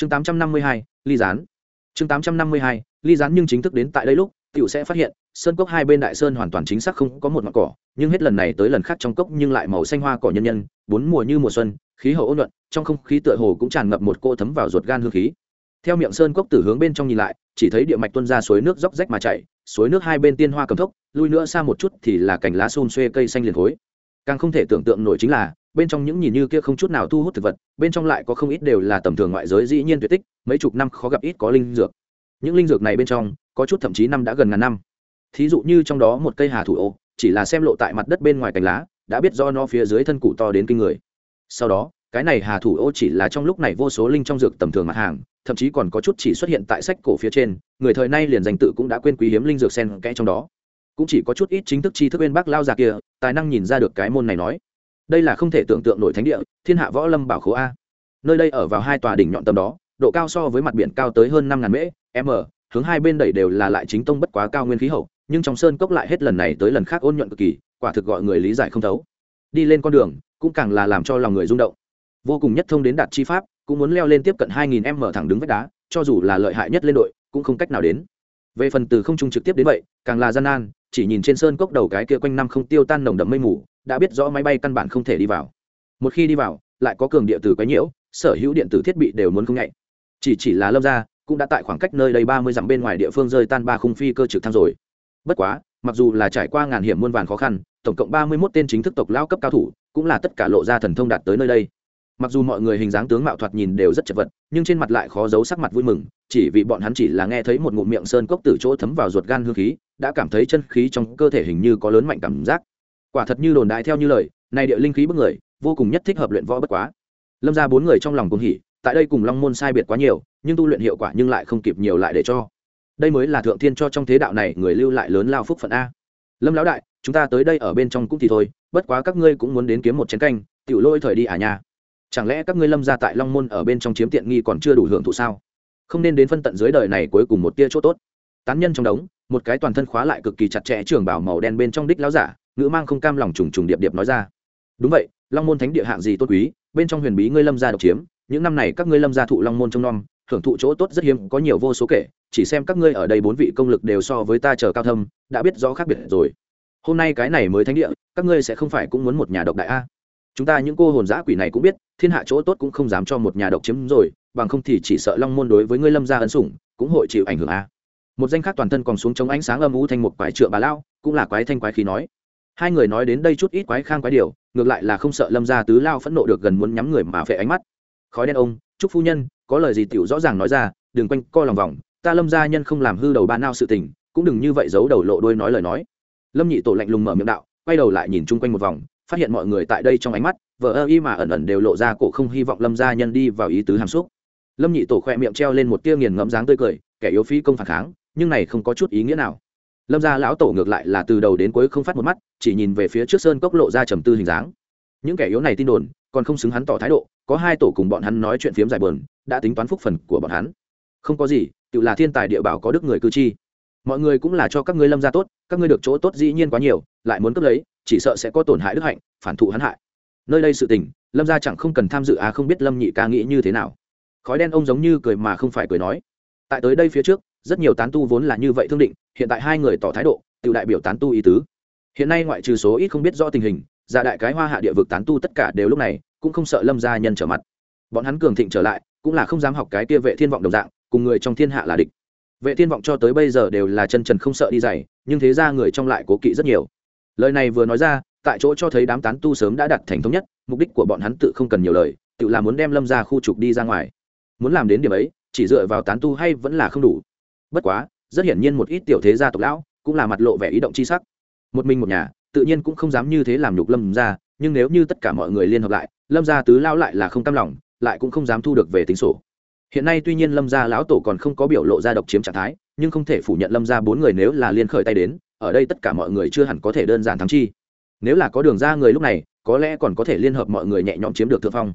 chương tám trăm năm mươi hai, ly gián. Chương tám trăm năm mươi hai, ly gián nhưng chính thức đến tại đây lúc, tiểu sẽ phát hiện, sơn cốc hai bên đại sơn hoàn toàn chính xác không có một ngọn cỏ, nhưng hết lần này tới lần khác trong cốc nhưng lại màu xanh hoa cỏ nhân nhân, bốn mùa như mùa xuân, khí hậu ôn nhuận, trong không khí tựa hồ cũng tràn ngập một cô thấm vào ruột gan hương khí. Theo miệng sơn cốc từ hướng bên trong nhìn lại, chỉ thấy địa mạch tuôn ra suối nước róc rách mà chảy, suối nước hai bên tiên hoa cầm thốc, lui nữa xa một chút thì là cành lá xôn xuê cây xanh liền khối. Càng không thể tưởng tượng nổi chính là bên trong những nhìn như kia không chút nào thu hút thực vật, bên trong lại có không ít đều là tầm thường ngoại giới dĩ nhiên tuyệt tích, mấy chục năm khó gặp ít có linh dược. Những linh dược này bên trong, có chút thậm chí năm đã gần ngàn năm. Thí dụ như trong đó một cây hà thủ ô, chỉ là xem lộ tại mặt đất bên ngoài cành lá, đã biết do nó phía dưới thân cụ to đến kinh người. Sau đó, cái này hà thủ ô chỉ là trong lúc này vô số linh trong dược tầm thường mặt hàng, thậm chí còn có chút chỉ xuất hiện tại sách cổ phía trên, người thời nay liền danh tự cũng đã quên quý hiếm linh dược sen kẽ trong đó. Cũng chỉ có chút ít chính thức tri thức bên bác lao già kia, tài năng nhìn ra được cái môn này nói đây là không thể tưởng tượng nổi thánh địa, thiên hạ võ lâm bảo khố a. Nơi đây ở vào hai tòa đỉnh nhọn tầm đó, độ cao so với mặt biển cao tới hơn năm ngàn mễ, m, hướng hai bên đẩy đều là lại chính tông bất quá cao nguyên khí hậu, nhưng trong sơn cốc lại hết lần này tới lần khác ôn nhuận cực kỳ, quả thực gọi người lý giải không thấu. Đi lên con đường, cũng càng là làm cho lòng người rung động. Vô cùng nhất thông đến đạt chi pháp, cũng muốn leo lên tiếp cận hai nghìn m thẳng đứng vách đá, cho dù là lợi hại nhất lên đội, cũng không cách nào đến. Về phần từ không trung trực tiếp đến vậy, càng là gian nan, chỉ nhìn trên sơn cốc đầu cái kia quanh năm không tiêu tan nồng đậm mây mù đã biết rõ máy bay căn bản không thể đi vào. Một khi đi vào, lại có cường địa tử quấy nhiễu, sở hữu điện tử thiết bị đều muốn không nhạy. Chỉ chỉ là lâm ra cũng đã tại khoảng cách nơi đây ba mươi dặm bên ngoài địa phương rơi tan ba khung phi cơ trực thăng rồi. Bất quá, mặc dù là trải qua ngàn hiểm muôn vàn khó khăn, tổng cộng ba mươi mốt tên chính thức tộc lao cấp cao thủ, cũng là tất cả lộ ra thần thông đạt tới nơi đây. Mặc dù mọi người hình dáng tướng mạo thoạt nhìn đều rất chật vật, nhưng trên mặt lại khó giấu sắc mặt vui mừng, chỉ vì bọn hắn chỉ là nghe thấy một ngụm miệng sơn cốc từ chỗ thấm vào ruột gan hương khí, đã cảm thấy chân khí trong cơ thể hình như có lớn mạnh cảm giác quả thật như đồn đại theo như lời này địa linh khí bức người, vô cùng nhất thích hợp luyện võ bất quá. Lâm ra bốn người trong lòng cùng hỉ, tại đây cùng long môn sai biệt quá nhiều, nhưng tu luyện hiệu quả nhưng lại không kịp nhiều lại để cho. Đây mới là thượng thiên cho trong thế đạo này người lưu lại lớn lao phúc phận a. Lâm lão đại, chúng ta tới đây ở bên trong cũng thì thôi, bất quá các ngươi cũng muốn đến kiếm một chén canh, tiểu lôi thời đi à nhà chẳng lẽ các ngươi lâm ra tại long môn ở bên trong chiếm tiện nghi còn chưa đủ hưởng thụ sao? Không nên đến phân tận dưới đời này cuối cùng một tia chỗ tốt. Tán nhân trong đống, một cái toàn thân khóa lại cực kỳ chặt chẽ trường bảo màu đen bên trong đích láo giả ngữ mang không cam lòng trùng trùng điệp điệp nói ra. Đúng vậy, long môn thánh địa hạng gì tốt quý, bên trong huyền bí ngươi lâm gia độc chiếm, những năm này các ngươi lâm gia thụ long môn trong non hưởng thụ chỗ tốt rất hiếm, có nhiều vô số kể, chỉ xem các ngươi ở đây bốn vị công lực đều so với ta chờ cao thâm, đã biết rõ khác biệt rồi. Hôm nay cái này mới thánh địa, các ngươi sẽ không phải cũng muốn một nhà độc đại a. Chúng ta những cô hồn giã quỷ này cũng biết, thiên hạ chỗ tốt cũng không dám cho một nhà độc chiếm rồi, bằng không thì chỉ sợ long môn đối với ngươi lâm gia ân sủng, cũng hội chịu ảnh hưởng a. Một danh khác toàn thân còn xuống chống ánh sáng âm u thành một quái trượng bà lao cũng là quái thanh quái khí nói hai người nói đến đây chút ít quái khang quái điều, ngược lại là không sợ lâm gia tứ lao phẫn nộ được gần muốn nhắm người mà phệ ánh mắt. Khói đen ông, chúc phu nhân, có lời gì tiểu rõ ràng nói ra, đừng quanh co lòng vòng, ta lâm gia nhân không làm hư đầu ba nao sự tình, cũng đừng như vậy giấu đầu lộ đuôi nói lời nói. Lâm nhị tổ lạnh lùng mở miệng đạo, quay đầu lại nhìn chung quanh một vòng, phát hiện mọi người tại đây trong ánh mắt vợ ơ y mà ẩn ẩn đều lộ ra cổ không hy vọng lâm gia nhân đi vào ý tứ hàm xúc. Lâm nhị tổ khoe miệng treo lên một tia nghiền ngẫm dáng tươi cười, kẻ yếu phi công phản kháng, nhưng này không có chút ý nghĩa nào lâm gia lão tổ ngược lại là từ đầu đến cuối không phát một mắt, chỉ nhìn về phía trước sơn cốc lộ ra trầm tư hình dáng. Những kẻ yếu này tin đồn, còn không xứng hắn tỏ thái độ, có hai tổ cùng bọn hắn nói chuyện phiếm dài bờn đã tính toán phúc phần của bọn hắn. Không có gì, tự là thiên tài địa bảo có đức người cư chi. Mọi người cũng là cho các ngươi lâm gia tốt, các ngươi được chỗ tốt dĩ nhiên quá nhiều, lại muốn cấp lấy, chỉ sợ sẽ có tổn hại đức hạnh, phản thụ hắn hại. Nơi đây sự tình, lâm gia chẳng không cần tham dự à không biết lâm nhị ca nghĩ như thế nào. Khói đen ông giống như cười mà không phải cười nói. Tại tới đây phía trước rất nhiều tán tu vốn là như vậy thương định, hiện tại hai người tỏ thái độ, tự đại biểu tán tu ý tứ. Hiện nay ngoại trừ số ít không biết rõ tình hình gia đại cái hoa hạ địa vực tán tu tất cả đều lúc này cũng không sợ lâm gia nhân trở mặt. Bọn hắn cường thịnh trở lại, cũng là không dám học cái kia vệ thiên vọng đồng dạng, cùng người trong thiên hạ là địch. Vệ thiên vọng cho tới bây giờ đều là chân trần không sợ đi dày, nhưng thế ra người trong lại cố kỵ rất nhiều. Lời này vừa nói ra, tại chỗ cho thấy đám tán tu sớm đã đặt thành thống nhất, mục đích của bọn hắn tự không cần nhiều lời, tự là muốn đem lâm ra khu trục đi ra ngoài. Muốn làm đến điểm ấy, chỉ dựa vào tán tu hay vẫn là không đủ bất quá, rất hiển nhiên một ít tiểu thế gia tộc lão cũng là mặt lộ vẻ ý động c h i sắc. Một mình một nhà, tự nhiên cũng không dám như thế làm nhục lâm ra, nhưng nếu như tất cả mọi người liên hợp lại, lâm gia tứ lao lại là không tam lòng, lại cũng không dám thu được về tính sổ. Hiện nay tuy nhiên lâm gia lão tổ còn không có biểu lộ ra độc chiếm trạng thái, nhưng không thể phủ nhận lâm gia bốn người nếu là liên khởi tay đến, ở đây tất cả mọi người chưa hẳn có thể đơn giản thắng chi. Nếu là có đường ra người lúc này, có lẽ còn có thể liên hợp mọi người nhẹ nhõm chiếm được thượng phong.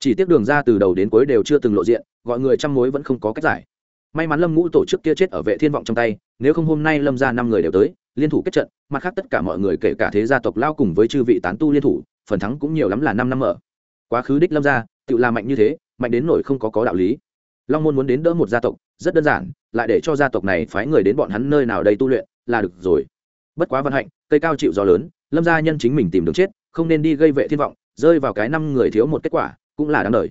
Chỉ tiếc đường ra từ đầu đến cuối đều chưa từng lộ diện, gọi người chăm mối vẫn không có cách giải may mắn lâm ngũ tổ chức kia chết ở vệ thiên vọng trong tay, nếu không hôm nay lâm ra năm người đều tới, liên thủ kết trận, mặt khác tất cả mọi người kể cả thế gia tộc lao cùng với chư vị tán tu liên thủ, phần thắng cũng nhiều lắm là năm năm ở quá khứ đích lâm ra tự làm mạnh như thế, mạnh đến nổi không có có đạo lý. Long môn muốn đến đỡ một gia tộc, rất đơn giản, lại để cho gia tộc này phái người đến bọn hắn nơi nào đây tu luyện, là được rồi. Bất quá vận hạnh, cây cao chịu gió lớn, lâm gia nhân chính mình tìm đường chết, không nên đi gây vệ thiên vọng, rơi vào cái năm người thiếu một kết quả, cũng là đáng đời.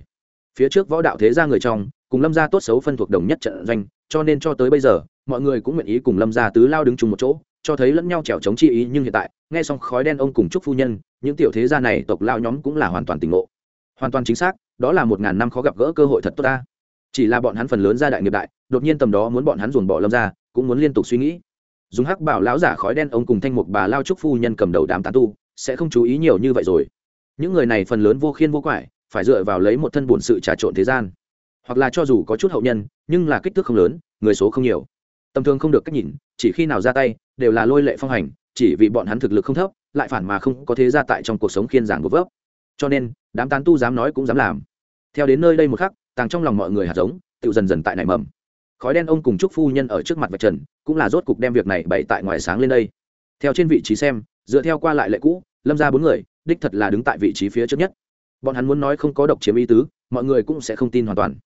Phía trước võ đạo thế gia người trong cùng lâm gia tốt xấu phân thuộc đồng nhất trận doanh, cho nên cho tới bây giờ, mọi người cũng nguyện ý cùng lâm gia tứ lao đứng chung một chỗ, cho thấy lẫn nhau trèo chống chi ý nhưng hiện tại, nghe xong khói đen ông cùng chúc phu nhân, những tiểu thế gia này tộc lao nhóm cũng là hoàn toàn tỉnh ngộ. Hoàn toàn chính xác, đó là một ngàn năm khó gặp gỡ cơ hội thật tốt ta. Chỉ là bọn hắn phần lớn gia đại nghiệp đại, đột nhiên tầm đó muốn bọn hắn dồn bỏ lâm ra cũng muốn liên tục suy nghĩ. Dùng hắc bảo lão giả khói đen ông cùng thanh mục bà lao trúc phu nhân cầm đầu đám tán tu, sẽ không chú ý nhiều như vậy rồi. Những người này phần lớn vô khiên vô quải, phải dựa vào lấy một thân bổn sự trà trộn thế gian hoặc là cho dù có chút hậu nhân, nhưng là kích thước không lớn, người số không nhiều. Tầm thường không được cách nhìn, chỉ khi nào ra tay, đều là lôi lệ phong hành, chỉ vì bọn hắn thực lực không thấp, lại phản mà không có thế ra tại trong cuộc sống khiên giảng gốc vấp. Cho nên, đám tán tu dám nói cũng dám làm. Theo đến nơi đây một khắc, tàng trong lòng mọi người hạt giống, tự dần dần tại nảy mầm. Khói đen ông cùng chúc phu nhân ở trước mặt vạch trần, cũng là rốt cục đem việc này bày tại ngoài sáng lên đây. Theo trên vị trí xem, dựa theo qua lại lệ cũ, lâm ra bốn người, đích thật là đứng tại vị trí phía trước nhất. Bọn hắn muốn nói không có độc chiếm ý tứ, mọi người cũng sẽ không tin hoàn toàn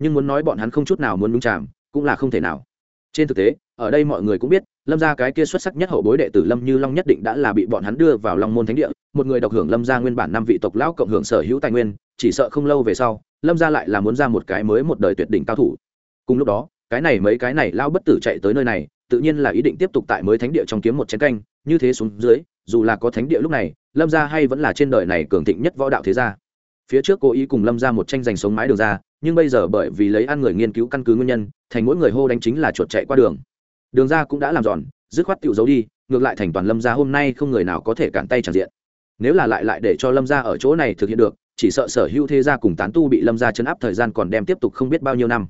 nhưng muốn nói bọn hắn không chút nào muốn nhúng chạm cũng là không thể nào. Trên thực tế, ở đây mọi người cũng biết, lâm gia cái kia xuất sắc nhất hậu bối đệ tử lâm như long nhất định đã là bị bọn hắn đưa vào long môn thánh địa, một người độc hưởng lâm gia nguyên bản năm vị tộc lão cộng hưởng sở hữu tài nguyên, chỉ sợ không lâu về sau, lâm gia lại là muốn ra một cái mới một đời tuyệt đỉnh cao thủ. Cùng lúc đó, cái này mấy cái này lao bất tử chạy tới nơi này, tự nhiên là ý định tiếp tục tại mới thánh địa trong kiếm một chén canh, như thế xuống dưới, dù là có thánh địa lúc này, lâm gia hay vẫn là trên đời này cường thịnh nhất võ đạo thế gia. Phía trước cố ý cùng lâm gia một tranh giành sống mái đường ra nhưng bây giờ bởi vì lấy ăn người nghiên cứu căn cứ nguyên nhân, thành mỗi người hô đánh chính là chuột chạy qua đường. Đường ra cũng đã làm giòn, dứt khoát tự giấu đi, ngược lại thành toàn lâm gia hôm nay không người nào có thể cản tay tràn diện. Nếu là lại lại để cho lâm gia ở chỗ này thực hiện được, chỉ sợ sở hữu thế gia cùng tán tu bị lâm gia chấn áp thời gian còn đem tiếp tục không biết bao nhiêu năm.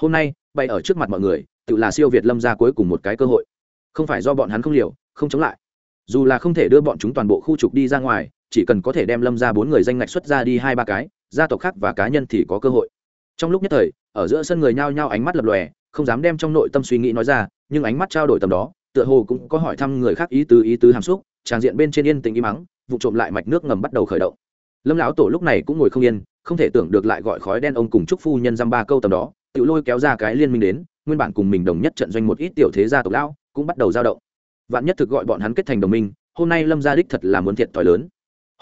Hôm nay bay ở trước mặt mọi người, tự là siêu việt lâm gia cuối cùng một cái cơ hội. Không phải do bọn hắn không liều, không chống lại. Dù là không thể đưa bọn chúng toàn bộ khu trục đi ra ngoài, chỉ cần có thể đem lâm ra bốn người danh ngạch xuất ra đi hai ba cái, gia tộc khác và cá nhân thì có cơ hội trong lúc nhất thời, ở giữa sân người nhao nhao ánh mắt lập lòe, không dám đem trong nội tâm suy nghĩ nói ra, nhưng ánh mắt trao đổi tầm đó, tựa hồ cũng có hỏi thăm người khác ý tứ ý tứ hàm xúc, tràng diện bên trên yên tình im mắng vụ trộm lại mạch nước ngầm bắt đầu khởi động. Lâm lão tổ lúc này cũng ngồi không yên, không thể tưởng được lại gọi khói đen ông cùng chúc phu nhân dăm ba câu tầm đó tự lôi kéo ra cái liên minh đến, nguyên bản cùng mình đồng nhất trận doanh một ít tiểu thế gia tộc lão cũng bắt đầu giao động. Vạn nhất thực gọi bọn hắn kết thành đồng minh, hôm nay lâm gia đích thật là muốn thiệt thòi lớn.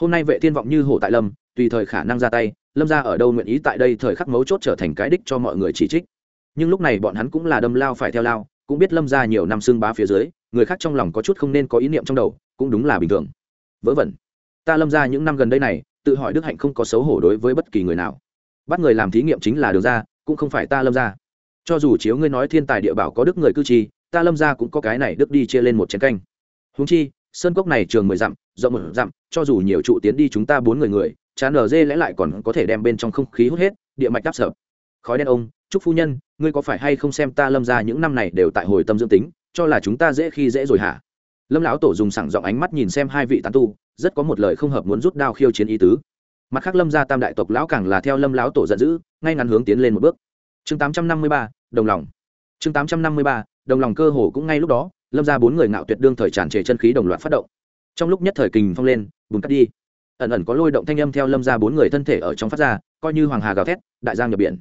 Hôm nay vệ thiên vọng như hổ tại lâm, tùy thời khả năng ra tay lâm gia ở đâu nguyện ý tại đây thời khắc mấu chốt trở thành cái đích cho mọi người chỉ trích. Nhưng lúc này bọn hắn cũng là đâm lao phải theo lao, cũng biết lâm gia nhiều năm xương bá phía dưới, người khác trong lòng có chút không nên có ý niệm trong đầu, cũng đúng là bình thường. Vớ vẩn. Ta lâm gia những năm gần đây này, tự hỏi đức hạnh không có xấu hổ đối với bất kỳ người nào. Bắt người làm thí nghiệm chính là đường ra, cũng không phải ta lâm gia. Cho dù chiếu ngươi nói thiên tài địa bảo có đức người cư trì, ta lâm gia cũng có cái này đức đi chia lên một chén canh. Húng chi, sơn cốc này trường mười dặm, rộng một dặm, cho dù nhiều trụ tiến đi chúng ta bốn người người chán ở dê lẽ lại còn có thể đem bên trong không khí hút hết, địa mạch đáp sợ khói đen ông, chúc phu nhân, ngươi có phải hay không xem ta lâm ra những năm này đều tại hồi tâm dương tính, cho là chúng ta dễ khi dễ rồi hả? Lâm lão tổ dùng sảng giọng ánh mắt nhìn xem hai vị tán tu, rất có một lời không hợp muốn rút đao khiêu chiến ý tứ. Mặt khác lâm gia tam đại tộc lão càng là theo lâm lão tổ giận dữ, ngay ngắn hướng tiến lên một bước. Chương tám trăm năm mươi ba, đồng lòng. Chương tám trăm năm mươi ba, đồng lòng cơ hồ cũng ngay lúc đó, lâm ra bốn người ngạo tuyệt đương thời tràn trề chân khí đồng loạt phát động. Trong lúc nhất thời kình phong lên bùn cắt đi ẩn ẩn có lôi động thanh âm theo lâm ra bốn người thân thể ở trong phát ra, coi như hoàng hà gào thét, đại giang nhập biển.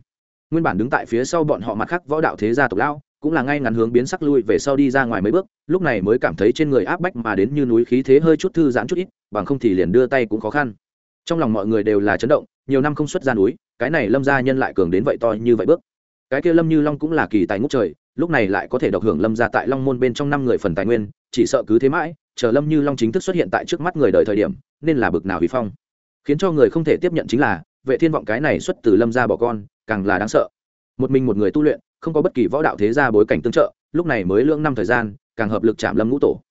Nguyên bản đứng tại phía sau bọn họ mặt khác võ đạo thế gia tộc lão, cũng là ngay ngắn hướng biến sắc lui về sau đi ra ngoài mấy bước, lúc này mới cảm thấy trên người áp bách mà đến như núi khí thế hơi chút thư giãn chút ít, bằng không thì liền đưa tay cũng khó khăn. Trong lòng mọi người đều là chấn động, nhiều năm không xuất ra núi, cái này lâm gia nhân lại cường đến vậy to như vậy bước. Cái kia lâm như long cũng là kỳ tài ngút trời, lúc này lại có thể độc hưởng lâm gia tại long môn bên trong năm người phần tài nguyên, chỉ sợ cứ thế mãi, chờ lâm như long chính thức xuất hiện tại trước mắt người đời thời điểm nên là bực nào hủy phong. Khiến cho người không thể tiếp nhận chính là, vệ thiên vọng cái này xuất từ lâm gia bỏ con, càng là đáng sợ. Một mình một người tu luyện, không có bất kỳ võ đạo thế gia bối cảnh tương trợ, lúc này mới lưỡng năm thời gian, càng hợp lực chạm lâm ngũ tổ.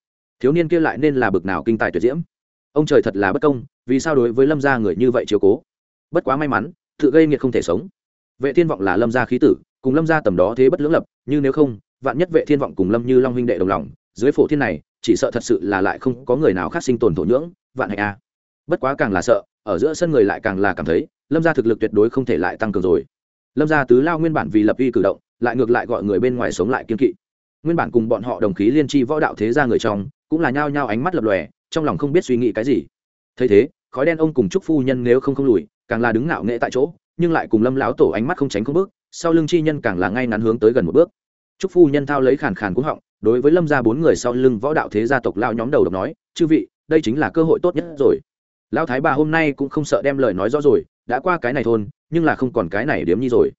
Thiếu niên kia lại nên là bực nào kinh tài tuyệt diễm. Ông trời thật là bất công, vì sao đối với lâm gia người như vậy chiếu cố? Bất quá may mắn, tự gây nghiệt không thể sống. Vệ thiên vọng là lâm gia khí tử, cùng lâm gia tầm đó thế bất lưỡng lập, như nếu không, vạn nhất vệ thiên vọng cùng lâm như long huynh đệ đồng lòng, dưới phổ thiên này, chỉ sợ thật sự là lại không có người nào khác sinh tồn thổ nhưỡng vạn hạnh a bất quá càng là sợ, ở giữa sân người lại càng là cảm thấy, lâm gia thực lực tuyệt đối không thể lại tăng cường rồi. Lâm gia tứ lao nguyên bản vì lập uy cử động, lại ngược lại gọi người bên ngoài sống lại kiên kỵ. Nguyên bản cùng bọn họ đồng khí liên tri võ đạo thế gia người trong, cũng là nhao nhao ánh mắt lập lòe, trong lòng không biết suy nghĩ cái gì. Thấy thế, khói đen ông cùng chúc phu nhân nếu không không lùi, càng là đứng ngạo nghệ tại chỗ, nhưng lại cùng lâm lão tổ ánh mắt không tránh không bước, sau lưng chi nhân càng là ngay ngắn hướng tới gần một bước. Trúc phu nhân thao lấy khàn khàn cúng họng, đối với lâm gia bốn người sau lưng võ đạo thế gia tộc lao nhóm đầu độc nói, chư vị đây chính là cơ hội tốt nhất rồi. Lão thái bà hôm nay cũng không sợ đem lời nói rõ rồi, đã qua cái này thôn, nhưng là không còn cái này điếm nhi rồi.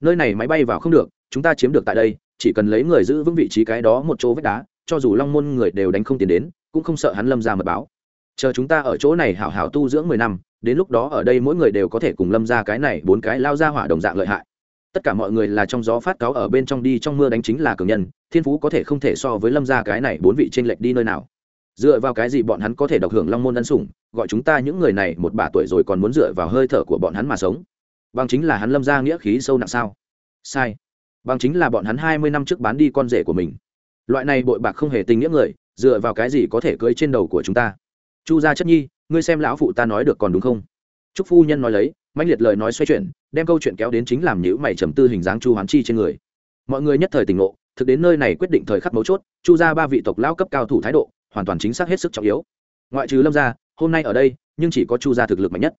Nơi này máy bay vào không được, chúng ta chiếm được tại đây, chỉ cần lấy người giữ vững vị trí cái đó một chỗ vách đá, cho dù long môn người đều đánh không tiền đến, cũng không sợ hắn lâm ra mật báo. Chờ chúng ta ở chỗ này hảo hảo tu dưỡng mười năm, đến lúc đó ở đây mỗi người đều có thể cùng lâm ra cái này bốn cái lao ra hỏa đồng dạng lợi hại. Tất cả mọi người là trong gió phát cáo ở bên trong đi trong mưa đánh chính là cường nhân, thiên phú có thể không thể so với lâm ra cái này bốn vị t r ê n lệch đi nơi nào dựa vào cái gì bọn hắn có thể độc hưởng long môn ân sủng, gọi chúng ta những người này một bà tuổi rồi còn muốn dựa vào hơi thở của bọn hắn mà sống. Bằng chính là hắn lâm ra nghĩa khí sâu nặng sao? Sai. Bằng chính là bọn hắn hai mươi năm trước bán đi con rể của mình. Loại này bội bạc không hề tình nghĩa người, dựa vào cái gì có thể cưới trên đầu của chúng ta? Chu gia chất nhi, ngươi xem lão phụ ta nói được còn đúng không? Trúc phu nhân nói lấy mạnh liệt lời nói xoay chuyển, đem câu chuyện kéo đến chính làm nhữ mày trầm tư hình dáng chu hoán chi trên người. Mọi người nhất thời tỉnh ngộ, thực đến nơi này quyết định thời khắc mấu chốt, chu ra ba vị tộc lao cấp cao thủ thái độ hoàn toàn chính xác hết sức trọng yếu. Ngoại trừ lâm gia, hôm nay ở đây, nhưng chỉ có chu gia thực lực mạnh nhất.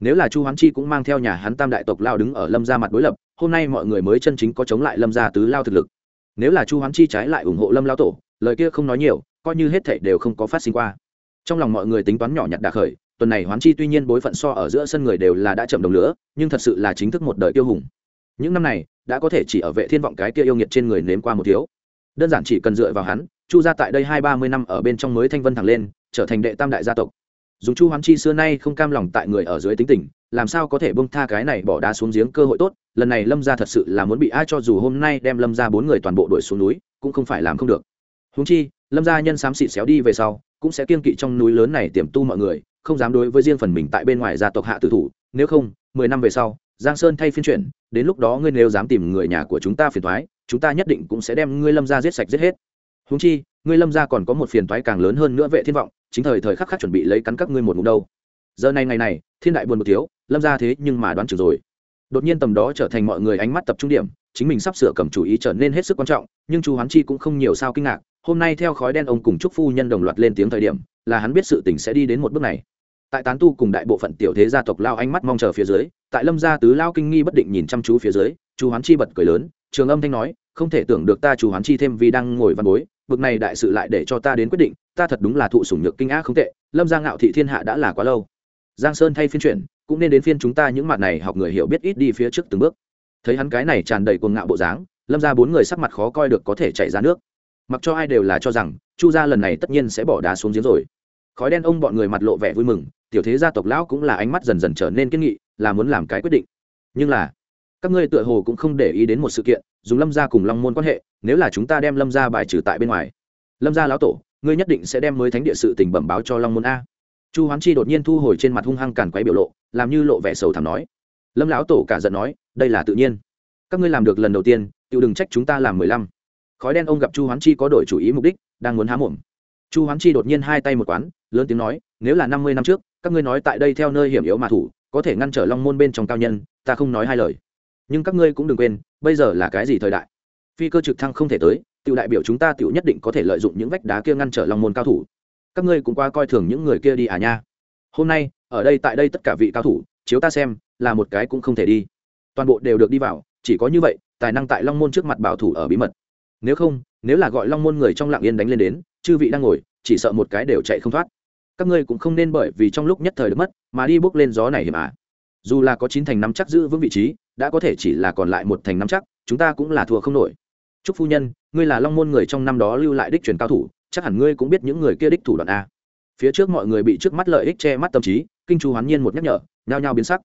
Nếu là chu hoán chi cũng mang theo nhà hắn tam đại tộc lao đứng ở lâm gia mặt đối lập, hôm nay mọi người mới chân chính có chống lại lâm gia tứ lao thực lực. Nếu là chu hoán chi trái lại ủng hộ lâm lao tổ, lời kia không nói nhiều, coi như hết thảy đều không có phát sinh qua. Trong lòng mọi người tính toán nhỏ nhặt đà khởi, tuần này hoán chi tuy nhiên bối phận so ở giữa sân người đều là đã chậm đồng lửa, nhưng thật sự là chính thức một đời tiêu hùng. Những năm này, đã có thể chỉ ở vệ thiên vọng cái kia yêu nghiệt trên người nếm qua một thiếu. Đơn giản chỉ cần dựa vào hắn chu gia tại đây hai ba mươi năm ở bên trong mới thanh vân thẳng lên, trở thành đệ tam đại gia tộc. Dùng chu hoán chi xưa nay không cam lòng tại người ở dưới tính tình, làm sao có thể bông tha cái này bỏ đá xuống giếng cơ hội tốt, lần này lâm gia thật sự là muốn bị ai cho dù hôm nay đem lâm gia bốn người toàn bộ đuổi xuống núi, cũng không phải làm không được. Húng chi, lâm gia nhân xám xịt xéo đi về sau, cũng sẽ kiên kỵ trong núi lớn này tiềm tu mọi người, không dám đối với riêng phần mình tại bên ngoài gia tộc hạ tử thủ, nếu không, mười năm về sau, giang sơn thay phiên chuyển, đến lúc đó ngươi nếu dám tìm người nhà của chúng ta phiền thoái chúng ta nhất định cũng sẽ đem ngươi lâm ra giết sạch giết hết húng chi, ngươi lâm ra còn có một phiền toái càng lớn hơn nữa vệ thiên vọng, chính thời thời khắc khắc chuẩn bị lấy cắn các ngươi một ngụm đâu. Giờ này ngày này, thiên đại buồn một thiếu, lâm ra thế nhưng mà đoán chừng rồi. Đột nhiên tầm đó trở thành mọi người ánh mắt tập trung điểm, chính mình sắp sửa cầm chủ ý trở nên hết sức quan trọng, nhưng chu hoán chi cũng không nhiều sao kinh ngạc, hôm nay theo khói đen ông cùng trúc phu nhân đồng loạt lên tiếng thời điểm, là hắn biết sự tình sẽ đi đến một bước này. Tại tán tu cùng đại bộ phận tiểu thế gia tộc lao ánh mắt mong chờ phía dưới, tại lâm gia tứ lao kinh nghi bất định nhìn chăm chú phía dưới, chu hoán chi bật cười lớn, trường âm thanh nói, không thể tưởng được ta chu hoán chi thêm vì đang ngồi văn bối bực này đại sự lại để cho ta đến quyết định, ta thật đúng là thụ sủng nhược kinh á không tệ, lâm giang ngạo thị thiên hạ đã là quá lâu. Giang sơn thay phiên chuyển, cũng nên đến phiên chúng ta những mặt này học người hiểu biết ít đi phía trước từng bước. Thấy hắn cái này tràn đầy cuồng ngạo bộ dáng, lâm ra bốn người sắc mặt khó coi được có thể chạy ra nước. Mặc cho ai đều là cho rằng, chu gia lần này tất nhiên sẽ bỏ đá xuống giếng rồi. Khói đen ông bọn người mặt lộ vẻ vui mừng, tiểu thế gia tộc lão cũng là ánh mắt dần dần trở nên kiên nghị, là muốn làm cái quyết định. Nhưng là các ngươi tựa hồ cũng không để ý đến một sự kiện, dùng lâm gia cùng long môn quan hệ, nếu là chúng ta đem lâm gia bài trừ tại bên ngoài. Lâm gia lão tổ, ngươi nhất định sẽ đem mới thánh địa sự tình bẩm báo cho long môn a. Chu hoán chi đột nhiên thu hồi trên mặt hung hăng càn quấy biểu lộ, làm như lộ vẻ sầu thảm nói. Lâm lão tổ cả giận nói, đây là tự nhiên. Các ngươi làm được lần đầu tiên tự đừng trách chúng ta làm mười lăm. Khói đen ông gặp chu hoán chi có đổi chủ ý mục đích, đang muốn há mồm. Chu hoán chi đột nhiên hai tay một quán, lớn tiếng nói, nếu là năm mươi năm trước, các ngươi nói tại đây theo nơi hiểm yếu mà thủ, có thể ngăn trở long môn bên trong cao nhân, ta không nói hai lời nhưng các ngươi cũng đừng quên, bây giờ là cái gì thời đại? Phi cơ trực thăng không thể tới, tiểu đại biểu chúng ta tiểu nhất định có thể lợi dụng những vách đá kia ngăn trở long môn cao thủ. Các ngươi cũng qua coi thường những người kia đi à nha. Hôm nay, ở đây tại đây tất cả vị cao thủ, chiếu ta xem, là một cái cũng không thể đi. Toàn bộ đều được đi vào, chỉ có như vậy, tài năng tại long môn trước mặt bảo thủ ở bí mật. Nếu không, nếu là gọi long môn người trong lạng yên đánh lên đến, chư vị đang ngồi, chỉ sợ một cái đều chạy không thoát. Các ngươi cũng không nên bởi vì trong lúc nhất thời được mất, mà đi bước lên gió này hiểm ả dù là có chín thành năm chắc giữ vững vị trí đã có thể chỉ là còn lại một thành năm chắc, chúng ta cũng là thua không nổi. Chúc phu nhân, ngươi là long môn người trong năm đó lưu lại đích truyền cao thủ, chắc hẳn ngươi cũng biết những người kia đích thủ đoạn a. Phía trước mọi người bị trước mắt lợi ích che mắt tâm trí, kinh chu hoán nhiên một nhắc nhở, nhao nhao biến sắc.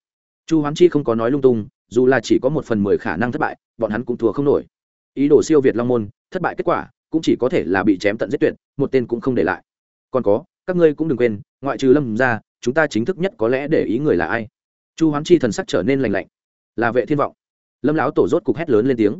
Chu hoán chi không có nói lung tung, dù là chỉ có một phần mười khả năng thất bại, bọn hắn cũng thua không nổi. Ý đồ siêu việt long môn, thất bại kết quả cũng chỉ có thể là bị chém tận giết tuyệt, một tên cũng không để lại. Còn có, các ngươi cũng đừng quên, ngoại trừ lâm ra, chúng ta chính thức nhất có lẽ để ý người là ai. Chu hoán chi thần sắc trở nên lành lạnh là vệ thiên vọng. Lâm lão tổ rốt cục hét lớn lên tiếng.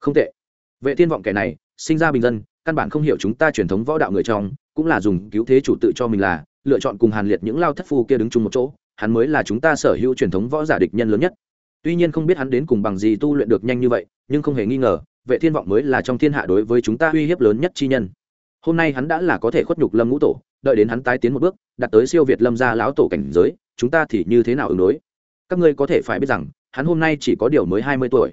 Không tệ. Vệ thiên vọng kẻ này, sinh ra bình dân, căn bản không hiểu chúng ta truyền thống võ đạo người trong, cũng là dùng cứu thế chủ tự cho mình là, lựa chọn cùng hàn liệt những lao thất phu kia đứng chung một chỗ, hắn mới là chúng ta sở hữu truyền thống võ giả địch nhân lớn nhất. Tuy nhiên không biết hắn đến cùng bằng gì tu luyện được nhanh như vậy, nhưng không hề nghi ngờ, vệ thiên vọng mới là trong thiên hạ đối với chúng ta uy hiếp lớn nhất chi nhân. Hôm nay hắn đã là có thể khuất nhục lâm ngũ tổ, đợi đến hắn tái tiến một bước, đặt tới siêu việt lâm gia lão tổ cảnh giới, chúng ta thì như thế nào ứng đối? Các ngươi có thể phải biết rằng hắn hôm nay chỉ có điều mới hai mươi tuổi.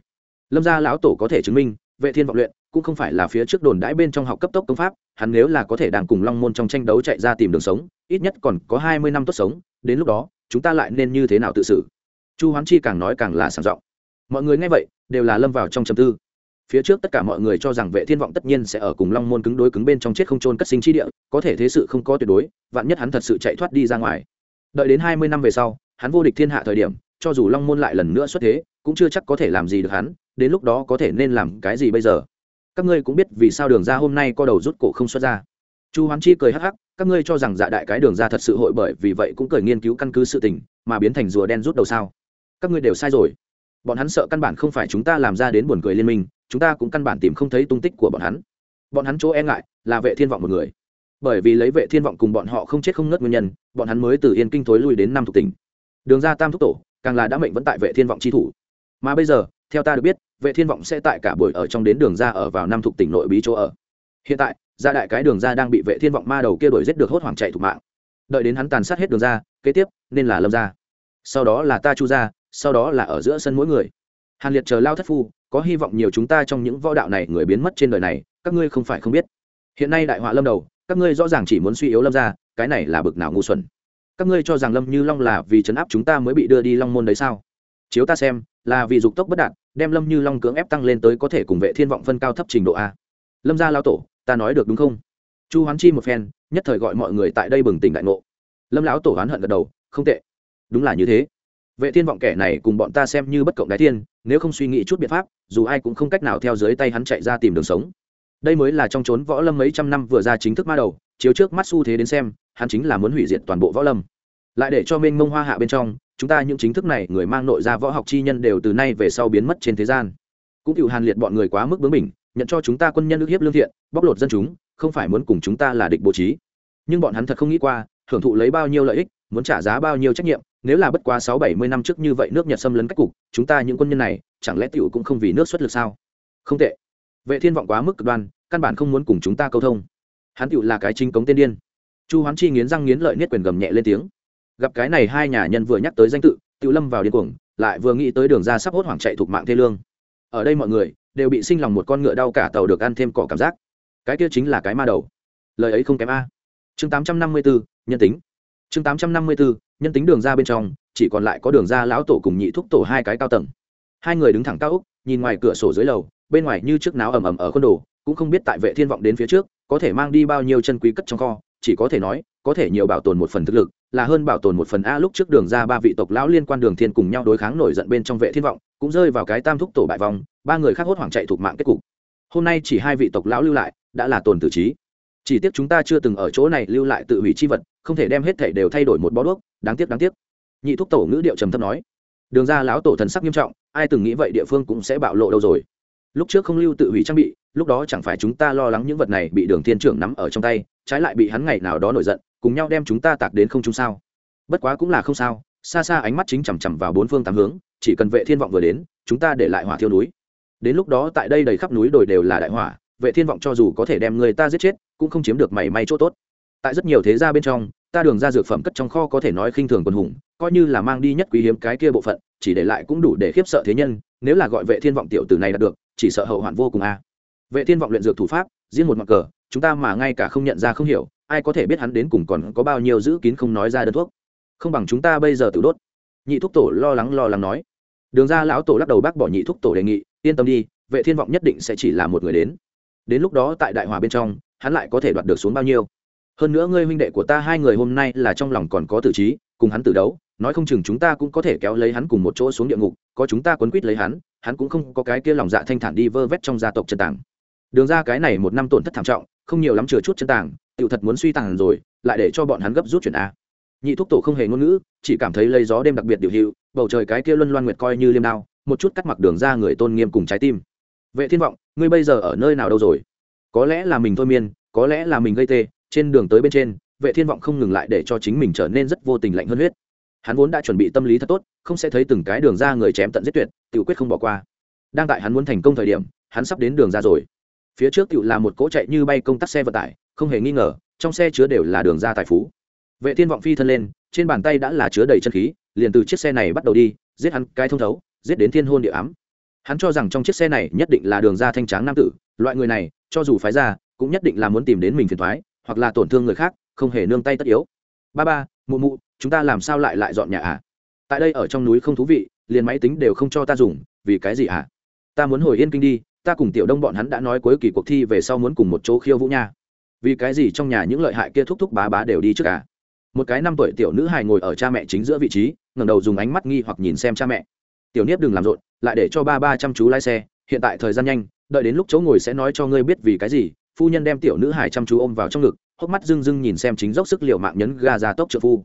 Lâm gia lão tổ có thể chứng minh, vệ thiên vọng luyện cũng không phải là phía trước đồn đãi bên trong học cấp tốc công pháp, hắn nếu là có thể đang cùng long môn trong tranh đấu chạy ra tìm đường sống, ít nhất còn có hai mươi năm tốt sống, đến lúc đó, chúng ta lại nên như thế nào tự xử? Chu hoán chi càng nói càng là sảng giọng. Mọi người nghe vậy, đều là lâm vào trong trầm tư. Phía trước tất cả mọi người cho rằng vệ thiên vọng tất nhiên sẽ ở cùng long môn cứng đối cứng bên trong chết không trôn cất sinh chi địa, có thể thế sự không có tuyệt đối, vạn nhất hắn thật sự chạy thoát đi ra ngoài. Đợi đến hai mươi năm về sau, hắn vô địch thiên hạ thời điểm cho dù long môn lại lần nữa xuất thế, cũng chưa chắc có thể làm gì được hắn, đến lúc đó có thể nên làm cái gì bây giờ? Các ngươi cũng biết vì sao đường ra hôm nay co đầu rút cổ không xuất ra. Chu hoán chi cười hắc hắc, các ngươi cho rằng dạ đại cái đường ra thật sự hội bởi vì vậy cũng cười nghiên cứu căn cứ sự tình, mà biến thành rùa đen rút đầu sao? Các ngươi đều sai rồi. Bọn hắn sợ căn bản không phải chúng ta làm ra đến buồn cười liên minh, chúng ta cũng căn bản tìm không thấy tung tích của bọn hắn. Bọn hắn chỗ e ngại là vệ thiên vọng một người. Bởi vì lấy vệ thiên vọng cùng bọn họ không chết không ngất nguyên nhân, bọn hắn mới từ yên kinh thối lui đến năm thuộc tỉnh. Đường ra tam thúc tổ càng là đã mệnh vẫn tại vệ thiên vọng chi thủ. Mà bây giờ, theo ta được biết, vệ thiên vọng sẽ tại cả buổi ở trong đến đường ra ở vào năm thuộc tỉnh nội bí chỗ ở. Hiện tại, gia đại cái đường ra đang bị vệ thiên vọng ma đầu kia đuổi giết được hốt hoảng chạy thủ mạng. Đợi đến hắn tàn sát hết đường ra, kế tiếp, nên là lâm ra. Sau đó là ta chu ra, sau đó là ở giữa sân mỗi người. Hàn liệt chờ lao thất phu, có hy vọng nhiều chúng ta trong những võ đạo này người biến mất trên đời này, các ngươi không phải không biết. Hiện nay đại họa lâm đầu, các ngươi rõ ràng chỉ muốn suy yếu lâm ra, cái này là bực nào ngu xuẩn các ngươi cho rằng lâm như long là vì chấn áp chúng ta mới bị đưa đi long môn đấy sao? Chiếu ta xem, là vì dục tốc bất đạt, đem lâm như long cưỡng ép tăng lên tới có thể cùng vệ thiên vọng phân cao thấp trình độ a. Lâm gia lao tổ, ta nói được đúng không? Chu hoán chi một phen, nhất thời gọi mọi người tại đây bừng tỉnh đại ngộ. Lâm lão tổ hoán hận gật đầu, không tệ. Đúng là như thế. Vệ thiên vọng kẻ này cùng bọn ta xem như bất cộng đái thiên, nếu không suy nghĩ chút biện pháp, dù ai cũng không cách nào theo dưới tay hắn chạy ra tìm đường sống. Đây mới là trong trốn võ lâm mấy trăm năm vừa ra chính thức ma đầu, chiếu trước mắt xu thế đến xem hắn chính là muốn hủy diệt toàn bộ võ lâm. Lại để cho mênh mông hoa hạ bên trong, chúng ta những chính thức này, người mang nội ra võ học chi nhân đều từ nay về sau biến mất trên thế gian. Cũng cựu hàn liệt bọn người quá mức bướng bỉnh, nhận cho chúng ta quân nhân ức hiếp lương thiện, bóc lột dân chúng, không phải muốn cùng chúng ta là địch bố trí. Nhưng bọn hắn thật không nghĩ qua, hưởng thụ lấy bao nhiêu lợi ích, muốn trả giá bao nhiêu trách nhiệm, nếu là bất quá sáu bảy mươi năm trước như vậy nước nhật xâm lấn cách cục, chúng ta những quân nhân này, chẳng lẽ tiểu cũng không vì nước xuất lực sao? Không tệ. Vệ thiên vọng quá mức cực đoan, căn bản không muốn cùng chúng ta câu thông. Hắn tiểu là cái chính cống tên điên chu hoán chi nghiến răng nghiến lợi niết quyền gầm nhẹ lên tiếng. Gặp cái này hai nhà nhân vừa nhắc tới danh tự tự lâm vào điên cuồng lại vừa nghĩ tới đường ra sắp hốt hoảng chạy thuộc mạng thê lương. Ở đây mọi người đều bị sinh lòng một con ngựa đau cả tàu được ăn thêm cỏ cảm giác. Cái kia chính là cái ma đầu. Lời ấy không kém a. Chương 854, nhân tính. Chương 854, nhân tính đường ra bên trong chỉ còn lại có đường ra lão tổ cùng nhị thúc tổ hai cái cao tầng. Hai người đứng thẳng cao úc nhìn ngoài cửa sổ dưới lầu bên ngoài như trước náo ầm ầm ở khuôn đồ cũng không biết tại vệ thiên vọng đến phía trước có thể mang đi bao nhiêu chân quý cất trong kho chỉ có thể nói, có thể nhiều bảo tồn một phần thực lực, là hơn bảo tồn một phần a lúc trước đường ra ba vị tộc lão liên quan đường thiên cùng nhau đối kháng nổi giận bên trong vệ thiên vọng, cũng rơi vào cái tam thúc tổ bại vong, ba người khác hốt hoảng chạy thuộc mạng kết cục. Hôm nay chỉ hai vị tộc lão lưu lại, đã là tồn tử trí. Chỉ tiếc chúng ta chưa từng ở chỗ này lưu lại tự hủy chi vật, không thể đem hết thể đều thay đổi một bó đuốc, đáng tiếc đáng tiếc. Nhị thúc tổ ngữ điệu trầm thấp nói. Đường ra lão tổ thần sắc nghiêm trọng, ai từng nghĩ vậy địa phương cũng sẽ bạo lộ đâu rồi. Lúc trước không lưu tự hủy trang bị, lúc đó chẳng phải chúng ta lo lắng những vật này bị đường thiên trưởng nắm ở trong tay trái lại bị hắn ngày nào đó nổi giận, cùng nhau đem chúng ta tạc đến không chung sao. Bất quá cũng là không sao, xa xa ánh mắt chính chằm chằm vào bốn phương tám hướng, chỉ cần vệ thiên vọng vừa đến, chúng ta để lại hỏa thiêu núi. Đến lúc đó tại đây đầy khắp núi đồi đều là đại hỏa, vệ thiên vọng cho dù có thể đem người ta giết chết, cũng không chiếm được mảy may chỗ tốt. Tại rất nhiều thế gia bên trong, ta đường ra dược phẩm cất trong kho có thể nói khinh thường quân hùng, coi như là mang đi nhất quý hiếm cái kia bộ phận, chỉ để lại cũng đủ để khiếp sợ thế nhân, nếu là gọi vệ thiên vọng tiểu tử này đạt được, chỉ sợ hậu hoạn vô cùng a. Vệ thiên vọng luyện dược thủ pháp riêng một mặt cờ chúng ta mà ngay cả không nhận ra không hiểu, ai có thể biết hắn đến cùng còn có bao nhiêu giữ kín không nói ra đơn thuốc. Không bằng chúng ta bây giờ tự đốt. Nhị thúc tổ lo lắng lo lắng nói. Đường ra lão tổ lắc đầu bác bỏ nhị thúc tổ đề nghị, yên tâm đi, vệ thiên vọng nhất định sẽ chỉ là một người đến. Đến lúc đó tại đại hòa bên trong, hắn lại có thể đoạt được xuống bao nhiêu. Hơn nữa ngươi huynh đệ của ta hai người hôm nay là trong lòng còn có tử trí, cùng hắn tử đấu, nói không chừng chúng ta cũng có thể kéo lấy hắn cùng một chỗ xuống địa ngục, có chúng ta quấn quýt lấy hắn hắn cũng không có cái kia lòng dạ thanh thản đi vơ vét trong gia tộc trần tàng. Đường ra cái này một năm tổn thất thảm trọng không nhiều lắm chừa chút chân tàng, tiểu thật muốn suy tàng rồi, lại để cho bọn hắn gấp rút chuyển a. Nhị thúc tổ không hề ngôn ngữ, chỉ cảm thấy lấy gió đêm đặc biệt điều hiệu bầu trời cái kia luân loan nguyệt coi như liêm đao, một chút cắt mặc đường ra người tôn nghiêm cùng trái tim. Vệ thiên vọng, ngươi bây giờ ở nơi nào đâu rồi? Có lẽ là mình thôi miên, có lẽ là mình gây tê, trên đường tới bên trên, vệ thiên vọng không ngừng lại để cho chính mình trở nên rất vô tình lạnh hơn huyết. Hắn vốn đã chuẩn bị tâm lý thật tốt, không sẽ thấy từng cái đường ra người chém tận giết tuyệt tự quyết không bỏ qua. Đang tại hắn muốn thành công thời điểm, hắn sắp đến đường ra rồi phía trước tự là một cỗ chạy như bay công tắc xe vận tải, không hề nghi ngờ, trong xe chứa đều là đường ra tài phú. Vệ thiên vọng phi thân lên, trên bàn tay đã là chứa đầy chân khí, liền từ chiếc xe này bắt đầu đi, giết hắn cái thông thấu, giết đến thiên hôn địa ám. Hắn cho rằng trong chiếc xe này nhất định là đường ra thanh tráng nam tử, loại người này, cho dù phái ra, cũng nhất định là muốn tìm đến mình phiền thoái hoặc là tổn thương người khác, không hề nương tay tất yếu. Ba ba, mụ mụ, chúng ta làm sao lại lại dọn nhà à? Tại đây ở trong núi không thú vị, liền máy tính đều không cho ta dùng, vì cái gì à? Ta muốn hồi yên kinh đi ta cùng tiểu đông bọn hắn đã nói cuối kỳ cuộc thi về sau muốn cùng một chỗ khiêu vũ nha. Vì cái gì trong nhà những lợi hại kia thúc thúc bá bá đều đi trước cả một cái năm tuổi tiểu nữ hài ngồi ở cha mẹ chính giữa vị trí, ngẩng đầu dùng ánh mắt nghi hoặc nhìn xem cha mẹ. Tiểu niếp đừng làm rộn, lại để cho ba ba chăm chú lái xe, hiện tại thời gian nhanh, đợi đến lúc chỗ ngồi sẽ nói cho ngươi biết vì cái gì. Phu nhân đem tiểu nữ hài chăm chú ôm vào trong ngực, hốc mắt rưng rưng nhìn xem chính dốc sức liệu mạng nhấn ga ra tốc trợ phu.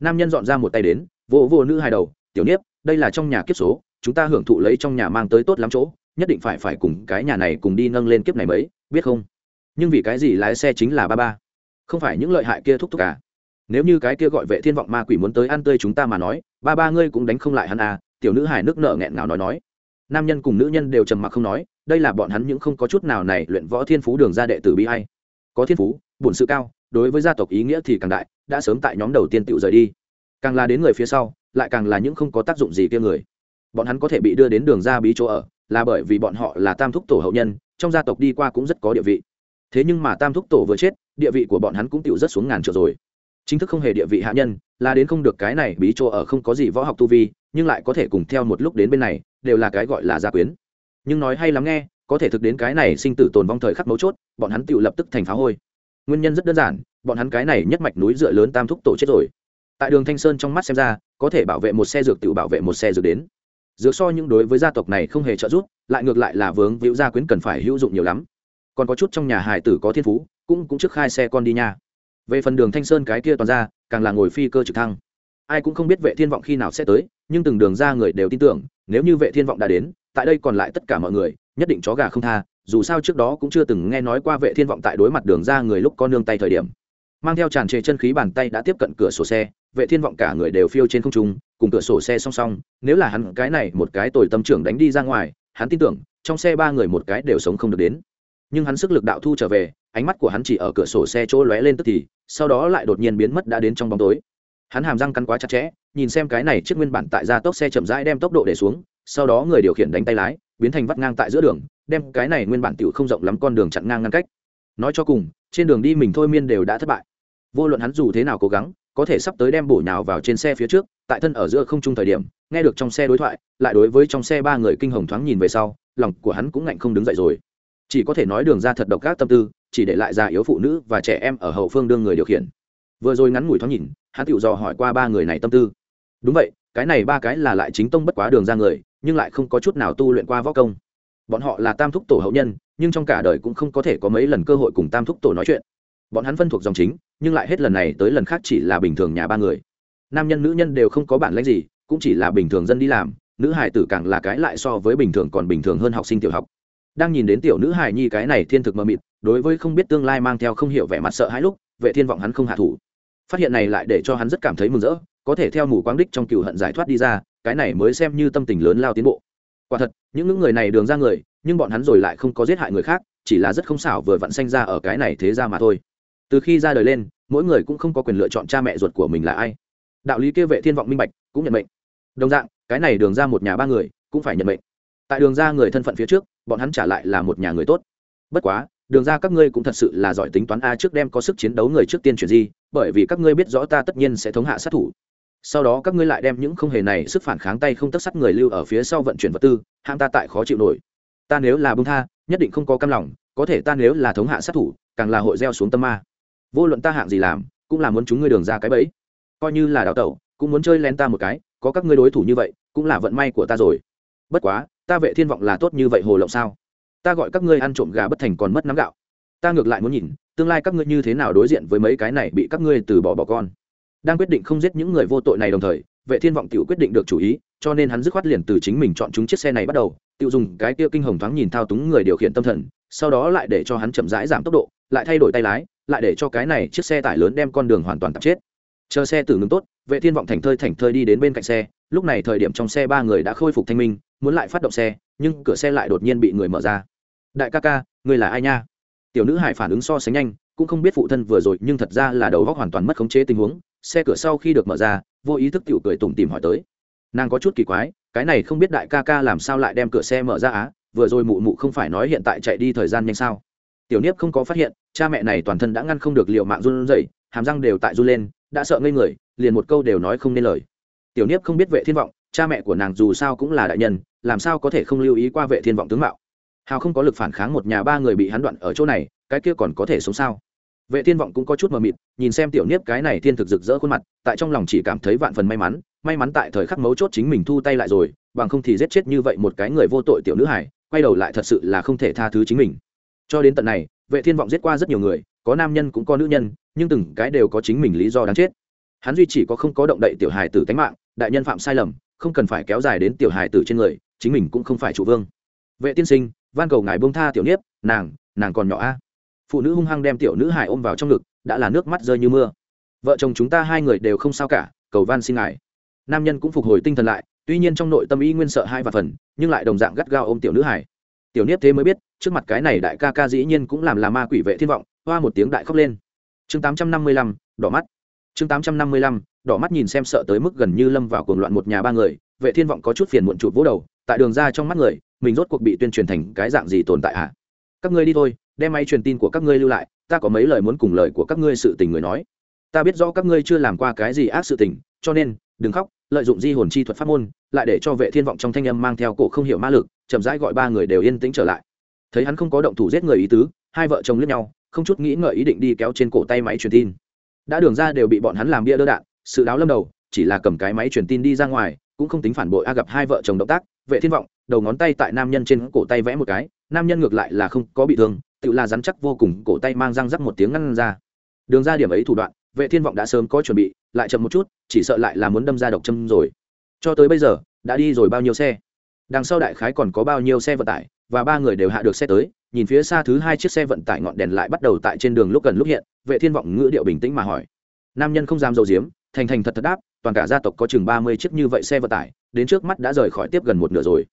Nam nhân dọn ra một tay đến, vỗ vỗ nữ hài đầu, tiểu niếp, đây là trong nhà kiếp số, chúng ta hưởng thụ lấy trong nhà mang tới tốt lắm chỗ nhất định phải phải cùng cái nhà này cùng đi nâng lên kiếp này mấy, biết không? Nhưng vì cái gì lái xe chính là ba ba? Không phải những lợi hại kia thúc thúc cả nếu như cái kia gọi vệ thiên vọng ma quỷ muốn tới ăn tươi chúng ta mà nói, ba ba ngươi cũng đánh không lại hắn à tiểu nữ hải nước nợ nghẹn ngào nói nói. Nam nhân cùng nữ nhân đều trầm mặc không nói, đây là bọn hắn những không có chút nào này luyện võ thiên phú đường ra đệ tử bi hay có thiên phú, bổn sự cao, đối với gia tộc ý nghĩa thì càng đại, đã sớm tại nhóm đầu tiên tự rời đi. Càng là đến người phía sau, lại càng là những không có tác dụng gì kia người. Bọn hắn có thể bị đưa đến đường ra bí chỗ ở là bởi vì bọn họ là tam thúc tổ hậu nhân, trong gia tộc đi qua cũng rất có địa vị. Thế nhưng mà tam thúc tổ vừa chết, địa vị của bọn hắn cũng tựu rất xuống ngàn trượng rồi. Chính thức không hề địa vị hạ nhân, là đến không được cái này bí chỗ ở không có gì võ học tu vi, nhưng lại có thể cùng theo một lúc đến bên này, đều là cái gọi là gia quyến. Nhưng nói hay lắm nghe, có thể thực đến cái này sinh tử tồn vong thời khắc mấu chốt, bọn hắn tựu lập tức thành phá hôi. Nguyên nhân rất đơn giản, bọn hắn cái này nhất mạch núi dựa lớn tam thúc tổ chết rồi. Tại đường thanh sơn trong mắt xem ra, có thể bảo vệ một xe dược tự bảo vệ một xe dược đến dược so những đối với gia tộc này không hề trợ giúp, lại ngược lại là vướng víu gia quyến cần phải hữu dụng nhiều lắm. Còn có chút trong nhà hải tử có thiên phú, cũng cũng trước khai xe con đi nha. Về phần đường thanh sơn cái kia toàn ra, càng là ngồi phi cơ trực thăng. Ai cũng không biết vệ thiên vọng khi nào sẽ tới, nhưng từng đường ra người đều tin tưởng, nếu như vệ thiên vọng đã đến, tại đây còn lại tất cả mọi người, nhất định chó gà không tha, dù sao trước đó cũng chưa từng nghe nói qua vệ thiên vọng tại đối mặt đường ra người lúc con nương tay thời điểm. Mang theo tràn trề chân khí bàn tay đã tiếp cận cửa sổ xe vệ thiên vọng cả người đều phiêu trên không trung, cùng cửa sổ xe song song, nếu là hắn cái này một cái tồi tâm trưởng đánh đi ra ngoài, hắn tin tưởng, trong xe ba người một cái đều sống không được đến. Nhưng hắn sức lực đạo thu trở về, ánh mắt của hắn chỉ ở cửa sổ xe chỗ lóe lên tức thì, sau đó lại đột nhiên biến mất đã đến trong bóng tối. Hắn hàm răng cắn quá chặt chẽ, nhìn xem cái này chiếc nguyên bản tại gia tốc xe chậm rãi đem tốc độ để xuống, sau đó người điều khiển đánh tay lái, biến thành vắt ngang tại giữa đường, đem cái này nguyên bản tiểu không rộng lắm con đường chặn ngang ngăn cách. Nói cho cùng, trên đường đi mình thôi miên đều đã thất bại. Vô luận hắn dù thế nào cố gắng có thể sắp tới đem bổ nhào vào trên xe phía trước, tại thân ở giữa không trung thời điểm, nghe được trong xe đối thoại, lại đối với trong xe ba người kinh hồng thoáng nhìn về sau, lòng của hắn cũng ngạnh không đứng dậy rồi. Chỉ có thể nói đường ra thật độc các tâm tư, chỉ để lại già yếu phụ nữ và trẻ em ở hậu phương đương người điều khiển. Vừa rồi ngắn ngủi thoáng nhìn, hắn tự dò hỏi qua ba người này tâm tư. Đúng vậy, cái này ba cái là lại chính tông bất quá đường ra người, nhưng lại không có chút nào tu luyện qua võ công. Bọn họ là tam thúc tổ hậu nhân, nhưng trong cả đời cũng không có thể có mấy lần cơ hội cùng tam thúc tổ nói chuyện. Bọn hắn phân thuộc dòng chính nhưng lại hết lần này tới lần khác chỉ là bình thường nhà ba người. Nam nhân, nữ nhân đều không có bản lãnh gì, cũng chỉ là bình thường dân đi làm, nữ hải tử càng là cái lại so với bình thường còn bình thường hơn học sinh tiểu học. Đang nhìn đến tiểu nữ hải nhi cái này thiên thực mờ mịt, đối với không biết tương lai mang theo không hiểu vẻ mặt sợ hãi lúc, vệ thiên vọng hắn không hạ thủ. Phát hiện này lại để cho hắn rất cảm thấy mừng rỡ, có thể theo mù quáng đích trong cựu hận giải thoát đi ra, cái này mới xem như tâm tình lớn lao tiến bộ. Quả thật, những những người này đường ra người, nhưng bọn hắn rồi lại không có giết hại người khác, chỉ là rất không xảo vừa vặn sanh ra ở cái này thế ra mà thôi từ khi ra đời lên, mỗi người cũng không có quyền lựa chọn cha mẹ ruột của mình là ai. Đạo lý kia vệ thiên vọng minh bạch, cũng nhận mệnh. Đồng dạng, cái này đường ra một nhà ba người, cũng phải nhận mệnh. Tại đường ra người thân phận phía trước, bọn hắn trả lại là một nhà người tốt. Bất quá, đường ra các ngươi cũng thật sự là giỏi tính toán a trước đem có sức chiến đấu người trước tiên chuyển di, bởi vì các ngươi biết rõ ta tất nhiên sẽ thống hạ sát thủ. Sau đó các ngươi lại đem những không hề này sức phản kháng tay không tất sắt người lưu ở phía sau vận chuyển vật tư hạng ta tại khó chịu nổi. Ta nếu là bưng tha, nhất định không có cam lòng, có thể ta nếu là thống hạ sát thủ, càng là hội gieo xuống tâm ma vô luận ta hạng gì làm, cũng là muốn chúng ngươi đường ra cái bẫy. Coi như là đào tẩu, cũng muốn chơi lén ta một cái, có các ngươi đối thủ như vậy, cũng là vận may của ta rồi. Bất quá, ta vệ thiên vọng là tốt như vậy hồ lộng sao? Ta gọi các ngươi ăn trộm gà bất thành còn mất nắm gạo. Ta ngược lại muốn nhìn, tương lai các ngươi như thế nào đối diện với mấy cái này bị các ngươi từ bỏ bỏ con. Đang quyết định không giết những người vô tội này đồng thời, vệ thiên vọng tiểu quyết định được chủ ý, cho nên hắn dứt khoát liền từ chính mình chọn chúng chiếc xe này bắt đầu tiêu dùng cái kia kinh hồng thoáng nhìn thao túng người điều khiển tâm thần, sau đó lại để cho hắn chậm rãi giảm tốc độ, lại thay đổi tay lái lại để cho cái này chiếc xe tải lớn đem con đường hoàn toàn tạp chết. Chờ xe tử ngừng tốt, vệ thiên vọng thành thơi thành thơi đi đến bên cạnh xe, lúc này thời điểm trong xe ba người đã khôi phục thanh minh, muốn lại phát động xe, nhưng cửa xe lại đột nhiên bị người mở ra. Đại ca ca người là ai nha? Tiểu nữ hải phản ứng so sánh nhanh, cũng không biết phụ thân vừa rồi nhưng thật ra là đầu góc hoàn toàn mất khống chế tình huống, xe cửa sau khi được mở ra, vô ý thức tiểu cười tủm tìm hỏi tới. Nàng có chút kỳ quái, cái này không biết đại ca ca làm sao lại đem cửa xe mở ra á? Vừa rồi mụ mụ không phải nói hiện tại chạy đi thời gian nhanh sao? Tiểu niếp không có phát hiện, cha mẹ này toàn thân đã ngăn không được liệu mạng run rẩy, hàm răng đều tại run lên, đã sợ ngây người, liền một câu đều nói không nên lời. Tiểu niếp không biết vệ thiên vọng, cha mẹ của nàng dù sao cũng là đại nhân, làm sao có thể không lưu ý qua vệ thiên vọng tướng mạo? Hào không có lực phản kháng một nhà ba người bị hắn đoạn ở chỗ này, cái kia còn có thể sống sao? Vệ thiên vọng cũng có chút mờ mịt, nhìn xem tiểu niếp cái này thiên thực rực rỡ khuôn mặt, tại trong lòng chỉ cảm thấy vạn phần may mắn may mắn tại thời khắc mấu chốt chính mình thu tay lại rồi, bằng không thì giết chết như vậy một cái người vô tội tiểu nữ hải quay đầu lại thật sự là không thể tha thứ chính mình cho đến tận này, vệ thiên vọng giết qua rất nhiều người, có nam nhân cũng có nữ nhân, nhưng từng cái đều có chính mình lý do đáng chết. Hắn duy chỉ có không có động đậy tiểu hài tử tánh mạng, đại nhân phạm sai lầm, không cần phải kéo dài đến tiểu hài tử trên người, chính mình cũng không phải chủ vương. Vệ tiên sinh, van cầu ngài bông tha tiểu niếp, nàng nàng còn nhỏ a. Phụ nữ hung hăng đem tiểu nữ hải ôm vào trong ngực, đã là nước mắt rơi như mưa. Vợ chồng chúng ta hai người đều không sao cả, cầu van xin ngài. Nam nhân cũng phục hồi tinh thần lại, tuy nhiên trong nội tâm y nguyên sợ hai và phần, nhưng lại đồng dạng gắt gao ôm tiểu nữ hải tiểu niếp thế mới biết trước mặt cái này đại ca ca dĩ nhiên cũng làm là ma quỷ vệ thiên vọng, hoa một tiếng đại khóc lên. Chương tám trăm năm mươi lăm, đỏ mắt. Chương tám trăm năm mươi lăm, đỏ mắt nhìn xem sợ tới mức gần như lâm vào cuồng loạn một nhà ba người, vệ thiên vọng có chút phiền muộn chụp vỗ đầu, tại đường ra trong mắt người, mình rốt cuộc bị tuyên truyền thành cái dạng gì tồn tại hả? Các ngươi đi thôi, đem máy truyền tin của các ngươi lưu lại, ta có mấy lời muốn cùng lời của các ngươi sự tình người nói. Ta biết rõ các ngươi chưa làm qua cái gì ác sự tình, cho nên, đừng khóc, lợi dụng di hồn chi thuật pháp môn, lại để cho vệ thiên vọng trong thanh âm mang theo cổ không hiểu ma lực, chậm rãi gọi ba người đều yên tĩnh trở lại thấy hắn không có động thủ giết người ý tứ, hai vợ chồng lướt nhau, không chút nghĩ ngợi ý định đi kéo trên cổ tay máy truyền tin. Đã đường ra đều bị bọn hắn làm bia đỡ đạn, sự đáo lâm đầu, chỉ là cầm cái máy truyền tin đi ra ngoài, cũng không tính phản bội a gặp hai vợ chồng động tác, vệ thiên vọng, đầu ngón tay tại nam nhân trên cổ tay vẽ một cái, nam nhân ngược lại là không có bị thương, tự là rắn chắc vô cùng, cổ tay mang răng rắc một tiếng ngăn ra. Đường ra điểm ấy thủ đoạn, vệ thiên vọng đã sớm có chuẩn bị, lại chậm một chút, chỉ sợ lại là muốn đâm ra độc châm rồi. Cho tới bây giờ, đã đi rồi bao nhiêu xe? Đằng sau đại khái còn có bao nhiêu xe vận tải và ba người đều hạ được xe tới, nhìn phía xa thứ hai chiếc xe vận tải ngọn đèn lại bắt đầu tại trên đường lúc gần lúc hiện, vệ thiên vọng ngữ điệu bình tĩnh mà hỏi. Nam nhân không dám dầu diếm thành thành thật thật đáp, toàn cả gia tộc có chừng ba mươi chiếc như vậy xe vận tải, đến trước mắt đã rời khỏi tiếp gần một nửa rồi.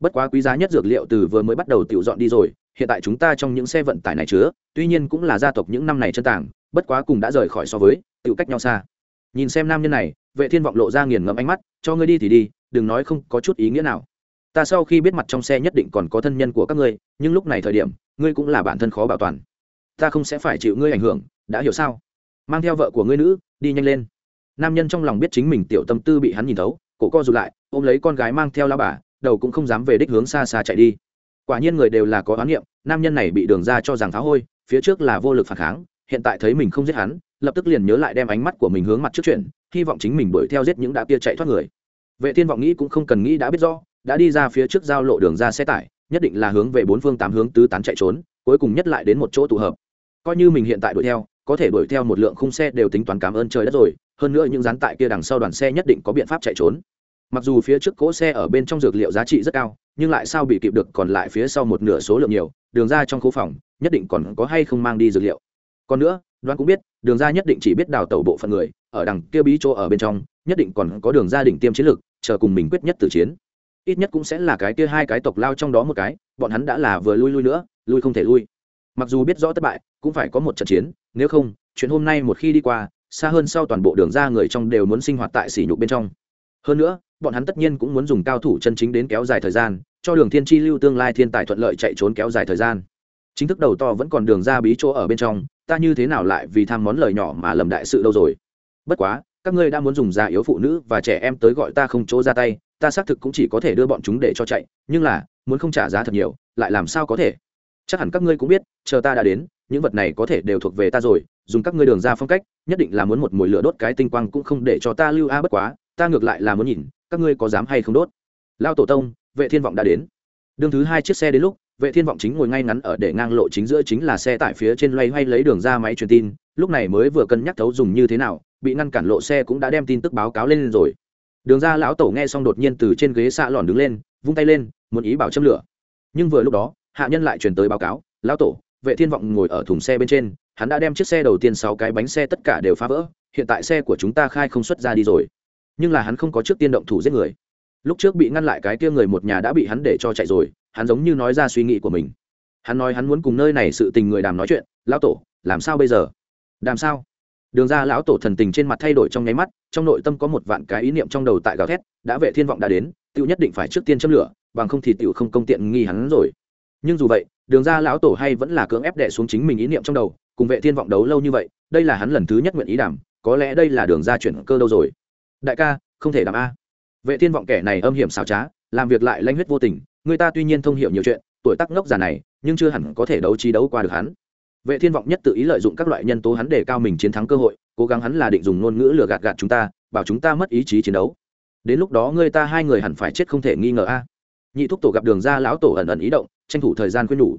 Bất quá quý giá nhất dược liệu từ vừa mới bắt đầu tiểu dọn đi rồi, hiện tại chúng ta trong những xe vận tải này chứa, tuy nhiên cũng là gia tộc những năm này chân tàng, bất quá cùng đã rời khỏi so với tiểu cách nhau xa. Nhìn xem nam nhân này, vệ thiên vọng lộ ra nghiền ngẫm ánh mắt, cho ngươi đi thì đi, đừng nói không có chút ý nghĩa nào ta sau khi biết mặt trong xe nhất định còn có thân nhân của các ngươi, nhưng lúc này thời điểm, ngươi cũng là bản thân khó bảo toàn. Ta không sẽ phải chịu ngươi ảnh hưởng, đã hiểu sao? Mang theo vợ của ngươi nữ, đi nhanh lên. Nam nhân trong lòng biết chính mình tiểu tâm tư bị hắn nhìn thấu, cổ co rụt lại, ôm lấy con gái mang theo lao bà, đầu cũng không dám về đích hướng xa xa chạy đi. Quả nhiên người đều là có oán niệm, nam nhân này bị đường ra cho rằng phá hôi, phía trước là vô lực phản kháng, hiện tại thấy mình không giết hắn, lập tức liền nhớ lại đem ánh mắt của mình hướng mặt trước chuyện hy vọng chính mình đuổi theo giết những đã kia chạy thoát người. Vệ thiên vọng nghĩ cũng không cần nghĩ đã biết rõ đã đi ra phía trước giao lộ đường ra xe tải, nhất định là hướng về bốn phương tám hướng tứ tán chạy trốn, cuối cùng nhất lại đến một chỗ tụ hợp. Coi như mình hiện tại đuổi theo, có thể đuổi theo một lượng khung xe đều tính toán cảm ơn trời đất rồi, hơn nữa những dán tại kia đằng sau đoàn xe nhất định có biện pháp chạy trốn. Mặc dù phía trước cỗ xe ở bên trong dược liệu giá trị rất cao, nhưng lại sao bị kịp được còn lại phía sau một nửa số lượng nhiều, đường ra trong khu phòng, nhất định còn có hay không mang đi dược liệu. Còn nữa, đoán cũng biết, đường ra nhất định chỉ biết đào tẩu bộ phận người, ở đằng kia bí chỗ ở bên trong, nhất định còn có đường gia đình tiêm chiến lược, chờ cùng mình quyết nhất từ chiến ít nhất cũng sẽ là cái kia hai cái tộc lao trong đó một cái, bọn hắn đã là vừa lui lui nữa, lui không thể lui. Mặc dù biết rõ thất bại, cũng phải có một trận chiến, nếu không, chuyện hôm nay một khi đi qua, xa hơn sau toàn bộ đường ra người trong đều muốn sinh hoạt tại sỉ nhục bên trong. Hơn nữa, bọn hắn tất nhiên cũng muốn dùng cao thủ chân chính đến kéo dài thời gian, cho đường thiên chi, lưu tương lai thiên tài thuận lợi chạy trốn kéo dài thời gian. Chính thức đầu to vẫn còn đường ra bí chỗ ở bên trong, ta như thế nào lại vì tham món lời nhỏ mà lầm đại sự đâu rồi? Bất quá, các ngươi đã muốn dùng già yếu phụ nữ và trẻ em tới gọi ta không chỗ ra tay ta xác thực cũng chỉ có thể đưa bọn chúng để cho chạy, nhưng là, muốn không trả giá thật nhiều, lại làm sao có thể? Chắc hẳn các ngươi cũng biết, chờ ta đã đến, những vật này có thể đều thuộc về ta rồi, dùng các ngươi đường ra phong cách, nhất định là muốn một mùi lửa đốt cái tinh quang cũng không để cho ta lưu a bất quá, ta ngược lại là muốn nhìn, các ngươi có dám hay không đốt? Lao tổ tông, vệ thiên vọng đã đến. Đương thứ hai chiếc xe đến lúc, vệ thiên vọng chính ngồi ngay ngắn ở để ngang lộ chính giữa chính là xe tải phía trên loay hoay lấy đường ra máy truyền tin, lúc này mới vừa cân nhắc thấu dùng như thế nào, bị ngăn cản lộ xe cũng đã đem tin tức báo cáo lên rồi đường ra lão tổ nghe xong đột nhiên từ trên ghế xạ lòn đứng lên, vung tay lên muốn ý bảo châm lửa. Nhưng vừa lúc đó, hạ nhân lại truyền tới báo cáo, lão tổ, vệ thiên vọng ngồi ở thùng xe bên trên, hắn đã đem chiếc xe đầu tiên sáu cái bánh xe tất cả đều phá vỡ, hiện tại xe của chúng ta khai không xuất ra đi rồi. Nhưng là hắn không có trước tiên động thủ giết người. Lúc trước bị ngăn lại cái kia người một nhà đã bị hắn để cho chạy rồi, hắn giống như nói ra suy nghĩ của mình. Hắn nói hắn muốn cùng nơi này sự tình người đàm nói chuyện, lão tổ, làm sao bây giờ? Đàm sao? Đường ra lão tổ thần tình trên mặt thay đổi trong nháy mắt, trong nội tâm có một vạn cái ý niệm trong đầu tại gào thét, đã vệ thiên vọng đã đến tựu nhất định phải trước tiên châm lửa, bằng không thì tựu không công tiện nghi hắn rồi. Nhưng dù vậy, đường ra lão tổ hay vẫn là cưỡng ép đẻ xuống chính mình ý niệm trong đầu, cùng vệ thiên vọng đấu lâu như vậy, đây là hắn lần thứ nhất nguyện ý đảm có lẽ đây là đường ra chuyển cơ đâu rồi. Đại ca, không thể đảm a. Vệ thiên vọng kẻ này âm hiểm xảo trá, làm việc lại lanh huyết vô tình, người ta tuy nhiên thông hiểu nhiều chuyện, tuổi tác ngốc già này, nhưng chưa hẳn có thể đấu trí đấu qua được hắn vệ thiên vọng nhất tự ý lợi dụng các loại nhân tố hắn để cao mình chiến thắng cơ hội, cố gắng hắn là định dùng ngôn ngữ lừa gạt gạt chúng ta, bảo chúng ta mất ý chí chiến đấu. Đến lúc đó người ta hai người hẳn phải chết không thể nghi ngờ a. Nhị thúc tổ gặp đường ra lão tổ ẩn ẩn ý động, tranh thủ thời gian khuyên nhủ.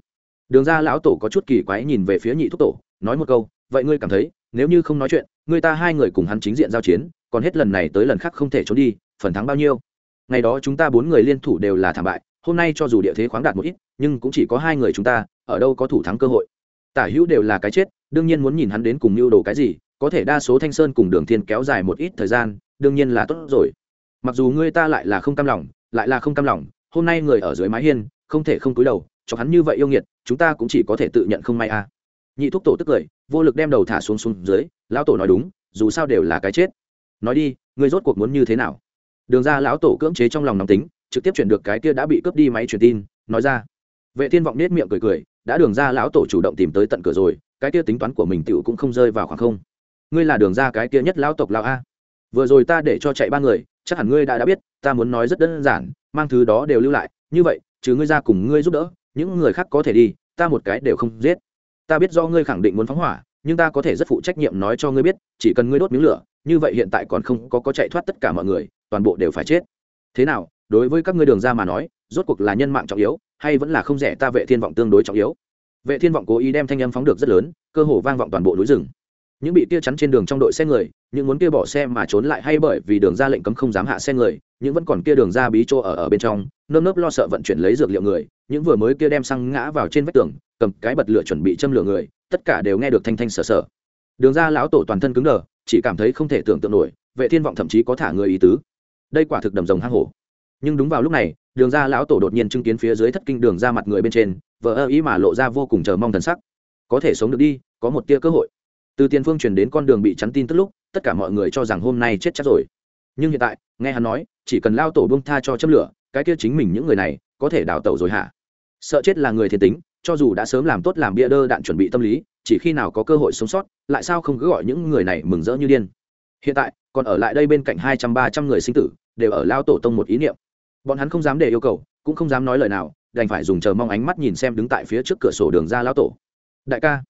Đường ra lão tổ có chút kỳ quái nhìn về phía nhị thúc tổ, nói một câu, vậy ngươi cảm thấy, nếu như không nói chuyện người ta hai người cùng hắn chính diện giao chiến, còn hết lần này tới lần khác không thể trốn đi, phần thắng bao nhiêu? Ngày đó chúng ta bốn người liên thủ đều là thảm bại, hôm nay cho dù địa thế khoáng đạt một ít, nhưng cũng chỉ có hai người chúng ta, ở đâu có thủ thắng cơ hội tả hữu đều là cái chết, đương nhiên muốn nhìn hắn đến cùng mưu đồ cái gì, có thể đa số thanh sơn cùng đường thiên kéo dài một ít thời gian, đương nhiên là tốt rồi. Mặc dù ngươi ta lại là không cam lòng, lại là không cam lòng, hôm nay người ở dưới mái hiên, không thể không cúi đầu, cho hắn như vậy yêu nghiệt, chúng ta cũng chỉ có thể tự nhận không may à. Nhị thúc tổ tức cười, vô lực đem đầu thả xuống xuống dưới, lão tổ nói đúng, dù sao đều là cái chết. Nói đi, ngươi rốt cuộc muốn như thế nào? Đường ra lão tổ cưỡng chế trong lòng nóng tính, trực tiếp chuyển được cái kia đã bị cướp đi máy truyền tin, nói ra. Vệ thiên vọng nết miệng cười cười đã đường ra lão tổ chủ động tìm tới tận cửa rồi, cái kia tính toán của mình tựu cũng không rơi vào khoảng không. Ngươi là đường ra cái kia nhất lão tộc lão a. Vừa rồi ta để cho chạy ba người, chắc hẳn ngươi đã đã biết, ta muốn nói rất đơn giản, mang thứ đó đều lưu lại, như vậy chứ ngươi ra cùng ngươi giúp đỡ, những người khác có thể đi, ta một cái đều không giết. Ta biết do ngươi khẳng định muốn phóng hỏa, nhưng ta có thể rất phụ trách nhiệm nói cho ngươi biết, chỉ cần ngươi đốt miếng lửa, như vậy hiện tại còn không có có chạy thoát tất cả mọi người, toàn bộ đều phải chết. Thế nào, đối với các ngươi đường ra mà nói, rốt cuộc là nhân mạng trọng yếu hay vẫn là không rẻ ta vệ thiên vọng tương đối trọng yếu. Vệ thiên vọng cố ý đem thanh âm phóng được rất lớn, cơ hồ vang vọng toàn bộ núi rừng. Những bị kia chắn trên đường trong đội xe người, những muốn kia bỏ xe mà trốn lại hay bởi vì đường ra lệnh cấm không dám hạ xe người, những vẫn còn kia đường ra bí chỗ ở ở bên trong, nơm nớp lo sợ vận chuyển lấy dược liệu người, những vừa mới kia đem xăng ngã vào trên vách tường, cầm cái bật lửa chuẩn bị châm lửa người, tất cả đều nghe được thanh thanh sở sở. đường ra lão tổ toàn thân cứng đờ, chỉ cảm thấy không thể tưởng tượng nổi, vệ thiên vọng thậm chí có thả người ý tứ. Đây quả thực đầm rồng hang hổ. Nhưng đúng vào lúc này đường ra lão tổ đột nhiên chứng kiến phía dưới thất kinh đường ra mặt người bên trên vợ ơ ý mà lộ ra vô cùng chờ mong thần sắc. Có thể sống được đi, có một tia cơ hội. Từ tiền phương truyền đến con đường bị chắn tin tức lúc, tất cả mọi người cho rằng hôm nay chết chắc rồi. Nhưng hiện tại, nghe hắn nói, chỉ cần lao tổ bông tha cho châm lửa, cái kia chính mình những người này có thể đào tẩu rồi hả? Sợ chết là người thiên tính, cho dù đã sớm làm tốt làm bia đơ đạn chuẩn bị tâm lý, chỉ khi nào có cơ hội sống sót, lại sao không cứ gọi những người này mừng rỡ như điên? Hiện tại, còn ở lại đây bên cạnh hai trăm ba trăm người sinh tử, đều ở lao tổ tông một ý niệm bọn hắn không dám để yêu cầu, cũng không dám nói lời nào, đành phải dùng chờ mong ánh mắt nhìn xem đứng tại phía trước cửa sổ đường ra lão tổ. Đại ca,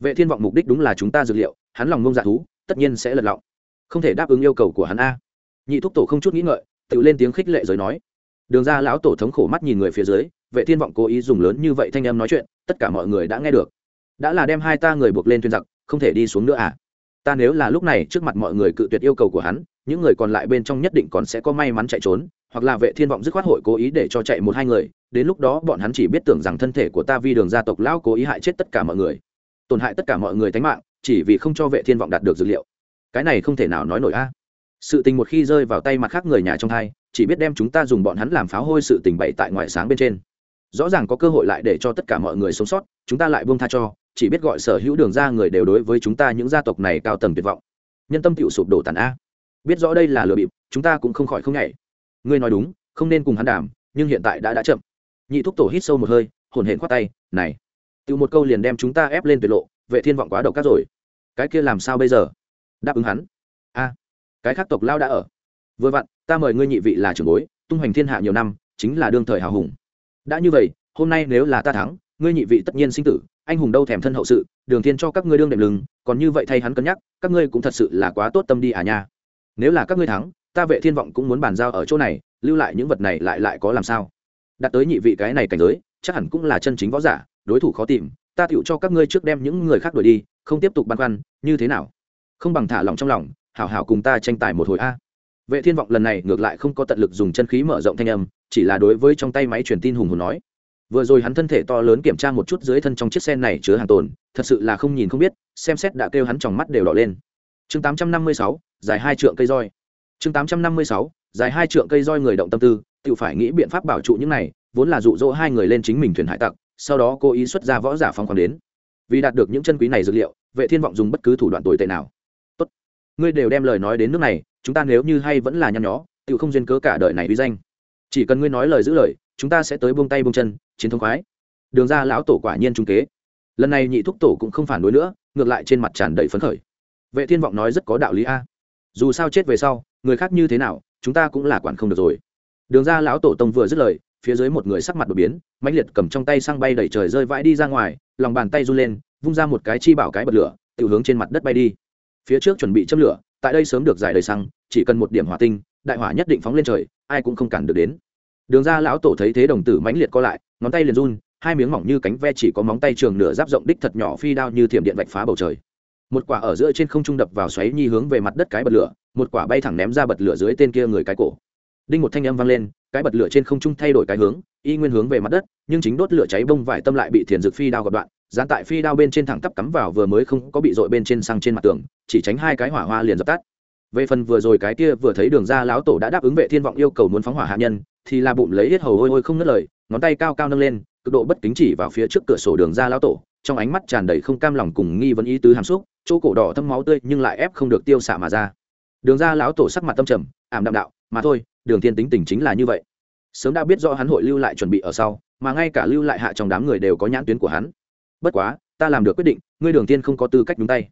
vệ thiên vọng mục đích đúng là chúng ta dược liệu, hắn lòng ngông dạ thú, tất nhiên sẽ lật lọng. Không thể đáp ứng yêu cầu của hắn a. Nhị thúc tổ không chút nghĩ ngợi, tự lên tiếng khích lệ rồi nói. Đường ra lão tổ thống khổ mắt nhìn người phía dưới, vệ thiên vọng cố ý dùng lớn như vậy thanh em nói chuyện, tất cả mọi người đã nghe được. Đã là đem hai ta người buộc lên thuyền giặc, không thể đi xuống nữa à? Ta nếu là lúc này trước mặt mọi người cự tuyệt yêu cầu của hắn, những người còn lại bên trong nhất định còn sẽ có may mắn chạy trốn hoặc là vệ thiên vọng dứt khoát hội cố ý để cho chạy một hai người, đến lúc đó bọn hắn chỉ biết tưởng rằng thân thể của ta vi đường gia tộc lão cố ý hại chết tất cả mọi người. Tổn hại tất cả mọi người tánh mạng, chỉ vì không cho vệ thiên vọng đạt được dữ liệu. Cái này không thể nào nói nổi a. Sự tình một khi rơi vào tay mặt khác người nhà trong hai, chỉ biết đem chúng ta dùng bọn hắn làm pháo hôi sự tình bậy tại ngoại sáng bên trên. Rõ ràng có cơ hội lại để cho tất cả mọi người sống sót, chúng ta lại buông tha cho, chỉ biết gọi sở hữu đường ra người đều đối với chúng ta những gia tộc này cao tầng tuyệt vọng. Nhân tâm cựu sụp đổ tàn a. Biết rõ đây là lừa bịp, chúng ta cũng không khỏi không nhảy ngươi nói đúng, không nên cùng hắn đàm, nhưng hiện tại đã đã chậm. Nhị thúc tổ hít sâu một hơi, hồn hển khoát tay, này tự một câu liền đem chúng ta ép lên tuyệt lộ, vệ thiên vọng quá độc các rồi. Cái kia làm sao bây giờ? Đáp ứng hắn. A, cái khác tộc lao đã ở. Vừa vặn, ta mời ngươi nhị vị là trưởng bối, tung hoành thiên hạ nhiều năm, chính là đương thời hào hùng. Đã như vậy, hôm nay nếu là ta thắng, ngươi nhị vị tất nhiên sinh tử, anh hùng đâu thèm thân hậu sự, đường thiên cho các ngươi đương đệm lưng, còn như vậy thay hắn cân nhắc, các ngươi cũng thật sự là quá tốt tâm đi à nha. Nếu là các ngươi thắng ta vệ thiên vọng cũng muốn bàn giao ở chỗ này lưu lại những vật này lại lại có làm sao? Đặt tới nhị vị cái này cảnh giới chắc hẳn cũng là chân chính võ giả đối thủ khó tìm ta tựu cho các ngươi trước đem những người khác đuổi đi không tiếp tục băn khoăn như thế nào? Không bằng thả lòng trong lòng hảo hảo cùng ta tranh tài một hồi a. Vệ thiên vọng lần này ngược lại không có tận lực dùng chân khí mở rộng thanh âm chỉ là đối với trong tay máy truyền tin hùng hồn nói. Vừa rồi hắn thân thể to lớn kiểm tra một chút dưới thân trong chiếc xe này chứa hàng tồn thật sự là không nhìn không biết xem xét đã kêu hắn tròng mắt đều đỏ lên. Chương 856, dài hai trượng cây roi chương 856, dài hai trượng cây roi người động tâm tư tự phải nghĩ biện pháp bảo trụ những này vốn là dụ dỗ hai người lên chính mình thuyền hải tặc sau đó cố ý xuất ra võ giả phong quan đến. Vì đạt được những chân quý này dược liệu vệ thiên vọng dùng bất cứ thủ đoạn tồi tệ nào. Tốt ngươi đều đem lời nói đến nước này chúng ta nếu như hay vẫn là nhăn nhó tự không duyên cớ cả đời này uy danh. Chỉ cần ngươi nói lời giữ lời chúng ta sẽ tới buông tay buông chân chiến thống khoái. Đường ra lão tổ quả nhiên trung kế. Lần này nhị thúc tổ cũng không phản đối nữa ngược lại trên mặt tràn đầy phấn khởi. Vệ thiên vọng nói rất có đạo lý a. Dù sao chết về sau người khác như thế nào, chúng ta cũng là quản không được rồi. Đường ra lão tổ tông vừa dứt lời, phía dưới một người sắc mặt đột biến, mãnh liệt cầm trong tay sang bay đẩy trời rơi vãi đi ra ngoài, lòng bàn tay run lên, vung ra một cái chi bảo cái bật lửa tự hướng trên mặt đất bay đi. Phía trước chuẩn bị châm lửa, tại đây sớm được giải đầy xăng, chỉ cần một điểm hỏa tinh, đại hỏa nhất định phóng lên trời, ai cũng không cản được đến. Đường ra lão tổ thấy thế đồng tử mãnh liệt co lại, ngón tay liền run, hai miếng mỏng như cánh ve chỉ có móng tay trường nửa giáp rộng đích thật nhỏ phi đao như thiểm điện vạch phá bầu trời. Một quả ở giữa trên không trung đập vào xoáy nhi hướng về mặt đất cái bật lửa một quả bay thẳng ném ra bật lửa dưới tên kia người cái cổ. Đinh một thanh âm vang lên, cái bật lửa trên không trung thay đổi cái hướng, y nguyên hướng về mặt đất, nhưng chính đốt lửa cháy bông vải tâm lại bị thiền dược phi đao gọt đoạn, dán tại phi đao bên trên thẳng tắp cắm vào vừa mới không có bị dội bên trên sang trên mặt tường, chỉ tránh hai cái hỏa hoa liền dập tắt. Về phần vừa rồi cái kia vừa thấy đường ra lão tổ đã đáp ứng vệ thiên vọng yêu cầu muốn phóng hỏa hạ nhân, thì là bụng lấy hết hầu hôi hôi không ngất lời, ngón tay cao cao nâng lên, cực độ bất kính chỉ vào phía trước cửa sổ đường ra lão tổ, trong ánh mắt tràn đầy không cam lòng cùng nghi vấn ý tứ hàm xúc, chỗ cổ đỏ thâm máu tươi nhưng lại ép không được tiêu xạ mà ra đường ra lão tổ sắc mặt tâm trầm, ảm đạm đạo, mà thôi, đường thiên tính tình chính là như vậy. Sớm đã biết do hắn hội lưu lại chuẩn bị ở sau, mà ngay cả lưu lại hạ trong đám người đều có nhãn tuyến của hắn. Bất quá, ta làm được quyết định, ngươi đường tiên không có tư cách nhúng tay.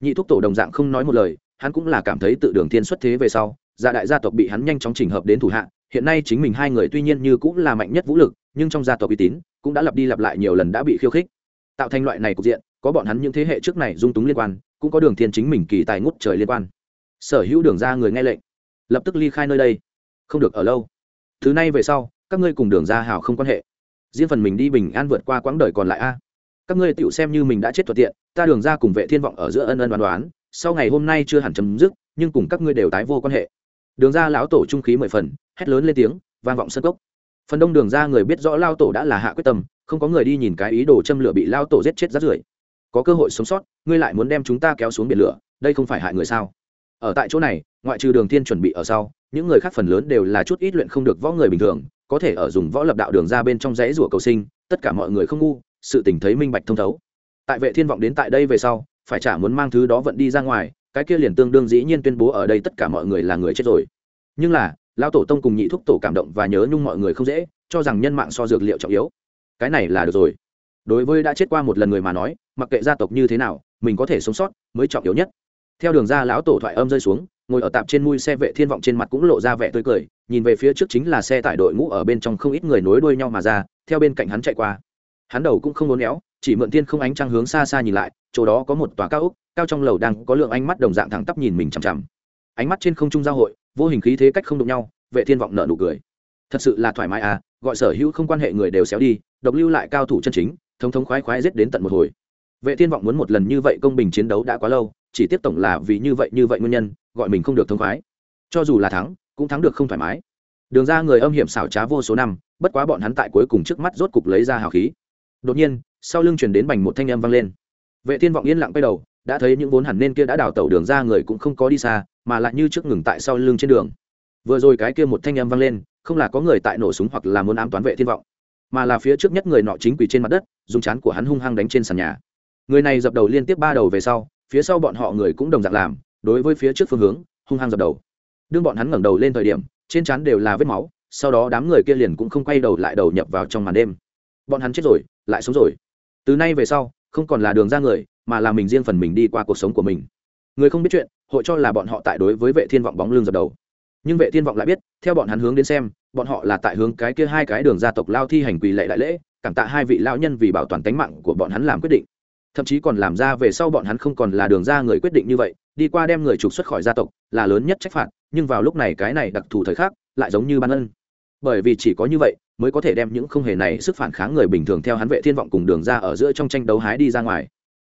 Nhị thúc tổ đồng dạng không nói một lời, hắn cũng là cảm thấy tự đường tiên xuất thế về sau, gia đại gia tộc bị hắn nhanh chóng chỉnh hợp đến thủ hạ, hiện nay chính mình hai người tuy nhiên như cũng là mạnh nhất vũ lực, nhưng trong gia tộc uy tín cũng đã lặp đi lặp lại nhiều lần đã bị khiêu khích. Tạo thành loại này cục diện, có bọn hắn những thế hệ trước này dung túng liên quan, cũng có đường thiên chính mình kỳ tài ngút trời liên quan sở hữu đường ra người nghe lệnh. Lập tức ly khai nơi đây. Không được ở lâu. Thứ này về sau, các ngươi cùng đường ra hảo không quan hệ. Riêng phần mình đi bình an vượt qua quãng đời còn lại a. Các ngươi tựu xem như mình đã chết thuận tiện, ta đường ra cùng vệ thiên vọng ở giữa ân ân đoán đoán sau ngày hôm nay chưa hẳn chấm dứt, nhưng cùng các ngươi đều tái vô quan hệ. Đường ra lão tổ trung khí mười phần, hét lớn lên tiếng, vang vọng sân cốc. Phần đông đường ra người biết rõ lao tổ đã là hạ quyết tâm, không có người đi nhìn cái ý đồ châm lửa bị lao tổ giết chết rát rưởi. Có cơ hội sống sót, ngươi lại muốn đem chúng ta kéo xuống biển lửa, đây không phải hại người sao? Ở tại chỗ này, ngoại trừ đường thiên chuẩn bị ở sau, những người khác phần lớn đều là chút ít luyện không được võ người bình thường, có thể ở dùng võ lập đạo đường ra bên trong rẽ rủa cầu sinh, tất cả mọi người không ngu, sự tình thấy minh bạch thông thấu. Tại vệ thiên vọng đến tại đây về sau, phải chả muốn mang thứ đó vận đi ra ngoài, cái kia liền tương đương dĩ nhiên tuyên bố ở đây tất cả mọi người là người chết rồi. Nhưng là, lão tổ tông cùng nhị thúc tổ cảm động và nhớ nhung mọi người không dễ, cho rằng nhân mạng so dược liệu trọng yếu. Cái này là được rồi. Đối với đã chết qua một lần người mà nói, mặc kệ gia tộc như thế nào, mình có thể sống sót mới trọng yếu nhất theo đường ra lão tổ thoại âm rơi xuống, ngồi ở tạp trên mui xe vệ thiên vọng trên mặt cũng lộ ra vẻ tươi cười, nhìn về phía trước chính là xe tải đội ngũ ở bên trong không ít người nối đuôi nhau mà ra, theo bên cạnh hắn chạy qua. Hắn đầu cũng không muốn éo, chỉ mượn tiên không ánh trăng hướng xa xa nhìn lại, chỗ đó có một tòa cao ốc, cao trong lầu đang có lượng ánh mắt đồng dạng thẳng tắp nhìn mình chằm chằm. Ánh mắt trên không trung giao hội, vô hình khí thế cách không đụng nhau, vệ thiên vọng nở nụ cười. Thật sự là thoải mái à gọi sở hữu không quan hệ người đều xéo đi, độc lưu lại cao thủ chân chính, thống thống khoái khoái giết đến tận một hồi. Vệ thiên vọng muốn một lần như vậy công bình chiến đấu đã quá lâu chỉ tiếp tổng là vì như vậy như vậy nguyên nhân, gọi mình không được thông khoái. Cho dù là thắng, cũng thắng được không thoải mái. Đường ra người âm hiểm xảo trá vô số năm, bất quá bọn hắn tại cuối cùng trước mắt rốt cục lấy ra hào khí. Đột nhiên, sau lưng chuyển đến bành một thanh âm vang lên. Vệ thiên vọng yên lặng quay đầu, đã thấy những vốn hẳn nên kia đã đào tẩu đường ra người cũng không có đi xa, mà lại như trước ngừng tại sau lưng trên đường. Vừa rồi cái kia một thanh âm vang lên, không là có người tại nổ súng hoặc là muốn ám toán vệ thiên vọng, mà là phía trước nhất người nọ chính quỳ trên mặt đất, dùng chán của hắn hung hăng đánh trên sàn nhà. Người này dập đầu liên tiếp ba đầu về sau phía sau bọn họ người cũng đồng dạng làm, đối với phía trước phương hướng, hung hăng dập đầu. Đương bọn hắn ngẩng đầu lên thời điểm, trên trán đều là vết máu, sau đó đám người kia liền cũng không quay đầu lại đầu nhập vào trong màn đêm. Bọn hắn chết rồi, lại sống rồi. Từ nay về sau, không còn là đường ra người, mà là mình riêng phần mình đi qua cuộc sống của mình. Người không biết chuyện, hội cho là bọn họ tại đối với vệ thiên vọng bóng lưng dập đầu. Nhưng vệ thiên vọng lại biết, theo bọn hắn hướng đến xem, bọn họ là tại hướng cái kia hai cái đường gia tộc lao thi hành quỳ lệ đại lễ, cảm tạ hai vị lão nhân vì bảo toàn tính mạng của bọn hắn làm quyết định thậm chí còn làm ra về sau bọn hắn không còn là đường ra người quyết định như vậy, đi qua đem người trục xuất khỏi gia tộc là lớn nhất trách phạt, nhưng vào lúc này cái này đặc thù thời khắc lại giống như ban ân. Bởi vì chỉ có như vậy mới có thể đem những không hề này sức phản kháng người bình thường theo hắn vệ thiên vọng cùng đường ra ở giữa trong tranh đấu hái đi ra ngoài.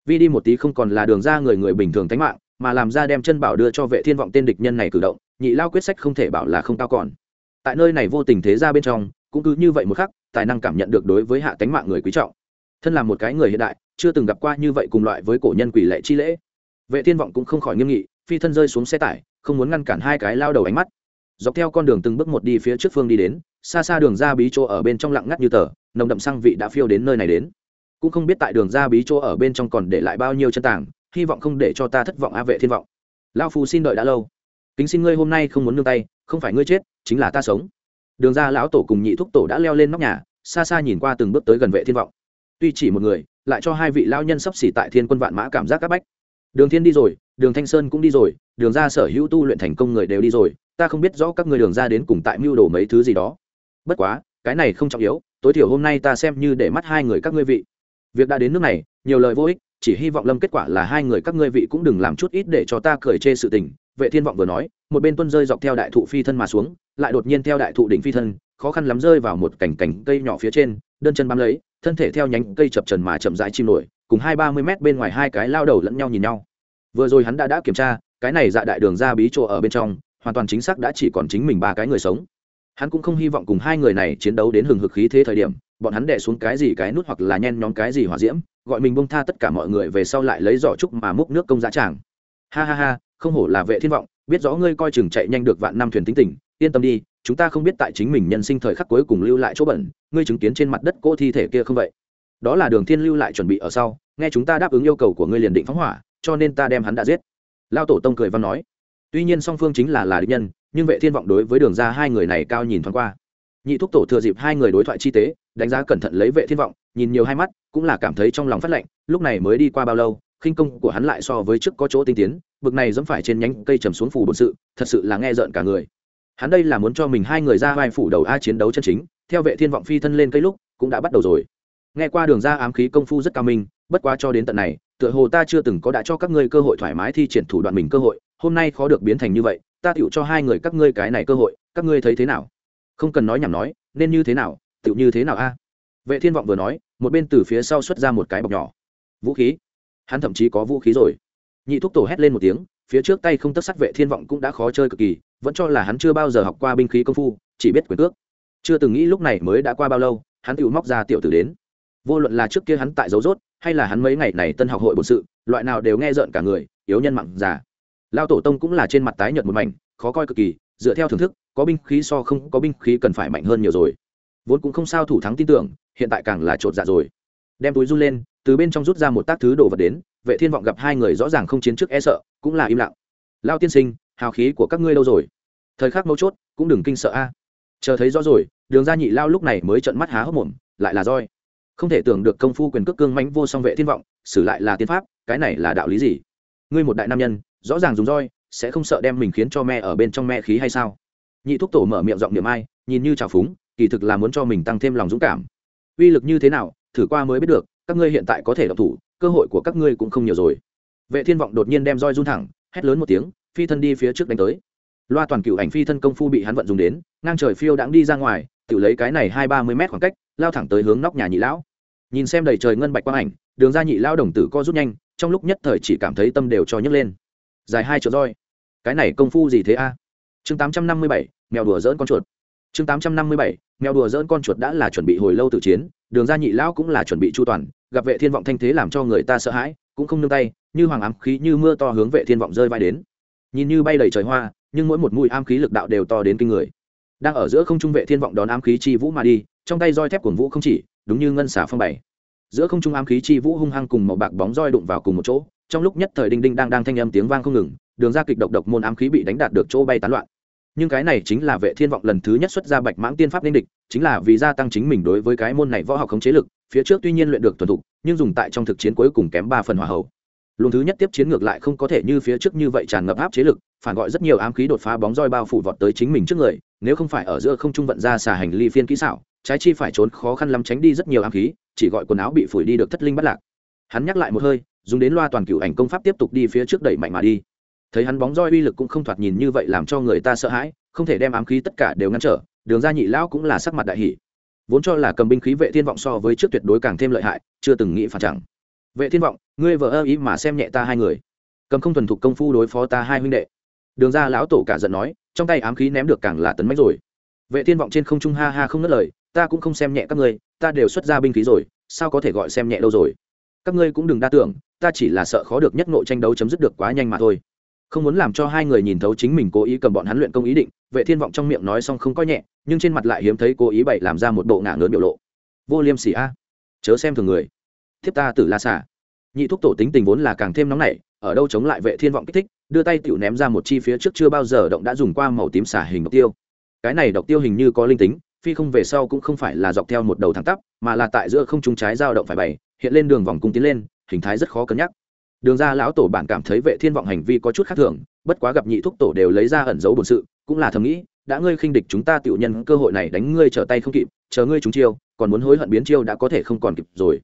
Vì đi một tí không còn là đường ra người người bình thường tánh mạng, mà làm ra đem chân bảo đưa cho vệ thiên vọng tên địch nhân này cử động, nhị lao quyết sách không thể bảo là không cao còn. Tại nơi này vô tình thế ra bên trong, cũng cứ như vậy một khắc, tài năng cảm nhận được đối với hạ tánh mạng người quý trọng thân là một cái người hiện đại, chưa từng gặp qua như vậy cùng loại với cổ nhân quỷ lệ chi lễ. Vệ thiên vọng cũng không khỏi nghiêm nghị, phi thân rơi xuống xe tải, không muốn ngăn cản hai cái lao đầu ánh mắt. Dọc theo con đường từng bước một đi phía trước phương đi đến, xa xa đường ra bí chỗ ở bên trong lặng ngắt như tờ, nồng đậm xăng vị đã phiêu đến nơi này đến. Cũng không biết tại đường ra bí chỗ ở bên trong còn để lại bao nhiêu chân tảng, hy vọng không để cho ta thất vọng a vệ thiên vọng. Lao phù xin đợi đã lâu. Kính xin ngươi hôm nay không muốn nương tay, không phải ngươi chết, chính là ta sống. Đường ra lão tổ cùng nhị thúc tổ đã leo lên nóc nhà, xa xa nhìn qua từng bước tới gần vệ thiên vọng tuy chỉ một người, lại cho hai vị lao nhân sắp xỉ tại thiên quân vạn mã cảm giác các bách. Đường thiên đi rồi, đường thanh sơn cũng đi rồi, đường ra sở hữu tu luyện thành công người đều đi rồi, ta không biết rõ các người đường ra đến cùng tại mưu đồ mấy thứ gì đó. Bất quá, cái này không trọng yếu, tối thiểu hôm nay ta xem như để mắt hai người các ngươi vị. Việc đã đến nước này, nhiều lời vô ích, chỉ hy vọng lâm kết quả là hai người các ngươi vị cũng đừng làm chút ít để cho ta cười chê sự tình, vệ thiên vọng vừa nói, một bên tuân rơi dọc theo đại thụ phi thân mà xuống, lại đột nhiên theo đại thụ đỉnh phi thân, khó khăn lắm rơi vào một cành cành cây nhỏ phía trên, đơn chân bám lấy thân thể theo nhánh cây chập trần mà chậm rãi chim nổi, cùng hai ba mươi mét bên ngoài hai cái lao đầu lẫn nhau nhìn nhau. Vừa rồi hắn đã đã kiểm tra, cái này dạ đại đường ra bí chỗ ở bên trong, hoàn toàn chính xác đã chỉ còn chính mình ba cái người sống. Hắn cũng không hy vọng cùng hai người này chiến đấu đến hừng hực khí thế thời điểm, bọn hắn đẻ xuống cái gì cái nút hoặc là nhen nhóm cái gì hỏa diễm, gọi mình bông tha tất cả mọi người về sau lại lấy giỏ trúc mà múc nước công giá tràng. Ha ha ha, không hổ là vệ thiên vọng, biết rõ ngươi coi chừng chạy nhanh được vạn năm thuyền tính tình yên tâm đi, chúng ta không biết tại chính mình nhân sinh thời khắc cuối cùng lưu lại chỗ bẩn, ngươi chứng kiến trên mặt đất cỗ thi thể kia không vậy? Đó là đường thiên lưu lại chuẩn bị ở sau, nghe chúng ta đáp ứng yêu cầu của ngươi liền định phóng hỏa, cho nên ta đem hắn đã giết. Lao tổ tông cười văn nói. Tuy nhiên song phương chính là là địch nhân, nhưng vệ thiên vọng đối với đường ra hai người này cao nhìn thoáng qua. Nhị thúc tổ thừa dịp hai người đối thoại chi tế, đánh giá cẩn thận lấy vệ thiên vọng, nhìn nhiều hai mắt, cũng là cảm thấy trong lòng phát lạnh, lúc này mới đi qua bao lâu, khinh công của hắn lại so với trước có chỗ tinh tiến, bực này dẫm phải trên nhánh cây trầm xuống phủ bổn sự, thật sự là nghe rợn cả người hắn đây là muốn cho mình hai người ra vai phủ đầu a chiến đấu chân chính, theo vệ thiên vọng phi thân lên cây lúc, cũng đã bắt đầu rồi. Nghe qua đường ra ám khí công phu rất cao minh, bất quá cho đến tận này, tựa hồ ta chưa từng có đã cho các ngươi cơ hội thoải mái thi triển thủ đoạn mình cơ hội, hôm nay khó được biến thành như vậy, ta tựu cho hai người các ngươi cái này cơ hội, các ngươi thấy thế nào? Không cần nói nhảm nói, nên như thế nào, tựu như thế nào a? Vệ thiên vọng vừa nói, một bên từ phía sau xuất ra một cái bọc nhỏ. Vũ khí. Hắn thậm chí có vũ khí rồi. Nhị thúc tổ hét lên một tiếng, phía trước tay không tất sắt vệ thiên vọng cũng đã khó chơi cực kỳ vẫn cho là hắn chưa bao giờ học qua binh khí công phu, chỉ biết quyền cước. Chưa từng nghĩ lúc này mới đã qua bao lâu, hắn tự móc ra tiểu tử đến. Vô luận là trước kia hắn tại dấu rốt, hay là hắn mấy ngày này tân học hội bổn sự, loại nào đều nghe rợn cả người, yếu nhân mặn già. Lao tổ tông cũng là trên mặt tái nhợt một mảnh, khó coi cực kỳ, dựa theo thưởng thức, có binh khí so không có binh khí cần phải mạnh hơn nhiều rồi. Vốn cũng không sao thủ thắng tin tưởng, hiện tại càng là trột dạ rồi. Đem túi run lên, từ bên trong rút ra một tác thứ đồ vật đến, vệ thiên vọng gặp hai người rõ ràng không chiến trước e sợ, cũng là im lặng. Lao tiên sinh hào khí của các ngươi đâu rồi? Thời khắc mấu chốt, cũng đừng kinh sợ a. Chờ thấy rõ rồi, đường ra nhị lao lúc này mới trận mắt há hốc mồm, lại là roi. Không thể tưởng được công phu quyền cước cương mãnh vô song vệ thiên vọng, xử lại là tiên pháp, cái này là đạo lý gì? Ngươi một đại nam nhân, rõ ràng dùng roi, sẽ không sợ đem mình khiến cho mẹ ở bên trong mẹ khí hay sao? Nhị thúc tổ mở miệng giọng niệm ai, nhìn như trào phúng, kỳ thực là muốn cho mình tăng thêm lòng dũng cảm. Uy lực như thế nào, thử qua mới biết được, các ngươi hiện tại có thể độc thủ, cơ hội của các ngươi cũng không nhiều rồi. Vệ thiên vọng đột nhiên đem roi run thẳng, hét lớn một tiếng phi thân đi phía trước đánh tới. Loa toàn cựu ảnh phi thân công phu bị hắn vận dùng đến, ngang trời phiêu đãng đi ra ngoài, tự lấy cái này hai ba mươi mét khoảng cách, lao thẳng tới hướng nóc nhà nhị lão. Nhìn xem đầy trời ngân bạch quang ảnh, đường ra nhị lao đồng tử co rút nhanh, trong lúc nhất thời chỉ cảm thấy tâm đều cho nhấc lên. Dài hai chỗ roi. Cái này công phu gì thế a? Chương tám trăm năm mươi bảy, mèo đùa dỡn con chuột. Chương tám trăm năm mươi bảy, mèo đùa dỡn con chuột đã là chuẩn bị hồi lâu từ chiến, đường ra nhị lão cũng là chuẩn bị chu toàn, gặp vệ thiên vọng thanh thế làm cho người ta sợ hãi, cũng không nương tay, như hoàng ám khí như mưa to hướng vệ thiên vọng rơi vai đến nhìn như bay đầy trời hoa, nhưng mỗi một mũi am khí lực đạo đều to đến kinh người. Đang ở giữa không trung vệ thiên vọng đón ám khí chi vũ mà đi, trong tay roi thép cuồng vũ không chỉ, đúng như ngân xả phong bảy giữa không trung ám khí chi vũ hung hăng cùng màu bạc bóng roi đụng vào cùng một chỗ, trong lúc nhất thời đinh đinh đang đang thanh âm tiếng vang không ngừng, đường ra kịch độc độc môn ám khí bị đánh đạt được chỗ bay tán loạn. Nhưng cái này chính là vệ thiên vọng lần thứ nhất xuất ra bạch mãng tiên pháp nên địch, chính là vì gia tăng chính mình đối với cái môn này võ học khống chế lực, phía trước tuy nhiên luyện được thuần thục, nhưng dùng tại trong thực chiến cuối cùng kém ba phần hòa hậu luồng thứ nhất tiếp chiến ngược lại không có thể như phía trước như vậy tràn ngập áp chế lực, phản gọi rất nhiều ám khí đột phá bóng roi bao phủ vọt tới chính mình trước người, nếu không phải ở giữa không trung vận ra xà hành ly phiên kỹ xảo, trái chi phải trốn khó khăn lắm tránh đi rất nhiều ám khí, chỉ gọi quần áo bị phủi đi được thất linh bắt lạc. Hắn nhắc lại một hơi, dùng đến loa toàn cựu ảnh công pháp tiếp tục đi phía trước đẩy mạnh mà đi. Thấy hắn bóng roi uy lực cũng không thoạt nhìn như vậy làm cho người ta sợ hãi, không thể đem ám khí tất cả đều ngăn trở, đường ra nhị lão cũng là sắc mặt đại hỷ vốn cho là cầm binh khí vệ thiên vọng so với trước tuyệt đối càng thêm lợi hại, chưa từng nghĩ phản chẳng vệ thiên vọng, ngươi vợ ơ ý mà xem nhẹ ta hai người. Cầm không thuần thục công phu đối phó ta hai huynh đệ. Đường ra lão tổ cả giận nói, trong tay ám khí ném được càng là tấn mách rồi. Vệ thiên vọng trên không trung ha ha không ngất lời, ta cũng không xem nhẹ các ngươi, ta đều xuất ra binh khí rồi, sao có thể gọi xem nhẹ đâu rồi? Các ngươi cũng đừng đa tưởng, ta chỉ là sợ khó được nhất nội tranh đấu chấm dứt được quá nhanh mà thôi. Không muốn làm cho hai người nhìn thấu chính mình cố ý cầm bọn hắn luyện công ý định, vệ thiên vọng trong miệng nói xong không coi nhẹ, nhưng trên mặt lại hiếm thấy cố ý bậy làm ra một bộ ngả ngớn biểu lộ. Vô liêm sỉ a. Chớ xem thường người thiếp ta tử la xả nhị thúc tổ tính tình vốn là càng thêm nóng nảy, ở đâu chống lại vệ thiên vọng kích thích, đưa tay tiểu ném ra một chi phía trước chưa bao giờ động đã dùng qua màu tím xả hình độc tiêu. Cái này độc tiêu hình như có linh tính, phi không về sau cũng không phải là dọc theo một đầu thẳng tắp, mà là tại giữa không trung trái dao động phải bày, hiện lên đường vòng cung tiến lên, hình thái rất khó cân nhắc. Đường ra lão tổ bản cảm thấy vệ thiên vọng hành vi có chút khác thường, bất quá gặp nhị thúc tổ đều lấy ra ẩn giấu bổn sự, cũng là thầm nghĩ, đã ngươi khinh địch chúng ta tiểu nhân, cơ hội này đánh ngươi trở tay không kịp, chờ ngươi chúng chiêu, còn muốn hối hận biến chiêu đã có thể không còn kịp rồi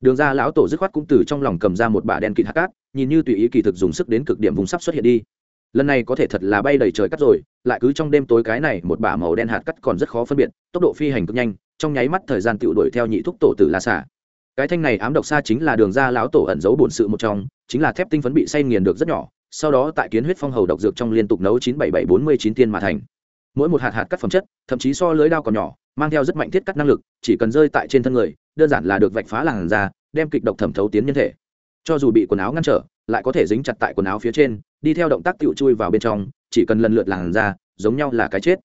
đường ra lão tổ dứt khoát cũng từ trong lòng cầm ra một bả đen kịt hạt cát, nhìn như tùy ý kỳ thực dùng sức đến cực điểm vùng sắp xuất hiện đi. Lần này có thể thật là bay đầy trời cắt rồi, lại cứ trong đêm tối cái này một bả màu đen hạt cắt còn rất khó phân biệt, tốc độ phi hành cực nhanh, trong nháy mắt thời gian tự đuổi theo nhị thúc tổ tử la xả cái thanh này ám độc xa chính là đường ra lão tổ ẩn giấu bổn sự một trong, chính là thép tinh phấn bị say nghiền được rất nhỏ, sau đó tại kiến huyết phong hầu độc dược trong liên tục nấu chín bảy bảy bốn mươi chín tiên mà thành. Mỗi một hạt hạt cắt phẩm chất, thậm chí so lưới đao còn nhỏ mang theo rất mạnh thiết cắt năng lực, chỉ cần rơi tại trên thân người, đơn giản là được vạch phá làn da, đem kịch độc thẩm thấu tiến nhân thể. Cho dù bị quần áo ngăn trở, lại có thể dính chặt tại quần áo phía trên, đi theo động tác tựu chui vào bên trong, chỉ cần lần lượt làn da, giống nhau là cái chết.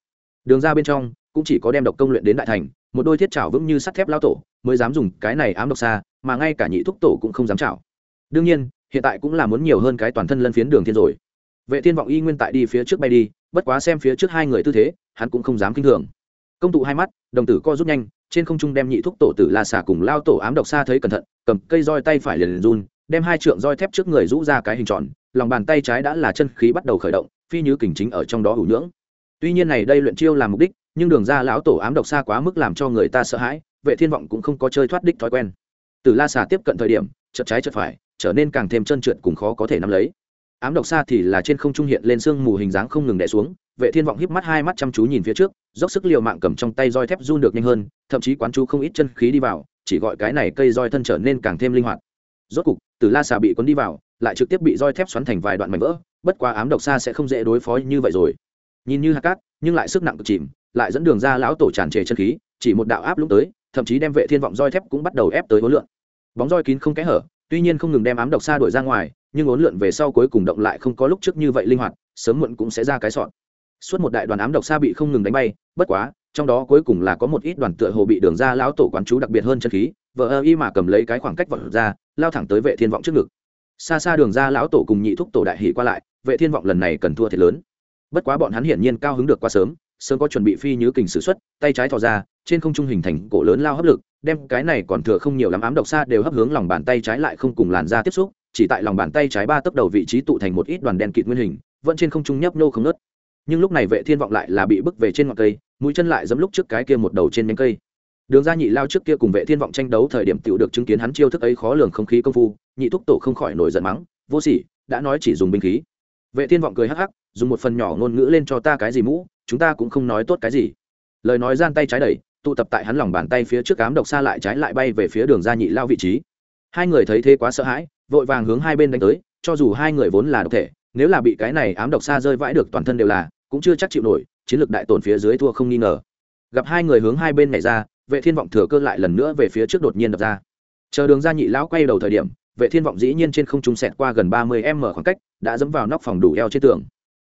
Đường ra bên trong, cũng chỉ có đem độc công luyện đến đại thành, một đôi thiết chảo vững như sắt thép lao tổ, mới dám dùng cái này ám độc xa, mà ngay cả nhị thúc tổ cũng không dám chảo đương nhiên, hiện tại cũng là muốn nhiều hơn cái toàn thân lân phiến đường thiên rồi. Vệ thiên vọng y nguyên tại đi phía trước bay đi, bất quá xem phía trước hai người tư thế, hắn cũng không dám kinh thường công tụ hai mắt đồng tử co rút nhanh trên không trung đem nhị thúc tổ tử la xà cùng lao tổ ám độc xa thấy cẩn thận cầm cây roi tay phải liền, liền run đem hai trượng roi thép trước người rũ ra cái hình tròn lòng bàn tay trái đã là chân khí bắt đầu khởi động phi như kình chính ở trong đó hủ nhưỡng. Tuy nhiên này đây luyện chiêu làm mục đích nhưng đường ra lão tổ ám độc xa quá mức làm cho người ta sợ hãi vệ thiên vọng cũng không có chơi thoát đích thói quen. Từ la xà tiếp cận thời điểm chợt trái chợt phải trở nên càng thêm chân trượt cùng khó có thể nắm lấy. Ám độc xa thì là trên không trung hiện lên sương mù hình dáng không ngừng đè xuống vệ thiên vọng híp mắt hai mắt chăm chú nhìn phía trước, dốc sức liều mạng cầm trong tay roi thép run được nhanh hơn, thậm chí quán chú không ít chân khí đi vào, chỉ gọi cái này cây roi thân trở nên càng thêm linh hoạt. Rốt cục từ la xà bị cuốn đi vào, lại trực tiếp bị roi thép xoắn thành vài đoạn mảnh vỡ, bất quá ám độc xa sẽ không dễ đối phó như vậy rồi. Nhìn như hạt cát, nhưng lại sức nặng cực chìm, lại dẫn đường ra lão tổ tràn trề chân khí, chỉ một đạo áp lúc tới, thậm chí đem vệ thiên vọng roi thép cũng bắt đầu ép tới hối lượng bóng roi kín không kẽ hở, tuy nhiên không ngừng đem ám độc xa đuổi ra ngoài, nhưng ốn lượn về sau cuối cùng động lại không có lúc trước như vậy linh hoạt, sớm muộn cũng sẽ ra cái sọn suốt một đại đoàn ám độc xa bị không ngừng đánh bay, bất quá, trong đó cuối cùng là có một ít đoàn tựa hồ bị đường ra lão tổ quán chú đặc biệt hơn chân khí, vợ ơ y mà cầm lấy cái khoảng cách vọt ra, lao thẳng tới vệ thiên vọng trước ngực. Xa xa đường ra lão tổ cùng nhị thúc tổ đại hỉ qua lại, vệ thiên vọng lần này cần thua thiệt lớn. Bất quá bọn hắn hiển nhiên cao hứng được quá sớm sớm có chuẩn bị phi nhứ kình sử xuất, tay trái thò ra, trên không trung hình thành cổ lớn lao hấp lực, đem cái này còn thừa không nhiều lắm ám độc xa đều hấp hướng lòng bàn tay trái lại không cùng làn da tiếp xúc, chỉ tại lòng bàn tay trái ba tấc đầu vị trí tụ thành một ít đoàn đen kịt nguyên hình, vẫn trên không trung nhấp nô không nớt nhưng lúc này vệ thiên vọng lại là bị bức về trên ngọn cây, mũi chân lại giẫm lúc trước cái kia một đầu trên nhánh cây. Đường ra nhị lao trước kia cùng vệ thiên vọng tranh đấu thời điểm tiểu được chứng kiến hắn chiêu thức ấy khó lường không khí công phu, nhị thúc tổ không khỏi nổi giận mắng, vô sỉ, đã nói chỉ dùng binh khí. Vệ thiên vọng cười hắc hắc, dùng một phần nhỏ ngôn ngữ lên cho ta cái gì mũ, chúng ta cũng không nói tốt cái gì. Lời nói gian tay trái đẩy, tụ tập tại hắn lòng bàn tay phía trước cám độc xa lại trái lại bay về phía đường ra nhị lao vị trí. Hai người thấy thế quá sợ hãi, vội vàng hướng hai bên đánh tới, cho dù hai người vốn là độc thể nếu là bị cái này ám độc xa rơi vãi được toàn thân đều là cũng chưa chắc chịu nổi chiến lược đại tổn phía dưới thua không nghi ngờ. Gặp hai người hướng hai bên nhảy ra vệ thiên vọng thừa cơ lại lần nữa về phía trước đột nhiên đập ra. Chờ đường ra nhị lão quay đầu thời điểm vệ thiên vọng dĩ nhiên trên không trung sẹt qua gần ba mươi m khoảng cách đã dẫm vào nóc phòng đủ eo trên tường.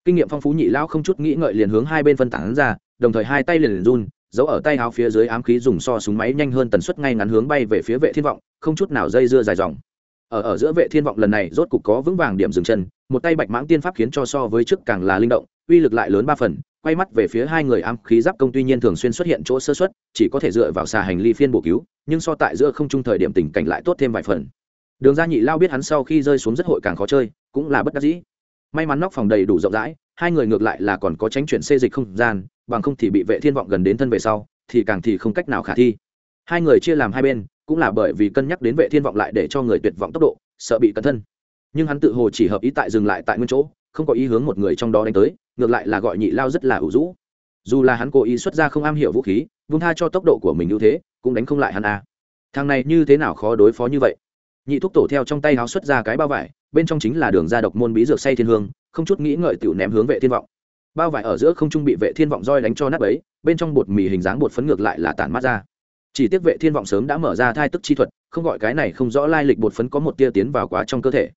Kinh nghiệm phong phú nhị lão không chút nghĩ ngợi liền hướng hai bên phân tán ra đồng thời hai tay liền, liền run giấu ở tay áo phía dưới ám khí dùng so súng máy nhanh hơn tần suất ngay ngắn hướng bay về phía vệ thiên vọng không chút nào dây dưa dài dòng. Ở ở giữa vệ thiên vọng lần này rốt cục có vững vàng điểm dừng chân một tay bạch mãng tiên pháp khiến cho so với trước càng là linh động, uy lực lại lớn ba phần, quay mắt về phía hai người ám khí giáp công tuy nhiên thường xuyên xuất hiện chỗ sơ xuất chỉ có thể dựa vào xà hành ly phiên bổ cứu, nhưng so tại giữa không trung thời điểm tình cảnh lại tốt thêm vài phần. Đường gia nhị lao biết hắn sau khi rơi xuống rất hội càng khó chơi, cũng là bất đắc dĩ. May mắn nóc phòng đầy đủ rộng rãi, hai người ngược lại là còn có tránh chuyển xê dịch không gian, bằng không thì bị vệ thiên vọng gần đến thân về sau, thì càng thì không cách nào khả thi. Hai người chia làm hai bên, cũng là bởi vì cân nhắc đến vệ thiên vọng lại để cho người tuyệt vọng tốc độ, sợ bị cẩn thân nhưng hắn tự hồ chỉ hợp ý tại dừng lại tại nguyên chỗ, không có ý hướng một người trong đó đánh tới, ngược lại là gọi nhị lao rất là ủ rũ. Dù là hắn cố ý xuất ra không am hiểu vũ khí, vung tha cho tốc độ của mình ưu thế, cũng đánh không lại hắn à. thằng này như thế nào khó đối phó như vậy? Nhị thúc tổ theo trong tay háo xuất ra cái bao vải, bên trong chính là đường ra độc môn bí dược say thiên hương, không chút nghĩ ngợi tiểu ném hướng vệ thiên vọng. Bao vải ở giữa không trung bị vệ thiên vọng roi đánh cho nát ấy bên trong bột mì hình dáng bột phấn ngược lại là tản mát ra. Chỉ tiếc vệ thiên vọng sớm đã mở ra thai tức chi thuật, không gọi cái này không rõ lai lịch bột phấn có một tia tiến vào quá trong cơ thể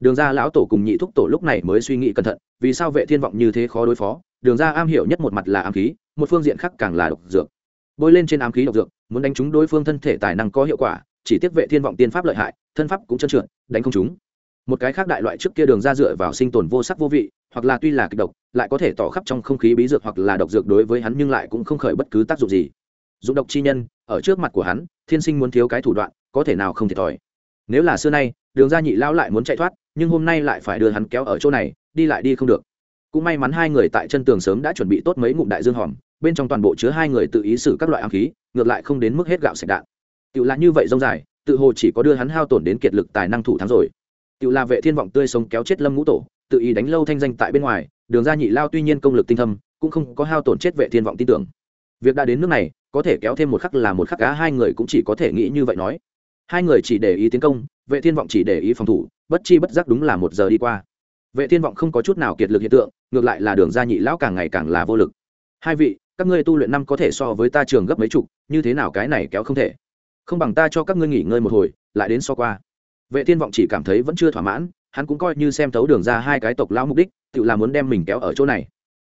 đường ra lão tổ cùng nhị thúc tổ lúc này mới suy nghĩ cẩn thận, vì sao vệ thiên vọng như thế khó đối phó? Đường ra am hiểu nhất một mặt là ám khí, một phương diện khác càng là độc dược. Bôi lên trên ám khí độc dược, muốn đánh trúng đối phương thân thể tài năng có hiệu quả, chỉ tiếc vệ thiên vọng tiên pháp lợi hại, thân pháp cũng chân trượt, đánh không chúng một cái khác đại loại trước kia đường ra dựa vào sinh tồn vô sắc vô vị, hoặc là tuy là kịch độc, lại có thể tỏ khắp trong không khí bí dược hoặc là độc dược đối với hắn nhưng lại cũng không khởi bất cứ tác dụng gì. Dụng độc chi nhân, ở trước mặt của hắn, thiên sinh muốn thiếu cái thủ đoạn, có thể nào không thiệt thòi. Nếu là xưa nay, đường ra nhị lao lại muốn chạy thoát nhưng hôm nay lại phải đưa hắn kéo ở chỗ này, đi lại đi không được. Cũng may mắn hai người tại chân tường sớm đã chuẩn bị tốt mấy ngụm đại dương hòm, bên trong toàn bộ chứa hai người tự ý xử các loại ám khí, ngược lại không đến mức hết gạo sạch đạn. Tự là như vậy rông dài, tự hồ chỉ có đưa hắn hao tổn đến kiệt lực tài năng thủ thắng rồi. Tự là vệ thiên vọng tươi sống kéo chết lâm ngũ tổ, tự ý đánh lâu thanh danh tại bên ngoài, đường ra nhị lao tuy nhiên công lực tinh thâm, cũng không có hao tổn chết vệ thiên vọng tin tưởng. Việc đã đến nước này, có thể kéo thêm một khắc là một khắc cá hai người cũng chỉ có thể nghĩ như vậy nói. Hai người chỉ để ý tiến công, vệ thiên vọng chỉ để ý phòng thủ bất chi bất giác đúng là một giờ đi qua. Vệ thiên vọng không có chút nào kiệt lực hiện tượng, ngược lại là đường ra nhị lão càng ngày càng là vô lực. Hai vị, các ngươi tu luyện năm có thể so với ta trường gấp mấy chục, như thế nào cái này kéo không thể. Không bằng ta cho các ngươi nghỉ ngơi một hồi, lại đến so qua. Vệ thiên vọng chỉ cảm thấy vẫn chưa thỏa mãn, hắn cũng coi như xem thấu đường ra hai cái tộc lão mục đích, tự là muốn đem mình kéo ở chỗ này.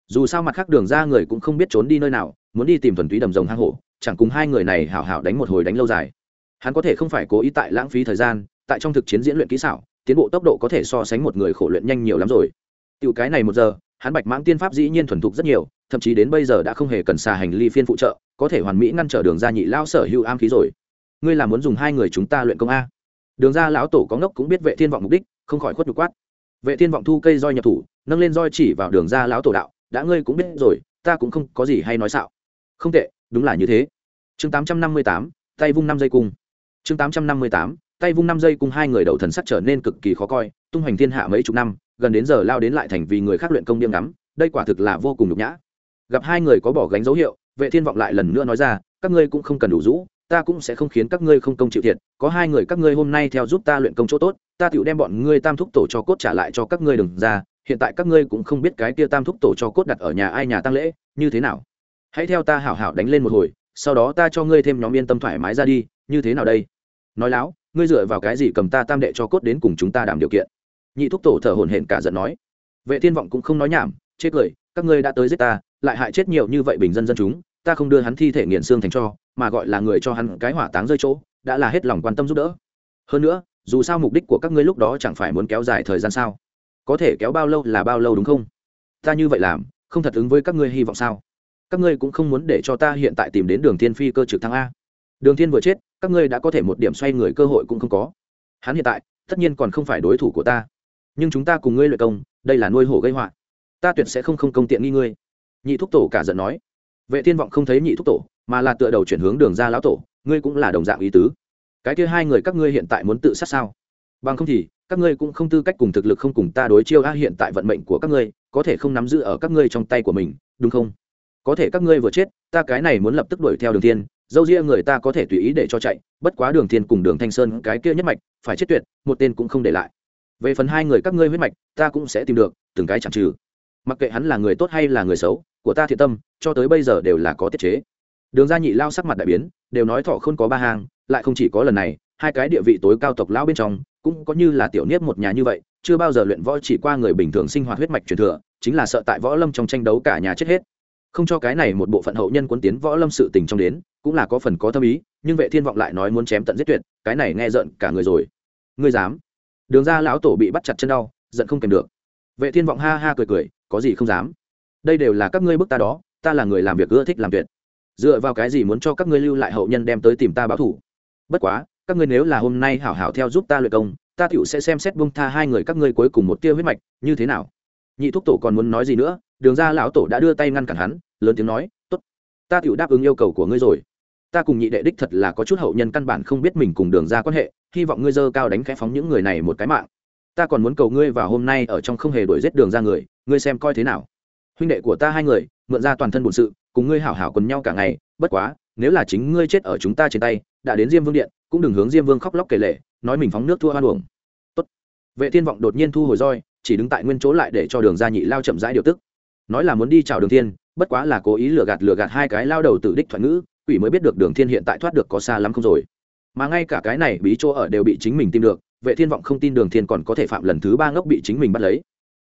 Dù sao mặt khác đường ra người cũng không biết trốn đi nơi nào, muốn đi tìm thuần túy đầm rồng hang hổ, chẳng cùng hai người này hảo hảo đánh một hồi đánh lâu dài. Hắn có thể không phải cố ý tại lãng phí thời gian, tại trong thực chiến diễn luyện kỹ xảo tiến bộ tốc độ có thể so sánh một người khổ luyện nhanh nhiều lắm rồi. Tiểu cái này một giờ hắn bạch mãng tiên pháp dĩ nhiên thuần thục rất nhiều thậm chí đến bây giờ đã không hề cần xà hành ly phiên phụ trợ có thể hoàn mỹ ngăn trở đường ra nhị lao sở hữu am khí rồi. Ngươi là muốn dùng hai người chúng ta luyện công a. Đường ra lão tổ có ngốc cũng biết vệ thiên vọng mục đích không khỏi khuất nhục quát. Vệ thiên vọng thu cây roi nhập thủ nâng lên roi chỉ vào đường ra lão tổ đạo đã ngươi cũng biết rồi ta cũng không có gì hay nói xạo. Không tệ đúng là như thế. Chương 858, tay vung năm giây cùng. chương 858, tay vung năm giây cùng hai người đầu thần sắc trở nên cực kỳ khó coi, tung hoành thiên hạ mấy chục năm, gần đến giờ lao đến lại thành vì người khác luyện công điểm ngắm đây quả thực là vô cùng nhục nhã. Gặp hai người có bỏ gánh dấu hiệu, vệ thiên vọng lại lần nữa nói ra, các ngươi cũng không cần đủ rũ, ta cũng sẽ không khiến các ngươi không công chịu thiệt, có hai người các ngươi hôm nay theo giúp ta luyện công chỗ tốt, ta tựu đem bọn ngươi tam thúc tổ cho cốt trả lại cho các ngươi đừng ra, hiện tại các ngươi cũng không biết cái kia tam thúc tổ cho cốt đặt ở nhà ai nhà tăng lễ, như thế nào? Hãy theo ta hảo hảo đánh lên một hồi, sau đó ta cho ngươi thêm nhóm yên tâm thoải mái ra đi, như thế nào đây? Nói láo ngươi dựa vào cái gì cầm ta tam đệ cho cốt đến cùng chúng ta đảm điều kiện? Nhị thúc tổ thở hổn hển cả giận nói. Vệ thiên vọng cũng không nói nhảm chết cười, các ngươi đã tới giết ta, lại hại chết nhiều như vậy bình dân dân chúng, ta không đưa hắn thi thể nghiền xương thành cho, mà gọi là người cho hắn cái hỏa táng rơi chỗ, đã là hết lòng quan tâm giúp đỡ. Hơn nữa, dù sao mục đích của các ngươi lúc đó chẳng phải muốn kéo dài thời gian sao? Có thể kéo bao lâu là bao lâu đúng không? Ta như vậy làm, không thật ứng với các ngươi hy vọng sao? Các ngươi cũng không muốn để cho ta hiện tại tìm đến đường thiên phi cơ trực thăng a đường thiên vừa chết, các ngươi đã có thể một điểm xoay người cơ hội cũng không có. Hắn hiện tại, tất nhiên còn không phải đối thủ của ta. Nhưng chúng ta cùng ngươi luyện công, đây là nuôi hổ gây họa. Ta tuyệt sẽ không không công tiện nghi ngươi. Nhị thúc tổ cả giận nói. Vệ thiên vọng không thấy nhị thúc tổ, mà là tựa đầu chuyển hướng đường ra lão tổ, ngươi cũng là đồng dạng ý tứ. Cái kia hai người các ngươi hiện tại muốn tự sát sao? Bằng không thì, các ngươi cũng không tư cách cùng thực lực không cùng ta đối chiêu a hiện tại vận mệnh của các ngươi, có thể không nắm giữ ở các ngươi trong tay của mình, đúng không? Có thể các ngươi vừa chết, ta cái này muốn lập tức đuổi theo đường thiên dâu ria người ta có thể tùy ý để cho chạy, bất quá đường thiên cùng đường thanh sơn cái kia nhất mạch, phải chết tuyệt, một tên cũng không để lại. Về phần hai người các ngươi huyết mạch, ta cũng sẽ tìm được, từng cái chẳng trừ. Mặc kệ hắn là người tốt hay là người xấu, của ta thiện tâm, cho tới bây giờ đều là có tiết chế. Đường gia nhị lao sắc mặt đại biến, đều nói thọ không có ba hàng lại không chỉ có lần này, hai cái địa vị tối cao tộc lão bên trong, cũng có như là tiểu niếp một nhà như vậy, chưa bao giờ luyện võ chỉ qua người bình thường sinh hoạt huyết mạch truyền thừa, chính là sợ tại võ lâm trong tranh đấu cả nhà chết hết không cho cái này một bộ phận hậu nhân quân tiến võ lâm sự tình trong đến, cũng là có phần có tâm ý, nhưng vệ thiên vọng lại nói muốn chém tận giết tuyệt, cái này nghe giận cả người rồi. Ngươi dám? Đường ra lão tổ bị bắt chặt chân đau, giận không kèm được. Vệ thiên vọng ha ha cười cười, có gì không dám? Đây đều là các ngươi bức ta đó, ta là người làm việc ưa thích làm tuyệt. Dựa vào cái gì muốn cho các ngươi lưu lại hậu nhân đem tới tìm ta báo thủ? Bất quá, các ngươi nếu là hôm nay hảo hảo theo giúp ta luyện công, ta tựu sẽ xem xét bông tha hai người các ngươi cuối cùng một tia huyết mạch, như thế nào? Nhị thúc tổ còn muốn nói gì nữa? Đường ra lão tổ đã đưa tay ngăn cản hắn lớn tiếng nói, tốt, ta tự đáp ứng yêu cầu của ngươi rồi. Ta cùng nhị đệ đích thật là có chút hậu nhân căn bản không biết mình cùng đường ra quan hệ, hy vọng ngươi dơ cao đánh khẽ phóng những người này một cái mạng. Ta còn muốn cầu ngươi vào hôm nay ở trong không hề đuổi giết đường ra người, ngươi xem coi thế nào. Huynh đệ của ta hai người, mượn ra toàn thân bổn sự, cùng ngươi hảo hảo quần nhau cả ngày, bất quá, nếu là chính ngươi chết ở chúng ta trên tay, đã đến diêm vương điện, cũng đừng hướng diêm vương khóc lóc kể lệ nói mình phóng nước thua hoan uổng. Tốt. vệ thiên vọng đột nhiên thu hồi roi, chỉ đứng tại nguyên chỗ lại để cho đường gia nhị lao chậm rãi điều tức. Nói là muốn đi chào đường thiên bất quá là cố ý lừa gạt lừa gạt hai cái lao đầu tử đích thoại ngữ, quỷ mới biết được đường thiên hiện tại thoát được có xa lắm không rồi. Mà ngay cả cái này bí chỗ ở đều bị chính mình tìm được, vệ thiên vọng không tin đường thiên còn có thể phạm lần thứ ba ngốc bị chính mình bắt lấy.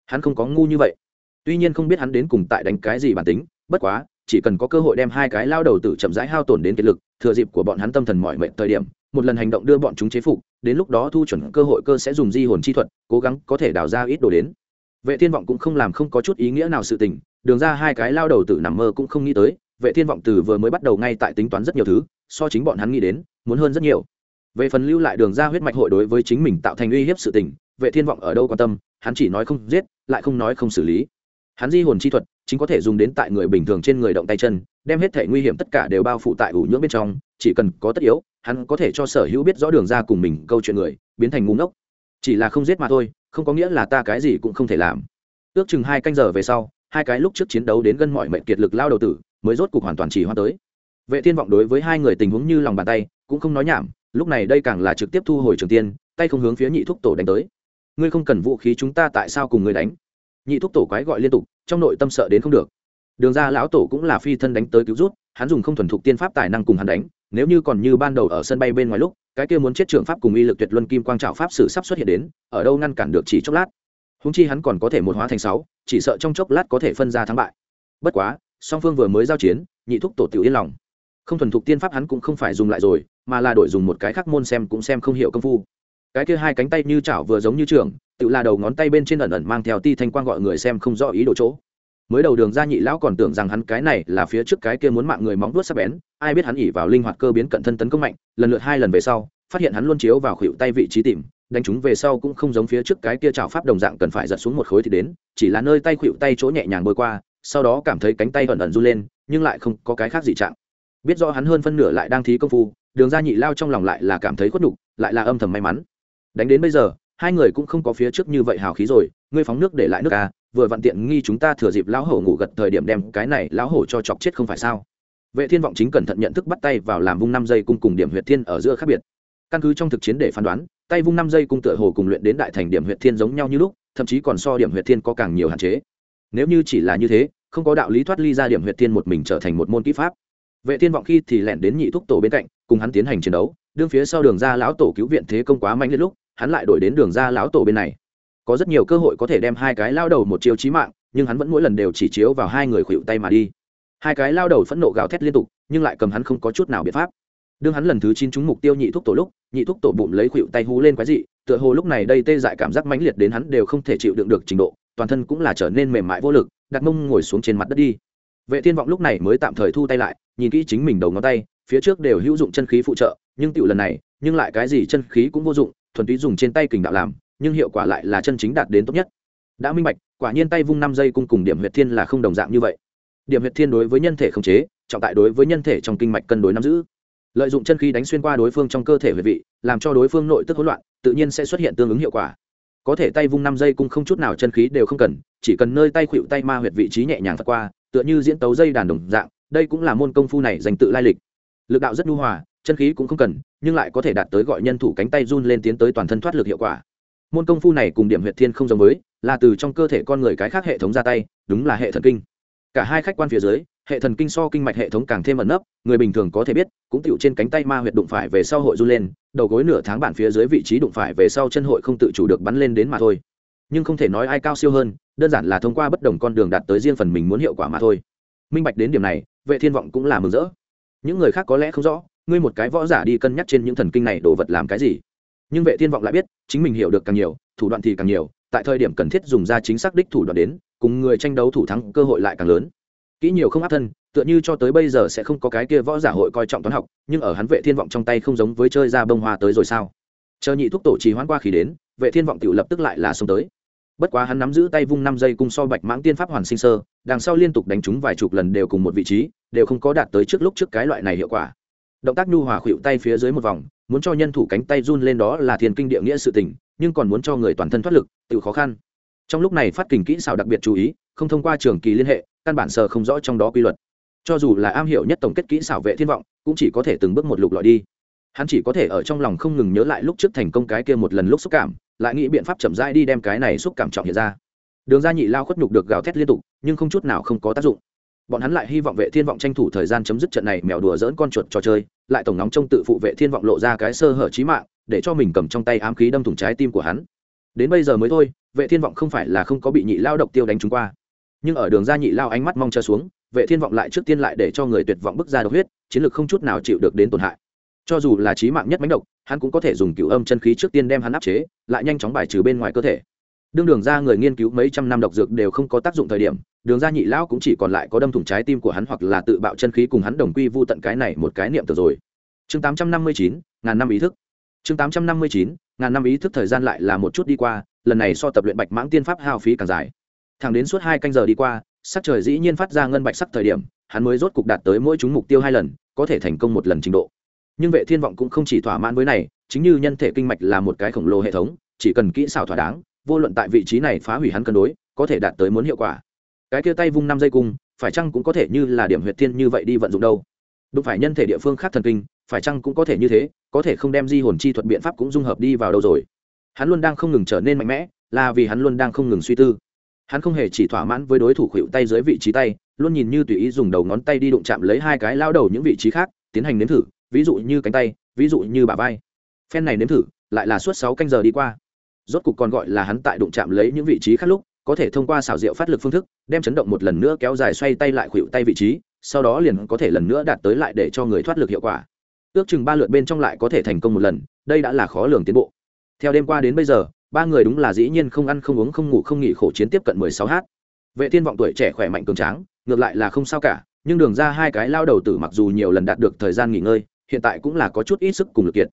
Hắn không có ngu như vậy. Tuy nhiên không biết hắn đến cùng tại đánh cái gì bản tính, bất quá, chỉ cần có cơ hội đem hai cái lao đầu tử chậm rãi hao tổn đến kiệt lực, thừa dịp của bọn hắn tâm thần mỏi mệt thời điểm, một lần hành động đưa bọn chúng chế phục, đến lúc đó thu chuẩn cơ hội cơ sẽ dùng di hồn chi thuật, cố gắng có thể đào ra ít đồ đến. Vệ thiên vọng cũng không làm không có chút ý nghĩa nào sự tình đường ra hai cái lao đầu tử nằm mơ cũng không nghĩ tới, vệ thiên vọng từ vừa mới bắt đầu ngay tại tính toán rất nhiều thứ, so chính bọn hắn nghĩ đến, muốn hơn rất nhiều. Về phần lưu lại đường ra huyết mạch hội đối với chính mình tạo thành uy hiếp sự tình, vệ thiên vọng ở đâu quan tâm, hắn chỉ nói không giết, lại không nói không xử lý. Hắn di hồn chi thuật, chính có thể dùng đến tại người bình thường trên người động tay chân, đem hết thể nguy hiểm tất cả đều bao phủ tại ủ nhưỡng bên trong, chỉ cần có tất yếu, hắn có thể cho sở hữu biết rõ đường ra cùng mình câu chuyện người, biến thành ngu ngốc. Chỉ là không giết mà thôi, không có nghĩa là ta cái gì cũng không thể làm. Ước chừng hai canh giờ về sau hai cái lúc trước chiến đấu đến gần mọi mệnh kiệt lực lao đầu tử, mới rốt cục hoàn toàn chỉ hoa tới. Vệ thiên vọng đối với hai người tình huống như lòng bàn tay, cũng không nói nhảm, lúc này đây càng là trực tiếp thu hồi trường tiên, tay không hướng phía nhị thúc tổ đánh tới. Ngươi không cần vũ khí chúng ta tại sao cùng ngươi đánh? Nhị thúc tổ quái gọi liên tục, trong nội tâm sợ đến không được. Đường ra lão tổ cũng là phi thân đánh tới cứu rút, hắn dùng không thuần thục tiên pháp tài năng cùng hắn đánh, nếu như còn như ban đầu ở sân bay bên ngoài lúc, cái kia muốn chết trường pháp cùng uy lực tuyệt luân kim quang trào pháp sử sắp xuất hiện đến, ở đâu ngăn cản được chỉ chốc lát húng chi hắn còn có thể một hóa thành sáu, chỉ sợ trong chốc lát có thể phân ra thắng bại. Bất quá, song phương vừa mới giao chiến, nhị thúc tổ tiểu yên lòng. Không thuần thục tiên pháp hắn cũng không phải dùng lại rồi, mà là đổi dùng một cái khác môn xem cũng xem không hiểu công phu. Cái kia hai cánh tay như chảo vừa giống như trường, tự là đầu ngón tay bên trên ẩn ẩn mang theo ti thanh quang gọi người xem không rõ ý đồ chỗ. Mới đầu đường ra nhị lão còn tưởng rằng hắn cái này là phía trước cái kia muốn mạng người móng vuốt sắc bén, ai biết hắn ỉ vào linh hoạt cơ biến cận thân tấn công mạnh, lần lượt hai lần về sau, phát hiện hắn luôn chiếu vào khuỷu tay vị trí tìm đánh chúng về sau cũng không giống phía trước cái kia trào pháp đồng dạng cần phải giật xuống một khối thì đến chỉ là nơi tay khuỵu tay chỗ nhẹ nhàng bôi qua sau đó cảm thấy cánh tay ẩn ẩn run lên nhưng lại không có cái khác gì trạng. Biết rõ hắn hơn phân nửa lại đang thí công phu đường ra nhị lao trong lòng lại là cảm thấy khuất nhục lại là âm thầm may mắn. Đánh đến bây giờ hai người cũng không có phía trước như vậy hào khí rồi ngươi phóng nước để lại nước ca à, vừa vặn tiện nghi chúng ta thừa dịp lão hổ ngủ gật thời điểm đem cái này lão hổ cho chọc chết không phải sao? Vệ thiên vọng chính cẩn thận nhận thức bắt tay vào làm vung năm giây cung cùng điểm huyệt thiên ở giữa khác biệt căn cứ trong thực chiến để phán đoán, tay vung năm giây cung tựa hồ cùng luyện đến đại thành điểm huyệt thiên giống nhau như lúc, thậm chí còn so điểm huyệt thiên có càng nhiều hạn chế. Nếu như chỉ là như thế, không có đạo lý thoát ly ra điểm huyệt thiên một mình trở thành một môn kỹ pháp. Vệ thiên vọng khi thì lẻn đến nhị thúc tổ bên cạnh, cùng hắn tiến hành chiến đấu, đương phía sau đường ra lão tổ cứu viện thế công quá mạnh lên lúc, hắn lại đổi đến đường ra lão tổ bên này. Có rất nhiều cơ hội có thể đem hai cái lao đầu một chiêu chí mạng, nhưng hắn vẫn mỗi lần đều chỉ chiếu vào hai người khuỵu tay mà đi. Hai cái lao đầu phẫn nộ gào thét liên tục, nhưng lại cầm hắn không có chút nào biện pháp đương hắn lần thứ chín trúng mục tiêu nhị thuốc tổ lúc, nhị thuốc tổ bụng lấy khuỵu tay hú lên quái dị, tựa hồ lúc này đây tê dại cảm giác mãnh liệt đến hắn đều không thể chịu đựng được trình độ, toàn thân cũng là trở nên mềm mại vô lực, đặt mông ngồi xuống trên mặt đất đi. Vệ thiên vọng lúc này mới tạm thời thu tay lại, nhìn kỹ chính mình đầu ngón tay, phía trước đều hữu dụng chân khí phụ trợ, nhưng tiểu lần này, nhưng lại cái gì chân khí cũng vô dụng, thuần túy dùng trên tay kình đạo làm, nhưng hiệu quả lại là chân chính đạt đến tốt nhất. Đã minh bạch, quả nhiên tay vung năm giây cung cùng điểm huyệt thiên là không đồng dạng như vậy. Điểm huyệt thiên đối với nhân thể không chế, trọng tại đối với nhân thể trong kinh mạch cân đối nắm giữ lợi dụng chân khí đánh xuyên qua đối phương trong cơ thể huyệt vị, làm cho đối phương nội tức hỗn loạn, tự nhiên sẽ xuất hiện tương ứng hiệu quả. Có thể tay vung năm giây cũng không chút nào chân khí đều không cần, chỉ cần nơi tay khuỵu tay ma huyệt vị trí nhẹ nhàng phật qua, tựa như diễn tấu dây đàn đồng dạng, đây cũng là môn công phu này dành tự lai lịch. Lực đạo rất nhu hòa, chân khí cũng không cần, nhưng lại có thể đạt tới gọi nhân thủ cánh tay run lên tiến tới toàn thân thoát lực hiệu quả. Môn công phu này cùng điểm huyệt thiên không giống với, là từ trong cơ thể con người cái khác hệ thống ra tay, đúng là hệ thần kinh. Cả hai khách quan phía dưới hệ thần kinh so kinh mạch hệ thống càng thêm ẩn nấp, người bình thường có thể biết, cũng tựu trên cánh tay ma huyệt đụng phải về sau hội run lên, đầu gối nửa tháng bản phía dưới vị trí đụng phải về sau chân hội không tự chủ được bắn lên đến mà thôi. Nhưng không thể nói ai cao siêu hơn, đơn giản là thông qua bất đồng con đường đạt tới riêng phần mình muốn hiệu quả mà thôi. Minh bạch đến điểm này, vệ thiên vọng cũng là mừng rỡ. Những người khác có lẽ không rõ, ngươi một cái võ giả đi cân nhắc trên những thần kinh này đồ vật làm cái gì. Nhưng vệ thiên vọng lại biết, chính mình hiểu được càng nhiều, thủ đoạn thì càng nhiều, tại thời điểm cần thiết dùng ra chính xác đích thủ đoạn đến, cùng người tranh đấu thủ thắng cơ hội lại càng lớn kỹ nhiều không áp thân, tựa như cho tới bây giờ sẽ không có cái kia võ giả hội coi trọng toán học, nhưng ở hắn vệ thiên vọng trong tay không giống với chơi ra bông hoa tới rồi sao? Chờ nhị thuốc tổ trì hoãn qua khi đến, vệ thiên vọng tự lập tức lại là xông tới. Bất quá hắn nắm giữ tay vung năm giây cung so bạch mãng tiên pháp hoàn sinh sơ, đằng sau liên tục đánh chúng vài chục lần đều cùng một vị trí, đều không có đạt tới trước lúc trước cái loại này hiệu quả. Động tác nhu hòa khuỵu tay phía dưới một vòng, muốn cho nhân thủ cánh tay run lên đó là thiền kinh địa nghĩa sự tình, nhưng còn muốn cho người toàn thân thoát lực tự khó khăn. Trong lúc này phát kình kỹ xảo đặc biệt chú ý, không thông qua trường kỳ liên hệ căn bản sờ không rõ trong đó quy luật. Cho dù là am hiểu nhất tổng kết kỹ xảo vệ thiên vọng, cũng chỉ có thể từng bước một lục lọi đi. Hắn chỉ có thể ở trong lòng không ngừng nhớ lại lúc trước thành công cái kia một lần lúc xúc cảm, lại nghĩ biện pháp chậm rãi đi đem cái này xúc cảm trọng hiện ra. Đường ra nhị lao khuất nhục được gào thét liên tục, nhưng không chút nào không có tác dụng. Bọn hắn lại hy vọng vệ thiên vọng tranh thủ thời gian chấm dứt trận này mèo đùa dỡn con chuột trò chơi, lại tổng nóng trong tự phụ vệ thiên vọng lộ ra cái sơ hở trí mạng, để cho mình cầm trong tay ám khí đâm thủng trái tim của hắn. Đến bây giờ mới thôi, vệ thiên vọng không phải là không có bị nhị lao độc tiêu đánh trúng qua nhưng ở đường ra nhị lao ánh mắt mong chờ xuống, vệ thiên vọng lại trước tiên lại để cho người tuyệt vọng bức ra độc huyết, chiến lược không chút nào chịu được đến tổn hại. Cho dù là trí mạng nhất mánh độc, hắn cũng có thể dùng cựu âm chân khí trước tiên đem hắn áp chế, lại nhanh chóng bài trừ bên ngoài cơ thể. Đương đường ra người nghiên cứu mấy trăm năm độc dược đều không có tác dụng thời điểm, đường ra nhị lão cũng chỉ còn lại có đâm thủng trái tim của hắn hoặc là tự bạo chân khí cùng hắn đồng quy vô tận cái này một cái niệm từ rồi. Chương tám trăm năm mươi chín, ngàn năm ý thức. Chương tám trăm năm mươi chín, ngàn năm ý thức thời gian lại là một chút đi qua, lần này so tập luyện bạch mãng tiên pháp hao phí càng dài thẳng đến suốt hai canh giờ đi qua, sắc trời dĩ nhiên phát ra ngân bạch sắc thời điểm, hắn mới rốt cục đạt tới mỗi chúng mục tiêu hai lần, có thể thành công một lần trình độ. Nhưng vệ thiên vọng cũng không chỉ thỏa mãn với này, chính như nhân thể kinh mạch là một cái khổng lồ hệ thống, chỉ cần kỹ xảo thỏa đáng, vô luận tại vị trí này phá hủy hắn cân đối, có thể đạt tới muốn hiệu quả. Cái kia tay vung năm giây cung, phải chăng cũng có thể như là điểm huyệt thiên như vậy đi vận dụng đâu? Đúng phải nhân thể địa phương khác thần kinh, phải chăng cũng có thể như thế, có thể không đem di hồn chi thuật biện pháp cũng dung hợp đi vào đâu rồi? Hắn luôn đang không ngừng trở nên mạnh mẽ, là vì hắn luôn đang không ngừng suy tư hắn không hề chỉ thỏa mãn với đối thủ khuỵu tay dưới vị trí tay, luôn nhìn như tùy ý dùng đầu ngón tay đi đụng chạm lấy hai cái lao đầu những vị trí khác, tiến hành nếm thử, ví dụ như cánh tay, ví dụ như bả vai. Phen này nếm thử, lại là suốt sáu canh giờ đi qua. Rốt cục còn gọi là hắn tại đụng chạm lấy những vị trí khác lúc, có thể thông qua xảo diệu phát lực phương thức, đem chấn động một lần nữa kéo dài xoay tay lại khuỵu tay vị trí, sau đó liền có thể lần nữa đạt tới lại để cho người thoát lực hiệu quả. Ước chừng ba lượt bên trong lại có thể thành công một lần, đây đã là khó lường tiến bộ. Theo đêm qua đến bây giờ ba người đúng là dĩ nhiên không ăn không uống không ngủ không nghỉ khổ chiến tiếp cận mười sáu h vệ thiên vọng tuổi trẻ khỏe mạnh cường tráng, ngược lại là không sao cả, nhưng đường ra hai cái lao đầu tử mặc dù nhiều lần đạt được thời gian nghỉ ngơi, hiện tại cũng là có chút ít sức cùng lực kiệt.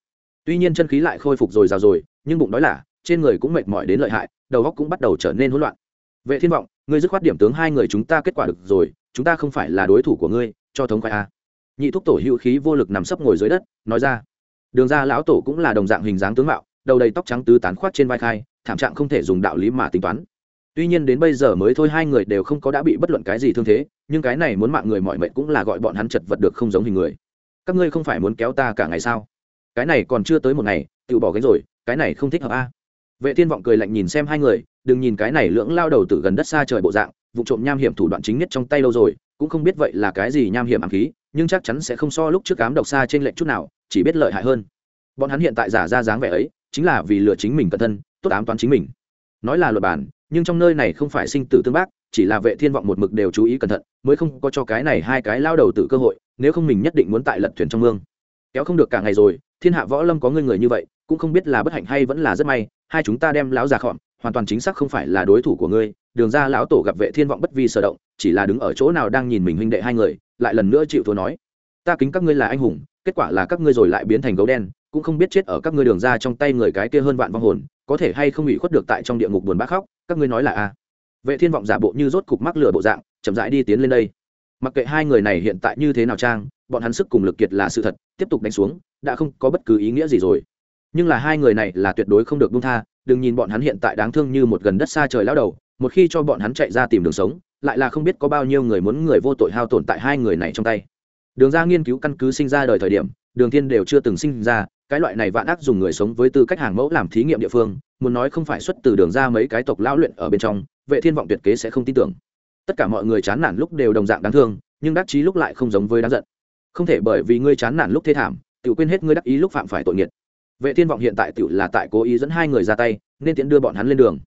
Tuy nhiên chân khí lại khôi phục rồi rào rồi, nhưng bụng đói là trên người cũng mệt mỏi đến lợi hại, đầu óc cũng bắt đầu trở nên hỗn loạn. Vệ thiên vọng, ngươi dứt khoát điểm tướng hai người chúng ta kết quả được rồi, chúng ta không phải là đối thủ của ngươi, cho thống khoai a. Nhị thúc tổ hữu khí vô lực nằm sấp ngồi dưới đất, nói ra. Đường ra lão tổ cũng là đồng dạng hình dáng tướng mạo đầu đầy tóc trắng tứ tán khoát trên vai khai, thảm trạng không thể dùng đạo lý mà tính toán. Tuy nhiên đến bây giờ mới thôi hai người đều không có đã bị bất luận cái gì thương thế, nhưng cái này muốn mạng người mọi mệnh cũng là gọi bọn hắn chật vật được không giống hình người. Các ngươi không phải muốn kéo ta cả ngày sao? Cái này còn chưa tới một ngày tự bỏ gánh rồi, cái này không thích hợp a. Vệ thiên vọng cười lạnh nhìn xem hai người, đừng nhìn cái này lưỡng lao đầu từ gần đất xa trời bộ dạng, vụ trộm nham hiểm thủ đoạn chính nhất trong tay lâu rồi, cũng không biết vậy là cái gì nham hiểm ám khí, nhưng chắc chắn sẽ không so lúc trước cám độc xa trên lệnh chút nào, chỉ biết lợi hại hơn. Bọn hắn hiện tại giả ra dáng vẻ ấy chính là vì lừa chính mình cẩn thân, tốt ám toán chính mình. Nói là luật bản, nhưng trong nơi này không phải sinh tử tương bác, chỉ là vệ thiên vọng một mực đều chú ý cẩn thận, mới không có cho cái này hai cái lao đầu tự cơ hội, nếu không mình nhất định muốn tại lật thuyền trong mương. Kéo không được cả ngày rồi, thiên hạ võ lâm có người người như vậy, cũng không biết là bất hạnh hay vẫn là rất may, hai chúng ta đem lão già khọm, hoàn toàn chính xác không phải là đối thủ của ngươi, đường ra lão tổ gặp vệ thiên vọng bất vi sở động, chỉ là đứng ở chỗ nào đang nhìn mình huynh đệ hai người, lại lần nữa chịu thua nói, ta kính các ngươi là anh hùng, kết quả là các ngươi rồi lại biến thành gấu đen cũng không biết chết ở các ngươi đường ra trong tay người cái kia hơn vạn vong hồn, có thể hay không bị khuất được tại trong địa ngục buồn bã khóc, các ngươi nói là a. Vệ thiên vọng giả bộ như rốt cục mắc lửa bộ dạng, chậm rãi đi tiến lên đây. Mặc kệ hai người này hiện tại như thế nào trang, bọn hắn sức cùng lực kiệt là sự thật, tiếp tục đánh xuống, đã không có bất cứ ý nghĩa gì rồi. Nhưng là hai người này là tuyệt đối không được buông tha, đừng nhìn bọn hắn hiện tại đáng thương như một gần đất xa trời lao đầu, một khi cho bọn hắn chạy ra tìm đường sống, lại là không biết có bao nhiêu người muốn người vô tội hao tổn tại hai người này trong tay. Đường ra nghiên cứu căn cứ sinh ra đời thời điểm, đường thiên đều chưa từng sinh ra cái loại này vạn ác dùng người sống với tư cách hàng mẫu làm thí nghiệm địa phương, muốn nói không phải xuất từ đường ra mấy cái tộc lao luyện ở bên trong, vệ thiên vọng tuyệt kế sẽ không tin tưởng. Tất cả mọi người chán nản lúc đều đồng dạng đáng thương, nhưng đắc chí lúc lại không giống với đáng giận. Không thể bởi vì ngươi chán nản lúc thê thảm tự quên hết ngươi đắc ý lúc phạm phải tội nghiệt. Vệ thiên vọng hiện tại tự là tại cố ý dẫn hai người ra tay, nên tiện đưa bọn hắn lên đường.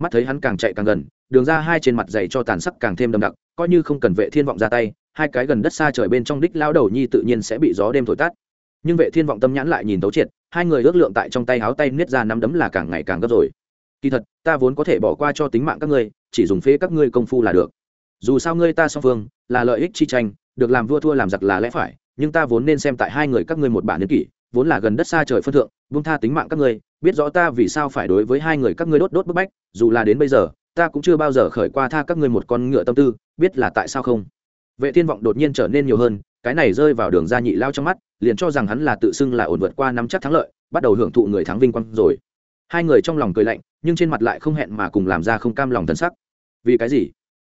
Mắt thấy hắn càng chạy càng gần, đường ra hai trên mặt dày cho tàn sắc càng thêm đậm đặc, coi như không cần vệ thiên vọng ra tay, hai cái gần đất xa trời bên trong đích lao đầu nhi tự nhiên sẽ bị gió đêm thổi tắt nhưng vệ thiên vọng tâm nhãn lại nhìn tấu triệt, hai người ước lượng tại trong tay háo tay niết ra nắm đấm là càng ngày càng gấp rồi. Kỳ thật, ta vốn có thể bỏ qua cho tính mạng các ngươi, chỉ dùng phế các ngươi công phu là được. Dù sao ngươi ta song phương, là lợi ích chi tranh, được làm vua thua làm giặc là lẽ phải, nhưng ta vốn nên xem tại hai người các ngươi một bản niên kỷ, vốn là gần đất xa trời phân thượng, buông tha tính mạng các ngươi, biết rõ ta vì sao phải đối với hai người các ngươi đốt đốt bức bách, dù là đến bây giờ, ta cũng chưa bao giờ khởi qua tha các ngươi một con ngựa tâm tư, biết là tại sao không. Vệ thiên vọng đột nhiên trở nên nhiều hơn cái này rơi vào đường ra nhị lao trong mắt, liền cho rằng hắn là tự xưng là ổn vượt qua năm chắc thắng lợi, bắt đầu hưởng thụ người thắng vinh quang rồi. Hai người trong lòng cười lạnh, nhưng trên mặt lại không hẹn mà cùng làm ra không cam lòng thân sắc. Vì cái gì?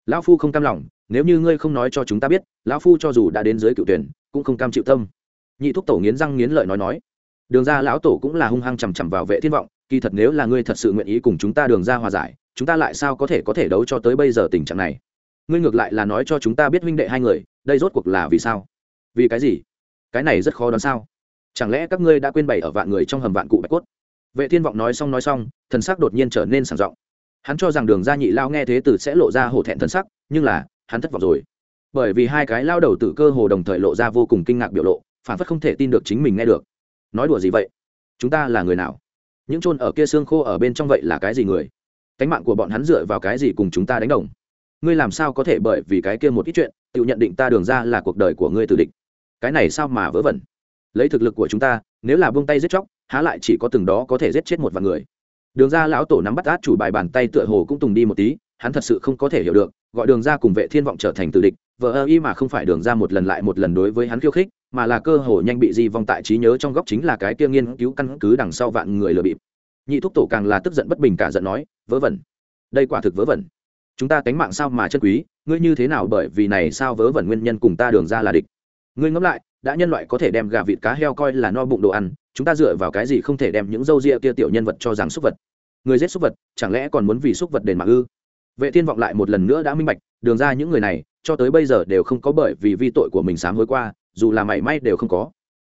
Lão phu không cam lòng, nếu như ngươi không nói cho chúng ta biết, lão phu cho dù đã đến dưới cựu tuyển, cũng không cam chịu tâm. Nhị thúc tổ nghiến răng nghiến lợi nói nói. Đường ra lão tổ cũng là hung hăng chằm chằm vào vệ thiên vọng, kỳ thật nếu là ngươi thật sự nguyện ý cùng chúng ta đường ra hòa giải, chúng ta lại sao có thể có thể đấu cho tới bây giờ tình trạng này? Ngươi ngược lại là nói cho chúng ta biết huynh đệ hai người, đây rốt cuộc là vì sao? Vì cái gì? Cái này rất khó đoán sao? Chẳng lẽ các ngươi đã quên bày ở vạn người trong hầm vạn cụ bạch cốt? Vệ thiên vọng nói xong nói xong, thần sắc đột nhiên trở nên sảng giọng. Hắn cho rằng đường gia nhị lao nghe thế tử sẽ lộ ra hổ thẹn thần sắc, nhưng là, hắn thất vọng rồi. Bởi vì hai cái lao đầu tử cơ hồ đồng thời lộ ra vô cùng kinh ngạc biểu lộ, phản phất không thể tin được chính mình nghe được. Nói đùa gì vậy? Chúng ta là người nào? Những chôn ở kia xương khô ở bên trong vậy là cái gì người? Cánh mạng của bọn hắn dựa vào cái gì cùng chúng ta đánh đồng? Ngươi làm sao có thể bởi vì cái kia một ít chuyện, tự nhận định ta đường ra là cuộc đời của ngươi từ địch? Cái này sao mà vớ vẩn? Lấy thực lực của chúng ta, nếu là buông tay giết chóc, há lại chỉ có từng đó có thể giết chết một vài người. Đường ra lão tổ nắm bắt át chủ bài bàn tay tựa hồ cũng tùng đi một tí, hắn thật sự không có thể hiểu được, gọi đường ra cùng vệ thiên vọng trở thành tử địch vợ ơ y mà không phải đường ra một lần lại một lần đối với hắn khiêu khích, mà là cơ hồ nhanh bị di vong tại trí nhớ trong góc chính là cái kia nghiên cứu căn cứ đằng sau vạn người lừa bịp. Nhị thúc tổ càng là tức giận bất bình cả giận nói, vớ vẩn. Đây quả thực vớ vẩn. Chúng ta cánh mạng sao mà chân quý, ngươi như thế nào bởi vì này sao vớ vẩn nguyên nhân cùng ta đường ra là địch? Ngươi ngẫm lại, đã nhân loại có thể đem gà vịt cá heo coi là no bụng đồ ăn, chúng ta dựa vào cái gì không thể đem những dâu ria kia tiểu nhân vật cho rằng súc vật? Người giết súc vật, chẳng lẽ còn muốn vì súc vật đền mạng ư? Vệ thiên vọng lại một lần nữa đã minh bạch, đường ra những người này, cho tới bây giờ đều không có bởi vì vi tội của mình sám hối qua, dù là mảy may đều không có.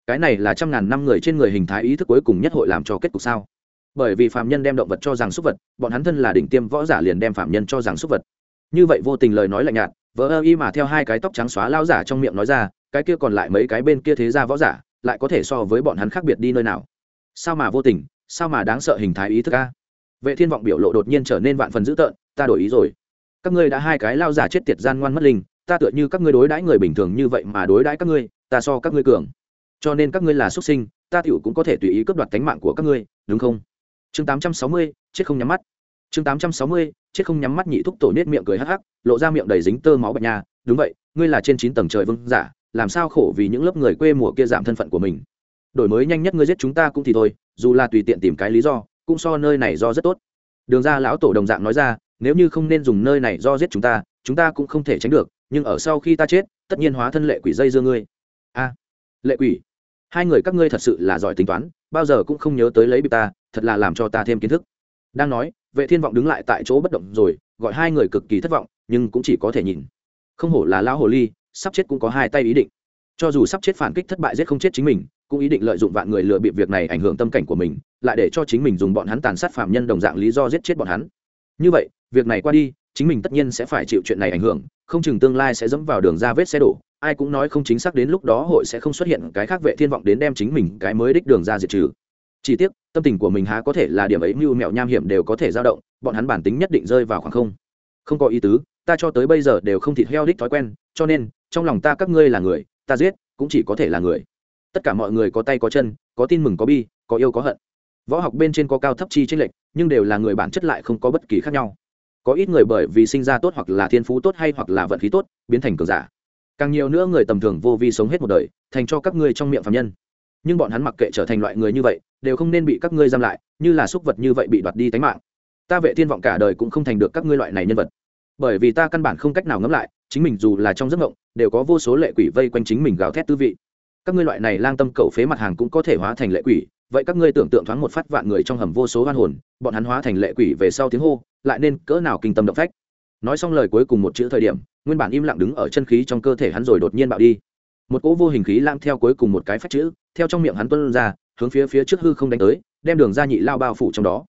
Cái này là trăm ngàn năm người trên người hình thái ý thức cuối cùng nhất hội làm cho kết cục sao? Bởi vì phạm nhân đem động vật cho rằng súc vật, bọn hắn thân là đỉnh tiêm võ giả liền đem phạm nhân cho rằng súc vật. Như vậy vô tình lời nói lạnh nhạt, vỡ ơ y mà theo hai cái tóc trắng xóa lao giả trong miệng nói ra cái kia còn lại mấy cái bên kia thế ra võ giả lại có thể so với bọn hắn khác biệt đi nơi nào? Sao mà vô tình sao mà đáng sợ hình thái ý thức a? Vệ thiên vọng biểu lộ đột nhiên trở nên vạn phần dữ tợn ta đổi ý rồi. Các ngươi đã hai cái lao giả chết tiệt gian ngoan mất linh ta tựa như các ngươi đối đãi người bình thường như vậy mà đối đãi các ngươi ta so các ngươi cường. Cho nên các ngươi là xuất sinh ta tiểu cũng có thể tùy ý cướp đoạt tánh mạng của các ngươi đúng không? Chương 860, chết không nhắm mắt. Chương 860, chết không nhắm mắt nhị thúc tổ nết miệng cười hắc hắc lộ ra miệng đầy dính tơ máu bạch nha đúng vậy ngươi là trên chín tầng trời vương giả làm sao khổ vì những lớp người quê mùa kia giảm thân phận của mình? Đổi mới nhanh nhất ngươi giết chúng ta cũng thì thôi, dù là tùy tiện tìm cái lý do, cũng so nơi này do rất tốt. Đường ra lão tổ đồng dạng nói ra, nếu như không nên dùng nơi này do giết chúng ta chúng ta cũng không thể tránh được, nhưng ở sau khi ta chết, tất nhiên hóa thân lệ quỷ dây dưa ngươi. A, lệ quỷ? Hai người các ngươi thật sự là giỏi tính toán, bao giờ cũng không nhớ tới lấy bị ta, thật là làm cho ta thêm kiến thức. Đang nói, vệ thiên vọng đứng lại tại chỗ bất động rồi, gọi hai người cực kỳ thất vọng, nhưng cũng chỉ có thể nhìn. Không hổ là lão hồ ly sắp chết cũng có hai tay ý định. Cho dù sắp chết phản kích thất bại giết không chết chính mình, cũng ý định lợi dụng vạn người lừa bịp việc này ảnh hưởng tâm cảnh của mình, lại để cho chính mình dùng bọn hắn tàn sát phạm nhân đồng dạng lý do giết chết bọn hắn. Như vậy, việc này qua đi, chính mình tất nhiên sẽ phải chịu chuyện này ảnh hưởng, không chừng tương lai sẽ dẫm vào đường ra vết xe đổ, ai cũng nói không chính xác đến lúc đó hội sẽ không xuất hiện cái khác vệ thiên vọng đến đem chính mình cái mới đích đường ra diệt trừ. Chỉ tiếc, tâm tình của mình há có thể là điểm ấy mưu mẹo nham hiểm đều có thể dao động, bọn hắn bản tính nhất định rơi vào khoảng không. Không có ý tứ, ta cho tới bây giờ đều không thịt heo đích thói quen, cho nên trong lòng ta các ngươi là người, ta giết, cũng chỉ có thể là người. Tất cả mọi người có tay có chân, có tin mừng có bi, có yêu có hận. Võ học bên trên có cao thấp chi tranh lệch, nhưng đều là người bản chất lại không có bất kỳ khác nhau. Có ít người bởi vì sinh ra tốt hoặc là thiên phú tốt hay hoặc là vận khí tốt, biến thành cường giả. Càng nhiều nữa người tầm thường vô vi sống hết một đời, thành cho các ngươi trong miệng phạm nhân. Nhưng bọn hắn mặc kệ trở thành loại người như vậy, đều không nên bị các ngươi giam lại, như là súc vật như vậy bị đoạt đi tánh mạng. Ta vệ thiên vọng cả đời cũng không thành được các ngươi loại này nhân vật. Bởi vì ta căn bản không cách nào ngẫm lại chính mình dù là trong giấc mộng, đều có vô số lệ quỷ vây quanh chính mình gào thét tư vị. Các ngươi loại này lang tâm cầu phế mặt hàng cũng có thể hóa thành lệ quỷ, vậy các ngươi tưởng tượng thoáng một phát vạn người trong hầm vô số hoan hồn, bọn hắn hóa thành lệ quỷ về sau tiếng hô, lại nên cỡ nào kinh tâm động phách. Nói xong lời cuối cùng một chữ thời điểm, nguyên bản im lặng đứng ở chân khí trong cơ thể hắn rồi đột nhiên bạo đi. Một cỗ vô hình khí lang theo cuối cùng một cái phách chữ, theo trong miệng hắn tuân ra, hướng phía phía trước hư không đánh tới, đem đường ra nhị lao bao phủ trong đó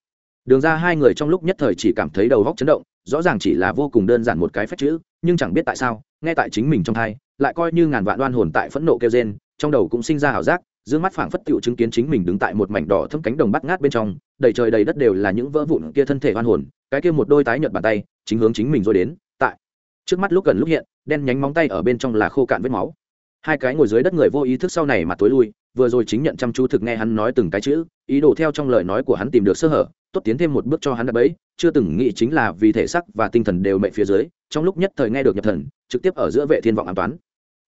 đường ra hai người trong lúc nhất thời chỉ cảm thấy đầu góc chấn động, rõ ràng chỉ là vô cùng đơn giản một cái phép chữ, nhưng chẳng biết tại sao, nghe tại chính mình trong thai, lại coi như ngàn vạn đoan hồn tại phẫn nộ kêu gen trong đầu cũng sinh ra ảo giác, dương mắt phảng phất tựu chứng kiến chính mình đứng tại một mảnh đỏ thâm cánh đồng bắt ngát bên trong, đầy trời đầy đất đều là những vỡ vụn kia thân thể oan hồn, cái kia một đôi tái nhợt bàn tay, chính hướng chính mình rồi đến, tại. Trước mắt lúc gần lúc hiện, đen nhánh móng tay ở bên trong là khô cạn vết máu. Hai cái ngồi dưới đất người vô ý thức sau này mà tối lui, vừa rồi chính nhận chăm chú thực nghe hắn nói từng cái chữ, ý đồ theo trong lời nói của hắn tìm được sơ hở tốt tiến thêm một bước cho hắn đập bẫy, chưa từng nghĩ chính là vì thể sắc và tinh thần đều mệnh phía dưới, trong lúc nhất thời nghe được nhập thần, trực tiếp ở giữa vệ thiên vọng an toán.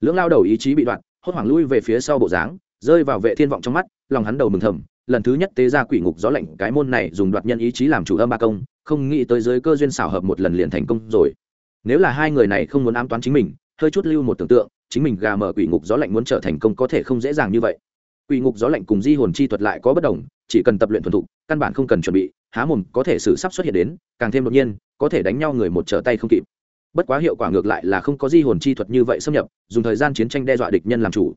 Lưỡng lao đầu ý chí bị đoạn, hốt hoảng lui về phía sau bộ dáng, rơi vào vệ thiên vọng trong mắt, lòng hắn đầu mừng thầm, lần thứ nhất tế ra quỷ ngục gió lạnh, cái môn này dùng đoạt nhân ý chí làm chủ âm ba công, không nghĩ tới giới cơ duyên xảo hợp một lần liền thành công rồi. Nếu là hai người này không muốn ám toán chính mình, hơi chút lưu một tưởng tượng, chính mình gà mở quỷ ngục gió lạnh muốn trở thành công có thể không dễ dàng như vậy. Quỷ ngục gió lạnh cùng di hồn chi thuật lại có bất đồng, chỉ cần tập luyện thuần thục, căn bản không cần chuẩn bị há mồm có thể sự sắp xuất hiện đến, càng thêm đột nhiên, có thể đánh nhau người một trở tay không kịp. Bất quá hiệu quả ngược lại là không có di hồn chi thuật như vậy xâm nhập, dùng thời gian chiến tranh đe dọa địch nhân làm chủ.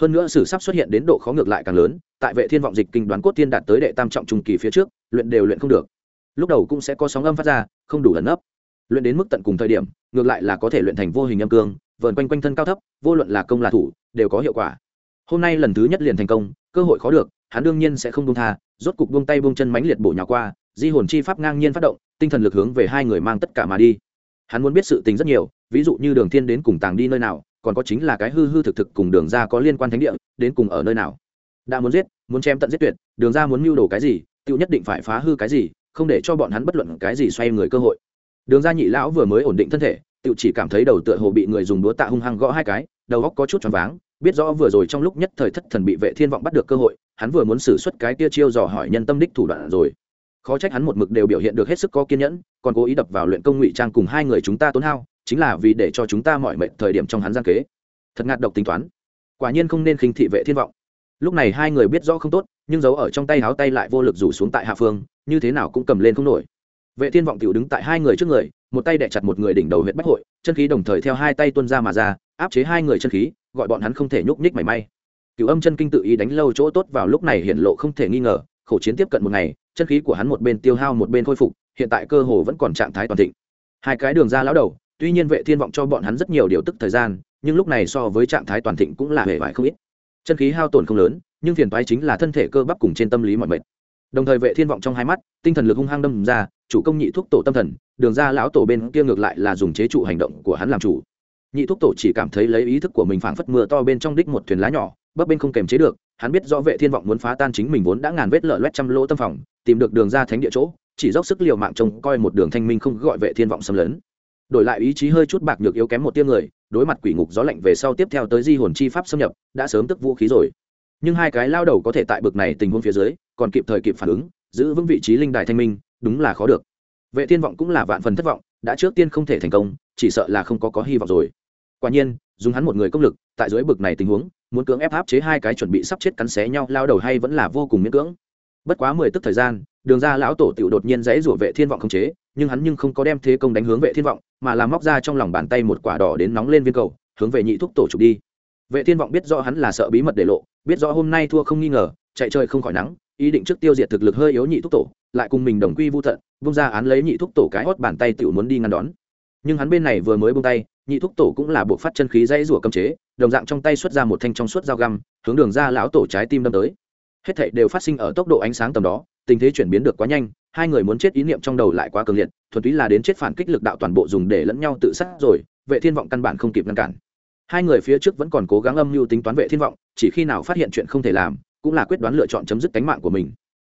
Hơn nữa sử sắp xuất hiện đến độ khó ngược lại càng lớn, tại vệ thiên vọng dịch kinh đoán cốt thiên đạt tới đệ tam trọng trung kỳ phía trước, luyện đều luyện không được. Lúc đầu cũng sẽ có sóng âm phát ra, không đủ ẩn nấp. Luyện đến mức tận cùng thời điểm, ngược lại là có thể luyện thành vô hình âm cương, vờn quanh quanh thân cao thấp, vô luận là công là thủ, đều có hiệu quả. Hôm nay lần thứ nhất liền thành công, cơ hội khó được, hắn đương nhiên sẽ không đông tha rốt cục buông tay buông chân mãnh liệt bổ nhào qua, di hồn chi pháp ngang nhiên phát động, tinh thần lực hướng về hai người mang tất cả mà đi. Hắn muốn biết sự tình rất nhiều, ví dụ như đường thiên đến cùng tàng đi nơi nào, còn có chính là cái hư hư thực thực cùng đường ra có liên quan thánh địa, đến cùng ở nơi nào. Đã muốn giết, muốn chém tận giết tuyệt, đường ra muốn mưu đồ cái gì tự nhất định phải phá hư cái gì, không để cho bọn hắn bất luận cái gì xoay người cơ hội. Đường ra nhị lão vừa mới ổn định thân thể tự chỉ cảm thấy đầu tựa hồ bị người dùng đũa tạ hung hăng gõ hai cái, đầu óc có chút choáng váng biết rõ vừa rồi trong lúc nhất thời thất thần bị vệ thiên vọng bắt được cơ hội, hắn vừa muốn xử suất cái kia chiêu dò hỏi nhân tâm đích thủ đoạn rồi. Khó trách hắn một mực đều biểu hiện được hết sức có kiên nhẫn, còn cố ý đập vào luyện công ngụy trang cùng hai người chúng ta tốn hao, chính là vì để cho chúng ta mọi mệnh thời điểm trong hắn gian kế. Thật ngạt độc tính toán. Quả nhiên không nên khinh thị vệ thiên vọng. Lúc này hai người biết rõ không tốt, nhưng giấu ở trong tay háo tay lại vô lực rủ xuống tại hạ phương, như thế nào cũng cầm lên không nổi. Vệ thiên vọng tiểu đứng tại hai người trước người, một tay đẻ chặt một người đỉnh đầu huyện bách hội, chân khí đồng thời theo hai tay tuôn ra mà ra, áp chế hai người chân khí gọi bọn hắn không thể nhúc nhích mảy may. Cửu âm chân kinh tự ý đánh lâu chỗ tốt vào lúc này hiện lộ không thể nghi ngờ, khổ chiến tiếp cận một ngày, chân khí của hắn một bên tiêu hao một bên khôi phục, hiện tại cơ hồ vẫn còn trạng thái toàn thịnh. Hai cái đường ra lão đầu, tuy nhiên vệ thiên vọng cho bọn hắn rất nhiều điều tức thời gian, nhưng lúc này so với trạng thái toàn thịnh cũng là hề vải không ít. Chân khí hao tổn không lớn, nhưng phiền toái chính là thân thể cơ bắp cùng trên tâm lý mọi mệt. Đồng thời vệ thiên vọng trong hai mắt, tinh thần lực hung hăng đâm ra, chủ công nhị thuốc tổ tâm thần, đường ra lão tổ bên kia ngược lại là dùng chế trụ hành động của hắn làm chủ nhị thuốc tổ chỉ cảm thấy lấy ý thức của mình phảng phất mưa to bên trong đích một thuyền lá nhỏ, bấp bên không kềm chế được, hắn biết rõ vệ thiên vọng muốn phá tan chính mình vốn đã ngàn vết lở loét trăm lỗ tâm phòng, tìm được đường ra thánh địa chỗ, chỉ dốc sức liều mạng trông coi một đường thanh minh không gọi vệ thiên vọng xâm lấn. Đổi lại ý chí hơi chút bạc nhược yếu kém một tia người, đối mặt quỷ ngục gió lạnh về sau tiếp theo tới di hồn chi pháp xâm nhập, đã sớm tức vũ khí rồi. Nhưng hai cái lao đầu có thể tại bực này tình huống phía dưới, còn kịp thời kịp phản ứng, giữ vững vị trí linh đài thanh minh, đúng là khó được. Vệ thiên vọng cũng là vạn phần thất vọng, đã trước tiên không thể thành công, chỉ sợ là không có có hy vọng rồi quả nhiên, dùng hắn một người công lực, tại dưới bực này tình huống, muốn cưỡng ép áp chế hai cái chuẩn bị sắp chết cắn xé nhau, lao đầu hay vẫn là vô cùng miễn cưỡng. Bất quá mười tức thời gian, đường ra lão tổ tiểu đột nhiên dãy rủa vệ thiên vọng không chế, nhưng hắn nhưng không có đem thế công đánh hướng vệ thiên vọng, mà là móc ra trong lòng bàn tay một quả đỏ đến nóng lên viên cầu, hướng về nhị thúc tổ trục đi. Vệ thiên vọng biết rõ hắn là sợ bí mật để lộ, biết rõ hôm nay thua không nghi ngờ, chạy chơi không khỏi nắng, ý định trước tiêu diệt thực lực hơi yếu nhị thúc tổ, lại cùng mình đồng quy vu thận vung ra án lấy nhị thúc tổ cái hót bàn tay tiểu muốn đi ngăn đón. Nhưng hắn bên này vừa mới buông tay nhị thúc tổ cũng là buộc phát chân khí dãy rủa cấm chế, đồng dạng trong tay xuất ra một thanh trong suốt dao găm, hướng đường ra lão tổ trái tim đâm tới. Hết thảy đều phát sinh ở tốc độ ánh sáng tầm đó, tình thế chuyển biến được quá nhanh, hai người muốn chết ý niệm trong đầu lại quá cường liệt, thuần túy là đến chết phản kích lực đạo toàn bộ dùng để lẫn nhau tự sát rồi, vệ thiên vọng căn bản không kịp ngăn cản. Hai người phía trước vẫn còn cố gắng âm mưu tính toán vệ thiên vọng, chỉ khi nào phát hiện chuyện không thể làm, cũng là quyết đoán lựa chọn chấm dứt cánh mạng của mình.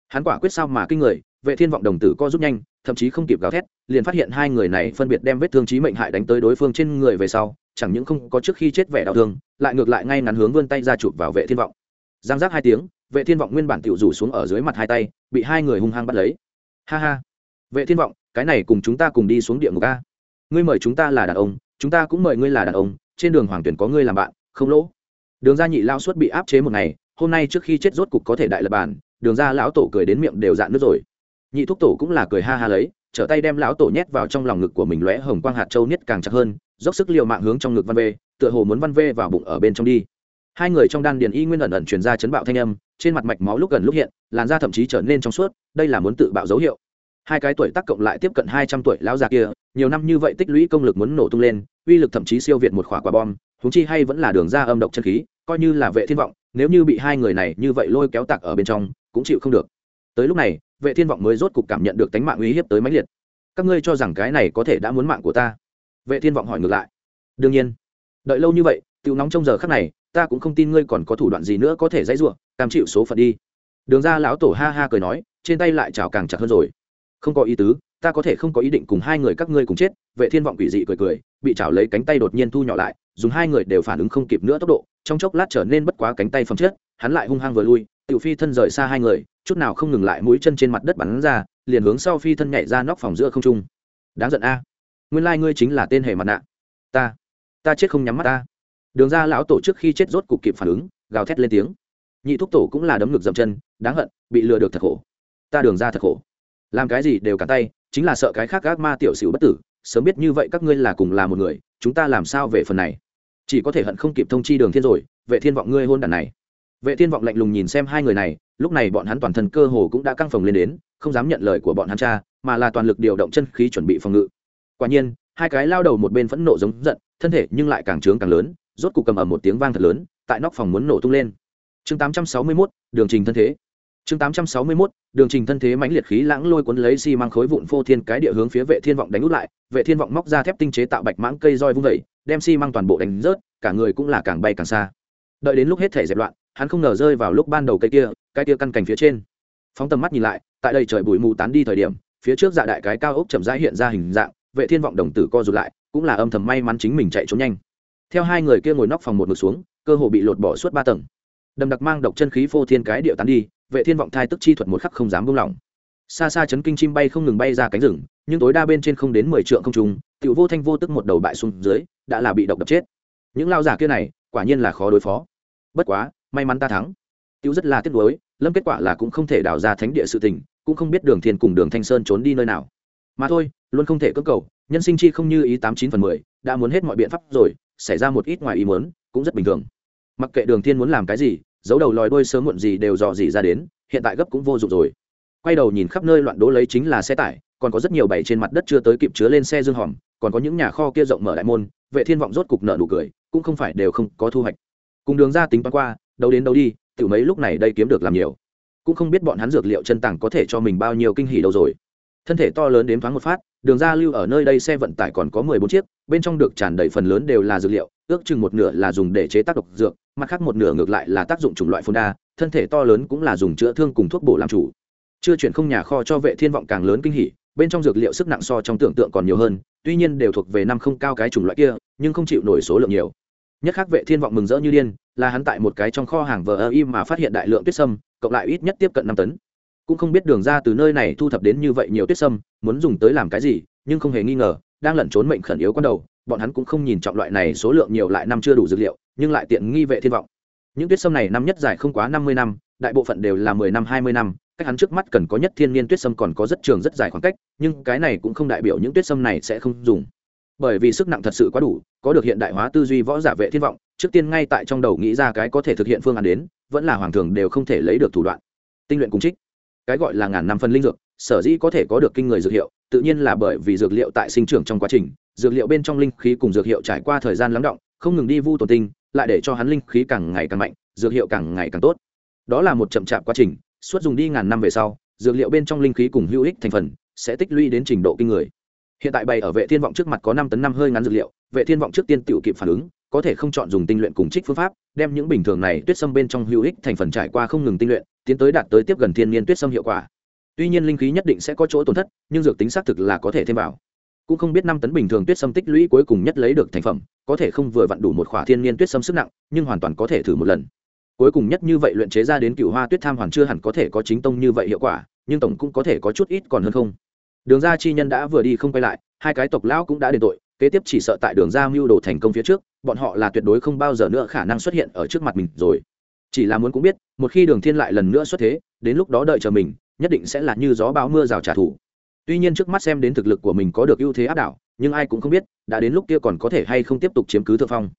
Hắn quả quyết sao mà kinh người, vệ thiên vọng đồng tử co rút nhanh thậm chí không kịp gào thét, liền phát hiện hai người này phân biệt đem vết thương chí mệnh hại đánh tới đối phương trên người về sau, chẳng những không có trước khi chết vẻ đau thương, lại ngược lại ngay ngắn hướng vươn tay ra chụp vào vệ thiên vọng. Giang giác hai tiếng, vệ thiên vọng nguyên bản tiểu rủ xuống ở dưới mặt hai tay, bị hai người hung hăng bắt lấy. Ha ha. Vệ thiên vọng, cái này cùng chúng ta cùng đi xuống địa ngục a. Ngươi mời chúng ta là đàn ông, chúng ta cũng mời ngươi là đàn ông, trên đường hoàng tuyển có ngươi làm bạn, không lỗ. Đường gia nhị lao suất bị áp chế một ngày, hôm nay trước khi chết rốt cục có thể đại lập bản đường gia lão tổ cười đến miệng đều dạn nước rồi nhị thúc tổ cũng là cười ha ha lấy, trở tay đem lão tổ nhét vào trong lòng ngực của mình lóe hồng quang hạt châu niết càng chặt hơn, dốc sức liều mạng hướng trong ngực văn vê, tựa hồ muốn văn vê vào bụng ở bên trong đi. Hai người trong đan điền y nguyên ẩn ẩn truyền ra chấn bạo thanh âm, trên mặt mạch máu lúc gần lúc hiện, làn da thậm chí trở nên trong suốt, đây là muốn tự bạo dấu hiệu. Hai cái tuổi tác cộng lại tiếp cận hai trăm tuổi lão già kia, nhiều năm như vậy tích lũy công lực muốn nổ tung lên, uy lực thậm chí siêu việt một khỏa quả bom thúng chi hay vẫn là đường ra âm độc chân khí, coi như là vệ thiên vọng, nếu như bị hai người này như vậy lôi kéo tạc ở bên trong, cũng chịu không được. Tới lúc này vệ thiên vọng mới rốt cục cảm nhận được tánh mạng uy hiếp tới mãnh liệt. Các ngươi cho rằng cái này có thể đã muốn mạng của ta? Vệ thiên vọng hỏi ngược lại. Đương nhiên. Đợi lâu như vậy tiêu nóng trong giờ khắc này, ta cũng không tin ngươi còn có thủ đoạn gì nữa có thể dãy ruộng cam chịu số phận đi. Đường ra lão tổ ha ha cười nói, trên tay lại chảo càng chặt hơn rồi. Không có ý tứ, ta có thể không có ý định cùng hai người các ngươi cùng chết, vệ thiên vọng quỷ dị cười cười, bị chảo lấy cánh tay đột nhiên thu nhỏ lại, dùng hai người đều phản ứng không kịp nữa tốc độ, trong chốc lát trở nên bất quá cánh tay phẩm chết hắn lại hung hăng vừa lui tiểu phi thân rời xa hai người, chút nào không ngừng lại mũi chân trên mặt đất bắn ra, liền hướng sau phi thân nhảy ra nóc phòng giữa không trung. Đáng giận a. Nguyên lai ngươi chính là tên hề mặt nạ. Ta ta chết không nhắm mắt ta. Đường ra lão tổ trước khi chết rốt cục kịp phản ứng, gào thét lên tiếng. Nhị thúc tổ cũng là đấm ngực dậm chân, đáng hận, bị lừa được thật khổ. Ta đường ra thật khổ. Làm cái gì đều cả tay, chính là sợ cái khác gác ma tiểu xỉu bất tử, sớm biết như vậy các ngươi là cùng là một người, chúng ta làm sao về phần này? Chỉ có thể hận không kịp thông chi đường thiên rồi, vệ thiên vọng ngươi hôn đàn này vệ thiên vọng lạnh lùng nhìn xem hai người này lúc này bọn hắn toàn thân cơ hồ cũng đã căng phồng lên đến không dám nhận lời của bọn hắn cha mà là toàn lực điều động chân khí chuẩn bị phòng ngự. Quả nhiên hai cái lao đầu một bên phẫn nộ giống giận thân thể nhưng lại càng trướng càng lớn rốt cục cầm ở một tiếng vang thật lớn tại nóc phòng muốn nổ tung lên. Chương 861, đường trình thân thế. Chương tám trăm sáu mươi mốt đường trình thân thế mãnh liệt khí lãng lôi cuốn lấy xi mang khối vụn phô thiên cái địa hướng phía vệ thiên vọng đánh út lại vệ thiên vọng móc ra thép tinh chế tạo bạch mãng cây roi vung vẩy đem xi mang toàn bộ đánh rớt cả người cũng là càng bay càng xa. Đợi đến lúc hết thể dẹp loạn hắn không ngờ rơi vào lúc ban đầu cây kia, cái kia căn cành phía trên. Phóng tầm mắt nhìn lại, tại đây trời bụi mù tán đi thời điểm, phía trước dạ đại cái cao ốc chậm rãi hiện ra hình dạng, vệ thiên vọng đồng tử co rụt lại, cũng là âm thầm may mắn chính mình chạy trốn nhanh. Theo hai người kia ngồi nóc phòng một ngực xuống, cơ hồ bị lột bỏ suốt ba tầng. Đầm đặc mang độc chân khí phô thiên cái điệu tán đi, vệ thiên vọng thai tức chi thuật một khắc không dám buông lỏng. Xa xa chấn kinh chim bay không ngừng bay ra cánh rừng, nhưng tối đa bên trên không đến mười trượng không trung, tiểu vô thanh vô tức một đầu bại xuống dưới, đã là bị độc đập chết. Những lao giả kia này, quả nhiên là khó đối phó. Bất quá may mắn ta thắng. Tiểu rất là tiếc nuối, lâm kết quả là cũng không thể đào ra thánh địa sự tình, cũng không biết đường thiên cùng đường thanh sơn trốn đi nơi nào. Mà thôi, luôn không thể cưỡng cầu, nhân sinh chi không như ý tám chín phần mười, đã muốn hết mọi biện pháp rồi, xảy ra một ít ngoài ý muốn, cũng rất bình thường. Mặc kệ đường thiên muốn làm cái gì, giấu đầu lòi đuôi sớm muộn gì đều dò dỉ ra đến, hiện tại gấp cũng vô dụng rồi. Quay đầu nhìn khắp nơi loạn đố lấy chính là xe tải, còn có rất nhiều bày trên mặt đất chưa tới kịp chứa lên xe dương hòm, còn có những nhà kho kia rộng mở đại môn, vệ thiên vọng rốt cục nợ nụ cười, cũng không phải đều không có thu hoạch. Cùng đường ra tính toán qua đâu đến đâu đi tự mấy lúc này đây kiếm được làm nhiều. Cũng không biết bọn hắn dược liệu chân tàng có thể cho mình bao nhiêu kinh hỉ đâu rồi. Thân thể to lớn đến thoáng một phát, đường ra lưu ở nơi đây xe vận tải còn có mười bốn chiếc, bên trong được tràn đầy phần lớn đều là dược liệu, ước chừng một nửa là dùng để chế tác độc dược, mặt khác một nửa ngược lại là tác dụng chủng loại phun đa, thân thể to lớn cũng là dùng chữa thương cùng thuốc bổ làm chủ. Chưa chuyển không nhà kho cho vệ thiên vọng càng lớn kinh hỉ, bên trong dược liệu sức nặng so trong tưởng tượng còn nhiều hơn, tuy nhiên đều thuộc về năm không cao cái chủng loại kia, nhưng không chịu nổi số lượng nhiều. Nhất khác vệ thiên vọng mừng rỡ như điên là hắn tại một cái trong kho hàng vờ ơ im mà phát hiện đại lượng tuyết sâm, cộng lại ít nhất tiếp cận năm tấn. Cũng không biết đường ra từ nơi này thu thập đến như vậy nhiều tuyết sâm, muốn dùng tới làm cái gì, nhưng không hề nghi ngờ, đang lẩn trốn mệnh khẩn yếu con đầu, bọn hắn cũng không nhìn trọng loại này số lượng nhiều lại năm chưa đủ dược liệu, nhưng lại tiện nghi vệ thiên vọng. Những tuyết sâm này năm nhất dài không quá năm mươi năm, đại bộ phận đều là mười năm, hai mươi năm, cách hắn trước mắt cần có nhất thiên niên tuyết sâm còn có rất trường rất dài khoảng cách, nhưng cái này cũng không đại biểu những tuyết sâm này sẽ không dùng. Bởi vì sức nặng thật sự quá đủ, có được hiện đại hóa tư duy võ giả vệ thiên vọng trước tiên ngay tại trong đầu nghĩ ra cái có thể thực hiện phương án đến, vẫn là hoàng thường đều không thể lấy được thủ đoạn. Tinh luyện cùng trích, cái gọi là ngàn năm phân linh dược, sở dĩ có thể có được kinh người dược hiệu, tự nhiên là bởi vì dược liệu tại sinh trưởng trong quá trình, dược liệu bên trong linh khí cùng dược hiệu trải qua thời gian lắng động, không ngừng đi vu tổn tinh, lại để cho hắn linh khí càng ngày càng mạnh, dược hiệu càng ngày càng tốt. Đó là một chậm chạp quá trình, suốt dùng đi ngàn năm về sau, dược liệu bên trong linh khí cùng hữu ích thành phần, sẽ tích lũy đến trình độ kinh người. Hiện tại bày ở vệ thiên vọng trước mặt có năm tấn năm hơi ngắn dược liệu, vệ thiên vọng trước tiên tiểu kịp phản ứng có thể không chọn dùng tinh luyện cùng trích phương pháp, đem những bình thường này tuyết sâm bên trong hữu ích thành phần trải qua không ngừng tinh luyện, tiến tới đạt tới tiếp gần thiên niên tuyết sâm hiệu quả. Tuy nhiên linh khí nhất định sẽ có chỗ tổn thất, nhưng dược tính xác thực là có thể thêm vào. Cũng không biết năm tấn bình thường tuyết sâm tích lũy cuối cùng nhất lấy được thành phẩm, có thể không vừa vặn đủ một khỏa thiên niên tuyết sâm sức nặng, nhưng hoàn toàn có thể thử một lần. Cuối cùng nhất như vậy luyện chế ra đến cựu hoa tuyết tham hoàn chưa hẳn có thể có chính tông như vậy hiệu quả, nhưng tổng cũng có thể có chút ít còn hơn không. Đường ra chi nhân đã vừa đi không quay lại, hai cái tộc lão cũng đã đền tội kế tiếp chỉ sợ tại đường ra mưu đồ thành công phía trước, bọn họ là tuyệt đối không bao giờ nữa khả năng xuất hiện ở trước mặt mình rồi. Chỉ là muốn cũng biết, một khi đường thiên lại lần nữa xuất thế, đến lúc đó đợi chờ mình, nhất định sẽ là như gió bão mưa rào trả thù. Tuy nhiên trước mắt xem đến thực lực của mình có được ưu thế áp đảo, nhưng ai cũng không biết, đã đến lúc kia còn có thể hay không tiếp tục chiếm cứ thượng phong.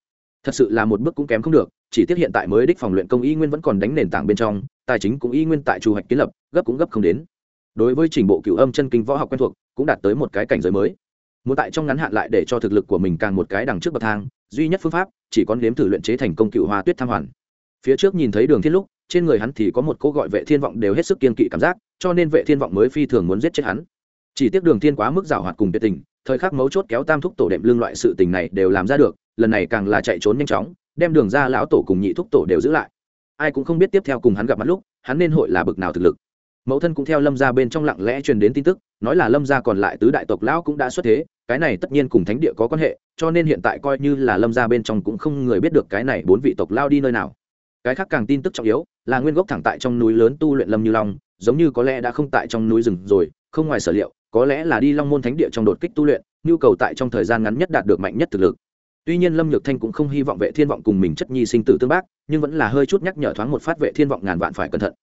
Thật sự là một bước cũng kém không được, chỉ tiếc hiện tại mới đích phòng luyện công y nguyên vẫn còn đánh nền tảng bên trong, tài chính cũng y nguyên tại trù hoạch kiến lập, gấp cũng gấp không đến. Đối với trình bộ cựu âm chân kinh võ học quen thuộc, cũng đạt tới một cái cảnh giới mới muốn tại trong ngắn hạn lại để cho thực lực của mình càng một cái đằng trước bậc thang, duy nhất phương pháp chỉ có nếm thử luyện chế thành công cựu hoa tuyết tham hoàn. Phía trước nhìn thấy đường thiên lúc trên người hắn thì có một cô gọi vệ thiên vọng đều hết sức kiên kỵ cảm giác, cho nên vệ thiên vọng mới phi thường muốn giết chết hắn. Chỉ tiếc đường thiên quá mức giảo hoạt cùng tuyệt tình, thời khắc mấu chốt kéo tam thúc tổ đệm lương loại sự tình này đều làm ra được, lần này càng là chạy trốn nhanh chóng, đem đường ra lão tổ cùng nhị thúc tổ đều giữ lại. Ai cũng không biết tiếp theo cùng hắn gặp mặt lúc, hắn nên hội là bực nào thực lực mẫu thân cũng theo lâm gia bên trong lặng lẽ truyền đến tin tức, nói là lâm gia còn lại tứ đại tộc lão cũng đã xuất thế, cái này tất nhiên cùng thánh địa có quan hệ, cho nên hiện tại coi như là lâm gia bên trong cũng không người biết được cái này bốn vị tộc lao đi nơi nào. Cái khác càng tin tức trọng yếu, là nguyên gốc thẳng tại trong núi lớn tu luyện lâm như long, giống như có lẽ đã không tại trong núi rừng rồi, không ngoài sở liệu, có lẽ là đi long môn thánh địa trong đột kích tu luyện, nhu cầu tại trong thời gian ngắn nhất đạt được mạnh nhất thực lực. Tuy nhiên lâm nhược thanh cũng không hy vọng vệ thiên vọng cùng mình chất nhi sinh tử tương bác, nhưng vẫn là hơi chút nhắc nhở thoáng một phát vệ thiên vọng ngàn vạn phải cẩn thận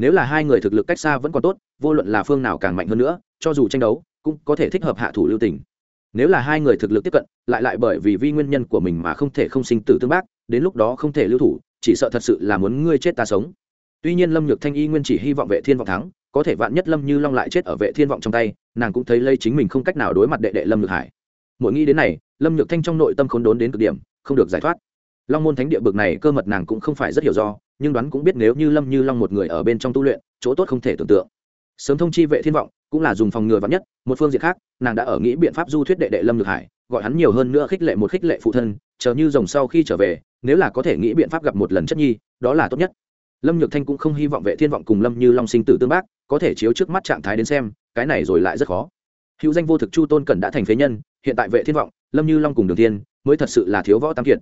nếu là hai người thực lực cách xa vẫn còn tốt, vô luận là phương nào càng mạnh hơn nữa, cho dù tranh đấu, cũng có thể thích hợp hạ thủ lưu tình. Nếu là hai người thực lực tiếp cận, lại lại bởi vì vi nguyên nhân của mình mà không thể không sinh tử tương bác, đến lúc đó không thể lưu thủ, chỉ sợ thật sự là muốn ngươi chết ta sống. Tuy nhiên lâm nhược thanh y nguyên chỉ hy vọng vệ thiên vọng thắng, có thể vạn nhất lâm như long lại chết ở vệ thiên vọng trong tay, nàng cũng thấy lây chính mình không cách nào đối mặt đệ đệ lâm nhược hải. Mỗi nghĩ đến này, lâm nhược thanh trong nội tâm khốn đốn đến cực điểm, không được giải thoát. Long môn thánh địa bực này cơ mật nàng cũng không phải rất hiểu do nhưng đoán cũng biết nếu như lâm như long một người ở bên trong tu luyện, chỗ tốt không thể tưởng tượng. Sớm thông chi vệ thiên vọng, cũng là dùng phòng ngừa vắn nhất, một phương diện khác, nàng đã ở nghĩ biện pháp du thuyết đệ đệ lâm nhược hải, gọi hắn nhiều hơn nữa khích lệ một khích lệ phụ thân, chờ như rồng sau khi trở về, nếu là có thể nghĩ biện pháp gặp một lần chất nhi, đó là tốt nhất. Lâm nhược thanh cũng không hy vọng vệ thiên vọng cùng lâm như long sinh tử tương bác, có thể chiếu trước mắt trạng thái đến xem, cái này rồi lại rất khó. Hữu danh vô thực chu tôn cần đã thành phế nhân, hiện tại vệ thiên vọng, lâm như long cùng đường thiên, mới thật sự là thiếu võ tam kiệt.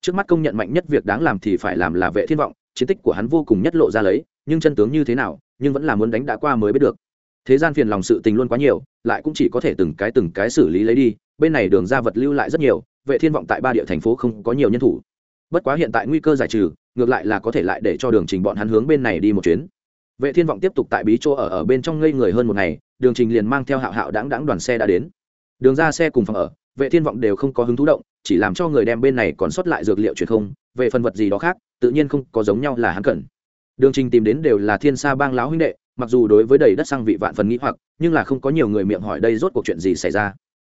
Trước mắt công nhận mạnh nhất việc đáng làm thì phải làm là vệ thiên vọng chiến tích của hắn vô cùng nhất lộ ra lấy, nhưng chân tướng như thế nào, nhưng vẫn là muốn đánh đã qua mới biết được. Thế gian phiền lòng sự tình luôn quá nhiều, lại cũng chỉ có thể từng cái từng cái xử lý lấy đi, bên này đường ra vật lưu lại rất nhiều, vệ thiên vọng tại ba địa thành phố không có nhiều nhân thủ. Bất quá hiện tại nguy cơ giải trừ, ngược lại là có thể lại để cho đường trình bọn hắn hướng bên này đi một chuyến. Vệ thiên vọng tiếp tục tại bí chỗ ở ở bên trong ngây người hơn một ngày, đường trình liền mang theo hạo hạo đáng đáng đoàn xe đã đến. Đường ra xe cùng phòng ở, vệ thiên vọng đều không có hứng thú động, chỉ làm cho người đem bên này còn sót lại dược liệu truyền không, về phần vật gì đó khác tự nhiên không có giống nhau là hắn cần. Đường trình tìm đến đều là thiên sa bang lão huynh đệ, mặc dù đối với đầy đất sang vị vạn phần nghĩ hoặc, nhưng là không có nhiều người miệng hỏi đây rốt cuộc chuyện gì xảy ra.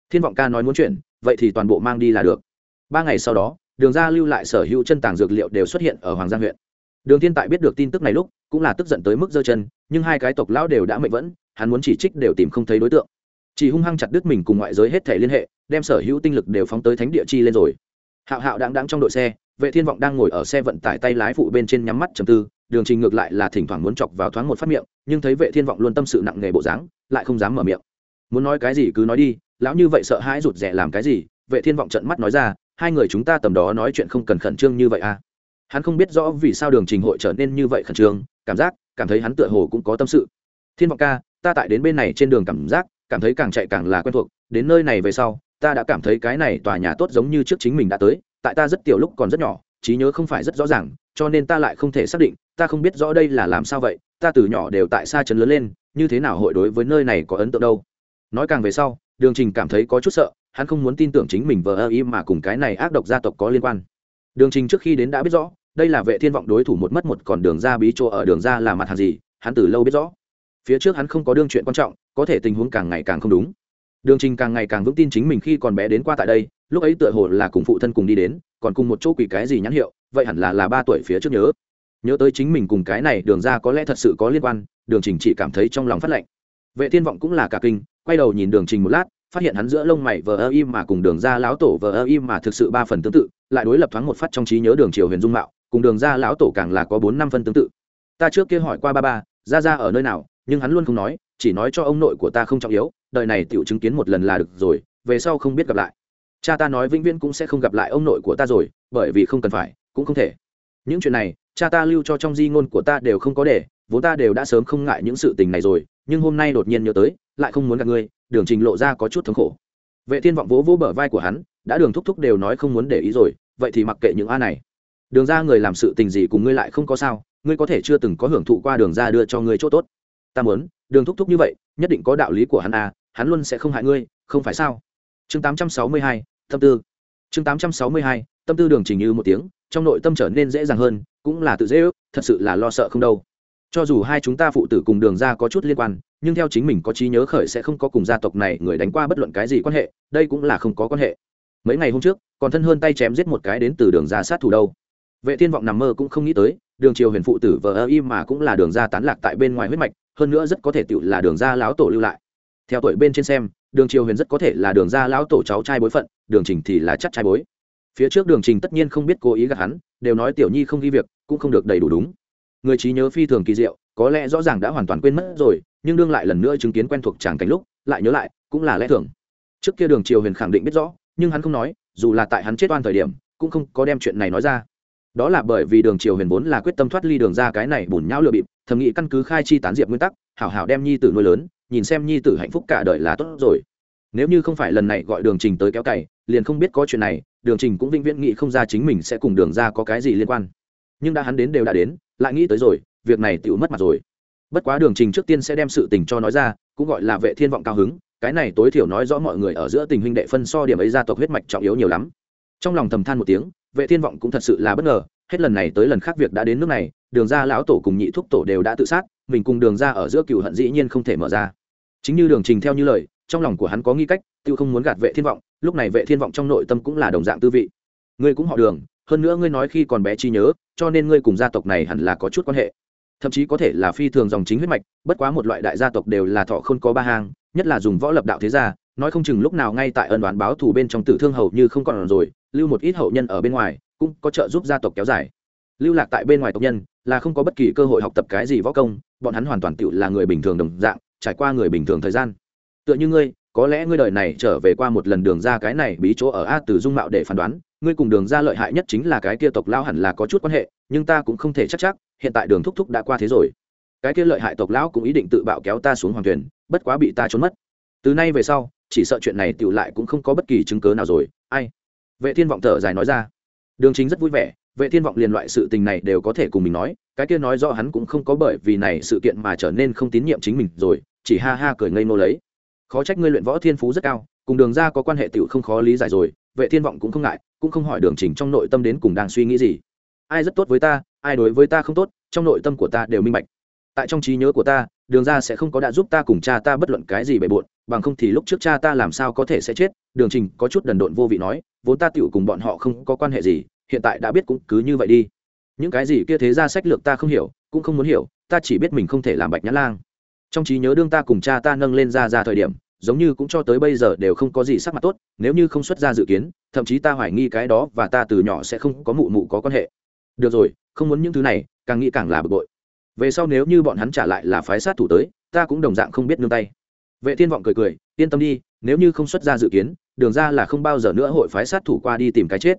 Thiên vọng ca nói muốn chuyện, vậy thì toàn bộ mang đi là được. Ba ngày sau đó, đường ra lưu lại sở hữu chân tàng dược liệu đều xuất hiện ở hoàng giang huyện. Đường thiên tại biết được tin tức này lúc, cũng là tức giận tới mức giơ chân, nhưng hai cái tộc lão đều đã mệnh vẫn, hắn muốn chỉ trích đều tìm không thấy đối tượng. Chỉ hung hăng chặt đứt mình cùng ngoại giới hết thể liên hệ, đem sở hữu tinh lực đều phóng tới thánh địa chi lên rồi. Hạo hạo đang đang trong đội xe vệ thiên vọng đang ngồi ở xe vận tải tay lái phụ bên trên nhắm mắt trầm tư, đường trình ngược lại là thỉnh thoảng muốn chọc vào thoáng một phát miệng, nhưng thấy vệ thiên vọng luôn tâm sự nặng nghề bộ dáng, lại không dám mở miệng. Muốn nói cái gì cứ nói đi, lão như vậy sợ hãi rụt rè làm cái gì? Vệ thiên vọng trận mắt nói ra, hai người chúng ta tầm đó nói chuyện không cần khẩn trương như vậy à? Hắn không biết rõ vì sao đường trình hội trở nên như vậy khẩn trương, cảm giác, cảm thấy hắn tựa hồ cũng có tâm sự. Thiên vọng ca, ta tại đến bên này trên đường cảm giác, cảm thấy càng chạy càng là quen thuộc, đến nơi này về sau, ta đã cảm thấy cái này tòa nhà tốt giống như trước chính mình đã tới tại ta rất tiểu lúc còn rất nhỏ, trí nhớ không phải rất rõ ràng, cho nên ta lại không thể xác định, ta không biết rõ đây là làm sao vậy, ta từ nhỏ đều tại xa trấn lớn lên, như thế nào hội đối với nơi này có ấn tượng đâu. Nói càng về sau, đường trình cảm thấy có chút sợ, hắn không muốn tin tưởng chính mình vờ ơ y mà cùng cái này ác độc gia tộc có liên quan. Đường trình trước khi đến đã biết rõ, đây là vệ thiên vọng đối thủ một mất một còn đường ra bí chỗ ở đường ra là mặt hàng gì, hắn từ lâu biết rõ. Phía trước hắn không có đương chuyện quan trọng, có thể tình huống càng ngày càng không đúng. Đường trình càng ngày càng vững tin chính mình khi còn bé đến qua tại đây lúc ấy tựa hồ là cùng phụ thân cùng đi đến, còn cùng một chỗ quỷ cái gì nhãn hiệu, vậy hẳn là là ba tuổi phía trước nhớ. Nhớ tới chính mình cùng cái này đường ra có lẽ thật sự có liên quan, đường trình chỉ cảm thấy trong lòng phát lạnh. Vệ thiên vọng cũng là cả kinh, quay đầu nhìn đường trình một lát, phát hiện hắn giữa lông mày vờ ơ im mà cùng đường ra lão tổ vờ ơ im mà thực sự ba phần tương tự, lại đối lập thoáng một phát trong trí nhớ đường triều huyền dung mạo, cùng đường ra lão tổ càng là có bốn năm phân tương tự. Ta trước kia hỏi qua ba ba ra ra ở nơi nào? Nhưng hắn luôn không nói, chỉ nói cho ông nội của ta không trọng yếu, đời này tiểu chứng kiến một lần là được rồi, về sau không biết gặp lại cha ta nói vĩnh viễn cũng sẽ không gặp lại ông nội của ta rồi, bởi vì không cần phải, cũng không thể. Những chuyện này, cha ta lưu cho trong di ngôn của ta đều không có để, vốn ta đều đã sớm không ngại những sự tình này rồi, nhưng hôm nay đột nhiên nhớ tới, lại không muốn gặp ngươi, đường trình lộ ra có chút thống khổ. Vệ thiên vọng vỗ vỗ bờ vai của hắn, đã đường thúc thúc đều nói không muốn để ý rồi, vậy thì mặc kệ những a này. Đường ra người làm sự tình gì cùng ngươi lại không có sao, ngươi có thể chưa từng có hưởng thụ qua đường ra đưa cho ngươi chỗ tốt. Ta muốn, đường thúc thúc như vậy, nhất định có đạo lý của hắn à hắn luôn sẽ không hại ngươi, không phải sao? Chương 862, tâm tư. Chương 862, tâm tư đường trình như một tiếng trong nội tâm trở nên dễ dàng hơn cũng là tự dễ ước thật sự là lo sợ không đâu. Cho dù hai chúng ta phụ tử cùng đường ra có chút liên quan nhưng theo chính mình có trí nhớ khởi sẽ không có cùng gia tộc này người đánh qua bất luận cái gì quan hệ đây cũng là không có quan hệ. Mấy ngày hôm trước còn thân hơn tay chém giết một cái đến từ đường ra sát thủ đâu. Vệ thiên vọng nằm mơ cũng không nghĩ tới đường triều huyền phụ tử vờ ơ im mà cũng là đường ra tán lạc tại bên ngoài huyết mạch hơn nữa rất có thể tựu là đường ra láo tổ lưu lại. Theo tuổi bên trên xem đường triều huyền rất có thể là đường ra lão tổ cháu trai bối phận, đường trình thì là chắc trai bối. Phía trước đường trình tất nhiên không biết cố ý gạt hắn, đều nói tiểu nhi không ghi việc, cũng không được đầy đủ đúng. Người trí nhớ phi thường kỳ diệu, có lẽ rõ ràng đã hoàn toàn quên mất rồi, nhưng đương lại lần nữa chứng kiến quen thuộc tràng cảnh lúc, lại nhớ lại, cũng là lẽ thường. Trước kia đường triều huyền khẳng định biết rõ, nhưng hắn không nói, dù là tại hắn chết oan thời điểm, cũng không có đem chuyện này nói ra. Đó là bởi vì đường triều huyền vốn là quyết tâm thoát ly đường ra cái này bùn nhão lừa bịp, thầm nghĩ căn cứ khai chi tán diệp nguyên tắc, hảo hảo đem nhi tử nuôi lớn nhìn xem nhi tử hạnh phúc cả đời là tốt rồi. Nếu như không phải lần này gọi đường trình tới kéo cày, liền không biết có chuyện này, đường trình cũng vĩnh viễn nghĩ không ra chính mình sẽ cùng đường ra có cái gì liên quan. Nhưng đã hắn đến đều đã đến, lại nghĩ tới rồi, việc này tựu mất mặt rồi. Bất quá đường trình trước tiên sẽ đem sự tình cho nói ra, cũng gọi là vệ thiên vọng cao hứng, cái này tối thiểu nói rõ mọi người ở giữa tình huynh đệ phân so điểm ấy gia tộc huyết mạch trọng yếu nhiều lắm. Trong lòng thầm than một tiếng, vệ thiên vọng cũng thật sự là bất ngờ, hết lần này tới lần khác việc đã đến nước này, đường ra lão tổ cùng nhị thúc tổ đều đã tự sát mình cùng đường ra ở giữa cựu hận dĩ nhiên không thể mở ra. Chính như đường trình theo như lời, trong lòng của hắn có nghi cách, tiêu không muốn gạt vệ thiên vọng, lúc này vệ thiên vọng trong nội tâm cũng là đồng dạng tư vị. Ngươi cũng họ đường, hơn nữa ngươi nói khi còn bé chi nhớ, cho nên ngươi cùng gia tộc này hẳn là có chút quan hệ. Thậm chí có thể là phi thường dòng chính huyết mạch, bất quá một loại đại gia tộc đều là thọ không có ba hang, nhất là dùng võ lập đạo thế gia, nói không chừng lúc nào ngay tại ân đoán báo thù bên trong tử thương hầu như không còn rồi, lưu một ít hậu nhân ở bên ngoài, cũng có trợ giúp gia tộc kéo dài. Lưu lạc tại bên ngoài tộc nhân là không có bất kỳ cơ hội học tập cái gì võ công, bọn hắn hoàn toàn tự là người bình thường đồng dạng, trải qua người bình thường thời gian. Tựa như ngươi, có lẽ ngươi đời này trở về qua một lần đường ra cái này bí chỗ ở a từ dung mạo để phán đoán, ngươi cùng đường ra lợi hại nhất chính là cái kia tộc lao hẳn là có chút quan hệ, nhưng ta cũng không thể chắc chắc, hiện tại đường thúc thúc đã qua thế rồi. Cái kia lợi hại tộc lão cũng ý định tự bạo kéo ta xuống hoàng thuyền, bất quá bị ta trốn mất. Từ nay về sau, chỉ sợ chuyện này tựu lại cũng không có bất kỳ chứng cớ nào rồi. Ai? Vệ thiên vọng thở dài nói ra. Đường chính rất vui vẻ vệ thiên vọng liền loại sự tình này đều có thể cùng mình nói, cái kia nói do hắn cũng không có bởi vì này sự kiện mà trở nên không tín nhiệm chính mình rồi, chỉ ha ha cười ngây nô lấy. Khó trách ngươi luyện võ thiên phú rất cao, cùng đường ra có quan hệ tiểu không khó lý giải rồi, vệ thiên vọng cũng không ngại, cũng không hỏi đường trình trong nội tâm đến cùng đang suy nghĩ gì. Ai rất tốt với ta, ai đối với ta không tốt, trong nội tâm của ta đều minh bạch. Tại trong trí nhớ của ta, đường ra sẽ không có đã giúp ta cùng cha ta bất luận cái gì bề bộn, bằng không thì lúc trước cha ta làm sao có thể sẽ chết, đường trình có chút đần độn vô vị nói, vốn ta tựu cùng bọn họ không có quan hệ gì hiện tại đã biết cũng cứ như vậy đi. Những cái gì kia thế ra sách lược ta không hiểu, cũng không muốn hiểu, ta chỉ biết mình không thể làm bạch nhã lang. Trong trí nhớ đương ta cùng cha ta nâng lên ra ra thời điểm, giống như cũng cho tới bây giờ đều không có gì sắc mặt tốt, nếu như không xuất ra dự kiến, thậm chí ta hoài nghi cái đó và ta từ nhỏ sẽ không có mụ mụ có quan hệ. Được rồi, không muốn những thứ này, càng nghĩ càng là bực bội. Về sau nếu như bọn hắn trả lại là phái sát thủ tới, ta cũng đồng dạng không biết nương tay. Vệ thiên vọng cười cười, yên tâm đi, nếu như không xuất ra dự kiến, đường ra là không bao giờ nữa hội phái sát thủ qua đi tìm cái chết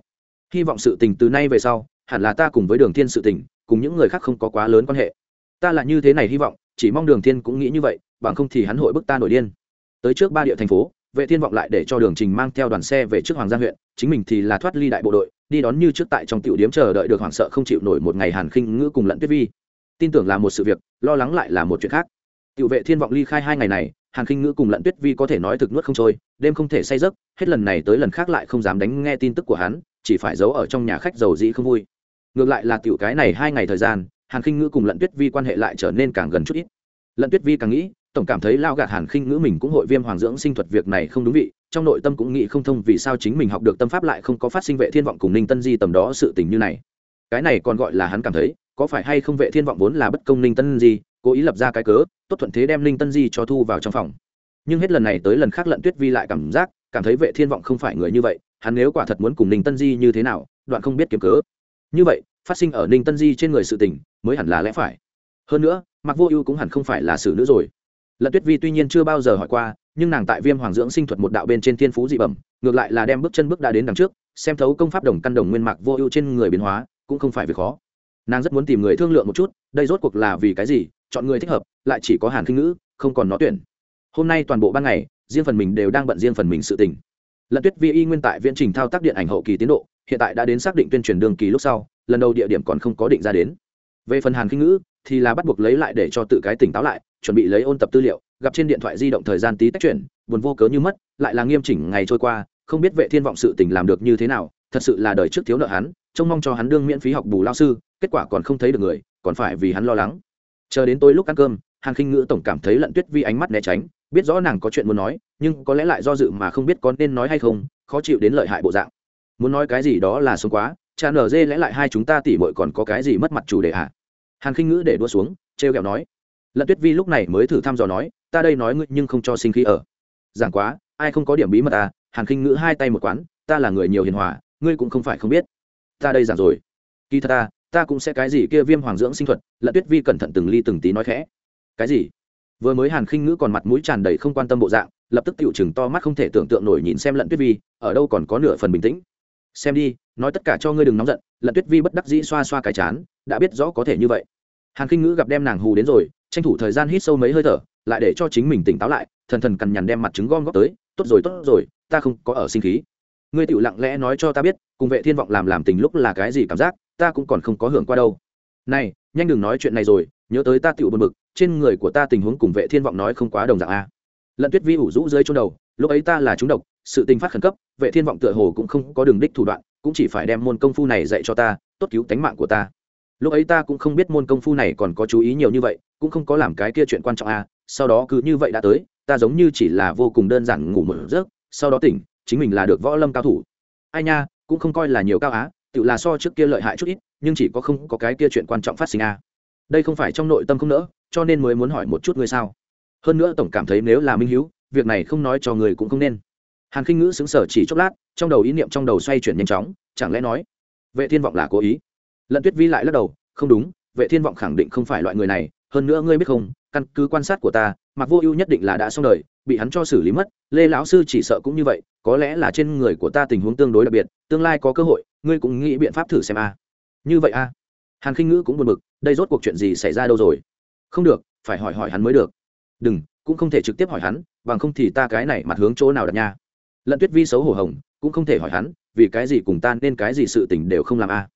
hy vọng sự tình từ nay về sau, hẳn là ta cùng với đường thiên sự tình, cùng những người khác không có quá lớn quan hệ. Ta là như thế này hy vọng, chỉ mong đường thiên cũng nghĩ như vậy, bằng không thì hắn hội bức ta nổi điên. Tới trước ba địa thành phố, vệ thiên vọng lại để cho đường trình mang theo đoàn xe về trước hoàng gia huyện, chính mình thì là thoát ly đại bộ đội, đi đón như trước tại trong tiểu điếm chờ đợi được hoảng sợ không chịu nổi một ngày hàn khinh ngữ cùng lẫn tuyết vi. Tin tưởng là một sự việc, lo lắng lại là một chuyện khác. Tiểu vệ thiên vọng ly khai hai ngày này, hàn khinh ngữ cùng lẫn tuyết vi có thể nói thực nuốt không trôi, đêm không thể say giấc, hết lần này tới lần khác lại không dám đánh nghe tin tức của hắn chỉ phải giấu ở trong nhà khách giàu dĩ không vui. Ngược lại là tiểu cái này hai ngày thời gian, hàn khinh ngữ cùng lận tuyết vi quan hệ lại trở nên càng gần chút ít. Lận tuyết vi càng nghĩ, tổng cảm thấy lao gạt hàn khinh ngữ mình cũng hội viêm hoàng dưỡng sinh thuật việc này không đúng vị, trong nội tâm cũng nghĩ không thông vì sao chính mình học được tâm pháp lại không có phát sinh vệ thiên vọng cùng ninh tân di tầm đó sự tình như này. Cái này còn gọi là hắn cảm thấy, có phải hay không vệ thiên vọng vốn là bất công ninh tân di, cố ý lập ra cái cớ, tốt thuận thế đem ninh tân di cho thu vào trong phòng nhưng hết lần này tới lần khác lận tuyết vi lại cảm giác, cảm thấy vệ thiên vọng không phải người như vậy, hắn nếu quả thật muốn cùng ninh tân di như thế nào, đoạn không biết kiếm cớ. Như vậy, phát sinh ở ninh tân di trên người sự tình, mới hẳn là lẽ phải. Hơn nữa mặc vô ưu cũng hẳn không phải là xử nữ rồi. Lận tuyết vi tuy nhiên chưa bao giờ hỏi qua, nhưng nàng tại viêm hoàng dưỡng sinh thuật một đạo bên trên thiên phú dị bẩm, ngược lại là đem bước chân bước đã đến đằng trước, xem thấu công pháp đồng căn đồng nguyên mạc vô ưu trên người biến hóa, cũng không phải việc khó. Nàng rất muốn tìm người thương lượng một chút, đây rốt cuộc là vì cái gì, chọn người thích hợp, lại chỉ có hàn khinh ngữ, không còn nó tuyển hôm nay toàn bộ ban ngày, riêng phần mình đều đang bận riêng phần mình sự tình. Lận tuyết vi y nguyên tại viễn trình thao tác điện ảnh hậu kỳ tiến độ, hiện tại đã đến xác định tuyên truyền đường kỳ lúc sau, lần đầu địa điểm còn không có định ra đến. Về phần hàn kinh ngữ, thì là bắt buộc lấy lại để cho tự cái tỉnh táo lại, chuẩn bị lấy ôn tập tư liệu, gặp trên điện thoại di động thời gian tí tách chuyển, buồn vô cớ như mất, lại là nghiêm chỉnh ngày trôi qua, không biết vệ thiên vọng sự tình làm được như thế nào, thật sự là đời trước thiếu nợ hắn, trông mong cho hắn đương miễn phí học bù lao sư, kết quả còn không thấy được người, còn phải vì hắn lo lắng. Chờ đến tối lúc ăn cơm, hàn khinh ngữ tổng cảm thấy lận tuyết vi ánh mắt né tránh biết rõ nàng có chuyện muốn nói, nhưng có lẽ lại do dự mà không biết có nên nói hay không, khó chịu đến lợi hại bộ dạng. Muốn nói cái gì đó là sống quá, cha nở dê lẽ lại hai chúng ta tỉ mội còn có cái gì mất mặt chủ đề ạ à? hàn khinh ngữ để đua xuống, trêu kẹo nói. Lận tuyết vi lúc này mới thử thăm dò nói, ta đây nói ngươi nhưng không cho sinh khí ở. Giảng quá, ai không có điểm bí mật à? Hàn khinh ngữ hai tay một quán, ta là người nhiều hiền hòa, ngươi cũng không phải không biết. Ta đây giảng rồi. Kỳ thật ta ta cũng sẽ cái gì kia viêm hoàng dưỡng sinh thuật, lận tuyết vi cẩn thận từng ly từng tí nói khẽ. Cái gì? Vừa mới hàn khinh ngữ còn mặt mũi tràn đầy không quan tâm bộ dạng, lập tức tựu chừng to mắt không thể tưởng tượng nổi nhìn xem lận tuyết vi, ở đâu còn có nửa phần bình tĩnh. Xem đi, nói tất cả cho ngươi đừng nóng giận, lận tuyết vi bất đắc dĩ xoa xoa cái chán, đã biết rõ có thể như vậy. Hàn khinh ngữ gặp đem nàng hù đến rồi, tranh thủ thời gian hít sâu mấy hơi thở, lại để cho chính mình tỉnh táo lại, thần thần cằn nhằn đem mặt trứng gom góp tới, tốt rồi tốt rồi, ta không có ở sinh khí. Ngươi tựu lặng lẽ nói cho ta biết, cùng vệ thiên vọng làm làm tình lúc là cái gì cảm giác, ta cũng còn không có hưởng qua đâu này, nhanh đừng nói chuyện này rồi, nhớ tới ta tựu bật mực trên người của ta tình huống cùng vệ thiên vọng nói không quá đồng dạng a. Lận tuyết vi ủ rũ dưới trong đầu, lúc ấy ta là chúng độc, sự tình phát khẩn cấp, vệ thiên vọng tựa hồ cũng không có đường đích thủ đoạn, cũng chỉ phải đem môn công phu này dạy cho ta, tốt cứu tánh mạng của ta. Lúc ấy ta cũng không biết môn công phu này còn có chú ý nhiều như vậy, cũng không có làm cái kia chuyện quan trọng a, sau đó cứ như vậy đã tới, ta giống như chỉ là vô cùng đơn giản ngủ một giấc, sau đó tỉnh, chính mình là được võ lâm cao thủ. Ai nha, cũng không coi là nhiều cao á tự là so trước kia lợi hại chút ít, nhưng chỉ có không có cái kia chuyện quan trọng phát sinh a đây không phải trong nội tâm không nỡ, cho nên mới muốn hỏi một chút ngươi sao. Hơn nữa tổng cảm thấy nếu là minh hữu việc này không nói cho người cũng không nên. Hàn khinh ngữ xứng sở chỉ chốc lát, trong đầu ý niệm trong đầu xoay chuyển nhanh chóng, chẳng lẽ nói, vệ thiên vọng là cố ý? Lận tuyết vi lại lắc đầu, không đúng, vệ thiên vọng khẳng định không phải loại người này, hơn nữa ngươi biết không, căn cứ quan sát của ta mặc vô ưu nhất định là đã xong đời, bị hắn cho xử lý mất, lê lão sư chỉ sợ cũng như vậy, có lẽ là trên người của ta tình huống tương đối đặc biệt, tương lai có cơ hội, ngươi cũng nghĩ biện pháp thử xem a. Như vậy a. Hàn khinh ngữ cũng buồn bực, đây rốt cuộc chuyện gì xảy ra đâu rồi? Không được, phải hỏi hỏi hắn mới được. Đừng, cũng không thể trực tiếp hỏi hắn, bằng không thì ta cái này mặt hướng chỗ nào đặt nha. Lận tuyết vi xấu hổ hồng, cũng không thể hỏi hắn, vì cái gì cùng ta nên cái gì sự tình đều không làm a.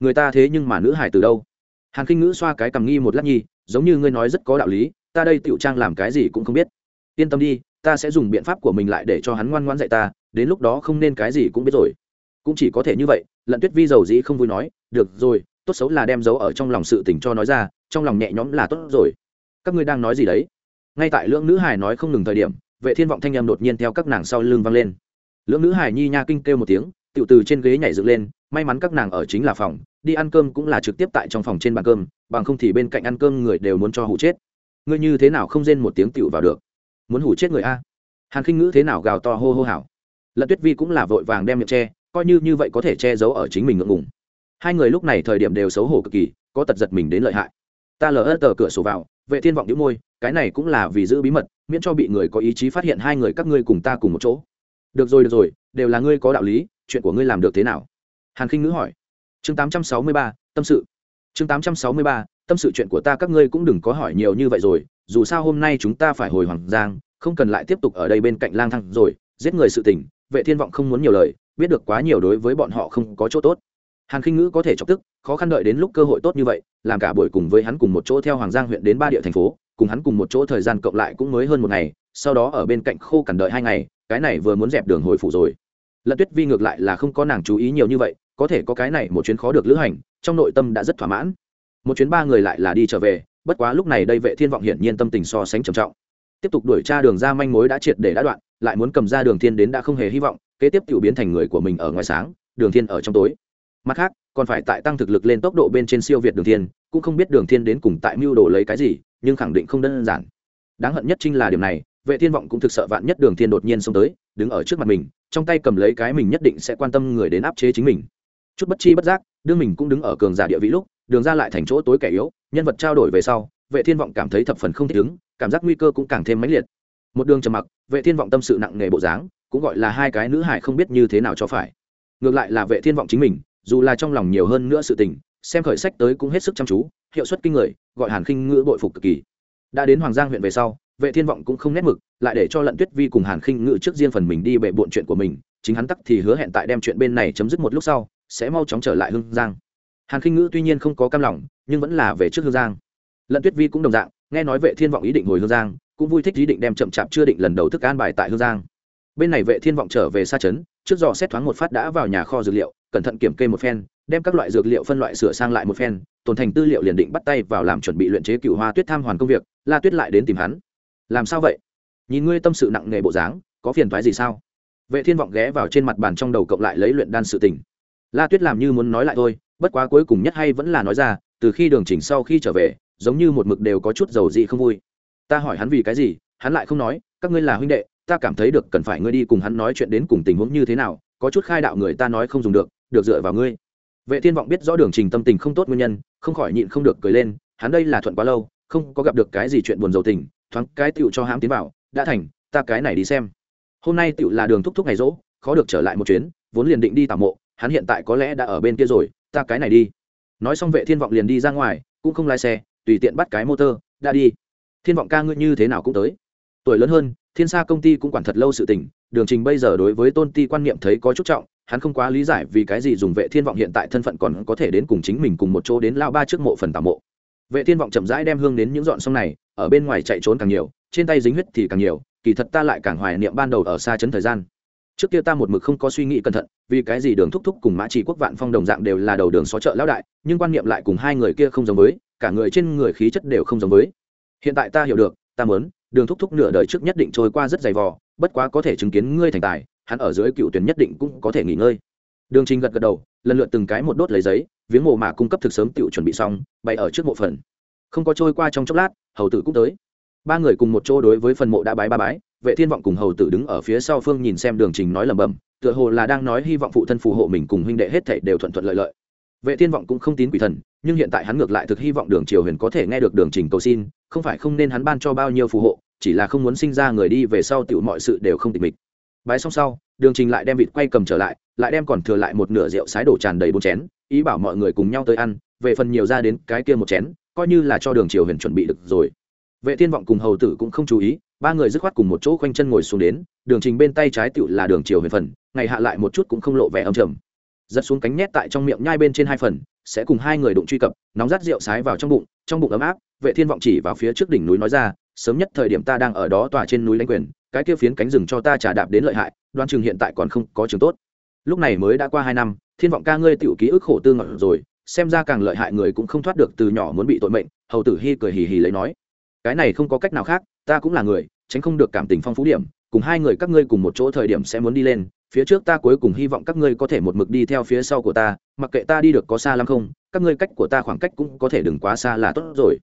Người ta thế nhưng mà nữ hải từ đâu? Hàn khinh ngữ xoa cái cầm nghi một lát nhi giống như ngươi nói rất có đạo lý, ta đây tựu trang làm cái gì cũng không biết. Yên tâm đi, ta sẽ dùng biện pháp của mình lại để cho hắn ngoan ngoan dạy ta, đến lúc đó không nên cái gì cũng biết rồi. Cũng chỉ có thể như vậy, lận tuyết vi dầu dĩ không vui nói, được rồi, tốt xấu là đem dấu ở trong lòng sự tình cho nói ra, trong lòng nhẹ nhõm là tốt rồi. Các ngươi đang nói gì đấy? Ngay tại lưỡng nữ hải nói không ngừng thời điểm, vệ thiên vọng thanh em đột nhiên theo các nàng sau lưng vang lên. Lưỡng nữ hải nhi nha kinh kêu một tiếng tự từ trên ghế nhảy dựng lên, may mắn các nàng ở chính là phòng đi ăn cơm cũng là trực tiếp tại trong phòng trên bàn cơm, bằng không thì bên cạnh ăn cơm người đều muốn cho hủ chết. Ngươi như thế nào không rên một tiếng tựu vào được? Muốn hủ chết người a? Hàn khinh ngữ thế nào gào to hô hô hảo lận tuyết vi cũng là vội vàng đem miệng che, coi như như vậy có thể che giấu ở chính mình ngượng ngùng. Hai người lúc này thời điểm đều xấu hổ cực kỳ, có tật giật mình đến lợi hại. Ta lờ ớt tờ cửa sổ vào, vệ thiên vọng đĩu môi, cái này cũng là vì giữ bí mật, miễn cho bị người có ý chí phát hiện hai người các ngươi cùng ta cùng một chỗ. Được rồi được rồi, đều là ngươi có đạo lý, chuyện của ngươi làm được thế nào? Hàn khinh ngữ hỏi chương 863, tâm sự. Chương 863, tâm sự chuyện của ta các ngươi cũng đừng có hỏi nhiều như vậy rồi dù sao hôm nay chúng ta phải hồi hoàng giang không cần lại tiếp tục ở đây bên cạnh lang thang rồi giết người sự tình vệ thiên vọng không muốn nhiều lời biết được quá nhiều đối với bọn họ không có chỗ tốt. Hàn khinh ngữ có thể chọc tức khó khăn đợi đến lúc cơ hội tốt như vậy làm cả buổi cùng với hắn cùng một chỗ theo hoàng giang huyện đến ba địa thành phố cùng hắn cùng một chỗ thời gian cộng lại cũng mới hơn một ngày sau đó ở bên cạnh khô cằn đợi hai ngày cái này vừa muốn dẹp đường hồi phủ rồi. Lận tuyết vi ngược lại là không có nàng chú ý nhiều như vậy có thể có cái này một chuyến khó được lữ hành, trong nội tâm đã rất thỏa mãn. Một chuyến ba người lại là đi trở về, bất quá lúc này đây vệ thiên vọng hiển nhiên tâm tình so sánh trầm trọng. Tiếp tục đuổi tra đường ra manh mối đã triệt để đã đoạn, lại muốn cầm ra đường thiên đến đã không hề hy vọng, kế tiếp tiểu biến thành người của mình ở ngoài sáng, đường thiên ở trong tối. Mặt khác, còn phải tại tăng thực lực lên tốc độ bên trên siêu việt đường thiên, cũng không biết đường thiên đến cùng tại mưu đồ lấy cái gì, nhưng khẳng định không đơn giản. Đáng hận nhất chính là điểm này, vệ thiên vọng cũng thực sợ vạn nhất đường thiên đột nhiên xông tới, đứng ở trước mặt mình, trong tay cầm lấy cái mình nhất định sẽ quan tâm người đến áp chế chính mình chút bất chi bất giác, đương mình cũng đứng ở cường giả địa vị lúc, đường ra lại thành chỗ tối kẻ yếu, nhân vật trao đổi về sau, vệ thiên vọng cảm thấy thập phần không thích ứng, cảm giác nguy cơ cũng càng thêm mãnh liệt. Một đường trầm mặc, vệ thiên vọng tâm sự nặng nề bộ dáng, cũng gọi là hai cái nữ hải không biết như thế nào cho phải. Ngược lại là vệ thiên vọng chính mình, dù là trong lòng nhiều hơn nữa sự tình, xem khởi sách tới cũng hết sức chăm chú, hiệu suất kinh người, gọi hàn khinh ngữ bội phục cực kỳ. Đã đến hoàng giang huyện về sau, vệ thiên vọng cũng không nét mực, lại để cho lận tuyết vi cùng hàn khinh ngữ trước riêng phần mình đi bệ bộn chuyện của mình, chính hắn tắc thì hứa hẹn tại đem chuyện bên này chấm dứt một lúc sau sẽ mau chóng trở lại hương giang. Hàn khinh ngữ tuy nhiên không có cam lòng, nhưng vẫn là về trước hương giang. Lận tuyết vi cũng đồng dạng, nghe nói vệ thiên vọng ý định hồi hương giang, cũng vui thích ý định đem chậm chạp chưa định lần đầu thức an bài tại hương giang. Bên này vệ thiên vọng trở về xa trấn trước dò xét thoáng một phát đã vào nhà kho dược liệu, cẩn thận kiểm kê một phen, đem các loại dược liệu phân loại sửa sang lại một phen, tồn thành tư liệu liền định bắt tay vào làm chuẩn bị luyện chế cựu hoa tuyết tham hoàn công việc, la tuyết lại đến tìm hắn. Làm sao vậy? Nhìn ngươi tâm sự nặng nề bộ dáng, có phiền thoái gì sao? Vệ thiên vọng ghé vào trên mặt bàn trong đầu cộng lại lấy luyện đan sự tình la tuyết làm như muốn nói lại thôi, bất quá cuối cùng nhất hay vẫn là nói ra, từ khi đường chỉnh sau khi trở về, giống như một mực đều có chút dầu dị không vui. Ta hỏi hắn vì cái gì, hắn lại không nói, các ngươi là huynh đệ, ta cảm thấy được cần phải ngươi đi cùng hắn nói chuyện đến cùng tình huống như thế nào, có chút khai đạo người ta nói không dùng được được dựa vào ngươi. Vệ thiên vọng biết rõ đường trình tâm tình không tốt nguyên nhân, không khỏi nhịn không được cười lên, hắn đây là thuận quá lâu, không có gặp được cái gì chuyện buồn dầu tình, thoáng cái tựu cho hãm tiến vào, đã thành, ta cái này đi xem. Hôm nay tựu là đường thúc thúc ngày rỗ, khó được trở lại một chuyến, vốn liền định đi tảo mộ hắn hiện tại có lẽ đã ở bên kia rồi, ta cái này đi. Nói xong vệ thiên vọng liền đi ra ngoài, cũng không lái xe, tùy tiện bắt cái motor, đã đi. Thiên vọng ca ngươi như thế nào cũng tới. Tuổi lớn hơn, thiên sa công ty cũng quản thật lâu sự tình, đường trình bây giờ đối với tôn ti quan niệm thấy có chút trọng, hắn không quá lý giải vì cái gì dùng vệ thiên vọng hiện tại thân phận còn có thể đến cùng chính mình cùng một chỗ đến lao ba trước mộ phần tà mộ. Vệ thiên vọng chậm rãi đem hương đến những dọn sông này, ở bên ngoài chạy trốn càng nhiều, trên tay dính huyết thì càng nhiều, kỳ thật ta lại càng hoài niệm ban đầu ở xa chấn thời gian trước kia ta một mực không có suy nghĩ cẩn thận, vì cái gì đường thúc thúc cùng mã chỉ quốc vạn phong đồng dạng đều là đầu đường xó chợ lão đại, nhưng quan niệm lại cùng hai người kia không giống với, cả người trên người khí chất đều không giống với. Hiện tại ta hiểu được, ta muốn, đường thúc thúc nửa đời trước nhất định trôi qua rất dày vò, bất quá có thể chứng kiến ngươi thành tài, hắn ở dưới cựu tuyển nhất định cũng có thể nghỉ ngơi. Đường trình gật gật đầu, lần lượt từng cái một đốt lấy giấy, viếng mộ mà cung cấp thực sớm tự chuẩn bị xong, bày ở trước mộ phần. Không có trôi qua trong chốc lát, hầu tử cũng tới. Ba người cùng một chỗ đối với phần mộ đã bái ba bái vệ thiên vọng cùng hầu tử đứng ở phía sau phương nhìn xem đường trình nói lẩm bẩm, tựa hồ là đang nói hy vọng phụ thân phù hộ mình cùng huynh đệ hết thảy đều thuận thuận lợi lợi. Vệ thiên vọng cũng không tín quỷ thần nhưng hiện tại hắn ngược lại thực hy vọng đường triều huyền có thể nghe được đường trình cầu xin không phải không nên hắn ban cho bao nhiêu phù hộ chỉ là không muốn sinh ra người đi về sau tiểu mọi sự đều không tịch mịch. Bái xong sau đường trình lại đem vịt quay cầm trở lại lại đem còn thừa lại một nửa rượu sái đổ tràn đầy bốn chén ý bảo mọi người cùng nhau tới ăn về phần nhiều ra đến cái kia một chén coi như là cho đường triều huyền chuẩn bị được rồi vệ thiên vọng cùng hầu tử cũng không chú ý, ba người dứt khoát cùng một chỗ khoanh chân ngồi xuống đến, đường trình bên tay trái tựu là đường triều huyền phần, ngày hạ lại một chút cũng không lộ vẻ âm trầm. Giật xuống cánh nhét tại trong miệng nhai bên trên hai phần, sẽ cùng hai người đụng truy cập, nóng rát rượu sái vào trong bụng trong bụng ấm áp, vệ thiên vọng chỉ vào phía trước đỉnh núi nói ra, sớm nhất thời điểm ta đang ở đó tòa trên núi lãnh quyền, cái kia phiến cánh rừng cho ta trả đạp đến lợi hại, đoan trường hiện tại còn không có trường tốt. Lúc này mới đã qua hai năm, thiên vọng ca ngươi tiểu ký ức khổ tư ngọt rồi, xem ra càng lợi hại người cũng không thoát được từ nhỏ muốn bị tội mệnh, hầu tử hy cười hì hì lấy nói cái này không có cách nào khác, ta cũng là người, tránh không được cảm tình phong phú điểm, cùng hai người các ngươi cùng một chỗ thời điểm sẽ muốn đi lên, phía trước ta cuối cùng hy vọng các ngươi có thể một mực đi theo phía sau của ta, mặc kệ ta đi được có xa lắm không, các ngươi cách của ta khoảng cách cũng có thể đừng quá xa là tốt rồi.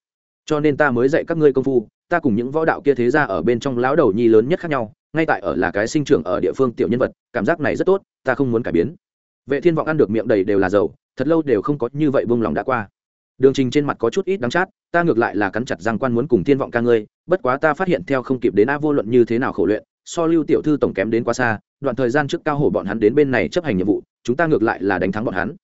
Cho nên ta mới dạy các ngươi công phu, ta cùng những võ đạo kia thế ra ở bên trong lão đầu nhi lớn nhất khác nhau, ngay tại ở là cái sinh trưởng ở địa phương tiểu nhân vật, cảm giác này rất tốt, ta không muốn cải biến. Vệ thiên vọng ăn được miệng đầy đều là dầu, thật lâu đều không có như vậy buông lòng đã qua đường trình trên mặt có chút ít đắng chát, ta ngược lại là cắn chặt răng quan muốn cùng thiên vọng ca ngươi, bất quá ta phát hiện theo không kịp đến a vô luận như thế nào khổ luyện, so lưu tiểu thư tổng kém đến quá xa, đoạn thời gian trước cao hổ bọn hắn đến bên này chấp hành nhiệm vụ, chúng ta ngược lại là đánh thắng bọn hắn.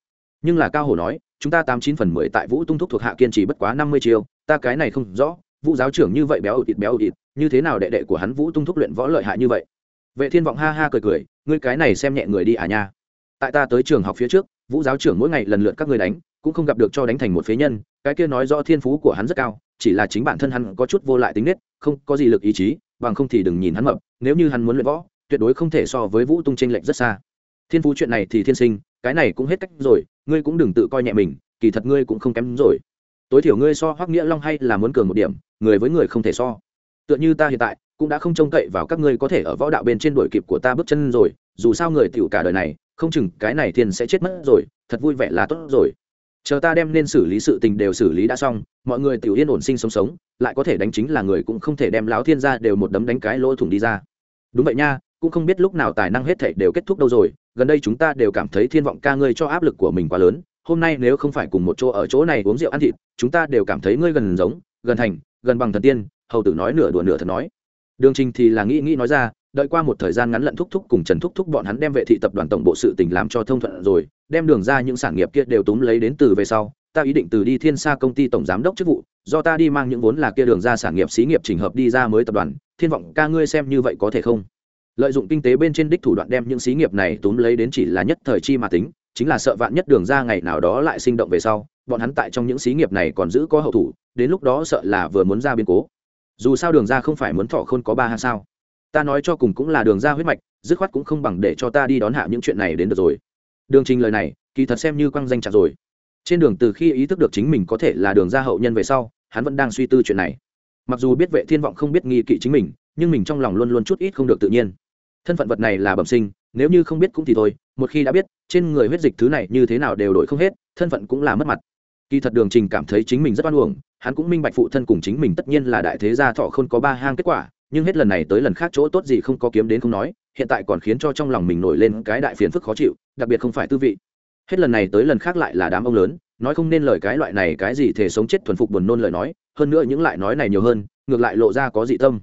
Nhưng là cao hổ nói, chúng ta tám chín phần mười tại vũ tung thúc thuộc hạ kiên trì bất quá năm mươi chiêu, ta cái này không rõ, vũ giáo trưởng như vậy béo ụt béo ụt, như thế nào đệ đệ của hắn vũ tung thúc luyện võ lợi hại như vậy? Vệ thiên vọng ha ha cười cười, ngươi cái này xem nhẹ người đi à nha. Tại ta tới trường học phía trước, vũ giáo trưởng mỗi ngày lần lượt các ngươi đánh cũng không gặp được cho đánh thành một phế nhân, cái kia nói rõ thiên phú của hắn rất cao, chỉ là chính bản thân hắn có chút vô lại tính nết, không có gì lực ý chí, bằng không thì đừng nhìn hắn mập, nếu như hắn muốn luyện võ, tuyệt đối không thể so với vũ tung tranh lệch rất xa. Thiên phú chuyện này thì thiên sinh, cái này cũng hết cách rồi, ngươi cũng đừng tự coi nhẹ mình, kỳ thật ngươi cũng không kém rồi. Tối thiểu ngươi so hoắc nghĩa long hay là muốn cường một điểm, người với người không thể so. Tựa như ta hiện tại, cũng đã không trông cậy vào các ngươi có thể ở võ đạo bên trên đuổi kịp của ta bước chân rồi, dù sao người tiểu cả đời này, không chừng cái này thiên sẽ chết mất rồi, thật vui vẻ là tốt rồi chờ ta đem nên xử lý sự tình đều xử lý đã xong, mọi người tiểu yên ổn sinh sống sống, lại có thể đánh chính là người cũng không thể đem láo thiên ra đều một đấm đánh cái lỗ thủng đi ra. Đúng vậy nha, cũng không biết lúc nào tài năng hết thảy đều kết thúc đâu rồi, gần đây chúng ta đều cảm thấy thiên vọng ca ngươi cho áp lực của mình quá lớn, hôm nay nếu không phải cùng một chỗ ở chỗ này uống rượu ăn thịt, chúng ta đều cảm thấy ngươi gần giống, gần thành, gần bằng thần tiên, hầu tử nói nửa đùa nửa thật nói. Đường trình thì là nghĩ nghĩ nói ra đợi qua một thời gian ngắn lận thúc thúc cùng trần thúc thúc bọn hắn đem vệ thị tập đoàn tổng bộ sự tình làm cho thông thuận rồi, đem đường ra những sản nghiệp kia đều túm lấy đến từ về sau, ta ý định từ đi thiên xa công ty tổng giám đốc chức vụ, do ta đi mang những vốn là kia đường ra sản nghiệp xí nghiệp trình hợp đi ra mới tập đoàn, thiên vọng ca ngươi xem như vậy có thể không? Lợi dụng kinh tế bên trên đích thủ đoạn đem những xí nghiệp này túm lấy đến chỉ là nhất thời chi mà tính, chính là sợ vạn nhất đường ra ngày nào đó lại sinh động về sau, bọn hắn tại trong những xí nghiệp này còn giữ có hậu thủ, đến lúc đó sợ là vừa muốn ra biến cố. Dù sao đường ra không phải muốn thọ khôn có ba hay sao? Ta nói cho cùng cũng là đường ra huyết mạch, dứt khoát cũng không bằng để cho ta đi đón hạ những chuyện này đến được rồi. Đường trình lời này, kỳ thật xem như quăng danh chặt rồi. Trên đường từ khi ý thức được chính mình có thể là đường ra hậu nhân về sau, hắn vẫn đang suy tư chuyện này. Mặc dù biết vệ thiên vọng không biết nghi kỵ chính mình, nhưng mình trong lòng luôn luôn chút ít không được tự nhiên. Thân phận vật này là bẩm sinh, nếu như không biết cũng thì thôi, một khi đã biết, trên người huyết dịch thứ này như thế nào đều đổi không hết, thân phận cũng là mất mặt. Kỳ thật đường trình cảm thấy chính mình rất oan uổng, hắn cũng minh bạch phụ thân cùng chính mình tất nhiên là đại thế gia thọ không có ba hang kết quả nhưng hết lần này tới lần khác chỗ tốt gì không có kiếm đến không nói, hiện tại còn khiến cho trong lòng mình nổi lên cái đại phiền phức khó chịu, đặc biệt không phải tư vị. Hết lần này tới lần khác lại là đám ông lớn, nói không nên lời cái loại này cái gì thể sống chết thuần phục buồn nôn lời nói, hơn nữa những lại nói này nhiều hơn, ngược lại lộ ra có dị tâm.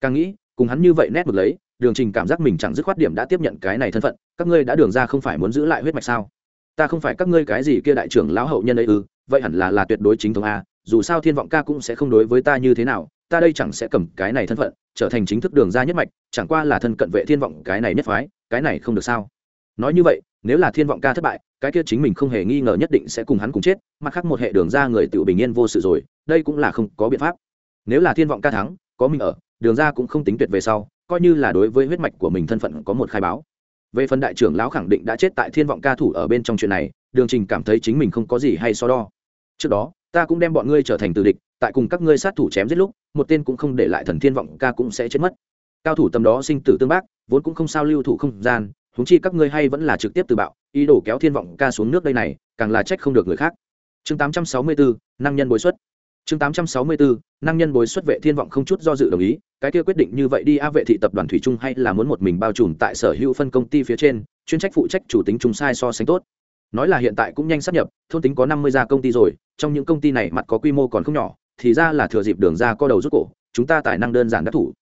Càng nghĩ, cùng hắn như vậy nét mực lấy, đường trình cảm giác mình chẳng dứt khoát điểm đã tiếp nhận cái này thân phận, các ngươi đã đường ra không phải muốn giữ lại huyết mạch sao? Ta không phải các ngươi cái gì kia đại trưởng lão hậu nhân ấy ư, vậy hẳn là là tuyệt đối chính thống a, dù sao thiên vọng ca cũng sẽ không đối với ta như thế nào ta đây chẳng sẽ cầm cái này thân phận, trở thành chính thức đường ra nhất mạch, chẳng qua là thân cận vệ thiên vọng cái này nhất phái, cái này không được sao? Nói như vậy, nếu là thiên vọng ca thất bại, cái kia chính mình không hề nghi ngờ nhất định sẽ cùng hắn cùng chết mặt khác một hệ đường ra người tự bình yên vô sự rồi, đây cũng là không có biện pháp. Nếu là thiên vọng ca thắng, có mình ở, đường ra cũng không tính tuyệt về sau, coi như là đối với huyết mạch của mình thân phận có một khai báo. Về phần đại trưởng lão khẳng định đã chết tại thiên vọng ca thủ ở bên trong chuyện này, đường trình cảm thấy chính mình không có gì hay so đo. Trước đó ta cũng đem bọn ngươi trở thành từ địch tại cùng các ngươi sát thủ chém giết lúc một tên cũng không để lại thần thiên vọng ca cũng sẽ chết mất. Cao thủ tầm đó sinh tử tương bác vốn cũng không sao lưu thủ không gian huống chi các ngươi hay vẫn là trực tiếp từ bạo ý đồ kéo thiên vọng ca xuống nước đây này càng là trách không được người khác. Chương 864, năng nhân bối xuất. Chương 864, năng nhân bối xuất vệ thiên vọng không chút do dự đồng ý cái kia quyết định như vậy đi a vệ thị tập đoàn thủy trung hay là muốn một mình bao trùm tại sở hữu phân công ty phía trên chuyên trách phụ trách chủ tính chung sai so sánh tốt nói là hiện tại cũng nhanh sắp nhập, thôn tính có năm mươi gia công ty rồi, trong những công ty này mặt có quy mô còn không nhỏ, thì ra là thừa dịp đường ra co đầu rút cổ, chúng ta tài năng đơn giản đắc thủ.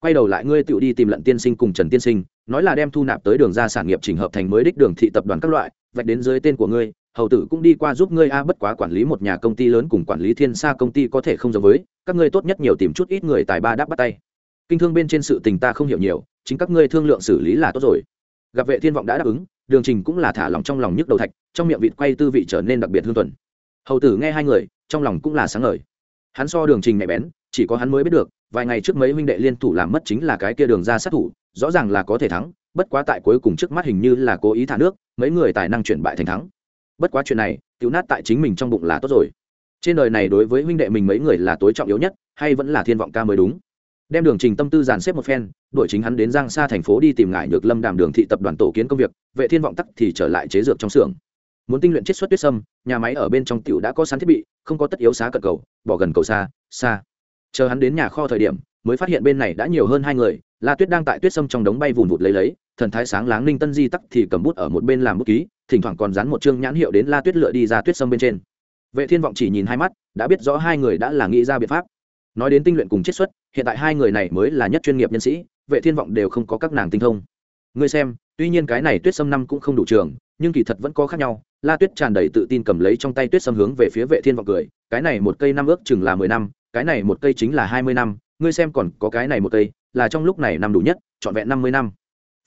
Quay đầu lại ngươi tự đi tìm lận tiên sinh cùng trần tiên sinh, nói là đem thu nạp tới đường ra sản nghiệp chỉnh hợp thành mới đích đường thị tập đoàn các loại, vạch đến dưới tên của ngươi, hầu tử cũng đi qua giúp ngươi a, bất quá quản lý một nhà công ty lớn cùng quản lý thiên xa công ty có thể không giống với, các ngươi tốt nhất nhiều tìm chút ít người tài ba đáp bắt tay. Kinh thương bên trên sự tình ta không hiểu nhiều, chính các ngươi thương lượng xử lý là tốt rồi. Gặp vệ thiên vọng đã đáp ứng đường trình cũng là thả lòng trong lòng nhức đầu thạch, trong miệng vịt quay tư vị trở nên đặc biệt hương tuần. Hầu tử nghe hai người, trong lòng cũng là sáng ngời. Hắn so đường trình nhạy bén, chỉ có hắn mới biết được, vài ngày trước mấy huynh đệ liên thủ làm mất chính là cái kia đường ra sát thủ, rõ ràng là có thể thắng, bất quá tại cuối cùng trước mắt hình như là cố ý thả nước, mấy người tài năng chuyển bại thành thắng. Bất quá chuyện này, cứu nát tại chính mình trong bụng là tốt rồi. Trên đời này đối với huynh đệ mình mấy người là tối trọng yếu nhất, hay vẫn là thiên vọng ca mới đúng? Đem đường trình tâm tư dàn xếp một phen đội chính hắn đến giang xa thành phố đi tìm ngại nhược lâm đàm đường thị tập đoàn tổ kiến công việc, vệ thiên vọng tắc thì trở lại chế dược trong xưởng. Muốn tinh luyện chiết xuất tuyết sâm, nhà máy ở bên trong tiểu đã có sẵn thiết bị, không có tất yếu xá cận cầu, bỏ gần cầu xa xa. Chờ hắn đến nhà kho thời điểm, mới phát hiện bên này đã nhiều hơn hai người, la tuyết đang tại tuyết sâm trong đống bay vùn vụt lấy lấy, thần thái sáng láng ninh tân di tắc thì cầm bút ở một bên làm bút ký, thỉnh thoảng còn dán một chương nhãn hiệu đến la tuyết lựa đi ra tuyết sâm bên trên. Vệ thiên vọng chỉ nhìn hai mắt, đã biết rõ hai người đã là nghĩ ra biện pháp. Nói đến tinh luyện cùng chiết xuất hiện tại hai người này mới là nhất chuyên nghiệp nhân sĩ, vệ thiên vọng đều không có các nàng tinh thông. Ngươi xem, tuy nhiên cái này tuyết sâm năm cũng không đủ trường, nhưng kỳ thật vẫn có khác nhau. La tuyết tràn đầy tự tin cầm lấy trong tay tuyết sâm hướng về phía vệ thiên vọng cười, cái này một cây năm ước chừng là mười năm, cái này một cây chính là hai mươi năm, ngươi xem còn có cái này một cây, là trong lúc này năm đủ nhất, trọn vẹn năm mươi năm.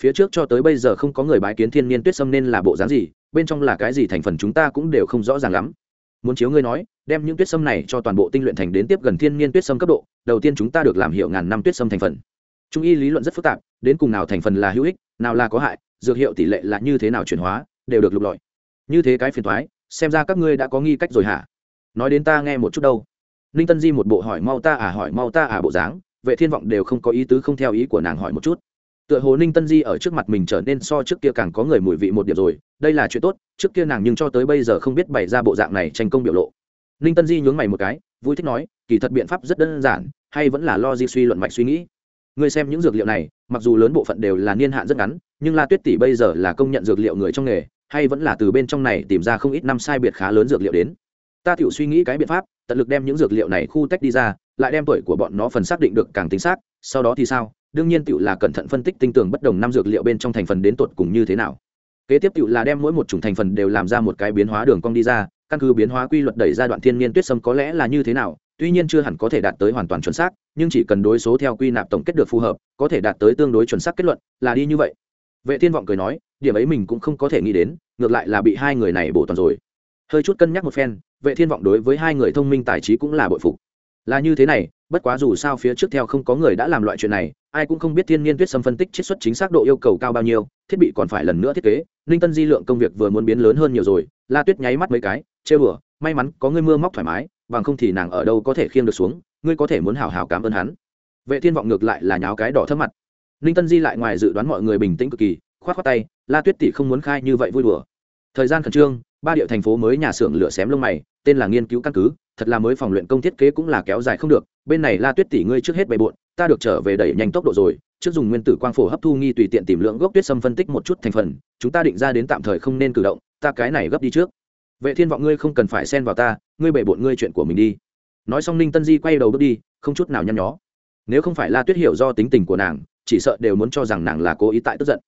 Phía trước cho tới bây giờ không có người bái kiến thiên niên tuyết sâm nên là bộ dáng gì, bên trong là cái gì thành phần chúng ta cũng đều không rõ ràng lắm muốn chiếu ngươi nói, đem những tuyết sâm này cho toàn bộ tinh luyện thành đến tiếp gần thiên niên tuyết sâm cấp độ, đầu tiên chúng ta được làm hiểu ngàn năm tuyết sâm thành phần. Trung y lý luận rất phức tạp, đến cùng nào thành phần là hữu ích, nào là có hại, dược hiệu tỷ lệ là như thế nào chuyển hóa, đều được lục lọi. Như thế cái phiền thoái xem ra các ngươi đã có nghi cách rồi hả? Nói đến ta nghe một chút đâu. Ninh tân di một bộ hỏi mau ta à hỏi mau ta à bộ dáng, vệ thiên vọng đều không có ý tứ không theo ý của nàng hỏi một chút tựa hồ ninh tân di ở trước mặt mình trở nên so trước kia càng có người mùi vị một điểm rồi, đây là chuyện tốt, trước kia nàng nhưng cho tới bây giờ không biết bày ra bộ dạng này tranh công biểu lộ. Ninh tân di nhướng mày một cái, vui thích nói, kỳ thật biện pháp rất đơn giản, hay vẫn là lo di suy luận mạch suy nghĩ. Người xem những dược liệu này, mặc dù lớn bộ phận đều là niên hạn rất ngắn, nhưng la tuyết tỷ bây giờ là công nhận dược liệu người trong nghề, hay vẫn là từ bên trong này tìm ra không ít năm sai biệt khá lớn dược liệu đến. Ta tự suy nghĩ cái biện pháp, tận lực đem những dược liệu này khu tách đi ra, lại đem tuổi của bọn nó phần xác định được càng tính xác, sau đó thì sao? Đương nhiên tự là cẩn thận phân tích tinh tường bất đồng năm dược liệu bên trong thành phần đến tột cùng như thế nào. Kế tiếp tự là đem mỗi một chủng thành phần đều làm ra một cái biến hóa đường cong đi ra, căn cứ biến hóa quy luật đẩy ra đoạn thiên niên tuyết sâm có lẽ là như thế nào, tuy nhiên chưa hẳn có thể đạt tới hoàn toàn chuẩn xác, nhưng chỉ cần đối số theo quy nạp tổng kết được phù hợp, có thể đạt tới tương đối chuẩn xác kết luận, là đi như vậy. Vệ thiên vọng cười nói, điểm ấy mình cũng không có thể nghĩ đến, ngược lại là bị hai người này bổ toàn rồi. Hơi chút cân nhắc một phen, vệ thiên vọng đối với hai người thông minh tài trí cũng là bội phục. Là như thế này bất quá dù sao phía trước theo không có người đã làm loại chuyện này, ai cũng không biết thiên nhiên tuyết sâm phân tích chiết xuất chính xác độ yêu cầu cao bao nhiêu, thiết bị còn phải lần nữa thiết kế, ninh tân di lượng công việc vừa muốn biến lớn hơn nhiều rồi, la tuyết nháy mắt mấy cái chê bừa may mắn có ngươi mưa móc thoải mái, bằng không thì nàng ở đâu có thể khiêng được xuống, ngươi có thể muốn hào hào cảm ơn hắn. Vệ thiên vọng ngược lại là nháo cái đỏ thấp mặt. Ninh tân di lại ngoài dự đoán mọi người bình tĩnh cực kỳ, khoát khoát tay, la tuyết tỷ không muốn khai như vậy vui đùa. Thời gian khẩn trương, ba điệu thành phố mới nhà xưởng lửa xém lông mày, tên là nghiên cứu căn cứ, thật là mới phòng luyện công thiết kế cũng là kéo dài không được bên này la tuyết tỷ ngươi trước hết bày bộn ta được trở về đẩy nhanh tốc độ rồi, trước dùng nguyên tử quang phổ hấp thu nghi tùy tiện tìm lượng gốc tuyết sâm phân tích một chút thành phần, chúng ta định ra đến tạm thời không nên cử động, ta cái này gấp đi trước. Vệ thiên vọng ngươi không cần phải xen vào ta, ngươi bày bộn ngươi chuyện của mình đi. Nói xong ninh tân di quay đầu bước đi, không chút nào nhăn nhó. Nếu không phải la tuyết hiểu do tính tình của nàng, chỉ sợ đều muốn cho rằng nàng là cố ý tại tức giận.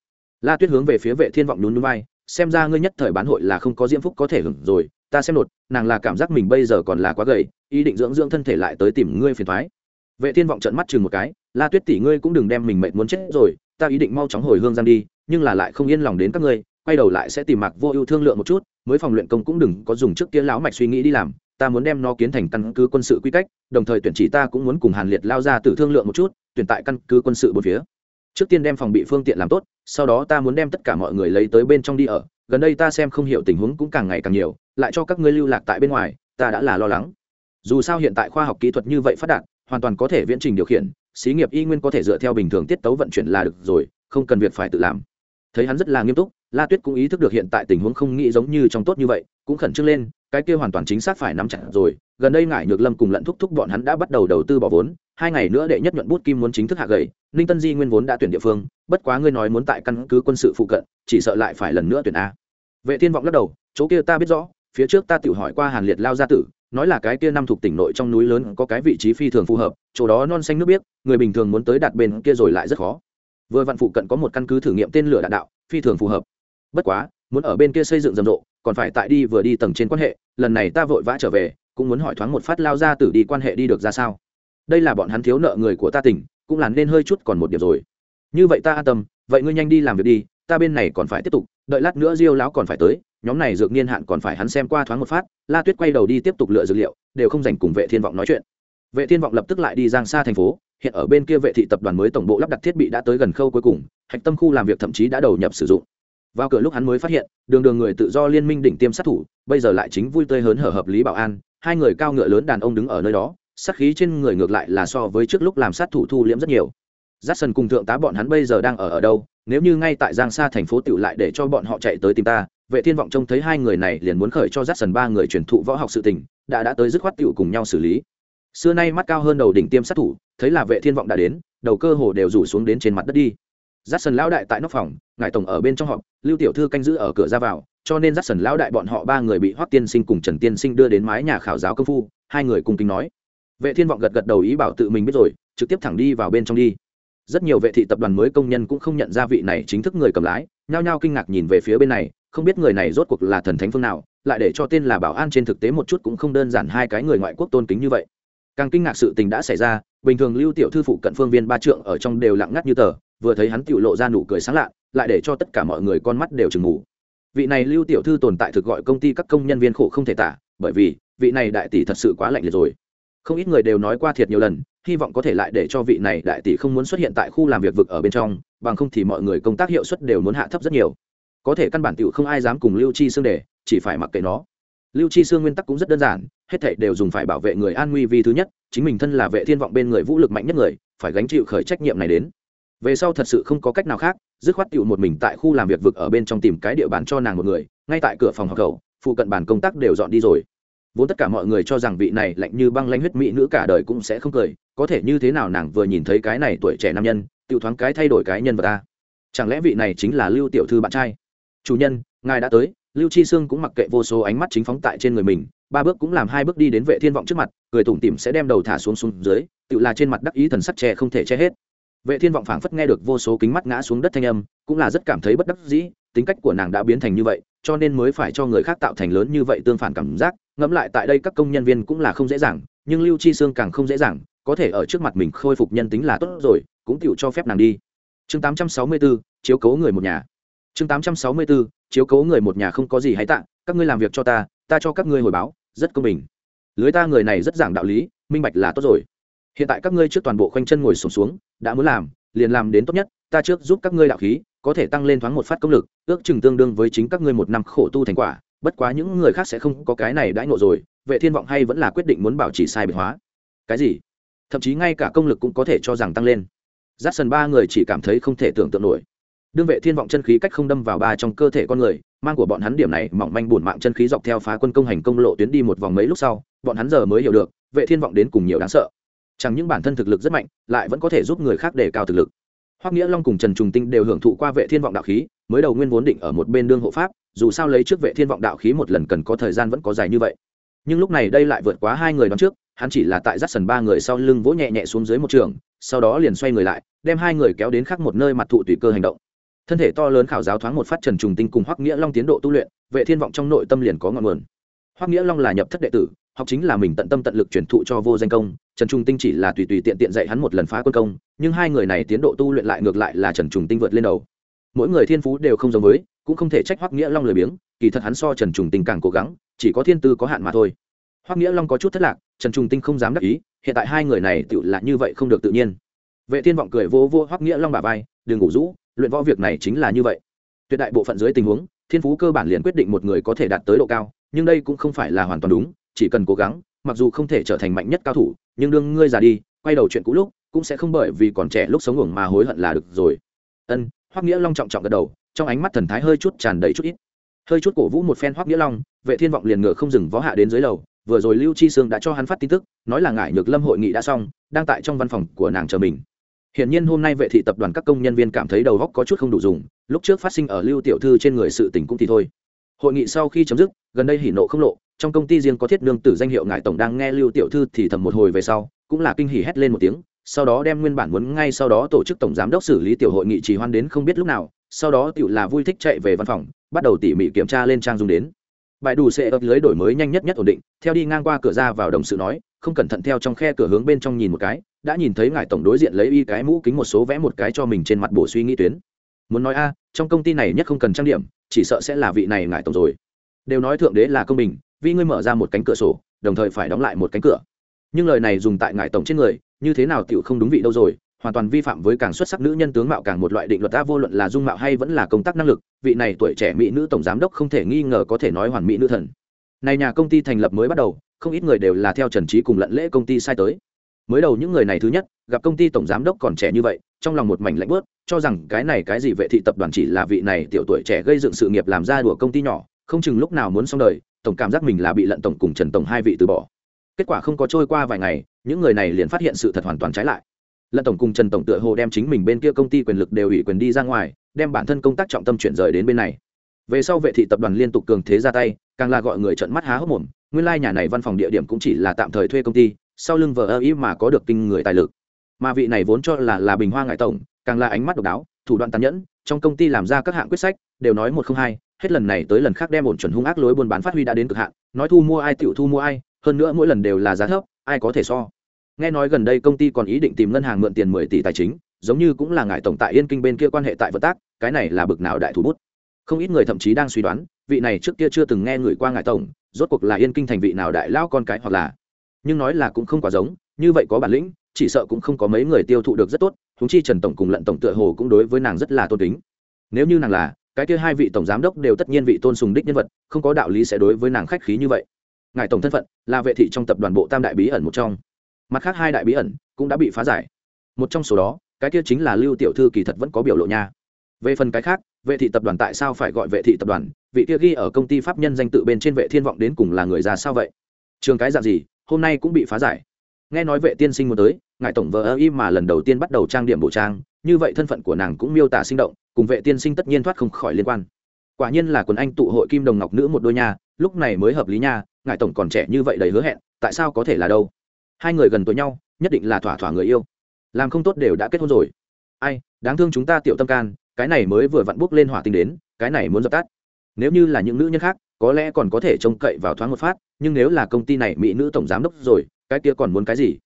La tuyết hướng về phía vệ thiên vọng nhún nhún vai, xem ra ngươi nhất thời bán hội là không có diễm phúc có thể hưởng rồi, ta xem nột, nàng là cảm giác mình bây giờ còn là quá gầy ý định dưỡng dưỡng thân thể lại tới tìm ngươi phiền thoái. Vệ thiên vọng trận mắt chừng một cái, la tuyết tỷ ngươi cũng đừng đem mình mệnh muốn chết rồi, ta ý định mau chóng hồi hương giang đi, nhưng là lại không yên lòng đến các ngươi, quay đầu lại sẽ tìm mặc vô ưu thương lượng một chút, mới phòng luyện công cũng đừng có dùng trước kia lão mạch suy nghĩ đi làm, ta muốn đem nó kiến thành căn cứ quân sự quy cách, đồng thời tuyển chỉ ta cũng muốn cùng hàn liệt lao ra từ thương lượng một chút, tuyển tại căn cứ quân sự một phía. Trước tiên đem phòng bị phương tiện làm tốt, sau đó ta muốn đem tất cả mọi người lấy tới bên trong đi ở, gần đây ta xem không hiểu tình huống cũng càng ngày càng nhiều, lại cho các ngươi lưu lạc tại bên ngoài, ta đã là lo lắng dù sao hiện tại khoa học kỹ thuật như vậy phát đạt, hoàn toàn có thể viễn trình điều khiển, xí nghiệp y nguyên có thể dựa theo bình thường tiết tấu vận chuyển là được rồi, không cần việc phải tự làm. Thấy hắn rất là nghiêm túc, la tuyết cũng ý thức được hiện tại tình huống không nghĩ giống như trong tốt như vậy, cũng khẩn trương lên, cái kia hoàn toàn chính xác phải nắm chặt rồi, gần đây ngải nhược lâm cùng lận thúc thúc bọn hắn đã bắt đầu đầu tư bỏ vốn, hai ngày nữa đệ nhất nhuận bút kim muốn chính thức hạ gầy ninh tân di nguyên vốn đã tuyển địa phương, bất quá ngươi nói muốn tại căn cứ quân sự phụ cận, chỉ sợ lại phải lần nữa tuyển a. Vệ thiên vọng lắc đầu, chỗ kia ta biết rõ, phía trước ta tự hỏi qua hàn liệt lao gia tử nói là cái kia năm thuộc tỉnh nội trong núi lớn có cái vị trí phi thường phù hợp, chỗ đó non xanh nước biếc, người bình thường muốn tới đạt bên kia rồi lại rất khó. Vừa vạn phụ cận có một căn cứ thử nghiệm tên lửa đạn đạo, phi thường phù hợp. Bất quá, muốn ở bên kia xây dựng rầm rộ, còn phải tại đi vừa đi tầng trên quan hệ, lần này ta vội vã trở về, cũng muốn hỏi thoáng một phát lao ra tử đi quan hệ đi được ra sao. Đây là bọn hắn thiếu nợ người của ta tỉnh, cũng làm nên hơi chút còn một điểm rồi. Như vậy ta an tâm, vậy ngươi nhanh đi làm việc đi, ta bên này còn phải tiếp tục, đợi lát nữa diêu lão còn phải tới nhóm này dược niên hạn còn phải hắn xem qua thoáng một phát, la tuyết quay đầu đi tiếp tục lựa dược liệu, đều không dành cùng vệ thiên vọng nói chuyện. Vệ thiên vọng lập tức lại đi giang xa thành phố, hiện ở bên kia vệ thị tập đoàn mới tổng bộ lắp đặt thiết bị đã tới gần khâu cuối cùng, hạch tâm khu làm việc thậm chí đã đầu nhập sử dụng. Vào cửa lúc hắn mới phát hiện, đường đường người tự do liên minh đỉnh tiêm sát thủ, bây giờ lại chính vui tươi hớn hở hợp lý bảo an, hai người cao ngựa lớn đàn ông đứng ở nơi đó, sát khí trên người ngược lại là so với trước lúc làm sát thủ thu liễm rất nhiều. Giắt sân cùng thượng tá bọn hắn bây giờ đang ở ở đâu, nếu như ngay tại giang sa thành phố tiểu lại để cho bọn họ chạy tới tìm ta vệ thiên vọng trông thấy hai người này liền muốn khởi cho dắt sần ba người truyền thụ võ học sự tình, đã đã tới dứt khoát tựu cùng nhau xử lý. Xưa nay mắt cao hơn đầu đỉnh tiêm sát thủ, thấy là vệ thiên vọng đã đến, đầu cơ hồ đều rủ xuống đến trên mặt đất đi. Dắt sần lão đại tại nóc phòng ngài tổng ở bên trong họp, lưu tiểu thư canh giữ ở cửa ra vào, cho nên dắt sần lão đại bọn họ ba người bị hoắc tiên sinh cùng trần tiên sinh đưa đến mái nhà khảo giáo công phu, hai người cùng kính nói. Vệ thiên vọng gật gật đầu ý bảo tự mình biết rồi, trực tiếp thẳng đi vào bên trong đi. Rất nhiều vệ thị tập đoàn mới công nhân cũng không nhận ra vị này chính thức người cầm lái, nhao nhao kinh ngạc nhìn về phía bên này không biết người này rốt cuộc là thần thánh phương nào, lại để cho tên là bảo an trên thực tế một chút cũng không đơn giản hai cái người ngoại quốc tôn kính như vậy. Càng kinh ngạc sự tình đã xảy ra, bình thường lưu tiểu thư phụ cận phương viên ba trượng ở trong đều lặng ngắt như tờ, vừa thấy hắn tiểu lộ ra nụ cười sáng lạ, lại để cho tất cả mọi người con mắt đều chừng ngủ. Vị này lưu tiểu thư tồn tại thực gọi công ty các công nhân viên khổ không thể tả, bởi vì vị này đại tỷ thật sự quá lạnh liệt rồi. Không ít người đều nói qua thiệt nhiều lần, hy vọng có thể lại để cho vị này đại tỷ không muốn xuất hiện tại khu làm việc vực ở bên trong, bằng không thì mọi người công tác hiệu suất đều muốn hạ thấp rất nhiều có thể căn bản tiểu không ai dám cùng lưu chi xương để, chỉ phải mặc kệ nó. Lưu chi xương nguyên tắc cũng rất đơn giản, hết thảy đều dùng phải bảo vệ người an nguy vì thứ nhất, chính mình thân là vệ thiên vọng bên người vũ lực mạnh nhất người, phải gánh chịu khởi trách nhiệm này đến. Về sau thật sự không có cách nào khác, dứt khoát tiểu một mình tại khu làm việc vực ở bên trong tìm cái địa bàn cho nàng một người, ngay tại cửa phòng học khẩu phụ cận bàn công tác đều dọn đi rồi. Vốn tất cả mọi người cho rằng vị này lạnh như băng lanh huyết mỹ nữ cả đời cũng sẽ không cười, có thể như thế nào nàng vừa nhìn thấy cái này tuổi trẻ nam nhân, Tiểu thoáng cái thay đổi cái nhân vật ta. Chẳng lẽ vị này chính là lưu tiểu thư bạn trai? Chủ nhân ngài đã tới. Lưu chi sương cũng mặc kệ vô số ánh mắt chính phóng tại trên người mình ba bước cũng làm hai bước đi đến vệ thiên vọng trước mặt cười tủm tỉm sẽ đem đầu thả xuống xuống dưới tự là trên mặt đắc ý thần sắc che không thể che hết. Vệ thiên vọng phảng phất nghe được vô số kính mắt ngã xuống đất thanh âm cũng là rất cảm thấy bất đắc dĩ tính cách của nàng đã biến thành như vậy cho nên mới phải cho người khác tạo thành lớn như vậy tương phản cảm giác ngẫm lại tại đây các công nhân viên cũng là không dễ dàng nhưng lưu chi sương càng không dễ dàng có thể ở trước mặt mình khôi phục nhân tính là tốt rồi cũng tựu cho phép nàng đi. Chương 864, chiếu cố người một nhà chương 864, chiếu cố người một nhà không có gì hãy tạ các ngươi làm việc cho ta ta cho các ngươi hồi báo rất công bình. Lưới ta người này rất giảng đạo lý minh bạch là tốt rồi. Hiện tại các ngươi trước toàn bộ khoanh chân ngồi sùng xuống, xuống đã muốn làm liền làm đến tốt nhất ta trước giúp các ngươi đạo khí có thể tăng lên thoáng một phát công lực ước chừng tương đương với chính các ngươi một năm khổ tu thành quả bất quá những người khác sẽ không có cái này đãi ngộ rồi vệ thiên vọng hay vẫn là quyết định muốn bảo trì sai biệt hóa. Cái gì? Thậm chí ngay cả công lực cũng có thể cho rằng tăng lên. Giắt sần ba người chỉ cảm thấy không thể tưởng tượng nổi đương vệ thiên vọng chân khí cách không đâm vào ba trong cơ thể con người, mang của bọn hắn điểm này mỏng manh buồn mạng chân khí dọc theo phá quân công hành công lộ tuyến đi một vòng mấy lúc sau, bọn hắn giờ mới hiểu được, vệ thiên vọng đến cùng nhiều đáng sợ. Chẳng những bản thân thực lực rất mạnh, lại vẫn có thể giúp người khác đề cao thực lực. Hoắc nghĩa long cùng trần trùng tinh đều hưởng thụ qua vệ thiên vọng đạo khí, mới đầu nguyên vốn định ở một bên đương hộ pháp, dù sao lấy trước vệ thiên vọng đạo khí một lần cần có thời gian vẫn có dài như vậy. Nhưng lúc này đây lại vượt quá hai người đón trước, hắn chỉ là tại dắt sần ba người sau lưng vỗ nhẹ nhẹ xuống dưới một trường, sau đó liền xoay người lại, đem hai người kéo đến khác một nơi mặt thụ tùy cơ hành động thân thể to lớn khảo giáo thoáng một phát trần trùng tinh cùng hoắc nghĩa long tiến độ tu luyện, vệ thiên vọng trong nội tâm liền có ngọn nguồn. Hoắc nghĩa long là nhập thất đệ tử, học chính là mình tận tâm tận lực truyền thụ cho vô danh công, trần trùng tinh chỉ là tùy tùy tiện tiện dạy hắn một lần phá quân công, nhưng hai người này tiến độ tu luyện lại ngược lại là trần trùng tinh vượt lên đầu. Mỗi người thiên phú đều không giống với, cũng không thể trách hoắc nghĩa long lười biếng, kỳ thật hắn so trần trùng tinh càng cố gắng, chỉ có thiên tư có hạn mà thôi. Hoắc nghĩa long có chút thất lạc, trần trùng tinh không dám đắc ý, hiện tại hai người này tự là như vậy không được tự nhiên. Vệ thiên vọng cười vô vô hoắc nghĩa long bà vai, đừng ngủ rũ luyện võ việc này chính là như vậy. Tuyệt đại bộ phận dưới tình huống, thiên phú cơ bản liền quyết định một người có thể đạt tới độ cao, nhưng đây cũng không phải là hoàn toàn đúng, chỉ cần cố gắng, mặc dù không thể trở thành mạnh nhất cao thủ, nhưng đương ngươi già đi, quay đầu chuyện cũ lúc, cũng sẽ không bởi vì còn trẻ lúc sống ngủng mà hối hận là được rồi. Ân, hoắc nghĩa long trọng trọng gật đầu, trong ánh mắt thần thái hơi chút tràn đầy chút ít. Hơi chút cổ vũ một phen hoắc nghĩa long, vệ thiên vọng liền ngựa không dừng vó hạ đến dưới lầu, vừa rồi lưu chi sương đã cho hắn phát tin tức, nói là ngải nhược lâm hội nghị đã xong, đang tại trong văn phòng của nàng chờ mình. Hiện nhiên hôm nay vệ thị tập đoàn các công nhân viên cảm thấy đầu óc có chút không đủ dùng, lúc trước phát sinh ở Lưu tiểu thư trên người sự tình cũng thì thôi. Hội nghị sau khi chấm dứt, gần đây hỉ nộ không lộ, trong công ty riêng có thiết nương tử danh hiệu ngài tổng đang nghe Lưu tiểu thư thì thầm một hồi về sau, cũng là kinh hỉ hét lên một tiếng, sau đó đem nguyên bản muốn ngay sau đó tổ chức tổng giám đốc xử lý tiểu hội nghị trì hoan đến không biết lúc nào, sau đó tiểu là vui thích chạy về văn phòng, bắt đầu tỉ mỉ kiểm tra lên trang dung đến. Bài đủ sẽ ập lưới đổi mới nhanh nhất nhất ổn định, theo đi ngang qua cửa ra vào đồng sự nói, không cẩn thận theo trong khe cửa hướng bên trong nhìn một cái, đã nhìn thấy ngài tổng đối diện lấy y cái mũ kính một số vẽ một cái cho mình trên mặt bổ suy nghĩ tuyến. Muốn nói a, trong công ty này nhất không cần trang điểm, chỉ sợ sẽ là vị này ngài tổng rồi. Đều nói thượng đế là công bình, vì ngươi mở ra một cánh cửa sổ, đồng thời phải đóng lại một cánh cửa. Nhưng lời này dùng tại ngài tổng trên người, như thế nào tựu không đúng vị đâu rồi, hoàn toàn vi phạm với càng xuất sắc nữ nhân tướng mạo càng một loại định luật ta vô luận là dung mạo hay vẫn là công tác năng lực, vị này tuổi trẻ mỹ nữ tổng giám đốc không thể nghi ngờ có thể nói hoàn mỹ nữ thần. Này nhà công ty thành lập mới bắt đầu, không ít người đều là theo trần trí cùng lận lễ công ty sai tới mới đầu những người này thứ nhất, gặp công ty tổng giám đốc còn trẻ như vậy, trong lòng một mảnh lạnh bớt cho rằng cái này cái gì vệ thị tập đoàn chỉ là vị này tiểu tuổi trẻ gây dựng sự nghiệp làm ra đùa công ty nhỏ, không chừng lúc nào muốn xong đời, tổng cảm giác mình là bị lận tổng cùng trần tổng hai vị từ bỏ. Kết quả không có trôi qua vài ngày, những người này liền phát hiện sự thật hoàn toàn trái lại. Lận tổng cùng trần tổng tựa hồ đem chính mình bên kia công ty quyền lực đều ủy quyền đi ra ngoài, đem bản thân công tác trọng tâm chuyển rời đến bên này. Về sau vệ thị tập đoàn liên tục cường thế ra tay, càng là gọi người trận mắt há hốc mồm, nguyên lai nhà này văn phòng địa điểm cũng chỉ là tạm thời thuê công ty sau lưng vợ ơ ý mà có được kinh người tài lực. Mà vị này vốn cho là là bình hoa ngại tổng, càng là ánh mắt độc đáo, thủ đoạn tàn nhẫn, trong công ty làm ra các hạng quyết sách, đều nói một không hai, hết lần này tới lần khác đem ổn chuẩn hung ác lối buôn bán phát huy đã đến cực hạn, nói thu mua ai tiểu thu mua ai, hơn nữa mỗi lần đều là giá thấp, ai có thể so. Nghe nói gần đây công ty còn ý định tìm ngân hàng mượn tiền mười tỷ tài chính, giống như cũng là ngài tổng tại yên kinh bên kia quan hệ tại vận tác, cái này là bực nào đại thủ bút. Không ít người thậm chí đang suy đoán, vị này trước kia chưa từng nghe người qua ngài tổng, rốt cuộc là yên kinh thành vị nào đại lao con cái hoặc là nhưng nói là cũng không quá giống, như vậy có bản lĩnh, chỉ sợ cũng không có mấy người tiêu thụ được rất tốt thúng chi trần tổng cùng lận tổng tựa hồ cũng đối với nàng rất là tôn kính. Nếu như nàng là, cái kia hai vị tổng giám đốc đều tất nhiên vị tôn sùng đích nhân vật, không có đạo lý sẽ đối với nàng khách khí như vậy. Ngài tổng thân phận, là vệ thị trong tập đoàn bộ tam đại bí ẩn một trong. Mặt khác hai đại bí ẩn cũng đã bị phá giải. Một trong số đó, cái kia chính là lưu tiểu thư kỳ thật vẫn có biểu lộ nha. Về phần cái khác, vệ thị tập đoàn tại sao phải gọi vệ thị tập đoàn? Vị kia ghi ở công ty pháp nhân danh tự bên trên vệ thiên vọng đến cùng là người già sao vậy? Trường cái dạng gì? Hôm nay cũng bị phá giải. Nghe nói vệ tiên sinh muốn tới, ngài tổng vợ ơ y mà lần đầu tiên bắt đầu trang điểm bộ trang, như vậy thân phận của nàng cũng miêu tả sinh động, cùng vệ tiên sinh tất nhiên thoát không khỏi liên quan. Quả nhiên là quần anh tụ hội kim đồng ngọc nữ một đôi nha, lúc này mới hợp lý nha, ngài tổng còn trẻ như vậy đầy hứa hẹn, tại sao có thể là đâu? Hai người gần tuổi nhau, nhất định là thỏa thỏa người yêu. Làm không tốt đều đã kết hôn rồi. Ai, đáng thương chúng ta tiểu tâm can, cái này mới vừa vặn bước lên hỏa tinh đến, cái này muốn dập tắt. Nếu như là những nữ nhân khác có lẽ còn có thể trông cậy vào thoáng một phát, nhưng nếu là công ty này mỹ nữ tổng giám đốc rồi, cái kia còn muốn cái gì?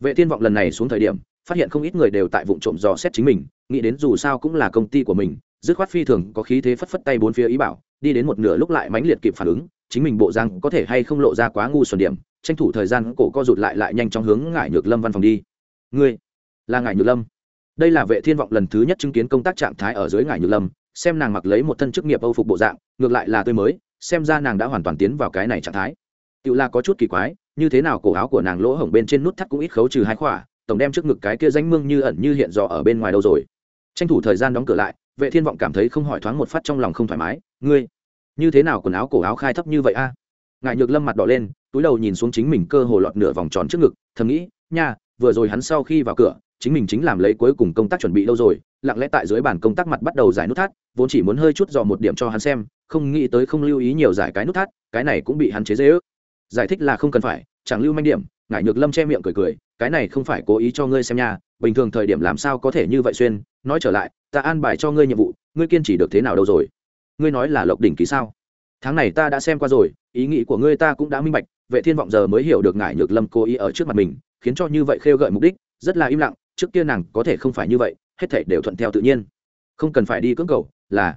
Vệ thiên vọng lần này xuống thời điểm, phát hiện không ít người đều tại vụ trộm dò xét chính mình, nghĩ đến dù sao cũng là công ty của mình, dứt khoát phi thường có khí thế phất phất tay bốn phía ý bảo, đi đến một nửa lúc lại mãnh liệt kịp phản ứng, chính mình bộ răng có thể hay không lộ ra quá ngu xuẩn điểm, tranh thủ thời gian cổ co rụt lại lại nhanh chóng hướng ngải nhược lâm văn phòng đi. Ngươi, là ngải nhược lâm. Đây là vệ thiên vọng lần thứ nhất chứng kiến công tác trạng thái ở dưới ngải nhược lâm, xem nàng mặc lấy một thân chức nghiệp âu phục bộ dạng, ngược lại là tươi mới xem ra nàng đã hoàn toàn tiến vào cái này trạng thái. Tự là có chút kỳ quái, như thế nào cổ áo của nàng lỗ hổng bên trên nút thắt cũng ít khấu trừ hai khỏa, tổng đem trước ngực cái kia danh mương như ẩn như hiện rõ ở bên ngoài đâu rồi. Tranh thủ thời gian đóng cửa lại, vệ thiên vọng cảm thấy không hỏi thoáng một phát trong lòng không thoải mái, ngươi, như thế nào quần áo cổ áo khai thấp như vậy a? Ngại nhược lâm mặt đỏ lên, túi đầu nhìn xuống chính mình cơ hồ lọt nửa vòng tròn trước ngực, thầm nghĩ, nha, vừa rồi hắn sau khi vào cửa, chính mình chính làm lấy cuối cùng công tác chuẩn bị lâu rồi, lặng lẽ tại dưới bàn công tác mặt bắt đầu giải nút thắt, vốn chỉ muốn hơi chút dò một điểm cho hắn xem không nghĩ tới không lưu ý nhiều giải cái nút thắt, cái này cũng bị hắn chế dễ ước giải thích là không cần phải, chẳng lưu manh điểm, Ngải nhược lâm che miệng cười cười, cái này không phải cố ý cho ngươi xem nha, bình thường thời điểm làm sao có thể như vậy xuyên, nói trở lại, ta an bài cho ngươi nhiệm vụ, ngươi kiên trì được thế nào đâu rồi? Ngươi nói là lộc đỉnh ký sao? Tháng này ta đã xem qua rồi, ý nghĩ của ngươi ta cũng đã minh bạch, vệ thiên vọng giờ mới hiểu được Ngải nhược lâm cố ý ở trước mặt mình, khiến cho như vậy khêu gợi mục đích, rất là im lặng, trước kia nàng có thể không phải như vậy, hết thảy đều thuận theo tự nhiên. Không cần phải đi cưỡng cầu, là,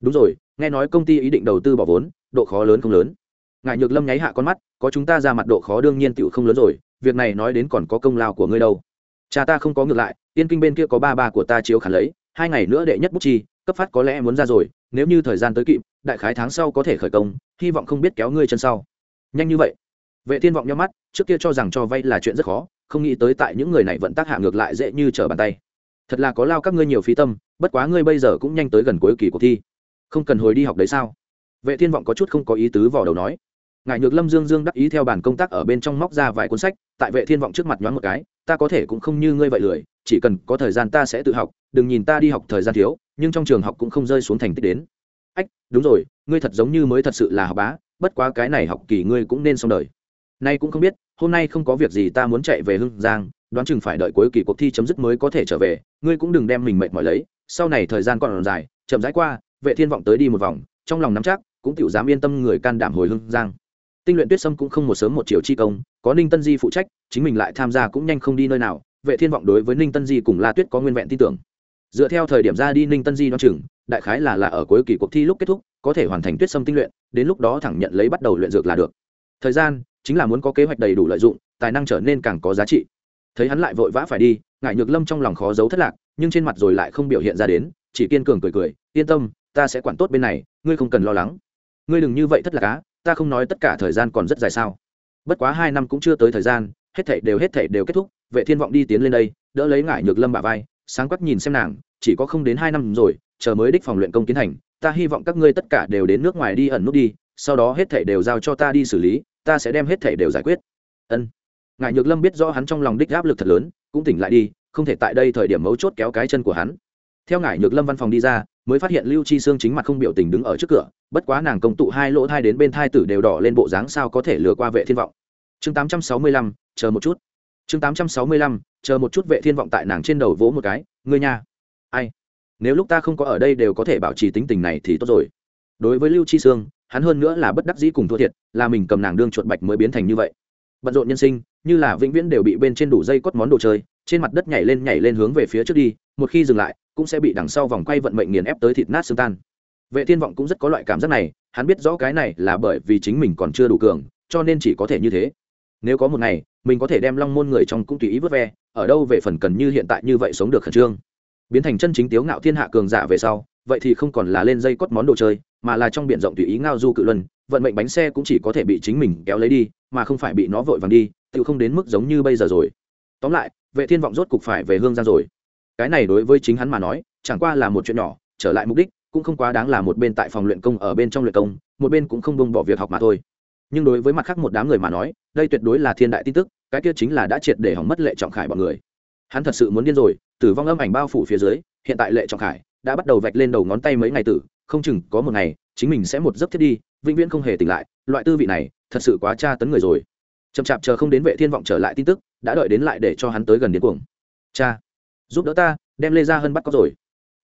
đúng rồi nghe nói công ty ý định đầu tư bỏ vốn, độ khó lớn không lớn. Ngại nhược lâm nháy hạ con mắt, có chúng ta ra mặt độ khó đương nhiên tựu không lớn rồi, việc này nói đến còn có công lao của ngươi đâu. Cha ta không có ngược lại tiên kinh bên kia có ba ba của ta chiếu khả lấy, hai ngày nữa đệ nhất bút chi, cấp phát có lẽ muốn ra rồi, nếu như thời gian tới kịp, đại khái tháng sau có thể khởi công, hy vọng không biết kéo ngươi chân sau. Nhanh như vậy. Vệ thiên vọng nhau mắt, trước kia cho rằng cho vay là chuyện rất khó, không nghĩ tới tại những người này vẫn tác hạ ngược lại dễ như trở bàn tay. Thật là có lao các ngươi nhiều phí tâm, bất quá ngươi bây giờ cũng nhanh tới gần cuối kỳ cuộc thi không cần hồi đi học đấy sao? Vệ thiên vọng có chút không có ý tứ vào đầu nói. Ngài nhược lâm dương dương đắc ý theo bản công tác ở bên trong móc ra vài cuốn sách, tại vệ thiên vọng trước mặt nhoáng một cái, ta có thể cũng không như ngươi vậy lười, chỉ cần có thời gian ta sẽ tự học, đừng nhìn ta đi học thời gian thiếu, nhưng trong trường học cũng không rơi xuống thành tích đến. Ách, đúng rồi, ngươi thật giống như mới thật sự là học bá, bất quá cái này học kỳ ngươi cũng nên xong đời. Nay cũng không biết, hôm nay không có việc gì ta muốn chạy về hưng giang, đoán chừng phải đợi cuối kỳ cuộc thi chấm dứt mới có thể trở về, ngươi cũng đừng đem mình mệt mỏi lấy, sau này thời gian còn dài, chậm rãi qua vệ thiên vọng tới đi một vòng, trong lòng nắm chắc, cũng tiểu dám yên tâm người can đảm hồi hương. giang. Tinh luyện tuyết sâm cũng không một sớm một chiều chi công, có ninh tân di phụ trách, chính mình lại tham gia cũng nhanh không đi nơi nào. Vệ thiên vọng đối với ninh tân di cùng la tuyết có nguyên vẹn tin tưởng. Dựa theo thời điểm ra đi, ninh tân di đoán chừng, đại khái là là ở cuối kỳ cuộc thi lúc kết thúc, có thể hoàn thành tuyết sâm tinh luyện, đến lúc đó thẳng nhận lấy bắt đầu luyện dược là được. Thời gian, chính là muốn có kế hoạch đầy đủ lợi dụng, tài năng trở nên càng có giá trị. Thấy hắn lại vội vã phải đi ngại nhược lâm trong lòng khó giấu thất lạc, nhưng trên mặt rồi lại không biểu hiện ra đến, chỉ kiên cường cười cười, yên tâm ta sẽ quản tốt bên này, ngươi không cần lo lắng. Ngươi đừng như vậy thất lạc á, ta không nói tất cả thời gian còn rất dài sao. Bất quá hai năm cũng chưa tới thời gian, hết thảy đều hết thảy đều kết thúc, vệ thiên vọng đi tiến lên đây, đỡ lấy ngải nhược lâm bả vai, sáng quắc nhìn xem nàng, chỉ có không đến hai năm rồi, chờ mới đích phòng luyện công tiến hành, ta hy vọng các ngươi tất cả đều đến nước ngoài đi ẩn nút đi, sau đó hết thảy đều giao cho ta đi xử lý, ta sẽ đem hết thảy đều giải quyết. Ân. Ngải nhược lâm biết rõ hắn trong lòng đích áp lực thật lớn, cũng tỉnh lại đi, không thể tại đây thời điểm mấu chốt kéo cái chân của hắn theo ngài nhược lâm văn phòng đi ra mới phát hiện lưu chi sương chính mặt không biểu tình đứng ở trước cửa bất quá nàng công tụ hai lỗ thai đến bên thai tử đều đỏ lên bộ dáng sao có thể lừa qua vệ thiên vọng. Chương 865, chờ một chút. Chương 865, chờ một chút vệ thiên vọng tại nàng trên đầu vỗ một cái ngươi nha. Ai? Nếu lúc ta không có ở đây đều có thể bảo trì tính tình này thì tốt rồi. Đối với lưu chi sương hắn hơn nữa là bất đắc dĩ cùng thua thiệt là mình cầm nàng đương chuột bạch mới biến thành như vậy. Bận rộn nhân sinh như là vĩnh viễn đều bị bên trên đủ dây cốt món đồ chơi trên mặt đất nhảy lên nhảy lên hướng về phía trước đi một khi dừng lại, cũng sẽ bị đằng sau vòng quay vận mệnh nghiền ép tới thịt nát xương tan. Vệ thiên vọng cũng rất có loại cảm giác này, hắn biết rõ cái này là bởi vì chính mình còn chưa đủ cường, cho nên chỉ có thể như thế. Nếu có một ngày, mình có thể đem long môn người trong cũng tùy ý vớt ve, ở đâu về phần cần như hiện tại như vậy sống được khẩn trương. Biến thành chân chính tiếu ngạo thiên hạ cường giả về sau, vậy thì không còn là lên dây cốt món đồ chơi, mà là trong biển rộng tùy ý ngao du cự luân, vận mệnh bánh xe cũng chỉ có thể bị chính mình kéo lấy đi, mà không phải bị nó vội vàng đi, tự không đến mức giống như bây giờ rồi. Tóm lại, vệ thiên vọng rốt cục phải về hương giang rồi cái này đối với chính hắn mà nói, chẳng qua là một chuyện nhỏ, trở lại mục đích, cũng không quá đáng là một bên tại phòng luyện công ở bên trong luyện công, một bên cũng không bông bỏ việc học mà thôi. Nhưng đối với mặt khác một đám người mà nói, đây tuyệt đối là thiên đại tin tức, cái kia chính là đã triệt để hỏng mất lệ trọng khải bọn người. Hắn thật sự muốn điên rồi, tử vong âm ảnh bao phủ phía dưới, hiện tại lệ trọng khải đã bắt đầu vạch lên đầu ngón tay mấy ngày tử, không chừng có một ngày, chính mình sẽ một giấc thiết đi, vĩnh viễn không hề tỉnh lại, loại tư vị này, thật sự quá tra tấn người rồi. Chậm chạp chờ không đến vệ thiên vọng trở lại tin tức, đã đợi đến lại để cho hắn tới gần điên cuồng. Cha! Giúp đỡ ta, đem lê ra hơn bắt cóc rồi.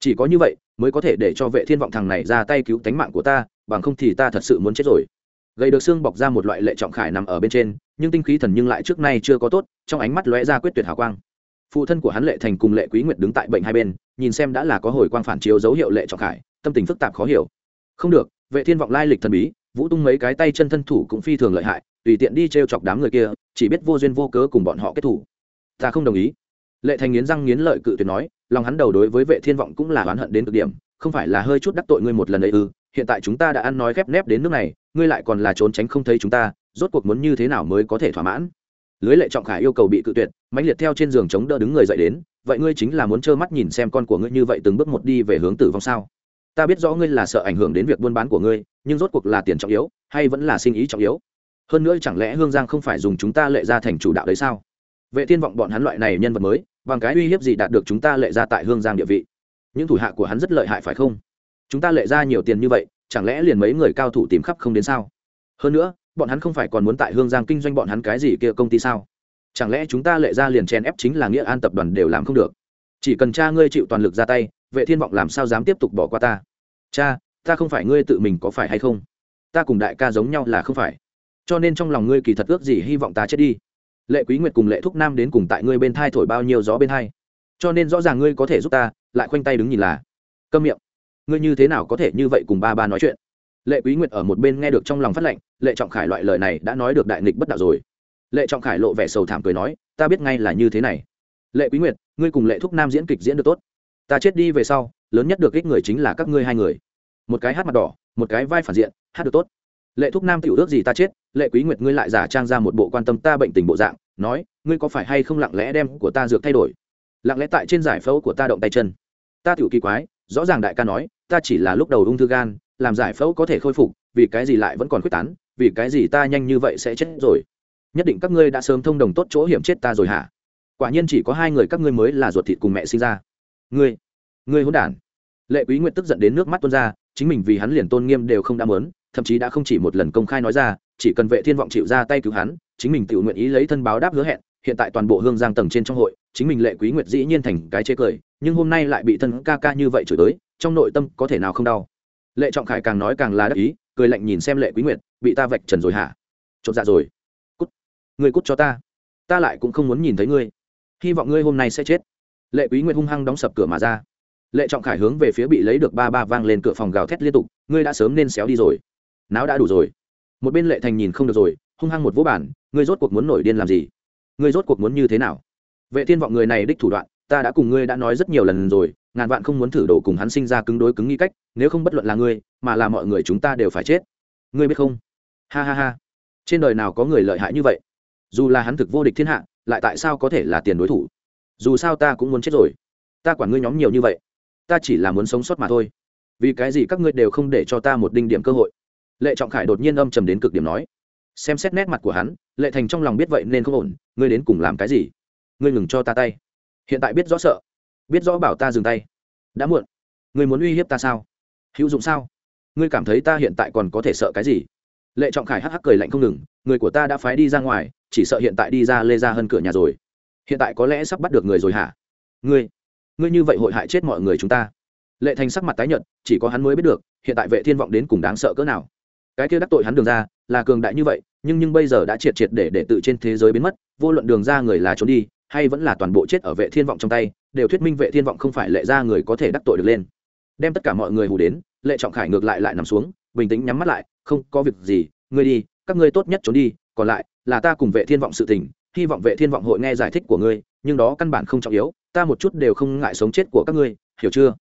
Chỉ có như vậy mới có thể để cho vệ thiên vọng thằng này ra tay cứu tánh mạng của ta, bằng không thì ta thật sự muốn chết rồi. Gầy được xương bọc ra một loại lệ trọng khải nằm ở bên trên, nhưng tinh khí thần nhưng lại trước nay chưa có tốt, trong ánh mắt lóe ra quyết tuyệt hào quang. Phụ thân của hắn lệ thành cùng lệ quý nguyệt đứng tại bệnh hai bên, nhìn xem đã là có hồi quang phản chiếu dấu hiệu lệ trọng khải, tâm tình phức tạp khó hiểu. Không được, vệ thiên vọng lai lịch thần bí, vũ tung mấy cái tay chân thân thủ cũng phi thường lợi hại, tùy tiện đi trêu chọc đám người kia, chỉ biết vô duyên vô cớ cùng bọn họ kết thủ. Ta không đồng ý lệ thành nghiến răng nghiến lợi cự tuyệt nói, lòng hắn đầu đối với vệ thiên vọng cũng là oán hận đến cực điểm, không phải là hơi chút đắc tội ngươi một lần ấy ư? Hiện tại chúng ta đã ăn nói khép nép đến nước này, ngươi lại còn là trốn tránh không thấy chúng ta, rốt cuộc muốn như thế nào mới có thể thỏa mãn? Lưới lệ trọng khải yêu cầu bị cự tuyệt, mãnh liệt theo trên giường chống đỡ đứng người dậy đến, vậy ngươi chính là muốn trơ mắt nhìn xem con của ngươi như vậy từng bước một đi về hướng tử vong sao? Ta biết rõ ngươi là sợ ảnh hưởng đến việc buôn bán của ngươi, nhưng rốt cuộc là tiền trọng yếu, hay vẫn là sinh ý trọng yếu? Hơn nữa chẳng lẽ hương giang không phải dùng chúng ta lệ ra thành chủ đạo đấy sao? Vệ thiên vọng bọn hắn loại này nhân vật mới bằng cái uy hiếp gì đạt được chúng ta lệ ra tại hương giang địa vị? Những thủ hạ của hắn rất lợi hại phải không? Chúng ta lệ ra nhiều tiền như vậy, chẳng lẽ liền mấy người cao thủ tìm khắp không đến sao? Hơn nữa, bọn hắn không phải còn muốn tại hương giang kinh doanh bọn hắn cái gì kia công ty sao? Chẳng lẽ chúng ta lệ ra liền chèn ép chính là nghĩa an tập đoàn đều làm không được? Chỉ cần cha ngươi chịu toàn lực ra tay, vệ thiên vọng làm sao dám tiếp tục bỏ qua ta? Cha, ta không phải ngươi tự mình có phải hay không? Ta cùng đại ca giống nhau là không phải. Cho nên trong lòng ngươi kỳ thật ước gì hy vọng ta chết đi lệ quý nguyệt cùng lệ thúc nam đến cùng tại ngươi bên thai thổi bao nhiêu gió bên thai cho nên rõ ràng ngươi có thể giúp ta, lại khoanh tay đứng nhìn là. Câm miệng. Ngươi như thế nào có thể như vậy cùng ba ba nói chuyện? Lệ quý nguyệt ở một bên nghe được trong lòng phát lệnh, lệ trọng khải loại lời này đã nói được đại nghịch bất đạo rồi. Lệ trọng khải lộ vẻ sầu thảm cười nói, ta biết ngay là như thế này. Lệ quý nguyệt, ngươi cùng lệ thúc nam diễn kịch diễn được tốt. Ta chết đi về sau, lớn nhất được ích người chính là các ngươi hai người. Một cái hát mặt đỏ, một cái vai phản diện, hát được tốt lệ thúc nam tiểu ước gì ta chết, lệ quý nguyệt ngươi lại giả trang ra một bộ quan tâm ta bệnh tình bộ dạng, nói, ngươi có phải hay không lặng lẽ đem của ta dược thay đổi? Lặng lẽ tại trên giải phẫu của ta động tay chân. Ta tiểu kỳ quái, rõ ràng đại ca nói, ta chỉ là lúc đầu ung thư gan, làm giải phẫu có thể khôi phục, vì cái gì lại vẫn còn quyết tán, vì cái gì ta nhanh như vậy sẽ chết rồi? Nhất định các ngươi đã sớm thông đồng tốt chỗ hiểm chết ta rồi hả? Quả nhiên chỉ có hai người các ngươi mới là ruột thịt cùng mẹ sinh ra. Ngươi ngươi hỗn đản. Lệ quý nguyệt tức giận đến nước mắt tuôn ra, chính mình vì hắn liền tôn nghiêm đều không đã mớn thậm chí đã không chỉ một lần công khai nói ra, chỉ cần vệ thiên vọng chịu ra tay cứu hắn, chính mình tự nguyện ý lấy thân báo đáp hứa hẹn, hiện tại toàn bộ hương giang tầng trên trong hội, chính mình lệ quý nguyệt dĩ nhiên thành cái chê cười, nhưng hôm nay lại bị thân ca ca như vậy chửi tới, trong nội tâm có thể nào không đau? Lệ trọng khải càng nói càng là đắc ý, cười lạnh nhìn xem lệ quý nguyệt, bị ta vạch trần rồi hả? Chột dạ rồi. Cút. Ngươi cút cho ta. Ta lại cũng không muốn nhìn thấy ngươi. Hy vọng ngươi hôm nay sẽ chết. Lệ quý nguyệt hung hăng đóng sập cửa mà ra. Lệ trọng khải hướng về phía bị lấy được ba ba vang lên cửa phòng gào thét liên tục, ngươi đã sớm nên xéo đi rồi náo đã đủ rồi. Một bên lệ thành nhìn không được rồi, hung hăng một vũ bản ngươi rốt cuộc muốn nổi điên làm gì? Ngươi rốt cuộc muốn như thế nào? Vệ thiên vọng người này đích thủ đoạn, ta đã cùng ngươi đã nói rất nhiều lần rồi, ngàn vạn không muốn thử đổ cùng hắn sinh ra cứng đối cứng nghi cách, nếu không bất luận là ngươi, mà là mọi người chúng ta đều phải chết. Ngươi biết không? Ha ha ha. Trên đời nào có người lợi hại như vậy? Dù là hắn thực vô địch thiên hạ, lại tại sao có thể là tiền đối thủ? Dù sao ta cũng muốn chết rồi. Ta quản ngươi nhóm nhiều như vậy, ta chỉ là muốn sống sót mà thôi. Vì cái gì các ngươi đều không để cho ta một đinh điểm cơ hội? Lệ trọng khải đột nhiên âm trầm đến cực điểm nói, xem xét nét mặt của hắn, lệ thành trong lòng biết vậy nên không ổn, ngươi đến cùng làm cái gì? Ngươi ngừng cho ta tay. Hiện tại biết rõ sợ. Biết rõ bảo ta dừng tay. Đã muộn. Ngươi muốn uy hiếp ta sao? Hữu dụng sao? Ngươi cảm thấy ta hiện tại còn có thể sợ cái gì? Lệ trọng khải hắc hắc cười lạnh không ngừng, người của ta đã phái đi ra ngoài, chỉ sợ hiện tại đi ra lê ra hơn cửa nhà rồi. Hiện tại có lẽ sắp bắt được người rồi hả? Ngươi ngươi như vậy hội hại chết mọi người chúng ta. Lệ thành sắc mặt tái nhợt, chỉ có hắn mới biết được, hiện tại vệ thiên vọng đến cùng đáng sợ cỡ nào cái kia đắc tội hắn đường ra, là cường đại như vậy, nhưng nhưng bây giờ đã triệt triệt để để tự trên thế giới biến mất, vô luận đường ra người là trốn đi, hay vẫn là toàn bộ chết ở vệ thiên vọng trong tay, đều thuyết minh vệ thiên vọng không phải lệ ra người có thể đắc tội được lên. Đem tất cả mọi người hù đến, lệ trọng khải ngược lại lại nằm xuống, bình tĩnh nhắm mắt lại, không có việc gì, ngươi đi, các ngươi tốt nhất trốn đi, còn lại là ta cùng vệ thiên vọng sự tình, hy vọng vệ thiên vọng hội nghe giải thích của ngươi, nhưng đó căn bản không trọng yếu, ta một chút đều không ngại sống chết của các ngươi, hiểu chưa?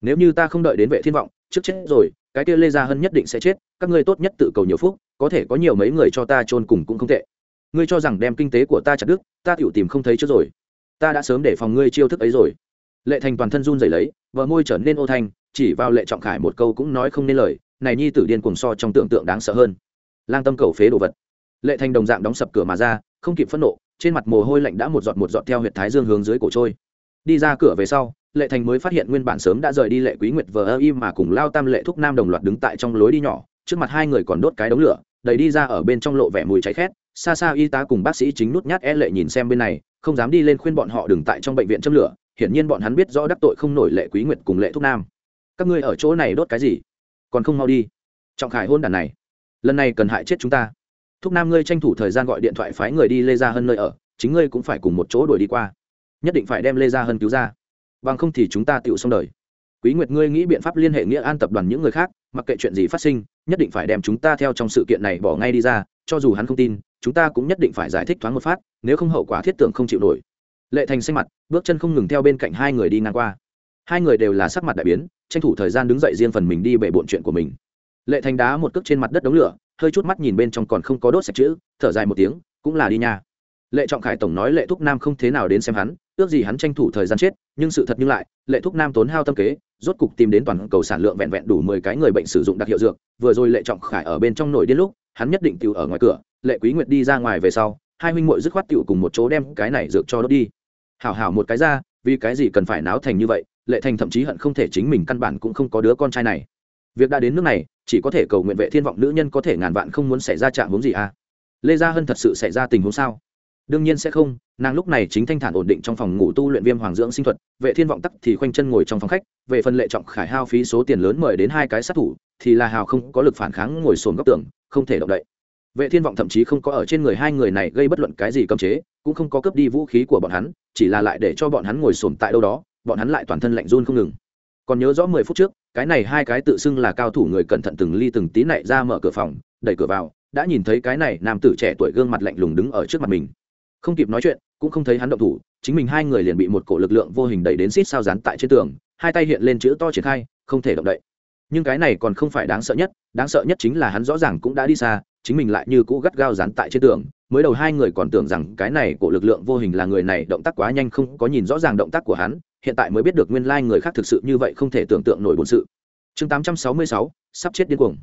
Nếu như ta không đợi đến vệ thiên vọng, trước chết rồi cái kia lê gia hân nhất định sẽ chết, các ngươi tốt nhất tự cầu nhiều phúc, có thể có nhiều mấy người cho ta chôn cùng cũng không tệ. Ngươi cho rằng đem kinh tế của ta chặt đứt, ta tựu tìm không thấy trước rồi. Ta đã sớm để phòng ngươi chiêu thức ấy rồi. Lệ thành toàn thân run rẩy lấy vợ môi trở nên ô thanh, chỉ vào lệ trọng khải một câu cũng nói không nên lời, này nhi tử điên cuồng so trong tưởng tượng đáng sợ hơn. Lang tâm cầu phế đồ vật. Lệ thành đồng dạng đóng sập cửa mà ra, không kịp phẫn nộ, trên mặt mồ hôi lạnh đã một giọt một giọt theo huyệt thái dương hướng dưới cổ trôi. Đi ra cửa về sau lệ thành mới phát hiện nguyên bản sớm đã rời đi lệ quý nguyệt vờ ơ im mà cùng lao tam lệ thúc nam đồng loạt đứng tại trong lối đi nhỏ, trước mặt hai người còn đốt cái đống lửa đầy đi ra ở bên trong lộ vẻ mùi cháy khét. Xa xa y tá cùng bác sĩ chính nút nhát e lệ nhìn xem bên này, không dám đi lên khuyên bọn họ đừng tại trong bệnh viện châm lửa, hiển nhiên bọn hắn biết rõ đắc tội không nổi lệ quý nguyệt cùng lệ thúc nam. Các ngươi ở chỗ này đốt cái gì? Còn không mau đi. Trọng khải hôn đàn này, lần này cần hại chết chúng ta. Thúc nam ngươi tranh thủ thời gian gọi điện thoại phái người đi lê ra hơn nơi ở, chính ngươi cũng phải cùng một chỗ đuổi đi qua. Nhất định phải đem lê ra hơn cứu ra bằng không thì chúng ta tựu xong đời. Quý nguyệt ngươi nghĩ biện pháp liên hệ nghĩa an tập đoàn những người khác, mặc kệ chuyện gì phát sinh, nhất định phải đem chúng ta theo trong sự kiện này bỏ ngay đi ra, cho dù hắn không tin, chúng ta cũng nhất định phải giải thích thoáng một phát, nếu không hậu quả thiết tưởng không chịu nổi. Lệ thành xanh mặt, bước chân không ngừng theo bên cạnh hai người đi ngang qua. Hai người đều là sắc mặt đại biến, tranh thủ thời gian đứng dậy riêng phần mình đi bể bộn chuyện của mình. Lệ thành đá một cước trên mặt đất đống lửa, hơi chút mắt nhìn bên trong còn không có đốt sạch chữ, thở dài một tiếng, cũng là đi nha lệ trọng khải tổng nói lệ thúc nam không thế nào đến xem hắn, ước gì hắn tranh thủ thời gian chết, nhưng sự thật như lại, lệ thúc nam tốn hao tâm kế, rốt cục tìm đến toàn cầu sản lượng vẹn vẹn đủ mười cái người bệnh sử dụng đặc hiệu dược, vừa rồi lệ trọng khải ở bên trong nổi điên lúc, hắn nhất định tiêu ở ngoài cửa, lệ quý nguyệt đi ra ngoài về sau, hai huynh muội dứt khoát tiêu cùng một chỗ đem cái này dược cho đốt đi. Hảo hảo một cái ra, vì cái gì cần phải náo thành như vậy, lệ thành thậm chí hận không thể chính mình căn bản cũng không có đứa con trai này. Việc đã đến nước này, chỉ có thể cầu nguyện vệ thiên vọng nữ nhân có thể ngàn vạn không muốn xảy ra trạng huống gì à? Lê gia hân thật sự xảy ra tình huống sao? Đương nhiên sẽ không, nàng lúc này chính thanh thản ổn định trong phòng ngủ tu luyện viêm hoàng dưỡng sinh thuật, vệ thiên vọng tắc thì khoanh chân ngồi trong phòng khách, về phần lệ trọng khải hao phí số tiền lớn mời đến hai cái sát thủ, thì là hào không có lực phản kháng ngồi sồn góc tường, không thể động đậy. Vệ thiên vọng thậm chí không có ở trên người hai người này gây bất luận cái gì cấm chế, cũng không có cướp đi vũ khí của bọn hắn, chỉ là lại để cho bọn hắn ngồi sồn tại đâu đó, bọn hắn lại toàn thân lạnh run không ngừng. Còn nhớ rõ mười phút trước, cái này hai cái tự xưng là cao thủ người cẩn thận từng ly từng tí nảy ra mở cửa phòng, đẩy cửa vào, đã nhìn thấy cái này nam tử trẻ tuổi gương mặt lạnh lùng đứng ở trước mặt mình không kịp nói chuyện cũng không thấy hắn động thủ chính mình hai người liền bị một cổ lực lượng vô hình đẩy đến xít sao dán tại trên tường hai tay hiện lên chữ to triển khai không thể động đậy. Nhưng cái này còn không phải đáng sợ nhất đáng sợ nhất chính là hắn rõ ràng cũng đã đi xa chính mình lại như cũ gắt gao dán tại trên tường mới đầu hai người còn tưởng rằng cái này của lực lượng vô hình là người này động tác quá nhanh không có nhìn rõ ràng động tác của hắn hiện tại mới biết được nguyên lai người khác thực sự như vậy không thể tưởng tượng nổi bổn sự. Chương 866, sắp chết điên cuồng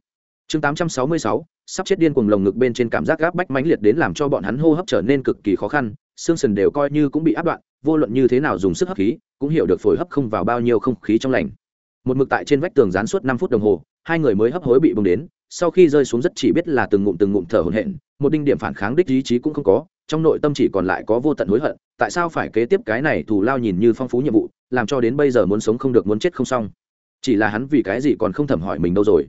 chương 866, sắp chết điên cuồng lồng ngực bên trên cảm giác gáp bách mãnh liệt đến làm cho bọn hắn hô hấp trở nên cực kỳ khó khăn xương sườn đều coi như cũng bị áp đoạn vô luận như thế nào dùng sức hấp khí cũng hiểu được phổi hấp không vào bao nhiêu không khí trong lành. Một mực tại trên vách tường dán suốt năm phút đồng hồ hai người mới hấp hối bị bông đến sau khi rơi xuống rất chỉ biết là từng ngụm từng ngụm thở hổn hển một đinh điểm phản kháng đích ý chí cũng không có trong nội tâm chỉ còn lại có vô tận hối hận tại sao phải kế tiếp cái này thù lao nhìn như phong phú nhiệm vụ làm cho đến bây giờ muốn sống không được muốn chết không xong. Chỉ là hắn vì cái gì còn không thẩm hỏi mình đâu rồi.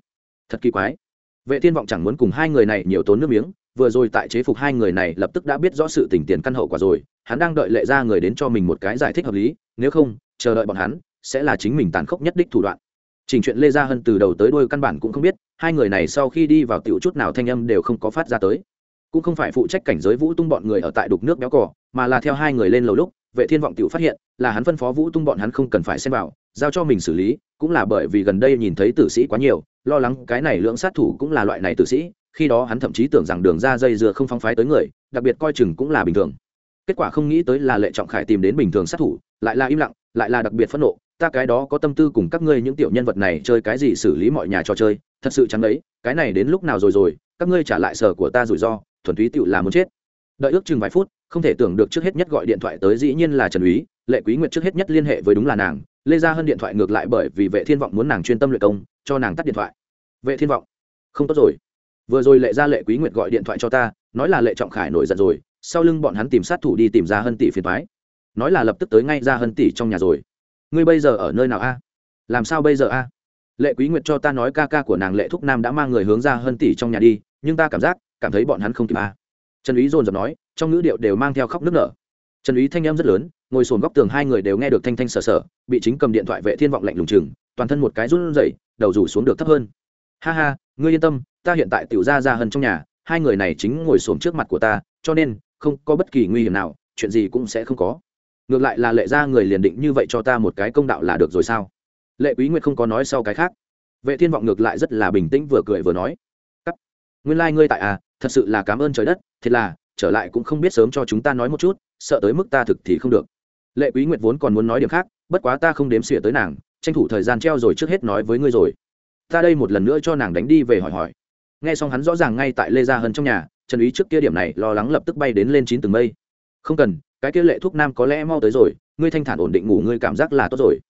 Thật kỳ quái vệ thiên vọng chẳng muốn cùng hai người này nhiều tốn nước miếng, vừa rồi tại chế phục hai người này lập tức đã biết rõ sự tình tiền căn hậu quả rồi, hắn đang đợi lệ ra người đến cho mình một cái giải thích hợp lý, nếu không, chờ đợi bọn hắn, sẽ là chính mình tàn khốc nhất đích thủ đoạn. Trình chuyện lê gia hân từ đầu tới đuôi căn bản cũng không biết, hai người này sau khi đi vào tiểu chút nào thanh âm đều không có phát ra tới. Cũng không phải phụ trách cảnh giới vũ tung bọn người ở tại đục nước béo cỏ mà là theo hai người lên lầu lúc vệ thiên vọng tiểu phát hiện, là hắn phân phó vũ tung bọn hắn không cần phải xem vào, giao cho mình xử lý, cũng là bởi vì gần đây nhìn thấy tử sĩ quá nhiều, lo lắng cái này lượng sát thủ cũng là loại này tử sĩ, khi đó hắn thậm chí tưởng rằng đường ra dây dưa không phong phái tới người, đặc biệt coi chừng cũng là bình thường. Kết quả không nghĩ tới là lệ trọng khải tìm đến bình thường sát thủ, lại là im lặng, lại là đặc biệt phẫn nộ, ta cái đó có tâm tư cùng các ngươi những tiểu nhân vật này chơi cái gì xử lý mọi nhà trò chơi, thật sự chẳng đấy cái này đến lúc nào rồi rồi, các ngươi trả lại sở của ta rủi ro, thuần túy tựu là muốn chết. Đợi ước chừng vài phút không thể tưởng được trước hết nhất gọi điện thoại tới dĩ nhiên là trần úy, lệ quý nguyệt trước hết nhất liên hệ với đúng là nàng, lê ra hơn điện thoại ngược lại bởi vì vệ thiên vọng muốn nàng chuyên tâm luyện công, cho nàng tắt điện thoại. Vệ thiên vọng, không tốt rồi. Vừa rồi lệ ra lệ quý nguyệt gọi điện thoại cho ta, nói là lệ trọng khải nổi giận rồi, sau lưng bọn hắn tìm sát thủ đi tìm ra hân tỷ phiền thoái nói là lập tức tới ngay ra hân tỷ trong nhà rồi. Ngươi bây giờ ở nơi nào a? Làm sao bây giờ a? Lệ quý nguyệt cho ta nói ca ca của nàng lệ thúc nam đã mang người hướng ra hân tỷ trong nhà đi, nhưng ta cảm giác, cảm thấy bọn hắn không kịp a trần úy dồn dập nói, trong ngữ điệu đều mang theo khóc nức nở. Trần úy thanh em rất lớn, ngồi sồn góc tường hai người đều nghe được thanh thanh sờ sờ bị chính cầm điện thoại vệ thiên vọng lạnh lùng chừng, toàn thân một cái run rẩy, đầu rủ xuống được thấp hơn. Ha ha, ngươi yên tâm, ta hiện tại tiểu ra ra hơn trong nhà, hai người này chính ngồi sồn trước mặt của ta, cho nên, không có bất kỳ nguy hiểm nào, chuyện gì cũng sẽ không có. Ngược lại là lệ ra người liền định như vậy cho ta một cái công đạo là được rồi sao? Lệ quý nguyệt không có nói sau cái khác. Vệ thiên vọng ngược lại rất là bình tĩnh vừa cười vừa nói. Cắt. Nguyên lai ngươi tại à thật sự là cảm ơn trời đất, thiệt là, trở lại cũng không biết sớm cho chúng ta nói một chút, sợ tới mức ta thực thì không được. Lệ quý nguyệt vốn còn muốn nói điểm khác, bất quá ta không đếm xỉa tới nàng, tranh thủ thời gian treo rồi trước hết nói với ngươi rồi. Ta đây một lần nữa cho nàng đánh đi về hỏi hỏi. Nghe xong hắn rõ ràng ngay tại lê gia hân trong nhà, trần ý trước kia điểm này lo lắng lập tức bay đến lên chín tầng mây. Không cần, cái kia lệ thuốc nam có lẽ mau tới rồi, ngươi thanh thản ổn định ngủ, ngươi cảm giác là tốt rồi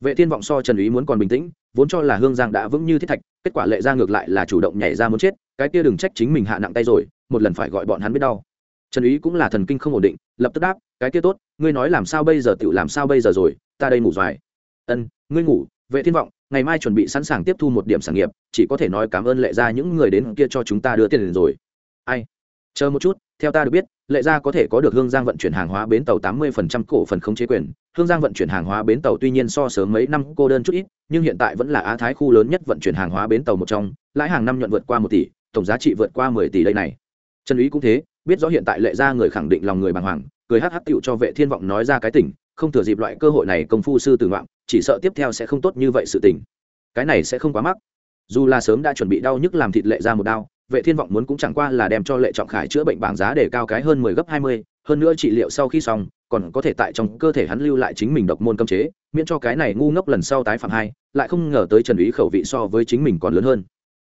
vệ thiên vọng so trần ý muốn còn bình tĩnh, vốn cho là hương giang đã vững như thiết thạch, kết quả lệ ra ngược lại là chủ động nhảy ra muốn chết, cái kia đừng trách chính mình hạ nặng tay rồi, một lần phải gọi bọn hắn biết đau. Trần ý cũng là thần kinh không ổn định, lập tức đáp, cái kia tốt, ngươi nói làm sao bây giờ tự làm sao bây giờ rồi, ta đây ngủ dài ân, ngươi ngủ, vệ thiên vọng, ngày mai chuẩn bị sẵn sàng tiếp thu một điểm sản nghiệp, chỉ có thể nói cảm ơn lệ ra những người đến kia cho chúng ta đưa tiền rồi. Ai? Chờ một chút theo ta được biết, lệ gia có thể có được hương giang vận chuyển hàng hóa bến tàu tám mươi cổ phần không chế quyền. Hương giang vận chuyển hàng hóa bến tàu tuy nhiên so sớm mấy năm cô đơn chút ít, nhưng hiện tại vẫn là á thái khu lớn nhất vận chuyển hàng hóa bến tàu một trong, lãi hàng năm nhuận vượt qua một tỷ, tổng giá trị vượt qua mười tỷ đây này. Trần úy cũng thế, biết rõ hiện tại lệ gia người khẳng định lòng người bàng hoàng, cười hắc hắc tựu cho vệ thiên vọng nói ra cái tỉnh, không thừa dịp loại cơ hội này công phu sư tử ngoạn, chỉ sợ tiếp theo sẽ không tốt như vậy sự tình. Cái này sẽ không quá mắc. Dù là sớm đã chuẩn bị đau nhức làm thịt lệ ra một đau vệ thiên vọng muốn cũng chẳng qua là đem cho lệ trọng khải chữa bệnh bảng giá để cao cái hơn 10 gấp 20, hơn nữa trị liệu sau khi xong còn có thể tại trong cơ thể hắn lưu lại chính mình độc môn cấm chế miễn cho cái này ngu ngốc lần sau tái phạm hai lại không ngờ tới trần úy khẩu vị so với chính mình còn lớn hơn.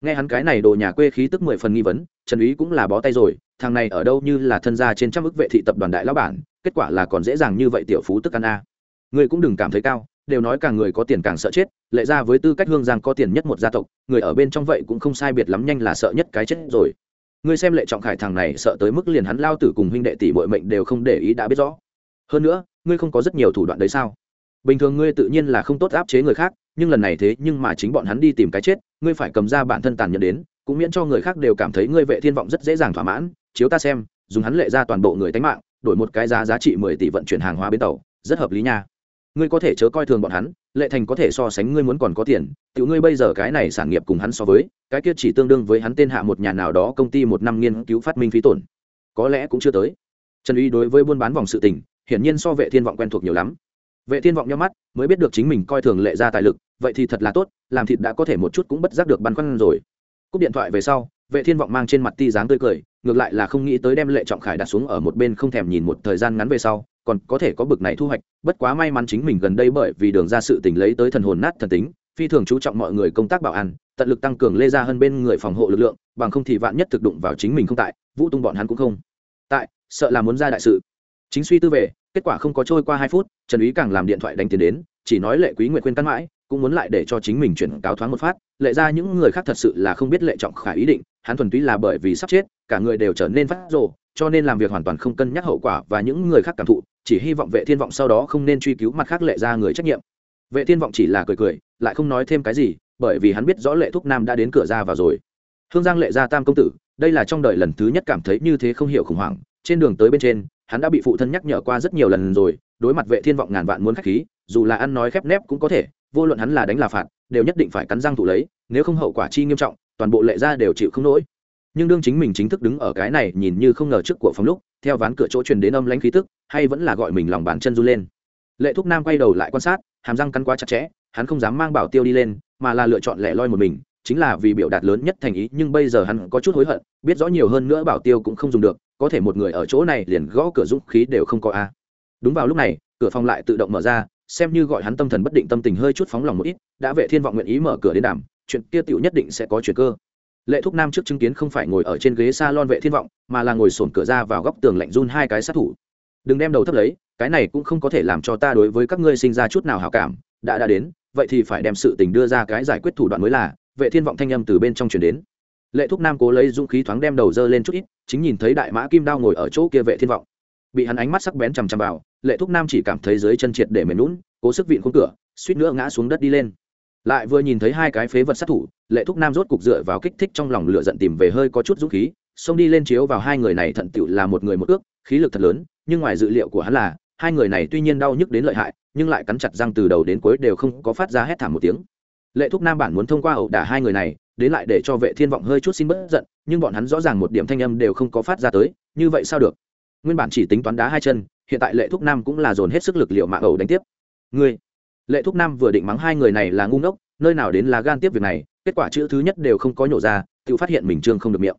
Nghe hắn cái này đồ nhà quê khí tức mười phần nghi vấn trần úy cũng là bó tay rồi thằng này ở đâu như là thân gia trên trăm ức vệ thị tập đoàn đại lão bản kết quả là còn dễ dàng như vậy tiểu phú tức ăn a. Ngươi cũng đừng cảm thấy cao đều nói càng người có tiền càng sợ chết lệ ra với tư cách hương giang có tiền nhất một gia tộc, người ở bên trong vậy cũng không sai biệt lắm nhanh là sợ nhất cái chết rồi. Ngươi xem lệ trọng khải thằng này sợ tới mức liền hắn lao tử cùng huynh đệ tỷ bội mệnh đều không để ý đã biết rõ. Hơn nữa, ngươi không có rất nhiều thủ đoạn đấy sao? Bình thường ngươi tự nhiên là không tốt áp chế người khác, nhưng lần này thế nhưng mà chính bọn hắn đi tìm cái chết, ngươi phải cầm ra bản thân tàn nhẫn đến, cũng miễn cho người khác đều cảm thấy ngươi vệ thiên vọng rất dễ dàng thỏa mãn, chiếu ta xem, dùng hắn lệ ra toàn bộ người tánh mạng, đổi một cái giá giá trị mười tỷ vận chuyển hàng hóa bến tàu, rất hợp lý nha ngươi có thể chớ coi thường bọn hắn, lệ thành có thể so sánh ngươi muốn còn có tiền, tiểu ngươi bây giờ cái này sản nghiệp cùng hắn so với, cái kia chỉ tương đương với hắn tên hạ một nhà nào đó công ty một năm nghiên cứu phát minh phí tổn. Có lẽ cũng chưa tới. Trần uy đối với buôn bán vòng sự tình, hiển nhiên so vệ thiên vọng quen thuộc nhiều lắm. Vệ thiên vọng nhau mắt, mới biết được chính mình coi thường lệ ra tài lực, vậy thì thật là tốt, làm thịt đã có thể một chút cũng bất giác được băn khoăn rồi. Cúp điện thoại về sau, vệ thiên vọng mang trên mặt ti dáng tươi cười, ngược lại là không nghĩ tới đem lệ trọng khải đặt xuống ở một bên không thèm nhìn một thời gian ngắn về sau còn có thể có bực này thu hoạch, bất quá may mắn chính mình gần đây bởi vì đường ra sự tình lấy tới thần hồn nát thần tính, phi thường chú trọng mọi người công tác bảo an, tận lực tăng cường lê ra hơn bên người phòng hộ lực lượng, bằng không thì vạn nhất thực đụng vào chính mình không tại, vũ tung bọn hắn cũng không. Tại, sợ là muốn ra đại sự. Chính suy tư về, kết quả không có trôi qua hai phút, trần úy càng làm điện thoại đánh tiền đến, chỉ nói lệ quý nguyện khuyên căn mãi cũng muốn lại để cho chính mình chuyển cáo thoáng một phát, lệ ra những người khác thật sự là không biết lệ trọng khải ý định, hắn thuần túy là bởi vì sắp chết, cả người đều trở nên phát rồ, cho nên làm việc hoàn toàn không cân nhắc hậu quả và những người khác cảm thụ, chỉ hy vọng vệ thiên vọng sau đó không nên truy cứu mặt khác lệ ra người trách nhiệm. Vệ thiên vọng chỉ là cười cười, lại không nói thêm cái gì, bởi vì hắn biết rõ lệ thúc nam đã đến cửa ra vào rồi. Hương giang lệ gia tam công tử, đây là trong đời lần thứ nhất cảm thấy như thế không hiểu khủng hoảng, trên đường tới bên trên, hắn đã bị phụ thân nhắc nhở qua rất nhiều lần rồi, đối mặt vệ thiên vọng ngàn vạn muốn khách khí, dù là ăn nói khép nép cũng có thể vô luận hắn là đánh là phạt, đều nhất định phải cắn răng thụ lấy, nếu không hậu quả chi nghiêm trọng, toàn bộ lệ gia đều chịu không nổi. Nhưng đương chính mình chính thức đứng ở cái này nhìn như không ngờ trước của phòng lúc, theo ván cửa chỗ truyền đến âm lãnh khí tức, hay vẫn là gọi mình lòng bàn chân run lên. Lệ thúc nam quay đầu lại quan sát, hàm răng cắn quá chặt chẽ, hắn không dám mang bảo tiêu đi lên, mà là lựa chọn lẻ loi một mình, chính là vì biểu đạt lớn nhất thành ý, nhưng bây giờ hắn có chút hối hận, biết rõ nhiều hơn nữa bảo tiêu cũng không dùng được, có thể một người ở chỗ này liền gõ cửa dũng khí đều không có a. Đúng vào lúc này, cửa phòng lại tự động mở ra xem như gọi hắn tâm thần bất định tâm tình hơi chút phóng lòng một ít, đã vệ thiên vọng nguyện ý mở cửa đến đàm, chuyện kia tiểu nhất định sẽ có chuyện cơ. Lệ thúc nam trước chứng kiến không phải ngồi ở trên ghế salon vệ thiên vọng, mà là ngồi sổn cửa ra vào góc tường lạnh run hai cái sát thủ. Đừng đem đầu thấp lấy, cái này cũng không có thể làm cho ta đối với các ngươi sinh ra chút nào hảo cảm, đã đã đến, vậy thì phải đem sự tình đưa ra cái giải quyết thủ đoạn mới là, vệ thiên vọng thanh âm từ bên trong truyền đến. Lệ thúc nam cố lấy dũng khí thoáng đem đầu dơ lên chút ít, chính nhìn thấy đại mã kim đao ngồi ở chỗ kia vệ thiên vọng. Bị hắn ánh mắt sắc bén chằm chằm vào lệ thúc nam chỉ cảm thấy dưới chân triệt để mềm lún cố sức vịn khung cửa, suýt nữa ngã xuống đất đi lên. Lại vừa nhìn thấy hai cái phế vật sát thủ, lệ thúc nam rốt cục dựa vào kích thích trong lòng lửa giận tìm về hơi có chút dũng khí, xông đi lên chiếu vào hai người này thận tựu là một người một ước, khí lực thật lớn, nhưng ngoài dự liệu của hắn là, hai người này tuy nhiên đau nhức đến lợi hại, nhưng lại cắn chặt răng từ đầu đến cuối đều không có phát ra hét thảm một tiếng. Lệ thúc nam bản muốn thông qua ẩu đả hai người này, đến lại để cho vệ thiên vọng hơi chút xin bớt giận, nhưng bọn hắn rõ ràng một điểm thanh âm đều không có phát ra tới, như vậy sao được? Nguyên bản chỉ tính toán đá hai chân hiện tại lệ thúc nam cũng là dồn hết sức lực liệu mạng ẩu đánh tiếp. Ngươi, lệ thúc nam vừa định mắng hai người này là ngu ngốc, nơi nào đến là gan tiếp việc này, kết quả chữ thứ nhất đều không có nhổ ra, tự phát hiện mình trương không được miệng.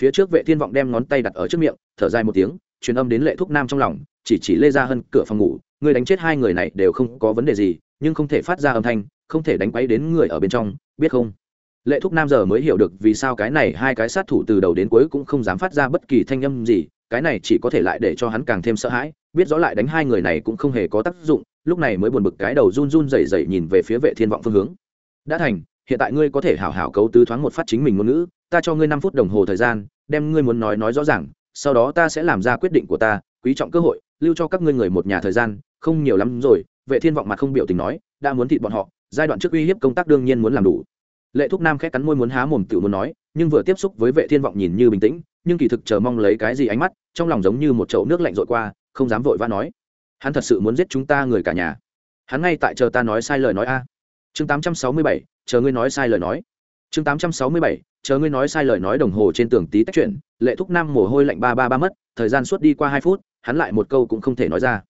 Phía trước vệ thiên vọng đem ngón tay đặt ở trước miệng, thở dài một tiếng, truyền âm đến lệ thúc nam trong lòng, chỉ chỉ lê ra hơn cửa phòng ngủ người đánh chết hai người này đều không có vấn đề gì, nhưng không thể phát ra âm thanh, không thể đánh quấy đến người ở bên trong, biết không? Lệ thúc nam giờ mới hiểu được vì sao cái này hai cái sát thủ từ đầu đến cuối cũng không dám phát ra bất kỳ thanh âm gì, cái này chỉ có thể lại để cho hắn càng thêm sợ hãi biết rõ lại đánh hai người này cũng không hề có tác dụng, lúc này mới buồn bực cái đầu run run rẩy rẩy nhìn về phía vệ thiên vọng phương hướng. Đã thành, hiện tại ngươi có thể hảo hảo cấu tứ thoáng một phát chính mình ngôn ngữ, ta cho ngươi năm phút đồng hồ thời gian, đem ngươi muốn nói nói rõ ràng, sau đó ta sẽ làm ra quyết định của ta, quý trọng cơ hội, lưu cho các ngươi người một nhà thời gian, không nhiều lắm rồi. Vệ thiên vọng mặt không biểu tình nói, đã muốn thịt bọn họ, giai đoạn trước uy hiếp công tác đương nhiên muốn làm đủ. Lệ thúc nam khẽ cắn môi muốn há mồm tự muốn nói, nhưng vừa tiếp xúc với vệ thiên vọng nhìn như bình tĩnh, nhưng kỳ thực chờ mong lấy cái gì ánh mắt, trong lòng giống như một chậu nước lạnh rội qua không dám vội vã nói. Hắn thật sự muốn giết chúng ta người cả nhà. Hắn ngay tại chờ ta nói sai lời nói a. Chương 867, chờ ngươi nói sai lời nói. Chương 867, chờ ngươi nói sai lời nói đồng hồ trên tường tí tách chuyển lệ thúc nam mồ hôi lạnh ba ba ba mất thời gian suốt đi qua hai phút hắn lại một câu cũng không thể nói ra.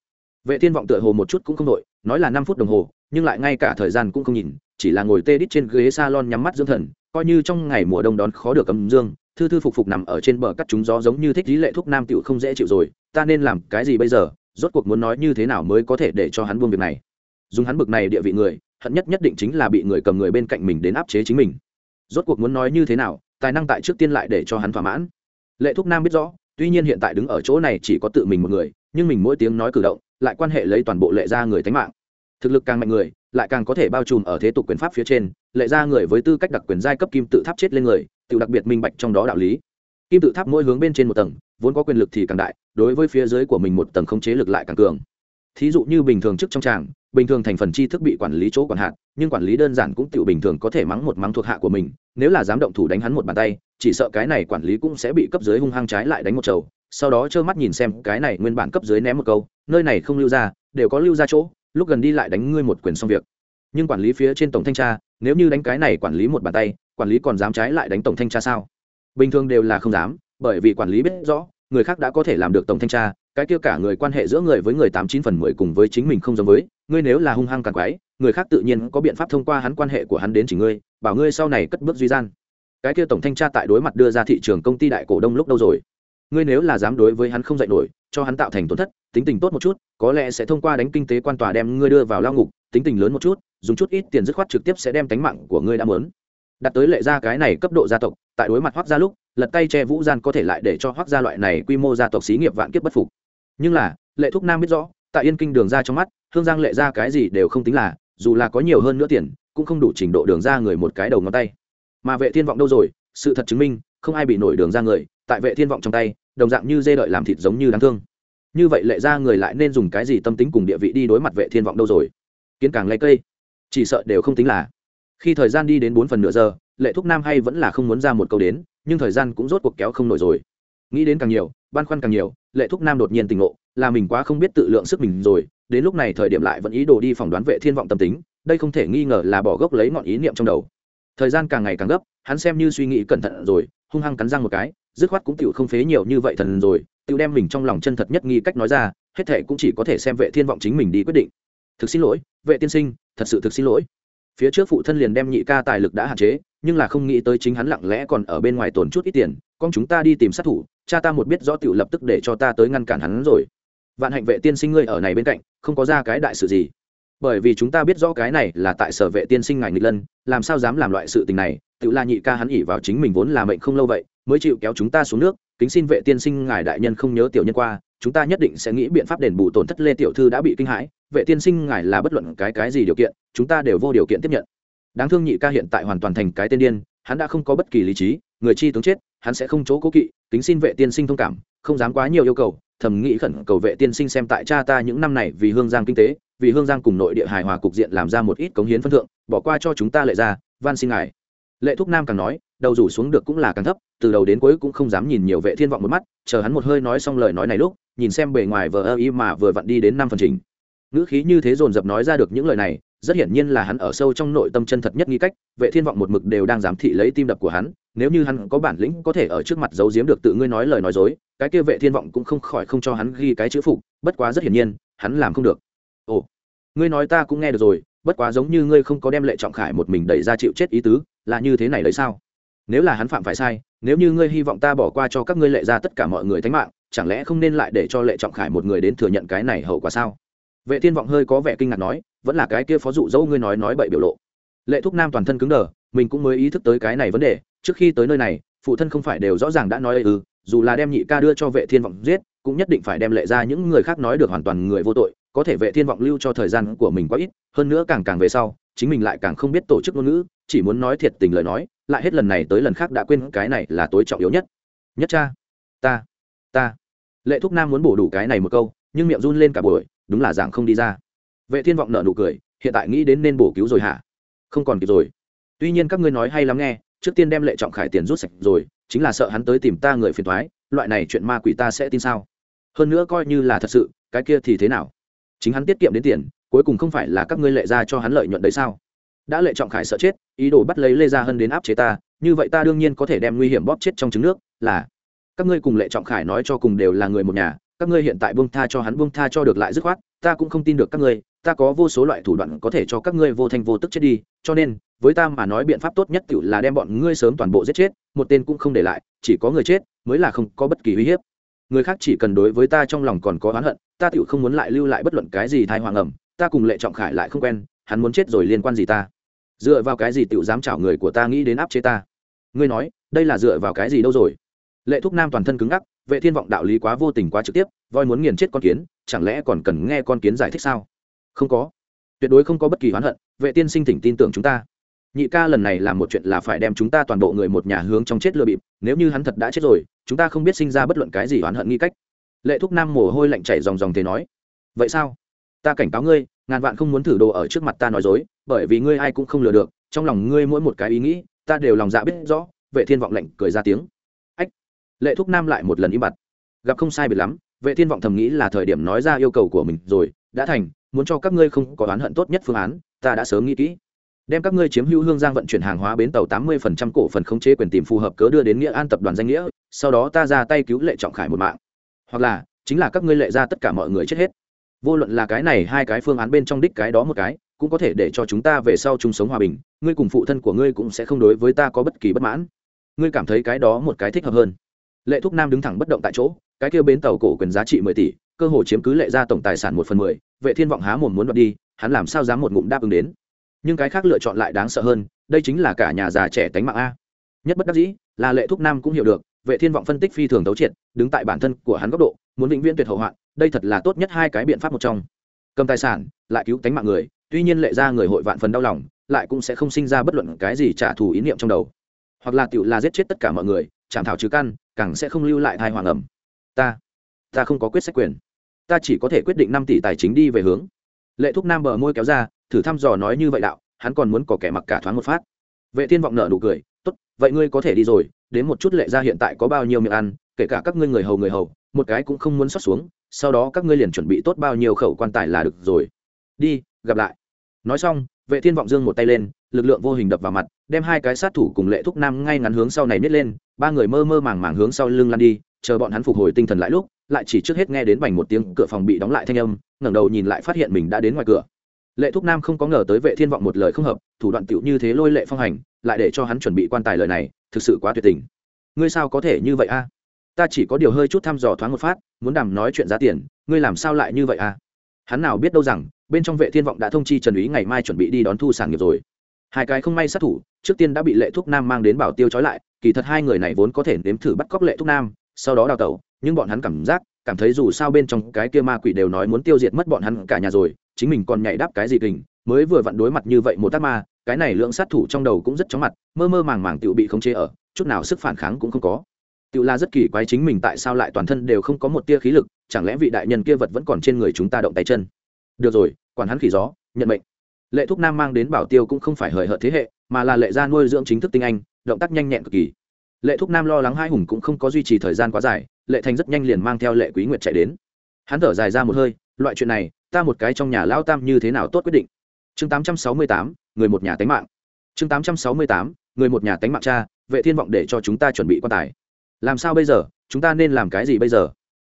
Vệ thiên vọng tựa hồ một chút cũng không đội nói là năm phút đồng hồ nhưng lại ngay cả thời gian cũng không nhìn chỉ là ngồi tê đít trên ghế salon nhắm mắt dưỡng thần coi như trong ngày mùa đông đón khó được ấm dương thư thư phục phục nằm ở trên bờ cắt chúng gió giống như thích lý lệ thuốc nam tiểu không dễ chịu rồi, ta nên làm cái gì bây giờ? Rốt cuộc muốn nói như thế nào mới có thể để cho hắn buông việc này? Dùng hắn bực này địa vị người, hận nhất nhất định chính là bị người cầm người bên cạnh mình đến áp chế chính mình. Rốt cuộc muốn nói như thế nào, tài năng tại trước tiên lại để cho hắn thỏa mãn. Lệ thúc nam biết rõ, tuy nhiên hiện tại đứng ở chỗ này chỉ có tự mình một người, nhưng mình mỗi tiếng nói cử động, lại quan hệ lấy toàn bộ lệ gia người tánh mạng. Thực lực càng mạnh người, lại càng có thể bao trùm ở thế tục quyền pháp phía trên, lệ ra người với tư cách đặc quyền giai cấp kim tự tháp chết lên người tự đặc biệt minh bạch trong đó đạo lý. Kim tự tháp mỗi hướng bên trên một tầng, vốn có quyền lực thì càng đại, đối với phía dưới của mình một tầng không chế lực lại càng cường. Thí dụ như bình thường trước trong tràng, bình thường thành phần tri thức bị quản lý chỗ quản hạt, nhưng quản lý đơn giản cũng tự bình thường có thể mắng một mắng thuộc hạ của mình, nếu là dám động thủ đánh hắn một bàn tay, chỉ sợ cái này quản lý cũng sẽ bị cấp dưới hung hăng trái lại đánh một trầu sau đó trơ mắt nhìn xem cái này nguyên bản cấp dưới ném một câu, nơi này không lưu ra, đều có lưu ra chỗ, lúc gần đi lại đánh ngươi một quyền xong việc. Nhưng quản lý phía trên tổng thanh tra, nếu như đánh cái này quản lý một bàn tay quản lý còn dám trái lại đánh tổng thanh tra sao? Bình thường đều là không dám, bởi vì quản lý biết rõ, người khác đã có thể làm được tổng thanh tra, cái kia cả người quan hệ giữa người với người tám chín phần mười cùng với chính mình không giống với, ngươi nếu là hung hăng càng quái, người khác tự nhiên có biện pháp thông qua hắn quan hệ của hắn đến chỉ ngươi, bảo ngươi sau này cất bước duy gian. Cái kia tổng thanh tra tại đối mặt đưa ra thị trường công ty đại cổ đông lúc đâu rồi? Ngươi nếu là dám đối với hắn không dạy nổi, cho hắn tạo thành tổn thất, tính tình tốt một chút, có lẽ sẽ thông qua đánh kinh tế quan tòa đem ngươi đưa vào lao ngục, tính tình lớn một chút, dùng chút ít tiền dứt khoát trực tiếp sẽ đem tánh mạng của ngươi đã mớn đặt tới lệ gia cái này cấp độ gia tộc, tại đối mặt hoác gia lúc, lật tay che vũ gian có thể lại để cho hoác gia loại này quy mô gia tộc xí nghiệp vạn kiếp bất phục. Nhưng là, lệ thúc nam biết rõ, tại yên kinh đường ra trong mắt, hương giang lệ ra cái gì đều không tính là, dù là có nhiều hơn nữa tiền, cũng không đủ trình độ đường ra người một cái đầu ngón tay. Mà vệ thiên vọng đâu rồi, sự thật chứng minh, không ai bị nổi đường ra người, tại vệ thiên vọng trong tay, đồng dạng như dê đợi làm thịt giống như đáng thương. Như vậy lệ ra người lại nên dùng cái gì tâm tính cùng địa vị đi đối mặt vệ thiên vọng đâu rồi? Kiến càng lấy cây, chỉ sợ đều không tính là khi thời gian đi đến bốn phần nửa giờ, lệ thúc nam hay vẫn là không muốn ra một câu đến, nhưng thời gian cũng rốt cuộc kéo không nổi rồi. Nghĩ đến càng nhiều, băn khoăn càng nhiều, lệ thúc nam đột nhiên tình ngộ, là mình quá không biết tự lượng sức mình rồi, đến lúc này thời điểm lại vẫn ý đồ đi phỏng đoán vệ thiên vọng tâm tính, đây không thể nghi ngờ là bỏ gốc lấy ngọn ý niệm trong đầu. Thời gian càng ngày càng gấp, hắn xem như suy nghĩ cẩn thận rồi, hung hăng cắn răng một cái, dứt khoát cũng tiểu không phế nhiều như vậy thần rồi, tiểu đem mình trong lòng chân thật nhất nghi cách nói ra, hết thể cũng chỉ có thể xem vệ thiên vọng chính mình đi quyết định. Thực xin lỗi, vệ tiên sinh, thật sự thực xin lỗi phía trước phụ thân liền đem nhị ca tài lực đã hạn chế, nhưng là không nghĩ tới chính hắn lặng lẽ còn ở bên ngoài tổn chút ít tiền, con chúng ta đi tìm sát thủ, cha ta một biết rõ tiểu lập tức để cho ta tới ngăn cản hắn rồi. Vạn hạnh vệ tiên sinh ngươi ở này bên cạnh, không có ra cái đại sự gì. Bởi vì chúng ta biết rõ cái này là tại sở vệ tiên sinh ngài nghịch lân, làm sao dám làm loại sự tình này tự la nhị ca hắn ỉ vào chính mình vốn là mệnh không lâu vậy, mới chịu kéo chúng ta xuống nước, kính xin vệ tiên sinh ngài đại nhân không nhớ tiểu nhân qua chúng ta nhất định sẽ nghĩ biện pháp đền bù tổn thất lê tiểu thư đã bị kinh hãi, vệ tiên sinh ngài là bất luận cái cái gì điều kiện, chúng ta đều vô điều kiện tiếp nhận. Đáng thương nhị ca hiện tại hoàn toàn thành cái tên điên, hắn đã không có bất kỳ lý trí, người chi tướng chết, hắn sẽ không chỗ cố kỵ, kính xin vệ tiên sinh thông cảm, không dám quá nhiều yêu cầu, thầm nghĩ khẩn cầu vệ tiên sinh xem tại cha ta những năm này vì hương giang kinh tế, vì hương giang cùng nội địa hài hòa cục diện làm ra một ít cống hiến phân thượng, bỏ qua cho chúng ta lệ ra, van xin ngài lệ thúc nam càng nói, đầu rủ xuống được cũng là càng thấp, từ đầu đến cuối cũng không dám nhìn nhiều vệ thiên vọng một mắt, chờ hắn một hơi nói xong lời nói này lúc, nhìn xem bề ngoài vờ ơ y mà vừa vặn đi đến năm phần trình. Ngữ khí như thế dồn dập nói ra được những lời này, rất hiển nhiên là hắn ở sâu trong nội tâm chân thật nhất nghi cách, vệ thiên vọng một mực đều đang giám thị lấy tim đập của hắn, nếu như hắn có bản lĩnh có thể ở trước mặt giấu giếm được tự ngươi nói lời nói dối, cái kia vệ thiên vọng cũng không khỏi không cho hắn ghi cái chữ phục, bất quá rất hiển nhiên, hắn làm không được. Ồ, ngươi nói ta cũng nghe được rồi, bất quá giống như ngươi không có đem lệ trọng khải một mình đẩy ra chịu chết ý tứ là như thế này đấy sao? Nếu là hắn phạm phải sai, nếu như ngươi hy vọng ta bỏ qua cho các ngươi lệ ra tất cả mọi người thánh mạng, chẳng lẽ không nên lại để cho lệ trọng khải một người đến thừa nhận cái này hậu quả sao? Vệ thiên vọng hơi có vẻ kinh ngạc nói, vẫn là cái kia phó dụ dẫu ngươi nói nói bậy biểu lộ. Lệ thúc nam toàn thân cứng đờ, mình cũng mới ý thức tới cái này vấn đề, trước khi tới nơi này, phụ thân không phải đều rõ ràng đã nói ừ dù là đem nhị ca đưa cho vệ thiên vọng giết, cũng nhất định phải đem lệ ra những người khác nói được hoàn toàn người vô tội, có thể vệ thiên vọng lưu cho thời gian của mình quá ít, hơn nữa càng càng về sau, chính mình lại càng không biết tổ chức ngôn ngữ chỉ muốn nói thiệt tình lời nói, lại hết lần này tới lần khác đã quên cái này là tối trọng yếu nhất. Nhất cha, ta ta. Lệ thúc nam muốn bổ đủ cái này một câu, nhưng miệng run lên cả buổi, đúng là dạng không đi ra. Vệ thiên vọng nở nụ cười, hiện tại nghĩ đến nên bổ cứu rồi hả? Không còn kịp rồi. Tuy nhiên các ngươi nói hay lắm nghe, trước tiên đem lệ trọng khải tiền rút sạch rồi, chính là sợ hắn tới tìm ta người phiền thoái loại này chuyện ma quỷ ta sẽ tin sao? Hơn nữa coi như là thật sự, cái kia thì thế nào? Chính hắn tiết kiệm đến tiền, cuối cùng không phải là các ngươi lệ ra cho hắn lợi nhuận đấy sao? Đã lệ trọng khải sợ chết, ý đồ bắt lấy lê gia hân đến áp chế ta, như vậy ta đương nhiên có thể đem nguy hiểm bóp chết trong trứng nước, là, các ngươi cùng lệ trọng khải nói cho cùng đều là người một nhà, các ngươi hiện tại buông tha cho hắn buông tha cho được lại dứt khoát, ta cũng không tin được các ngươi, ta có vô số loại thủ đoạn có thể cho các ngươi vô thành vô tức chết đi, cho nên, với ta mà nói biện pháp tốt nhất tự là đem bọn ngươi sớm toàn bộ giết chết, một tên cũng không để lại, chỉ có người chết mới là không có bất kỳ uy hiếp. Người khác chỉ cần đối với ta trong lòng còn có oán hận, ta tự không muốn lại lưu lại bất luận cái gì thai hoàng ẩm ta cùng lệ trọng khải lại không quen, hắn muốn chết rồi liên quan gì ta? Dựa vào cái gì tự dám chảo người của ta nghĩ đến áp chế ta? Ngươi nói, đây là dựa vào cái gì đâu rồi? Lệ thúc nam toàn thân cứng ngắc, vệ thiên vọng đạo lý quá vô tình quá trực tiếp, voi muốn nghiền chết con kiến, chẳng lẽ còn cần nghe con kiến giải thích sao? Không có. Tuyệt đối không có bất kỳ oán hận, vệ tiên sinh thỉnh tin tưởng chúng ta. Nhị ca lần này làm một chuyện là phải đem chúng ta toàn bộ người một nhà hướng trong chết lừa bịp, nếu như hắn thật đã chết rồi, chúng ta không biết sinh ra bất luận cái gì oán hận nghi cách. Lệ thúc nam mồ hôi lạnh chảy dòng dòng thế nói. Vậy sao? Ta cảnh cáo ngươi, ngàn vạn không muốn thử đồ ở trước mặt ta nói dối bởi vì ngươi ai cũng không lừa được, trong lòng ngươi mỗi một cái ý nghĩ, ta đều lòng dạ biết rõ, vệ thiên vọng lệnh cười ra tiếng. Ách, lệ thúc nam lại một lần im bặt. Gặp không sai biệt lắm, vệ thiên vọng thầm nghĩ là thời điểm nói ra yêu cầu của mình rồi, đã thành, muốn cho các ngươi không có oán hận tốt nhất phương án, ta đã sớm nghĩ kỹ. Đem các ngươi chiếm hữu hương giang vận chuyển hàng hóa bến tàu tám mươi phần trăm cổ phần khống chế quyền tìm phù hợp cớ đưa đến nghĩa an tập đoàn danh nghĩa, sau đó ta ra tay cứu lệ trọng khải một mạng. Hoặc là, chính là các ngươi lệ ra tất cả mọi người chết hết. Vô luận là cái này hai cái phương án bên trong đích cái đó một cái cũng có thể để cho chúng ta về sau chung sống hòa bình, ngươi cùng phụ thân của ngươi cũng sẽ không đối với ta có bất kỳ bất mãn. Ngươi cảm thấy cái đó một cái thích hợp hơn. Lệ thúc nam đứng thẳng bất động tại chỗ, cái kia bến tàu cổ quyền giá trị mười tỷ, cơ hồ chiếm cứ lệ ra tổng tài sản một phần mười, vệ thiên vọng há mồm muốn đoạt đi, hắn làm sao dám một ngụm đáp ứng đến. Nhưng cái khác lựa chọn lại đáng sợ hơn, đây chính là cả nhà già trẻ tánh mạng a. Nhất bất đắc dĩ, là lệ thúc nam cũng hiểu được, vệ thiên vọng phân tích phi thường tấu triệt, đứng tại bản thân của hắn góc độ, muốn vĩnh viễn tuyệt hậu hoạn, đây thật là tốt nhất hai cái biện pháp một trong. Cầm tài sản, lại cứu tánh mạng người tuy nhiên lệ ra người hội vạn phần đau lòng, lại cũng sẽ không sinh ra bất luận cái gì trả thù ý niệm trong đầu. Hoặc là tựu là giết chết tất cả mọi người chảm thảo trừ căn, càng sẽ không lưu lại thai hoàng ẩm. Ta ta không có quyết sách quyền. Ta chỉ có thể quyết định năm tỷ tài chính đi về hướng. Lệ thúc nam bờ môi kéo ra, thử thăm dò nói như vậy đạo, hắn còn muốn có kẻ mặc cả thoáng một phát. Vệ thiên vọng nợ nụ cười, tốt, vậy ngươi có thể đi rồi, đến một chút lệ ra hiện tại có bao nhiêu miệng ăn, kể cả các ngươi người hầu người hầu, một cái cũng không muốn xót xuống, sau đó các ngươi liền chuẩn bị tốt bao nhiêu khẩu quan tài là được rồi. Đi gặp lại. Nói xong, vệ thiên vọng dương một tay lên, lực lượng vô hình đập vào mặt, đem hai cái sát thủ cùng lệ thúc nam ngay ngắn hướng sau này nít lên, ba người mơ mơ màng màng hướng sau lưng lăn đi, chờ bọn hắn phục hồi tinh thần lại lúc, lại chỉ trước hết nghe đến bành một tiếng cửa phòng bị đóng lại thanh âm, ngẩng đầu nhìn lại phát hiện mình đã đến ngoài cửa. Lệ thúc nam không có ngờ tới vệ thiên vọng một lời không hợp, thủ đoạn tiểu như thế lôi lệ phong hành, lại để cho hắn chuẩn bị quan tài lời này, thực sự quá tuyệt tình. Ngươi sao có thể như vậy a? Ta chỉ có điều hơi chút thăm dò thoáng một phát, muốn đàm nói chuyện giá tiền, ngươi làm sao lại như vậy a? Hắn nào biết đâu rằng bên trong vệ thiên vọng đã thông chi trần úy ngày mai chuẩn bị đi đón thu sản nghiệp rồi. Hai cái không may sát thủ, trước tiên đã bị lệ thúc nam mang đến bảo tiêu trói lại, kỳ thật hai người này vốn có thể nếm thử bắt cóc lệ thúc nam, sau đó đào tẩu, nhưng bọn hắn cảm giác, cảm thấy dù sao bên trong cái kia ma quỷ đều nói muốn tiêu diệt mất bọn hắn cả nhà rồi, chính mình còn nhảy đáp cái gì kình mới vừa vặn đối mặt như vậy một tác ma, cái này lượng sát thủ trong đầu cũng rất chóng mặt, mơ mơ màng màng tự bị khống chế ở, chút nào sức phản kháng cũng không có. Tự la rất kỳ quái chính mình tại sao lại toàn thân đều không có một tia khí lực, chẳng lẽ vị đại nhân kia vật vẫn còn trên người chúng ta động tay chân? Được rồi quản hắn khỉ gió nhận mệnh. Lệ thúc nam mang đến bảo tiêu cũng không phải hời hợt thế hệ mà là lệ gia nuôi dưỡng chính thức tinh anh động tác nhanh nhẹn cực kỳ. Lệ thúc nam lo lắng hai hùng cũng không có duy trì thời gian quá dài lệ thành rất nhanh liền mang theo lệ quý nguyệt chạy đến. Hắn thở dài ra một hơi loại chuyện này ta một cái trong nhà lao tam như thế nào tốt quyết định. Chương 868, người một nhà tánh mạng. Chương 868, người một nhà tánh mạng cha vệ thiên vọng để cho chúng ta chuẩn bị quan tài. Làm sao bây giờ chúng ta nên làm cái gì bây giờ?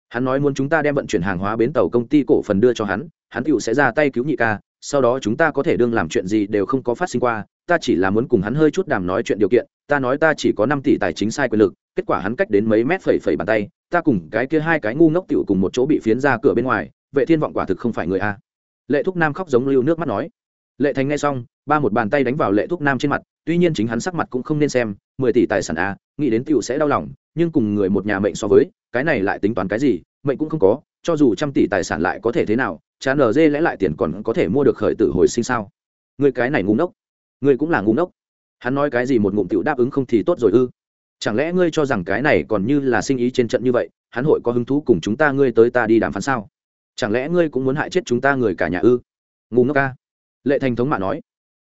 Hắn nói muốn chúng ta đem vận chuyển hàng hóa bến tàu công ty cổ phần đưa cho hắn hắn tựu sẽ ra tay cứu nhị ca, sau đó chúng ta có thể đương làm chuyện gì đều không có phát sinh qua, ta chỉ là muốn cùng hắn hơi chút đàm nói chuyện điều kiện, ta nói ta chỉ có năm tỷ tài chính sai quyền lực, kết quả hắn cách đến mấy mét phẩy phẩy bàn tay, ta cùng cái kia hai cái ngu ngốc tựu cùng một chỗ bị phiến ra cửa bên ngoài, vệ thiên vọng quả thực không phải người a. Lệ thúc nam khóc giống lưu nước mắt nói. Lệ thành nghe xong, ba một bàn tay đánh vào lệ thúc nam trên mặt, tuy nhiên chính hắn sắc mặt cũng không nên xem, mười tỷ tài sản a, nghĩ đến tựu sẽ đau lòng, nhưng cùng người một nhà mệnh so với, cái này lại tính toán cái gì, mệnh cũng không có, cho dù trăm tỷ tài sản lại có thể thế nào chán ở dê lẽ lại tiền còn có thể mua được khởi tử hồi sinh sao? Người cái này ngu ngốc. Người cũng là ngu ngốc. Hắn nói cái gì một ngụm tiểu đáp ứng không thì tốt rồi ư? Chẳng lẽ ngươi cho rằng cái này còn như là sinh ý trên trận như vậy, hắn hội có hứng thú cùng chúng ta ngươi tới ta đi đàm phán sao? Chẳng lẽ ngươi cũng muốn hại chết chúng ta người cả nhà ư? Ngu ngốc ca lệ thành thống mạ nói.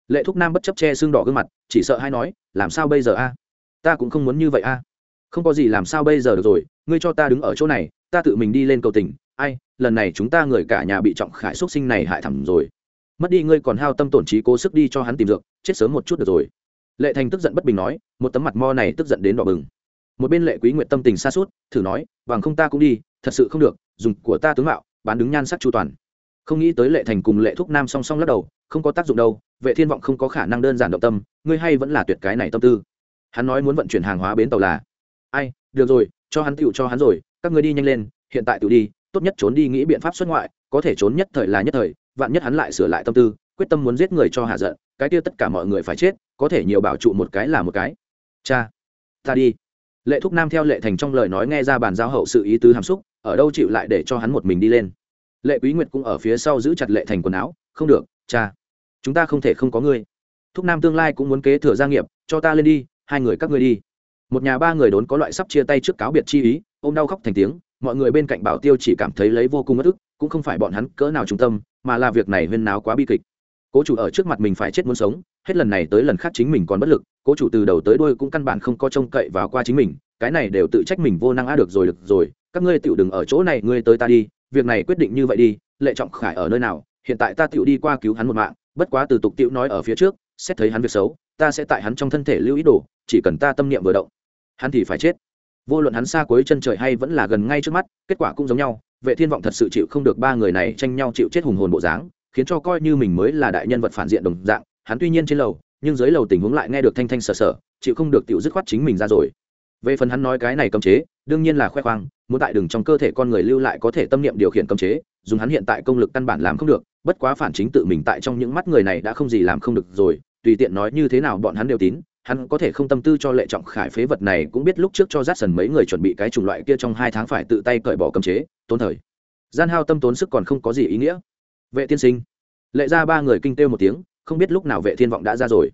Lệ thúc nam bất chấp che xương đỏ gương mặt, chỉ sợ hay nói, làm sao bây giờ a? Ta cũng không muốn như vậy a. Không có gì làm sao bây giờ được rồi, ngươi cho ta đứng ở chỗ này, ta tự mình đi lên cầu tình ai, lần này chúng ta người cả nhà bị trọng khải xuất sinh này hại thẳm rồi. Mất đi ngươi còn hao tâm tổn trí cố sức đi cho hắn tìm dược, chết sớm một chút được rồi. Lệ thành tức giận bất bình nói, một tấm mặt mo này tức giận đến đỏ bừng. Một bên lệ quý nguyện tâm tình xa suốt thử nói, bằng không ta cũng đi, thật sự không được, dùng của ta tướng mạo, bán đứng nhan sắc chu toàn. Không nghĩ tới lệ thành cùng lệ thúc nam song song lắc đầu, không có tác dụng đâu, vệ thiên vọng không có khả năng đơn giản động tâm, ngươi hay vẫn là tuyệt cái này tâm tư. Hắn nói muốn vận chuyển hàng hóa bến tàu là, ai, được rồi, cho hắn tựu cho hắn rồi, các ngươi đi nhanh lên, hiện tại tựu đi tốt nhất trốn đi nghĩ biện pháp xuất ngoại, có thể trốn nhất thời là nhất thời, vạn nhất hắn lại sửa lại tâm tư, quyết tâm muốn giết người cho hạ giận, cái kia tất cả mọi người phải chết, có thể nhiều bảo trụ một cái là một cái. Cha, ta đi. Lệ thúc nam theo lệ thành trong lời nói nghe ra bàn giao hậu sự ý tứ hàm xúc, ở đâu chịu lại để cho hắn một mình đi lên. Lệ quý nguyệt cũng ở phía sau giữ chặt lệ thành quần áo, không được, cha, chúng ta không thể không có ngươi. Thúc nam tương lai cũng muốn kế thừa gia nghiệp, cho ta lên đi, hai người các ngươi đi. Một nhà ba người đốn có loại sắp chia tay trước cáo biệt chi ý, ôm đau khóc thành tiếng mọi người bên cạnh bảo tiêu chỉ cảm thấy lấy vô cùng mất ức, cũng không phải bọn hắn cỡ nào trung tâm, mà là việc này huyên náo quá bi kịch. Cố chủ ở trước mặt mình phải chết muốn sống, hết lần này tới lần khác chính mình còn bất lực, cố chủ từ đầu tới đuôi cũng căn bản không có trông cậy vào qua chính mình, cái này đều tự trách mình vô năng a được rồi được rồi, các ngươi tựu đừng ở chỗ này, ngươi tới ta đi, việc này quyết định như vậy đi, lệ trọng khải ở nơi nào, hiện tại ta tựu đi qua cứu hắn một mạng, bất quá từ tục tựu nói ở phía trước, xét thấy hắn việc xấu, ta sẽ tại hắn trong thân thể lưu ý đồ, chỉ cần ta tâm niệm vừa động, hắn thì phải chết vô luận hắn xa cuối chân trời hay vẫn là gần ngay trước mắt kết quả cũng giống nhau vệ thiên vọng thật sự chịu không được ba người này tranh nhau chịu chết hùng hồn bộ dáng khiến cho coi như mình mới là đại nhân vật phản diện đồng dạng hắn tuy nhiên trên lầu nhưng dưới lầu tình huống lại nghe được thanh thanh sờ sờ, chịu không được tiểu dứt khoát chính mình ra rồi. Về phần hắn nói cái này cấm chế đương nhiên là khoe khoang muốn tại đường trong cơ thể con người lưu lại có thể tâm niệm điều khiển cấm chế dùng hắn hiện tại công lực căn bản làm không được bất quá phản chính tự mình tại trong những mắt người này đã không gì làm không được rồi tùy tiện nói như thế nào bọn hắn đều tín hắn có thể không tâm tư cho lệ trọng khải phế vật này, cũng biết lúc trước cho rát sần mấy người chuẩn bị cái chủng loại kia trong hai tháng phải tự tay cởi bỏ cấm chế, tốn thời. Gian hao tâm tốn sức còn không có gì ý nghĩa. Vệ tiên sinh. Lệ ra ba người kinh têu một tiếng, không biết lúc nào vệ thiên vọng đã ra rồi.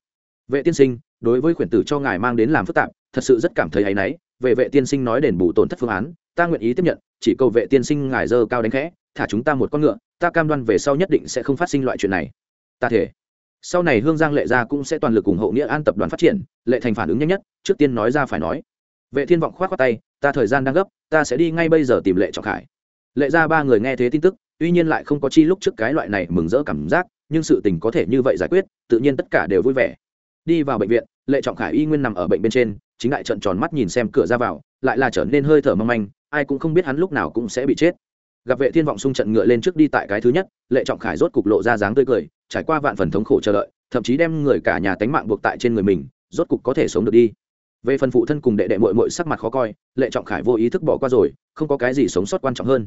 Vệ tiên sinh, đối với khuyển tử cho ngài mang đến làm phức tạp, thật sự rất cảm thấy áy náy. Về vệ tiên sinh nói đền bù tổn thất phương án, ta nguyện ý tiếp nhận, chỉ cầu vệ tiên sinh ngài dơ cao đánh khẽ, thả chúng ta một con ngựa, ta cam đoan về sau nhất định sẽ không phát sinh loại chuyện này. Ta thể sau này hương giang lệ gia cũng sẽ toàn lực ủng hộ nghĩa an tập đoàn phát triển, lệ thành phản ứng nhanh nhất, trước tiên nói ra phải nói. Vệ thiên vọng khoát qua tay, ta thời gian đang gấp, ta sẽ đi ngay bây giờ tìm lệ trọng khải. Lệ ra ba người nghe thế tin tức, tuy nhiên lại không có chi lúc trước cái loại này mừng rỡ cảm giác, nhưng sự tình có thể như vậy giải quyết, tự nhiên tất cả đều vui vẻ. Đi vào bệnh viện, lệ trọng khải y nguyên nằm ở bệnh bên trên, chính lại trận tròn mắt nhìn xem cửa ra vào, lại là trở nên hơi thở mong manh, ai cũng không biết hắn lúc nào cũng sẽ bị chết gặp vệ thiên vọng xung trận ngựa lên trước đi tại cái thứ nhất, lệ trọng khải rốt cục lộ ra dáng tươi cười, trải qua vạn phần thống khổ chờ đợi, thậm chí đem người cả nhà tánh mạng buộc tại trên người mình, rốt cục có thể sống được đi. Về phần phụ thân cùng đệ đệ mội mội sắc mặt khó coi, lệ trọng khải vô ý thức bỏ qua rồi, không có cái gì sống sót quan trọng hơn.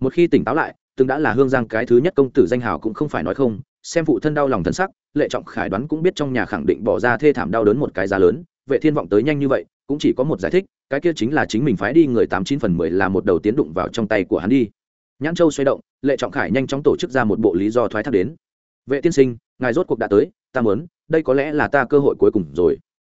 Một khi tỉnh táo lại, từng đã là hương giang cái thứ nhất công tử danh hào cũng không phải nói không, xem phụ thân đau lòng thân sắc, lệ trọng khải đoán cũng biết trong nhà khẳng định bỏ ra thê thảm đau đớn một cái giá lớn, vệ thiên vọng tới nhanh như vậy, cũng chỉ có một giải thích, cái kia chính là chính mình phái đi người tám chín phần mười là một đầu tiến đụng vào trong tay của hắn đi nhãn châu xoay động, lệ trọng khải nhanh chóng tổ chức ra một bộ lý do thoái thác đến. Vệ tiên sinh, ngài rốt cuộc đã tới, ta muốn, đây có lẽ là ta cơ hội cuối cùng rồi.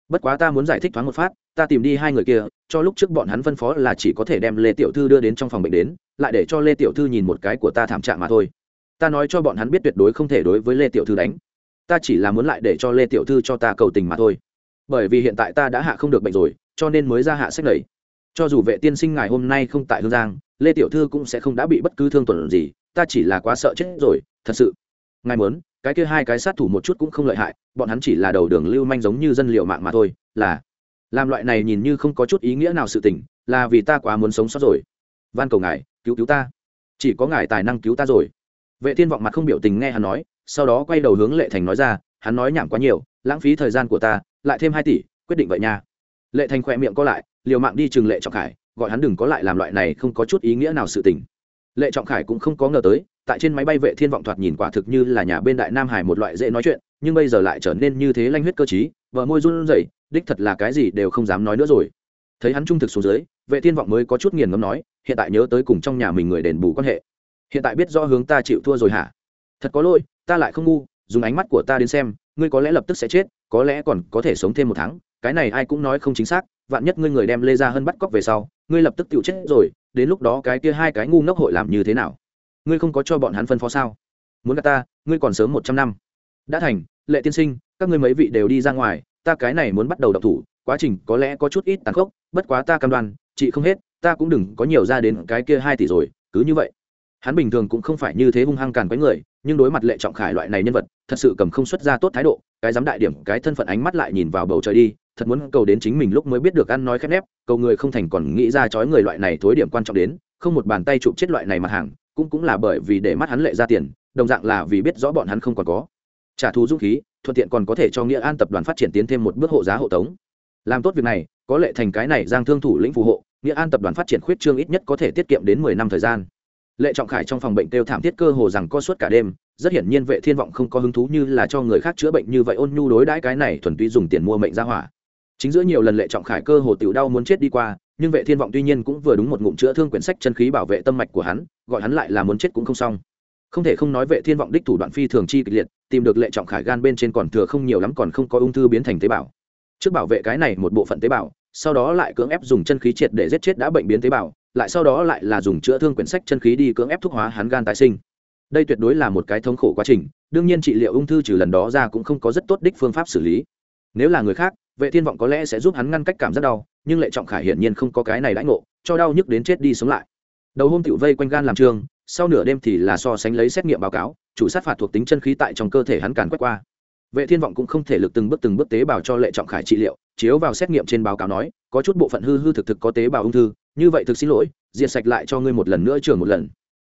Bất quá ta muốn giải thích thoáng một phát, ta tìm đi hai người kia, cho lúc trước bọn hắn phân phó là chỉ có thể đem lê tiểu thư đưa đến trong phòng bệnh đến, lại để cho lê tiểu thư nhìn một cái của ta thảm trạng mà thôi. Ta nói cho bọn hắn biết tuyệt đối không thể đối với lê tiểu thư đánh. Ta chỉ là muốn lại để cho lê tiểu thư cho ta cầu tình mà thôi. Bởi vì hiện tại ta đã hạ không được bệnh rồi, cho nên mới ra hạ sách lầy cho dù vệ tiên sinh ngài hôm nay không tại hương giang lê tiểu thư cũng sẽ không đã bị bất cứ thương tổn gì, ta chỉ là quá sợ chết rồi, thật sự. Ngài muốn, cái kia hai cái sát thủ một chút cũng không lợi hại, bọn hắn chỉ là đầu đường lưu manh giống như dân liệu mạng mà thôi, là. Làm loại này nhìn như không có chút ý nghĩa nào sự tình, là vì ta quá muốn sống sót rồi. Van cầu ngài, cứu cứu ta. Chỉ có ngài tài năng cứu ta rồi. Vệ thiên vọng mặt không biểu tình nghe hắn nói, sau đó quay đầu hướng lệ thành nói ra, hắn nói nhảm quá nhiều, lãng phí thời gian của ta, lại thêm hai tỷ, quyết định vậy nha. Lệ thành khỏe miệng co lại, liều mạng đi chừng lệ trọng khải gọi hắn đừng có lại làm loại này không có chút ý nghĩa nào sự tình. Lệ trọng khải cũng không có ngờ tới, tại trên máy bay vệ thiên vọng thoạt nhìn quả thực như là nhà bên đại nam hải một loại dễ nói chuyện, nhưng bây giờ lại trở nên như thế lanh huyết cơ chí vợ môi run rẩy, đích thật là cái gì đều không dám nói nữa rồi. Thấy hắn trung thực xuống dưới, vệ thiên vọng mới có chút nghiền ngẫm nói, hiện tại nhớ tới cùng trong nhà mình người đền bù quan hệ. Hiện tại biết rõ hướng ta chịu thua rồi hả? Thật có lỗi, ta lại không ngu, dùng ánh mắt của ta đến xem, ngươi có lẽ lập tức sẽ chết, có lẽ còn có thể sống thêm một tháng cái này ai cũng nói không chính xác, vạn nhất ngươi người đem lê ra hơn bắt cóc về sau, ngươi lập tức tự chết rồi, đến lúc đó cái kia hai cái ngu ngốc hội làm như thế nào? Ngươi không có cho bọn hắn phân phó sao? Muốn gặp ta, ngươi còn sớm một trăm năm. Đã thành, lệ tiên sinh, các ngươi mấy vị đều đi ra ngoài, ta cái này muốn bắt đầu đọc thủ, quá trình có lẽ có chút ít tàn khốc, bất quá ta cam đoan, chị không hết, ta cũng đừng có nhiều ra đến cái kia hai tỷ rồi, cứ như vậy. Hắn bình thường cũng không phải như thế hung hăng càn quấy người, nhưng đối mặt lệ trọng khải loại này nhân vật, thật sự cầm không xuất ra tốt thái độ, cái dám đại điểm, cái thân phận ánh mắt lại nhìn vào bầu trời đi thật muốn cầu đến chính mình lúc mới biết được ăn nói khép nép, cầu người không thành còn nghĩ ra chói người loại này thối điểm quan trọng đến, không một bàn tay chụp chết loại này mặt hàng, cũng cũng là bởi vì để mắt hắn lệ ra tiền, đồng dạng là vì biết rõ bọn hắn không còn có. Trả thù dũng khí, thuận tiện còn có thể cho nghĩa an tập đoàn phát triển tiến thêm một bước hộ giá hộ tống. Làm tốt việc này, có lệ thành cái này giang thương thủ lĩnh phù hộ, nghĩa an tập đoàn phát triển khuyết trương ít nhất có thể tiết kiệm đến mười năm thời gian. Lệ trọng khải trong phòng bệnh kêu thảm thiết cơ hồ rằng co suốt cả đêm, rất hiển nhiên vệ thiên vọng không có hứng thú như là cho người khác chữa bệnh như vậy, ôn nhu đối đãi cái này thuần túy dùng tiền mua mệnh ra hỏa chính giữa nhiều lần lệ trọng khải cơ hồ tiểu đau muốn chết đi qua, nhưng vệ thiên vọng tuy nhiên cũng vừa đúng một ngụm chữa thương quyển sách chân khí bảo vệ tâm mạch của hắn, gọi hắn lại là muốn chết cũng không xong. Không thể không nói vệ thiên vọng đích thủ đoạn phi thường chi kịch liệt, tìm được lệ trọng khải gan bên trên còn thừa không nhiều lắm còn không có ung thư biến thành tế bào. Trước bảo vệ cái này một bộ phận tế bào, sau đó lại cưỡng ép dùng chân khí triệt để giết chết đã bệnh biến tế bào, lại sau đó lại là dùng chữa thương quyển sách chân khí đi cưỡng ép thuốc hóa hắn gan tái sinh. Đây tuyệt đối là một cái thống khổ quá trình, đương nhiên trị liệu ung thư trừ lần đó ra cũng không có rất tốt đích phương pháp xử lý. Nếu là người khác vệ thiên vọng có lẽ sẽ giúp hắn ngăn cách cảm giác đau, nhưng lệ trọng khải hiển nhiên không có cái này đãi ngộ, cho đau nhức đến chết đi sống lại. Đầu hôm tiểu vây quanh gan làm trường, sau nửa đêm thì là so sánh lấy xét nghiệm báo cáo, chủ sát phạt thuộc tính chân khí tại trong cơ thể hắn càn quét qua. Vệ thiên vọng cũng không thể lực từng bước từng bước tế bào cho lệ trọng khải trị liệu, chiếu vào xét nghiệm trên báo cáo nói, có chút bộ phận hư hư thực thực có tế bào ung thư, như vậy thực xin lỗi, diệt sạch lại cho ngươi một lần nữa trường một lần.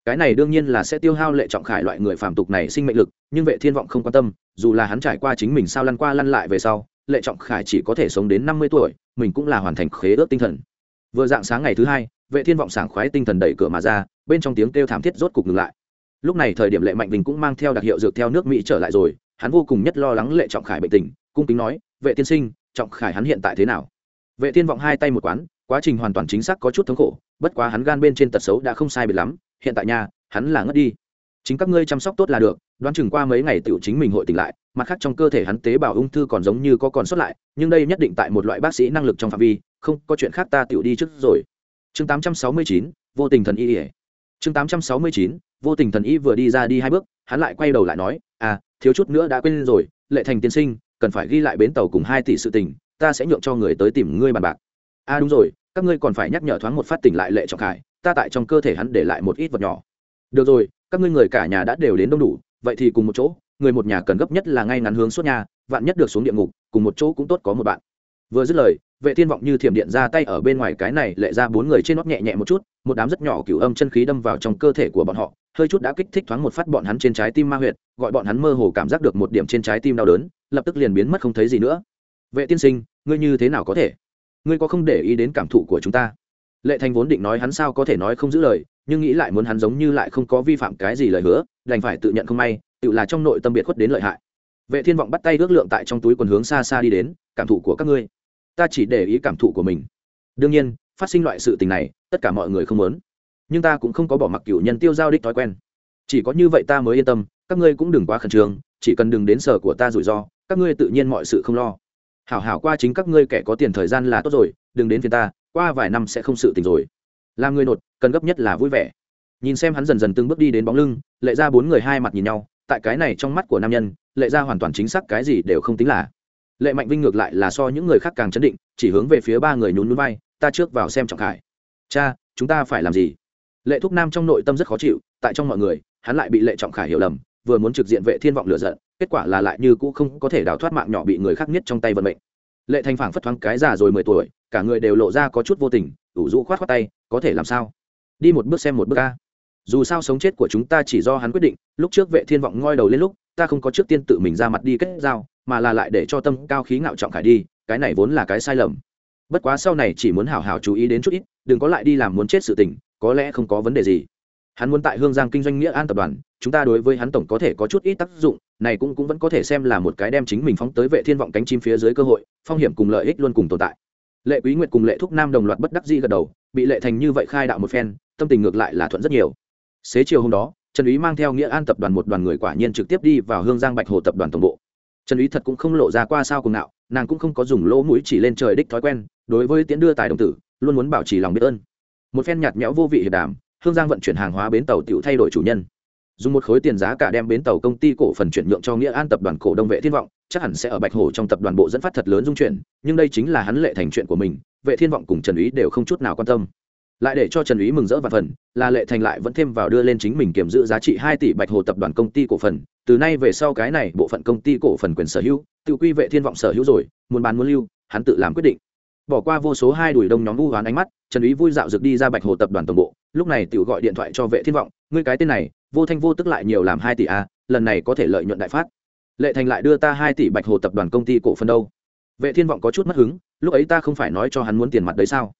Cái này đương nhiên là sẽ tiêu hao lệ trọng khải loại người phàm tục này sinh mệnh lực, nhưng vệ thiên vọng không quan tâm, dù là hắn trải qua chính mình sao lăn qua lăn lại về sau lệ trọng khải chỉ có thể sống đến năm mươi tuổi, mình cũng là hoàn thành khế ước tinh thần. Vừa dạng sáng ngày thứ hai, vệ thiên vọng sảng khoái tinh thần đẩy cửa mà ra, bên trong tiếng kêu thảm thiết rốt cục ngừng lại. Lúc này thời điểm lệ mạnh bình cũng mang theo đặc hiệu dược theo nước mỹ trở lại rồi, hắn vô cùng nhất lo lắng lệ trọng khải bệnh tình, cung kính nói, vệ tiên sinh, trọng khải hắn hiện tại thế nào? Vệ thiên vọng hai tay một quán, quá trình hoàn toàn chính xác có chút thống khổ, bất quá hắn gan bên trên tật xấu đã không sai biệt lắm, hiện tại nhà hắn là ngất đi. Chính các ngươi chăm sóc tốt là được, đoán chừng qua mấy ngày tiểu chính mình hội tỉnh lại mặt khác trong cơ thể hắn tế bào ung thư còn giống như có còn sót lại nhưng đây nhất định tại một loại bác sĩ năng lực trong phạm vi không có chuyện khác ta tiểu đi trước rồi. Chương 869, vô tình thần y ỉa chương 869, vô tình thần y vừa đi ra đi hai bước hắn lại quay đầu lại nói à thiếu chút nữa đã quên rồi lệ thành tiên sinh cần phải ghi lại bến tàu cùng hai tỷ sự tình ta sẽ nhượng cho người tới tìm ngươi bàn bạc. À đúng rồi các ngươi còn phải nhắc nhở thoáng một phát tỉnh lại lệ trọng khải ta tại trong cơ thể hắn để lại một ít vật nhỏ. Được rồi các ngươi người cả nhà đã đều đến đông đủ vậy thì cùng một chỗ người một nhà cần gấp nhất là ngay ngắn hướng suốt nhà, vạn nhất được xuống địa ngục, cùng một chỗ cũng tốt có một bạn. Vừa dứt lời, vệ thiên vọng như thiểm điện ra tay ở bên ngoài cái này, lệ ra bốn người trên nót nhẹ nhẹ một chút, một đám rất nhỏ cửu âm chân khí đâm vào trong cơ thể của bọn họ, hơi chút đã kích thích thoáng một phát bọn hắn trên trái tim ma huyệt, gọi bọn hắn mơ hồ cảm giác được một điểm trên trái tim đau đớn, lập tức liền biến mất không thấy gì nữa. Vệ tiên sinh, ngươi như thế nào có thể? Ngươi có không để ý đến cảm thụ của chúng ta? Lệ thành vốn định nói hắn sao có thể nói không giữ lời nhưng nghĩ lại muốn hắn giống như lại không có vi phạm cái gì lời hứa, đành phải tự nhận không may, tự là trong nội tâm biệt khuất đến lợi hại. Vệ thiên vọng bắt tay ước lượng tại trong túi quần hướng xa xa đi đến, cảm thụ của các ngươi. Ta chỉ để ý cảm thụ của mình. Đương nhiên, phát sinh loại sự tình này, tất cả mọi người không muốn. Nhưng ta cũng không có bỏ mặc cửu nhân tiêu giao đích thói quen. Chỉ có như vậy ta mới yên tâm, các ngươi cũng đừng quá khẩn trương, chỉ cần đừng đến sở của ta rủi ro, các ngươi tự nhiên mọi sự không lo. Hảo hảo qua chính các ngươi kẻ có tiền thời gian là tốt rồi, đừng đến phiền ta, qua vài năm sẽ không sự tình rồi làm người nột, cần gấp nhất là vui vẻ. Nhìn xem hắn dần dần từng bước đi đến bóng lưng, lệ ra bốn người hai mặt nhìn nhau, tại cái này trong mắt của nam nhân, lệ ra hoàn toàn chính xác cái gì đều không tính là. Lệ mạnh vinh ngược lại là so những người khác càng chấn định, chỉ hướng về phía ba người nhún núi bay ta trước vào xem trọng khải. Cha, chúng ta phải làm gì? Lệ thúc nam trong nội tâm rất khó chịu, tại trong mọi người, hắn lại bị lệ trọng khải hiểu lầm, vừa muốn trực diện vệ thiên vọng lựa giận, kết quả là lại như cũ không có thể đào thoát mạng nhỏ bị người khác nhất trong tay vận mệnh. Lệ thanh phảng phất thoáng cái già rồi mười tuổi, cả người đều lộ ra có chút vô tình, ủ rũ khoát khoát tay có thể làm sao? Đi một bước xem một bước ca dù sao sống chết của chúng ta chỉ do hắn quyết định, lúc trước vệ thiên vọng ngoi đầu lên lúc, ta không có trước tiên tự mình ra mặt đi kết giao, mà là lại để cho tâm cao khí ngạo trọng khải đi, cái này vốn là cái sai lầm. Bất quá sau này chỉ muốn hảo hảo chú ý đến chút ít, đừng có lại đi làm muốn chết sự tình, có lẽ không có vấn đề gì. Hắn muốn tại hương giang kinh doanh nghĩa an tập đoàn, chúng ta đối với hắn tổng có thể có chút ít tác dụng, này cũng cũng vẫn có thể xem là một cái đem chính mình phóng tới vệ thiên vọng cánh chim phía dưới cơ hội, phong hiểm cùng lợi ích luôn cùng tồn tại lệ quý nguyệt cùng lệ thúc nam đồng loạt bất đắc dĩ gật đầu, bị lệ thành như vậy khai đạo một phen, tâm tình ngược lại là thuận rất nhiều. Xế chiều hôm đó, trần úy mang theo nghĩa an tập đoàn một đoàn người quả nhiên trực tiếp đi vào hương giang bạch hồ tập đoàn tổng bộ. Trần úy thật cũng không lộ ra qua sao cùng nào nàng cũng không có dùng lỗ mũi chỉ lên trời đích thói quen, đối với tiến đưa tài đồng tử, luôn muốn bảo trì lòng biết ơn. Một phen nhạt nhẽo vô vị hiệp đàm, hương giang vận chuyển hàng hóa bến tàu tiểu thay đổi chủ nhân dùng một khối tiền giá cả đem bến tàu công ty cổ phần chuyển nhượng cho nghĩa an tập đoàn cổ đông vệ thiên vọng, chắc hẳn sẽ ở bạch hồ trong tập đoàn bộ dẫn phát thật lớn dung chuyển, nhưng đây chính là hắn lệ thành chuyện của mình, vệ thiên vọng cùng trần úy đều không chút nào quan tâm. Lại để cho trần úy mừng rỡ và phần, là lệ thành lại vẫn thêm vào đưa lên chính mình kiểm giữ giá trị hai tỷ bạch hồ tập đoàn công ty cổ phần, từ nay về sau cái này bộ phận công ty cổ phần quyền sở hữu, tự quy vệ thiên vọng sở hữu rồi, muốn bán muốn lưu, hắn tự làm quyết định. Bỏ qua vô số hai đuổi đông nhóm vu hoán ánh mắt, trần úy vui dạo dược đi ra bạch hồ tập đoàn tổng bộ, lúc này tự gọi điện thoại cho vệ thiên vọng, ngươi cái tên này vô thanh vô tức lại nhiều làm hai tỷ a, lần này có thể lợi nhuận đại phát. Lệ thành lại đưa ta hai tỷ bạch hồ tập đoàn công ty cổ phần đâu? Vệ thiên vọng có chút mất hứng, lúc ấy ta không phải nói cho hắn muốn tiền mặt đấy sao?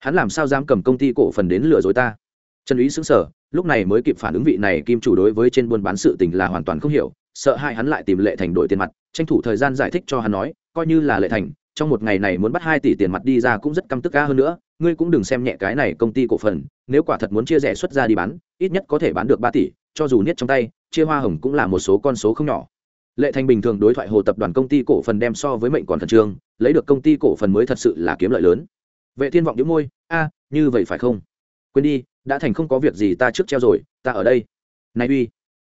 Hắn làm sao dám cầm công ty cổ phần đến lừa dối ta? Trần úy xứng sở lúc này mới kịp phản ứng vị này kim chủ đối với trên buôn bán sự tình là hoàn toàn không hiểu, sợ hại hắn lại tìm lệ thành đổi tiền mặt, tranh thủ thời gian giải thích cho hắn nói, coi như là lệ thành trong một ngày này muốn bắt hai tỷ tiền mặt đi ra cũng rất căm tức ca hơn nữa, ngươi cũng đừng xem nhẹ cái này công ty cổ phần, nếu quả thật muốn chia rẻ xuất ra đi bán, ít nhất có thể bán được ba tỷ, cho dù niết trong tay, chia hoa hồng cũng là một số con số không nhỏ. Lệ thành bình thường đối thoại hồ tập đoàn công ty cổ phần đem so với mệnh còn thần trương, lấy được công ty cổ phần mới thật sự là kiếm lợi lớn. Vệ thiên vọng đĩu môi, a, như vậy phải không? Quên đi, đã thành không có việc gì ta trước treo rồi, ta ở đây. Này uy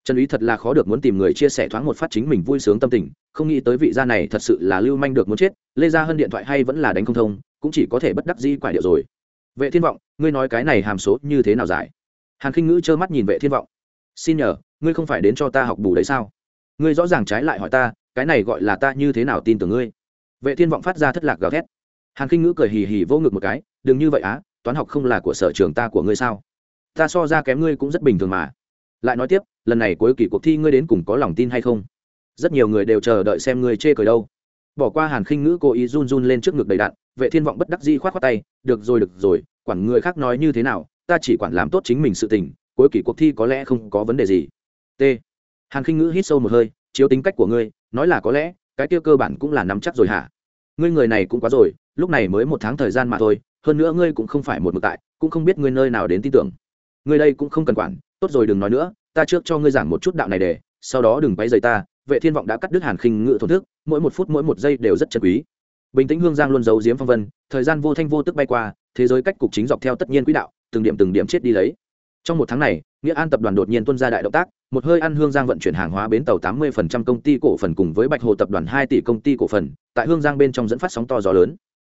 trần úy thật là khó được muốn tìm người chia sẻ thoáng một phát chính mình vui sướng tâm tình, không nghĩ tới vị gia này thật sự là lưu manh được muốn chết, lê ra hơn điện thoại hay vẫn là đánh không thông, cũng chỉ có thể bất đắc di quải điệu rồi. Vệ thiên vọng, ngươi nói cái này hàm số như thế nào giải? Hàn khinh ngữ trơ mắt nhìn vệ thiên vọng. Xin nhờ, ngươi không phải đến cho ta học bù đấy sao? Ngươi rõ ràng trái lại hỏi ta, cái này gọi là ta như thế nào tin tưởng ngươi? Vệ thiên vọng phát ra thất lạc gào thét. Hàn khinh ngữ cười hì hì vô ngực một cái, đừng như vậy á, toán học không là của sở trường ta của ngươi sao? Ta so ra kém ngươi cũng rất bình thường mà lại nói tiếp, lần này cuối kỳ cuộc thi ngươi đến cùng có lòng tin hay không? Rất nhiều người đều chờ đợi xem ngươi chê cười đâu. Bỏ qua hàn khinh ngữ cố ý run run lên trước ngực đầy đạn, vệ thiên vọng bất đắc dĩ khoát khoát tay, được rồi được rồi, quản người khác nói như thế nào, ta chỉ quản làm tốt chính mình sự tình, cuối kỳ cuộc thi có lẽ không có vấn đề gì. T. Hàn khinh ngữ hít sâu một hơi, chiếu tính cách của ngươi, nói là có lẽ, cái tiêu cơ bản cũng là nắm chắc rồi hả? Ngươi người này cũng quá rồi, lúc này mới một tháng thời gian mà thôi, hơn nữa ngươi cũng không phải một mực tại, cũng không biết ngươi nơi nào đến tin tưởng. Ngươi đây cũng không cần quản tốt rồi đừng nói nữa, ta trước cho ngươi giảng một chút đạo này để, sau đó đừng quay dày ta, vệ thiên vọng đã cắt đứt hàn khinh ngự thổn thức, mỗi một phút mỗi một giây đều rất chân quý. Bình tĩnh hương giang luôn giấu giếm phong vân, thời gian vô thanh vô tức bay qua, thế giới cách cục chính dọc theo tất nhiên quỹ đạo, từng điểm từng điểm chết đi lấy. Trong một tháng này, nghĩa an tập đoàn đột nhiên tuân ra đại động tác, một hơi ăn hương giang vận chuyển hàng hóa bến tàu tám 80% công ty cổ phần cùng với bạch hồ tập đoàn hai tỷ công ty cổ phần, tại hương giang bên trong dẫn phát sóng to gió lớn.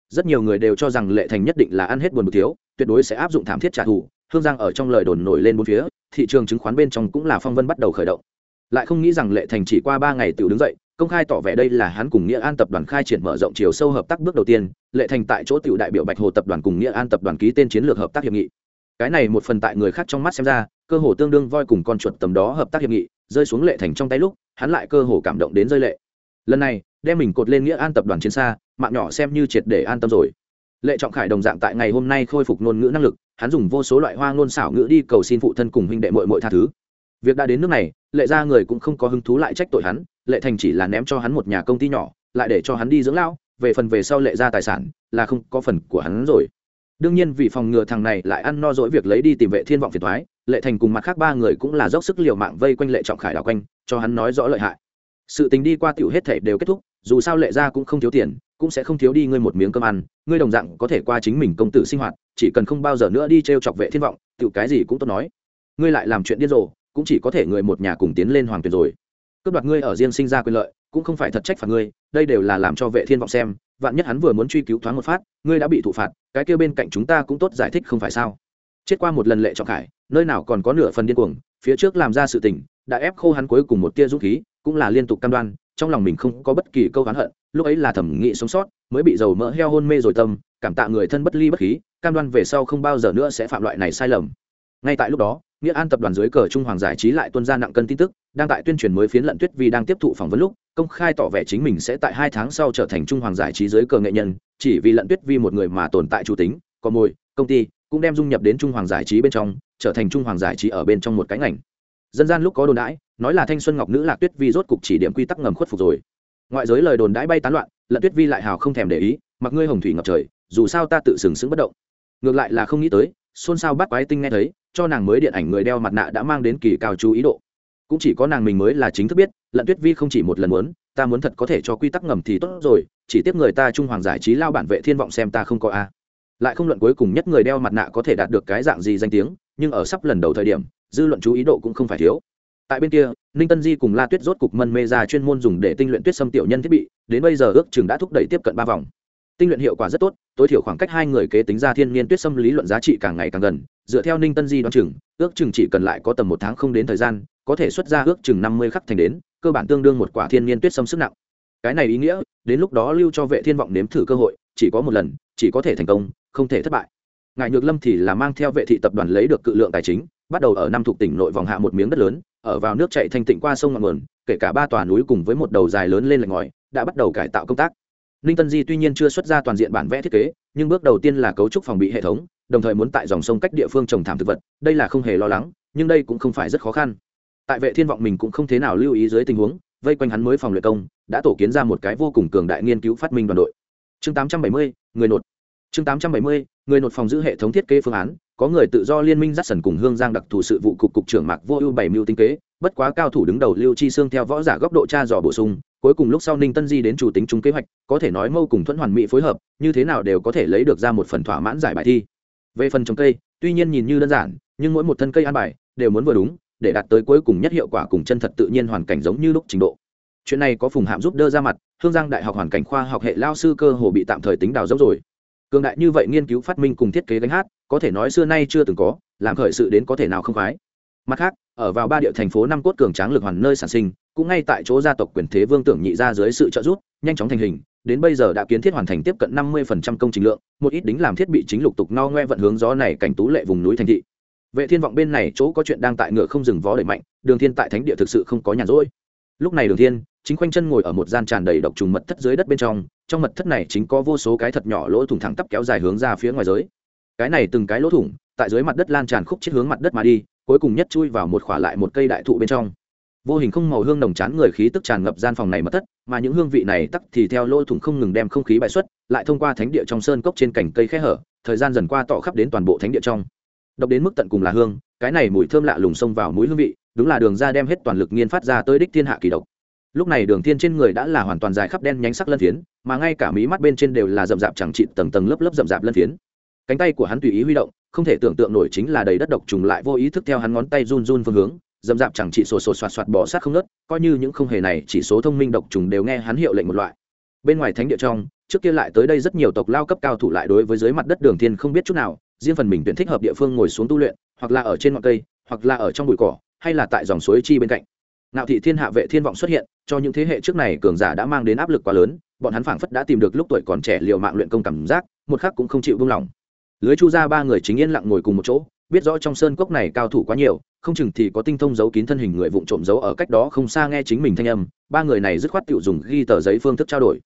Rất nhiều người đều cho rằng lệ thành nhất định là ăn hết buồn một thiếu, tuyệt đối sẽ áp dụng thảm thiết trả thù hương giang ở trong lời đồn nổi lên bốn phía, thị trường chứng khoán bên trong cũng là phong vân bắt đầu khởi động. Lại không nghĩ rằng lệ thành chỉ qua ba ngày tự đứng dậy, công khai tỏ vẻ đây là hắn cùng nghĩa an tập đoàn khai triển mở rộng chiều sâu hợp tác bước đầu tiên, lệ thành tại chỗ tiểu đại biểu bạch hồ tập đoàn cùng nghĩa an tập đoàn ký tên chiến lược hợp tác hiệp nghị. Cái này một phần tại người khác trong mắt xem ra, cơ hồ tương đương voi cùng con chuột tầm đó hợp tác hiệp nghị, rơi xuống lệ thành trong tay lúc, hắn lại cơ hồ cảm động đến rơi lệ. Lần này, đem mình cột lên nghĩa an tập đoàn chiến xa, mạng nhỏ xem như triệt để an tâm rồi. Lệ trọng khải đồng dạng tại ngày hôm nay khôi phục ngôn ngữ năng lực hắn dùng vô số loại hoa ngôn xảo ngữ đi cầu xin phụ thân cùng huynh đệ mội mội tha thứ. Việc đã đến nước này, lệ ra người cũng không có hứng thú lại trách tội hắn, lệ thành chỉ là ném cho hắn một nhà công ty nhỏ, lại để cho hắn đi dưỡng lao về phần về sau lệ ra tài sản là không có phần của hắn rồi. Đương nhiên vì phòng ngừa thằng này lại ăn no dỗi việc lấy đi tìm vệ thiên vọng phiền thoái lệ thành cùng mặt khác ba người cũng là dốc sức liều mạng vây quanh lệ trọng khải đảo quanh, cho hắn nói rõ lợi hại. Sự tình đi qua tiểu hết thể đều kết thúc, dù sao lệ ra cũng không thiếu tiền cũng sẽ không thiếu đi ngươi một miếng cơm ăn, ngươi đồng dạng có thể qua chính mình công tử sinh hoạt, chỉ cần không bao giờ nữa đi t r e o chọc vệ thiên vọng tự cái gì cũng tốt nói. Ngươi lại làm chuyện điên rồ, cũng chỉ có thể người một nhà cùng tiến lên hoàng tuyển rồi. Cướp đoạt ngươi ở riêng sinh ra quyền lợi, cũng không phải thật trách phạt ngươi, đây đều là làm cho vệ thiên vọng xem, vạn nhất hắn vừa muốn truy cứu thoáng một phát, ngươi đã bị thụ phạt, cái kêu bên cạnh chúng ta cũng tốt giải thích không phải sao? Chết qua một lần lệ trọng khải, nơi nào còn có nửa phần điên cuồng, phía trước làm ra sự tình, đã ép khô hắn cuối cùng một tia dũng khí, cũng là liên tục cam đoan, trong lòng mình không có bất kỳ câu oán hận lúc ấy là thẩm nghị sống sót, mới bị dầu mỡ heo hôn mê rồi tâm, cảm tạ người thân bất ly bất khí, cam đoan về sau không bao giờ nữa sẽ phạm loại này sai lầm. Ngay tại lúc đó, nghĩa an tập đoàn dưới cờ trung hoàng giải trí lại tuân ra nặng cân tin tức, đang tại tuyên truyền mới phiến lận tuyết vi đang tiếp thụ phỏng vấn lúc, công khai tỏ vẻ chính mình sẽ tại hai tháng sau trở thành trung hoàng giải trí dưới cờ nghệ nhân, chỉ vì lận tuyết vi một người mà tồn tại chủ tính, có mồi, công ty, cũng đem dung nhập đến trung hoàng giải trí bên trong, trở thành trung hoàng giải trí ở bên trong một cái ngành. Dân gian lúc có đồn đãi, nói là thanh xuân ngọc nữ lạc tuyết vi rốt cục chỉ điểm quy tắc ngầm khuất phục rồi ngoại giới lời đồn đãi bay tán loạn lận tuyết vi lại hào không thèm để ý, mặc ngươi hồng thủy ngập trời, dù sao ta tự sừng sững bất động. Ngược lại là không nghĩ tới, xôn xao bắt quái tinh nghe thấy, cho nàng mới điện ảnh người đeo mặt nạ đã mang đến kỳ cao chú ý độ. Cũng chỉ có nàng mình mới là chính thức biết lận tuyết vi không chỉ một lần muốn, ta muốn thật có thể cho quy tắc ngầm thì tốt rồi, chỉ tiếp người ta trung hoàng giải trí lao bản vệ thiên vọng xem ta không có a. Lại không luận cuối cùng nhất người đeo mặt nạ có thể đạt được cái dạng gì danh tiếng, nhưng ở sắp lần đầu thời điểm, dư luận chú ý độ cũng không phải thiếu tại bên kia, ninh tân di cùng la tuyết rốt cục mân mê ra chuyên môn dùng để tinh luyện tuyết xâm tiểu nhân thiết bị, đến bây giờ ước chừng đã thúc đẩy tiếp cận ba vòng. Tinh luyện hiệu quả rất tốt, tối thiểu khoảng cách hai người kế tính ra thiên nhiên tuyết xâm lý luận giá trị càng ngày càng gần, dựa theo ninh tân di đoán chừng, ước chừng chỉ cần lại có tầm một tháng không đến thời gian, có thể xuất ra ước chừng năm mươi khắc thành đến, cơ bản tương đương một quả thiên nhiên tuyết xâm sức nặng. Cái này ý nghĩa, đến lúc đó lưu cho vệ thiên vọng nếm thử cơ hội, chỉ có một lần, chỉ có thể thành công, không thể thất bại. Ngài nhược lâm thì là mang theo vệ thị tập đoàn lấy được cự lượng tài chính, bắt đầu ở năm thuộc tỉnh nội vòng hạ một miếng đất lớn ở vào nước chạy thanh tịnh qua sông ngọn nguồn kể cả ba tòa núi cùng với một đầu dài lớn lên lạch ngòi đã bắt đầu cải tạo công tác. Ninh tân di tuy nhiên chưa xuất ra toàn diện bản vẽ thiết kế nhưng bước đầu tiên là cấu trúc phòng bị hệ thống đồng thời muốn tại dòng sông cách địa phương trồng thảm thực vật đây là không hề lo lắng nhưng đây cũng không phải rất khó khăn. Tại vệ thiên vọng mình cũng không thế nào lưu ý dưới tình huống vây quanh hắn mới phòng luyện công đã tổ kiến ra một cái vô cùng cường đại nghiên cứu phát minh đoàn đội. Chương 870, người nột chương 870, người nột phòng giữ hệ thống thiết kế phương án có người tự do liên minh dắt sần cùng hương giang đặc thù sự vụ cục cục trưởng mạc vô ưu bảy mưu tinh kế, bất quá cao thủ đứng đầu lưu chi xương theo võ giả góc độ tra dò bổ sung, cuối cùng lúc sau ninh tân di đến chủ tính chung kế hoạch, có thể nói mâu cùng thuẫn hoàn mỹ phối hợp, như thế nào đều có thể lấy được ra một phần thỏa mãn giải bài thi. Về phần trồng cây, tuy nhiên nhìn như đơn giản, nhưng mỗi một thân cây an bài đều muốn vừa đúng, để đạt tới cuối cùng nhất hiệu quả cùng chân thật tự nhiên hoàn cảnh giống như lúc trình độ. Chuyện này có phùng hạm giúp đỡ ra mặt, hương giang đại học hoàn cảnh khoa học hệ lao sư cơ hồ bị tạm thời tính đào dốc rồi. Cường đại như vậy nghiên cứu phát minh cùng thiết kế gánh hát có thể nói xưa nay chưa từng có, làm khởi sự đến có thể nào không khoái. Mặt khác, ở vào ba địa thành phố năm cốt cường tráng lực hoàn nơi sản sinh, cũng ngay tại chỗ gia tộc quyền thế vương tưởng nhị ra dưới sự trợ giúp, nhanh chóng thành hình, đến bây giờ đã kiến thiết hoàn thành tiếp cận năm mươi công trình lượng, một ít đính làm thiết bị chính lục tục no ngoe vận hướng gió này cảnh tú lệ vùng núi thành thị. Vệ thiên vọng bên này chỗ có chuyện đang tại ngựa không dừng vó đẩy mạnh, đường thiên tại thánh địa thực sự không có nhàn rỗi. Lúc này đường thiên, chính khoanh chân ngồi ở một gian tràn đầy độc trùng mật thất dưới đất bên trong trong mật thất này chính có vô số cái thật nhỏ lỗ thủng thẳng tắp kéo dài hướng ra phía ngoài giới cái này từng cái lỗ thủng, tại dưới mặt đất lan tràn khúc chết hướng mặt đất mà đi, cuối cùng nhất chui vào một khỏa lại một cây đại thụ bên trong. Vô hình không màu hương nồng chán người khí tức tràn ngập gian phòng này mất thất, mà những hương vị này tắc thì theo lỗ thủng không ngừng đem không khí bại xuất, lại thông qua thánh địa trong sơn cốc trên cành cây khe hở, thời gian dần qua tỏ khắp đến toàn bộ thánh địa trong. Độc đến mức tận cùng là hương, cái này mùi thơm lạ lùng xông vào mũi hương vị, đúng là đường ra đem hết toàn lực nghiên phát ra tới đích thiên hạ kỳ độc. Lúc này đường thiên trên người đã là hoàn toàn dài khắp đen nhánh sắc lân phiến, mà ngay cả mí mắt bên trên đều là rậm rạp chẳng trị tầng tầng lớp lớp rậm rạp lân phiến cánh tay của hắn tùy ý huy động, không thể tưởng tượng nổi chính là đầy đất độc trùng lại vô ý thức theo hắn ngón tay run run phương hướng dầm dạp chẳng chỉ sổ sổ soạt soạt bỏ sát không nớt coi như những không hề này, chỉ số thông minh độc trùng đều nghe hắn hiệu lệnh một loại. Bên ngoài thánh địa trong, trước kia lại tới đây rất nhiều tộc lao cấp cao thủ lại đối với dưới mặt đất đường thiên không biết chút nào, riêng phần mình tuyển thích hợp địa phương ngồi xuống tu luyện, hoặc là ở trên ngọn cây, hoặc là ở trong bụi cỏ, hay là tại dòng suối chi bên cạnh. Nạo thị thiên hạ vệ thiên vọng xuất hiện, cho những thế hệ trước này cường giả đã mang đến áp lực quá lớn, bọn hắn phảng phất đã tìm được lúc tuổi còn trẻ liều mạng luyện công cảm giác, một khắc cũng không chịu buông lỏng lưới chu ra ba người chính yên lặng ngồi cùng một chỗ, biết rõ trong sơn cốc này cao thủ quá nhiều, không chừng thì có tinh thông giấu kín thân hình người vụng trộm giấu ở cách đó không xa nghe chính mình thanh âm, ba người này dứt khoát tự dùng ghi tờ giấy phương thức trao đổi.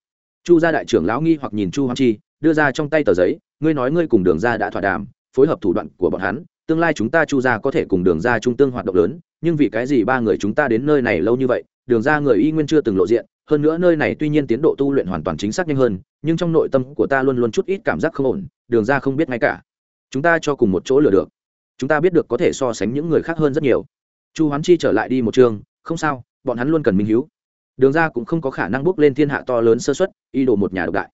Chu gia đại trưởng lão nghi hoặc nhìn chu hoàng chi, đưa ra trong tay tờ giấy, ngươi nói ngươi cùng đường ra đã thỏa đàm, phối hợp thủ đoạn của bọn hắn, tương lai chúng ta chu gia có thể cùng đường ra trung tương hoạt động lớn, nhưng vì cái gì ba người chúng ta đến nơi này lâu như vậy, đường ra người y nguyên chưa từng lộ diện hơn nữa nơi này tuy nhiên tiến độ tu luyện hoàn toàn chính xác nhanh hơn, nhưng trong nội tâm của ta luôn luôn chút ít cảm giác không ổn, đường ra không biết ngay cả. Chúng ta cho cùng một chỗ lừa được. Chúng ta biết được có thể so sánh những người khác hơn rất nhiều. Chu hoán chi trở lại đi một trường, không sao, bọn hắn luôn cần minh hiếu. Đường ra cũng không có khả năng bước lên thiên hạ to lớn sơ xuất y đồ một nhà độc đại.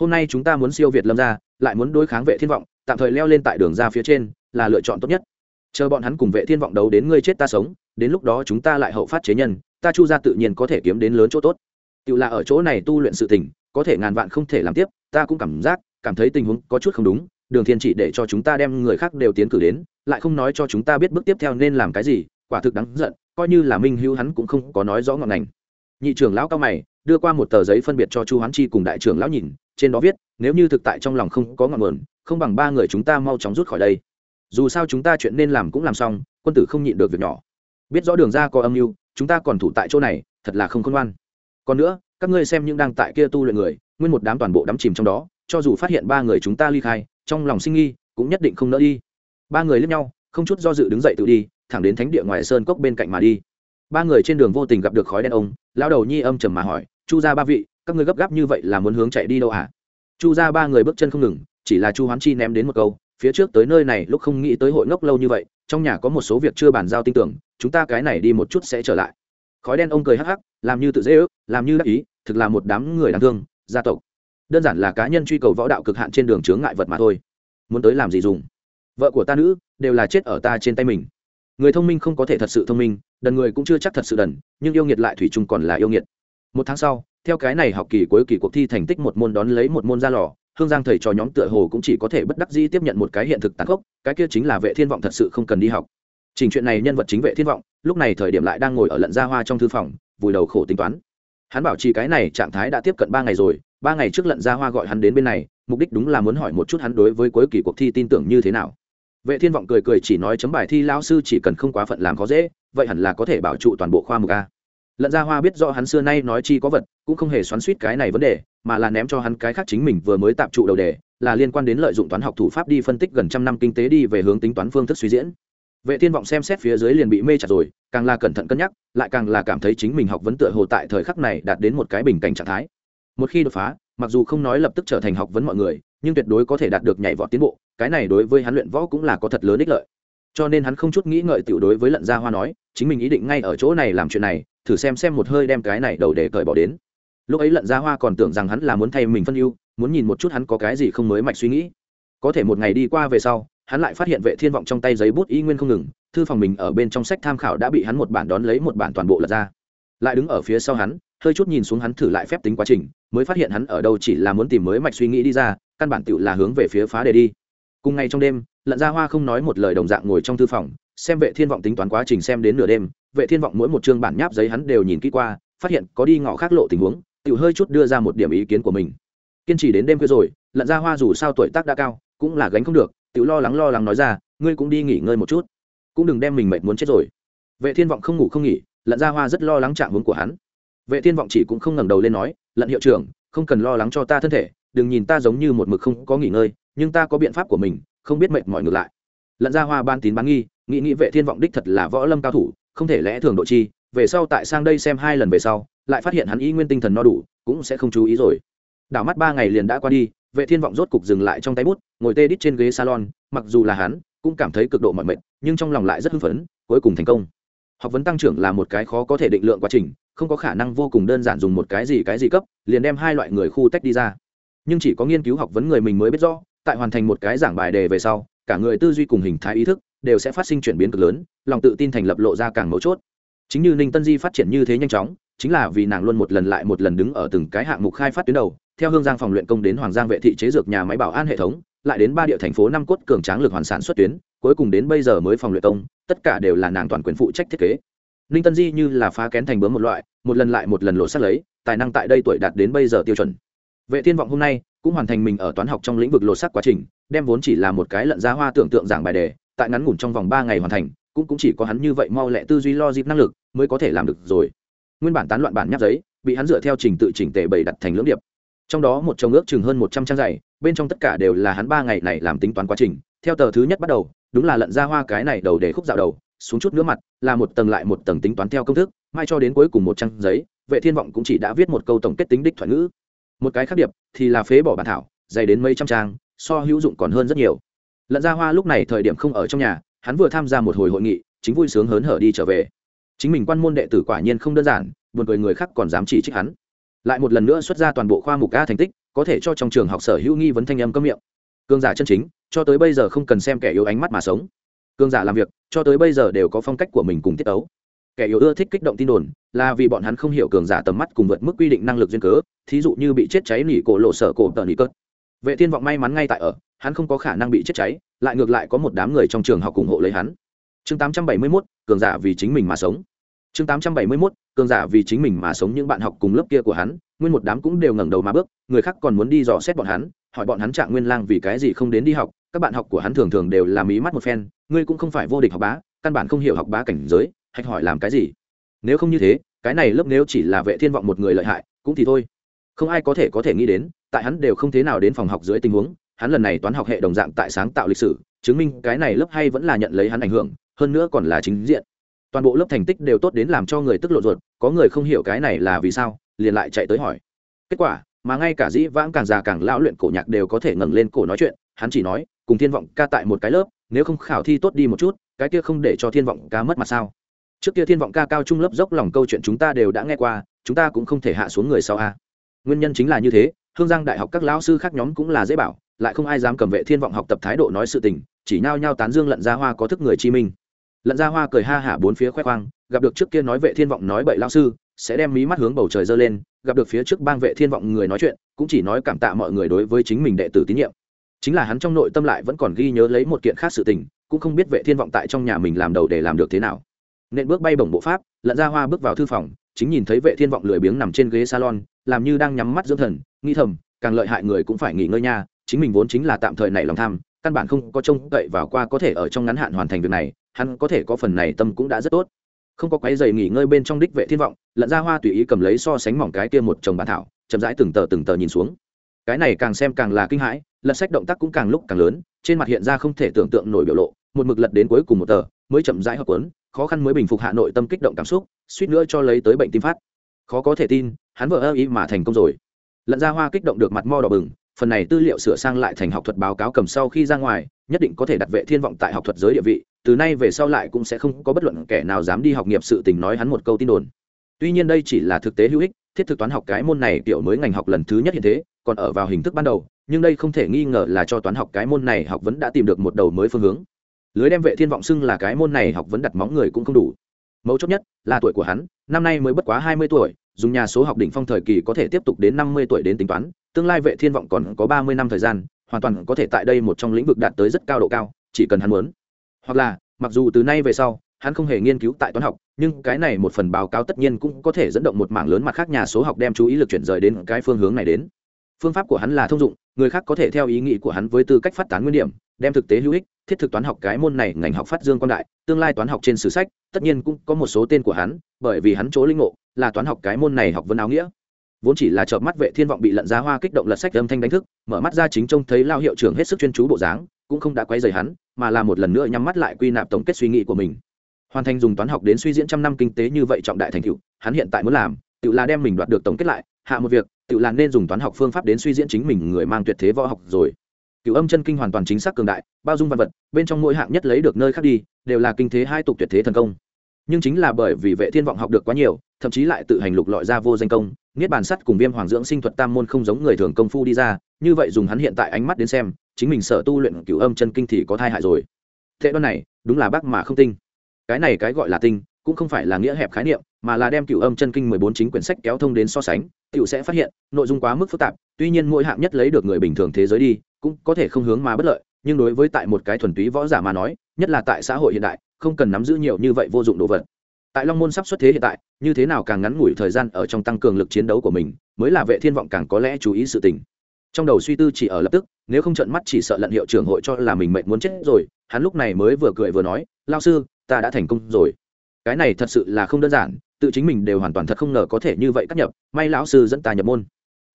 Hôm nay chúng ta muốn siêu việt lâm ra lại muốn đối kháng vệ thiên vọng, tạm thời leo lên tại đường ra phía trên, là lựa chọn tốt nhất. Chờ bọn hắn cùng vệ thiên vọng đấu đến ngươi chết ta sống, đến lúc đó chúng ta lại hậu phát chế nhân, ta chu ra tự nhiên có thể kiếm đến lớn chỗ tốt tự là ở chỗ này tu luyện sự tình, có thể ngàn vạn không thể làm tiếp, ta cũng cảm giác, cảm thấy tình huống có chút không đúng, đường thiên chỉ để cho chúng ta đem người khác đều tiến cử đến, lại không nói cho chúng ta biết bước tiếp theo nên làm cái gì, quả thực đáng giận, coi như là minh hữu hắn cũng không có nói rõ ngọn ngành. Nhị trưởng lão cao mày, đưa qua một tờ giấy phân biệt cho chu hoán chi cùng đại trưởng lão nhìn, trên đó viết, nếu như thực tại trong lòng không có ngọn nguồn, không bằng ba người chúng ta mau chóng rút khỏi đây. Dù sao chúng ta chuyện nên làm cũng làm xong, quân tử không nhịn được việc nhỏ. Biết rõ đường ra có âm mưu, chúng ta còn thủ tại chỗ này, thật là không khôn ngoan còn nữa, các ngươi xem những đang tại kia tu luyện người, nguyên một đám toàn bộ đắm chìm trong đó, cho dù phát hiện ba người chúng ta ly khai, trong lòng sinh nghi, cũng nhất định không nỡ đi. Ba người lướt nhau, không chút do dự đứng dậy tự đi, thẳng đến thánh địa ngoài sơn cốc bên cạnh mà đi. Ba người trên đường vô tình gặp được khói đen ông lao đầu nhi âm trầm mà hỏi, chu ra ba vị, các ngươi gấp gáp như vậy là muốn hướng chạy đi đâu à? chu ra ba người bước chân không ngừng, chỉ là chu hoán chi ném đến một câu, phía trước tới nơi này lúc không nghĩ tới hội ngốc lâu như vậy, trong nhà có một số việc chưa bàn giao tin tưởng, chúng ta cái này đi một chút sẽ trở lại. Khói đen ông cười hắc hắc, làm như tự dễ ước làm như đắc ý, thực là một đám người đáng thương, gia tộc. Đơn giản là cá nhân truy cầu võ đạo cực hạn trên đường chướng ngại vật mà thôi. Muốn tới làm gì dùng? Vợ của ta nữ đều là chết ở ta trên tay mình. Người thông minh không có thể thật sự thông minh, đần người cũng chưa chắc thật sự đần, nhưng yêu nghiệt lại thủy chung còn là yêu nghiệt. Một tháng sau, theo cái này học kỳ cuối kỳ cuộc thi thành tích một môn đón lấy một môn ra lò, hương giang thầy trò nhóm tựa hồ cũng chỉ có thể bất đắc dĩ tiếp nhận một cái hiện thực tàn khốc, cái kia chính là vệ thiên vọng thật sự không cần đi học. Trình chuyện này nhân vật chính vệ thiên vọng, lúc này thời điểm lại đang ngồi ở lận gia hoa trong thư phòng, vùi đầu khổ tính toán hắn bảo trì cái này trạng thái đã tiếp cận ba ngày rồi, ba ngày trước lận gia hoa gọi hắn đến bên này, mục đích đúng là muốn hỏi một chút hắn đối với cuối kỳ cuộc thi tin tưởng như thế nào. Vệ thiên vọng cười cười chỉ nói chấm bài thi lao sư chỉ cần không quá phận làm khó dễ, vậy hẳn là có thể bảo trụ toàn bộ khoa mục a. Lận gia hoa biết rõ hắn xưa nay nói chi có vật, cũng không hề xoắn suýt cái này vấn đề, mà là ném cho hắn cái khác chính mình vừa mới tạm trụ đầu đề, là liên quan đến lợi dụng toán học thủ pháp đi phân tích gần trăm năm kinh tế đi về hướng tính toán phương thức suy diễn vệ thiên vọng xem xét phía dưới liền bị mê chặt rồi, càng là cẩn thận cân nhắc, lại càng là cảm thấy chính mình học vấn tựa hồ tại thời khắc này đạt đến một cái bình cảnh trạng thái. Một khi đột phá, mặc dù không nói lập tức trở thành học vấn mọi người, nhưng tuyệt đối có thể đạt được nhảy vọt tiến bộ, cái này đối với hắn luyện võ cũng là có thật lớn ích lợi. Cho nên hắn không chút nghĩ ngợi tiểu đối với lận gia hoa nói, chính mình ý định ngay ở chỗ này làm chuyện này, thử xem xem một hơi đem cái này đầu để cởi bỏ đến. Lúc ấy lận gia hoa còn tưởng rằng hắn là muốn thay mình phân ưu, muốn nhìn một chút hắn có cái gì không mới mạch suy nghĩ. Có thể một ngày đi qua về sau hắn lại phát hiện vệ thiên vọng trong tay giấy bút y nguyên không ngừng, thư phòng mình ở bên trong sách tham khảo đã bị hắn một bản đón lấy một bản toàn bộ lật ra. Lại đứng ở phía sau hắn, hơi chút nhìn xuống hắn thử lại phép tính quá trình, mới phát hiện hắn ở đâu chỉ là muốn tìm mới mạch suy nghĩ đi ra, căn bản tựu là hướng về phía phá đề đi. Cùng ngày trong đêm, lận gia hoa không nói một lời đồng dạng ngồi trong thư phòng, xem vệ thiên vọng tính toán quá trình xem đến nửa đêm, vệ thiên vọng mỗi một chương bản nháp giấy hắn đều nhìn kỹ qua, phát hiện có đi ngọ khác lộ tình huống, tựu hơi chút đưa ra một điểm ý kiến của mình. Kiên trì đến đêm khuya rồi, lận gia hoa dù sao tuổi tác đã cao, cũng là gánh không được tiểu lo lắng lo lắng nói ra, ngươi cũng đi nghỉ ngơi một chút, cũng đừng đem mình mệt muốn chết rồi. Vệ thiên vọng không ngủ không nghỉ, lận gia hoa rất lo lắng trạng hướng của hắn. Vệ thiên vọng chỉ cũng không ngẩng đầu lên nói, lận hiệu trưởng, không cần lo lắng cho ta thân thể, đừng nhìn ta giống như một mực không có nghỉ ngơi, nhưng ta có biện pháp của mình, không biết mệt mỏi ngược lại. Lận ra hoa ban tín bán nghi, nghĩ nghĩ vệ thiên vọng đích thật là võ lâm cao thủ, không thể lẽ thường độ chi, về sau tại sang đây xem hai lần về sau, lại phát hiện hắn ý nguyên tinh thần no đủ, cũng sẽ không chú ý rồi. Đảo mắt ba ngày liền đã qua đi vệ thiên vọng rốt cục dừng lại trong tay bút, ngồi tê đít trên ghế salon, mặc dù là hắn, cũng cảm thấy cực độ mỏi mệt, nhưng trong lòng lại rất hưng phấn, cuối cùng thành công. Học vấn tăng trưởng là một cái khó có thể định lượng quá trình, không có khả năng vô cùng đơn giản dùng một cái gì cái gì cấp, liền đem hai loại người khu tách đi ra. Nhưng chỉ có nghiên cứu học vấn người mình mới biết rõ, tại hoàn thành một cái giảng bài đề về sau, cả người tư duy cùng hình thái ý thức đều sẽ phát sinh chuyển biến cực lớn, lòng tự tin thành lập lộ ra càng mấu chốt chính như ninh tân di phát triển như thế nhanh chóng, chính là vì nàng luôn một lần lại một lần đứng ở từng cái hạng mục khai phát tuyến đầu, theo hương giang phòng luyện công đến hoàng giang vệ thị chế dược nhà máy bảo an hệ thống, lại đến ba địa thành phố năm cốt cường tráng lực hoàn sản xuất tuyến, cuối cùng đến bây giờ mới phòng luyện công, tất cả đều là nàng toàn quyền phụ trách thiết kế. Ninh tân di như là phá kén thành bướm một loại, một lần lại một lần lộ sát lấy, tài năng tại đây tuổi đạt đến bây giờ tiêu chuẩn. Vệ thiên vọng hôm nay cũng hoàn thành mình ở toán học trong lĩnh vực lộ sắc quá trình, đem vốn chỉ là một cái lận ra hoa tưởng tượng giảng bài đề, tại ngắn ngủn trong vòng ba ngày hoàn thành cũng cũng chỉ có hắn như vậy mau lẹ tư duy lo dịp năng lực mới có thể làm được rồi. Nguyên bản tán loạn bản nháp giấy, bị hắn dựa theo trình tự chỉnh tề bày đặt thành lưỡng điệp. Trong đó một chồng ước chừng hơn một trăm trang dày bên trong tất cả đều là hắn ba ngày này làm tính toán quá trình. Theo tờ thứ nhất bắt đầu, đúng là lận ra hoa cái này đầu để khúc dạo đầu, xuống chút nữa mặt, là một tầng lại một tầng tính toán theo công thức, mai cho đến cuối cùng một trang giấy, vệ thiên vọng cũng chỉ đã viết một câu tổng kết tính đích thoại ngữ. Một cái khác điệp thì là phế bỏ bản thảo dày đến mấy trăm trang, so hữu dụng còn hơn rất nhiều. Lận ra hoa lúc này thời điểm không ở trong nhà hắn vừa tham gia một hồi hội nghị, chính vui sướng hớn hở đi trở về. Chính mình quan môn đệ tử quả nhiên không đơn giản, buồn cười người khác còn dám chỉ trích hắn. Lại một lần nữa xuất ra toàn bộ khoa mục a thành tích, có thể cho trong trường học sở hữu nghi vấn thanh âm cấm miệng. Cương giả chân chính, cho tới bây giờ không cần xem kẻ yếu ánh mắt mà sống. Cương giả làm việc, cho tới bây giờ đều có phong cách của mình cùng tiết tấu. Kẻ yếu ưa thích kích động tin đồn, là vì bọn hắn không hiểu cường giả tầm mắt cùng vượt mức quy định năng lực duyên cớ, thí dụ như bị chết cháy nỉ cổ lộ sở cổ tờ nỉ cớt vệ thiên vọng may mắn ngay tại ở, hắn không có khả năng bị chết cháy lại ngược lại có một đám người trong trường học ủng hộ lấy hắn. Chương 871, cường giả vì chính mình mà sống. Chương 871, cường giả vì chính mình mà sống những bạn học cùng lớp kia của hắn nguyên một đám cũng đều ngẩng đầu mà bước người khác còn muốn đi dò xét bọn hắn hỏi bọn hắn trạng nguyên lang vì cái gì không đến đi học các bạn học của hắn thường thường đều làm ý mắt một phen ngươi cũng không phải vô địch học bá căn bản không hiểu học bá cảnh giới hạch hỏi làm cái gì? Nếu không như thế cái này lớp nếu chỉ là vệ thiên vọng một người lợi hại cũng thì thôi. Không ai có thể có thể nghĩ đến tại hắn đều không thế nào đến phòng học dưới tình huống hắn lần này toán học hệ đồng dạng tại sáng tạo lịch sử, chứng minh cái này lớp hay vẫn là nhận lấy hắn ảnh hưởng, hơn nữa còn là chính diện. Toàn bộ lớp thành tích đều tốt đến làm cho người tức lộ ruột, có người không hiểu cái này là vì sao, liền lại chạy tới hỏi. Kết quả, mà ngay cả dĩ vãng càng già càng lão luyện cổ nhạc đều có thể ngẩng lên cổ nói chuyện, hắn chỉ nói, cùng thiên vọng ca tại một cái lớp, nếu không khảo thi tốt đi một chút, cái kia không để cho thiên vọng ca mất mặt sao? Trước kia thiên vọng ca cao trung lớp dốc lòng câu chuyện chúng ta đều đã nghe qua, chúng ta cũng không thể hạ xuống người sau a. Nguyên nhân chính là như thế, hương giang đại học các lão sư khác nhóm cũng là dễ bảo lại không ai dám cầm vệ thiên vọng học tập thái độ nói sự tình, chỉ nhao nhao tán dương lận ra hoa có thức người chi minh. Lận ra hoa cười ha hả bốn phía khoe khoang, gặp được trước kia nói vệ thiên vọng nói bậy lão sư, sẽ đem mí mắt hướng bầu trời dơ lên, gặp được phía trước bang vệ thiên vọng người nói chuyện, cũng chỉ nói cảm tạ mọi người đối với chính mình đệ tử tín nhiệm. Chính là hắn trong nội tâm lại vẫn còn ghi nhớ lấy một kiện khác sự tình, cũng không biết vệ thiên vọng tại trong nhà mình làm đầu để làm được thế nào. Nên bước bay bổng bộ pháp, lận ra hoa bước vào thư phòng, chính nhìn thấy vệ thiên vọng lười biếng nằm trên ghế salon, làm như đang nhắm mắt dưỡng thần nghi thầm, càng lợi hại người cũng phải nghỉ ngơi nha chính mình vốn chính là tạm thời nảy lòng tham, căn bản không có trông cậy vào qua có thể ở trong ngắn hạn hoàn thành việc này, hắn có thể có phần này tâm cũng đã rất tốt. Không có quái giày nghỉ ngơi bên trong đích vệ thiên vọng lận ra hoa tùy ý cầm lấy so sánh mỏng cái kia một chồng bản thảo, chậm rãi từng tờ từng tờ nhìn xuống. Cái này càng xem càng là kinh hãi, lật sách động tác cũng càng lúc càng lớn, trên mặt hiện ra không thể tưởng tượng nổi biểu lộ, một mực lật đến cuối cùng một tờ, mới chậm rãi hợp quấn khó khăn mới bình phục hạ nội tâm kích động cảm xúc, suýt nữa cho lấy tới bệnh tim phát. Khó có thể tin, hắn vợ ơ ý mà thành công rồi. Lận ra hoa kích động được mặt mo đỏ bừng phần này tư liệu sửa sang lại thành học thuật báo cáo cầm sau khi ra ngoài, nhất định có thể đặt vệ thiên vọng tại học thuật giới địa vị, từ nay về sau lại cũng sẽ không có bất luận kẻ nào dám đi học nghiệp sự tình nói hắn một câu tin đồn. Tuy nhiên đây chỉ là thực tế hữu ích, thiết thực toán học cái môn này kiểu mới ngành học lần thứ nhất hiện thế, còn ở vào hình thức ban đầu, nhưng đây không thể nghi ngờ là cho toán học cái môn này học vẫn đã tìm được một đầu mới phương hướng. Lưới đem vệ thiên vọng xưng là cái môn này học vẫn đặt móng người cũng không đủ. Mấu chốt nhất là tuổi của hắn, năm nay mới bất quá hai mươi tuổi dùng nhà số học đỉnh phong thời kỳ có thể tiếp tục đến năm mươi tuổi đến tính toán, tương lai vệ thiên vọng còn có ba mươi năm thời gian, hoàn toàn có thể tại đây một trong lĩnh vực đạt tới rất cao độ cao, chỉ cần hắn muốn. Hoặc là, mặc dù từ nay về sau, hắn không hề nghiên cứu tại toán học, nhưng cái này một phần báo cáo tất nhiên cũng có thể dẫn động một mảng lớn mặt khác nhà số học đem chú ý lực chuyển rời đến cái phương hướng này đến. Phương pháp của hắn là thông dụng, người khác có thể theo ý nghĩ của hắn với tư cách phát tán nguyên điểm, đem thực tế hữu ích thiết thực toán học cái môn này ngành học phát dương quan đại, tương lai toán học trên sử sách, tất nhiên cũng có một số tên của hắn, bởi vì hắn chỗ linh ngộ, là toán học cái môn này học vấn áo nghĩa. Vốn chỉ là chợp mắt vệ thiên vọng bị lận ra hoa kích động lật sách âm thanh đánh thức, mở mắt ra chính trông thấy lao hiệu trưởng hết sức chuyên chú bộ dáng, cũng không đã quấy rầy hắn, mà là một lần nữa nhắm mắt lại quy nạp tổng kết suy nghĩ của mình. Hoàn thành dùng toán học đến suy diễn trăm năm kinh tế như vậy trọng đại thành tựu, hắn hiện tại muốn làm, tự là đem mình đoạt được tổng kết lại, hạ một việc, tự là nên dùng toán học phương pháp đến suy diễn chính mình người mang tuyệt thế võ học rồi cựu âm chân kinh hoàn toàn chính xác cường đại, bao dung văn vật, bên trong mỗi hạng nhất lấy được nơi khác đi, đều là kinh thế hai tục tuyệt thế thần công. Nhưng chính là bởi vì vệ thiên vọng học được quá nhiều, thậm chí lại tự hành lục lọi ra vô danh công, niết bàn sắt cùng viêm hoàng dưỡng sinh thuật tam môn không giống người thường công phu đi ra, như vậy dùng hắn hiện tại ánh mắt đến xem, chính mình sợ tu luyện cửu âm chân kinh thì có thai hại rồi. Thế đoan này, đúng là bác mà không tinh. Cái này cái gọi là tinh, cũng không phải là nghĩa hẹp khái niệm, mà là đem cửu âm chân kinh mười bốn chính quyển sách kéo thông đến so sánh, tiểu sẽ phát hiện, nội dung quá mức phức tạp, tuy nhiên mỗi hạng nhất lấy được người bình thường thế giới đi cũng có thể không hướng mà bất lợi, nhưng đối với tại một cái thuần túy võ giả mà nói, nhất là tại xã hội hiện đại, không cần nắm giữ nhiều như vậy vô dụng đồ vật. Tại long môn sắp xuất thế hiện tại, như thế nào càng ngắn ngủi thời gian ở trong tăng cường lực chiến đấu của mình, mới là vệ thiên vọng càng có lẽ chú ý sự tình. Trong đầu suy tư chỉ ở lập tức, nếu không trận mắt chỉ sợ lận hiệu trưởng hội cho là mình mệnh muốn chết rồi, hắn lúc này mới vừa cười vừa nói lao sư, ta đã thành công rồi. Cái này thật sự là không đơn giản, tự chính mình đều hoàn toàn thật không ngờ có thể như vậy cắt nhập, may lão sư dẫn ta nhập môn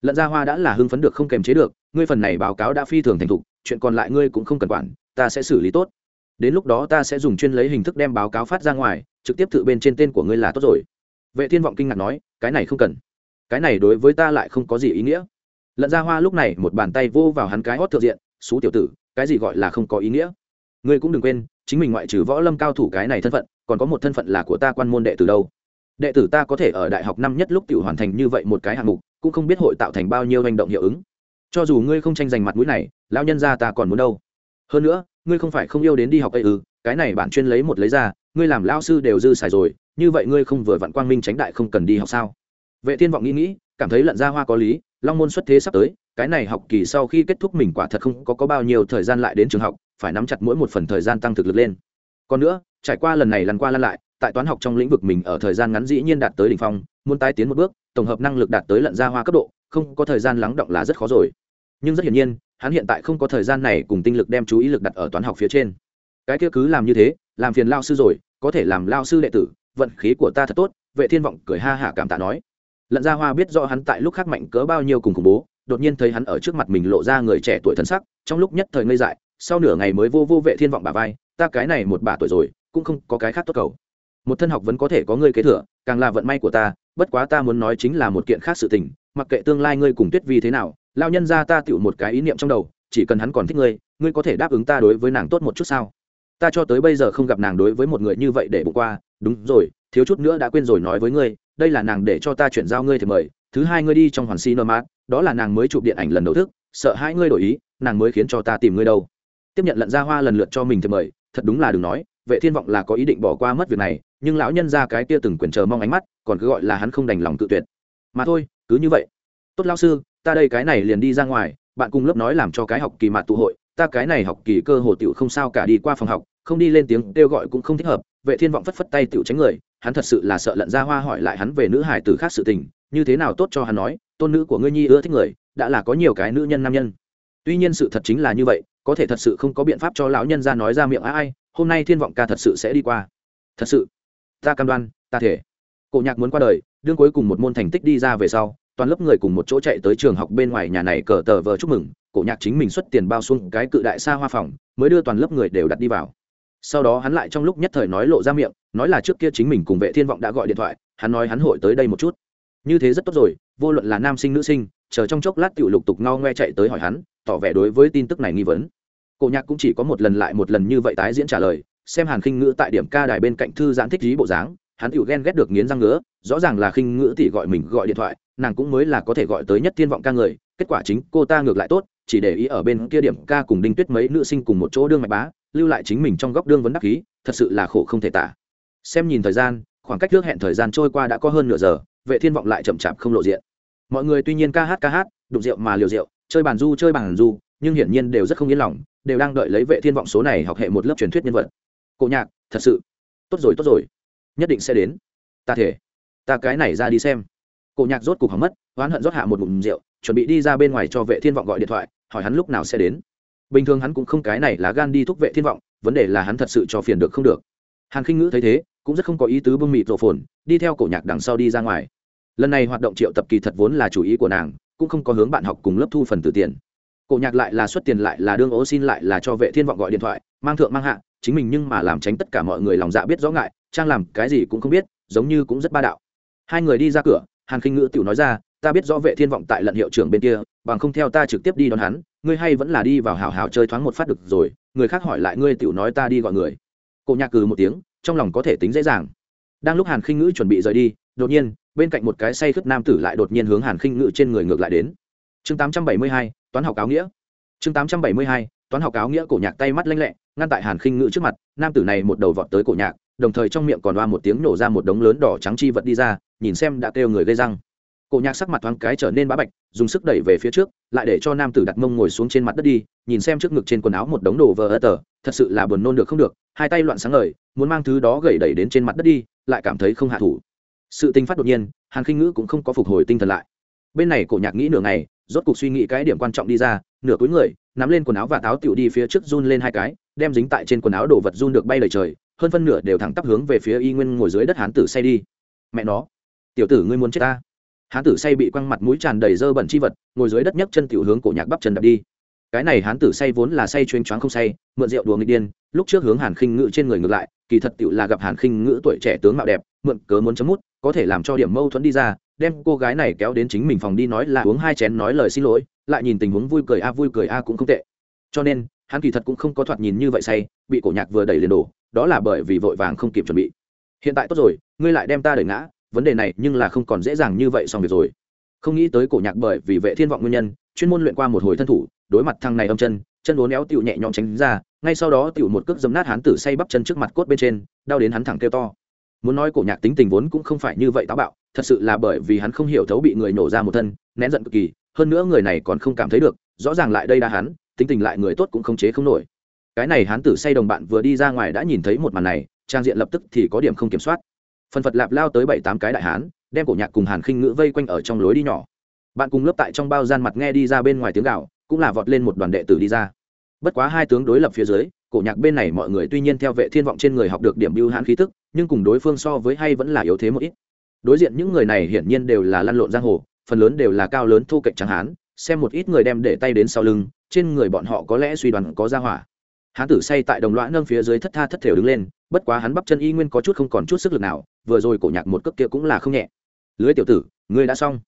lận gia hoa đã là hưng phấn được không kềm chế được, ngươi phần này báo cáo đã phi thường thành thục, chuyện còn lại ngươi cũng không cần quản, ta sẽ xử lý tốt. Đến lúc đó ta sẽ dùng chuyên lấy hình thức đem báo cáo phát ra ngoài, trực tiếp tự bên trên tên của ngươi là tốt rồi. Vệ thiên vọng kinh ngạc nói, cái này không cần. Cái này đối với ta lại không có gì ý nghĩa. Lận gia hoa lúc này một bàn tay vô vào hắn cái hót thượng diện xú tiểu tử, cái gì gọi là không có ý nghĩa? Ngươi cũng đừng quên, chính mình ngoại trừ võ lâm cao thủ cái này thân phận, còn có một thân phận là của ta quan môn đệ tử đâu. Đệ tử ta có thể ở đại học năm nhất lúc tiểu hoàn thành như vậy một cái hạng mục cũng không biết hội tạo thành bao nhiêu hành động hiệu ứng. Cho dù ngươi không tranh giành mặt mũi này lão nhân ra ta còn muốn đâu. Hơn nữa ngươi không phải không yêu đến đi học ấy ư cái này bạn chuyên lấy một lấy ra ngươi làm lao sư đều dư xài rồi như vậy ngươi không vừa vặn quang minh tránh đại không cần đi học sao? Vệ thiên vọng nghĩ nghĩ cảm thấy lận ra hoa có lý long môn xuất thế sắp tới cái này học kỳ sau khi kết thúc mình quả thật không có, có bao nhiêu thời gian lại đến trường học phải nắm chặt mỗi một phần thời gian tăng thực lực lên. Còn nữa trải qua lần này lần qua lần lại tại toán học trong lĩnh vực mình ở thời gian ngắn dĩ nhiên đạt tới đỉnh phong muốn tái tiến một bước, tổng hợp năng lực đạt tới lận ra hoa cấp độ, không có thời gian lắng động là rất khó rồi. Nhưng rất hiển nhiên, hắn hiện tại không có thời gian này cùng tinh lực đem chú ý lực đặt ở toán học phía trên. Cái kia cứ làm như thế, làm phiền lao sư rồi, có thể làm lao sư đệ tử, vận khí của ta thật tốt, vệ thiên vọng cười ha hả cảm tạ nói. Lận gia hoa biết rõ hắn tại lúc khác mạnh cỡ bao nhiêu cùng khủng bố, đột nhiên thấy hắn ở trước mặt mình lộ ra người trẻ tuổi thân sắc, trong lúc nhất thời ngây dại, sau nửa ngày mới vô vô vệ thiên vọng bà vai, ta cái này một bà tuổi rồi, cũng không có cái khác tốt cầu. Một thân học vẫn có thể có ngươi kế thừa càng là vận may của ta, bất quá ta muốn nói chính là một kiện khác sự tình, mặc kệ tương lai ngươi cùng tuyết vi thế nào lao nhân ra ta tựu một cái ý niệm trong đầu, chỉ cần hắn còn thích ngươi ngươi có thể đáp ứng ta đối với nàng tốt một chút sao? Ta cho tới bây giờ không gặp nàng đối với một người như vậy để bụng qua, đúng rồi, thiếu chút nữa đã quên rồi nói với ngươi, đây là nàng để cho ta chuyển giao ngươi thì mời, thứ hai ngươi đi trong hoàn si nơ mát đó là nàng mới chụp điện ảnh lần đầu thức, sợ hai ngươi đổi ý, nàng mới khiến cho ta tìm ngươi đâu. Tiếp nhận lận ra hoa lần lượt cho mình thì mời, thật đúng là đừng nói, vệ thiên vọng là có ý định bỏ qua mất việc này nhưng lão nhân ra cái kia từng quyền chờ mong ánh mắt, còn cứ gọi là hắn không đành lòng tự tuyệt. Mà thôi, cứ như vậy. Tốt lão sư, ta đây cái này liền đi ra ngoài, bạn cùng lớp nói làm cho cái học kỳ mạt tụ hội, ta cái này học kỳ cơ hồ tiểu không sao cả đi qua phòng học, không đi lên tiếng kêu gọi cũng không thích hợp, vệ thiên vọng phất phất tay tiểu tránh người, hắn thật sự là sợ lận ra hoa hỏi lại hắn về nữ hải tử khác sự tình, như thế nào tốt cho hắn nói, tôn nữ của ngươi nhi ưa thích người, đã là có nhiều cái nữ nhân nam nhân. Tuy nhiên sự thật chính là như vậy, có thể thật sự không có biện pháp cho lão nhân ra nói ra miệng ai, hôm nay thiên vọng ca thật sự sẽ đi qua. Thật sự ta cam đoan, ta thể. Cổ nhạc muốn qua đời, đương cuối cùng một môn thành tích đi ra về sau, toàn lớp người cùng một chỗ chạy tới trường học bên ngoài nhà này cờ tờ vờ chúc mừng, cổ nhạc chính mình xuất tiền bao xuống cái cự đại xa hoa phòng, mới đưa toàn lớp người đều đặt đi vào. Sau đó hắn lại trong lúc nhất thời nói lộ ra miệng, nói là trước kia chính mình cùng vệ thiên vọng đã gọi điện thoại, hắn nói hắn hội tới đây một chút. Như thế rất tốt rồi, vô luận là nam sinh nữ sinh, chờ trong chốc lát tiểu lục tục ngao ngoe chạy tới hỏi hắn, tỏ vẻ đối với tin tức này nghi vấn. Cổ nhạc cũng chỉ có một lần lại một lần như vậy tái diễn trả lời xem hàn khinh ngữ tại điểm ca đài bên cạnh thư giãn thích trí bộ dáng, hắn tự ghen ghét được nghiến răng ngứa, rõ ràng là khinh ngữ tỷ gọi mình gọi điện thoại, nàng cũng mới là có thể gọi tới nhất thiên vọng ca người, kết quả chính cô ta ngược lại tốt, chỉ để ý ở bên kia điểm ca cùng đinh tuyết mấy nữ sinh cùng một chỗ đương mạch bá, lưu lại chính mình trong góc đương vấn đắc khí thật sự là khổ không thể tả. Xem nhìn thời gian, khoảng cách trước hẹn thời gian trôi qua đã có hơn nửa giờ, vệ thiên vọng lại chậm chạp không lộ diện. Mọi người tuy nhiên ca hát ca hát, đụng rượu mà liều rượu, chơi bàn du chơi bàn du, nhưng hiển nhiên đều rất không yên lòng, đều đang đợi lấy vệ thiên vọng số này học hệ một lớp truyền thuyết nhân vật cổ nhạc, thật sự. Tốt rồi tốt rồi. Nhất định sẽ đến. Ta thể. Ta cái này ra đi xem. Cổ nhạc rốt cục hỏng mất, oán hận rót hạ một ngụm rượu, chuẩn bị đi ra bên ngoài cho vệ thiên vọng gọi điện thoại, hỏi hắn lúc nào sẽ đến. Bình thường hắn cũng không cái này là gan đi thúc vệ thiên vọng, vấn đề là hắn thật sự cho phiền được không được. Hàn khinh ngữ thấy thế, cũng rất không có ý tứ bưng mịt rộ phồn, đi theo cổ nhạc đằng sau đi ra ngoài. Lần này hoạt động triệu tập kỳ thật vốn là chủ ý của nàng, cũng không có hướng bạn học cùng lớp thu phần từ tiền. Cổ nhạc lại là xuất tiền lại là đương ố xin lại là cho vệ thiên vọng gọi điện thoại, mang thượng mang hạ chính mình nhưng mà làm tránh tất cả mọi người lòng dạ biết rõ ngại trang làm cái gì cũng không biết giống như cũng rất ba đạo. Hai người đi ra cửa hàn khinh ngữ tiểu nói ra ta biết rõ vệ thiên vọng tại lận hiệu trưởng bên kia bằng không theo ta trực tiếp đi đón hắn ngươi hay vẫn là đi vào hào hào chơi thoáng một phát được rồi người khác hỏi lại ngươi tiểu nói ta đi gọi người. Cổ nhạc cừ một tiếng trong lòng có thể tính dễ dàng. Đang lúc hàn khinh ngữ chuẩn bị rời đi đột nhiên bên cạnh một cái say khướt nam tử lại đột nhiên hướng hàn khinh ngữ trên người ngược lại đến. Chương 872, toán học áo nghĩa. Chương 872, toán học áo nghĩa cổ nhạc tay mắt lanh lẹ, ngăn tại hàn khinh ngữ trước mặt, nam tử này một đầu vọt tới cổ nhạc, đồng thời trong miệng còn đoa một tiếng nổ ra một đống lớn đỏ trắng chi vật đi ra, nhìn xem đã kêu người gây răng. Cổ nhạc sắc mặt thoáng cái trở nên bá bạch, dùng sức đẩy về phía trước, lại để cho nam tử đặt mông ngồi xuống trên mặt đất đi, nhìn xem trước ngực trên quần áo một đống đồ vờ ơ tờ, thật sự là buồn nôn được không được, hai tay loạn sáng ngời, muốn mang thứ đó gẩy đẩy đến trên mặt đất đi, lại cảm thấy không hạ thủ. Sự tinh phát đột nhiên, hàn khinh ngữ cũng không có phục hồi tinh thần lại. Bên này cổ nhạc nghĩ nửa ngày rốt cục suy nghĩ cái điểm quan trọng đi ra, nửa cuối người, nắm lên quần áo và táo tiểu đi phía trước run lên hai cái, đem dính tại trên quần áo đồ vật run được bay lời trời, hơn phân nửa đều thẳng tắp hướng về phía y nguyên ngồi dưới đất hán tử say đi. Mẹ nó, tiểu tử ngươi muốn chết ta. Hán tử say bị quăng mặt mũi tràn đầy dơ bẩn chi vật, ngồi dưới đất nhấc chân tiểu hướng cổ nhạc bắp chân đập đi. Cái này hán tử say vốn là say chuyên choáng không say, mượn rượu đùa nghịch điên, lúc trước hướng hàn khinh ngữ trên người ngược lại, kỳ thật tiểu là gặp hàn khinh ngữ tuổi trẻ tướng mạo đẹp, mượn cớ muốn chấm mút, có thể làm cho điểm mâu thuẫn đi ra đem cô gái này kéo đến chính mình phòng đi nói là uống hai chén nói lời xin lỗi, lại nhìn tình huống vui cười a, vui cười a cũng không tệ. Cho nên, hắn kỳ thật cũng không có thoạt nhìn như vậy say, bị cổ nhạc vừa đẩy liền đổ, đó là bởi vì vội vàng không kịp chuẩn bị. Hiện tại tốt rồi, ngươi lại đem ta đẩy ngã, vấn đề này nhưng là không còn dễ dàng như vậy xong việc rồi. Không nghĩ tới cổ nhạc bởi vì vệ thiên vọng nguyên nhân, chuyên môn luyện qua một hồi thân thủ, đối mặt thằng này âm chân chân uốn éo tiểu nhẹ nhõm tránh ra, ngay sau đó tiểu một cước dấm nát hắn tử say bắp chân trước mặt cốt bên trên, đau đến hắn thẳng kêu to. Muốn nói cổ nhạc tính tình vốn cũng không phải như vậy táo bạo thật sự là bởi vì hắn không hiểu thấu bị người nổ ra một thân, nén giận cực kỳ, hơn nữa người này còn không cảm thấy được, rõ ràng lại đây đa hắn, tính tình lại người tốt cũng không chế không nổi. Cái này hắn tử say đồng bạn vừa đi ra ngoài đã nhìn thấy một màn này, trang diện lập tức thì có điểm không kiểm soát. Phần phật lạp lao tới bảy tám cái đại hán, đem cổ nhạc cùng hàn khinh ngữ vây quanh ở trong lối đi nhỏ. Bạn cùng lớp tại trong bao gian mặt nghe đi ra bên ngoài tiếng gạo cũng là vọt lên một đoàn đệ tử đi ra. Bất quá hai tướng đối lập phía dưới, cổ nhạc bên này mọi người tuy nhiên theo vệ thiên vọng trên người học được điểm biêu hãn khí tức, nhưng cùng đối phương so với hay vẫn là yếu thế một ít đối diện những người này hiển nhiên đều là lăn lộn giang hồ, phần lớn đều là cao lớn thu cạnh trắng hán, xem một ít người đem để tay đến sau lưng, trên người bọn họ có lẽ suy đoán có ra hỏa. Hán tử say tại đồng loã nâng phía dưới thất tha thất thểu đứng lên, bất quá hắn bắp chân y nguyên có chút không còn chút sức lực nào, vừa rồi cổ nhạc một cước kia cũng là không nhẹ. Lưới tiểu tử, ngươi đã xong.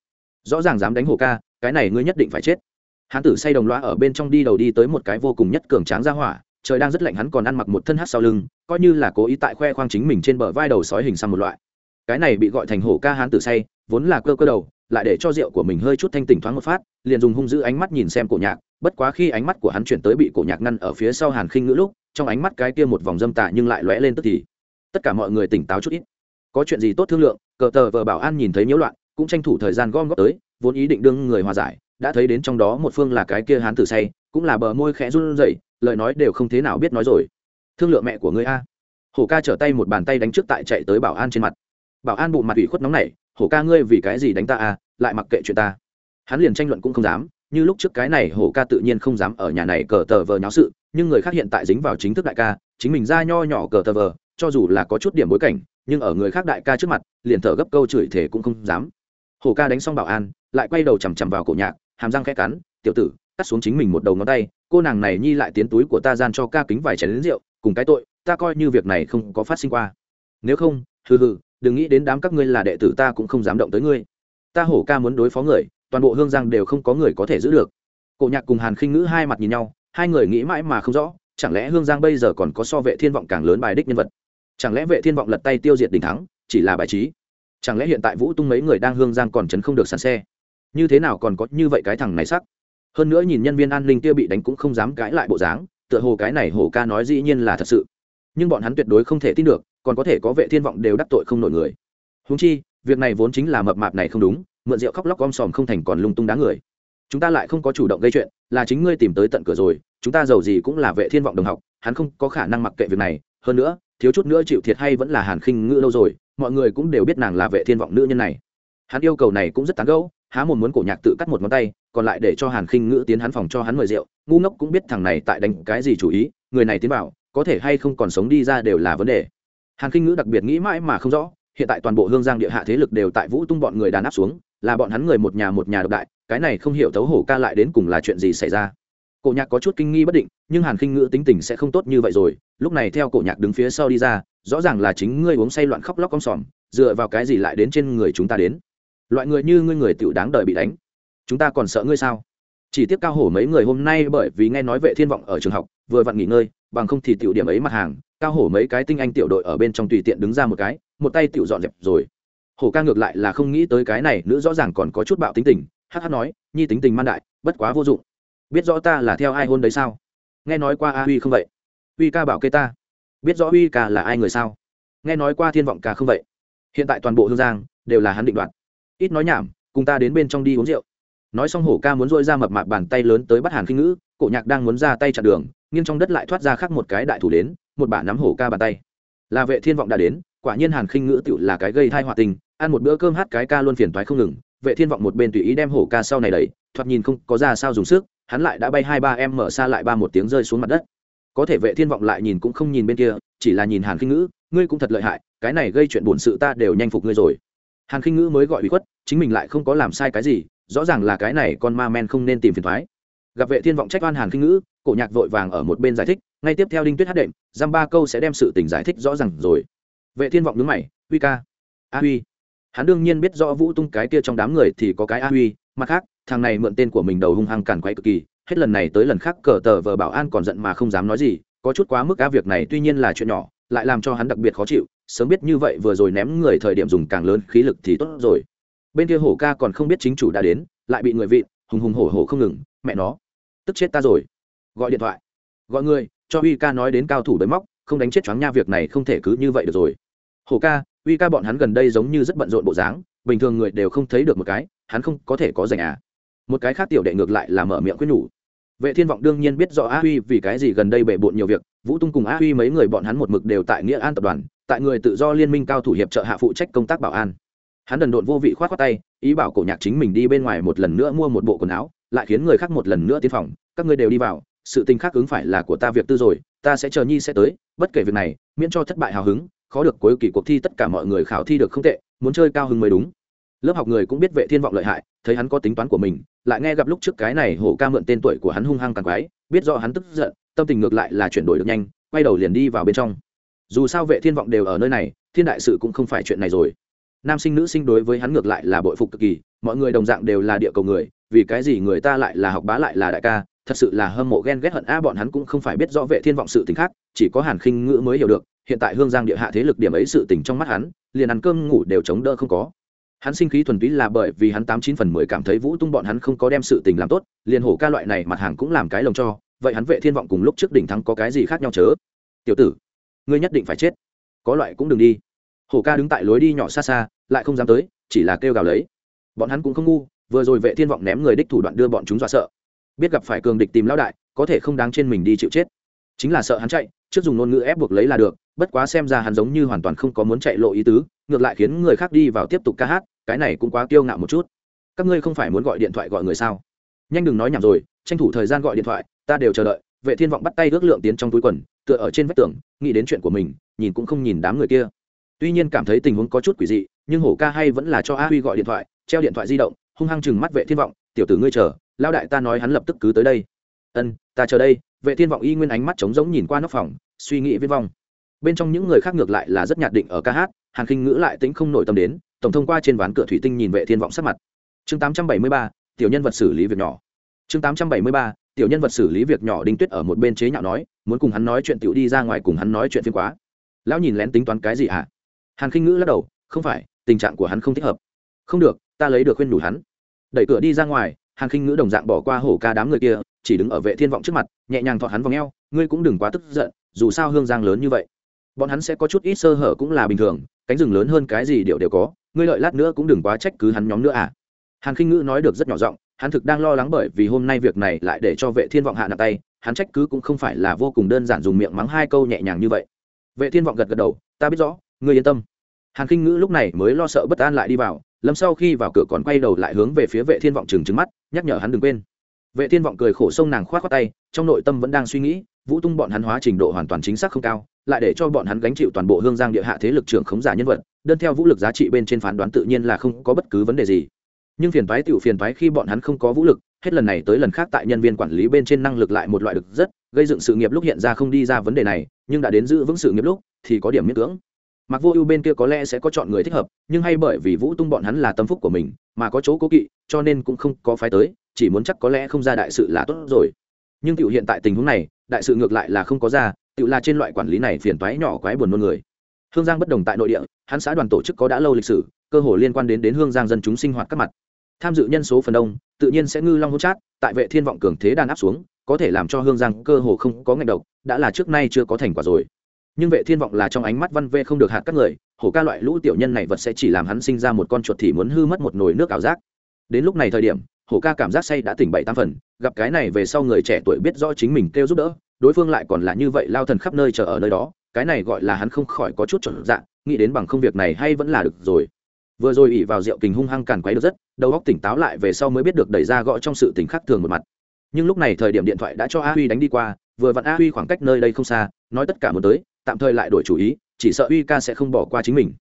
Rõ ràng dám đánh hồ ca, cái này ngươi nhất định phải chết. Hán tử say đồng loa ở bên trong đi đầu đi tới một cái vô cùng nhất cường tráng ra hỏa, trời đang rất lạnh hắn còn ăn mặc một thân hát sau lưng, coi như là cố ý tại khoe khoang chính mình trên bờ vai đầu sói hình xăm một loại cái này bị gọi thành hổ ca hán tử say, vốn là cơ cơ đầu, lại để cho rượu của mình hơi chút thanh tỉnh thoáng một phát, liền dùng hung dữ ánh mắt nhìn xem cổ nhạc, bất quá khi ánh mắt của hắn chuyển tới bị cổ nhạc ngăn ở phía sau hàn khinh ngữ lúc, trong ánh mắt cái kia một vòng dâm tạ nhưng lại lóe lên tức thì. Tất cả mọi người tỉnh táo chút ít. Có chuyện gì tốt thương lượng, cờ tờ vờ bảo an nhìn thấy nhiễu loạn, cũng tranh thủ thời gian gom góp tới, vốn ý định đương người hòa giải, đã thấy đến trong đó một phương là cái kia hán tử say, cũng là bờ môi khẽ run rẩy, lời nói đều không thế nào biết nói rồi. Thương lượng mẹ của ngươi a. Hổ ca trở tay một bàn tay đánh trước tại chạy tới bảo an trên mặt bảo an bụng mặt ủy khuất nóng này, hổ ca ngươi vì cái gì đánh ta à? lại mặc kệ chuyện ta hắn liền tranh luận cũng không dám, như lúc trước cái này hổ ca tự nhiên không dám ở nhà này cờ tờ vờ nháo sự, nhưng người khác hiện tại dính vào chính thức đại ca, chính mình ra nho nhỏ cờ tờ vờ, cho dù là có chút điểm bối cảnh, nhưng ở người khác đại ca trước mặt, liền thở gấp câu chửi thể cũng không dám hổ ca đánh xong bảo an, lại quay đầu chằm chằm vào cổ nhạc, hàm răng khẽ cắn, tiểu tử, cắt xuống chính mình một đầu ngón tay, cô nàng này nhi lại tiến túi của ta gian cho ca kính vài chén lính rượu, cùng cái tội, ta coi như việc này không có phát sinh qua nếu không, hừ hừ đừng nghĩ đến đám các ngươi là đệ tử ta cũng không dám động tới ngươi. Ta hổ ca muốn đối phó người, toàn bộ hương giang đều không có người có thể giữ được. Cổ nhạc cùng hàn khinh ngữ hai mặt nhìn nhau, hai người nghĩ mãi mà không rõ, chẳng lẽ hương giang bây giờ còn có so vệ thiên vọng càng lớn bài đích nhân vật? Chẳng lẽ vệ thiên vọng lật tay tiêu diệt đình thắng, chỉ là bài trí? Chẳng lẽ hiện tại vũ tung mấy người đang hương giang còn chấn không được sàn xe? Như thế nào còn có như vậy cái thằng này sắc? Hơn nữa nhìn nhân viên an ninh kia bị đánh cũng không dám cãi lại bộ dáng, tựa hồ cái này hổ ca nói dĩ nhiên là thật sự. Nhưng bọn hắn tuyệt đối không thể tin được còn có thể có vệ thiên vọng đều đắc tội không nổi người. Húng chi, việc này vốn chính là mập mạp này không đúng, mượn rượu khóc lóc om sòm không thành còn lung tung đá người. Chúng ta lại không có chủ động gây chuyện, là chính ngươi tìm tới tận cửa rồi, chúng ta giàu gì cũng là vệ thiên vọng đồng học, hắn không có khả năng mặc kệ việc này, hơn nữa, thiếu chút nữa chịu thiệt hay vẫn là hàn khinh ngữ lâu rồi, mọi người cũng đều biết nàng là vệ thiên vọng nữ nhân này. Hắn yêu cầu này cũng rất tán gẫu, há một muốn cổ nhạc tự cắt một ngón tay, còn lại để cho hàn khinh ngữ tiến hắn phòng cho hắn mời rượu, ngu ngốc cũng biết thằng này tại đánh cái gì chủ ý, người này tiến bảo có thể hay không còn sống đi ra đều là vấn đề hàn Kinh ngữ đặc biệt nghĩ mãi mà không rõ, hiện tại toàn bộ hương giang địa hạ thế lực đều tại vũ tung bọn người đàn áp xuống, là bọn hắn người một nhà một nhà độc đại, cái này không hiểu thấu hổ ca lại đến cùng là chuyện gì xảy ra. Cổ nhạc có chút kinh nghi bất định, nhưng hàn khinh ngữ tính tình sẽ không tốt như vậy rồi, lúc này theo cổ nhạc đứng phía sau đi ra, rõ ràng là chính ngươi uống say loạn khóc lóc con sòm, dựa vào cái gì lại đến trên người chúng ta đến? Loại người như ngươi người tựu đáng đời bị đánh. Chúng ta còn sợ ngươi sao? Chỉ tiếc cao hổ mấy người hôm nay bởi vì nghe nói vệ thiên vọng ở trường học, vừa vặn nghỉ ngơi bằng không thì tiểu điểm ấy mặt hàng, cao hổ mấy cái tinh anh tiểu đội ở bên trong tùy tiện đứng ra một cái, một tay tiểu dọn dẹp rồi. Hổ ca ngược lại là không nghĩ tới cái này, nữ rõ ràng còn có chút bạo tính tình hắc hắc nói, nhi tính tình man đại, bất quá vô dụng. Biết rõ ta là theo ai hôn đấy sao? Nghe nói qua a huy không vậy? Huy ca bảo kê ta. Biết rõ huy ca là ai người sao? Nghe nói qua thiên vọng ca không vậy? Hiện tại toàn bộ hương giang đều là hắn định đoạt. Ít nói nhảm, cùng ta đến bên trong đi uống rượu nói xong hổ ca muốn dội ra mập mạp bàn tay lớn tới bắt hàn khinh ngữ, cổ nhạc đang muốn ra tay chặn đường, nghiêng trong đất lại thoát ra khắc một cái đại thủ đến, một bả nắm hổ ca bàn tay. Là vệ thiên vọng đã đến, quả nhiên hàn khinh ngữ tựu là cái gây thai họa tình, ăn một bữa cơm hát cái ca luôn phiền toái không ngừng, vệ thiên vọng một bên tùy ý đem hổ ca sau này đẩy, thoạt nhìn không có ra sao dùng sức, hắn lại đã bay hai ba em mở xa lại ba một tiếng rơi xuống mặt đất. Có thể vệ thiên vọng lại nhìn cũng không nhìn bên kia, chỉ là nhìn hàn khinh ngữ, ngươi cũng thật lợi hại, cái này gây chuyện buồn sự ta đều nhanh phục ngươi rồi. Hàn khinh ngữ mới gọi ủy khuất, chính mình lại không có làm sai cái gì rõ ràng là cái này con ma men không nên tìm phiền thoái. Gặp vệ thiên vọng trách oan hàn kinh ngữ, cổ nhạc vội vàng ở một bên giải thích, ngay tiếp theo đinh tuyết hát đệm, giam ba câu sẽ đem sự tình giải thích rõ ràng rồi. Vệ thiên vọng nhướng mày, huy ca, a huy. Hắn đương nhiên biết rõ vũ tung cái kia trong đám người thì có cái a huy, mặt khác, thằng này mượn tên của mình đầu hung hăng cản quay cực kỳ, hết lần này tới lần khác cờ tờ vờ bảo an còn giận mà không dám nói gì, có chút quá mức á việc này tuy nhiên là chuyện nhỏ, lại làm cho hắn đặc biệt khó chịu, sớm biết như vậy vừa rồi ném người thời điểm dùng càng lớn khí lực thì tốt rồi bên kia hổ ca còn không biết chính chủ đã đến, lại bị người vịn, hùng hùng hổ hổ không ngừng, mẹ nó, tức chết ta rồi. Gọi điện thoại. Gọi người, cho uy ca nói đến cao thủ bới móc, không đánh chết choáng nha việc này không thể cứ như vậy được rồi. Hổ ca, uy ca bọn hắn gần đây giống như rất bận rộn bộ dáng, bình thường người đều không thấy được một cái, hắn không có thể có dành à. Một cái khác tiểu đệ ngược lại là mở miệng quyết nhủ. Vệ thiên vọng đương nhiên biết rõ a huy vì cái gì gần đây bể bộn nhiều việc, vũ tung cùng a huy mấy người bọn hắn một mực đều tại nghĩa an tập đoàn, tại người tự do liên minh cao thủ hiệp trợ hạ phụ trách công tác bảo an hắn đần độn vô vị khoát khoác tay, ý bảo cổ nhạc chính mình đi bên ngoài một lần nữa mua một bộ quần áo, lại khiến người khác một lần nữa tiến phòng, các ngươi đều đi vào, sự tình khác ứng phải là của ta việc tư rồi, ta sẽ chờ nhi sẽ tới, bất kể việc này, miễn cho thất bại hào hứng, khó được cuối kỳ cuộc thi tất cả mọi người khảo thi được không tệ, muốn chơi cao hứng mới đúng. Lớp học người cũng biết vệ thiên vọng lợi hại, thấy hắn có tính toán của mình, lại nghe gặp lúc trước cái này hổ ca mượn tên tuổi của hắn hung hăng càng quái, biết rõ hắn tức giận, tâm tình ngược lại là chuyển đổi được nhanh, quay đầu liền đi vào bên trong. Dù sao vệ thiên vọng đều ở nơi này, thiên đại sự cũng không phải chuyện này rồi nam sinh nữ sinh đối với hắn ngược lại là bội phục cực kỳ, mọi người đồng dạng đều là địa cầu người, vì cái gì người ta lại là học bá lại là đại ca, thật sự là hâm mộ ghen ghét hận a, bọn hắn cũng không phải biết rõ vệ thiên vọng sự tình khác, chỉ có hàn khinh ngữ mới hiểu được, hiện tại hương giang địa hạ thế lực điểm ấy sự tình trong mắt hắn, liền ăn cơm ngủ đều chống đỡ không có. Hắn sinh khí thuần túy là bởi vì hắn tám chín phần mười cảm thấy vũ tung bọn hắn không có đem sự tình làm tốt, liền hổ ca loại này mặt hàng cũng làm cái lồng cho, vậy hắn vệ thiên vọng cùng lúc trước đỉnh thắng có cái gì khác nhau chớ? Tiểu tử, ngươi nhất định phải chết. Có loại cũng đừng đi hổ ca đứng tại lối đi nhỏ xa xa, lại không dám tới, chỉ là kêu gào lấy. Bọn hắn cũng không ngu, vừa rồi vệ thiên vọng ném người đích thủ đoạn đưa bọn chúng dọa sợ. Biết gặp phải cường địch tìm lão đại, có thể không đáng trên mình đi chịu chết. Chính là sợ hắn chạy, trước dùng ngôn ngữ ép buộc lấy là được, bất quá xem ra hắn giống như hoàn toàn không có muốn chạy lộ ý tứ, ngược lại khiến người khác đi vào tiếp tục ca hát, cái này cũng quá kiêu ngạo một chút. Các ngươi không phải muốn gọi điện thoại gọi người sao? Nhanh đừng nói nhảm rồi, tranh thủ thời gian gọi điện thoại, ta đều chờ đợi. Vệ thiên vọng bắt tay ước lượng tiến trong túi quần, tựa ở trên vách tường, nghĩ đến chuyện của mình, nhìn cũng không nhìn đám người kia tuy nhiên cảm thấy tình huống có chút quỷ dị nhưng hổ ca hay vẫn là cho a huy gọi điện thoại treo điện thoại di động hung hăng chừng mắt vệ thiên vọng tiểu tử ngươi chờ lao đại ta nói hắn lập tức cứ tới đây. Ân ta chờ đây. Vệ thiên vọng y nguyên ánh mắt trống rỗng nhìn qua nóc phòng suy nghĩ viết vong. Bên trong những người khác ngược lại là rất nhạt định ở ca hát hàn khinh ngữ lại tính không nổi tâm đến tổng thông qua trên ván cửa thủy tinh nhìn vệ thiên vọng sắc mặt. Chương 873, tiểu nhân vật xử lý việc nhỏ. Chương 873, tiểu nhân vật xử lý việc nhỏ đinh tuyết ở một bên chế nhạo nói muốn cùng hắn nói chuyện tiểu đi ra ngoài cùng hắn nói chuyện phiên quá. Lão nhìn lén tính toán cái gì hả? Hàn khinh ngữ lắc đầu, không phải, tình trạng của hắn không thích hợp. Không được, ta lấy được khuyên đủ hắn. Đẩy cửa đi ra ngoài, hàn khinh ngữ đồng dạng bỏ qua hổ ca đám người kia, chỉ đứng ở vệ thiên vọng trước mặt, nhẹ nhàng thọt hắn vào ngheo, ngươi cũng đừng quá tức giận, dù sao hương giang lớn như vậy, bọn hắn sẽ có chút ít sơ hở cũng là bình thường, cánh rừng lớn hơn cái gì đều đều có, ngươi lợi lát nữa cũng đừng quá trách cứ hắn nhóm nữa à. Hàn khinh ngữ nói được rất nhỏ giọng, hắn thực đang lo lắng bởi vì hôm nay việc này lại để cho vệ thiên vọng hạ nặng tay, hắn trách cứ cũng không phải là vô cùng đơn giản dùng miệng mắng hai câu nhẹ nhàng như vậy. Vệ thiên vọng gật gật đầu, ta biết rõ ngươi yên tâm. Hàn khinh ngữ lúc này mới lo sợ bất an lại đi vào, lâm sau khi vào cửa còn quay đầu lại hướng về phía vệ thiên vọng trừng trừng mắt, nhắc nhở hắn đừng quên. Vệ thiên vọng cười khổ sông nàng khoát khoát tay, trong nội tâm vẫn đang suy nghĩ, vũ tung bọn hắn hóa trình độ hoàn toàn chính xác không cao, lại để cho bọn hắn gánh chịu toàn bộ hương giang địa hạ thế lực trưởng khống giả nhân vật, đơn theo vũ lực giá trị bên trên phán đoán tự nhiên là không có bất cứ vấn đề gì. Nhưng phiền toái tiểu phiền toái khi bọn hắn không có vũ lực, hết lần này tới lần khác tại nhân viên quản lý bên trên năng lực lại một loại được rất, gây dựng sự nghiệp lúc hiện ra không đi ra vấn đề này, nhưng đã đến giữ vững sự nghiệp lúc, thì có điểm miễn cưỡng mặc vô ưu bên kia có lẽ sẽ có chọn người thích hợp, nhưng hay bởi vì vũ tung bọn hắn là tâm phúc của mình, mà có chỗ cố kỵ, cho nên cũng không có phái tới, chỉ muốn chắc có lẽ không ra đại sự là tốt rồi. Nhưng tiểu hiện tại tình huống này, đại sự ngược lại là không có ra, tiểu là trên loại quản lý này phiền toái nhỏ quái buồn nôn người. Hương giang bất đồng tại nội địa, hắn xã đoàn tổ chức có đã lâu lịch sử, cơ hồ liên quan đến đến hương giang dân chúng sinh hoạt các mặt. Tham dự nhân số phần đông, tự nhiên sẽ ngư long hốt chát, tại vệ thiên vọng cường thế đàn áp xuống, có thể làm cho hương giang cơ hồ không có ngạch độc, đã là trước nay chưa có thành quả rồi nhưng vệ thiên vọng là trong ánh mắt văn vê không được hạt các người, hổ ca loại lũ tiểu nhân này vật sẽ chỉ làm hắn sinh ra một con chuột thì muốn hư mất một nồi nước ảo giác. Đến lúc này thời điểm, hổ ca cảm giác say đã tỉnh bảy tam phần, gặp cái này về sau người trẻ tuổi biết rõ chính mình kêu giúp đỡ, đối phương lại còn là như vậy lao thần khắp nơi chờ ở nơi đó, cái này gọi là hắn không khỏi có chút chuẩn dạng nghĩ đến bằng không việc này hay vẫn là được rồi. Vừa rồi ỉ vào rượu kình hung hăng càn quấy được rất, đầu óc tỉnh táo lại về sau mới biết được đẩy ra gõ trong sự tỉnh khắc thường một mặt. Nhưng lúc này thời điểm điện thoại đã cho a huy đánh đi qua, vừa vặn a huy khoảng cách nơi đây không xa, nói tất cả muốn tới tạm thời lại đổi chủ ý, chỉ sợ uy ca sẽ không bỏ qua chính mình.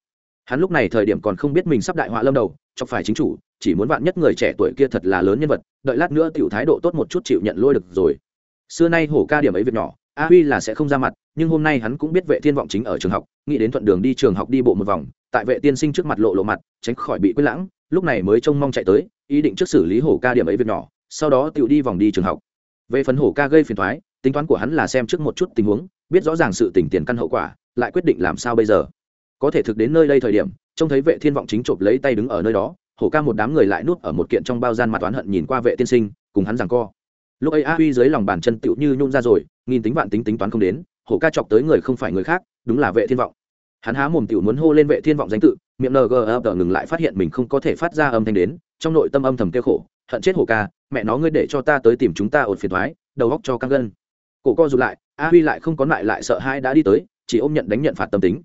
Hắn lúc này thời điểm còn không biết mình sắp đại họa lâm đầu chọc phải chính chủ, chỉ muốn vạn nhất người trẻ tuổi kia thật là lớn nhân vật, đợi lát nữa tiểu thái độ tốt một chút chịu nhận lôi được rồi. Xưa nay hổ ca điểm ấy việc nhỏ, a huy là sẽ không ra mặt, nhưng hôm nay hắn cũng biết vệ thiên vọng chính ở trường học, nghĩ đến thuận đường đi trường học đi bộ một vòng, tại vệ tiên sinh trước mặt lộ lộ mặt, tránh khỏi bị quyết lãng, lúc này mới trông mong chạy tới, ý định trước xử lý hổ ca điểm ấy việc nhỏ, sau đó tiểu đi vòng đi trường học. Về phần hổ ca gây phiền thoái tính toán của hắn là xem trước một chút tình huống, biết rõ ràng sự tình tiền căn hậu quả, lại quyết định làm sao bây giờ. Có thể thực đến nơi đây thời điểm, trông thấy vệ thiên vọng chính chộp lấy tay đứng ở nơi đó, hổ ca một đám người lại nuốt ở một kiện trong bao gian mặt toán hận nhìn qua vệ tiên sinh, cùng hắn rằng co. Lúc ấy a huy dưới lòng bàn chân tựu như nhung ra rồi, nghìn tính vạn tính tính toán không đến, hổ ca chọc tới người không phải người khác, đúng là vệ thiên vọng. Hắn há mồm tiểu muốn hô lên vệ thiên vọng danh tự, miệng ng ngừng lại phát hiện mình không có thể phát ra âm thanh đến, trong nội tâm âm thầm kêu khổ, hận chết hổ ca, mẹ nó ngươi để cho ta tới tìm chúng ta ột phiền thoái, đầu góc cho căng gân cổ co rụt lại, a huy lại không có lại lại sợ hai đã đi tới, chỉ ôm nhận đánh nhận phạt tâm tính.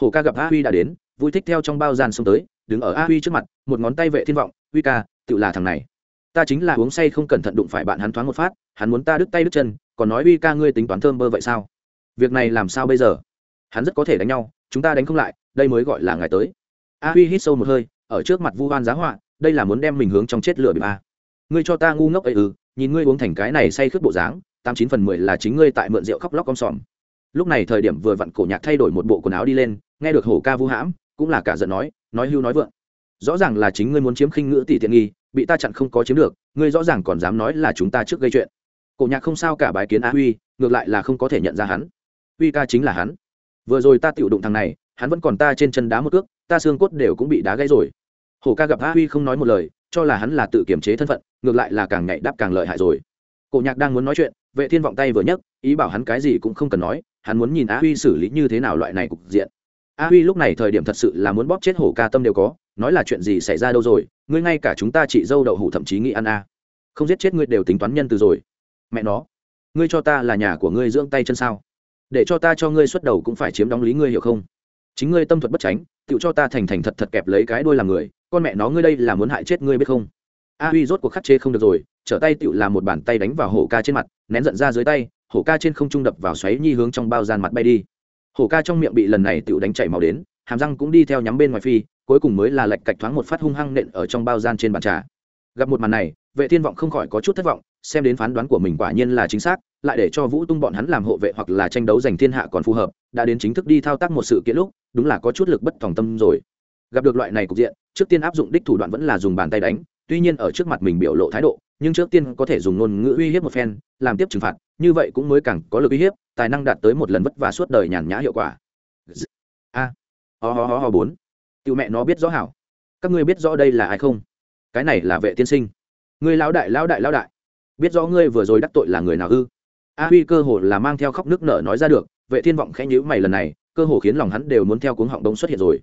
Hổ ca gặp a huy đã đến, vui thích theo trong bao gian xông tới, đứng ở a huy trước mặt, một ngón tay vệ thiên vọng, huy ca tự là thằng này. Ta chính là uống say không cẩn thận đụng phải bạn hắn thoáng một phát, hắn muốn ta đứt tay đứt chân, còn nói huy ca ngươi tính toán thơm bơ vậy sao? Việc này làm sao bây giờ? Hắn rất có thể đánh nhau, chúng ta đánh không lại, đây mới gọi là ngày tới. A huy hít sâu một hơi, ở trước mặt vu hoan giá họa, đây là muốn đem mình hướng trong chết lửa bị a ngươi cho ta ngu ngốc ấy ư, nhìn ngươi uống thành cái này say khướt bộ dáng tám chín phần mười là chính ngươi tại mượn rượu khóc lóc con sòm. Lúc này thời điểm vừa vặn cổ nhạc thay đổi một bộ quần áo đi lên, nghe được hổ ca vu hãm, cũng là cả giận nói nói hưu nói vượng. Rõ ràng là chính ngươi muốn chiếm khinh ngữ tỷ tiện nghi, bị ta chặn không có chiếm được, ngươi rõ ràng còn dám nói là chúng ta trước gây chuyện. Cổ nhạc không sao cả bài kiến á huy, ngược lại là không có thể nhận ra hắn. Huy ca chính là hắn. Vừa rồi ta tiểu đụng thằng này, hắn vẫn còn ta trên chân đá một cước, ta xương cốt đều cũng bị đá gãy rồi. Hổ ca gặp á huy không nói một lời, cho là hắn là tự kiềm chế thân phận, ngược lại là càng nhạy đáp càng lợi hại rồi. Cổ nhạc đang muốn nói chuyện vệ thiên vọng tay vừa nhấc, ý bảo hắn cái gì cũng không cần nói, hắn muốn nhìn á huy xử lý như thế nào loại này cục diện. A huy lúc này thời điểm thật sự là muốn bóp chết hổ ca tâm đều có, nói là chuyện gì xảy ra đâu rồi, ngươi ngay cả chúng ta chị dâu đậu hủ thậm chí nghĩ ăn a. Không giết chết ngươi đều tính toán nhân từ rồi. Mẹ nó, ngươi cho ta là nhà của ngươi dưỡng tay chân sao? Để cho ta cho ngươi xuất đầu cũng phải chiếm đóng lý ngươi hiểu không? Chính ngươi tâm thuật bất tránh tự cho ta thành thành thật thật kẹp lấy cái đuôi làm người, con mẹ nó ngươi đây là muốn hại chết ngươi biết không? A huy rốt cuộc khắc chế không được rồi, trở tay tựu làm một bàn tay đánh vào hổ ca trên mặt, nén giận ra dưới tay, hổ ca trên không trung đập vào xoáy nhi hướng trong bao gian mặt bay đi. Hổ ca trong miệng bị lần này tựu đánh chảy màu đến, hàm răng cũng đi theo nhắm bên ngoài phi, cuối cùng mới là lệch cạch thoáng một phát hung hăng nện ở trong bao gian trên bàn trà. Gặp một màn này, vệ thiên vọng không khỏi có chút thất vọng, xem đến phán đoán của mình quả nhiên là chính xác, lại để cho vũ tung bọn hắn làm hộ vệ hoặc là tranh đấu giành thiên hạ còn phù hợp, đã đến chính thức đi thao tác một sự kiện lúc, đúng là có chút lực bất tòng tâm rồi. Gặp được loại này cục diện, trước tiên áp dụng đích thủ đoạn vẫn là dùng bàn tay đánh tuy nhiên ở trước mặt mình biểu lộ thái độ, nhưng trước tiên có thể dùng ngôn ngữ uy hiếp một phen, làm tiếp trừng phạt, như vậy cũng mới càng có lực uy hiếp, tài năng đạt tới một lần vất vả suốt đời nhàn nhã hiệu quả. A. Ho ho ho ho bốn. Tiểu mẹ nó biết rõ hảo. Các ngươi biết rõ đây là ai không? Cái này là vệ tiên sinh. Ngươi lão đại lão đại lão đại. Biết rõ ngươi vừa rồi đắc tội là người nào ư? A huy cơ hồ là mang theo khóc nước nở nói ra được, vệ thiên vọng khẽ nhíu mày lần này, cơ hồ khiến lòng hắn đều muốn theo cuống họng đông xuất hiện rồi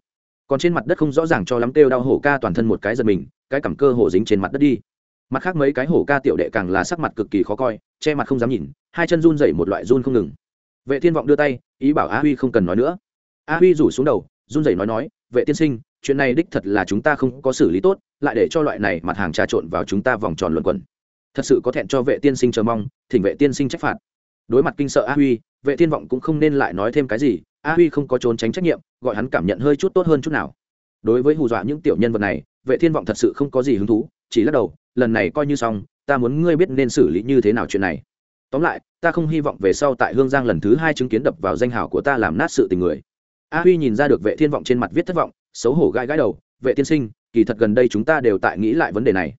còn trên mặt đất không rõ ràng cho lắm kêu đau hổ ca toàn thân một cái giật mình, cái cảm cơ hổ dính trên mặt đất đi. Mặt khác mấy cái hổ ca tiểu đệ càng là sắc mặt cực kỳ khó coi, che mặt không dám nhìn, hai chân run dậy một loại run không ngừng. Vệ thiên vọng đưa tay, ý bảo a huy không cần nói nữa. A huy rủ xuống đầu, run dậy nói nói, vệ tiên sinh, chuyện này đích thật là chúng ta không có xử lý tốt, lại để cho loại này mặt hàng trà trộn vào chúng ta vòng tròn luẩn quẩn. Thật sự có thẹn cho vệ tiên sinh chờ mong, thỉnh vệ tiên sinh trách phạt. Đối mặt kinh sợ a huy, vệ thiên vọng cũng không nên lại nói thêm cái gì a huy không có trốn tránh trách nhiệm, gọi hắn cảm nhận hơi chút tốt hơn chút nào. Đối với hù dọa những tiểu nhân vật này, vệ thiên vọng thật sự không có gì hứng thú, chỉ lắc đầu, lần này coi như xong, ta muốn ngươi biết nên xử lý như thế nào chuyện này. Tóm lại, ta không hy vọng về sau tại hương giang lần thứ hai chứng kiến đập vào danh hào của ta làm nát sự tình người. A huy nhìn ra được vệ thiên vọng trên mặt viết thất vọng, xấu hổ gãi gãi đầu, vệ tiên sinh, kỳ thật gần đây chúng ta đều tại nghĩ lại vấn đề này.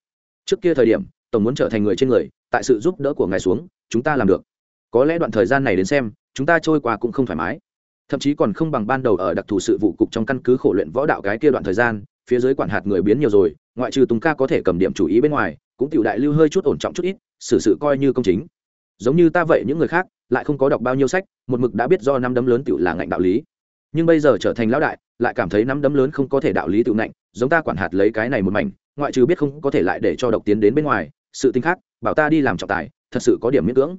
Trước kia thời điểm, tổng muốn trở thành người trên người, tại sự giúp đỡ của ngài xuống, chúng ta làm được. Có lẽ đoạn thời gian này đến xem, chúng ta trôi qua cũng không thoải mái thậm chí còn không bằng ban đầu ở đặc thù sự vụ cục trong căn cứ khổ luyện võ đạo cái kia đoạn thời gian, phía dưới quản hạt người biến nhiều rồi, ngoại trừ tùng ca có thể cầm điểm chủ ý bên ngoài, cũng tiểu đại lưu hơi chút ổn trọng chút ít, xử sự coi như công chính. Giống như ta vậy những người khác, lại không có đọc bao nhiêu sách, một mực đã biết do năm đấm lớn tiểu là ngạnh đạo lý. Nhưng bây giờ trở thành lão đại, lại cảm thấy năm đấm lớn không có thể đạo lý tự ngạnh, giống ta quản hạt lấy cái này một mảnh, ngoại trừ biết không có thể lại để cho độc tiến đến bên ngoài, sự tính khác, bảo ta đi làm trọng tài, thật sự có điểm miễn cưỡng.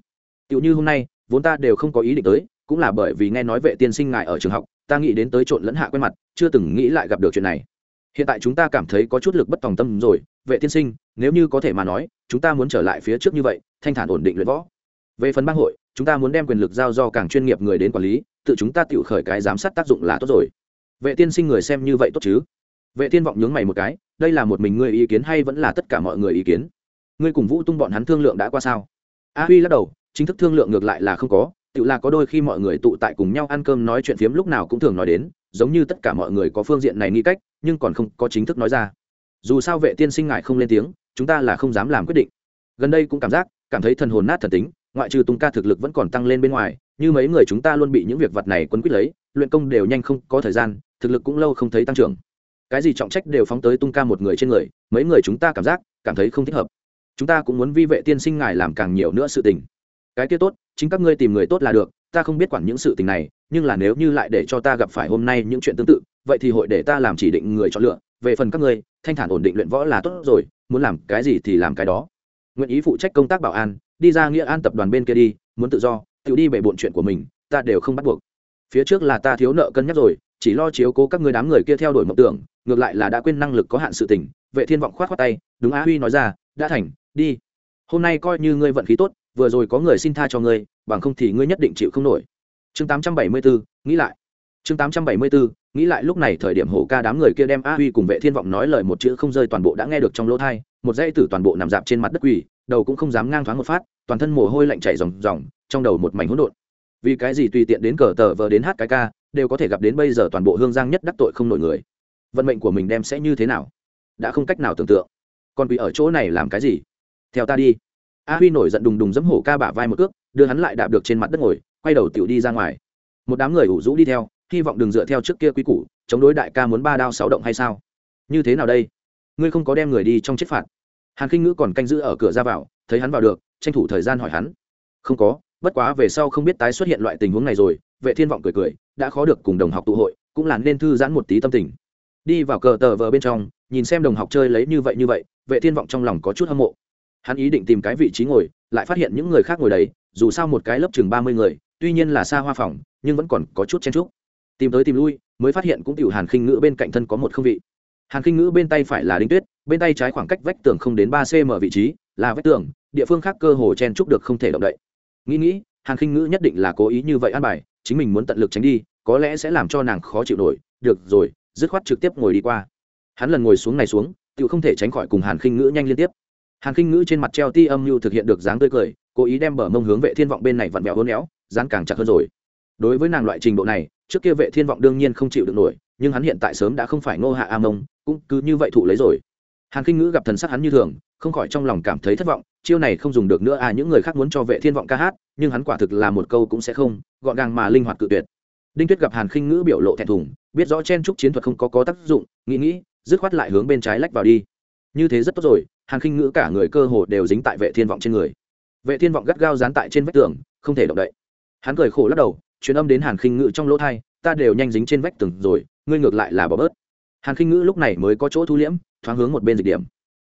Tiểu như hôm nay, vốn ta đều không có ý định tới cũng là bởi vì nghe nói vệ tiên sinh ngài ở trường học, ta nghĩ đến tới trộn lẫn hạ quen mặt, chưa từng nghĩ lại gặp được chuyện này. Hiện tại chúng ta cảm thấy có chút lực bất tòng tâm rồi, vệ tiên sinh, nếu như có thể mà nói, chúng ta muốn trở lại phía trước như vậy, thanh thản ổn định luyện võ. Về phần bang hội, chúng ta muốn đem quyền lực giao do càng chuyên nghiệp người đến quản lý, tự chúng ta tự khởi cái giám sát tác dụng là tốt rồi. Vệ tiên sinh người xem như vậy tốt chứ? Vệ tiên vọng nhướng mày một cái, đây là một mình ngươi ý kiến hay vẫn là tất cả mọi người ý kiến? Ngươi cùng vũ tung bọn hắn thương lượng đã qua sao? A huy lắc đầu, chính thức thương lượng ngược lại là không có tự là có đôi khi mọi người tụ tại cùng nhau ăn cơm nói chuyện phiếm lúc nào cũng thường nói đến, giống như tất cả mọi người có phương diện này nghĩ cách, nhưng còn không có chính thức nói ra. Dù sao vệ tiên sinh ngại không lên tiếng, chúng ta là không dám làm quyết định. Gần đây cũng cảm giác, cảm thấy thần hồn nát thần tính, ngoại trừ tung ca thực lực vẫn còn tăng lên bên ngoài, như mấy người chúng ta luôn bị những việc vật này quấn quýt lấy, luyện công đều nhanh không có thời gian, thực lực cũng lâu không thấy tăng trưởng. Cái gì trọng trách đều phóng tới tung ca một người trên người, mấy người chúng ta cảm giác, cảm thấy không thích hợp. Chúng ta cũng muốn vi vệ tiên sinh ngài làm càng nhiều nữa sự tình. Cái kia tốt chính các ngươi tìm người tốt là được, ta không biết quản những sự tình này, nhưng là nếu như lại để cho ta gặp phải hôm nay những chuyện tương tự, vậy thì hội để ta làm chỉ định người chọn lựa. Về phần các ngươi, thanh thản ổn định luyện võ là tốt rồi, muốn làm cái gì thì làm cái đó. Nguyện ý phụ trách công tác bảo an, đi ra nghĩa an tập đoàn bên kia đi, muốn tự do, tự đi bể bộn chuyện của mình, ta đều không bắt buộc. Phía trước là ta thiếu nợ cân nhắc rồi, chỉ lo chiếu cố các người đám người kia theo đuổi mộng tưởng, ngược lại là đã quên năng lực có hạn sự tình. Vệ thiên vọng khoát khoát tay, đúng á huy nói ra, đã thành, đi. Hôm nay coi như ngươi vận khí tốt vừa rồi có người xin tha cho ngươi bằng không thì ngươi nhất định chịu không nổi. Chương 874, nghĩ lại. Chương 874, nghĩ lại lúc này thời điểm hổ ca đám người kia đem a huy cùng vệ thiên vọng nói lời một chữ không rơi toàn bộ đã nghe được trong lỗ thai một dãy tử toàn bộ nằm dạp trên mặt đất quỳ đầu cũng không dám ngang thoáng một phát toàn thân mồ hôi lạnh chảy ròng ròng trong đầu một mảnh hỗn độn. Vì cái gì tùy tiện đến cờ tờ vờ đến hát cái ca đều có thể gặp đến bây giờ toàn bộ hương giang nhất đắc tội không nổi người. Vận mệnh của mình đem sẽ như thế nào? Đã không cách nào tưởng tượng. Còn quỳ ở chỗ này làm cái gì? Theo ta đi a huy nổi giận đùng đùng dẫm hổ ca bả vai một cước, đưa hắn lại đạp được trên mặt đất ngồi, quay đầu tiểu đi ra ngoài. Một đám người ủ rũ đi theo, hy vọng đừng dựa theo trước kia quy củ, chống đối đại ca muốn ba đao sáu động hay sao? Như thế nào đây? Ngươi không có đem người đi trong chết phạt. Hàn khinh ngữ còn canh giữ ở cửa ra vào, thấy hắn vào được, tranh thủ thời gian hỏi hắn. Không có, bất quá về sau không biết tái xuất hiện loại tình huống này rồi, vệ thiên vọng cười cười, đã khó được cùng đồng học tụ hội, cũng là nên thư giãn một tí tâm tình. Đi vào cờ tờ vờ bên trong, nhìn xem đồng học chơi lấy như vậy như vậy, vệ thiên vọng trong lòng có chút hâm mộ hắn ý định tìm cái vị trí ngồi, lại phát hiện những người khác ngồi đấy, dù sao một cái lớp chừng ba mươi người, tuy nhiên là xa hoa phòng, nhưng vẫn còn có chút chen chúc. Tìm tới tìm lui, mới phát hiện cũng tiểu hàn khinh ngữ bên cạnh thân có một không vị. Hàn khinh ngữ bên tay phải là đinh tuyết, bên tay trái khoảng cách vách tường không đến ba cm vị trí là vách tường, địa phương khác cơ hồ chen chúc được không thể động đậy. Nghĩ nghĩ, hàn khinh ngữ nhất định là cố ý như vậy ăn bài, chính mình muốn tận lực tránh đi, có lẽ sẽ làm cho nàng khó chịu nổi. Được rồi, dứt khoát trực tiếp ngồi đi qua. Hắn lần ngồi xuống này xuống tự không thể tránh khỏi cùng hàn khinh ngữ nhanh liên tiếp hàn khinh ngữ trên mặt treo ti âm mưu thực hiện được dáng tươi cười, cố ý đem bờ mông hướng vệ thiên vọng bên này vặn vẹo hôn éo dán càng chặt hơn rồi. Đối với nàng loại trình độ này, trước kia vệ thiên vọng đương nhiên không chịu được nổi, nhưng hắn hiện tại sớm đã không phải ngô hạ a mông, cũng cứ như vậy thụ lấy rồi. Hàn khinh ngữ gặp thần sắc hắn như thường, không khỏi trong lòng cảm thấy thất vọng, chiêu này không dùng được nữa à những người khác muốn cho vệ thiên vọng ca hát, nhưng hắn quả thực là một câu cũng sẽ không, gọn gàng mà linh hoạt cự tuyệt. Đinh tuyết gặp hàn khinh ngữ biểu lộ thẹn thùng, biết rõ chen trúc chiến thuật không có có tác dụng, nghĩ nghĩ, dứt khoát lại hướng bên trái lách vào đi như thế rất tốt rồi, hàn khinh ngữ cả người cơ hồ đều dính tại vệ thiên vọng trên người. Vệ thiên vọng gắt gao dán tại trên vách tường, không thể động đậy. Hắn cười khổ lắc đầu, truyền âm đến hàn khinh ngữ trong lỗ thai, ta đều nhanh dính trên vách tường rồi, ngươi ngược lại là bỏ bớt. Hàn khinh ngữ lúc này mới có chỗ thu liễm, thoáng hướng một bên dịch điểm.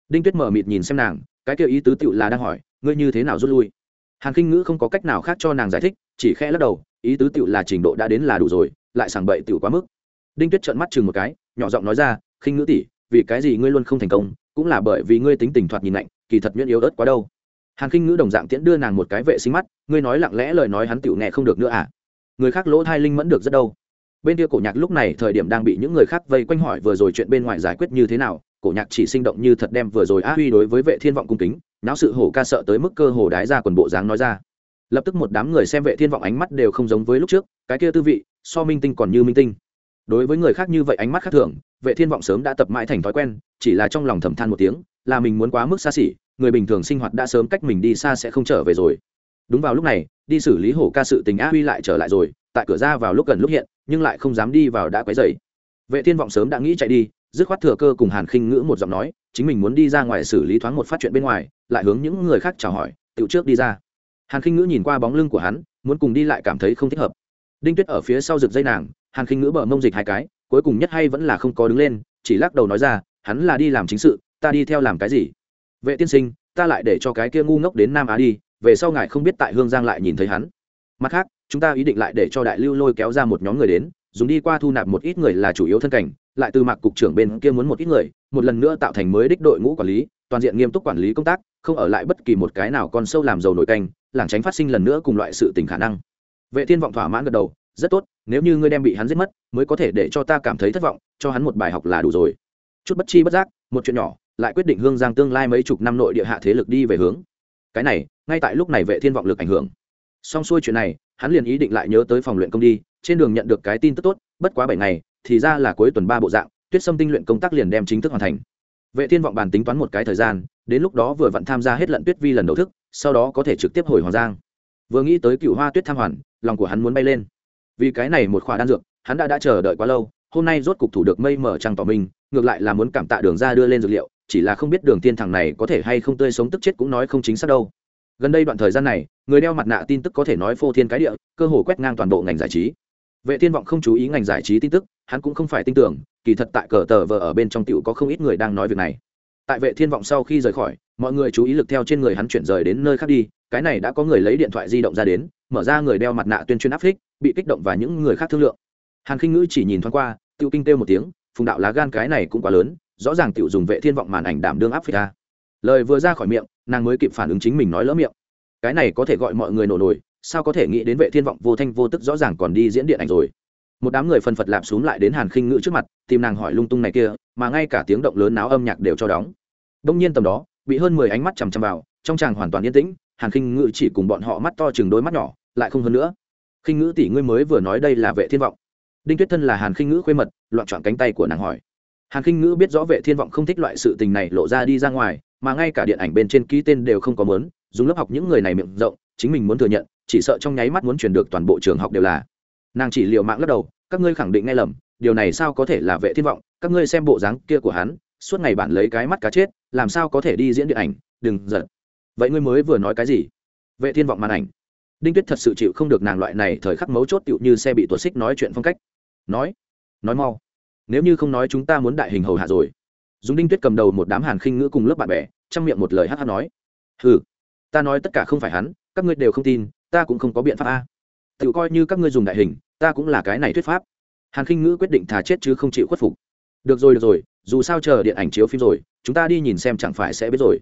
Đinh tuyết mở mịt nhìn xem nàng, cái kia ý tứ tựu là đang hỏi, ngươi như thế nào rút lui? Hàn khinh ngữ không có cách nào khác cho nàng giải thích, chỉ khẽ lắc đầu, ý tứ tựu là trình độ đã đến là đủ rồi, lại sảng bậy tựu quá mức. Đinh tuyết trợn mắt chừng một cái, nhỏ giọng nói ra, khinh ngữ tỷ, vì cái gì ngươi luôn không thành công cũng là bởi vì ngươi tính tình thoạt nhìn lạnh, kỳ thật nhuyễn yếu ớt quá đâu. Hàn khinh ngữ đồng dạng tiễn đưa nàng một cái vệ sinh mắt, ngươi nói lặng lẽ lời nói hắn tựu nghe không được nữa à? Người khác lỗ thai linh mẫn được rất đâu. Bên kia cổ nhạc lúc này thời điểm đang bị những người khác vây quanh hỏi vừa rồi chuyện bên ngoài giải quyết như thế nào, cổ nhạc chỉ sinh động như thật đem vừa rồi á huy đối với vệ thiên vọng cung kính não sự hổ ca sợ tới mức cơ hồ đái ra quần bộ dáng nói ra. Lập tức một đám người xem vệ thiên vọng ánh mắt đều không giống với lúc trước, cái kia tư vị, so minh tinh còn như minh tinh đối với người khác như vậy ánh mắt khác thường, vệ thiên vọng sớm đã tập mãi thành thói quen, chỉ là trong lòng thầm than một tiếng, là mình muốn quá mức xa xỉ, người bình thường sinh hoạt đã sớm cách mình đi xa sẽ không trở về rồi. Đúng vào lúc này, đi xử lý hổ ca sự tình á huy lại trở lại rồi, tại cửa ra vào lúc gần lúc hiện, nhưng lại không dám đi vào đã quấy dày vệ thiên vọng sớm đã nghĩ chạy đi, dứt khoát thừa cơ cùng hàn khinh ngữ một giọng nói, chính mình muốn đi ra ngoài xử lý thoáng một phát chuyện bên ngoài, lại hướng những người khác chào hỏi tự trước đi ra. Hàn khinh ngữ nhìn qua bóng lưng của hắn, muốn cùng đi lại cảm thấy không thích hợp. Đinh tuyết ở phía sau rực dây nàng hàn khinh ngữ bờ mông dịch hai cái, cuối cùng nhất hay vẫn là không có đứng lên, chỉ lắc đầu nói ra, hắn là đi làm chính sự, ta đi theo làm cái gì? Vệ tiên sinh, ta lại để cho cái kia ngu ngốc đến nam á đi, về sau ngài không biết tại hương giang lại nhìn thấy hắn. Mặt khác, chúng ta ý định lại để cho đại lưu lôi kéo ra một nhóm người đến, dùng đi qua thu nạp một ít người là chủ yếu thân cảnh, lại từ mạc cục trưởng bên kia muốn một ít người, một lần nữa tạo thành mới đích đội ngũ quản lý, toàn diện nghiêm túc quản lý công tác, không ở lại bất kỳ một cái nào con sâu làm dầu nổi canh làng tránh phát sinh lần nữa cùng loại sự tình khả năng. Vệ thiên vọng thỏa mãn gật đầu rất tốt, nếu như ngươi đem bị hắn giết mất, mới có thể để cho ta cảm thấy thất vọng, cho hắn một bài học là đủ rồi. Chút bất chi bất giác, một chuyện nhỏ, lại quyết định hương giang tương lai mấy chục năm nội địa hạ thế lực đi về hướng. Cái này, ngay tại lúc này vệ thiên vọng lực ảnh hưởng. Xong xuôi chuyện này, hắn liền ý định lại nhớ tới phòng luyện công đi, trên đường nhận được cái tin tức tốt, bất quá bảy ngày, thì ra là cuối tuần ba bộ dạng, tuyết sâm tinh luyện công tác liền đem chính thức hoàn thành. Vệ thiên vọng bàn tính toán một cái thời gian, đến lúc đó vừa vặn tham gia hết lận tuyết vi lần đầu thức, sau đó có thể trực tiếp hồi hoàng giang. Vừa nghĩ tới cựu hoa tuyết tham hoàn, lòng của hắn muốn bay lên vì cái này một khoản đan dược, hắn đã đã chờ đợi quá lâu, hôm nay rốt cục thủ được mây mở trăng tỏ mình, ngược lại là muốn cảm tạ đường ra đưa lên dược liệu, chỉ là không biết đường tiên thằng này có thể hay không tươi sống tức chết cũng nói không chính xác đâu. Gần đây đoạn thời gian này, người đeo mặt nạ tin tức có thể nói phô thiên cái địa, cơ hồ quét ngang toàn bộ ngành giải trí. Vệ thiên vọng không chú ý ngành giải trí tin tức, hắn cũng không phải tin tưởng, kỳ thật tại cờ tờ vờ ở bên trong tiểu có không ít người đang nói việc này. Tại vệ thiên vọng sau khi rời khỏi, mọi người chú ý lực theo trên người hắn chuyển rời đến nơi khác đi cái này đã có người lấy điện thoại di động ra đến, mở ra người đeo mặt nạ tuyên truyền áp phích, bị kích động và những người khác thương lượng. Hàn khinh ngữ chỉ nhìn thoáng qua tiêu kinh kêu một tiếng, phùng đạo lá gan cái này cũng quá lớn, rõ ràng tiểu dùng vệ thiên vọng màn ảnh đảm đương áp phích ra. Lời vừa ra khỏi miệng, nàng mới kịp phản ứng chính mình nói lỡ miệng. Cái này có thể gọi mọi người nổ nổi sao có thể nghĩ đến vệ thiên vọng vô thanh vô tức rõ ràng còn đi diễn điện ảnh rồi. Một đám người phân phật lạp xuống lại đến hàn khinh ngữ trước mặt, tìm nàng hỏi lung tung này kia, mà ngay cả tiếng động lớn náo âm nhạc đều cho đóng. Đông nhiên tầm đó, bị hơn mười ánh mắt chằm chằm vào, trong chàng hoàn toàn yên tĩnh hàn khinh ngữ chỉ cùng bọn họ mắt to chừng đôi mắt nhỏ, lại không hơn nữa. Khinh ngữ tỷ ngươi mới vừa nói đây là vệ thiên vọng. Đinh tuyết thân là hàn khinh ngữ khuê mật, loạn chọn cánh tay của nàng hỏi. Hàn khinh ngữ biết rõ vệ thiên vọng không thích loại sự tình này lộ ra đi ra ngoài, mà ngay cả điện ảnh bên trên ký tên đều không có mớn dùng lớp học những người này miệng rộng, chính mình muốn thừa nhận, chỉ sợ trong nháy mắt muốn truyền được toàn bộ trường học đều là. Nàng chỉ liều mạng lắc đầu, các ngươi khẳng định ngay lầm, điều này sao có thể là vệ thiên vọng, các ngươi xem bộ dáng kia của hắn, suốt ngày bạn lấy cái mắt cá chết, làm sao có thể đi diễn điện ảnh, đừng giận vậy ngươi mới vừa nói cái gì? Vệ thiên vọng màn ảnh. Đinh tuyết thật sự chịu không được nàng loại này thời khắc mấu chốt tựu như xe bị tuột xích nói chuyện phong cách. Nói nói mau. Nếu như không nói chúng ta muốn đại hình hầu hạ rồi. Dùng đinh tuyết cầm đầu một đám hàn khinh ngữ cùng lớp bạn bè, trong miệng một lời hát hát nói. Hừ, ta nói tất cả không phải hắn, các ngươi đều không tin, ta cũng không có biện pháp a. Tự coi như các ngươi dùng đại hình, ta cũng là cái này thuyết pháp. Hàn khinh ngữ quyết định thà chết chứ không chịu khuất phục. Được rồi được rồi, dù sao chờ điện ảnh chiếu phim rồi, chúng ta đi nhìn xem chẳng phải sẽ biết rồi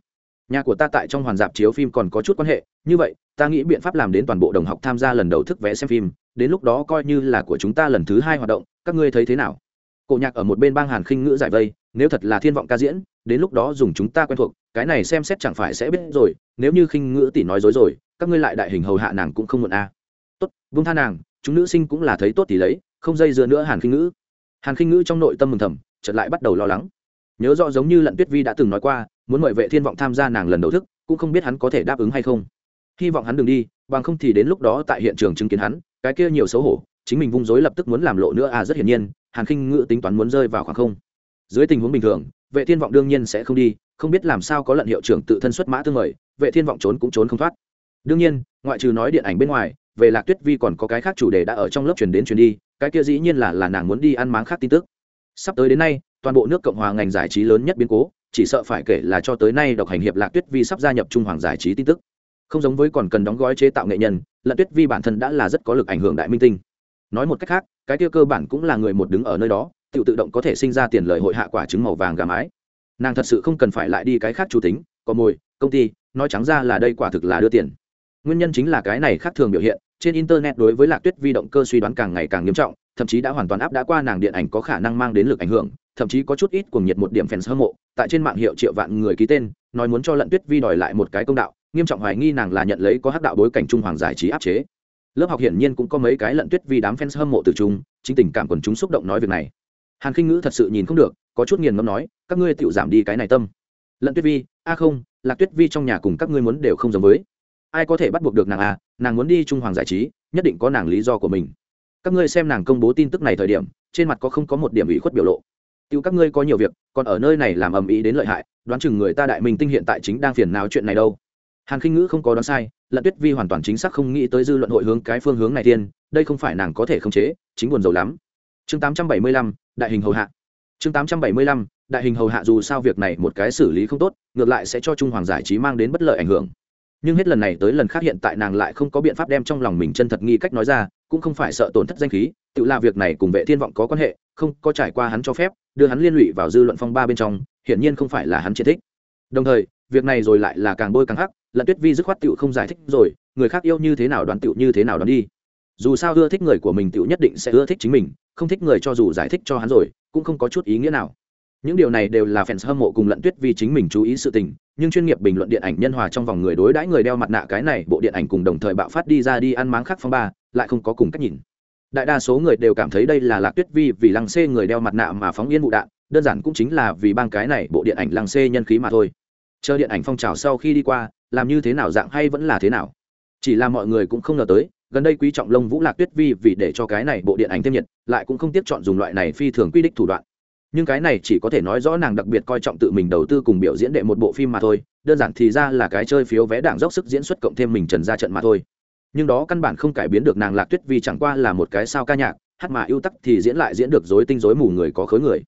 nhà của ta tại trong hoàn dạp chiếu phim còn có chút quan hệ, như vậy, ta nghĩ biện pháp làm đến toàn bộ đồng học tham gia lần đầu thức vé xem phim, đến lúc đó coi như là của chúng ta lần thứ hai hoạt động, các ngươi thấy thế nào? Cổ nhạc ở một bên bang hàn khinh ngữ giải vây, nếu thật là thiên vọng ca diễn, đến lúc đó dùng chúng ta quen thuộc, cái này xem xét chẳng phải sẽ biết rồi, nếu như khinh ngữ tỷ nói dối rồi, các ngươi lại đại hình hầu hạ nàng cũng không muộn a à. tốt vung tha nàng, chúng nữ sinh cũng là thấy tốt tỷ lấy, không dây dưa nữa hàn khinh ngữ. Hàn khinh ngữ trong nội tâm mừng thầm, chợt lại bắt đầu lo lắng. Nhớ rõ giống như lận tuyết vi đã từng nói qua muốn mời vệ thiên vọng tham gia nàng lần đầu thức, cũng không biết hắn có thể đáp ứng hay không. Hy vọng hắn đừng đi, bằng không thì đến lúc đó tại hiện trường chứng kiến hắn, cái kia nhiều xấu hổ, chính mình vung dối lập tức muốn làm lộ nữa à rất hiển nhiên, hàn khinh ngự tính toán muốn rơi vào khoảng không. Dưới tình huống bình thường, vệ thiên vọng đương nhiên sẽ không đi, không biết làm sao có lận hiệu trưởng tự thân xuất mã tương mời, vệ thiên vọng trốn cũng trốn không thoát. Đương nhiên, ngoại trừ nói điện ảnh bên ngoài, về lạc tuyết vi còn có cái khác chủ đề đã ở trong lớp truyền đến truyền đi, cái kia dĩ nhiên là là nàng muốn đi ăn máng khác tin tức. Sắp tới đến nay, toàn bộ nước cộng hòa ngành giải trí lớn nhất biến cố chỉ sợ phải kể là cho tới nay độc hành hiệp lạc tuyết vi sắp gia nhập trung hoàng giải trí tin tức. Không giống với còn cần đóng gói chế tạo nghệ nhân lận tuyết vi bản thân đã là rất có lực ảnh hưởng đại minh tinh. Nói một cách khác, cái kia cơ bản cũng là người một đứng ở nơi đó tự tự động có thể sinh ra tiền lời hội hạ quả trứng màu vàng gà mái. Nàng thật sự không cần phải lại đi cái khác chủ tính, có mồi, công ty, nói trắng ra là đây quả thực là đưa tiền. Nguyên nhân chính là cái này khác thường biểu hiện, trên internet đối với lạc tuyết vi động cơ suy đoán càng ngày càng nghiêm trọng thậm chí đã hoàn toàn áp đã qua nàng điện ảnh có khả năng mang đến lực ảnh hưởng, thậm chí có chút ít cuồng nhiệt một điểm fans hâm mộ. Tại trên mạng hiệu triệu vạn người ký tên, nói muốn cho lận tuyết vi đòi lại một cái công đạo, nghiêm trọng hoài nghi nàng là nhận lấy có hắc đạo bối cảnh trung hoàng giải trí áp chế. Lớp học hiển nhiên cũng có mấy cái lận tuyết vi đám fans hâm mộ từ chung, chính tình cảm quần chúng xúc động nói việc này. Hàn khinh ngữ thật sự nhìn không được, có chút nghiền ngẫm nói, các ngươi tự giảm đi cái này tâm. Lận tuyết vi, a không, lạc tuyết vi trong nhà cùng các ngươi muốn đều không giống với. Ai có thể bắt buộc được nàng à nàng muốn đi trung hoàng giải trí, nhất định có nàng lý do của mình các ngươi xem nàng công bố tin tức này thời điểm trên mặt có không có một điểm ủy khuất biểu lộ. Tiêu các ngươi có nhiều việc còn ở nơi này làm ầm ĩ đến lợi hại đoán chừng người ta đại minh tinh hiện tại chính đang phiền nào chuyện này đâu. Hàn khinh ngữ không có đoán sai lận tuyết vi hoàn toàn chính xác không nghĩ tới dư luận hội hướng cái phương hướng này tiên đây không phải nàng có thể khống chế chính buồn rầu lắm. Chương 875, đại hình hầu hạ. Chương 875, đại hình hầu hạ dù sao việc này một cái xử lý không tốt ngược lại sẽ cho trung hoàng giải trí mang đến bất lợi ảnh hưởng. Nhưng hết lần này tới lần khác hiện tại nàng lại không có biện pháp đem trong lòng mình chân thật nghi cách nói ra cũng không phải sợ tổn thất danh khí, tự là việc này cùng vệ thiên vọng có quan hệ, không có trải qua hắn cho phép, đưa hắn liên lụy vào dư luận phong ba bên trong, hiển nhiên không phải là hắn chiến thích. Đồng thời, việc này rồi lại là càng bôi càng hắc, lận tuyết vi dứt khoát tựu không giải thích rồi, người khác yêu như thế nào đoán tựu như thế nào đoán đi. Dù sao ưa thích người của mình tựu nhất định sẽ ưa thích chính mình, không thích người cho dù giải thích cho hắn rồi, cũng không có chút ý nghĩa nào những điều này đều là fans hâm mộ cùng lận tuyết vì chính mình chú ý sự tình, nhưng chuyên nghiệp bình luận điện ảnh nhân hòa trong vòng người đối đãi người đeo mặt nạ cái này, bộ điện ảnh cùng đồng thời bạo phát đi ra đi ăn máng khác phong ba, lại không có cùng cách nhìn. Đại đa số người đều cảm thấy đây là lạc tuyết vi vì lăng xê người đeo mặt nạ mà phóng yên vụ đạn, đơn giản cũng chính là vì bang cái này, bộ điện ảnh lăng xê nhân khí mà thôi. Chờ điện ảnh phong trào sau khi đi qua, làm như thế nào dạng hay vẫn là thế nào. Chỉ là mọi người cũng không ngờ tới, gần đây quý trọng lông vũ lạc tuyết vi vì để cho cái này bộ điện ảnh thêm nhiệt, lại cũng không tiếp chọn dùng loại này phi thường quy đích thủ đoạn nhưng cái này chỉ có thể nói rõ nàng đặc biệt coi trọng tự mình đầu tư cùng biểu diễn đệ một bộ phim mà thôi, đơn giản thì ra là cái chơi phiếu vé đảng dốc sức diễn xuất cộng thêm mình trần ra trận mà thôi. Nhưng đó căn bản không cải biến được nàng lạc tuyết vì chẳng qua là một cái sao ca nhạc, hát mà ưu tắc thì diễn lại diễn được dối tinh dối mù người có khối người.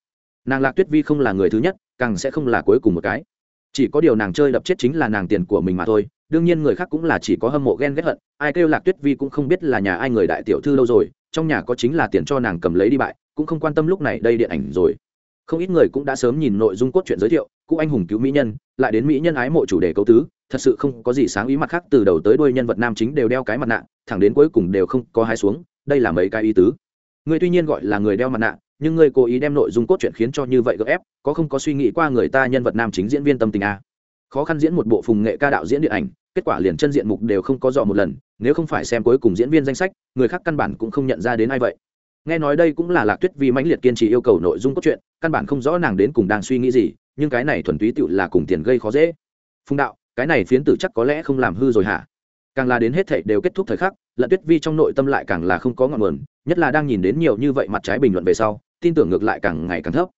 Nàng lạc tuyết vi không là người thứ nhất, càng sẽ không là cuối cùng một cái. Chỉ có điều nàng chơi đập chết chính là nàng tiền của mình mà thôi, đương nhiên người khác cũng là chỉ có hâm mộ ghen ghét hận, ai kêu lạc tuyết vi cũng không biết là nhà ai người đại tiểu thư lâu rồi, trong nhà có chính là tiền cho nàng cầm lấy đi bại, cũng không quan tâm lúc này đây điện ảnh rồi không ít người cũng đã sớm nhìn nội dung cốt truyện giới thiệu cụ anh hùng cứu mỹ nhân, lại đến mỹ nhân ái mộ chủ đề câu tứ, thật sự không có gì sáng ý mặt khác, từ đầu tới đuôi nhân vật nam chính đều đeo cái mặt nạ, thẳng đến cuối cùng đều không có hai xuống, đây là mấy cái ý tứ. Người tuy nhiên gọi là người đeo mặt nạ, nhưng người cố ý đem nội dung cốt truyện khiến cho như vậy gấp ép, có không có suy nghĩ qua người ta nhân vật nam chính diễn viên tâm tình a khó khăn diễn một bộ phùng nghệ ca đạo diễn điện ảnh, kết quả liền chân diện mục đều không có dò một lần, nếu không phải xem cuối cùng diễn viên danh sách, người khác căn bản cũng không nhận ra đến ai vậy nghe nói đây cũng là lạc tuyết Vi mãnh liệt kiên trì yêu cầu nội dung cốt truyện, căn bản không rõ nàng đến cùng đang suy nghĩ gì, nhưng cái này thuần túy tựu là cùng tiền gây khó dễ. Phùng đạo, cái này phiến tử chắc có lẽ không làm hư rồi hả? Càng là đến hết thảy đều kết thúc thời khắc lận tuyết vi trong nội tâm lại càng là không có ngọn nguồn, nhất là đang nhìn đến nhiều như vậy mặt trái bình luận về sau, tin tưởng ngược lại càng ngày càng thấp.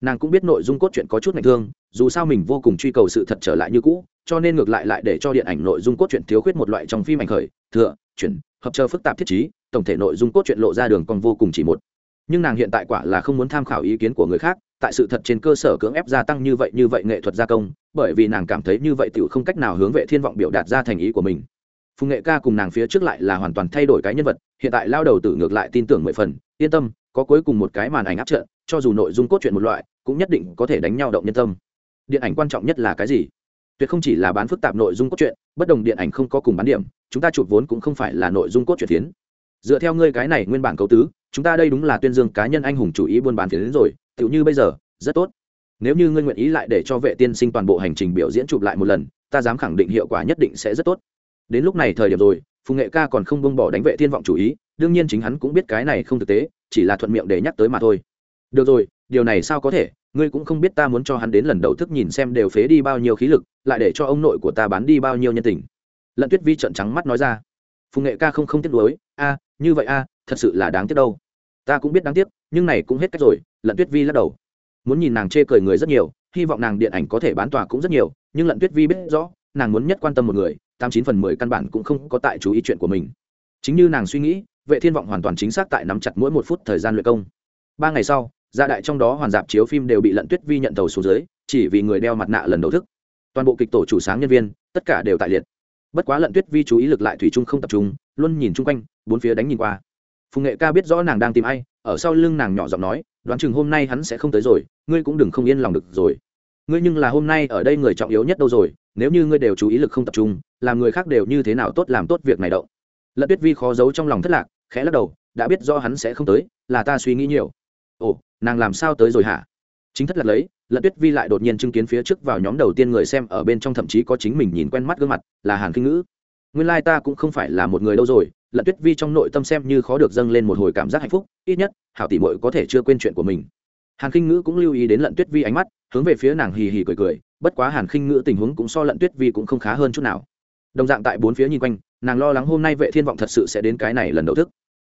Nàng cũng biết nội dung cốt truyện có chút ngạch thương, dù sao mình vô cùng truy cầu sự thật trở lại như cũ, cho nên ngược lại lại để cho điện ảnh nội dung cốt truyện thiếu khuyết một loại trong phim ảnh khởi, thừa, chuyển, hợp chờ phức tạp thiết chí tổng thể nội dung cốt truyện lộ ra đường còn vô cùng chỉ một. Nhưng nàng hiện tại quả là không muốn tham khảo ý kiến của người khác, tại sự thật trên cơ sở cưỡng ép gia tăng như vậy như vậy nghệ thuật gia công, bởi vì nàng cảm thấy như vậy tiểu không cách nào hướng vệ thiên vọng biểu đạt ra thành ý của mình. Phùng nghệ ca cùng nàng phía trước lại là hoàn toàn thay đổi cái nhân vật, hiện tại lao đầu tử ngược lại tin tưởng mười phần, yên tâm, có cuối cùng một cái màn ảnh áp trận, cho dù nội dung cốt truyện một loại, cũng nhất định có thể đánh nhau động nhân tâm. Điện ảnh quan trọng nhất là cái gì? Tuyệt không chỉ là bán phức tạp nội dung cốt truyện, bất đồng điện ảnh không có cùng bán điểm, chúng ta chụp vốn cũng không phải là nội dung cốt truyện tiến dựa theo ngươi cái này nguyên bản cấu tứ, chúng ta đây đúng là tuyên dương cá nhân anh hùng chủ ý buôn bán phiến đến rồi, tựu như bây giờ, rất tốt. Nếu như ngươi nguyện ý lại để cho vệ tiên sinh toàn bộ hành trình biểu diễn chụp lại một lần, ta dám khẳng định hiệu quả nhất định sẽ rất tốt. Đến lúc này thời điểm rồi, phùng nghệ ca còn không bông bỏ đánh vệ thiên vọng chủ ý, đương nhiên chính hắn cũng biết cái này không thực tế, chỉ là thuận miệng để nhắc tới mà thôi. Được rồi, điều này sao có thể? Ngươi cũng không biết ta muốn cho hắn đến lần đầu thức nhìn xem đều phế đi bao nhiêu khí lực, lại để cho ông nội của ta bán đi bao nhiêu nhân tình. Lận tuyết vi trợn trắng mắt nói ra. Phùng nghệ ca không không tiếc nuối, a như vậy a, thật sự là đáng tiếc đâu. Ta cũng biết đáng tiếc, nhưng này cũng hết cách rồi, lận tuyết vi lắc đầu. Muốn nhìn nàng chê cười người rất nhiều, hy vọng nàng điện ảnh có thể bán tòa cũng rất nhiều, nhưng lận tuyết vi biết rõ, nàng muốn nhất quan tâm một người, tám chín phần mười căn bản cũng không có tại chú ý chuyện của mình. Chính như nàng suy nghĩ, vệ thiên vọng hoàn toàn chính xác tại nắm chặt mỗi một phút thời gian luyện công. Ba ngày sau, gia đại trong đó hoàn dạp chiếu phim đều bị lận tuyết vi nhận tàu xuống dưới, chỉ vì người đeo mặt nạ lần đầu thức. Toàn bộ kịch tổ chủ sáng nhân viên, tất cả đều tại liệt. Bất quá lận tuyết vi chú ý lực lại thủy chung không tập trung, luôn nhìn chung quanh bốn phía đánh nhìn qua. Phùng nghệ ca biết rõ nàng đang tìm ai, ở sau lưng nàng nhỏ giọng nói, đoán chừng hôm nay hắn sẽ không tới rồi, ngươi cũng đừng không yên lòng được rồi. Ngươi nhưng là hôm nay ở đây người trọng yếu nhất đâu rồi, nếu như ngươi đều chú ý lực không tập trung, làm người khác đều như thế nào tốt làm tốt việc này đậu lật tuyết vi khó giấu trong lòng thất lạc, khẽ lắc đầu, đã biết do hắn sẽ không tới, là ta suy nghĩ nhiều. Ồ, nàng làm sao tới rồi hả? Chính thất lạc lấy, Lật tuyết vi lại đột nhiên chứng kiến phía trước vào nhóm đầu tiên người xem ở bên trong thậm chí có chính mình nhìn quen mắt gương mặt, là hàn kinh ngữ. Nguyên lai、like、ta cũng không phải là một người đâu rồi lận tuyết vi trong nội tâm xem như khó được dâng lên một hồi cảm giác hạnh phúc, ít nhất, hảo tỷ mội có thể chưa quên chuyện của mình. Hàn khinh ngữ cũng lưu ý đến lận tuyết vi ánh mắt, hướng về phía nàng hì hì cười cười, bất quá hàn khinh ngữ tình huống cũng so lận tuyết vi cũng không khá hơn chút nào. Đồng dạng tại bốn phía nhìn quanh, nàng lo lắng hôm nay vệ thiên vọng thật sự sẽ đến cái này lần đầu thức.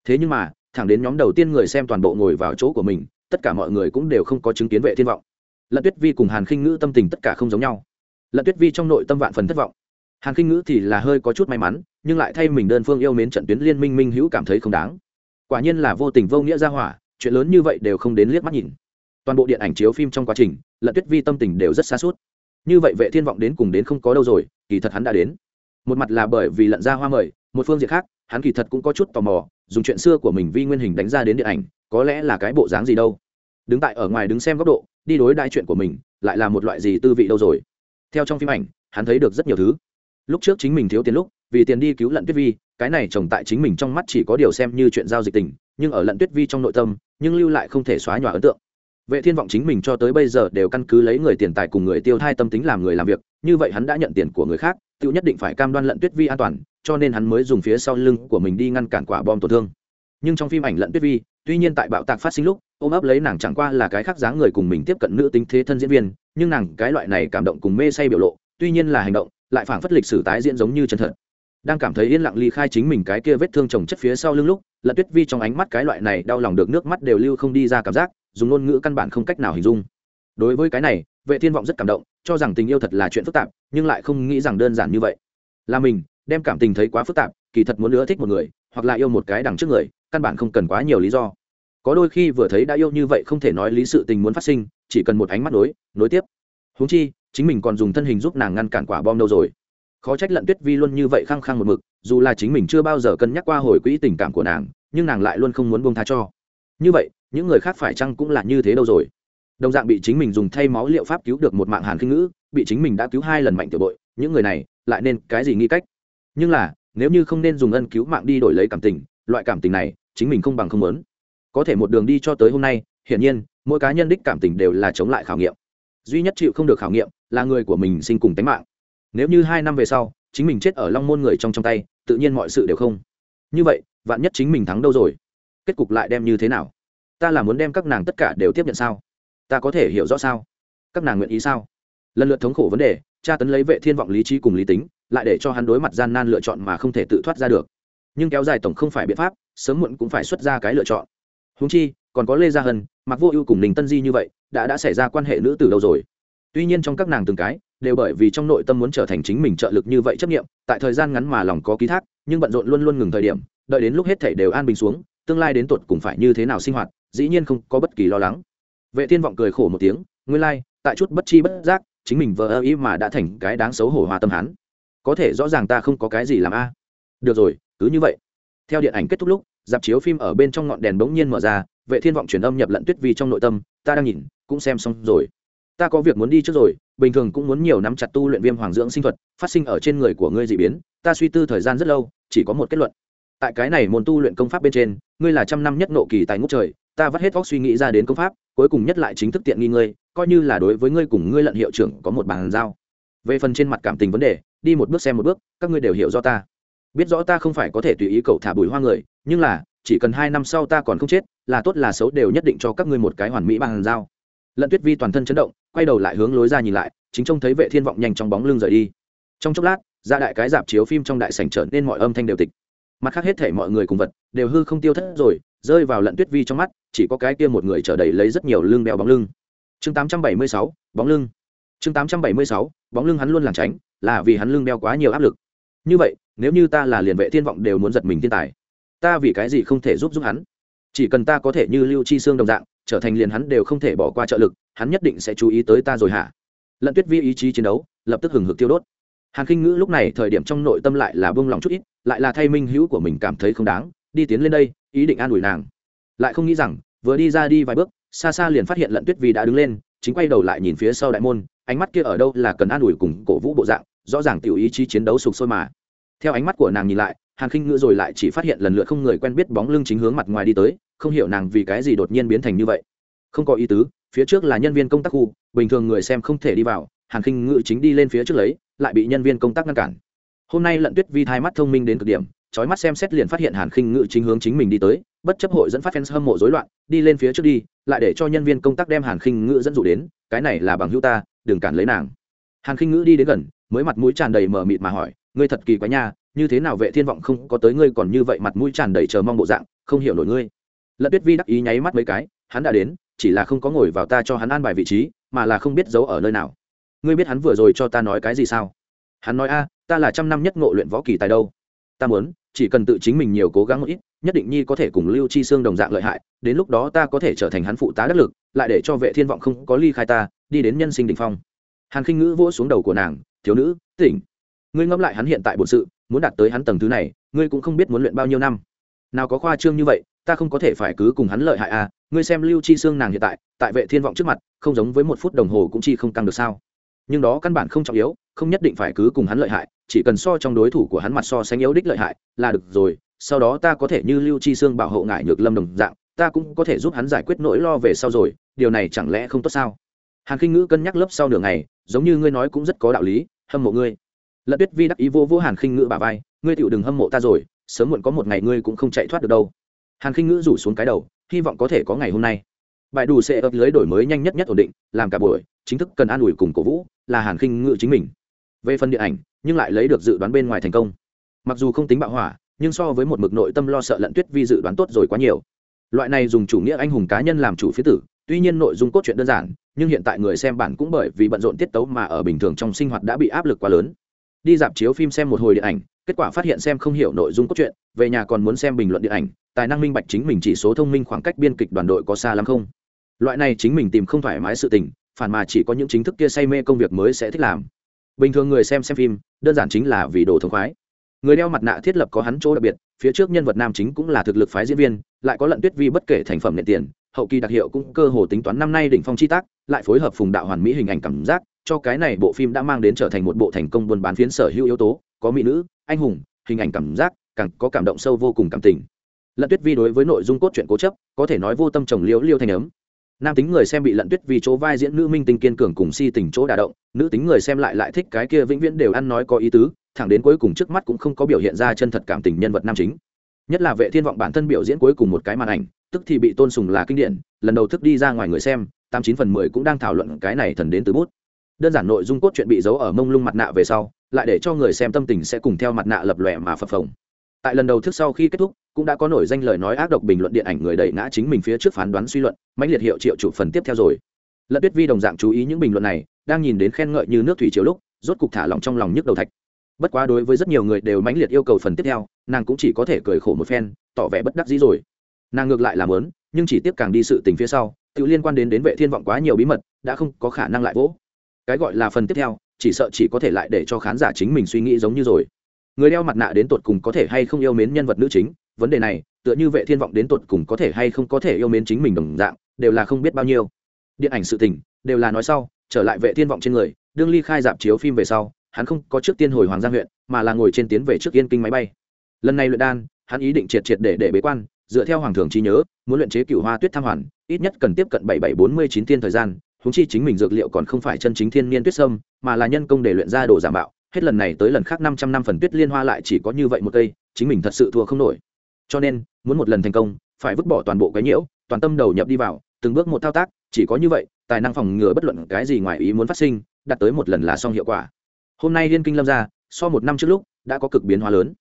Thế nhưng mà, thẳng đến nhóm đầu tiên người xem toàn bộ ngồi vào chỗ của mình, tất cả mọi người cũng đều không có chứng kiến vệ thiên vọng. Lận tuyết vi cùng hàn khinh ngữ tâm tình tất cả không giống nhau. Lận tuyết vi trong nội tâm vạn phần thất vọng hàn khinh ngữ thì là hơi có chút may mắn, nhưng lại thay mình đơn phương yêu mến trận tuyến liên minh minh hữu cảm thấy không đáng. Quả nhiên là vô tình vô nghĩa ra hỏa, chuyện lớn như vậy đều không đến liếc mắt nhìn. Toàn bộ điện ảnh chiếu phim trong quá trình lận tuyết vi tâm tình đều rất xa suốt. Như vậy vệ thiên vọng đến cùng đến không có đâu rồi, kỳ thật hắn đã đến. Một mặt là bởi vì lận ra hoa mời, một phương diện khác, hắn kỳ thật cũng có chút tò mò, dùng chuyện xưa của mình vi nguyên hình đánh ra đến điện ảnh, có lẽ là cái bộ dáng gì đâu. Đứng tại ở ngoài đứng xem góc độ, đi đối đại chuyện của mình, lại là một loại gì tư vị đâu rồi. Theo trong phim ảnh, hắn thấy được rất nhiều thứ lúc trước chính mình thiếu tiền lúc, vì tiền đi cứu lận tuyết vi, cái này trồng tại chính mình trong mắt chỉ có điều xem như chuyện giao dịch tình, nhưng ở lận tuyết vi trong nội tâm, nhưng lưu lại không thể xóa nhòa ấn tượng. Vệ thiên vọng chính mình cho tới bây giờ đều căn cứ lấy người tiền tài cùng người tiêu thai tâm tính làm người làm việc, như vậy hắn đã nhận tiền của người khác, tự nhất định phải cam đoan lận tuyết vi an toàn, cho nên hắn mới dùng phía sau lưng của mình đi ngăn cản quả bom tổn thương. Nhưng trong phim ảnh lận tuyết vi, tuy nhiên tại bạo tạc phát sinh lúc, ôm ấp lấy nàng chẳng qua là cái khác dáng người cùng mình tiếp cận nữ tính thế thân diễn viên, nhưng nàng cái loại này cảm động cùng mê say biểu lộ, tuy nhiên là hành động lại phảng phất lịch sử tái diễn giống như chân thật. Đang cảm thấy yên lặng ly khai chính mình cái kia vết thương chồng chất phía sau lưng lúc lận tuyết vi trong ánh mắt cái loại này đau lòng được nước mắt đều lưu không đi ra cảm giác, dùng ngôn ngữ căn bản không cách nào hình dung. Đối với cái này, vệ thiên vọng rất cảm động, cho rằng tình yêu thật là chuyện phức tạp, nhưng lại không nghĩ rằng đơn giản như vậy. Là mình, đem cảm tình thấy quá phức tạp, kỳ thật muốn nữa thích một người, hoặc là yêu một cái đằng trước người, căn bản không cần quá nhiều lý do. Có đôi khi vừa thấy đã yêu như vậy không thể nói lý sự tình muốn phát sinh, chỉ cần một ánh mắt đối nối tiếp. Huống chi chính mình còn dùng thân hình giúp nàng ngăn cản quả bom đâu rồi. Khó trách lận tuyết vi luôn như vậy khăng khăng một mực, dù là chính mình chưa bao giờ cân nhắc qua hồi quỹ tình cảm của nàng, nhưng nàng lại luôn không muốn buông tha cho. Như vậy, những người khác phải chăng cũng là như thế đâu rồi? Đồng dạng bị chính mình dùng thay máu liệu pháp cứu được một mạng hàn kinh ngữ, bị chính mình đã cứu hai lần mạnh tiểu bội, những người này lại nên cái gì nghi cách? Nhưng là, nếu như không nên dùng ân cứu mạng đi đổi lấy cảm tình, loại cảm tình này, chính mình không bằng không muốn. Có thể một đường đi cho tới hôm nay, hiển nhiên, mỗi cá nhân đích cảm tình đều là chống lại khảo nghiệm duy nhất chịu không được khảo nghiệm là người của mình sinh cùng tính mạng. Nếu như hai năm về sau, chính mình chết ở long môn người trong trong tay, tự nhiên mọi sự đều không. Như vậy, vạn nhất chính mình thắng đâu rồi? Kết cục lại đem như thế nào? Ta là muốn đem các nàng tất cả đều tiếp nhận sao? Ta có thể hiểu rõ sao? Các nàng nguyện ý sao? Lần lượt thống khổ vấn đề, tra tấn lấy vệ thiên vọng lý trí cùng lý tính, lại để cho hắn đối mặt gian nan lựa chọn mà không thể tự thoát ra được. Nhưng kéo dài tổng không phải biện pháp, sớm muộn cũng phải xuất ra cái lựa chọn. Húng chi, còn có lê gia hân mặc vô ưu cùng ninh tân di như vậy đã đã xảy ra quan hệ nữ từ đâu rồi? Tuy nhiên trong các nàng từng cái, đều bởi vì trong nội tâm muốn trở thành chính mình trợ lực như vậy chấp nghiệm tại thời gian ngắn mà lòng có ký thác, nhưng bận rộn luôn luôn ngừng thời điểm, đợi đến lúc hết thảy đều an bình xuống, tương lai đến tuột cũng phải như thế nào sinh hoạt, dĩ nhiên không có bất kỳ lo lắng. Vệ thiên vọng cười khổ một tiếng, nguyên lai, tại chút bất chi bất giác, chính mình vờ ơ ý mà đã thành cái đáng xấu hổ hòa tâm hắn. Có thể rõ ràng ta không có cái gì làm a. Được rồi, cứ như vậy. Theo điện ảnh kết thúc lúc, dạp chiếu phim ở bên trong ngọn đèn bỗng nhiên mở ra, vệ thiên vọng truyền âm nhập lận tuyết vi trong nội tâm ta đang nhìn, cũng xem xong rồi. Ta có việc muốn đi trước rồi, bình thường cũng muốn nhiều nắm chặt tu luyện viêm hoàng dưỡng sinh thuật, phát sinh ở trên người của ngươi dị biến, ta suy tư thời gian rất lâu, chỉ có một kết luận. Tại cái này môn tu luyện công pháp bên trên, ngươi là trăm năm nhất nộ kỳ tài ngũ trời, ta vắt hết vóc suy nghĩ ra đến công pháp, cuối cùng nhất lại chính thức tiện nghi ngươi, coi như là đối với ngươi cùng ngươi lận hiệu trưởng có một bàn giao. Về phần trên mặt cảm tình vấn đề, đi một bước xem một bước, các ngươi đều hiểu do ta. Biết rõ ta không phải có thể tùy ý cậu thả bùi hoa người, nhưng là chỉ cần hai năm sau ta còn không chết là tốt là xấu đều nhất định cho các ngươi một cái hoàn mỹ bằng dao lận tuyết vi toàn thân chấn động quay đầu lại hướng lối ra nhìn lại chính trông thấy vệ thiên vọng nhanh trong bóng lưng rời đi. Trong chốc lát ra đại cái dạp chiếu phim trong đại sảnh trở nên mọi âm thanh đều tịch. Mặt khác hết thể mọi người cùng vật đều hư không tiêu thất rồi rơi vào lận tuyết vi trong mắt chỉ có cái kia một người trở đầy lấy rất nhiều lưng bèo bóng lưng. Chương 876, bóng lưng. Chương 876, bóng lưng hắn luôn lảng tránh là vì hắn lưng đeo quá nhiều áp lực. Như vậy nếu như ta là liền vệ thiên vọng đều muốn giật mình thiên tài ta vì cái gì không thể giúp giúp hắn? Chỉ cần ta có thể như lưu chi xương đồng dạng, trở thành liền hắn đều không thể bỏ qua trợ lực, hắn nhất định sẽ chú ý tới ta rồi hả? Lận tuyết vi ý chí chiến đấu, lập tức hừng hực tiêu đốt. Hàn khinh ngữ lúc này thời điểm trong nội tâm lại là bông lòng chút ít, lại là thay minh hữu của mình cảm thấy không đáng, đi tiến lên đây, ý định an ủi nàng. Lại không nghĩ rằng, vừa đi ra đi vài bước, xa xa liền phát hiện lận tuyết vi đã đứng lên, chính quay đầu lại nhìn phía sau đại môn, ánh mắt kia ở đâu là cần an ủi cùng cổ vũ bộ dạng, rõ ràng tiểu ý chí chiến đấu sục sôi mà. Theo ánh mắt của nàng nhìn lại hàn khinh ngữ rồi lại chỉ phát hiện lần lượt không người quen biết bóng lưng chính hướng mặt ngoài đi tới, không hiểu nàng vì cái gì đột nhiên biến thành như vậy. Không có ý tứ, phía trước là nhân viên công tác khu, bình thường người xem không thể đi vào, hàn khinh ngữ chính đi lên phía trước lấy, lại bị nhân viên công tác ngăn cản. Hôm nay lận tuyết vi thai mắt thông minh đến cực điểm trói mắt xem xét liền phát hiện hàn khinh ngữ chính hướng chính mình đi tới, bất chấp hội dẫn phát fans hâm mộ rối loạn, đi lên phía trước đi, lại để cho nhân viên công tác đem hàn khinh ngữ dẫn dụ đến, cái này là bằng hữu ta, đừng cản lấy nàng. Hàn khinh ngữ đi đến gần, mới mặt mũi tràn đầy mờ mịt mà hỏi, ngươi thật kỳ quá nha như thế nào vệ thiên vọng không có tới ngươi còn như vậy mặt mũi tràn đầy chờ mong bộ dạng, không hiểu nổi ngươi. Lận tuyết vi đắc ý nháy mắt mấy cái, hắn đã đến, chỉ là không có ngồi vào ta cho hắn an bài vị trí, mà là không biết giấu ở nơi nào. Ngươi biết hắn vừa rồi cho ta nói cái gì sao? Hắn nói, a, ta là trăm năm nhất ngộ luyện võ kỳ tài đâu. Ta muốn, chỉ cần tự chính mình nhiều cố gắng một ít, nhất định nhi có thể cùng lưu chi xương đồng dạng lợi hại, đến lúc đó ta có thể trở thành hắn phụ tá đắc lực, lại để cho vệ thiên vọng không có ly khai ta, đi đến nhân sinh đỉnh phong. Hàn khinh ngữ vỗ xuống đầu của nàng, thiếu nữ, tỉnh. Ngươi ngẫm lại hắn hiện tại bổn sự muốn đạt tới hắn tầng thứ này, ngươi cũng không biết muốn luyện bao nhiêu năm. Nào có khoa trương như vậy, ta không có thể phải cứ cùng hắn lợi hại à ngươi xem lưu chi xương nàng hiện tại tại vệ thiên vọng trước mặt, không giống với một phút đồng hồ cũng chi không tăng được sao. Nhưng đó căn bản không trọng yếu, không nhất định phải cứ cùng hắn lợi hại, chỉ cần so trong đối thủ của hắn mặt so sánh yếu đích lợi hại là được rồi, sau đó ta có thể như lưu chi xương bảo hộ ngại nhược lâm đồng dạng, ta cũng có thể giúp hắn giải quyết nỗi lo về sau rồi, điều này chẳng lẽ không tốt sao? Hàn khinh ngữ cân nhắc lớp sau nửa ngày, giống như ngươi nói cũng rất có đạo lý, hâm mộ ngươi lận tuyết vi đắc ý vô vô hàn khinh ngữ bà vai, ngươi tựu đừng hâm mộ ta rồi, sớm muộn có một ngày ngươi cũng không chạy thoát được đâu. Hàn khinh ngữ rủ xuống cái đầu, hy vọng có thể có ngày hôm nay. Bài đủ sẽ ấp lưới đổi mới nhanh nhất nhất ổn định, làm cả buổi, chính thức cần an ủi cùng cổ vũ, là hàn khinh ngữ chính mình. Về phần điện ảnh, nhưng lại lấy được dự đoán bên ngoài thành công. Mặc dù không tính bạo hỏa, nhưng so với một mực nội tâm lo sợ lận tuyết vi dự đoán tốt rồi quá nhiều. Loại này dùng chủ nghĩa anh hùng cá nhân làm chủ phía tử, tuy nhiên nội dung cốt truyện đơn giản, nhưng hiện tại người xem bản cũng bởi vì bận rộn tiết tấu mà ở bình thường trong sinh hoạt đã bị áp lực quá lớn đi dạp chiếu phim xem một hồi điện ảnh, kết quả phát hiện xem không hiểu nội dung cốt truyện, về nhà còn muốn xem bình luận điện ảnh, tài năng minh bạch chính mình chỉ số thông minh khoảng cách biên kịch đoàn đội có xa lắm không? Loại này chính mình tìm không thoải mái sự tình, phản mà chỉ có những chính thức kia say mê công việc mới sẽ thích làm. Bình thường người xem xem phim, đơn giản chính là vì đồ thống khoái. Người đeo mặt nạ thiết lập có hắn chỗ đặc biệt, phía trước nhân vật nam chính cũng là thực lực phái diễn viên, lại có lận tuyết vi bất kể thành phẩm nệ tiền, hậu kỳ đặc hiệu cũng cơ hồ tính toán năm nay đỉnh phong chi tác, lại phối hợp phùng đạo hoàn mỹ hình ảnh cảm giác cho cái này bộ phim đã mang đến trở thành một bộ thành công buôn bán phiến sở hữu yếu tố, có mỹ nữ, anh hùng, hình ảnh cảm giác, càng có cảm động sâu vô cùng cảm tình. Lận tuyết vi đối với nội dung cốt truyện cố chấp, có thể nói vô tâm trồng liễu liêu thành ấm. Nam tính người xem bị lận tuyết vì chỗ vai diễn nữ minh tinh kiên cường cùng si tình chỗ đà động, nữ tính người xem lại lại thích cái kia vĩnh viễn đều ăn nói có ý tứ, thẳng đến cuối cùng trước mắt cũng không có biểu hiện ra chân thật cảm tình nhân vật nam chính. Nhất là vệ thiên vọng bản thân biểu diễn cuối cùng một cái màn ảnh, tức thì bị tôn sùng là kinh điển, lần đầu thức đi ra ngoài người xem, tám chín phần mười cũng đang thảo luận cái này thần đến từ bút đơn giản nội dung cốt truyện bị giấu ở mông lung mặt nạ về sau, lại để cho người xem tâm tình sẽ cùng theo mặt nạ lập lòe mà phập phồng. Tại lần đầu thức sau khi kết thúc, cũng đã có nổi danh lời nói ác độc bình luận điện ảnh người đẩy ngã chính mình phía trước phán đoán suy luận, mãnh liệt hiệu triệu chủ phần tiếp theo rồi. Lận tuyết vi đồng dạng chú ý những bình luận này, đang nhìn đến khen ngợi như nước thủy chiều lúc, rốt cục thả lòng trong lòng nhức đầu thạch. Bất quá đối với rất nhiều người đều mãnh liệt yêu cầu phần tiếp theo, nàng cũng chỉ có thể cười khổ một phen, tỏ vẻ bất đắc dĩ rồi. Nàng ngược lại làm lớn nhưng chỉ tiếp càng đi sự tình phía sau, tự liên quan đến đến vệ thiên vọng quá nhiều bí mật, đã không có khả năng lại vỗ cái gọi là phần tiếp theo, chỉ sợ chỉ có thể lại để cho khán giả chính mình suy nghĩ giống như rồi. Người đeo mặt nạ đến tột cùng có thể hay không yêu mến nhân vật nữ chính? Vấn đề này, tựa như vệ thiên vọng đến tột cùng có thể hay không có thể yêu mến chính mình đồng dạng, đều là không biết bao nhiêu. Điện ảnh sự tình, đều là nói sau, trở lại vệ thiên vọng trên người, đương ly khai dạp chiếu phim về sau, hắn không có trước tiên hồi hoàng giang huyện, mà là ngồi trên tiến về trước yên kinh máy bay. Lần này luyện đan, hắn ý định triệt triệt để để bế quan, dựa theo hoàng thường trí nhớ, muốn luyện chế cửu hoa tuyết tham hoàn, ít nhất cần tiếp cận bảy bảy bốn mươi chín tiên thời gian húng chi chính mình dược liệu còn không phải chân chính thiên niên tuyết sâm, mà là nhân công để luyện ra đồ giả mạo. Hết lần này tới lần khác năm trăm năm phần tuyết liên hoa lại chỉ có như vậy một cây, chính mình thật sự thua không nổi. Cho nên, muốn một lần thành công, phải vứt bỏ toàn bộ cái nhiễu, toàn tâm đầu nhập đi vào, từng bước một thao tác, chỉ có như vậy, tài năng phòng ngừa bất luận cái gì ngoài ý muốn phát sinh, đạt tới một lần là xong hiệu quả. Hôm nay liên kinh lâm ra so một năm trước lúc, đã có cực biến hóa lớn.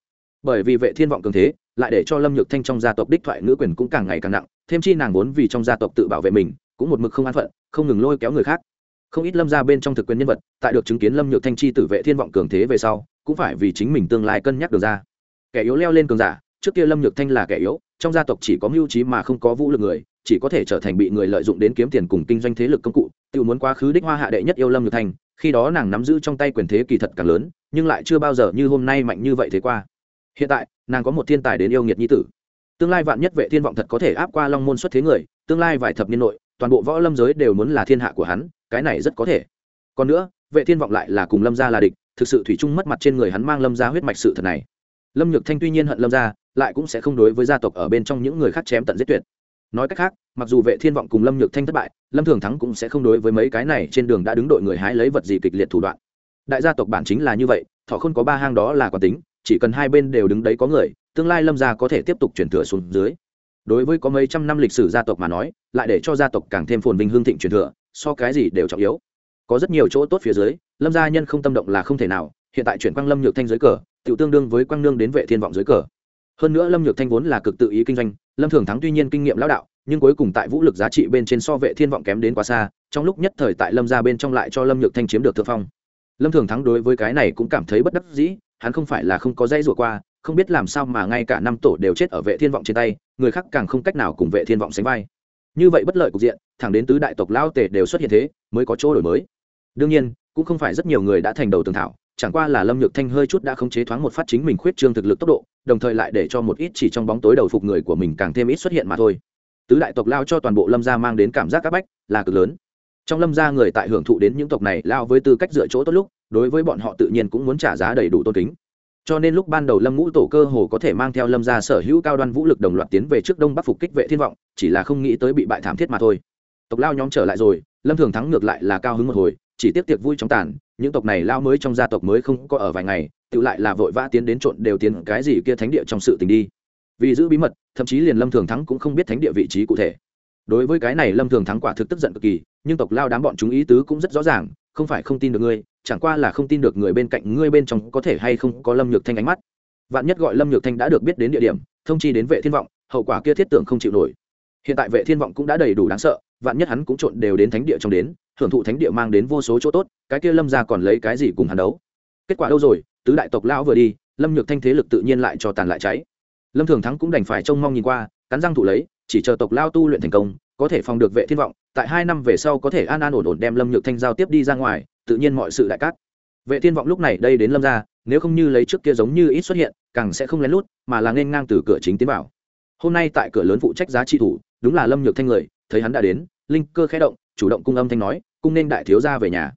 Bởi vì vệ thiên vọng cường thế, lại để cho lâm nhược thanh trong gia tộc đích thoại ngữ quyền cũng càng ngày càng nặng, thêm chi nàng vốn vì trong gia tộc tự bảo vệ mình cũng một mực không an phận, không ngừng lôi kéo người khác. Không ít lâm ra bên trong thực quyền nhân vật, tại được chứng kiến lâm nhược thanh chi tử vệ thiên vọng cường thế về sau, cũng phải vì chính mình tương lai cân nhắc được ra. Kẻ yếu leo lên cường giả, trước kia lâm nhược thanh là kẻ yếu, trong gia tộc chỉ có mưu trí mà không có vũ lực người, chỉ có thể trở thành bị người lợi dụng đến kiếm tiền cùng kinh doanh thế lực công cụ tự muốn quá khứ đích hoa hạ đệ nhất yêu lâm nhược thanh, khi đó nàng nắm giữ trong tay quyền thế kỳ thật càng lớn, nhưng lại chưa bao giờ như hôm nay mạnh như vậy thế qua. Hiện tại, nàng có một thiên tài đến yêu nghiệt nhi tử. Tương lai vạn nhất vệ thiên vọng thật có thể áp qua long môn xuất thế người, tương lai vài thập niên nội toàn bộ võ lâm giới đều muốn là thiên hạ của hắn, cái này rất có thể. Còn nữa, vệ thiên vọng lại là cùng lâm gia là địch, thực sự thủy chung mất mặt trên người hắn mang lâm gia huyết mạch sự thật này. Lâm nhược thanh tuy nhiên hận lâm gia, lại cũng sẽ không đối với gia tộc ở bên trong những người khác chém tận giết tuyệt. Nói cách khác, mặc dù vệ thiên vọng cùng lâm nhược thanh thất bại, lâm thường thắng cũng sẽ không đối với mấy cái này trên đường đã đứng đội người hái lấy vật gì kịch liệt thủ đoạn. Đại gia tộc bản chính là như vậy, thọ không có ba hang đó là quả tính, chỉ cần hai bên đều đứng đấy có người, tương lai lâm gia có thể tiếp tục chuyển thừa xuống dưới đối với có mấy trăm năm lịch sử gia tộc mà nói, lại để cho gia tộc càng thêm phồn vinh hương thịnh truyền thừa, so cái gì đều trọng yếu. Có rất nhiều chỗ tốt phía dưới, lâm gia nhân không tâm động là không thể nào, hiện tại chuyển quang lâm nhược thanh dưới cờ tự tương đương với quang nương đến vệ thiên vọng dưới cờ. Hơn nữa lâm nhược thanh vốn là cực tự ý kinh doanh, lâm thường thắng tuy nhiên kinh nghiệm lão đạo, nhưng cuối cùng tại vũ lực giá trị bên trên so vệ thiên vọng kém đến quá xa, trong lúc nhất thời tại lâm gia bên trong lại cho lâm nhược thanh chiếm được thượng phong. Lâm thường thắng đối với cái này cũng cảm thấy bất đắc dĩ, hắn không phải là không có dây rủa qua, không biết làm sao mà ngay cả năm tổ đều chết ở vệ thiên vọng trên tay người khác càng không cách nào cùng vệ thiên vọng sánh vai. Như vậy bất lợi cục diện, thẳng đến tứ đại tộc lao tề đều xuất hiện thế, mới có chỗ đổi mới. Đương nhiên, cũng không phải rất nhiều người đã thành đầu tường thảo, chẳng qua là lâm nhược thanh hơi chút đã khống chế thoáng một phát chính mình khuyết trương thực lực tốc độ, đồng thời lại để cho một ít chỉ trong bóng tối đầu phục người của mình càng thêm ít xuất hiện mà thôi. Tứ đại tộc lao cho toàn bộ lâm gia mang đến cảm giác các bách là cực lớn. Trong lâm gia người tại hưởng thụ đến những tộc này lao với tư cách dựa chỗ tốt lúc, đối với bọn họ tự nhiên cũng muốn trả giá đầy đủ tôn kính cho nên lúc ban đầu lâm ngũ tổ cơ hồ có thể mang theo lâm gia sở hữu cao đoan vũ lực đồng loạt tiến về trước đông bắc phục kích vệ thiên vọng, chỉ là không nghĩ tới bị bại thảm thiết mà thôi. Tộc lao nhóm trở lại rồi, lâm thường thắng ngược lại là cao hứng một hồi, chỉ tiếp tiệc vui trong tàn, những tộc này lao mới trong gia tộc mới không có ở vài ngày, tự lại là vội vã tiến đến trộn đều tiến cái gì kia thánh địa trong sự tình đi. Vì giữ bí mật, thậm chí liền lâm thường thắng cũng không biết thánh địa vị trí cụ thể. Đối với cái này lâm thường thắng quả thực tức giận cực kỳ, nhưng tộc lao đám bọn chúng ý tứ cũng rất rõ ràng, không phải không tin được ngươi chẳng qua là không tin được người bên cạnh ngươi bên trong có thể hay không có lâm nhược thanh ánh mắt. Vạn nhất gọi lâm nhược thanh đã được biết đến địa điểm, thông chi đến vệ thiên vọng, hậu quả kia thiết tưởng không chịu nổi. Hiện tại vệ thiên vọng cũng đã đầy đủ đáng sợ, vạn nhất hắn cũng trộn đều đến thánh địa trong đến, hưởng thụ thánh địa mang đến vô số chỗ tốt, cái kia lâm ra còn lấy cái gì cùng hắn đấu? Kết quả đâu rồi? Tứ đại tộc lão vừa đi, lâm nhược thanh thế lực tự nhiên lại cho tàn lại cháy. Lâm thường thắng cũng đành phải trông mong nhìn qua, cắn răng thụ lấy, chỉ chờ tộc lao tu luyện thành công, có thể phòng được vệ thiên vọng, tại hai năm về sau có thể an an ổn ổn đem lâm nhược thanh giao tiếp đi ra ngoài tự nhiên mọi sự đại cát. Vệ thiên vọng lúc này đây đến lâm ra nếu không như lấy trước kia giống như ít xuất hiện, càng sẽ không lén lút, mà là nên ngang từ cửa chính tiến vào. Hôm nay tại cửa lớn phụ trách giá trị thủ, đúng là lâm nhược thanh người, thấy hắn đã đến, linh cơ khẽ động, chủ động cung âm thanh nói, cung nên đại thiếu gia về nhà.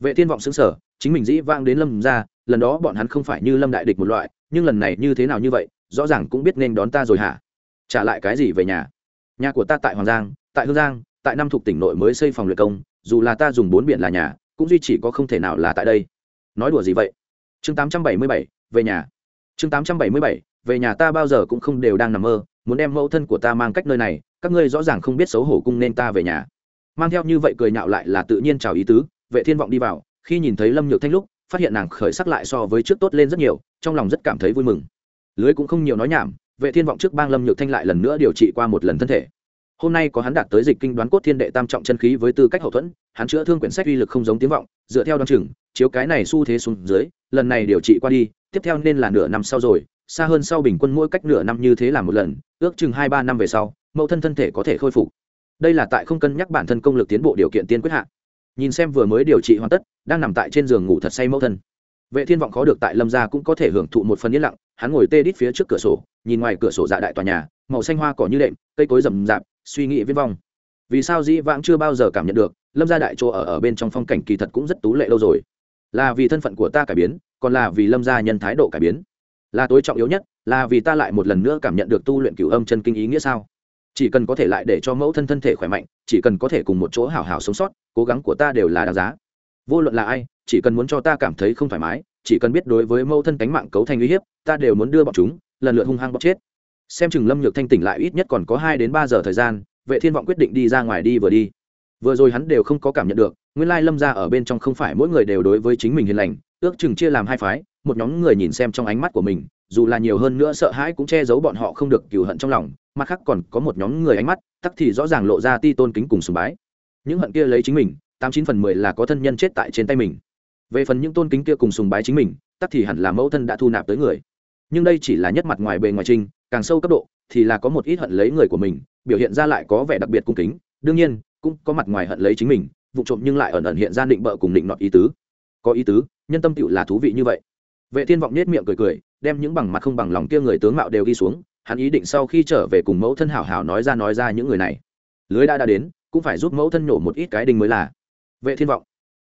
Vệ thiên vọng xứng sở chính mình dĩ vang đến lâm ra lần đó bọn hắn không phải như lâm đại địch một loại, nhưng lần này như thế nào như vậy, rõ ràng cũng biết nên đón ta rồi hả? Trả lại cái gì về nhà? Nhà của ta tại hoàng giang, tại hương giang, tại năm thuộc tỉnh nội mới xây phòng luyện công, dù là ta dùng bốn biển là nhà cũng duy chỉ có không thể nào là tại đây. Nói đùa gì vậy? Chương 877, về nhà. Chương 877, về nhà ta bao giờ cũng không đều đang nằm mơ muốn đem mẫu thân của ta mang cách nơi này các ngươi rõ ràng không biết xấu hổ cung nên ta về nhà. Mang theo như vậy cười nhạo lại là tự nhiên chào ý tứ vệ thiên vọng đi vào khi nhìn thấy lâm nhược thanh lúc phát hiện nàng khởi sắc lại so với trước tốt lên rất nhiều trong lòng rất cảm thấy vui mừng. Lưới cũng không nhiều nói nhảm vệ thiên vọng trước bang lâm nhược thanh lại lần nữa điều trị qua một lần thân thể hôm nay có hắn đạt tới dịch kinh đoán cốt thiên đệ tam trọng chân khí với tư cách hậu thuẫn, hắn chữa thương quyển sách uy lực không giống tiếng vọng, dựa theo đoán chừng, chiếu cái này xu thế xuống dưới, lần này điều trị qua đi, tiếp theo nên là nửa năm sau rồi, xa hơn sau bình quân mỗi cách nửa năm như thế là một lần, ước chừng hai ba năm về sau, mẫu thân thân thể có thể khôi phục đây là tại không cân nhắc bản thân công lực tiến bộ điều kiện tiên quyết hạn. nhìn xem vừa mới điều trị hoàn tất, đang nằm tại trên giường ngủ thật say mẫu thân vệ thiên vọng khó được tại lâm gia cũng có thể hưởng thụ một phần yên lặng, hắn ngồi tê đít phía trước cửa sổ, nhìn ngoài cửa sổ dạ đại tòa nhà, màu xanh hoa cỏ như đệm, cây cối rậm rạp suy nghĩ viết vong. Vì sao dĩ vãng chưa bao giờ cảm nhận được, lâm gia đại chỗ ở ở bên trong phong cảnh kỳ thật cũng rất tú lệ lâu rồi. Là vì thân phận của ta cải biến, còn là vì lâm gia nhân thái độ cải biến? Là tối trọng yếu nhất, là vì ta lại một lần nữa cảm nhận được tu luyện cửu âm chân kinh ý nghĩa sao? Chỉ cần có thể lại để cho mẫu thân thân thể khỏe mạnh, chỉ cần có thể cùng một chỗ hảo hảo sống sót, cố gắng của ta đều là đáng giá. Vô luận là ai, chỉ cần muốn cho ta cảm thấy không thoải mái, chỉ cần biết đối với mẫu thân cánh mạng cấu thành uy hiếp, ta đều muốn đưa bọn chúng, lần lượt hung hăng bóc chết xem chừng lâm nhược thanh tỉnh lại ít nhất còn có hai đến ba giờ thời gian, vệ thiên vọng quyết định đi ra ngoài đi vừa đi. Vừa rồi hắn đều không có cảm nhận được, nguyên lai lâm ra ở bên trong không phải mỗi người đều đối với chính mình hiền lành, ước chừng chia làm hai phái, một nhóm người nhìn xem trong ánh mắt của mình, dù là nhiều hơn nữa sợ hãi cũng che giấu bọn họ không được cừu hận trong lòng, mặt khác còn có một nhóm người ánh mắt, tắc thì rõ ràng lộ ra ti tôn kính cùng sùng bái. Những hận kia lấy chính mình, tám chín phần mười là có thân nhân chết tại trên tay mình. Về phần những tôn kính kia cùng sùng bái chính mình, tắc thì hẳn là mẫu thân đã thu nạp tới người. Nhưng đây chỉ là nhất mặt ngoài bề ngoài trinh càng sâu cấp độ thì là có một ít hận lấy người của mình, biểu hiện ra lại có vẻ đặc biệt cung kính. Đương nhiên, cũng có mặt ngoài hận lấy chính mình, vụ trộm nhưng lại ẩn ẩn hiện ra định bợ cùng định nọt ý tứ. Có ý tứ, nhân tâm tựu là thú vị như vậy. Vệ thiên vọng nết miệng cười cười, đem những bằng mặt không bằng lòng kia người tướng mạo đều ghi xuống, hắn ý định sau khi trở về cùng mẫu thân hảo hảo nói ra nói ra những người này. Lưới đã đã đến, cũng phải giúp mẫu thân nhổ một ít cái đinh mới là. Vệ thiên vọng,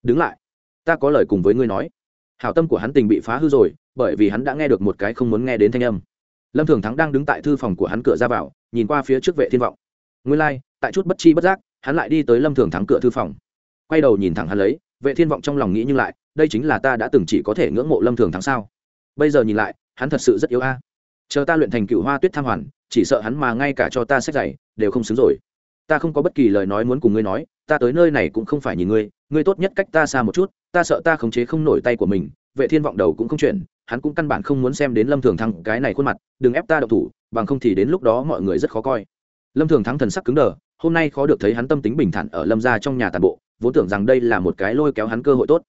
đứng lại, ta có lời cùng với ngươi nói. Hảo tâm của hắn tình bị phá hư rồi, bởi vì hắn đã nghe được một cái không muốn nghe đến thanh âm lâm thường thắng đang đứng tại thư phòng của hắn cửa ra vào nhìn qua phía trước vệ thiên vọng. Nguyên lai、like, tại chút bất chi bất giác hắn lại đi tới lâm thường thắng cửa thư phòng. Quay đầu nhìn thẳng hắn lấy vệ thiên vọng trong lòng nghĩ nhưng lại đây chính là ta đã từng chỉ có thể ngưỡng mộ lâm thường thắng sao? Bây giờ nhìn lại hắn thật sự rất yếu a. Chờ ta luyện thành cựu hoa tuyết tham hoàn chỉ sợ hắn mà ngay cả cho ta sách giày đều không xứng rồi. Ta không có bất kỳ lời nói muốn cùng ngươi nói ta tới nơi này cũng không phải nhìn ngươi ngươi tốt nhất cách ta xa một chút ta sợ ta khống chế không nổi tay của mình vệ thiên vọng đầu cũng không chuyển hắn cũng căn bản không muốn xem đến lâm thường thắng cái này khuôn mặt, đừng ép ta đậu thủ, bằng không thì đến lúc đó mọi người rất khó coi. Lâm thường thắng thần sắc cứng đờ, hôm nay khó được thấy hắn tâm tính bình thản ở lâm gia trong nhà tàn bộ, vốn tưởng rằng đây là một cái lôi kéo hắn cơ hội tốt.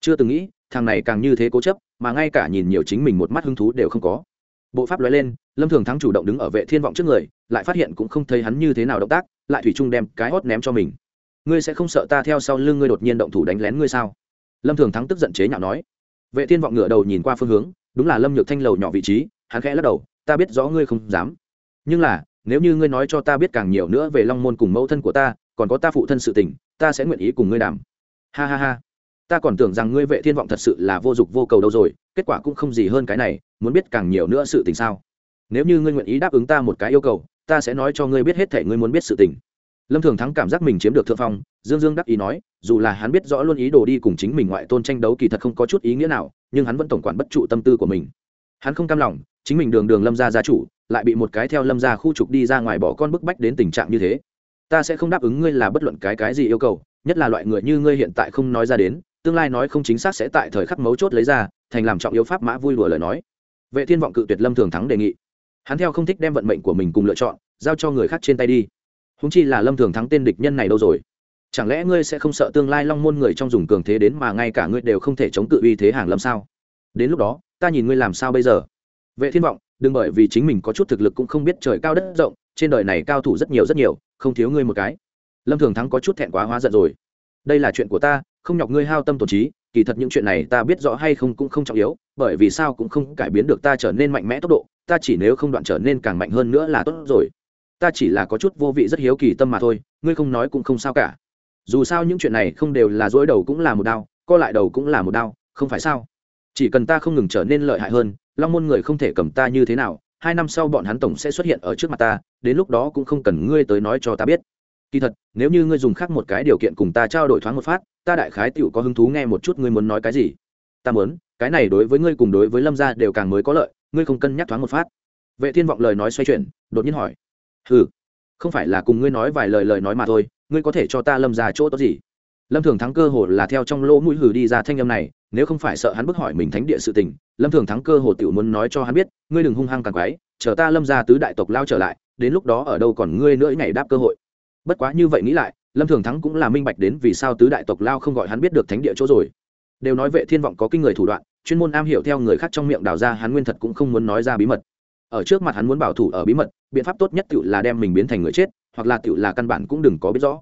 Chưa từng nghĩ, thằng này càng như thế cố chấp, mà ngay cả nhìn nhiều chính mình một mắt hứng thú đều không có. Bộ pháp lóe lên, lâm thường thắng chủ động đứng ở vệ thiên vọng trước người, lại phát hiện cũng không thấy hắn như thế nào động tác, lại thủy trung đem cái hót ném cho mình. Ngươi sẽ không sợ ta theo sau lưng ngươi đột nhiên động thủ đánh lén ngươi sao? Lâm thường thắng tức giận chế nhạo nói vệ thiên vọng ngửa đầu nhìn qua phương hướng, đúng là lâm nhược thanh lầu nhỏ vị trí, hắn khẽ lắc đầu, ta biết rõ ngươi không dám. Nhưng là, nếu như ngươi nói cho ta biết càng nhiều nữa về long môn cùng mẫu thân của ta, còn có ta phụ thân sự tình, ta sẽ nguyện ý cùng ngươi đàm. Ha ha ha. Ta còn tưởng rằng ngươi vệ thiên vọng thật sự là vô dụng vô cầu đâu rồi, kết quả cũng không gì hơn cái này, muốn biết càng nhiều nữa sự tình sao? Nếu như ngươi nguyện ý đáp ứng ta một cái yêu cầu, ta sẽ nói cho ngươi biết hết thể ngươi muốn biết sự tình lâm thường thắng cảm giác mình chiếm được thượng phong, dương dương đắc ý nói, dù là hắn biết rõ luôn ý đồ đi cùng chính mình ngoại tôn tranh đấu kỳ thật không có chút ý nghĩa nào, nhưng hắn vẫn tổng quản bất trụ tâm tư của mình. Hắn không cam lòng, chính mình đường đường lâm gia gia chủ, lại bị một cái theo lâm gia khu trục đi ra ngoài bỏ con bức bách đến tình trạng như thế. Ta sẽ không đáp ứng ngươi là bất luận cái cái gì yêu cầu, nhất là loại người như ngươi hiện tại không nói ra đến, tương lai nói không chính xác sẽ tại thời khắc mấu chốt lấy ra, thành làm trọng yếu pháp mã vui đùa lời nói. Vệ thiên vọng cự tuyệt lâm thường thắng đề nghị. Hắn theo không thích đem vận mệnh của mình cùng lựa chọn, giao cho người khác trên tay đi húng chi là lâm thường thắng tên địch nhân này đâu rồi? Chẳng lẽ ngươi sẽ không sợ tương lai long môn người trong dùng cường thế đến mà ngay cả ngươi đều không thể chống cự uy thế hàng lâm sao? Đến lúc đó, ta nhìn ngươi làm sao bây giờ? Vệ thiên vọng, đừng bởi vì chính mình có chút thực lực cũng không biết trời cao đất rộng, trên đời này cao thủ rất nhiều rất nhiều, không thiếu ngươi một cái. Lâm thường thắng có chút thẹn quá hóa giận rồi. Đây là chuyện của ta, không nhọc ngươi hao tâm tổn trí, kỳ thật những chuyện này ta biết rõ hay không cũng không trọng yếu, bởi vì sao cũng không cải biến được ta trở nên mạnh mẽ tốc độ, ta chỉ nếu không đoạn trở nên càng mạnh hơn nữa là tốt rồi ta chỉ là có chút vô vị rất hiếu kỳ tâm mà thôi, ngươi không nói cũng không sao cả. Dù sao những chuyện này không đều là dỗi đầu cũng là một đau co lại đầu cũng là một đau không phải sao? Chỉ cần ta không ngừng trở nên lợi hại hơn, long môn người không thể cầm ta như thế nào, hai năm sau bọn hắn tổng sẽ xuất hiện ở trước mặt ta, đến lúc đó cũng không cần ngươi tới nói cho ta biết. Kỳ thật, nếu như ngươi dùng khác một cái điều kiện cùng ta trao đổi thoáng một phát, ta đại khái tựu có hứng thú nghe một chút ngươi muốn nói cái gì. Ta muốn, cái này đối với ngươi cùng đối với lâm gia đều càng mới có lợi, ngươi không cân nhắc thoáng một phát. Vệ thiên vọng lời nói xoay chuyển, đột nhiên hỏi ừ không phải là cùng ngươi nói vài lời lời nói mà thôi, ngươi có thể cho ta lâm ra chỗ tốt gì? Lâm thường thắng cơ hồ là theo trong lỗ mũi hử đi ra thanh âm này, nếu không phải sợ hắn bức hỏi mình thánh địa sự tình, lâm thường thắng cơ hồ tiểu muốn nói cho hắn biết, ngươi đừng hung hăng càng quái, chờ ta lâm ra tứ đại tộc lao trở lại, đến lúc đó ở đâu còn ngươi nữa ngày đáp cơ hội. Bất quá như vậy nghĩ lại, lâm thường thắng cũng là minh bạch đến vì sao tứ đại tộc lao không gọi hắn biết được thánh địa chỗ rồi. Đều nói vệ thiên vọng có kinh người thủ đoạn, chuyên môn am hiểu theo người khác trong miệng đào ra, hắn nguyên thật cũng không muốn nói ra bí mật ở trước mặt hắn muốn bảo thủ ở bí mật, biện pháp tốt nhất tự là đem mình biến thành người chết, hoặc là tự là căn bản cũng đừng có biết rõ.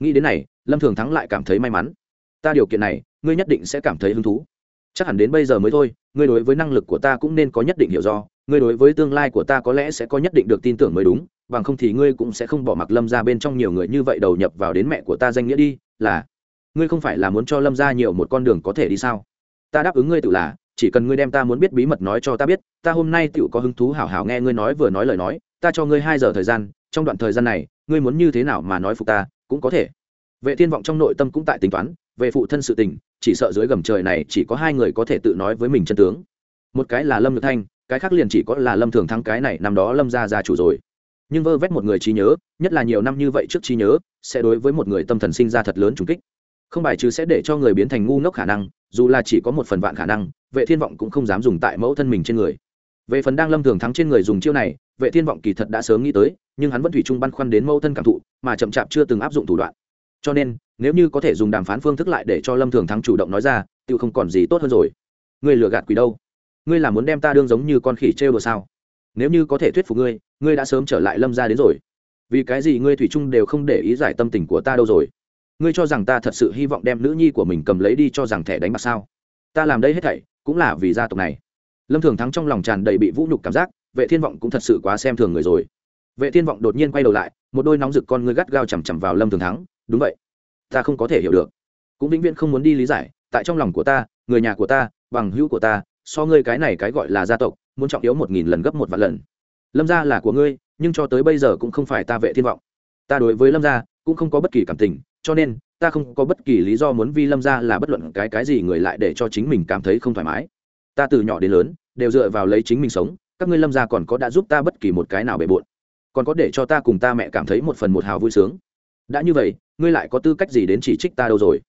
Nghĩ đến này, lâm thường thắng lại cảm thấy may mắn. Ta điều kiện này, ngươi nhất định sẽ cảm thấy hứng thú. Chắc hẳn đến bây giờ mới thôi, ngươi đối với năng lực của ta cũng nên có nhất định hiểu do, ngươi đối với tương lai của ta có lẽ sẽ có nhất định được tin tưởng mới đúng, bằng không thì ngươi cũng sẽ không bỏ mặc lâm ra bên trong nhiều người như vậy đầu nhập vào đến mẹ của ta danh nghĩa đi, là, ngươi không phải là muốn cho lâm ra nhiều một con đường có thể đi sao? Ta đáp ứng ngươi tự là chỉ cần ngươi đem ta muốn biết bí mật nói cho ta biết, ta hôm nay tựu có hứng thú hảo hảo nghe ngươi nói vừa nói lời nói, ta cho ngươi hai giờ thời gian, trong đoạn thời gian này, ngươi muốn như thế nào mà nói phục ta, cũng có thể. Vệ thiên vọng trong nội tâm cũng tại tính toán, về phụ thân sự tình, chỉ sợ dưới gầm trời này chỉ có hai người có thể tự nói với mình chân tướng. Một cái là lâm nhược thanh, cái khác liền chỉ có là lâm thường thắng cái này năm đó lâm ra ra chủ rồi. Nhưng vơ vét một người trí nhớ, nhất là nhiều năm như vậy trước trí nhớ, sẽ đối với một người tâm thần sinh ra thật lớn trùng kích. Không bài trừ sẽ để cho người biến thành ngu ngốc khả năng, dù là chỉ có một phần vạn khả năng vệ thiên vọng cũng không dám dùng tại mẫu thân mình trên người. Về phần đang lâm thường thắng trên người dùng chiêu này, vệ thiên vọng kỳ thật đã sớm nghĩ tới, nhưng hắn vẫn thủy chung băn khoăn đến mẫu thân cảm thụ, mà chậm chạp chưa từng áp dụng thủ đoạn. Cho nên, nếu như có thể dùng đàm phán phương thức lại để cho lâm thường thắng chủ động nói ra tự không còn gì tốt hơn rồi. Ngươi lừa gạt quỷ đâu? Ngươi là muốn đem ta đương giống như con khỉ trêu đùa sao? Nếu như có thể thuyết phục ngươi ngươi đã sớm trở lại lâm ra đến rồi. Vì cái gì ngươi thủy chung đều không để ý giải tâm tình của ta đâu rồi? Ngươi cho rằng ta thật sự hy vọng đem nữ nhi của mình cầm lấy đi cho rằng thẻ đánh bạc sao? Ta làm đây hết thảy cũng là vì gia tộc này. Lâm thường thắng trong lòng tràn đầy bị vũ nhục cảm giác, vệ thiên vọng cũng thật sự quá xem thường người rồi. Vệ thiên vọng đột nhiên quay đầu lại, một đôi nóng rực con ngươi gắt gao chằm chằm vào lâm thường thắng, đúng vậy, ta không có thể hiểu được. Cũng vĩnh viễn không muốn đi lý giải, tại trong lòng của ta, người nhà của ta, bằng hữu của ta, so ngươi cái này cái gọi là gia tộc, muốn trọng yếu một nghìn lần gấp một vạn lần. Lâm gia là của ngươi, nhưng cho tới bây giờ cũng không phải ta vệ thiên vọng. Ta đối với lâm gia cũng không có bất kỳ cảm tình, cho nên ta không có bất kỳ lý do muốn vi lâm gia là bất luận cái cái gì người lại để cho chính mình cảm thấy không thoải mái. Ta từ nhỏ đến lớn, đều dựa vào lấy chính mình sống, các ngươi lâm gia còn có đã giúp ta bất kỳ một cái nào bề bộn. Còn có để cho ta cùng ta mẹ cảm thấy một phần một hào vui sướng. Đã như vậy, ngươi lại có tư cách gì đến chỉ trích ta đâu rồi?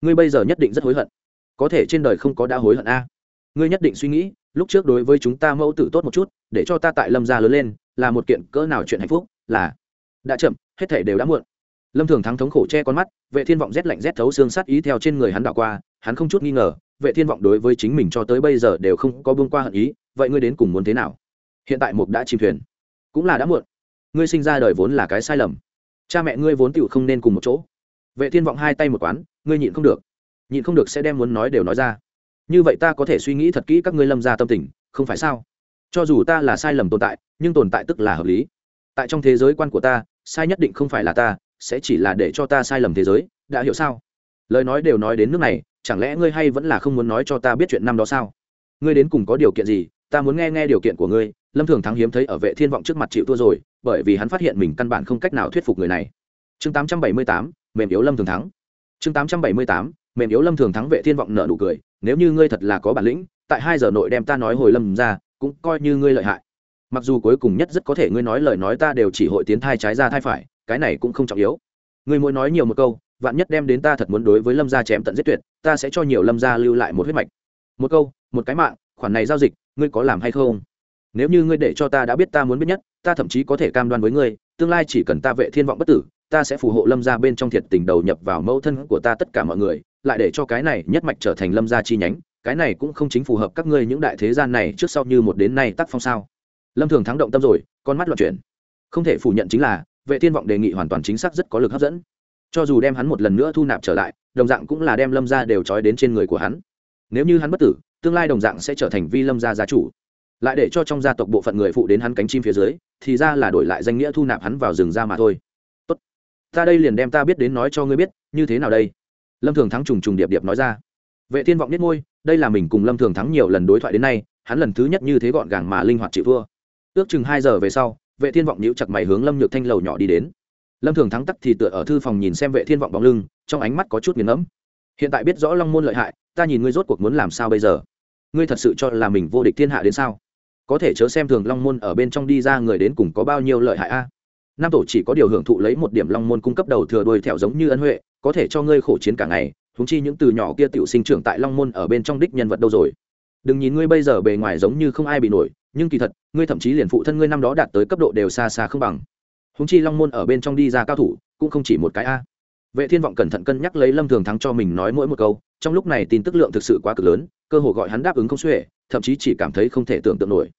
Ngươi bây giờ nhất định rất hối hận. Có thể trên đời không có đã hối hận a. Ngươi nhất định suy nghĩ, lúc trước đối với chúng ta mẫu tử tốt một chút, để cho ta tại lâm gia lớn lên, là một kiện cỡ nào chuyện hạnh phúc, là đã chậm, hết thể đều đã muộn lâm thường thắng thống khổ che con mắt, vệ thiên vọng rét lạnh rét thấu xương sát ý theo trên người hắn đảo qua, hắn không chút nghi ngờ, vệ thiên vọng đối với chính mình cho tới bây giờ đều không có buông qua hận ý, vậy ngươi đến cùng muốn thế nào? Hiện tại mục đã chìm thuyền. Cũng là đã muộn. Ngươi sinh ra đời vốn là cái sai lầm. Cha mẹ ngươi vốn tựu không nên cùng một chỗ. Vệ thiên vọng hai tay một quán, ngươi nhịn không được. Nhịn không được sẽ đem muốn nói đều nói ra. Như vậy ta có thể suy nghĩ thật kỹ các ngươi lâm ra tâm tình, không phải sao? Cho dù ta là sai lầm tồn tại, nhưng tồn tại tức là hợp lý. Tại trong thế giới quan của ta, sai nhất định không phải là ta sẽ chỉ là để cho ta sai lầm thế giới đã hiểu sao? Lời nói đều nói đến nước này chẳng lẽ ngươi hay vẫn là không muốn nói cho ta biết chuyện năm đó sao? Ngươi đến cùng có điều kiện gì? Ta muốn nghe nghe điều kiện của ngươi. Lâm thường thắng hiếm thấy ở vệ thiên vọng trước mặt chịu thua rồi bởi vì hắn phát hiện mình căn bản không cách nào thuyết phục người này. Chương 878, mềm yếu lâm thường thắng. Chương 878, mềm yếu lâm thường thắng vệ thiên vọng nở nụ cười. Nếu như ngươi thật là có bản lĩnh tại hai giờ nội đem ta nói hồi lâm ra cũng coi như ngươi lợi hại. Mặc dù cuối cùng nhất rất có thể ngươi nói lời nói ta đều chỉ hội tiến thai trái ra thai phải cái này cũng không trọng yếu. Người muốn nói nhiều một câu, vạn nhất đem đến ta thật muốn đối với lâm gia chém tận giết tuyệt, ta sẽ cho nhiều lâm gia lưu lại một huyết mạch. Một câu, một cái mạng, khoản này giao dịch, ngươi có làm hay không? Nếu như ngươi để cho ta đã biết ta muốn biết nhất, ta thậm chí có thể cam đoan với ngươi, tương lai chỉ cần ta vệ thiên vọng bất tử, ta sẽ phù hộ lâm gia bên trong thiệt tình đầu nhập vào mẫu thân của ta tất cả mọi người, lại để cho cái này nhất mạch trở thành lâm gia chi nhánh, cái này cũng không chính phù hợp các ngươi những đại thế gian này trước sau như một đến nay tác phong sao. Lâm thường thắng động tâm rồi, con mắt loạn chuyển. Không thể phủ nhận chính là vệ thiên vọng đề nghị hoàn toàn chính xác rất có lực hấp dẫn. Cho dù đem hắn một lần nữa thu nạp trở lại, đồng dạng cũng là đem lâm gia đều trói đến trên người của hắn. Nếu như hắn bất tử, tương lai đồng dạng sẽ trở thành vi lâm gia gia chủ. Lại để cho trong gia tộc bộ phận người phụ đến hắn cánh chim phía dưới, thì ra là đổi lại danh nghĩa thu nạp hắn vào rừng ra mà thôi. Tốt. Ta đây liền đem ta biết đến nói cho ngươi biết, như thế nào đây? Lâm thường thắng trùng trùng điệp điệp nói ra. Vệ thiên vọng nhất ngôi đây là mình cùng lâm thường thắng nhiều lần đối thoại đến nay, hắn lần thứ nhất như thế gọn gàng mà linh hoạt chịu vua. ước chừng hai giờ về sau vệ thiên vọng nhíu chặt mày hướng lâm nhược thanh lầu nhỏ đi đến lâm thường thắng tắc thì tựa ở thư phòng nhìn xem vệ thiên vọng bóng lưng trong ánh mắt có chút nghiền ngẫm. hiện tại biết rõ long môn lợi hại ta nhìn ngươi rốt cuộc muốn làm sao bây giờ ngươi thật sự cho là mình vô địch thiên hạ đến sao có thể chớ xem thường long môn ở bên trong đi ra người đến cùng có bao nhiêu lợi hại a nam tổ chỉ có điều hưởng thụ lấy một điểm long môn cung cấp đầu thừa đuôi thẹo giống như ân huệ có thể cho ngươi khổ chiến cả ngày thúng chi những từ nhỏ kia tiểu sinh trưởng tại long môn ở bên trong đích nhân vật đâu rồi đừng nhìn ngươi bây giờ bề ngoài giống như không ai bị nổi, nhưng kỳ thật, ngươi thậm chí liền phụ thân ngươi năm đó đạt tới cấp độ đều xa xa không bằng. Húng chi long môn ở bên trong đi ra cao thủ, cũng không chỉ một cái a. Vệ thiên vọng cẩn thận cân nhắc lấy lâm thường thắng cho mình nói mỗi một câu, trong lúc này tin tức lượng thực sự quá cực lớn, cơ hội gọi hắn đáp ứng không xuể, thậm chí chỉ cảm thấy không thể tưởng tượng nổi.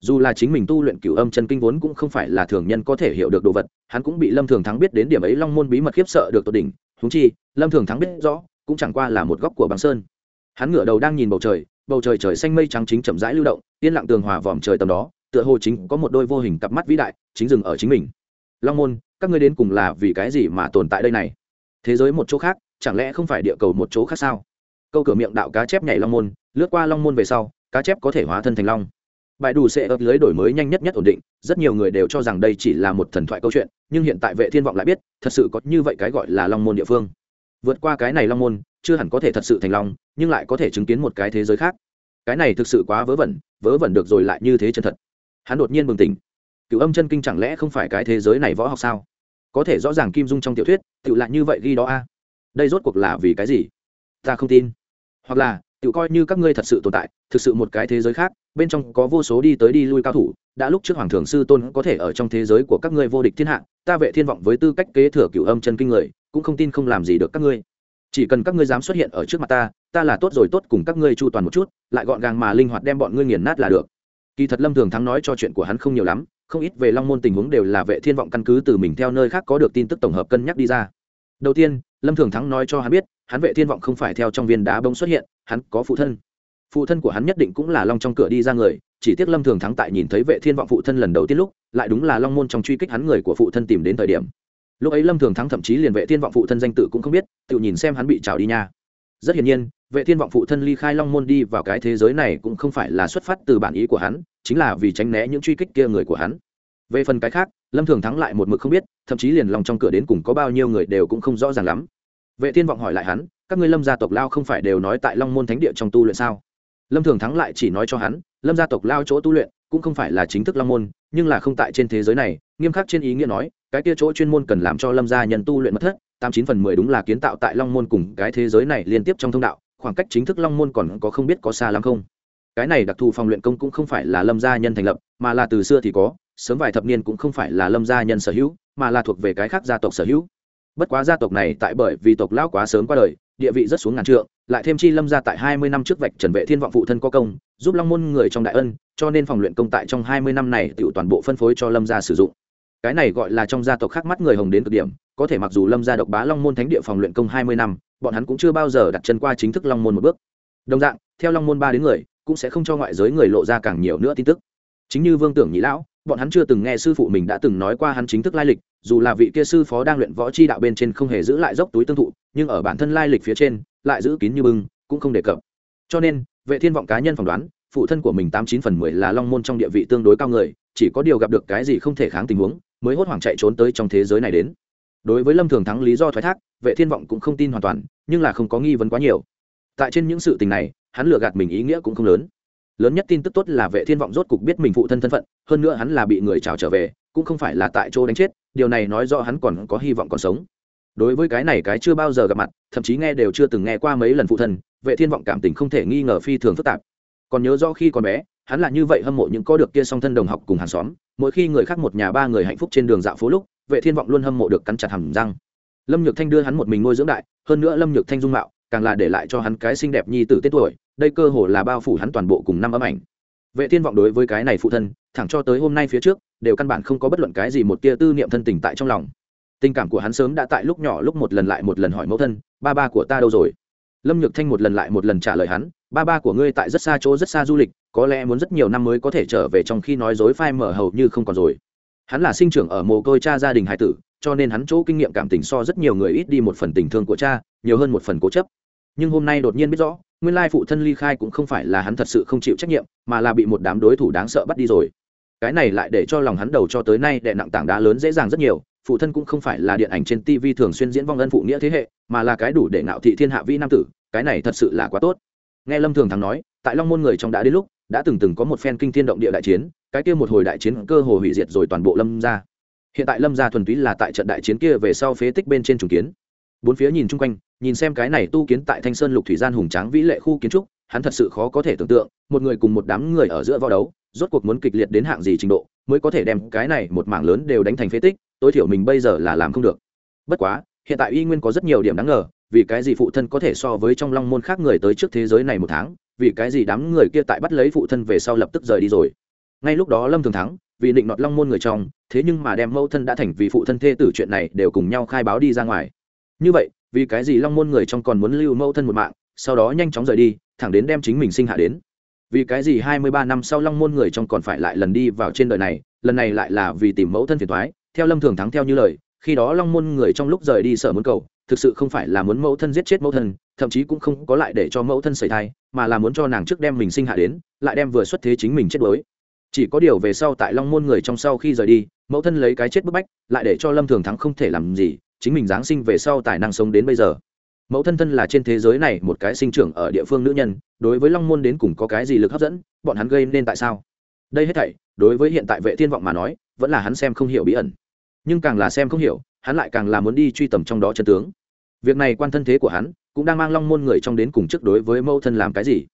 Dù là chính mình tu luyện cửu âm chân kinh vốn cũng không phải là thường nhân có thể hiểu được đồ vật, hắn cũng bị lâm thường thắng biết đến điểm ấy long môn bí mật khiếp sợ được tột đỉnh. Húng chi, lâm thường thắng biết rõ, cũng chẳng qua là một góc của băng sơn. Hắn ngửa đầu đang nhìn bầu trời bầu trời trời xanh mây trắng chính chậm rãi lưu động, yên lặng tường hòa vòm trời tầm đó, tựa hồ chính có một đôi vô hình cặp mắt vĩ đại, chính dừng ở chính mình. Long môn, các ngươi đến cùng là vì cái gì mà tồn tại đây này? Thế giới một chỗ khác, chẳng lẽ không phải địa cầu một chỗ khác sao? Câu cửa miệng đạo cá chép nhảy long môn, lướt qua long môn về sau, cá chép có thể hóa thân thành long. Bài đủ sẽ ấp lưới đổi mới nhanh nhất nhất ổn định, rất nhiều người đều cho rằng đây chỉ là một thần thoại câu chuyện, nhưng hiện tại vệ thiên vọng lại biết, thật sự có như vậy cái gọi là long môn địa phương. Vượt qua cái này long môn chưa hẳn có thể thật sự thành long, nhưng lại có thể chứng kiến một cái thế giới khác. Cái này thực sự quá vớ vẩn vớ vẩn được rồi lại như thế chân thật. Hắn đột nhiên bừng tỉnh. Cựu âm chân kinh chẳng lẽ không phải cái thế giới này võ học sao? Có thể rõ ràng kim dung trong tiểu thuyết tự lại như vậy ghi đó a. Đây rốt cuộc là vì cái gì? Ta không tin. Hoặc là tự coi như các ngươi thật sự tồn tại, thực sự một cái thế giới khác, bên trong có vô số đi tới đi lui cao thủ, đã lúc trước hoàng thường sư tôn có thể ở trong thế giới của các ngươi vô địch thiên hạ, ta vệ thiên vọng với tư cách kế thừa cửu âm chân kinh người, cũng không tin không làm gì được các ngươi chỉ cần các ngươi dám xuất hiện ở trước mặt ta ta là tốt rồi, tốt cùng các ngươi chu toàn một chút, lại gọn gàng mà linh hoạt đem bọn ngươi nghiền nát là được. Kỳ thật lâm thường thắng nói cho chuyện của hắn không nhiều lắm, không ít về long môn tình huống đều là vệ thiên vọng căn cứ từ mình theo nơi khác có được tin tức tổng hợp cân nhắc đi ra. Đầu tiên, lâm thường thắng nói cho hắn biết, hắn vệ thiên vọng không phải theo trong viên đá bông xuất hiện, hắn có phụ thân. Phụ thân của hắn nhất định cũng là long trong cửa đi ra người, chỉ tiếc lâm thường thắng tại nhìn thấy vệ thiên vọng phụ thân lần đầu tiên lúc, lại đúng là long môn trong truy kích hắn người của phụ thân tìm đến thời điểm lúc ấy lâm thường thắng thậm chí liền vệ thiên vọng phụ thân danh tự cũng không biết, tự nhìn xem hắn bị trào đi nha. Rất hiển nhiên, vệ thiên vọng phụ thân ly khai long môn đi vào cái thế giới này cũng không phải là xuất phát từ bản ý của hắn, chính là vì tránh né những truy kích kia người của hắn. Về phần cái khác, lâm thường thắng lại một mực không biết, thậm chí liền lòng trong cửa đến cùng có bao nhiêu người đều cũng không rõ ràng lắm. Vệ thiên vọng hỏi lại hắn, các ngươi lâm gia tộc lao không phải đều nói tại long môn thánh địa trong tu luyện sao? Lâm thường thắng lại chỉ nói cho hắn, lâm gia tộc lao chỗ tu luyện cũng không phải là chính thức long môn, nhưng là không tại trên thế giới này, nghiêm khắc trên ý nghĩa nói, cái kia chỗ chuyên môn cần làm cho lâm gia nhân tu luyện mất thất, tám chín phần mười đúng là kiến tạo tại long môn cùng cái thế giới này liên tiếp trong thông đạo, khoảng cách chính thức long môn còn có không biết có xa lắm không. Cái này đặc thù phòng luyện công cũng không phải là lâm gia nhân thành lập, mà là từ xưa thì có, sớm vài thập niên cũng không phải là lâm gia nhân sở hữu, mà là thuộc về cái khác gia tộc sở hữu. Bất quá gia tộc này tại bởi vì tộc lão quá sớm qua đời, địa vị rất xuống ngàn trượng, lại thêm chi lâm gia tại hai mươi năm trước vạch trần vệ thiên vọng phụ thân có công, giúp long môn người trong đại ân cho nên phòng luyện công tại trong hai mươi năm này tự toàn bộ phân phối cho lâm gia sử dụng. Cái này gọi là trong gia tộc khác mắt người hồng đến cực điểm, có thể mặc dù lâm gia độc bá long môn thánh địa phòng luyện công hai mươi năm, bọn hắn cũng chưa bao giờ đặt chân qua chính thức long môn một bước. Đồng dạng, theo long môn ba đến người, cũng sẽ không cho ngoại giới người lộ ra càng nhiều nữa tin tức. Chính như vương tưởng nhĩ lão, bọn hắn chưa từng nghe sư phụ mình đã từng nói qua hắn chính thức lai lịch, dù là vị kia sư phó đang luyện võ chi đạo bên trên không hề giữ lại dốc túi tương thụ, nhưng ở bản thân lai lịch phía trên, lại giữ kín như bưng, cũng không đề cập. Cho nên, vệ thiên vọng cá nhân phỏng đoán phụ thân của mình tám chín phần mười là long môn trong địa vị tương đối cao người, chỉ có điều gặp được cái gì không thể kháng tình huống, mới hốt hoảng chạy trốn tới trong thế giới này đến. Đối với lâm thường thắng lý do thoái thác, vệ thiên vọng cũng không tin hoàn toàn, nhưng là không có nghi vấn quá nhiều. Tại trên những sự tình này, hắn lừa gạt mình ý nghĩa cũng không lớn. Lớn nhất tin tức tốt là vệ thiên vọng rốt cục biết mình phụ thân thân phận, hơn nữa hắn là bị người trào trở về, cũng không phải là tại chỗ đánh chết, điều này nói rõ hắn còn có hy vọng còn sống. Đối với cái này cái chưa bao giờ gặp mặt, thậm chí nghe đều chưa từng nghe qua mấy lần phụ thân, vệ thiên vọng cảm tình không thể nghi ngờ phi thường phức tạp còn nhớ rõ khi còn bé, hắn là như vậy hâm mộ những có được kia song thân đồng học cùng hàng xóm. Mỗi khi người khác một nhà ba người hạnh phúc trên đường dạo phố lúc, vệ thiên vọng luôn hâm mộ được cắn chặt hầm răng. Lâm nhược thanh đưa hắn một mình nuôi dưỡng đại, hơn nữa lâm nhược thanh dung mạo, càng là để lại cho hắn cái xinh đẹp nhi tử tết tuổi, đây cơ hồ là bao phủ hắn toàn bộ cùng năm âm ảnh. Vệ thiên vọng đối với cái này phụ thân, thẳng cho tới hôm nay phía trước, đều căn bản không có bất luận cái gì một tia tư niệm thân tình tại trong lòng. Tình cảm của hắn sớm đã tại lúc nhỏ lúc một lần lại một lần hỏi mẫu thân, ba ba của ta đâu rồi? Lâm nhược thanh một lần lại một lần trả lời hắn ba ba của ngươi tại rất xa chỗ rất xa du lịch, có lẽ muốn rất nhiều năm mới có thể trở về trong khi nói dối phai mở hầu như không còn rồi. Hắn là sinh trưởng ở mồ côi cha gia đình hải tử, cho nên hắn chỗ kinh nghiệm cảm tình so rất nhiều người ít đi một phần tình thương của cha, nhiều hơn một phần cố chấp. Nhưng hôm nay đột nhiên biết rõ, nguyên lai phụ thân ly khai cũng không phải là hắn thật sự không chịu trách nhiệm, mà là bị một đám đối thủ đáng sợ bắt đi rồi. Cái này lại để cho lòng hắn đầu cho tới nay đệ nặng tảng đá lớn dễ dàng rất nhiều, phụ thân cũng không phải là điện ảnh trên tv thường xuyên diễn vong ân phụ nghĩa thế hệ, mà là cái đủ để ngạo thị thiên hạ vi nam tử, cái này thật sự là quá tốt nghe lâm thường thắng nói, tại long môn người trong đã đến lúc, đã từng từng có một phen kinh thiên động địa đại chiến, cái kia một hồi đại chiến cơ hồ hủy diệt rồi toàn bộ lâm gia. Hiện tại lâm gia thuần túy là tại trận đại chiến kia về sau phế tích bên trên trùng kiến. Bốn phía nhìn chung quanh, nhìn xem cái này tu kiến tại thanh sơn lục thủy gian hùng tráng vĩ lệ khu kiến trúc, hắn thật sự khó có thể tưởng tượng, một người cùng một đám người ở giữa võ đấu, rốt cuộc muốn kịch liệt đến hạng gì trình độ, mới có thể đem cái này một mảng lớn đều đánh thành phế tích, tối thiểu mình bây giờ là làm không được. Bất quá, hiện tại y nguyên có rất nhiều điểm đáng ngờ vì cái gì phụ thân có thể so với trong long môn khác người tới trước thế giới này một tháng, vì cái gì đám người kia tại bắt lấy phụ thân về sau lập tức rời đi rồi. Ngay lúc đó lâm thường thắng, vì định nọt long môn người trong, thế nhưng mà đem mẫu thân đã thành vì phụ thân thê tử chuyện này đều cùng nhau khai báo đi ra ngoài. Như vậy, vì cái gì long môn người trong còn muốn lưu mẫu thân một mạng, sau đó nhanh chóng rời đi, thẳng đến đem chính mình sinh hạ đến. Vì cái gì hai mươi ba năm sau long môn người trong còn phải lại lần đi vào trên đời này, lần này lại là vì tìm mẫu thân phiền thoái theo lâm thường thắng theo như lời, khi đó long môn người trong lúc rời đi sở muốn cầu thực sự không phải là muốn mẫu thân giết chết mẫu thân, thậm chí cũng không có lại để cho mẫu thân xảy thai, mà là muốn cho nàng trước đem mình sinh hạ đến, lại đem vừa xuất thế chính mình chết đuối. Chỉ có điều về sau tại long môn người trong sau khi rời đi, mẫu thân lấy cái chết bức bách, lại để cho lâm thường thắng không thể làm gì, chính mình giáng sinh về sau tài năng sống đến bây giờ. Mẫu thân thân là trên thế giới này một cái sinh trưởng ở địa phương nữ nhân, đối với long môn đến cùng có cái gì lực hấp dẫn, bọn hắn gây nên tại sao? Đây hết thảy, đối với hiện tại vệ thiên vọng mà nói, vẫn là hắn xem không hiểu bí ẩn. Nhưng càng là xem không hiểu, hắn lại càng là muốn đi truy tầm trong đó chân tướng việc này quan thân thế của hắn cũng đang mang long môn người trong đến cùng trước đối với mẫu thân làm cái gì.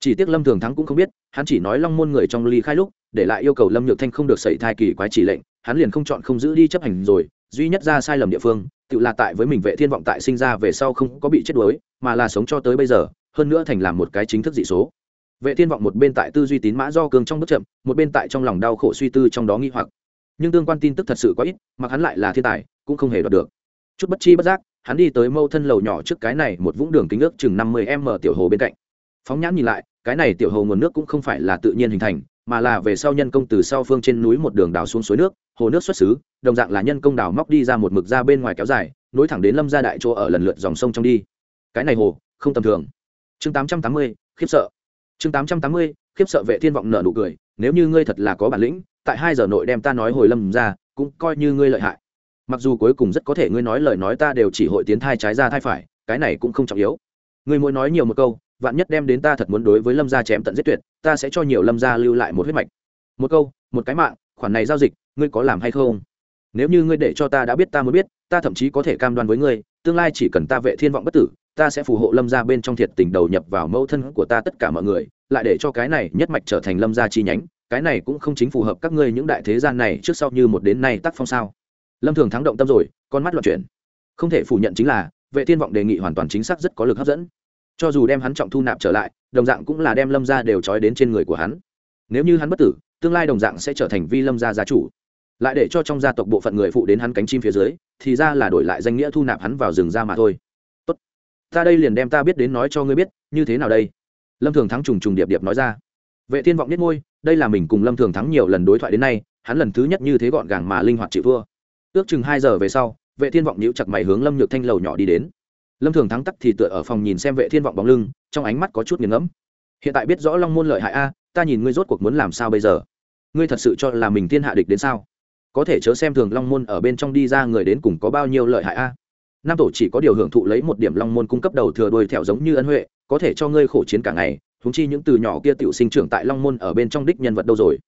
Chỉ tiếc lâm thường thắng cũng không biết, hắn chỉ nói long môn người trong ly khai lúc, để lại yêu cầu lâm nhược thanh không được xảy thai kỳ quái chỉ lệnh, hắn liền không chọn không giữ đi chấp hành rồi, duy nhất ra sai lầm địa phương, tự là tại với mình vệ thiên vọng tại sinh ra về sau không có bị chết đuối, mà là sống cho tới bây giờ, hơn nữa thành làm một cái chính thức dị số. Vệ thiên vọng một bên tại tư duy tín mã do cường trong bước chậm, một bên tại trong lòng đau khổ suy tư trong đó nghi hoặc. Nhưng tương quan tin tức thật sự quá ít, mặc hắn lại là thiên tài, cũng không hề đoạt được. Chút bất chi bất giác hắn đi tới mâu thân lầu nhỏ trước cái này một vũng đường kính ước chừng năm mươi m tiểu hồ bên cạnh. Phóng nhãn nhìn lại, cái này tiểu hồ nguồn nước cũng không phải là tự nhiên hình thành, mà là về sau nhân công từ sau phương trên núi một đường đào xuống suối nước, hồ nước xuất xứ, đồng dạng là nhân công đào móc đi ra một mực ra bên ngoài kéo dài, nối thẳng đến lâm gia đại chỗ ở lần lượt dòng sông trong đi. Cái này hồ, không tầm thường. Chương tám trăm tám mươi, khiếp sợ. Chương tám trăm tám mươi, khiếp sợ vệ thiên vọng nở nụ cười, nếu như ngươi thật là có bản lĩnh, tại hai giờ nội đem ta nói hồi lâm ra, cũng coi như ngươi lợi hại mặc dù cuối cùng rất có thể ngươi nói lời nói ta đều chỉ hội tiến thai trái ra thai phải, cái này cũng không trọng yếu. Ngươi muốn nói nhiều một câu, vạn nhất đem đến ta thật muốn đối với lâm gia chém tận giết tuyệt, ta sẽ cho nhiều lâm gia lưu lại một huyết mạch. Một câu, một cái mạng, khoản này giao dịch, ngươi có làm hay không? Nếu như ngươi để cho ta đã biết ta mới biết, ta thậm chí có thể cam đoan với ngươi, tương lai chỉ cần ta vệ thiên vọng bất tử, ta sẽ phù hộ lâm gia bên trong thiệt tình đầu nhập vào mẫu thân của ta tất cả mọi người, lại để cho cái này nhất mạch trở thành lâm gia chi nhánh, cái này cũng không chính phù hợp các ngươi những đại thế gian này trước sau như một đến nay tác phong sao lâm thường thắng động tâm rồi, con mắt loạn chuyển. Không thể phủ nhận chính là, vệ thiên vọng đề nghị hoàn toàn chính xác rất có lực hấp dẫn. Cho dù đem hắn trọng thu nạp trở lại, đồng dạng cũng là đem lâm gia đều trói đến trên người của hắn. Nếu như hắn bất tử, tương lai đồng dạng sẽ trở thành vi lâm gia gia chủ. Lại để cho trong gia tộc bộ phận người phụ đến hắn cánh chim phía dưới, thì ra là đổi lại danh nghĩa thu nạp hắn vào rừng ra mà thôi. Tốt. Ta đây liền đem ta biết đến nói cho ngươi biết, như thế nào đây? Lâm thường thắng trùng trùng điệp điệp nói ra. Vệ thiên vọng biết ngôi đây là mình cùng lâm thường thắng nhiều lần đối thoại đến nay, hắn lần thứ nhất như thế gọn gàng mà linh hoạt chịu thua ước chừng hai giờ về sau, vệ thiên vọng nhíu chặt mày hướng lâm nhược thanh lầu nhỏ đi đến. Lâm thường thắng tắc thì tựa ở phòng nhìn xem vệ thiên vọng bóng lưng, trong ánh mắt có chút nghiền ngẫm. Hiện tại biết rõ long môn lợi hại a, ta nhìn ngươi rốt cuộc muốn làm sao bây giờ? Ngươi thật sự cho là mình thiên hạ địch đến sao? Có thể chớ xem thường long môn ở bên trong đi ra người đến cùng có bao nhiêu lợi hại a. Nam tổ chỉ có điều hưởng thụ lấy một điểm long môn cung cấp đầu thừa đuôi thẹo giống như ân huệ, có thể cho ngươi khổ chiến cả ngày thúng chi những từ nhỏ kia tiểu sinh trưởng tại long môn ở bên trong đích nhân vật đâu rồi?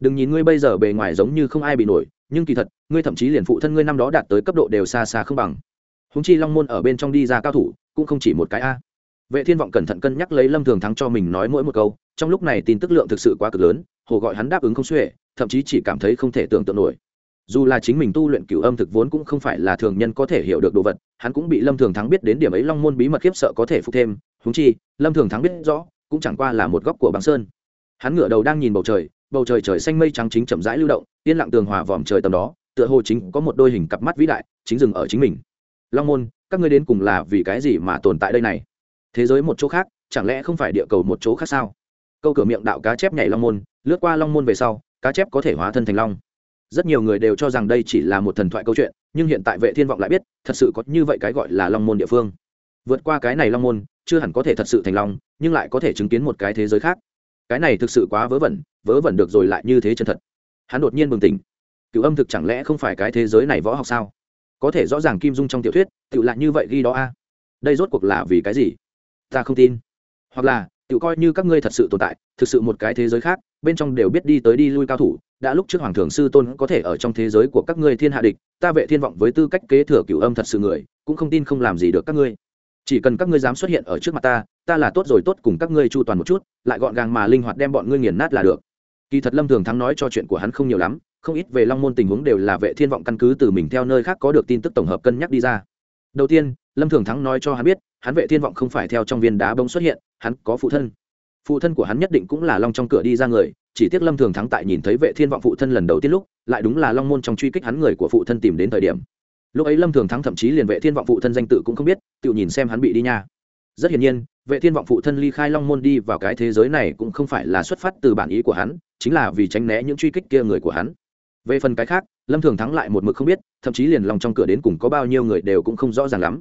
Đừng nhìn ngươi bây giờ bề ngoài giống như không ai bị nổi nhưng kỳ thật, ngươi thậm chí liền phụ thân ngươi năm đó đạt tới cấp độ đều xa xa không bằng. Húng chi long môn ở bên trong đi ra cao thủ, cũng không chỉ một cái a. Vệ thiên vọng cẩn thận cân nhắc lấy lâm thường thắng cho mình nói mỗi một câu, trong lúc này tin tức lượng thực sự quá cực lớn, hồ gọi hắn đáp ứng không xuể, thậm chí chỉ cảm thấy không thể tưởng tượng nổi. Dù là chính mình tu luyện cửu âm thực vốn cũng không phải là thường nhân có thể hiểu được đồ vật, hắn cũng bị lâm thường thắng biết đến điểm ấy long môn bí mật khiếp sợ có thể phục thêm húng chi, lâm thường thắng biết rõ, cũng chẳng qua là một góc của băng sơn. Hắn ngửa đầu đang nhìn bầu trời bầu trời trời xanh mây trắng chính chậm rãi lưu động yên lặng tường hòa vòm trời tầm đó, tựa hồ chính có một đôi hình cặp mắt vĩ đại, chính dừng ở chính mình. Long môn, các ngươi đến cùng là vì cái gì mà tồn tại đây này? Thế giới một chỗ khác, chẳng lẽ không phải địa cầu một chỗ khác sao? Câu cửa miệng đạo cá chép nhảy long môn, lướt qua long môn về sau, cá chép có thể hóa thân thành long. Rất nhiều người đều cho rằng đây chỉ là một thần thoại câu chuyện, nhưng hiện tại vệ thiên vọng lại biết, thật sự có như vậy cái gọi là long môn địa phương. Vượt qua cái này long môn, chưa hẳn có thể thật sự thành long, nhưng lại có thể chứng kiến một cái thế giới khác. Cái này thực sự quá vớ vẩn vớ vẩn được rồi lại như thế chân thật hắn đột nhiên bừng tỉnh. Cựu âm thực chẳng lẽ không phải cái thế giới này võ học sao? Có thể rõ ràng kim dung trong tiểu thuyết tự lại như vậy ghi đó a. Đây rốt cuộc là vì cái gì? Ta không tin. Hoặc là tự coi như các ngươi thật sự tồn tại, thực sự một cái thế giới khác, bên trong đều biết đi tới đi lui cao thủ, đã lúc trước hoàng thường sư tôn có thể ở trong thế giới của các ngươi thiên hạ địch, ta vệ thiên vọng với tư cách kế thừa cửu âm thật sự người, cũng không tin không làm gì được các ngươi. Chỉ cần các ngươi dám xuất hiện ở trước mặt ta ta là tốt rồi, tốt cùng các ngươi chu toàn một chút, lại gọn gàng mà linh hoạt đem bọn ngươi nghiền nát là được kỳ thật lâm thường thắng nói cho chuyện của hắn không nhiều lắm, không ít về long môn tình huống đều là vệ thiên vọng căn cứ từ mình theo nơi khác có được tin tức tổng hợp cân nhắc đi ra. Đầu tiên, lâm thường thắng nói cho hắn biết, hắn vệ thiên vọng không phải theo trong viên đá bông xuất hiện, hắn có phụ thân. Phụ thân của hắn nhất định cũng là long trong cửa đi ra người, chỉ tiếc lâm thường thắng tại nhìn thấy vệ thiên vọng phụ thân lần đầu tiên lúc, lại đúng là long môn trong truy kích hắn người của phụ thân tìm đến thời điểm. Lúc ấy lâm thường thắng thậm chí liền vệ thiên vọng phụ thân danh tự cũng không biết, tự nhìn xem hắn bị đi nha rất hiển nhiên, vệ thiên vọng phụ thân ly khai long môn đi vào cái thế giới này cũng không phải là xuất phát từ bản ý của hắn, chính là vì tránh né những truy kích kia người của hắn. Về phần cái khác, lâm thường thắng lại một mực không biết, thậm chí liền lòng trong cửa đến cùng có bao nhiêu người đều cũng không rõ ràng lắm.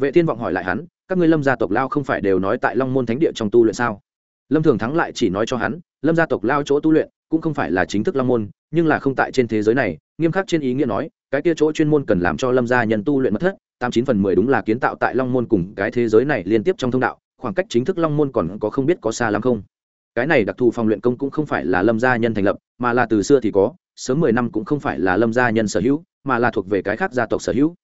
Vệ thiên vọng hỏi lại hắn, các ngươi lâm gia tộc lao không phải đều nói tại long môn thánh địa trong tu luyện sao? Lâm thường thắng lại chỉ nói cho hắn, lâm gia tộc lao chỗ tu luyện cũng không phải là chính thức long môn, nhưng là không tại trên thế giới này, nghiêm khắc trên ý nghĩa nói, cái kia chỗ chuyên môn cần làm cho lâm gia nhân tu luyện mất thất tám chín phần mười đúng là kiến tạo tại long môn cùng cái thế giới này liên tiếp trong thông đạo, khoảng cách chính thức long môn còn có không biết có xa lắm không? Cái này đặc thù phòng luyện công cũng không phải là lâm gia nhân thành lập, mà là từ xưa thì có, sớm mười năm cũng không phải là lâm gia nhân sở hữu, mà là thuộc về cái khác gia tộc sở hữu.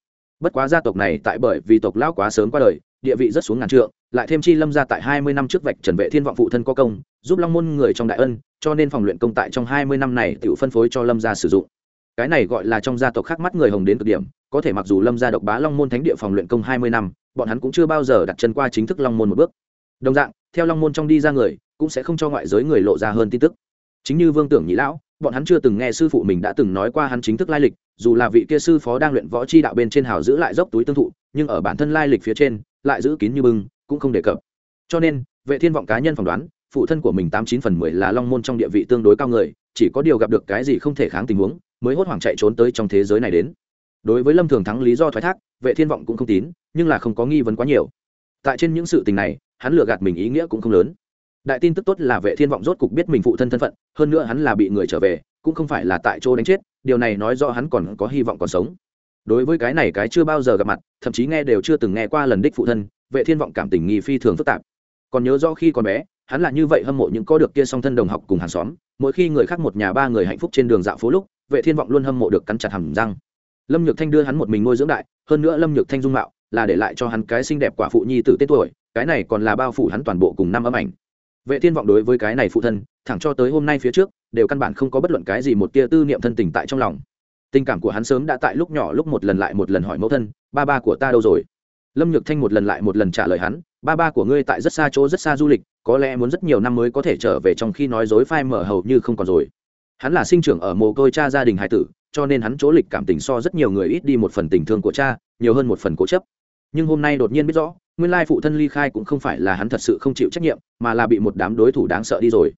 Bất quá gia tộc này tại bởi vì tộc lão quá sớm qua đời, địa vị rất xuống ngàn trượng, lại thêm chi lâm gia tại hai mươi năm trước vạch trần vệ thiên vọng phụ thân có công, giúp long môn người trong đại ân, cho nên phòng luyện công tại trong hai mươi năm này tự phân phối cho lâm gia sử dụng cái này gọi là trong gia tộc khác mắt người hồng đến cực điểm, có thể mặc dù lâm gia độc bá long môn thánh địa phòng luyện công hai mươi năm, bọn hắn cũng chưa bao giờ đặt chân qua chính thức long môn một bước. Đồng dạng, theo long môn trong đi ra người, cũng sẽ không cho ngoại giới người lộ ra hơn tin tức. Chính như vương tưởng nhị lão, bọn hắn chưa từng nghe sư phụ mình đã từng nói qua hắn chính thức lai lịch, dù là vị kia sư phó đang luyện võ chi đạo bên trên hào giữ lại dốc túi tương thụ, nhưng ở bản thân lai lịch phía trên, lại giữ kín như bưng, cũng không đề cập. Cho nên, vệ thiên vọng cá nhân phỏng đoán, phụ thân của mình tám chín phần mười là long môn trong địa vị tương đối cao người, chỉ có điều gặp được cái gì không thể kháng tình huống mới hốt hoảng chạy trốn tới trong thế giới này đến. Đối với lâm thường thắng lý do thoái thác, vệ thiên vọng cũng không tín, nhưng là không có nghi vấn quá nhiều. Tại trên những sự tình này, hắn lừa gạt mình ý nghĩa cũng không lớn. Đại tin tức tốt là vệ thiên vọng rốt cục biết mình phụ thân thân phận, hơn nữa hắn là bị người trở về, cũng không phải là tại chỗ đánh chết, điều này nói rõ hắn còn có hy vọng còn sống. Đối với cái này cái chưa bao giờ gặp mặt, thậm chí nghe đều chưa từng nghe qua lần đích phụ thân, vệ thiên vọng cảm tình nghi phi thường phức tạp. Còn nhớ rõ khi còn bé, hắn là như vậy hâm mộ những có được kia song thân đồng học cùng hàng xóm, mỗi khi người khác một nhà ba người hạnh phúc trên đường dạo phố lúc vệ thiên vọng luôn hâm mộ được cắn chặt hầm răng. Lâm nhược thanh đưa hắn một mình nuôi dưỡng đại, hơn nữa lâm nhược thanh dung mạo là để lại cho hắn cái xinh đẹp quả phụ nhi tử tết tuổi, cái này còn là bao phủ hắn toàn bộ cùng năm âm ảnh. Vệ thiên vọng đối với cái này phụ thân, thẳng cho tới hôm nay phía trước, đều căn bản không có bất luận cái gì một tia tư niệm thân tình tại trong lòng. Tình cảm của hắn sớm đã tại lúc nhỏ lúc một lần lại một lần hỏi mẫu thân, ba ba của ta đâu rồi? Lâm nhược thanh một lần lại một lần trả lời hắn, ba ba của ngươi tại rất xa chỗ rất xa du lịch, có lẽ muốn rất nhiều năm mới có thể trở về trong khi nói dối phai mở hầu như không còn rồi hắn là sinh trưởng ở mồ côi cha gia đình hải tử, cho nên hắn chỗ lịch cảm tình so rất nhiều người ít đi một phần tình thương của cha, nhiều hơn một phần cố chấp. Nhưng hôm nay đột nhiên biết rõ, nguyên lai phụ thân ly khai cũng không phải là hắn thật sự không chịu trách nhiệm, mà là bị một đám đối thủ đáng sợ đi rồi.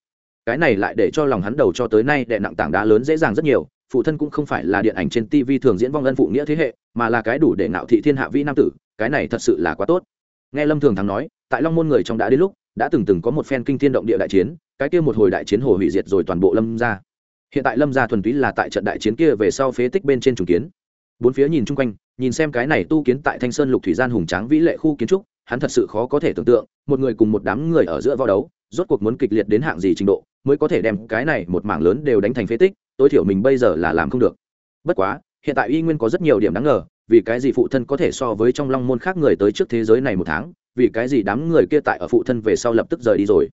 Cái này lại để cho lòng hắn đầu cho tới nay đệ nặng tảng đá lớn dễ dàng rất nhiều, phụ thân cũng không phải là điện ảnh trên tv thường diễn vong ân phụ nghĩa thế hệ, mà là cái đủ để ngạo thị thiên hạ vĩ nam tử, cái này thật sự là quá tốt. Nghe lâm thường thắng nói, tại long môn người trong đã đến lúc, đã từng từng có một phen kinh thiên động địa đại chiến, cái kia một hồi đại chiến hồ hủy diệt rồi toàn bộ lâm ra hiện tại lâm gia thuần túy là tại trận đại chiến kia về sau phế tích bên trên trùng kiến. Bốn phía nhìn chung quanh, nhìn xem cái này tu kiến tại thanh sơn lục thủy gian hùng tráng vĩ lệ khu kiến trúc, hắn thật sự khó có thể tưởng tượng, một người cùng một đám người ở giữa võ đấu, rốt cuộc muốn kịch liệt đến hạng gì trình độ, mới có thể đem cái này một mảng lớn đều đánh thành phế tích, tối thiểu mình bây giờ là làm không được. Bất quá, hiện tại y nguyên có rất nhiều điểm đáng ngờ, vì cái gì phụ thân có thể so với trong long môn khác người tới trước thế giới này một tháng, vì cái gì đám người kia tại ở phụ thân về sau lập tức rời đi rồi?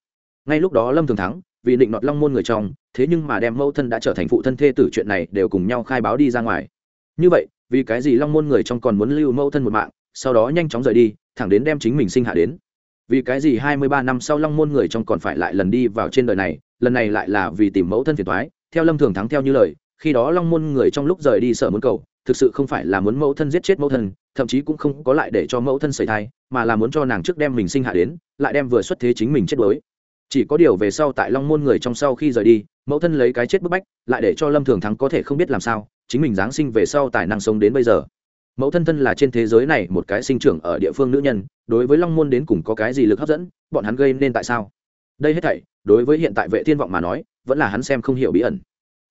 Ngay lúc đó lâm thường thắng, vì định nọt long môn người trong, thế nhưng mà đem mẫu thân đã trở thành phụ thân thê tử chuyện này đều cùng nhau khai báo đi ra ngoài. Như vậy, vì cái gì long môn người trong còn muốn lưu mẫu thân một mạng, sau đó nhanh chóng rời đi, thẳng đến đem chính mình sinh hạ đến. Vì cái gì hai mươi ba năm sau long môn người trong còn phải lại lần đi vào trên đời này, lần này lại là vì tìm mẫu thân phiền thoái theo lâm thường thắng theo như lời, khi đó long môn người trong lúc rời đi sợ muốn cầu, thực sự không phải là muốn mẫu thân giết chết mẫu thân, thậm chí cũng không có lại để cho mẫu thân xảy thai, mà là muốn cho nàng trước đem mình sinh hạ đến, lại đem vừa xuất thế chính mình chết đuối chỉ có điều về sau tại long môn người trong sau khi rời đi, mẫu thân lấy cái chết bức bách, lại để cho lâm thường thắng có thể không biết làm sao, chính mình giáng sinh về sau tài năng sống đến bây giờ. Mẫu thân thân là trên thế giới này một cái sinh trưởng ở địa phương nữ nhân, đối với long môn đến cùng có cái gì lực hấp dẫn, bọn hắn gây nên tại sao? Đây hết thảy, đối với hiện tại vệ thiên vọng mà nói, vẫn là hắn xem không hiểu bí ẩn.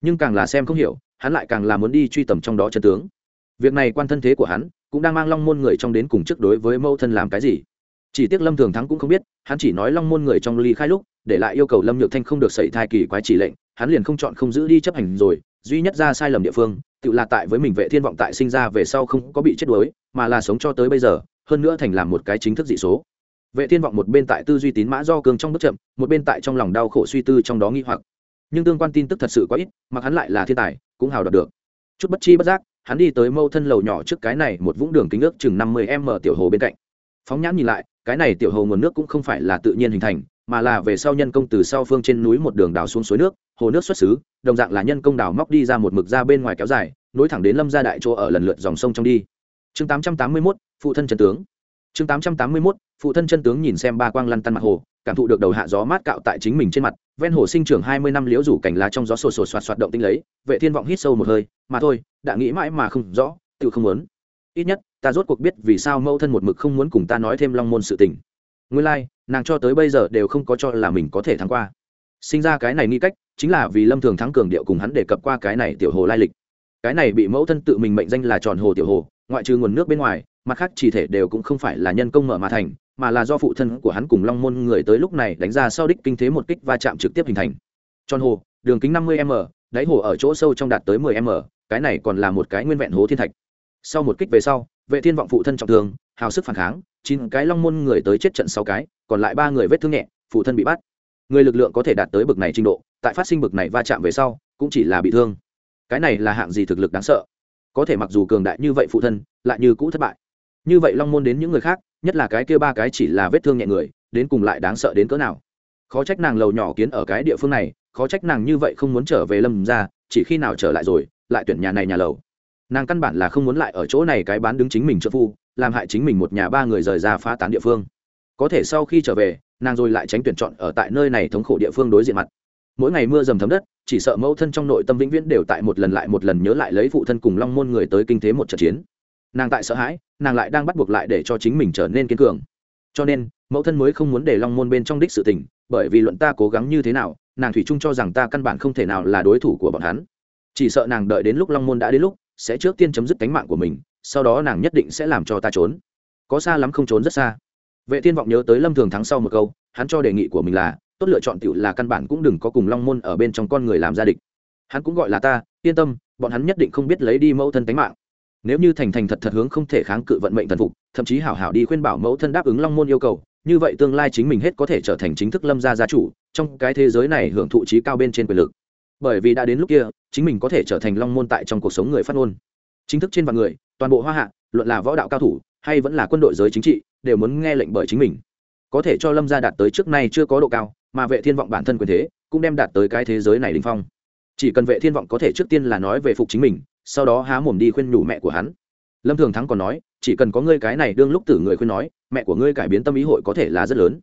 Nhưng càng là xem không hiểu, hắn lại càng là muốn đi truy tầm trong đó chân tướng. Việc này quan thân thế của hắn, cũng đang mang long môn người trong đến cùng trước đối với mẫu thân làm cái gì chỉ tiếc lâm thường thắng cũng không biết, hắn chỉ nói long môn người trong ly khai lúc, để lại yêu cầu lâm nhược thanh không được xảy thai kỳ quái chỉ lệnh, hắn liền không chọn không giữ đi chấp hành rồi, duy nhất ra sai lầm địa phương, tự là tại với mình vệ thiên vọng tại sinh ra về sau không có bị chết đuối, mà là sống cho tới bây giờ, hơn nữa thành làm một cái chính thức dị số. Vệ thiên vọng một bên tại tư duy tín mã do cường trong bước chậm, một bên tại trong lòng đau khổ suy tư trong đó nghi hoặc. Nhưng tương quan tin tức thật sự quá ít, mặc hắn lại là thiên tài, cũng hào đoạt được. Chút bất chi bất giác, hắn đi tới mâu thân lầu nhỏ trước cái này một vũng đường kính ước chừng năm mươi m tiểu hồ bên cạnh phóng nhãn nhìn lại, cái này tiểu hồ nguồn nước cũng không phải là tự nhiên hình thành, mà là về sau nhân công từ sau phương trên núi một đường đào xuống suối nước, hồ nước xuất xứ, đồng dạng là nhân công đào móc đi ra một mực ra bên ngoài kéo dài, nối thẳng đến lâm gia đại chỗ ở lần lượt dòng sông trong đi. Chương tám trăm tám mươi mốt, phụ thân chân tướng. Chương tám trăm tám mươi mốt, phụ thân chân tướng nhìn xem ba quang lăn tăn mặt hồ, cảm thụ được đầu hạ gió mát cạo tại chính mình trên mặt, ven hồ sinh trưởng hai mươi năm liễu rủ cảnh lá trong gió sổ sổ soạt soạt động tinh lấy, vệ thiên vọng hít sâu một hơi, mà thôi, đã nghĩ mãi mà không rõ, tự không muốn. Ít nhất ta rốt cuộc biết vì sao mẫu thân một mực không muốn cùng ta nói thêm long môn sự tình. Nguyên lai、like, nàng cho tới bây giờ đều không có cho là mình có thể thắng qua. Sinh ra cái này nghi cách chính là vì lâm thường thắng cường điệu cùng hắn đề cập qua cái này tiểu hồ lai lịch. Cái này bị mẫu thân tự mình mệnh danh là tròn hồ tiểu hồ ngoại trừ nguồn nước bên ngoài mặt khác chỉ thể đều cũng không phải là nhân công mở mà thành mà là do phụ thân của hắn cùng long môn người tới lúc này đánh ra sau đích kinh thế một kích va chạm trực tiếp hình thành. Tròn hồ đường kính năm mươi m đáy hồ ở chỗ sâu trong đạt tới 10 m cái này còn là một cái nguyên vẹn hố thiên thạch. Sau một kích về sau vệ thiên vọng phụ thân trọng thương, hào sức phản kháng, chín cái long môn người tới chết trận sáu cái, còn lại ba người vết thương nhẹ, phụ thân bị bắt. Người lực lượng có thể đạt tới bực này trình độ, tại phát sinh bực này va chạm về sau, cũng chỉ là bị thương. Cái này là hạng gì thực lực đáng sợ? Có thể mặc dù cường đại như vậy phụ thân, lại như cũ thất bại. Như vậy long môn đến những người khác, nhất là cái kia ba cái chỉ là vết thương nhẹ người, đến cùng lại đáng sợ đến cỡ nào? Khó trách nàng lầu nhỏ kiến ở cái địa phương này, khó trách nàng như vậy không muốn trở về lâm ra chỉ khi nào trở lại rồi, lại tuyển nhà này nhà lầu nàng căn bản là không muốn lại ở chỗ này cái bán đứng chính mình trợ phu, làm hại chính mình một nhà ba người rời ra phá tán địa phương. Có thể sau khi trở về, nàng rồi lại tránh tuyển chọn ở tại nơi này thống khổ địa phương đối diện mặt. Mỗi ngày mưa dầm thấm đất, chỉ sợ mẫu thân trong nội tâm vĩnh viễn đều tại một lần lại một lần nhớ lại lấy phụ thân cùng long môn người tới kinh thế một trận chiến. Nàng tại sợ hãi, nàng lại đang bắt buộc lại để cho chính mình trở nên kiên cường. Cho nên, mẫu thân mới không muốn để long môn bên trong đích sự tình, bởi vì luận ta cố gắng như thế nào, nàng thủy chung cho rằng ta căn bản không thể nào là đối thủ của bọn hắn. Chỉ sợ nàng đợi đến lúc long môn đã đến lúc sẽ trước tiên chấm dứt cánh mạng của mình, sau đó nàng nhất định sẽ làm cho ta trốn. Có xa lắm không trốn rất xa. Vệ thiên vọng nhớ tới lâm thường thắng sau một câu, hắn cho đề nghị của mình là, tốt lựa chọn tiểu là căn bản cũng đừng có cùng long môn ở bên trong con người làm gia địch. Hắn cũng gọi là ta, yên tâm, bọn hắn nhất định không biết lấy đi mẫu thân tánh mạng. Nếu như thành thành thật thật hướng không thể kháng cự vận mệnh thần phục, thậm chí hảo hảo đi khuyên bảo mẫu thân đáp ứng long môn yêu cầu, như vậy tương lai chính mình hết có thể trở thành chính thức lâm gia gia chủ, trong cái thế giới này hưởng thụ trí cao bên trên quyền lực bởi vì đã đến lúc kia, chính mình có thể trở thành long môn tại trong cuộc sống người phát ngôn. Chính thức trên vạn người, toàn bộ hoa hạ, luận là võ đạo cao thủ, hay vẫn là quân đội giới chính trị, đều muốn nghe lệnh bởi chính mình. Có thể cho lâm gia đạt tới trước nay chưa có độ cao, mà vệ thiên vọng bản thân quyền thế, cũng đem đạt tới cái thế giới này đình phong. Chỉ cần vệ thiên vọng có thể trước tiên là nói về phục chính mình, sau đó há mồm đi khuyên nhủ mẹ của hắn. Lâm thường thắng còn nói, chỉ cần có ngươi cái này đương lúc tử người khuyên nói, mẹ của ngươi cải biến tâm ý hội có thể là rất lớn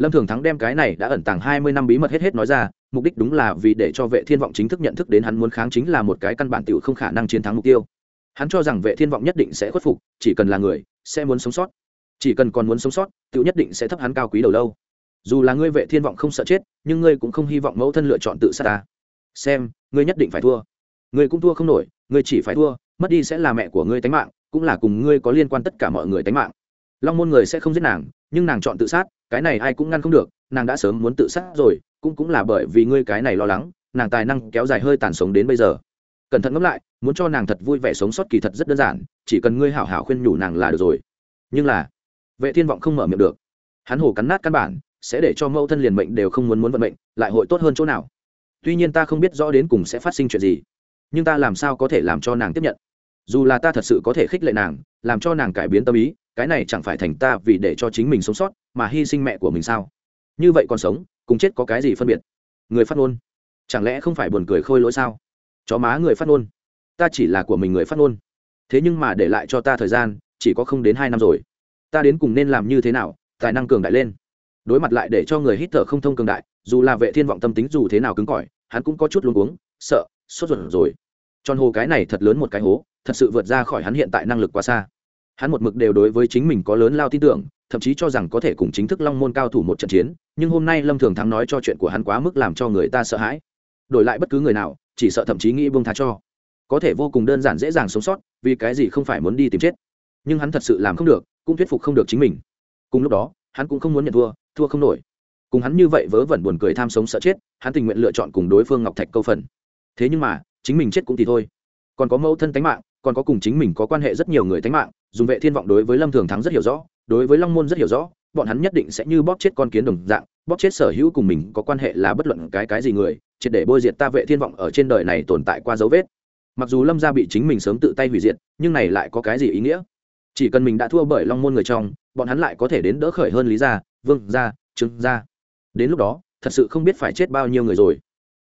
lâm thường thắng đem cái này đã ẩn tàng hai mươi năm bí mật hết hết nói ra, mục đích đúng là vì để cho vệ thiên vọng chính thức nhận thức đến hắn muốn kháng chính là một cái căn bản tiểu không khả năng chiến thắng mục tiêu. Hắn cho rằng vệ thiên vọng nhất định sẽ khuất phục, chỉ cần là người, sẽ muốn sống sót. Chỉ cần còn muốn sống sót, tiểu nhất định sẽ thấp hắn cao quý đầu lâu. Dù là ngươi vệ thiên vọng không sợ chết, nhưng ngươi cũng không hy vọng mẫu thân lựa chọn tự sát ta. Xem, ngươi nhất định phải thua. Ngươi cũng thua không nổi, ngươi chỉ phải thua, mất đi sẽ là mẹ của ngươi tánh mạng, cũng là cùng ngươi có liên quan tất cả mọi người tánh mạng long môn người sẽ không giết nàng, nhưng nàng chọn tự sát, cái này ai cũng ngăn không được, nàng đã sớm muốn tự sát rồi, cũng cũng là bởi vì ngươi cái này lo lắng, nàng tài năng kéo dài hơi tàn sống đến bây giờ. Cẩn thận ngẫm lại, muốn cho nàng thật vui vẻ sống sót kỳ thật rất đơn giản, chỉ cần ngươi hảo hảo khuyên nhủ nàng là được rồi. Nhưng là, vệ thiên vọng không mở miệng được. Hắn hổ cắn nát căn bản, sẽ để cho mẫu thân liền mệnh đều không muốn muốn vận mệnh, lại hội tốt hơn chỗ nào? Tuy nhiên ta không biết rõ đến cùng sẽ phát sinh chuyện gì, nhưng ta làm sao có thể làm cho nàng tiếp nhận? Dù là ta thật sự có thể khích lệ nàng, làm cho nàng cải biến tâm ý cái này chẳng phải thành ta vì để cho chính mình sống sót, mà hy sinh mẹ của mình sao? Như vậy còn sống, cùng chết có cái gì phân biệt? Người phát ngôn. Chẳng lẽ không phải buồn cười khôi lỗi sao? Chó má người phát ngôn. Ta chỉ là của mình người phát ngôn. Thế nhưng mà để lại cho ta thời gian, chỉ có không đến hai năm rồi. Ta đến cùng nên làm như thế nào? Tài năng cường đại lên. Đối mặt lại để cho người hít thở không thông cường đại, dù là vệ thiên vọng tâm tính dù thế nào cứng cỏi, hắn cũng có chút luống cuống, sợ, sốt ruột rồi. Tròn hồ cái này thật lớn một cái hố, thật sự vượt ra khỏi hắn hiện tại năng lực quá xa hắn một mực đều đối với chính mình có lớn lao tin tưởng, thậm chí cho rằng có thể cùng chính thức long môn cao thủ một trận chiến, nhưng hôm nay lâm thường thắng nói cho chuyện của hắn quá mức làm cho người ta sợ hãi. Đổi lại bất cứ người nào, chỉ sợ thậm chí nghĩ buông tha cho. Có thể vô cùng đơn giản dễ dàng sống sót, vì cái gì không phải muốn đi tìm chết. Nhưng hắn thật sự làm không được, cũng thuyết phục không được chính mình. Cùng lúc đó, hắn cũng không muốn nhận thua thua không nổi. Cùng hắn như vậy vớ vẩn buồn cười tham sống sợ chết, hắn tình nguyện lựa chọn cùng đối phương ngọc thạch câu phần. Thế nhưng mà, chính mình chết cũng thì thôi. Còn có mẫu thân tánh mạng, còn có cùng chính mình có quan hệ rất nhiều người tánh mạng dùng vệ thiên vọng đối với lâm thường thắng rất hiểu rõ, đối với long môn rất hiểu rõ, bọn hắn nhất định sẽ như bóp chết con kiến đồng dạng, bóp chết sở hữu cùng mình có quan hệ là bất luận cái cái gì người, triệt để bôi diệt ta vệ thiên vọng ở trên đời này tồn tại qua dấu vết. Mặc dù lâm gia bị chính mình sớm tự tay hủy diệt, nhưng này lại có cái gì ý nghĩa? Chỉ cần mình đã thua bởi long môn người trong, bọn hắn lại có thể đến đỡ khởi hơn lý gia, vương gia, trương gia. Đến lúc đó, thật sự không biết phải chết bao nhiêu người rồi.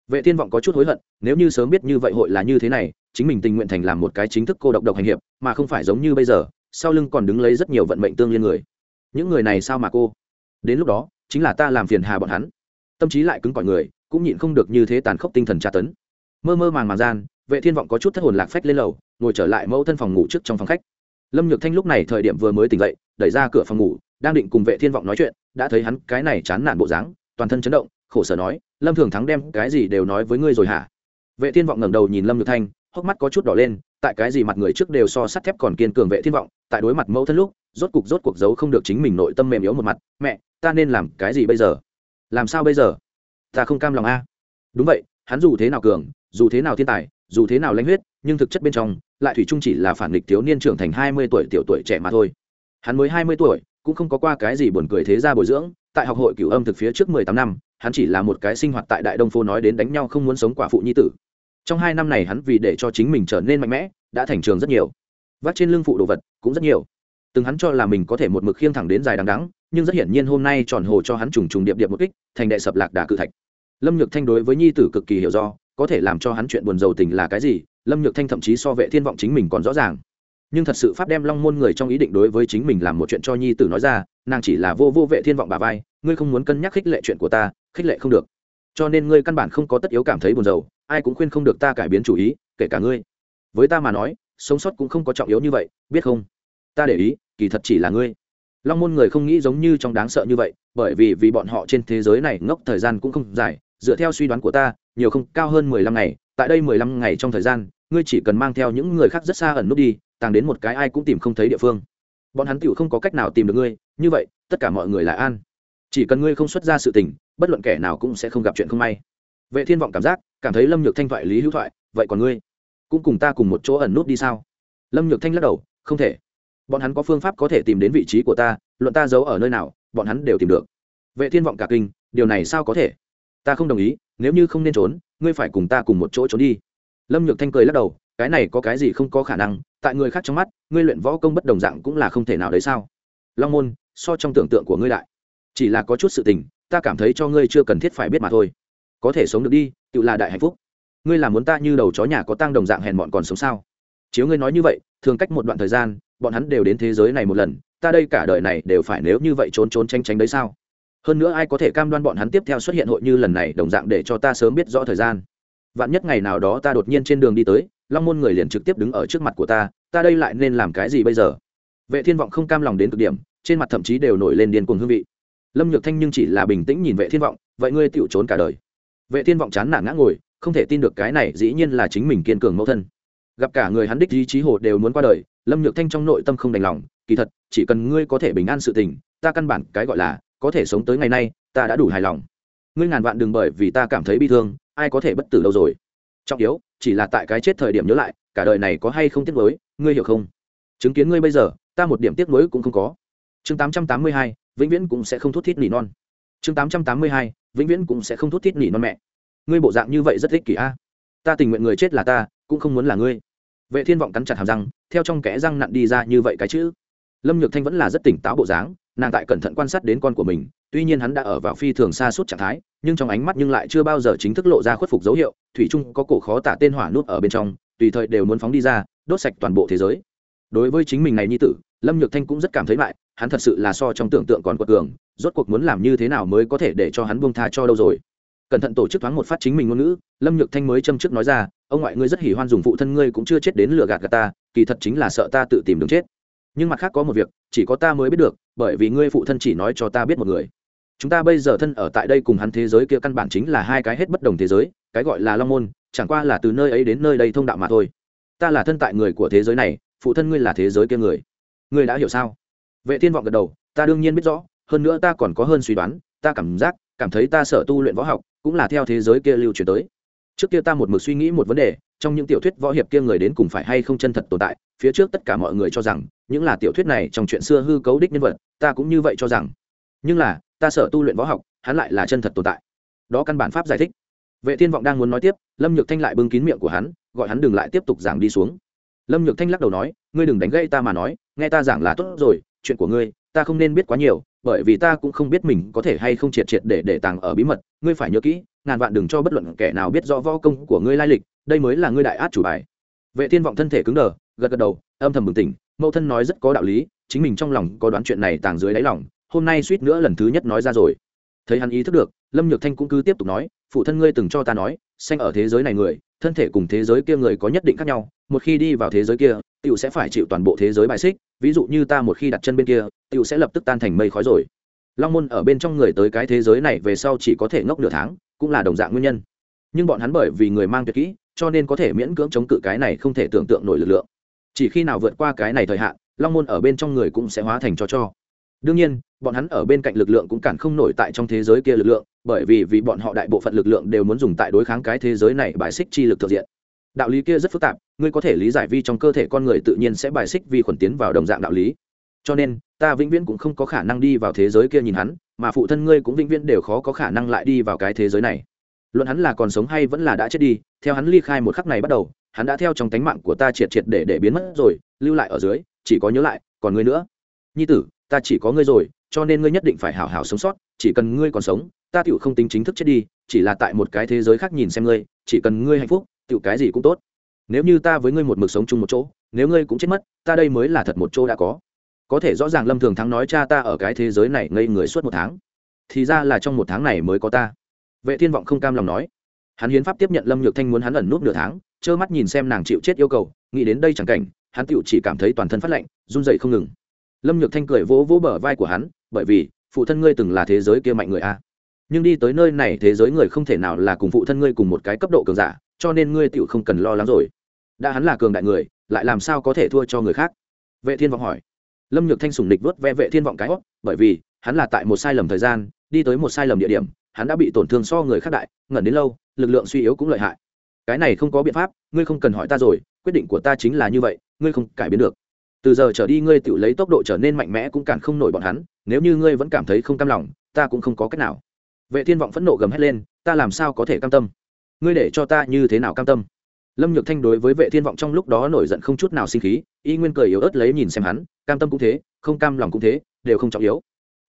Vệ thiên vọng có chút hối hận, nếu như sớm biết như vậy hội là như thế này, chính mình tình nguyện thành làm một cái chính thức cô độc độc hành hiệp, mà không phải giống như bây giờ sau lưng còn đứng lấy rất nhiều vận mệnh tương liên người. Những người này sao mà cô? Đến lúc đó, chính là ta làm phiền hà bọn hắn. Tâm trí lại cứng cỏi người, cũng nhịn không được như thế tàn khốc tinh thần tra tấn. Mơ mơ màng màng gian, vệ thiên vọng có chút thất hồn lạc phách lên lầu, ngồi trở lại mẫu thân phòng ngủ trước trong phòng khách. Lâm nhược thanh lúc này thời điểm vừa mới tỉnh dậy, đẩy ra cửa phòng ngủ, đang định cùng vệ thiên vọng nói chuyện, đã thấy hắn cái này chán nản bộ dáng, toàn thân chấn động, khổ sở nói, lâm thường thắng đem cái gì đều nói với ngươi rồi hả? Vệ thiên vọng ngẩng đầu nhìn lâm nhược thanh, hốc mắt có chút đỏ lên, tại cái gì mặt người trước đều so sắt thép còn kiên cường vệ thiên vọng tại đối mặt mẫu thân lúc, rốt cục rốt cuộc giấu không được chính mình nội tâm mềm yếu một mặt, mẹ, ta nên làm cái gì bây giờ? Làm sao bây giờ? Ta không cam lòng a. Đúng vậy, hắn dù thế nào cường, dù thế nào thiên tài, dù thế nào lãnh huyết, nhưng thực chất bên trong, lại thủy chung chỉ là phản nghịch thiếu niên trưởng thành hai mươi tuổi tiểu tuổi trẻ mà thôi. Hắn mới hai mươi tuổi, cũng không có qua cái gì buồn cười thế ra bồi dưỡng, tại học hội cửu âm thực phía trước mười tám năm, hắn chỉ là một cái sinh hoạt tại đại đông phố nói đến đánh nhau không muốn sống quả phụ nhi tử. Trong hai năm này hắn vì để cho chính mình trở nên mạnh mẽ, đã thành trường rất nhiều vác trên lưng phụ đồ vật cũng rất nhiều. Từng hắn cho là mình có thể một mực khiêng thẳng đến dài đằng đắng nhưng rất hiển nhiên hôm nay tròn hồ cho hắn trùng trùng điệp điệp một kích, thành đệ sập lạc đà cự thạch. Lâm nhược thanh đối với nhi tử cực kỳ hiểu do, có thể làm cho hắn chuyện buồn rầu tình là cái gì, lâm nhược thanh thậm chí so vệ thiên vọng chính mình còn rõ ràng. Nhưng thật sự pháp đem long môn người trong ý định đối với chính mình làm một chuyện cho nhi tử nói ra, nàng chỉ là vô vô vệ thiên vọng bà vai, ngươi không muốn cân nhắc khích lệ chuyện của ta, khích lệ không được. Cho nên ngươi căn bản không có tất yếu cảm thấy buồn rầu, ai cũng khuyên không được ta cải biến chủ ý, kể cả ngươi. Với ta mà nói sống sót cũng không có trọng yếu như vậy, biết không? Ta để ý, kỳ thật chỉ là ngươi. Long môn người không nghĩ giống như trong đáng sợ như vậy, bởi vì vì bọn họ trên thế giới này ngốc thời gian cũng không dài. Dựa theo suy đoán của ta, nhiều không, cao hơn mười lăm ngày. Tại đây mười lăm ngày trong thời gian, ngươi chỉ cần mang theo những người khác rất xa ẩn nút đi, tàng đến một cái ai cũng tìm không thấy địa phương. Bọn hắn tựu không có cách nào tìm được ngươi, như vậy, tất cả mọi người là an. Chỉ cần ngươi không xuất ra sự tình, bất luận kẻ nào cũng sẽ không gặp chuyện không may. Vệ thiên vọng cảm giác, cảm thấy lâm nhược thanh thoại, lý hữu thoại, vậy còn ngươi? Cũng cùng ta cùng một chỗ ẩn nút đi sao? Lâm nhược thanh lắc đầu, không thể. Bọn hắn có phương pháp có thể tìm đến vị trí của ta, luận ta giấu ở nơi nào, bọn hắn đều tìm được. Vệ thiên vọng cả kinh, điều này sao có thể? Ta không đồng ý, nếu như không nên trốn, ngươi phải cùng ta cùng một chỗ trốn đi. Lâm nhược thanh cười lắc đầu, cái này có cái gì không có khả năng, tại người khác trong mắt, ngươi luyện võ công bất đồng dạng cũng là không thể nào đấy sao? Long môn, so trong tưởng tượng của ngươi đại chỉ là có chút sự tình, ta cảm thấy cho ngươi chưa cần thiết phải biết mà thôi. Có thể sống được đi, tự là đại hạnh phúc ngươi là muốn ta như đầu chó nhà có tang đồng dạng hèn mọn còn sống sao? Chiếu ngươi nói như vậy, thường cách một đoạn thời gian, bọn hắn đều đến thế giới này một lần, ta đây cả đời này đều phải nếu như vậy trốn trốn tranh tránh đấy sao? Hơn nữa ai có thể cam đoan bọn hắn tiếp theo xuất hiện hội như lần này đồng dạng để cho ta sớm biết rõ thời gian. Vạn nhất ngày nào đó ta đột nhiên trên đường đi tới, long môn người liền trực tiếp đứng ở trước mặt của ta ta đây lại nên làm cái gì bây giờ? Vệ thiên vọng không cam lòng đến cực điểm, trên mặt thậm chí đều nổi lên điên cuồng hương vị. Lâm nhược thanh nhưng chỉ là bình tĩnh nhìn vệ thiên vọng, vậy ngươi tựu trốn cả đời. Vệ thiên vọng chán nản ngã ngồi không thể tin được cái này dĩ nhiên là chính mình kiên cường mẫu thân. Gặp cả người hắn đích ý trí hồ đều muốn qua đời, lâm nhược thanh trong nội tâm không đành lòng, kỳ thật, chỉ cần ngươi có thể bình an sự tình, ta căn bản cái gọi là có thể sống tới ngày nay, ta đã đủ hài lòng. Ngươi ngàn vạn đừng bởi vì ta cảm thấy bi thương, ai có thể bất tử đâu rồi? Trọng yếu, chỉ là tại cái chết thời điểm nhớ lại, cả đời này có hay không tiếc nuối, ngươi hiểu không? Chứng kiến ngươi bây giờ, ta một điểm tiếc nuối cũng không có. Chương tám trăm tám mươi hai, vĩnh viễn cũng sẽ không thút thít nỉ non. Chương tám trăm tám mươi hai, vĩnh viễn cũng sẽ không thút thít nỉ non mẹ ngươi bộ dạng như vậy rất thích kỷ a. Ta tình nguyện người chết là ta, cũng không muốn là ngươi. Vệ thiên vọng cắn chặt hàm răng, theo trong kẽ răng nặn đi ra như vậy cái chữ. Lâm nhược thanh vẫn là rất tỉnh táo bộ dáng, nàng tại cẩn thận quan sát đến con của mình, tuy nhiên hắn đã ở vào phi thường xa suốt trạng thái, nhưng trong ánh mắt nhưng lại chưa bao giờ chính thức lộ ra khuất phục dấu hiệu, thủy trung có cổ khó tả tên hỏa nút ở bên trong, tùy thời đều muốn phóng đi ra, đốt sạch toàn bộ thế giới. Đối với chính mình này nhi tử, lâm nhược thanh cũng rất cảm thấy lại, hắn thật sự là so trong tưởng tượng còn quật cường, rốt cuộc muốn làm như thế nào mới có thể để cho hắn buông tha cho đâu rồi? Cẩn thận tổ chức thoáng một phát chính mình ngôn ngữ, lâm nhược thanh mới châm chức nói ra, ông ngoại ngươi rất hỉ hoan dùng phụ thân ngươi cũng chưa chết đến lừa gạt gạt ta, kỳ thật chính là sợ ta tự tìm đường chết. Nhưng mặt khác có một việc, chỉ có ta mới biết được, bởi vì ngươi phụ thân chỉ nói cho ta biết một người. Chúng ta bây giờ thân ở tại đây cùng hắn thế giới kia căn bản chính là hai cái hết bất đồng thế giới, cái gọi là long môn, chẳng qua là từ nơi ấy đến nơi đây thông đạo mà thôi. Ta là thân tại người của thế giới này, phụ thân ngươi là thế giới kia người. Ngươi đã hiểu sao? Vệ thiên vọng gật đầu, ta đương nhiên biết rõ, hơn nữa ta còn có hơn suy đoán, ta cảm giác, cảm thấy ta sợ tu luyện võ học cũng là theo thế giới kia lưu truyền tới. Trước kia ta một mực suy nghĩ một vấn đề, trong những tiểu thuyết võ hiệp kia người đến cùng phải hay không chân thật tồn tại, phía trước tất cả mọi người cho rằng, những là tiểu thuyết này trong chuyện xưa hư cấu đích nhân vật, ta cũng như vậy cho rằng. Nhưng là, ta sợ tu luyện võ học, hắn lại là chân thật tồn tại. Đó căn bản pháp giải thích. Vệ thiên vọng đang muốn nói tiếp, lâm nhược thanh lại bưng kín miệng của hắn, gọi hắn đừng lại tiếp tục giảng đi xuống. Lâm nhược thanh lắc đầu nói, ngươi đừng đánh gây ta mà nói, nghe ta giảng là tốt rồi, chuyện của ngươi, ta không nên biết quá nhiều bởi vì ta cũng không biết mình có thể hay không triệt triệt để để tàng ở bí mật. Ngươi phải nhớ kỹ, ngàn vạn đừng cho bất luận kẻ nào biết rõ võ công của ngươi lai lịch, đây mới là ngươi đại át chủ bài. Vệ thiên vọng thân thể cứng đờ, gật gật đầu, âm thầm bừng tỉnh. Mẫu thân nói rất có đạo lý, chính mình trong lòng có đoán chuyện này tàng dưới đáy lòng, hôm nay suýt nữa lần thứ nhất nói ra rồi. Thấy hắn ý thức được lâm nhược thanh cũng cứ tiếp tục nói, phụ thân ngươi từng cho ta nói, sanh ở thế giới này người, thân thể cùng thế giới kia người có nhất định khác nhau, một khi đi vào thế giới kia tựu sẽ phải chịu toàn bộ thế giới bài xích, ví dụ như ta một khi đặt chân bên kia tựu sẽ lập tức tan thành mây khói rồi. Long môn ở bên trong người tới cái thế giới này về sau chỉ có thể ngốc nửa tháng, cũng là đồng dạng nguyên nhân. Nhưng bọn hắn bởi vì người mang tuyệt kỹ, cho nên có thể miễn cưỡng chống cự cái này không thể tưởng tượng nổi lực lượng. Chỉ khi nào vượt qua cái này thời hạn, long môn ở bên trong người cũng sẽ hóa thành cho cho đương nhiên, bọn hắn ở bên cạnh lực lượng cũng cản không nổi tại trong thế giới kia lực lượng, bởi vì vì bọn họ đại bộ phận lực lượng đều muốn dùng tại đối kháng cái thế giới này bài xích chi lực thực diện. Đạo lý kia rất phức tạp, ngươi có thể lý giải vi trong cơ thể con người tự nhiên sẽ bài xích vi khuẩn tiến vào đồng dạng đạo lý. Cho nên, ta vĩnh viễn cũng không có khả năng đi vào thế giới kia nhìn hắn, mà phụ thân ngươi cũng vĩnh viễn đều khó có khả năng lại đi vào cái thế giới này. Luận hắn là còn sống hay vẫn là đã chết đi, theo hắn ly khai một khắc này bắt đầu, hắn đã theo trong tánh mạng của ta triệt triệt để để biến mất rồi, lưu lại ở dưới, chỉ có nhớ lại, còn ngươi nữa. Nhi tử ta chỉ có ngươi rồi, cho nên ngươi nhất định phải hảo hảo sống sót, chỉ cần ngươi còn sống, ta tựu không tính chính thức chết đi, chỉ là tại một cái thế giới khác nhìn xem ngươi, chỉ cần ngươi hạnh phúc tựu cái gì cũng tốt. Nếu như ta với ngươi một mực sống chung một chỗ, nếu ngươi cũng chết mất, ta đây mới là thật một chỗ đã có. Có thể rõ ràng lâm thường thắng nói cha ta ở cái thế giới này ngây người suốt một tháng. Thì ra là trong một tháng này mới có ta. Vệ thiên vọng không cam lòng nói. Hắn hiến pháp tiếp nhận lâm nhược thanh muốn hắn ẩn nút nửa tháng, trơ mắt nhìn xem nàng chịu chết yêu cầu, nghĩ đến đây chẳng cảnh, hắn tựu chỉ cảm thấy toàn thân phát lạnh, run dậy không ngừng lâm nhược thanh cười vỗ vỗ bờ vai của hắn, bởi vì, phụ thân ngươi từng là thế giới kia mạnh người a. Nhưng đi tới nơi này thế giới người không thể nào là cùng phụ thân ngươi cùng một cái cấp độ cường giả, cho nên ngươi tựu không cần lo lắng rồi. Đã hắn là cường đại người, lại làm sao có thể thua cho người khác? Vệ thiên vọng hỏi. Lâm nhược thanh sùng địch vớt ve vệ thiên vọng cái hót bởi vì, hắn là tại một sai lầm thời gian, đi tới một sai lầm địa điểm, hắn đã bị tổn thương so người khác đại, ngẩn đến lâu, lực lượng suy yếu cũng lợi hại. Cái này không có biện pháp, ngươi không cần hỏi ta rồi, quyết định của ta chính là như vậy, ngươi không cải biến được từ giờ trở đi ngươi tự lấy tốc độ trở nên mạnh mẽ cũng cản không nổi bọn hắn, nếu như ngươi vẫn cảm thấy không cam lòng, ta cũng không có cách nào. Vệ thiên vọng phẫn nộ gầm hét lên, ta làm sao có thể cam tâm? Ngươi để cho ta như thế nào cam tâm? Lâm nhược thanh đối với vệ thiên vọng trong lúc đó nổi giận không chút nào sinh khí, y nguyên cười yếu ớt lấy nhìn xem hắn, cam tâm cũng thế, không cam lòng cũng thế, đều không trọng yếu.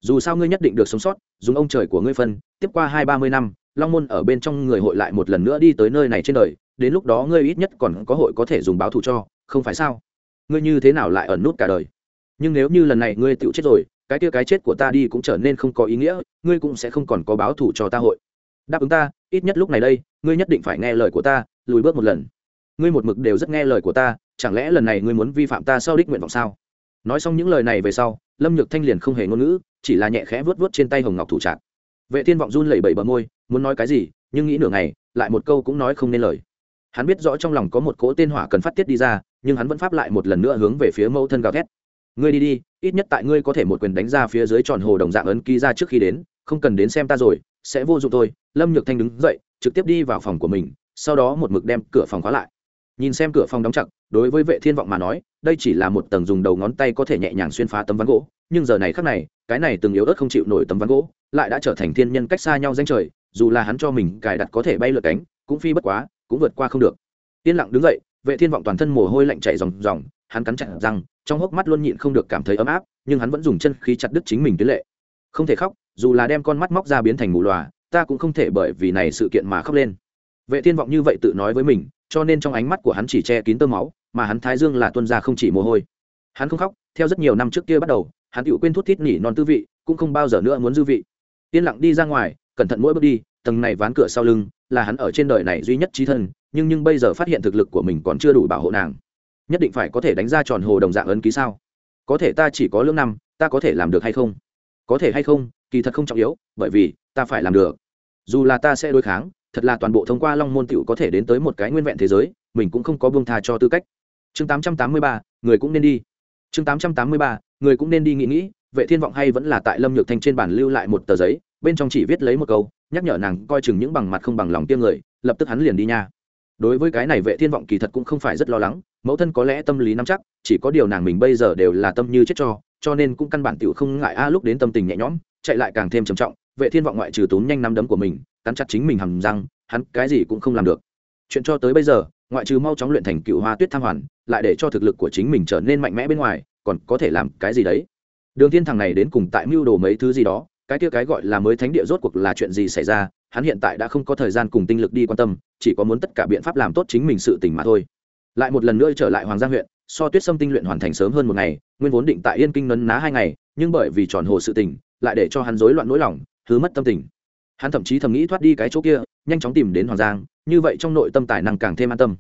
Dù sao ngươi nhất định được sống sót, dùng ông trời của ngươi phân, tiếp qua hai ba mươi năm, long môn ở bên trong người hội lại một lần nữa đi tới nơi này trên đời, đến lúc đó ngươi ít nhất còn có hội có thể dùng báo thù cho, không phải sao? Ngươi như thế nào lại ẩn nút cả đời? Nhưng nếu như lần này ngươi tự chết rồi, cái kia cái chết của ta đi cũng trở nên không có ý nghĩa, ngươi cũng sẽ không còn có báo thù cho ta hội. Đáp ứng ta, ít nhất lúc này đây, ngươi nhất định phải nghe lời của ta, lùi bước một lần. Ngươi một mực đều rất nghe lời của ta, chẳng lẽ lần này ngươi muốn vi phạm ta sau đích nguyện vọng sao? Nói xong những lời này về sau, lâm nhược thanh liền không hề ngôn ngữ, chỉ là nhẹ khẽ vớt vớt trên tay hồng ngọc thủ trạng vệ thiên vọng run lẩy bẩy bờ môi, muốn nói cái gì, nhưng nghĩ nửa ngày, lại một câu cũng nói không nên lời. Hắn biết rõ trong lòng có một cỗ tên hỏa cần phát tiết đi ra nhưng hắn vẫn pháp lại một lần nữa hướng về phía mẫu thân gào thét. Ngươi đi đi, ít nhất tại ngươi có thể một quyền đánh ra phía dưới tròn hồ đồng dạng ấn ký ra trước khi đến, không cần đến xem ta rồi, sẽ vô dụng thôi. Lâm nhược thanh đứng dậy, trực tiếp đi vào phòng của mình, sau đó một mực đem cửa phòng khóa lại. Nhìn xem cửa phòng đóng chặt, đối với vệ thiên vọng mà nói, đây chỉ là một tầng dùng đầu ngón tay có thể nhẹ nhàng xuyên phá tấm ván gỗ, nhưng giờ này khác này, cái này từng yếu ớt không chịu nổi tấm ván gỗ, lại đã trở thành thiên nhân cách xa nhau danh trời, dù là hắn cho mình cài đặt có thể bay lượt cánh, cũng phi bất quá, cũng vượt qua không được. Yên lặng đứng dậy vệ thiên vọng toàn thân mồ hôi lạnh chảy ròng ròng, hắn cắn chặt răng, trong hốc mắt luôn nhịn không được cảm thấy ấm áp, nhưng hắn vẫn dùng chân khí chặt đứt chính mình tuyến lệ. Không thể khóc, dù là đem con mắt móc ra biến thành mù lòa ta cũng không thể bởi vì này sự kiện mà khóc lên. Vệ thiên vọng như vậy tự nói với mình, cho nên trong ánh mắt của hắn chỉ che kín tơ máu, mà hắn thái dương là tuân ra không chỉ mồ hôi. Hắn không khóc, theo rất nhiều năm trước kia bắt đầu, hắn tự quên thuốc thít nỉ non tư vị, cũng không bao giờ nữa muốn dư vị. Yên lặng đi ra ngoài, cẩn thận mỗi bước đi tầng này ván cửa sau lưng là hắn ở trên đời này duy nhất trí thân, nhưng nhưng bây giờ phát hiện thực lực của mình còn chưa đủ bảo hộ nàng. Nhất định phải có thể đánh ra tròn hồ đồng dạng ấn ký sao? Có thể ta chỉ có lương năm, ta có thể làm được hay không? Có thể hay không, kỳ thật không trọng yếu, bởi vì, ta phải làm được. Dù là ta sẽ đối kháng, thật là toàn bộ thông qua long môn t có thể đến tới một cái nguyên vẹn thế giới, mình cũng không có buông tha cho tư cách. Chương tám trăm tám mươi ba, người cũng nên đi. Chương tám trăm tám mươi ba, người cũng nên đi nghĩ nghĩ, vệ thiên vọng hay vẫn là tại lâm nhược thanh trên bản lưu lại một tờ giấy, bên trong chỉ viết lấy một câu nhắc nhở nàng coi chừng những bằng mặt không bằng lòng tiêm người, lập tức hắn liền đi nha. Đối với cái này vệ thiên vọng kỳ thật cũng không phải rất lo lắng, mẫu thân có lẽ tâm lý nắm chắc, chỉ có điều nàng mình bây giờ đều là tâm như chết cho cho nên cũng căn bản tiểu không ngại a, lúc đến tâm tình nhẹ nhõm, chạy lại càng thêm trầm trọng, vệ thiên vọng ngoại trừ tốn nhanh nắm đấm của mình, cắn chặt chính mình hầm răng, hắn cái gì cũng không làm được. Chuyện cho tới bây giờ, ngoại trừ mau chóng luyện thành cựu hoa tuyết tham hoàn, lại để cho thực lực của chính mình trở nên mạnh mẽ bên ngoài, còn có thể làm cái gì đấy? Đường thiên thằng này đến cùng tại mưu đồ mấy thứ gì đó cái kia cái gọi là mới thánh địa rốt cuộc là chuyện gì xảy ra, hắn hiện tại đã không có thời gian cùng tinh lực đi quan tâm, chỉ có muốn tất cả biện pháp làm tốt chính mình sự tình mà thôi. Lại một lần nữa trở lại hoàng gia huyện, so tuyết sâm tinh luyện hoàn thành sớm hơn một ngày, nguyên vốn định tại yên kinh nấn ná hai ngày, nhưng bởi vì tròn hồ sự tình, lại để cho hắn rối loạn nỗi lòng thứ mất tâm tình. Hắn thậm chí thầm nghĩ thoát đi cái chỗ kia, nhanh chóng tìm đến hoàng giang, như vậy trong nội tâm tài năng càng thêm an tâm.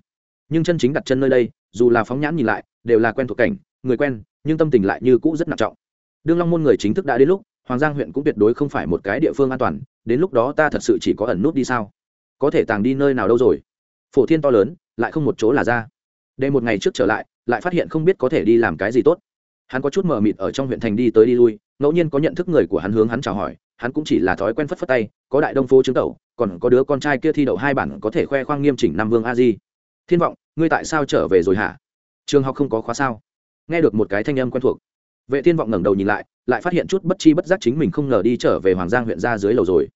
Nhưng chân chính đặt chân nơi đây, dù là phóng nhãn nhìn lại, đều là quen thuộc cảnh, người quen, nhưng tâm tình lại như cũ rất nặng trọng. Đương long môn người chính thức đã đến lúc hoàng giang huyện cũng tuyệt đối không phải một cái địa phương an toàn, đến lúc đó ta thật sự chỉ có ẩn nút đi sao? Có thể tàng đi nơi nào đâu rồi? Phổ thiên to lớn, lại không một chỗ là ra. Đây một ngày trước trở lại lại phát hiện không biết có thể đi làm cái gì tốt. Hắn có chút mờ mịt ở trong huyện thành đi tới đi lui, ngẫu nhiên có nhận thức người của hắn hướng hắn chào hỏi, hắn cũng chỉ là thói quen phất phất tay, có đại đông phố chứng tẩu, còn có đứa con trai kia thi đậu hai bản có thể khoe khoang nghiêm chỉnh nam vương a di. Thiên vọng, ngươi tại sao trở về rồi hả? Trường học không có khóa sao? Nghe được một cái thanh âm quen thuộc. Vệ thiên vọng ngẩng đầu nhìn lại lại phát hiện chút bất chi bất giác chính mình không ngờ đi trở về hoàng giang huyện ra dưới lầu rồi.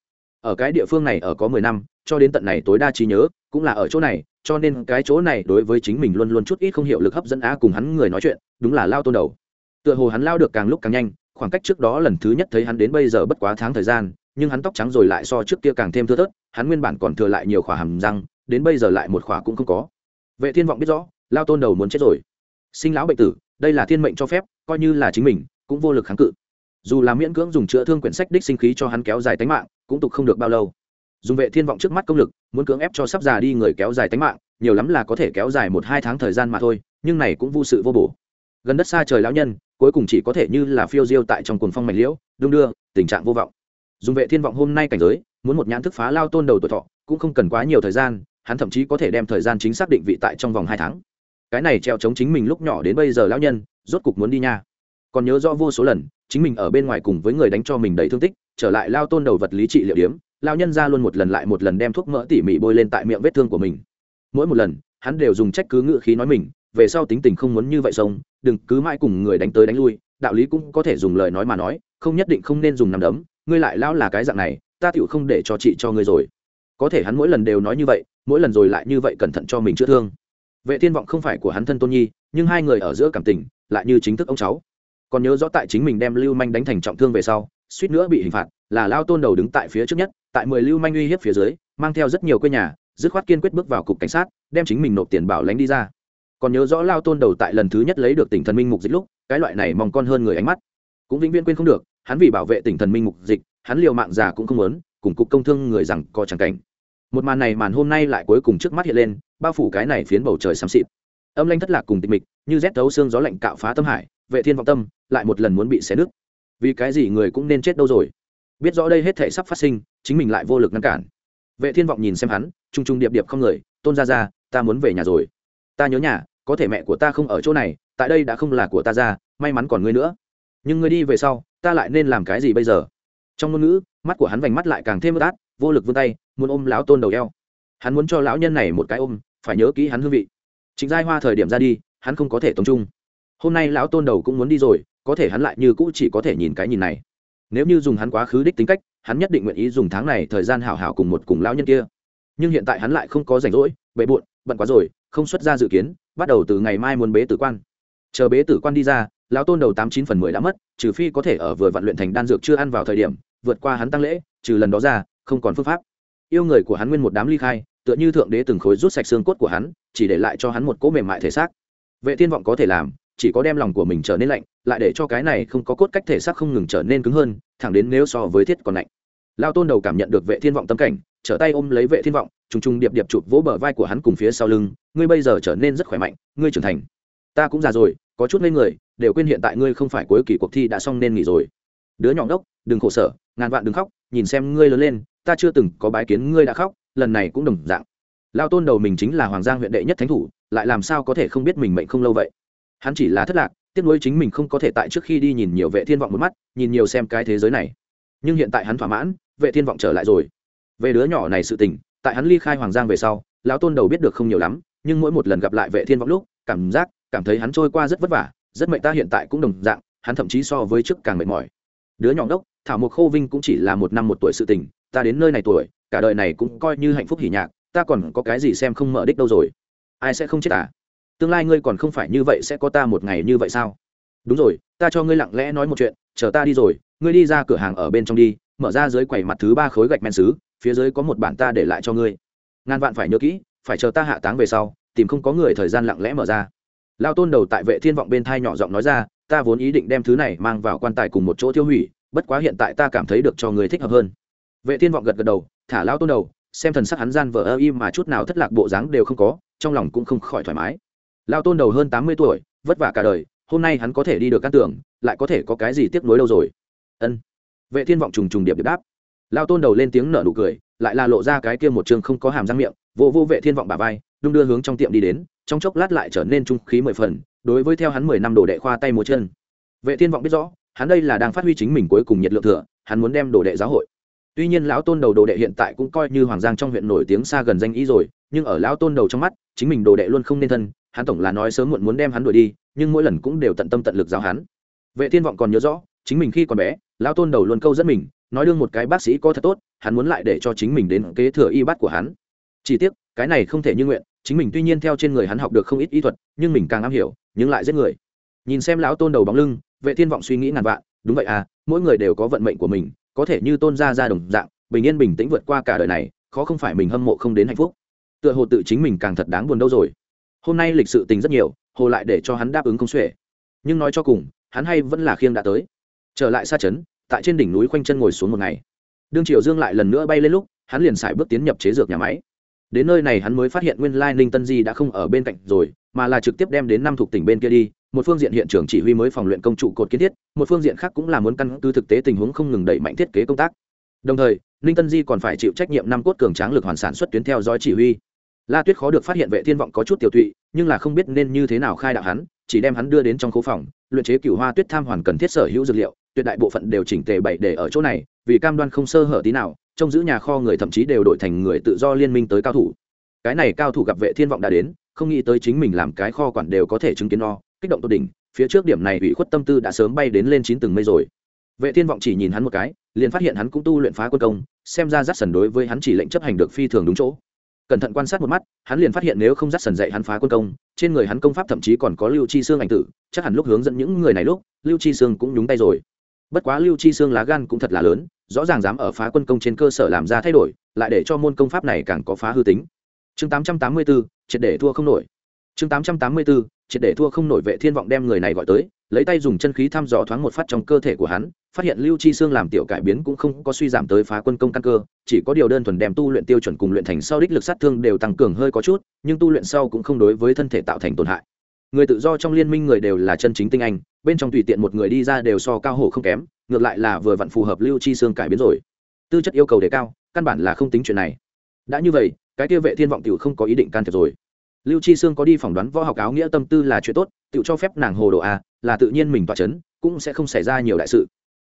Ở cái địa phương này ở có mười năm, cho đến tận này tối đa trí nhớ, cũng là ở chỗ này, cho nên cái chỗ này đối với chính mình luôn luôn chút ít không hiểu lực hấp dẫn á cùng hắn người nói chuyện, đúng là lao tôn đầu. Tựa hồ hắn lao được càng lúc càng nhanh, khoảng cách trước đó lần thứ nhất thấy hắn đến bây giờ bất quá tháng thời gian, nhưng hắn tóc trắng rồi lại so trước kia càng thêm thưa thớt, hắn nguyên bản còn thừa lại nhiều khỏa hàm răng, đến bây giờ lại một khỏa cũng không có. Vệ thiên vọng biết rõ, lao tôn đầu muốn chết rồi. Sinh lão bệnh tử, đây là thiên mệnh cho phép, coi như là chính mình, cũng vô lực kháng cự dù là miễn cưỡng dùng chữa thương quyển sách đích sinh khí cho hắn kéo dài tính mạng, cũng tục không được bao lâu. Dùng vệ thiên vọng trước mắt công lực, muốn cưỡng ép cho sắp già đi người kéo dài tính mạng, nhiều lắm là có thể kéo dài một hai tháng thời gian mà thôi, nhưng này cũng vô sự vô bổ. Gần đất xa trời lão nhân, cuối cùng chỉ có thể như là phiêu diêu tại trong cuồng phong mảnh liễu đương đưa, tình trạng vô vọng. Dùng vệ thiên vọng hôm nay cảnh giới, muốn một nhãn thức phá lao tôn đầu tuổi thọ, cũng không cần quá nhiều thời gian, hắn thậm chí có thể đem thời gian chính xác định vị tại trong vòng hai tháng. Cái này treo chống chính mình lúc nhỏ đến bây giờ lão nhân, rốt cục muốn đi nha còn nhớ rõ vô số lần, chính mình ở bên ngoài cùng với người đánh cho mình đầy thương tích, trở lại lao tôn đầu vật lý trị liệu điếm, lao nhân ra luôn một lần lại một lần đem thuốc mỡ tỉ mỉ bôi lên tại miệng vết thương của mình. Mỗi một lần, hắn đều dùng trách cứ ngự khí nói mình, về sau tính tình không muốn như vậy xong đừng cứ mãi cùng người đánh tới đánh lui, đạo lý cũng có thể dùng lời nói mà nói, không nhất định không nên dùng nằm đấm, ngươi lại lao là cái dạng này, ta tựu không để cho chị cho ngươi rồi. Có thể hắn mỗi lần đều nói như vậy, mỗi lần rồi lại như vậy cẩn thận cho mình chữa thương. Vệ thiên vọng không phải của hắn thân tôn nhi, nhưng hai người ở giữa cảm tình, lại như chính thức ông cháu còn nhớ rõ tại chính mình đem lưu manh đánh thành trọng thương về sau, suýt nữa bị hình phạt, là lao tôn đầu đứng tại phía trước nhất, tại mười lưu manh uy hiếp phía dưới, mang theo rất nhiều quê nhà, dứt khoát kiên quyết bước vào cục cảnh sát, đem chính mình nộp tiền bảo lánh đi ra. Còn nhớ rõ lao tôn đầu tại lần thứ nhất lấy được tỉnh thần minh mục dịch lúc, cái loại này mong con hơn người ánh mắt. Cũng vĩnh viễn quên không được, hắn vì bảo vệ tỉnh thần minh mục dịch, hắn liều mạng già cũng không muốn, cùng cục công thương người rằng co chẳng cảnh. Một màn này màn hôm nay lại cuối cùng trước mắt hiện lên, bao phủ cái này phiến bầu trời xám xịt. Âm lanh thất lạc cùng tịch mịch, như rét thấu xương gió lạnh cạo phá tâm hải, vệ thiên vọng tâm lại một lần muốn bị xé nứt. Vì cái gì người cũng nên chết đâu rồi? Biết rõ đây hết thể sắp phát sinh, chính mình lại vô lực ngăn cản. Vệ thiên vọng nhìn xem hắn trung trung điệp điệp không người, tôn ra ra ta muốn về nhà rồi. Ta nhớ nhà, có thể mẹ của ta không ở chỗ này, tại đây đã không là của ta ra may mắn còn ngươi nữa. Nhưng ngươi đi về sau, ta lại nên làm cái gì bây giờ? Trong ngôn ngữ, mắt của hắn vành mắt lại càng thêm ướt át, vô lực vươn tay, muốn ôm lão tôn đầu eo. Hắn muốn cho lão nhân này một cái ôm, phải nhớ kỹ hắn hương vị. Trịnh giai hoa thời điểm ra đi, hắn không có thể tống trung. Hôm nay lão tôn đầu cũng muốn đi rồi có thể hắn lại như cũ chỉ có thể nhìn cái nhìn này. Nếu như dùng hắn quá khứ đích tính cách, hắn nhất định nguyện ý dùng tháng này thời gian hảo hảo cùng một cùng lão nhân kia. Nhưng hiện tại hắn lại không có rảnh rỗi bệ bộn, bận quá rồi, không xuất ra dự kiến, bắt đầu từ ngày mai muốn bế tử quan. Chờ bế tử quan đi ra, lão tôn đầu tám chín phần mười đã mất, trừ phi có thể ở vừa vạn luyện thành đan dược chưa ăn vào thời điểm, vượt qua hắn tăng lễ, trừ lần đó ra, không còn phương pháp. Yêu người của hắn nguyên một đám ly khai, tựa như thượng đế từng khối rút sạch xương cốt của hắn, chỉ để lại cho hắn một cỗ mềm mại thể xác. Vệ thiên vọng có thể làm chỉ có đem lòng của mình trở nên lạnh, lại để cho cái này không có cốt cách thể xác không ngừng trở nên cứng hơn, thẳng đến nếu so với thiết còn lạnh. Lao tôn đầu cảm nhận được vệ thiên vọng tâm cảnh, trở tay ôm lấy vệ thiên vọng, trùng trùng điệp điệp chụp vỗ bờ vai của hắn cùng phía sau lưng, ngươi bây giờ trở nên rất khỏe mạnh, ngươi trưởng thành. Ta cũng già rồi, có chút ngây người, đều quên hiện tại ngươi không phải cuối kỳ cuộc thi đã xong nên nghỉ rồi. Đứa nhỏ đốc đừng khổ sở, ngàn vạn đừng khóc, nhìn xem ngươi lớn lên, ta chưa từng có bái kiến ngươi đã khóc, lần này cũng đồng dạng. Lao tôn đầu mình chính là hoàng giang huyện đệ nhất thánh thủ, lại làm sao có thể không biết mình mệnh không lâu vậy? Hắn chỉ là thất lạc, tiếc nuối chính mình không có thể tại trước khi đi nhìn nhiều vệ thiên vọng một mắt, nhìn nhiều xem cái thế giới này. Nhưng hiện tại hắn thỏa mãn, vệ thiên vọng trở lại rồi. Về đứa nhỏ này sự tình, tại hắn ly khai hoàng giang về sau, lão tôn đầu biết được không nhiều lắm, nhưng mỗi một lần gặp lại vệ thiên vọng lúc, cảm giác, cảm thấy hắn trôi qua rất vất vả, rất mệnh ta hiện tại cũng đồng dạng, hắn thậm chí so với trước càng mệt mỏi. Đứa nhỏ đốc thảo mộc khô vinh cũng chỉ là một năm một tuổi sự tình, ta đến nơi này tuổi, cả đời này cũng coi như hạnh phúc hỉ nhạc, ta còn có cái gì xem không mở đích đâu rồi? Ai sẽ không chết à? Tương lai ngươi còn không phải như vậy sẽ có ta một ngày như vậy sao? Đúng rồi, ta cho ngươi lặng lẽ nói một chuyện, chờ ta đi rồi, ngươi đi ra cửa hàng ở bên trong đi, mở ra dưới quầy mặt thứ ba khối gạch men xứ, phía dưới có một bản ta để lại cho ngươi. Ngàn vạn phải nhớ kỹ, phải chờ ta hạ táng về sau, tìm không có người thời gian lặng lẽ mở ra. Lao tôn đầu tại vệ thiên vọng bên thai nhỏ giọng nói ra, ta vốn ý định đem thứ này mang vào quan tài cùng một chỗ tiêu hủy, bất quá hiện tại ta cảm thấy được cho người thích hợp hơn. Vệ thiên vọng gật gật đầu, thả lao tôn đầu, xem thần sắc hắn gian vờ ơ im mà chút nào thất lạc bộ dáng đều không có, trong lòng cũng không khỏi thoải mái lao tôn đầu hơn tám mươi tuổi, vất vả cả đời, hôm nay hắn có thể đi được căn tưởng lại có thể có cái gì tiếc nuối đâu rồi? Ân. Vệ thiên vọng trùng trùng điệp điệp đáp. Lao tôn đầu lên tiếng nở nụ cười, lại là lộ ra cái kia một trường không có hàm răng miệng, vô vô vệ thiên vọng bà vai, đung đưa hướng trong tiệm đi đến, trong chốc lát lại trở nên trung khí mười phần, đối với theo hắn mười năm đồ đệ khoa tay múa chân. Vệ thiên vọng biết rõ, hắn đây là đang phát huy chính mình cuối cùng nhiệt lượng thừa, hắn muốn đem đồ đệ giáo hội. Tuy nhiên lão tôn đầu đồ đệ hiện tại cũng coi như hoàng giang trong huyện nổi tiếng xa gần danh ý rồi, nhưng ở lão tôn đầu trong mắt, chính mình đồ đệ luôn không nên thân hắn tổng là nói sớm muộn muốn đem hắn đuổi đi, nhưng mỗi lần cũng đều tận tâm tận lực giáo hắn. Vệ thiên vọng còn nhớ rõ, chính mình khi còn bé, lão tôn đầu luôn câu dẫn mình, nói đương một cái bác sĩ có thật tốt, hắn muốn lại để cho chính mình đến kế thừa y bắt của hắn. Chỉ tiếc, cái này không thể như nguyện, chính mình tuy nhiên theo trên người hắn học được không ít y thuật, nhưng mình càng am hiểu, nhưng lại giết người. Nhìn xem lão tôn đầu bóng lưng, vệ thiên vọng suy nghĩ ngàn vạn, đúng vậy à mỗi người đều có vận mệnh của mình, có thể như tôn gia ra đồng dạng, bình yên bình tĩnh vượt qua cả đời này, khó không phải mình hâm mộ không đến hạnh phúc. Tựa hồ tự chính mình càng thật đáng buồn đâu rồi hôm nay lịch sự tình rất nhiều, hồ lại để cho hắn đáp ứng không xuể. Nhưng nói cho cùng, hắn hay vẫn là khiêng đã tới. Trở lại xa trấn, tại trên đỉnh núi khoanh chân ngồi xuống một ngày. Đương Triệu dương lại lần nữa bay lên lúc, hắn liền xài bước tiến nhập chế dược nhà máy. Đến nơi này hắn mới phát hiện nguyên lai ninh tân di đã không ở bên cạnh rồi, mà là trực tiếp đem đến năm thuộc tỉnh bên kia đi. Một phương diện hiện trường chỉ huy mới phòng luyện công trụ cột kiến thiết, một phương diện khác cũng là muốn căn cứ thực tế tình huống không ngừng đẩy mạnh thiết kế công tác. Đồng thời, ninh tân di còn phải chịu trách nhiệm năm cốt cường tráng lực hoàn sản xuất tuyến theo dõi chỉ huy la tuyết khó được phát hiện vệ thiên vọng có chút tiểu tụy, nhưng là không biết nên như thế nào khai đạo hắn, chỉ đem hắn đưa đến trong khu phòng, luyện chế cửu hoa tuyết tham hoàn cần thiết sở hữu dược liệu, tuyệt đại bộ phận đều chỉnh tề bày để ở chỗ này, vì cam đoan không sơ hở tí nào, trông giữ nhà kho người thậm chí đều đổi thành người tự do liên minh tới cao thủ. Cái này cao thủ gặp vệ thiên vọng đã đến, không nghĩ tới chính mình làm cái kho quản đều có thể chứng kiến no kích động tột đỉnh, phía trước điểm này ủy khuất tâm tư đã sớm bay đến lên chín tầng mây rồi. Vệ thiên vọng chỉ nhìn hắn một cái, liền phát hiện hắn cũng tu luyện phá quân công, xem ra rất sần đối với hắn chỉ lệnh chấp hành được phi thường đúng chỗ cẩn thận quan sát một mắt hắn liền phát hiện nếu không dắt sần dạy hắn phá quân công trên người hắn công pháp thậm chí còn có lưu chi xương ảnh tử chắc hẳn lúc hướng dẫn những người này lúc lưu chi xương cũng nhúng tay rồi. Bất quá lưu chi xương lá gan cũng thật là lớn rõ ràng dám ở phá quân công trên cơ sở làm ra thay đổi lại để cho môn công pháp này càng có phá hư tính. Chương 884, triệt để thua không nổi chương 884, triệt để thua không nổi vệ thiên vọng đem người này gọi tới lấy tay dùng chân khí thăm dò thoáng một phát trong cơ thể của hắn phát hiện lưu chi xương làm tiểu cải biến cũng không có suy giảm tới phá quân công căn cơ chỉ có điều đơn thuần đem tu luyện tiêu chuẩn cùng luyện thành sau đích lực sát thương đều tăng cường hơi có chút nhưng tu luyện sau cũng không đối với thân thể tạo thành tổn hại. Người tự do trong liên minh người đều là chân chính tinh anh bên trong tùy tiện một người đi ra đều so cao hổ không kém ngược lại là vừa vặn phù hợp lưu chi xương cải biến rồi. Tư chất yêu cầu đề cao căn bản là không tính chuyện này. Đã như vậy cái kia vệ thiên vọng tiểu không có ý định can thiệp rồi lưu chi sương có đi phỏng đoán võ học áo nghĩa tâm tư là chuyện tốt, tự cho phép nàng hồ đồ a là tự nhiên mình tỏa chấn, cũng sẽ không xảy ra nhiều đại sự.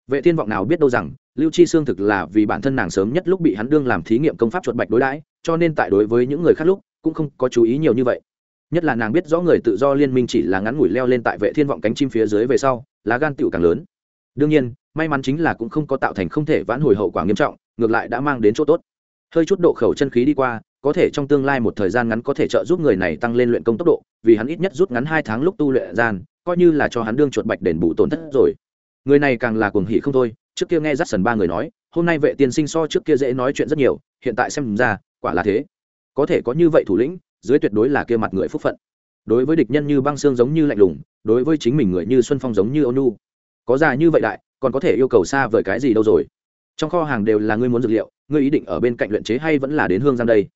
Vệ thiên vọng nào biết đâu rằng, lưu chi sương thực là vì bản thân nàng sớm nhất lúc bị hắn đương làm thí nghiệm công pháp chuột bạch đối đãi, cho nên tại đối với những người khác lúc, cũng không có chú ý nhiều như vậy. Nhất là nàng biết rõ người tự do liên minh chỉ là ngắn ngủi leo lên tại vệ thiên vọng cánh chim phía dưới về sau, lá gan tiểu càng lớn. Đương nhiên, may mắn chính là cũng không có tạo thành không thể vãn hồi hậu quả nghiêm trọng, ngược lại đã mang đến chỗ tốt. Hơi chút độ khẩu chân khí đi qua có thể trong tương lai một thời gian ngắn có thể trợ giúp người này tăng lên luyện công tốc độ, vì hắn ít nhất rút ngắn hai tháng lúc tu luyện gian, coi như là cho hắn đương chuột bạch đền bù tổn thất rồi. Người này càng là cuồng hỉ không thôi, trước kia nghe rắt sần ba người nói, hôm nay vệ tiên sinh so trước kia dễ nói chuyện rất nhiều, hiện tại xem ra, quả là thế. Có thể có như vậy thủ lĩnh, dưới tuyệt đối là kia mặt người phúc phận. Đối với địch nhân như băng xương giống như lạnh lùng, đối với chính mình người như xuân phong giống như ônu. Có già như vậy đại, còn có thể yêu cầu xa vời cái gì đâu rồi. Trong kho hàng đều là ngươi muốn dược liệu, ngươi ý định ở bên cạnh luyện chế hay vẫn là đến hương giang đây?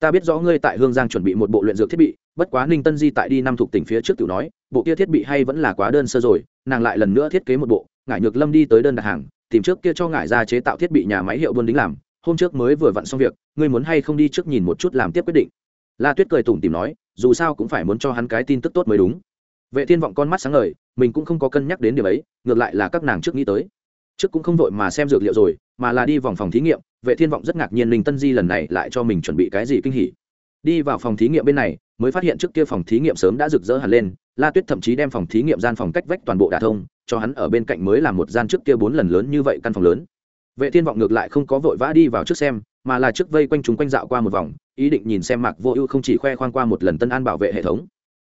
Ta biết rõ ngươi tại hương giang chuẩn bị một bộ luyện dược thiết bị, bất quá ninh tân di tại đi năm thuộc tỉnh phía trước tiểu nói, bộ kia thiết bị hay vẫn là quá đơn sơ rồi, nàng lại lần nữa thiết kế một bộ, ngải nhược lâm đi tới đơn đặt hàng, tìm trước kia cho ngải ra chế tạo thiết bị nhà máy hiệu buôn đính làm, hôm trước mới vừa vặn xong việc, ngươi muốn hay không đi trước nhìn một chút làm tiếp quyết định. La tuyết cười tủm tìm nói, dù sao cũng phải muốn cho hắn cái tin tức tốt mới đúng. Vệ thiên vọng con mắt sáng ngời, mình cũng không có cân nhắc đến điều ấy, ngược lại là các nàng trước nghĩ tới. Trước cũng không vội mà xem dược liệu rồi, mà là đi vòng phòng thí nghiệm vệ thiên vọng rất ngạc nhiên linh tân di lần này lại cho mình chuẩn bị cái gì kinh hỉ. Đi vào phòng thí nghiệm bên này, mới phát hiện trước kia phòng thí nghiệm sớm đã rực rỡ hẳn lên, la tuyết thậm chí đem phòng thí nghiệm gian phòng cách vách toàn bộ đả thông, cho hắn ở bên cạnh mới làm một gian trước kia bốn lần lớn như vậy căn phòng lớn. Vệ thiên vọng ngược lại không có vội vã đi vào trước xem, mà là trước vây quanh chúng quanh dạo qua một vòng, ý định nhìn xem mạc vô ưu không chỉ khoe khoang qua một lần tân an bảo vệ hệ thống.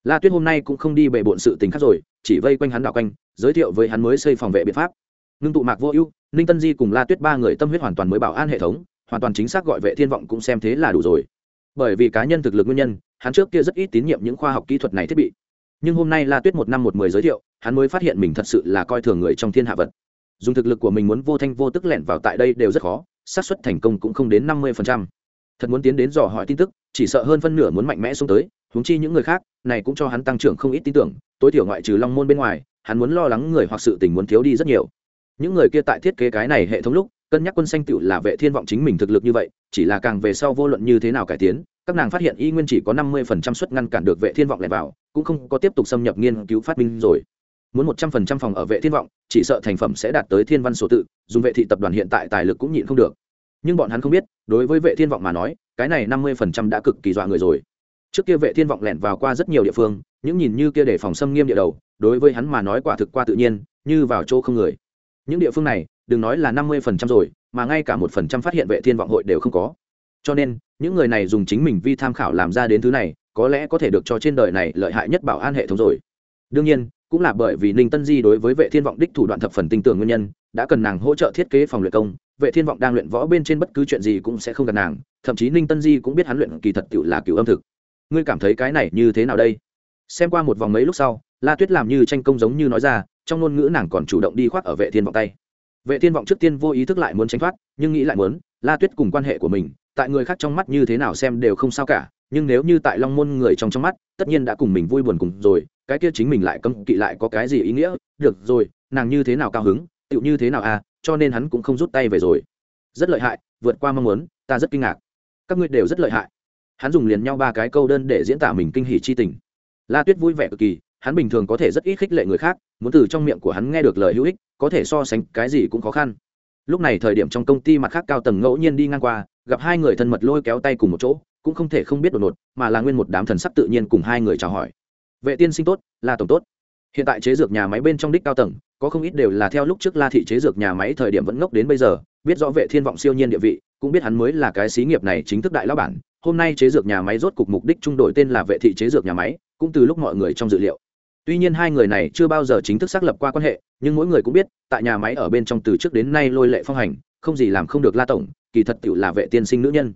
La tuyết hôm nay cũng không đi bệ bộn sự tình khác rồi, chỉ vây quanh hắn đạo quanh, giới thiệu với hắn mới xây phòng vệ biện pháp. Ngưng tụ mạc vô ưu ninh tân di cùng la tuyết ba người tâm huyết hoàn toàn mới bảo an hệ thống, hoàn toàn chính xác gọi vệ thiên vọng cũng xem thế là đủ rồi. Bởi vì cá nhân thực lực nguyên nhân, hắn trước kia rất ít tín nhiệm những khoa học kỹ thuật này thiết bị. Nhưng hôm nay la tuyết một năm một mười giới thiệu, hắn mới phát hiện mình thật sự là coi thường người trong thiên hạ vật. Dùng thực lực của mình muốn vô thanh vô tức lẻn vào tại đây đều rất khó, xác suất thành công cũng không đến năm mươi thật muốn tiến đến dò hỏi tin tức, chỉ sợ hơn phân nửa muốn mạnh mẽ xuống tới, huống chi những người khác, này cũng cho hắn tăng trưởng không ít tin tưởng, tối thiểu ngoại trừ long môn bên ngoài, hắn muốn lo lắng người hoặc sự tình muốn thiếu đi rất nhiều những người kia tại thiết kế cái này hệ thống lúc, cân nhắc quân xanh tựu là vệ thiên vọng chính mình thực lực như vậy, chỉ là càng về sau vô luận như thế nào cải tiến, các nàng phát hiện y nguyên chỉ có năm mươi phần trăm suất ngăn cản được vệ thiên vọng lẻ vào, cũng không có tiếp tục xâm nhập nghiên cứu phát minh rồi. Muốn một trăm phần trăm phòng ở vệ thiên vọng, chỉ sợ thành phẩm sẽ đạt tới thiên văn số tự, dùng vệ thị tập đoàn hiện tại tài lực cũng nhịn không được. Nhưng bọn hắn không biết, đối với vệ thiên vọng mà nói, cái này năm mươi phần trăm đã cực kỳ dọa người rồi. Trước kia vệ thiên vọng lẻn vào qua rất nhiều địa phương, những nhìn như kia để phòng xâm nghiêm địa đầu, đối với hắn mà nói quả thực qua tự nhiên, như vào chỗ không người những địa phương này, đừng nói là năm mươi phần trăm rồi, mà ngay cả một phần trăm phát hiện vệ thiên vọng hội đều không có. Cho nên, những người này dùng chính mình vi tham khảo làm ra đến thứ này, có lẽ có thể được cho trên đời này lợi hại nhất bảo an hệ thống rồi. Đương nhiên, cũng là bởi vì ninh tân di đối với vệ thiên vọng đích thủ đoạn thập phần tinh tường nguyên nhân, đã cần nàng hỗ trợ thiết kế phòng luyện công, vệ thiên vọng đang luyện võ bên trên bất cứ chuyện gì cũng sẽ không cần nàng, thậm chí ninh tân di cũng biết hắn luyện kỳ thật cựu là cựu âm thực. Ngươi cảm thấy cái này như thế nào đây? Xem qua một vòng mấy lúc sau, la tuyết làm như tranh công giống như nói ra trong ngôn ngữ nàng còn chủ động đi khoác ở vệ thiên vọng tay. Vệ thiên vọng trước tiên vô ý thức lại muốn tránh thoát, nhưng nghĩ lại muốn, la tuyết cùng quan hệ của mình, tại người khác trong mắt như thế nào xem đều không sao cả, nhưng nếu như tại long môn người trong trong mắt, tất nhiên đã cùng mình vui buồn cùng rồi, cái kia chính mình lại cấm kỵ lại có cái gì ý nghĩa, được rồi, nàng như thế nào cao hứng, tựu như thế nào à cho nên hắn cũng không rút tay về rồi. Rất lợi hại, vượt qua mong muốn, ta rất kinh ngạc. Các ngươi đều rất lợi hại. Hắn dùng liền nhau ba cái câu đơn để diễn tả mình kinh hỉ chi tình. La tuyết vui vẻ cực kỳ hắn bình thường có thể rất ít khích lệ người khác, muốn từ trong miệng của hắn nghe được lời hữu ích, có thể so sánh cái gì cũng khó khăn. Lúc này thời điểm trong công ty mặt khác cao tầng ngẫu nhiên đi ngang qua, gặp hai người thân mật lôi kéo tay cùng một chỗ, cũng không thể không biết đột ngột, mà là nguyên một đám thần sắc tự nhiên cùng hai người chào hỏi. Vệ tiên sinh tốt là tổng tốt. Hiện tại chế dược nhà máy bên trong đích cao tầng, có không ít đều là theo lúc trước la thị chế dược nhà máy thời điểm vẫn ngốc đến bây giờ, biết rõ vệ thiên vọng siêu nhiên địa vị, cũng biết hắn mới là cái xí nghiệp này chính thức đại lão bản. Hôm nay chế dược nhà máy rốt cục mục đích trung đổi tên là vệ thị chế dược nhà máy, cũng từ lúc mọi người trong dự liệu tuy nhiên hai người này chưa bao giờ chính thức xác lập qua quan hệ, nhưng mỗi người cũng biết, tại nhà máy ở bên trong từ trước đến nay lôi lệ phong hành, không gì làm không được la tổng, kỳ thật Tiểu là vệ tiên sinh nữ nhân.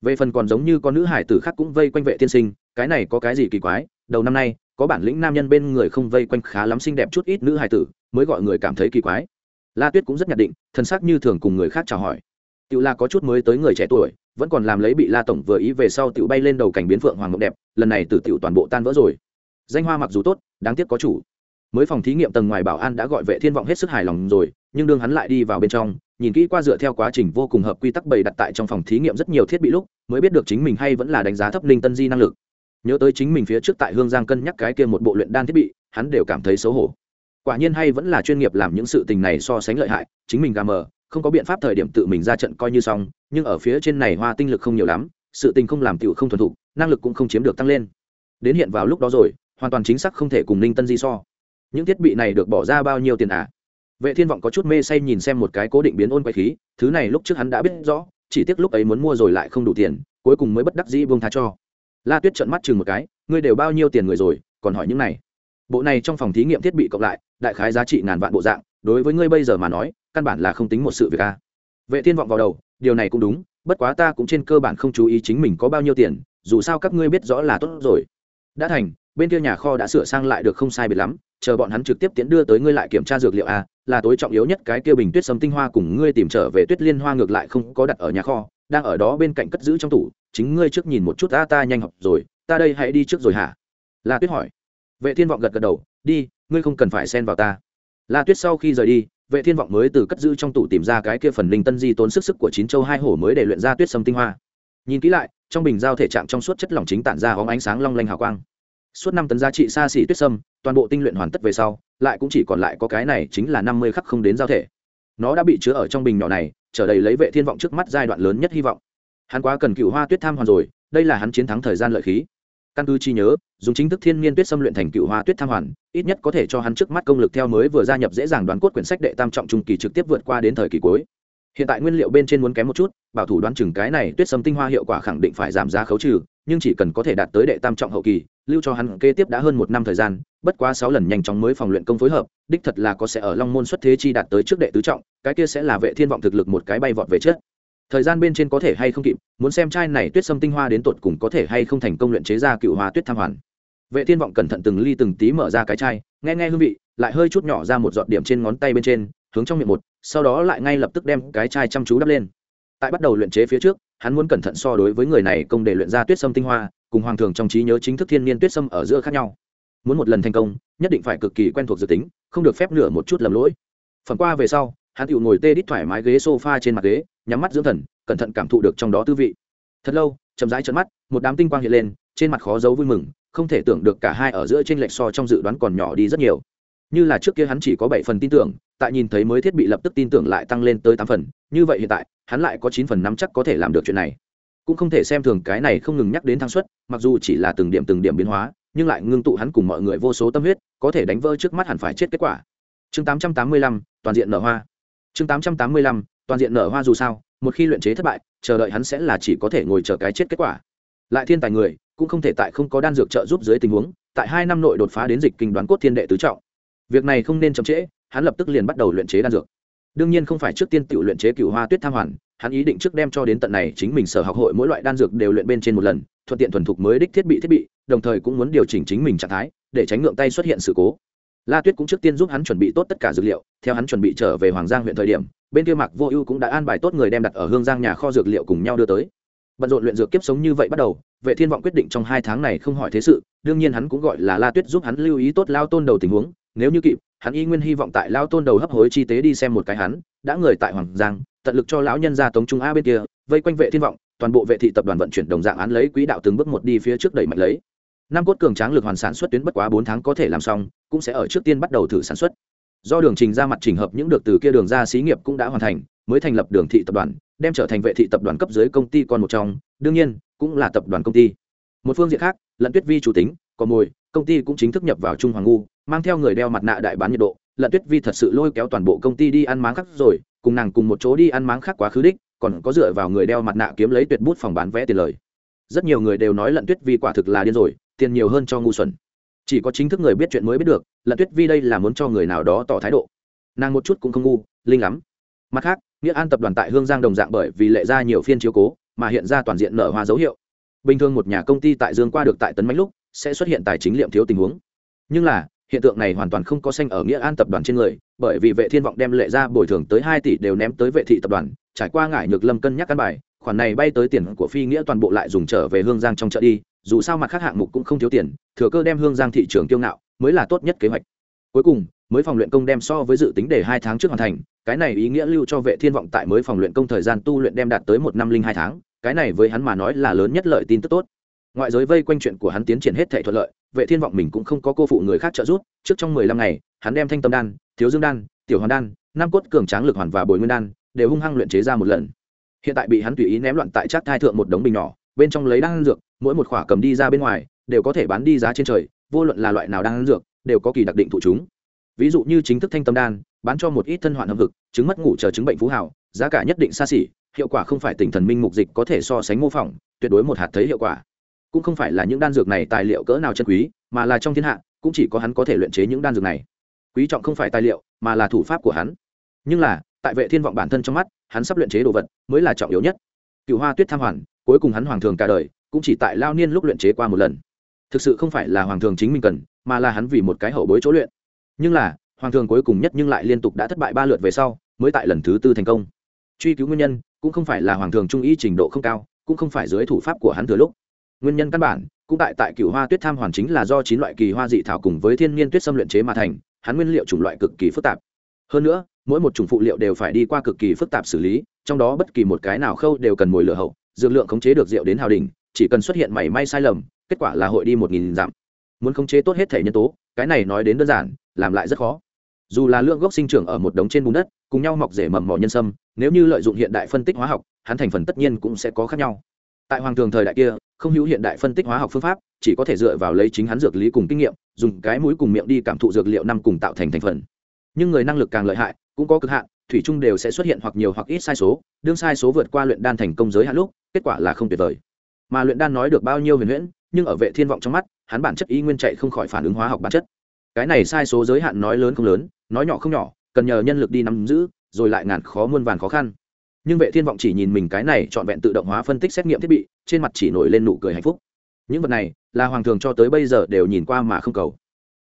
Về phần còn giống như con nữ hải tử khác cũng vây quanh vệ tiên sinh, cái này có cái gì kỳ quái, đầu năm nay, có bản lĩnh nam nhân bên người không vây quanh khá lắm xinh đẹp chút ít nữ hải tử, mới gọi người cảm thấy kỳ quái. La tuyết cũng rất nhạt định, thân xác như thường cùng người khác chào hỏi. Tiểu là có chút mới tới người trẻ tuổi, vẫn còn làm lấy bị la tổng vừa ý về sau Tiểu bay lên đầu cảnh biến phượng hoàng ngọc đẹp, lần này tử tiểu toàn bộ tan vỡ rồi danh hoa mặc dù tốt, đáng tiếc có chủ. Mới phòng thí nghiệm tầng ngoài bảo an đã gọi vệ thiên vọng hết sức hài lòng rồi, nhưng đương hắn lại đi vào bên trong, nhìn kỹ qua dựa theo quá trình vô cùng hợp quy tắc bày đặt tại trong phòng thí nghiệm rất nhiều thiết bị lúc, mới biết được chính mình hay vẫn là đánh giá thấp linh tân di năng lực. Nhớ tới chính mình phía trước tại hương giang cân nhắc cái kia một bộ luyện đan thiết bị, hắn đều cảm thấy xấu hổ. Quả nhiên hay vẫn là chuyên nghiệp làm những sự tình này so sánh lợi hại, chính mình gà mờ, không có biện pháp thời điểm tự mình ra trận coi như xong, nhưng ở phía trên này hoa tinh lực không nhiều lắm, sự tình không làm tiểu không thuần thục, năng lực cũng không chiếm được tăng lên. Đến hiện vào lúc đó rồi hoàn toàn chính xác không thể cùng ninh tân di so. Những thiết bị này được bỏ ra bao nhiêu tiền à? Vệ thiên vọng có chút mê say nhìn xem một cái cố định biến ôn quay khí, thứ này lúc trước hắn đã biết rõ, chỉ tiếc lúc ấy muốn mua rồi lại không đủ tiền, cuối cùng mới bất đắc dĩ buông tha cho. La tuyết trợn mắt chừng một cái, ngươi đều bao nhiêu tiền người rồi, còn hỏi những này. Bộ này trong phòng thí nghiệm thiết bị cộng lại, đại khái giá trị ngàn vạn bộ dạng, đối với ngươi bây giờ mà nói, căn bản là không tính một sự việc a vệ thiên vọng vào đầu, điều này cũng đúng, bất quá ta cũng trên cơ bản không chú ý chính mình có bao nhiêu tiền, dù sao các ngươi biết rõ là tốt rồi. Đã thành bên kia nhà kho đã sửa sang lại được không sai biệt lắm, chờ bọn hắn trực tiếp tiến đưa tới ngươi lại kiểm tra dược liệu a là tối trọng yếu nhất cái kia bình tuyết sấm tinh hoa cùng ngươi tìm trở về tuyết liên hoa ngược lại không có đặt ở nhà kho, đang ở đó bên cạnh cất giữ trong tủ, chính ngươi trước nhìn một chút ta ta nhanh học rồi, ta đây hãy đi trước rồi hả? La tuyết hỏi. Vệ thiên vọng gật gật đầu, đi, ngươi không cần phải xen vào ta. La tuyết sau khi rời đi, vệ thiên vọng mới từ cất giữ trong tủ tìm ra cái kia phần linh tân di tốn sức sức của chín châu hai hổ mới để luyện ra tuyết sâm tinh hoa. Nhìn kỹ lại, trong bình giao thể trạng trong suốt chất lỏng chính tản ra hóng ánh sáng long lanh hào quang suốt năm tấn giá trị xa xỉ tuyết sâm, toàn bộ tinh luyện hoàn tất về sau, lại cũng chỉ còn lại có cái này chính là năm mươi khắc không đến giao thể. Nó đã bị chứa ở trong bình nhỏ này, trở đầy lấy vệ thiên vọng trước mắt giai đoạn lớn nhất hy vọng. Hắn quá cần cựu hoa tuyết tham hoàn rồi, đây là hắn chiến thắng thời gian lợi khí. Căn cứ chi nhớ, dùng chính thức thiên niên tuyết xâm luyện thành cựu hoa tuyết tham hoàn, ít nhất có thể cho hắn trước mắt công lực theo mới vừa gia nhập dễ dàng đoán cốt quyển sách đệ tam trọng trung kỳ trực tiếp vượt qua đến thời kỳ cuối. Hiện tại nguyên liệu bên trên muốn kém một chút, bảo thủ đoán chừng cái này tuyết sâm tinh hoa hiệu quả khẳng định phải giảm giá khấu trừ nhưng chỉ cần có thể đạt tới đệ tam trọng hậu kỳ, lưu cho hắn kế tiếp đã hơn một năm thời gian, bất quá sáu lần nhanh chóng mới phòng luyện công phối hợp, đích thật là có sẽ ở long môn xuất thế chi đạt tới trước đệ tứ trọng, cái kia sẽ là vệ thiên vọng thực lực một cái bay vọt về trước. Thời gian bên trên có thể hay không kịp, muốn xem chai này tuyết sâm tinh hoa đến tột cùng có thể hay không thành công luyện chế ra cựu hoa tuyết tham hoàn. Vệ thiên vọng cẩn thận từng ly từng tí mở ra cái chai, nghe nghe hương vị, lại hơi chút nhỏ ra một giọt điểm trên ngón tay bên trên, hướng trong miệng một, sau đó lại ngay lập tức đem cái chai chăm chú đắp lên. Tại bắt đầu luyện chế phía trước hắn muốn cẩn thận so đối với người này công để luyện ra tuyết sâm tinh hoa, cùng hoàng thường trong trí nhớ chính thức thiên niên tuyết sâm ở giữa khác nhau. Muốn một lần thành công, nhất định phải cực kỳ quen thuộc dự tính, không được phép nửa một chút lầm lỗi. Phần qua về sau, hắn tự ngồi tê đít thoải mái ghế sofa trên mặt ghế, nhắm mắt dưỡng thần, cẩn thận cảm thụ được trong đó tư vị. Thật lâu, chậm rãi trận mắt, một đám tinh quang hiện lên, trên mặt khó giấu vui mừng, không thể tưởng được cả hai ở giữa trên lệch so trong dự đoán còn nhỏ đi rất nhiều như là trước kia hắn chỉ có bảy phần tin tưởng, tại nhìn thấy mới thiết bị lập tức tin tưởng lại tăng lên tới tám phần, như vậy hiện tại, hắn lại có chín phần năm chắc có thể làm được chuyện này. Cũng không thể xem thường cái này không ngừng nhắc đến thăng suất, mặc dù chỉ là từng điểm từng điểm biến hóa, nhưng lại ngưng tụ hắn cùng mọi người vô số tâm huyết, có thể đánh vỡ trước mắt hẳn phải chết kết quả. Chương tám trăm tám mươi lăm, toàn diện nở hoa. Chương tám trăm tám mươi lăm, toàn diện nở hoa dù sao, một khi luyện chế thất bại, chờ đợi hắn sẽ là chỉ có thể ngồi chờ cái chết kết quả. Lại thiên tài người, cũng không thể tại không có đan dược trợ giúp dưới tình huống, tại hai năm nội đột phá đến dịch kinh đoán cốt thiên đệ tứ trọng việc này không nên chậm trễ, hắn lập tức liền bắt đầu luyện chế đan dược. Đương nhiên không phải trước tiên tự luyện chế cựu hoa tuyết tham hoàn, hắn ý định trước đem cho đến tận này chính mình sở học hội mỗi loại đan dược đều luyện bên trên một lần, thuận tiện thuần thục mới đích thiết bị thiết bị, đồng thời cũng muốn điều chỉnh chính mình trạng thái, để tránh ngượng tay xuất hiện sự cố. La tuyết cũng trước tiên giúp hắn chuẩn bị tốt tất cả dược liệu, theo hắn chuẩn bị trở về hoàng giang huyện thời điểm, bên kia mạc vô ưu cũng đã an bài tốt người đem đặt ở hương giang nhà kho dược liệu cùng nhau đưa tới. Bận rộn luyện dược kiếp sống như vậy bắt đầu, vệ thiên vọng quyết định trong hai tháng này không hỏi thế sự, đương nhiên hắn cũng gọi là la tuyết giúp hắn lưu ý tốt lao tôn đầu tình huống nếu như kịp, hắn y nguyên hy vọng tại lao tôn đầu hấp hối chi tế đi xem một cái hắn, đã người tại hoàng giang, tận lực cho lão nhân ra tống trung a bên kia, vây quanh vệ thiên vọng, toàn bộ vệ thị tập đoàn vận chuyển đồng dạng án lấy quỹ đạo từng bước một đi phía trước đẩy mạnh lấy. Năm cốt cường tráng lực hoàn sản xuất tuyến bất quá bốn tháng có thể làm xong, cũng sẽ ở trước tiên bắt đầu thử sản xuất. Do đường trình ra mặt trình hợp những được từ kia đường ra xí nghiệp cũng đã hoàn thành, mới thành lập đường thị tập đoàn, đem trở thành vệ thị tập đoàn cấp dưới công ty con một trong, đương nhiên, cũng là tập đoàn công ty. Một phương diện khác, lận tuyết vi chủ tính, có mồi, công ty cũng chính thức nhập vào trung hoàng ngu mang theo người đeo mặt nạ đại bán nhiệt độ, lận tuyết vi thật sự lôi kéo toàn bộ công ty đi ăn máng khác rồi, cùng nàng cùng một chỗ đi ăn máng khác quá khứ đích, còn có dựa vào người đeo mặt nạ kiếm lấy tuyệt bút phòng bán vé tiền lời. Rất nhiều người đều nói lận tuyết vi quả thực là điên rồi, tiền nhiều hơn cho ngu xuẩn. Chỉ có chính thức người biết chuyện mới biết được, lận tuyết vi đây là muốn cho người nào đó tỏ thái độ. Nàng một chút cũng không ngu, linh lắm. Mặt khác, nghĩa an tập đoàn tại hương giang đồng dạng bởi vì lệ ra nhiều phiên chiếu cố, mà hiện ra toàn diện nở hoa dấu hiệu. Bình thường một nhà công ty tại dương qua được tại tấn mánh lúc, sẽ xuất hiện tài chính liệm thiếu tình huống. Nhưng là hiện tượng này hoàn toàn không có xanh ở nghĩa an tập đoàn trên người, bởi vì vệ thiên vọng đem lệ ra bồi thường tới hai tỷ đều ném tới vệ thị tập đoàn, trải qua ngải nhược lâm cân nhắc căn bài, khoản này bay tới tiền của phi nghĩa toàn bộ lại dùng trở về hương giang trong chợ đi, dù sao mặt khác hạng mục cũng không thiếu tiền, thừa cơ đem hương giang thị trường kiêu ngạo, mới là tốt nhất kế hoạch. Cuối cùng, mới phòng luyện công đem so với dự tính để hai tháng trước hoàn thành, cái này ý nghĩa lưu cho vệ thiên vọng tại mới phòng luyện công thời gian tu luyện đem đạt tới một năm linh hai tháng, cái này với hắn mà nói là lớn nhất lợi tin tức tốt ngoại giới vây quanh chuyện của hắn tiến triển hết thể thuận lợi, vệ thiên vọng mình cũng không có cô phụ người khác trợ giúp, trước trong mười lăm ngày, hắn đem thanh tâm đan, thiếu dương đan, tiểu hoàn đan, nam cốt cường tráng lực hoàn và bồi nguyên đan đều hung hăng luyện chế ra một lần. Hiện tại bị hắn tùy ý ném loạn tại chát thai thượng một đống bình nhỏ, bên trong lấy đan dược, mỗi một khỏa cầm đi ra bên ngoài, đều có thể bán đi giá trên trời, vô luận là loại nào đan dược, đều có kỳ đặc định thụ chúng. Ví dụ như chính thức thanh tâm đan, bán cho một ít thân hoạn hâm hực, chứng mất ngủ chờ chứng bệnh phú hảo giá cả nhất định xa xỉ, hiệu quả không phải tỉnh thần minh mục dịch có thể so sánh mô phỏng, tuyệt đối một hạt thấy hiệu quả cũng không phải là những đan dược này tài liệu cỡ nào chân quý, mà là trong thiên hạ, cũng chỉ có hắn có thể luyện chế những đan dược này. Quý trọng không phải tài liệu, mà là thủ pháp của hắn. Nhưng là, tại vệ thiên vọng bản thân trong mắt, hắn sắp luyện chế đồ vật mới là trọng yếu nhất. Cựu hoa tuyết tham hoàn, cuối cùng hắn hoàng thường cả đời, cũng chỉ tại lao niên lúc luyện chế qua một lần. Thực sự không phải là hoàng thường chính mình cần, mà là hắn vì một cái hậu bối chỗ luyện. Nhưng là, hoàng thường cuối cùng nhất nhưng lại liên tục đã thất bại ba lượt về sau, mới tại lần thứ tư thành công. Truy cứu nguyên nhân, cũng không phải là hoàng thường trung ý trình độ không cao, cũng không phải dưới thủ pháp của hắn thừa lúc nguyên nhân căn bản, cũng tại tại cựu hoa tuyết tham hoàn chính là do chín loại kỳ hoa dị thảo cùng với thiên nhiên tuyết xâm luyện chế mà thành, hắn nguyên liệu chủng loại cực kỳ phức tạp. Hơn nữa, mỗi một chủng phụ liệu đều phải đi qua cực kỳ phức tạp xử lý, trong đó bất kỳ một cái nào khâu đều cần mồi lửa hậu, dược lượng khống chế được rượu đến hào đỉnh, chỉ cần xuất hiện mảy may sai lầm, kết quả là hội đi một nghìn dặm. Muốn khống chế tốt hết thể nhân tố, cái này nói đến đơn giản, làm lại rất khó. Dù là lượng gốc sinh trưởng ở một đống trên bùn đất, cùng nhau mọc rễ mầm mỏ nhân sâm, nếu như lợi dụng hiện đại phân tích hóa học, hắn thành phần tất nhiên cũng sẽ có khác nhau tại hoàng thường thời đại kia, không hữu hiện đại phân tích hóa học phương pháp, chỉ có thể dựa vào lấy chính hắn dược lý cùng kinh nghiệm, dùng cái mũi cùng miệng đi cảm thụ dược liệu năm cùng tạo thành thành phần. Nhưng người năng lực càng lợi hại, cũng có cực hạn, thủy chung đều sẽ xuất hiện hoặc nhiều hoặc ít sai số, đương sai số vượt qua luyện đan thành công giới hạn lúc, kết quả là không tuyệt vời. Mà luyện đan nói được bao nhiêu huyền huyễn, nhưng ở vệ thiên vọng trong mắt, hắn bản chất y nguyên chạy không khỏi phản ứng hóa học bản chất. Cái này sai số giới hạn nói lớn không lớn, nói nhỏ không nhỏ, cần nhờ nhân lực đi nắm giữ, rồi lại ngàn khó muôn vàn khó khăn nhưng vệ thiên vọng chỉ nhìn mình cái này trọn vẹn tự động hóa phân tích xét nghiệm thiết bị, trên mặt chỉ nổi lên nụ cười hạnh phúc. Những vật này, là hoàng thường cho tới bây giờ đều nhìn qua mà không cầu.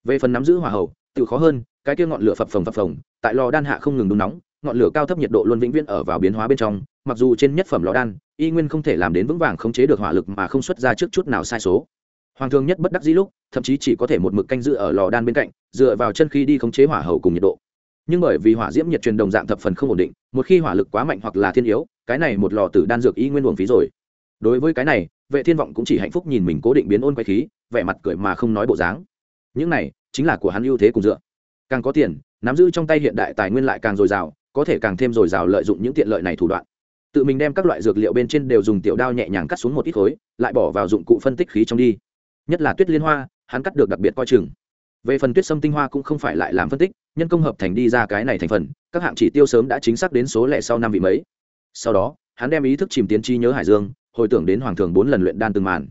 Về phần nắm giữ hỏa hậu tự khó hơn, cái kia ngọn lửa phập phồng phập phồng, tại lò đan hạ không ngừng đun nóng, ngọn lửa cao thấp nhiệt độ luôn vĩnh viễn ở vào biến hóa bên trong, mặc dù trên nhất phẩm lò đan, y nguyên không thể làm đến vững vàng khống chế được hỏa lực mà không xuất ra trước chút nào sai số. Hoàng thường nhất bất đắc dĩ lúc, thậm chí chỉ có thể một mực canh giữ ở lò đan bên cạnh, dựa vào chân khí đi khống chế hỏa hậu cùng nhiệt độ nhưng bởi vì hỏa diễm nhiệt truyền đồng dạng thập phần không ổn định, một khi hỏa lực quá mạnh hoặc là thiên yếu, cái này một lò tử đan dược y nguyên luồng phí rồi. Đối với cái này, vệ thiên vọng cũng chỉ hạnh phúc nhìn mình cố định biến ôn quay khí, vẻ mặt cười mà không nói bộ dáng. Những này chính là của hắn ưu thế cùng dựa. Càng có tiền, nắm giữ trong tay hiện đại tài nguyên lại càng dồi dào, có thể càng thêm dồi dào lợi dụng những tiện lợi này thủ đoạn. Tự mình đem các loại dược liệu bên trên đều dùng tiểu đao nhẹ nhàng cắt xuống một ít khối, lại bỏ vào dụng cụ phân tích khí trong đi. Nhất là tuyết liên hoa, hắn cắt được đặc biệt coi chừng về phần tuyết sâm tinh hoa cũng không phải lại làm phân tích, nhân công hợp thành đi ra cái này thành phần, các hạng chỉ tiêu sớm đã chính xác đến số lẻ sau năm vị mấy. Sau đó, hắn đem ý thức chìm tiến trí nhớ hải dương, hồi tưởng đến hoàng thường bốn lần luyện đan từng màn.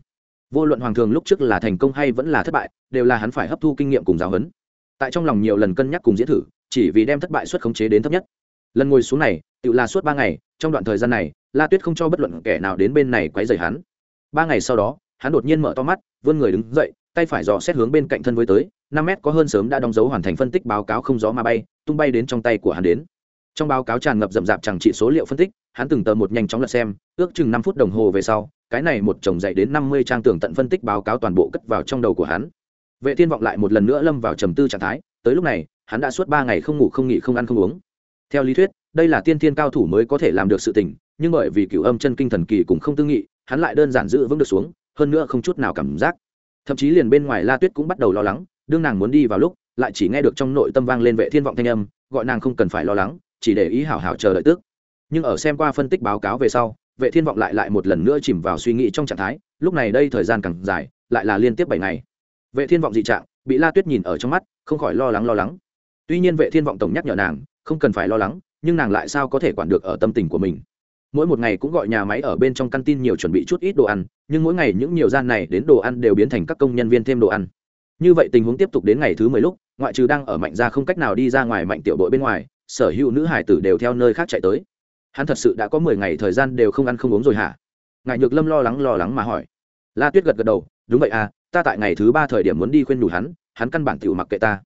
Vô luận hoàng thường lúc trước là thành công hay vẫn là thất bại, đều là hắn phải hấp thu kinh nghiệm cùng giáo huấn. Tại trong lòng nhiều lần cân nhắc cùng diễn thử, chỉ vì đem thất bại suất khống chế đến thấp nhất. Lần ngồi xuống này, tự là suốt ba ngày, trong đoạn thời gian này, la tuyết không cho bất luận kẻ nào đến bên này quấy rầy hắn. Ba ngày sau đó, hắn đột nhiên mở to mắt, vươn người đứng dậy tay phải dò xét hướng bên cạnh thân với tới, năm mét có hơn sớm đã đóng dấu hoàn thành phân tích báo cáo không gió mà bay, tung bay đến trong tay của hắn đến. Trong báo cáo tràn ngập rậm rạp chẳng trị số liệu phân tích, hắn từng tờ một nhanh chóng lật xem, ước chừng năm phút đồng hồ về sau, cái này một chồng dậy đến năm mươi trang tưởng tận phân tích báo cáo toàn bộ cất vào trong đầu của hắn. Vệ thiên vọng lại một lần nữa lâm vào trầm tư trạng thái, tới lúc này, hắn đã suốt ba ngày không ngủ không nghỉ không ăn không uống. Theo lý thuyết, đây là tiên thiên cao thủ mới có thể làm được sự tình, nhưng bởi vì cửu âm chân kinh thần kỳ cũng không tư nghị, hắn lại đơn giản giữ vững được xuống, hơn nữa không chút nào cảm giác thậm chí liền bên ngoài la tuyết cũng bắt đầu lo lắng, đương nàng muốn đi vào lúc, lại chỉ nghe được trong nội tâm vang lên vệ thiên vọng thanh âm, gọi nàng không cần phải lo lắng, chỉ để ý hảo hảo chờ đợi tước nhưng ở xem qua phân tích báo cáo về sau, vệ thiên vọng lại lại một lần nữa chìm vào suy nghĩ trong trạng thái, lúc này đây thời gian càng dài, lại là liên tiếp bảy ngày. Vệ thiên vọng dị trạng, bị la tuyết nhìn ở trong mắt, không khỏi lo lắng lo lắng. Tuy nhiên vệ thiên vọng tổng nhắc nhở nàng, không cần phải lo lắng, nhưng nàng lại sao có thể quản được ở tâm tình của mình? Mỗi một ngày cũng gọi nhà máy ở bên trong căn tin nhiều chuẩn bị chút ít đồ ăn, nhưng mỗi ngày những nhiều gian này đến đồ ăn đều biến thành các công nhân viên thêm đồ ăn. Như vậy tình huống tiếp tục đến ngày thứ mười lúc, ngoại trừ đang ở mạnh ra không cách nào đi ra ngoài mạnh tiểu đội bên ngoài, sở hữu nữ hải tử đều theo nơi khác chạy tới. Hắn thật sự đã có mười ngày thời gian đều không ăn không uống rồi hả? Ngài nhược lâm lo lắng lo lắng mà hỏi. La tuyết gật gật đầu, đúng vậy à ta tại ngày thứ ba thời điểm muốn đi khuyên nhủ hắn hắn căn bản tiểu mặc kệ ta.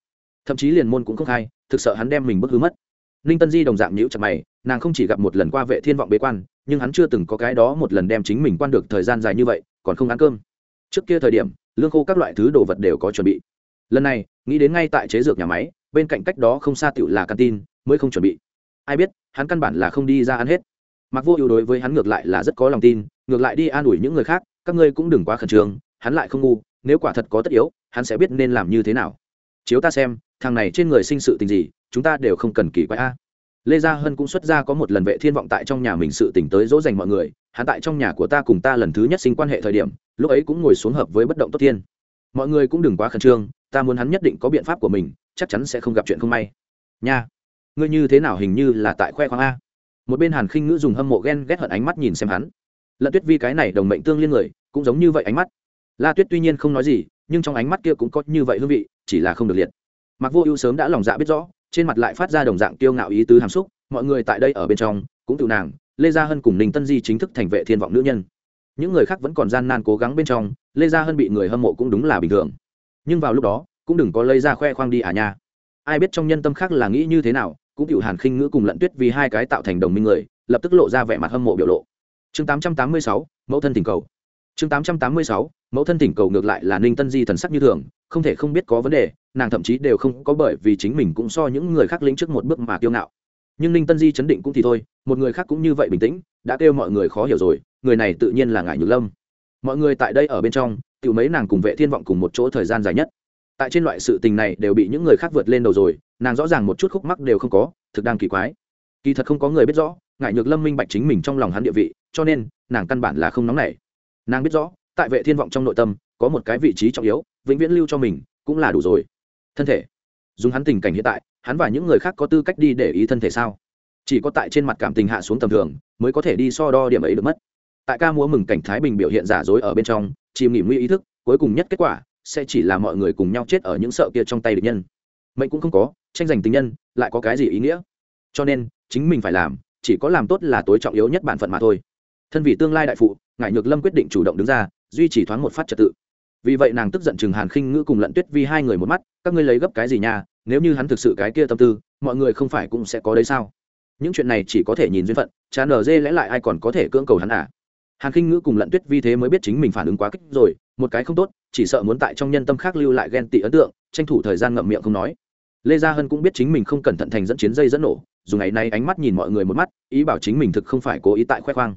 Thậm chí liền môn cũng không khai, thực sợ hắn đem mình bức hứa mất. Ninh tân di đồng dạng nhữ chặt mày nàng không chỉ gặp một lần qua vệ thiên vọng bế quan, nhưng hắn chưa từng có cái đó một lần đem chính mình quan được thời gian dài như vậy, còn không ăn cơm. Trước kia thời điểm, lương khô các loại thứ đồ vật đều có chuẩn bị. Lần này, nghĩ đến ngay tại chế dược nhà máy, bên cạnh cách đó không xa tựu là căn tin mới không chuẩn bị. Ai biết, hắn căn bản là không đi ra ăn hết. Mặc vô ưu đối với hắn ngược lại là rất có lòng tin, ngược lại đi an ủi những người khác, các ngươi cũng đừng quá khẩn trương, hắn lại không ngu, nếu quả thật có tất yếu, hắn sẽ biết nên làm như thế nào. Chiếu ta xem, thằng này trên người sinh sự tình gì, chúng ta đều không cần kỳ quái a lê gia hân cũng xuất ra có một lần vệ thiên vọng tại trong nhà mình sự tỉnh tới dỗ dành mọi người, hắn tại trong nhà của ta cùng ta lần thứ nhất sinh quan hệ thời điểm, lúc ấy cũng ngồi xuống hợp với bất động tốt thiên mọi người cũng đừng quá khẩn trương, ta muốn hắn nhất định có biện pháp của mình, chắc chắn sẽ không gặp chuyện không may. Nha, ngươi như thế nào hình như là tại khoe khoang a? Một bên hàn khinh ngữ dùng hâm mộ ghen ghét hận ánh mắt nhìn xem hắn. Lận tuyết vi cái này đồng mệnh tương liên người, cũng giống như vậy ánh mắt. La tuyết tuy nhiên không nói gì, nhưng trong ánh mắt kia cũng có như vậy hương vị, chỉ là không được liệt. Mặc vô ưu sớm đã lòng dạ biết rõ trên mặt lại phát ra đồng dạng kiêu ngạo ý tứ hàm xúc mọi người tại đây ở bên trong cũng tự nàng lê gia hân cùng ninh tân di chính thức thành vệ thiên vọng nữ nhân. Những người khác vẫn còn gian nan cố gắng bên trong lê gia hân bị người hâm mộ cũng đúng là bình thường. Nhưng vào lúc đó cũng đừng có lây ra khoe khoang đi à nha. Ai biết trong nhân tâm khác là nghĩ như thế nào cũng cựu hàn khinh ngữ cùng lận tuyết vì hai cái tạo thành đồng minh người lập tức lộ ra vẻ mặt hâm mộ biểu lộ. Chương 886, mẫu thân tình cầu chương 886, mẫu thân tỉnh cầu ngược lại là ninh tân di thần sắc như thường không thể không biết có vấn đề nàng thậm chí đều không có bởi vì chính mình cũng so những người khác lĩnh trước một bước mà kiêu ngạo. Nhưng ninh tân di chấn định cũng thì thôi một người khác cũng như vậy bình tĩnh đã kêu mọi người khó hiểu rồi người này tự nhiên là ngải nhược lâm. Mọi người tại đây ở bên trong tự mấy nàng cùng vệ thiên vọng cùng một chỗ thời gian dài nhất. Tại trên loại sự tình này đều bị những người khác vượt lên đầu rồi nàng rõ ràng một chút khúc mắc đều không có thực đang kỳ quái. Kỳ thật không có người biết rõ ngại nhược lâm minh bạch chính mình trong lòng hắn địa vị cho nên nàng căn bản là không nóng nảy nàng biết rõ, tại vệ thiên vọng trong nội tâm, có một cái vị trí trọng yếu, vĩnh viễn lưu cho mình, cũng là đủ rồi. Thân thể. Dùng hắn tình cảnh hiện tại, hắn và những người khác có tư cách đi để ý thân thể sao? Chỉ có tại trên mặt cảm tình hạ xuống tầm thường, mới có thể đi so đo điểm ấy được mất. Tại ca múa mừng cảnh thái bình biểu hiện giả dối ở bên trong, chìm nghỉ nguy ý thức, cuối cùng nhất kết quả, sẽ chỉ là mọi người cùng nhau chết ở những sợ kia trong tay địch nhân. Mệnh cũng không có, tranh giành tình nhân, lại có cái gì ý nghĩa? Cho nên, chính mình phải làm, chỉ có làm tốt là tối trọng yếu nhất bản phận mà thôi. Thân vị tương lai đại phụ ngại nhược lâm quyết định chủ động đứng ra, duy trì thoáng một phát trật tự. Vì vậy nàng tức giận chừng hàn khinh ngữ cùng lận tuyết vi hai người một mắt, các ngươi lấy gấp cái gì nha, nếu như hắn thực sự cái kia tâm tư, mọi người không phải cũng sẽ có đấy sao? Những chuyện này chỉ có thể nhìn duyên phận, chán ở dê lẽ lại ai còn có thể cưỡng cầu hắn à? Hàn khinh ngữ cùng lận tuyết vi thế mới biết chính mình phản ứng quá kích rồi, một cái không tốt, chỉ sợ muốn tại trong nhân tâm khác lưu lại ghen tị ấn tượng, tranh thủ thời gian ngậm miệng không nói. Lê gia hân cũng biết chính mình không cẩn thận thành dẫn chiến dây dẫn nổ, dù ngày nay ánh mắt nhìn mọi người một mắt, ý bảo chính mình thực không phải cố ý tại khoe khoang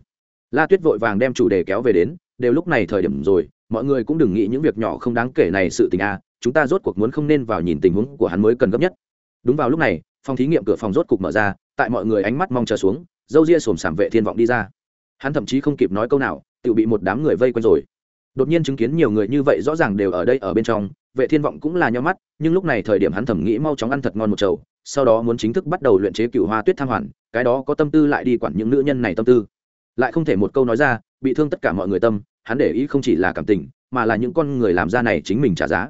la tuyết vội vàng đem chủ đề kéo về đến đều lúc này thời điểm rồi mọi người cũng đừng nghĩ những việc nhỏ không đáng kể này sự tình a à, chúng ta rốt cuộc muốn không nên vào nhìn tình huống của hắn mới cần gấp nhất. Đúng vào lúc này phòng thí nghiệm cửa phòng rốt cục mở ra tại mọi người ánh mắt mong chờ xuống dâu ria sồm sảm vệ thiên vọng đi ra. Hắn thậm chí không kịp nói câu nào tự bị một đám người vây quanh rồi. Đột nhiên chứng kiến nhiều người như vậy rõ ràng đều ở đây ở bên trong vệ thiên vọng cũng là nhau mắt nhưng lúc này thời điểm hắn thẩm nghĩ mau chóng ăn thật ngon một chầu sau đó muốn chính thức bắt đầu luyện chế cựu hoa tuyết tham hoàn cái đó có tâm tư lại đi quản những nữ nhân này tâm tư lại không thể một câu nói ra, bị thương tất cả mọi người tâm, hắn để ý không chỉ là cảm tình, mà là những con người làm ra này chính mình trả giá.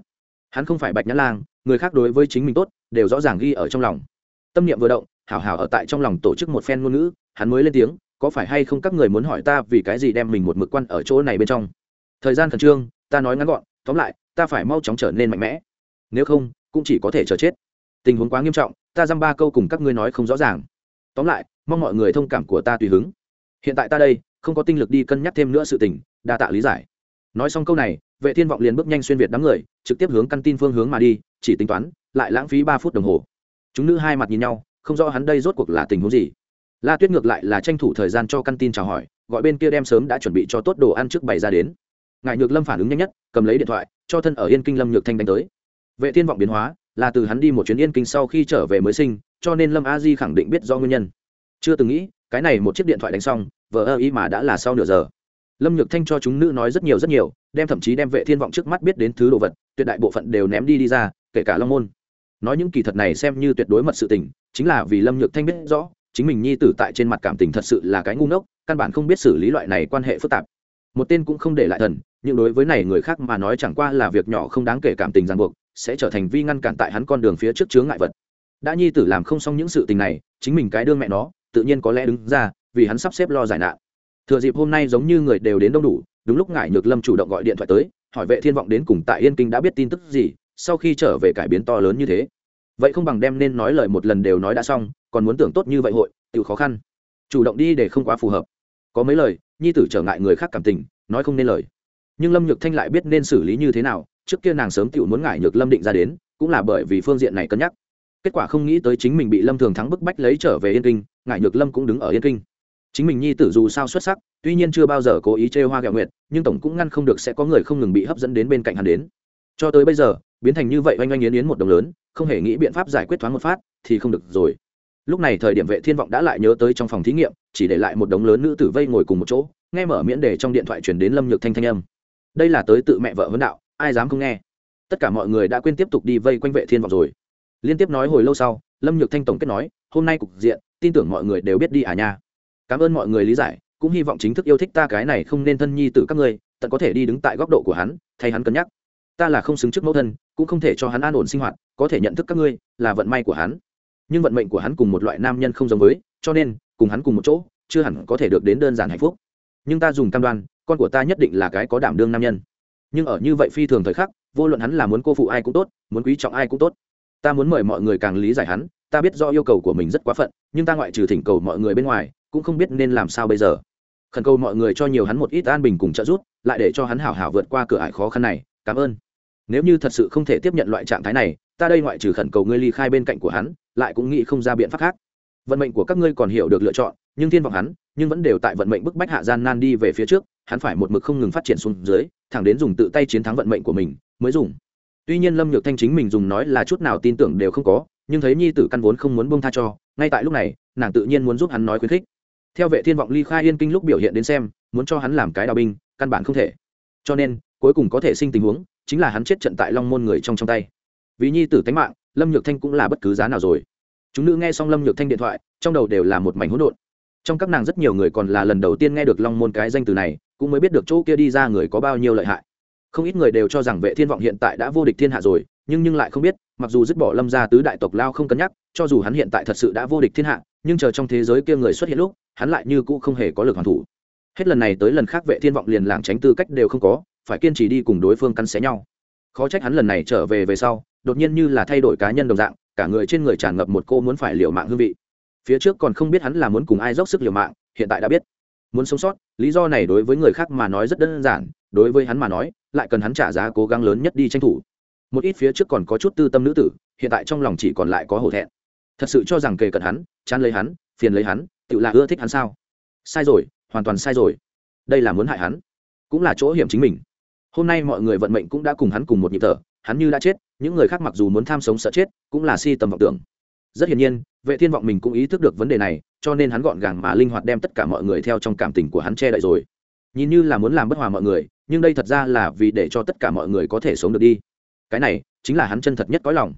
Hắn không phải bạch nhã lang, người khác đối với chính mình tốt, đều rõ ràng ghi ở trong lòng. Tâm niệm vừa động, hảo hảo ở tại trong lòng tổ chức một phen ngôn ngữ, hắn mới lên tiếng, có phải hay không các người muốn hỏi ta vì cái gì đem mình một mực quan ở chỗ này bên trong? Thời gian khẩn trương, ta nói ngắn gọn, tóm lại, ta phải mau chóng trở nên mạnh mẽ. Nếu không, cũng chỉ có thể chờ chết. Tình huống quá nghiêm trọng, ta dăm ba câu cùng các ngươi nói không rõ ràng. Tóm lại, mong mọi người thông cảm của ta tùy hứng hiện tại ta đây, không có tinh lực đi cân nhắc thêm nữa sự tình, đa tạ lý giải. Nói xong câu này, vệ thiên vọng liền bước nhanh xuyên việt đám người, trực tiếp hướng căn tin phương hướng mà đi, chỉ tính toán, lại lãng phí ba phút đồng hồ. Chúng nữ hai mặt nhìn nhau, không rõ hắn đây rốt cuộc là tình huống gì. La tuyết ngược lại là tranh thủ thời gian cho căn tin chào hỏi, gọi bên kia đem sớm đã chuẩn bị cho tốt đồ ăn trước bày ra đến. Ngài nhược lâm phản ứng nhanh nhất, cầm lấy điện thoại, cho thân ở yên kinh lâm nhược thanh đánh tới. Vệ thiên vọng biến hóa, là từ hắn đi một chuyến yên kinh sau khi trở về mới sinh, cho nên lâm a di khẳng định biết do nguyên nhân. Chưa từng nghĩ cái này một chiếc điện thoại đánh xong, vờ ơ ý mà đã là sau nửa giờ. Lâm nhược thanh cho chúng nữ nói rất nhiều rất nhiều, đem thậm chí đem vệ thiên vọng trước mắt biết đến thứ đồ vật, tuyệt đại bộ phận đều ném đi đi ra, kể cả long môn. Nói những kỳ thật này xem như tuyệt đối mật sự tình, chính là vì lâm nhược thanh biết rõ, chính mình nhi tử tại trên mặt cảm tình thật sự là cái ngu ngốc, căn bản không biết xử lý loại này quan hệ phức tạp. Một tên cũng không để lại thần, nhưng đối với này người khác mà nói chẳng qua là việc nhỏ không đáng kể cảm tình ràng buộc, sẽ trở thành vi ngăn cản tại hắn con đường phía trước chướng ngại vật. Đã nhi tử làm không xong những sự tình này, chính mình cái đương mẹ nó tự nhiên có lẽ đứng ra, vì hắn sắp xếp lo giải nạn. Thừa dịp hôm nay giống như người đều đến đông đủ, đúng lúc ngải nhược lâm chủ động gọi điện thoại tới, hỏi vệ thiên vọng đến cùng tại yên kinh đã biết tin tức gì, sau khi trở về cải biến to lớn như thế. Vậy không bằng đem nên nói lời một lần đều nói đã xong, còn muốn tưởng tốt như vậy hội tự khó khăn. Chủ động đi để không quá phù hợp. Có mấy lời, nhi tử trở ngại người khác cảm tình, nói không nên lời. Nhưng lâm nhược thanh lại biết nên xử lý như thế nào, trước kia nàng sớm tự muốn ngại nhược lâm định ra đến, cũng là bởi vì phương diện này cân nhắc kết quả không nghĩ tới chính mình bị lâm thường thắng bức bách lấy trở về yên kinh ngại nhược lâm cũng đứng ở yên kinh. Chính mình nhi tử dù sao xuất sắc, tuy nhiên chưa bao giờ cố ý chê hoa gạo nguyệt, nhưng tổng cũng ngăn không được sẽ có người không ngừng bị hấp dẫn đến bên cạnh hắn đến. Cho tới bây giờ, biến thành như vậy oanh oanh yến yến một đồng lớn, không hề nghĩ biện pháp giải quyết thoáng một phát, thì không được rồi. Lúc này thời điểm vệ thiên vọng đã lại nhớ tới trong phòng thí nghiệm, chỉ để lại một đống lớn nữ tử vây ngồi cùng một chỗ, nghe mở miễn đề trong điện thoại chuyển đến lâm nhược thanh thanh âm. Đây là tới tự mẹ vợ vấn đạo, ai dám không nghe? Tất cả mọi người đã quên tiếp tục đi vây quanh vệ thiên vọng rồi liên tiếp nói hồi lâu sau, lâm nhược thanh tổng kết nói, hôm nay cục diện, tin tưởng mọi người đều biết đi à nha. Cảm ơn mọi người lý giải, cũng hy vọng chính thức yêu thích ta cái này không nên thân nhi tử các ngươi, tận có thể đi đứng tại góc độ của hắn, thay hắn cân nhắc. Ta là không xứng trước mẫu thân, cũng không thể cho hắn an ổn sinh hoạt, có thể nhận thức các ngươi, là vận may của hắn. Nhưng vận mệnh của hắn cùng một loại nam nhân không giống với, cho nên, cùng hắn cùng một chỗ, chưa hẳn có thể được đến đơn giản hạnh phúc. Nhưng ta dùng cam đoan, con của ta nhất định là cái có đảm đương nam nhân. Nhưng ở như vậy phi thường thời khắc, vô luận hắn là muốn cô phụ ai cũng tốt, muốn quý trọng ai cũng tốt ta muốn mời mọi người càng lý giải hắn, ta biết do yêu cầu của mình rất quá phận, nhưng ta ngoại trừ thỉnh cầu mọi người bên ngoài, cũng không biết nên làm sao bây giờ. Khẩn cầu mọi người cho nhiều hắn một ít an bình cùng trợ giúp, lại để cho hắn hảo hảo vượt qua cửa ải khó khăn này, cảm ơn. Nếu như thật sự không thể tiếp nhận loại trạng thái này, ta đây ngoại trừ khẩn cầu ngươi ly khai bên cạnh của hắn, lại cũng nghĩ không ra biện pháp khác. Vận mệnh của các ngươi còn hiểu được lựa chọn, nhưng thiên vọng hắn, nhưng vẫn đều tại vận mệnh bức bách hạ gian nan đi về phía trước, hắn phải một mực không ngừng phát triển xuống dưới, thẳng đến dùng tự tay chiến thắng vận mệnh của mình, mới dùng tuy nhiên lâm nhược thanh chính mình dùng nói là chút nào tin tưởng đều không có, nhưng thấy nhi tử căn vốn không muốn bông tha cho, ngay tại lúc này, nàng tự nhiên muốn giúp hắn nói khuyến khích. Theo vệ thiên vọng ly khai yên kinh lúc biểu hiện đến xem, muốn cho hắn làm cái đào binh, căn bản không thể. Cho nên, cuối cùng có thể sinh tình huống, chính là hắn chết trận tại long môn người trong trong tay. Vì nhi tử tánh mạng, lâm nhược thanh cũng là bất cứ giá nào rồi. Chúng nữ nghe xong lâm nhược thanh điện thoại, trong đầu đều là một mảnh hỗn độn. Trong các nàng rất nhiều người còn là lần đầu tiên nghe được long môn cái danh từ này, cũng mới biết được chỗ kia đi ra người có bao nhiêu lợi hại không ít người đều cho rằng vệ thiên vọng hiện tại đã vô địch thiên hạ rồi, nhưng nhưng lại không biết, mặc dù dứt bỏ lâm gia tứ đại tộc lao không cân nhắc, cho dù hắn hiện tại thật sự đã vô địch thiên hạ, nhưng chờ trong thế giới kia người xuất hiện lúc, hắn lại như cũ không hề có lực hoàn thủ. Hết lần này tới lần khác vệ thiên vọng liền làng tránh tư cách đều không có, phải kiên trì đi cùng đối phương cắn xé nhau. Khó trách hắn lần này trở về về sau, đột nhiên như là thay đổi cá nhân đồng dạng, cả người trên người tràn ngập một cô muốn phải liều mạng hương vị. Phía trước còn không biết hắn là muốn cùng ai dốc sức liều mạng, hiện tại đã biết. Muốn sống sót, lý do này đối với người khác mà nói rất đơn giản đối với hắn mà nói, lại cần hắn trả giá cố gắng lớn nhất đi tranh thủ. Một ít phía trước còn có chút tư tâm nữ tử, hiện tại trong lòng chỉ còn lại có hổ thẹn. Thật sự cho rằng kề cận hắn, chán lấy hắn, phiền lấy hắn, tự là ưa thích hắn sao? Sai rồi, hoàn toàn sai rồi. Đây là muốn hại hắn, cũng là chỗ hiểm chính mình. Hôm nay mọi người vận mệnh cũng đã cùng hắn cùng một nhịp thở, hắn như đã chết, những người khác mặc dù muốn tham sống sợ chết, cũng là si tầm vọng tưởng. Rất hiển nhiên, vệ thiên vọng mình cũng ý thức được vấn đề này, cho nên hắn gọn gàng mà linh hoạt đem tất cả mọi người theo trong cảm tình của hắn che đậy rồi. Nhìn như là muốn làm bất hòa mọi người nhưng đây thật ra là vì để cho tất cả mọi người có thể sống được đi. Cái này chính là hắn chân thật nhất có lòng.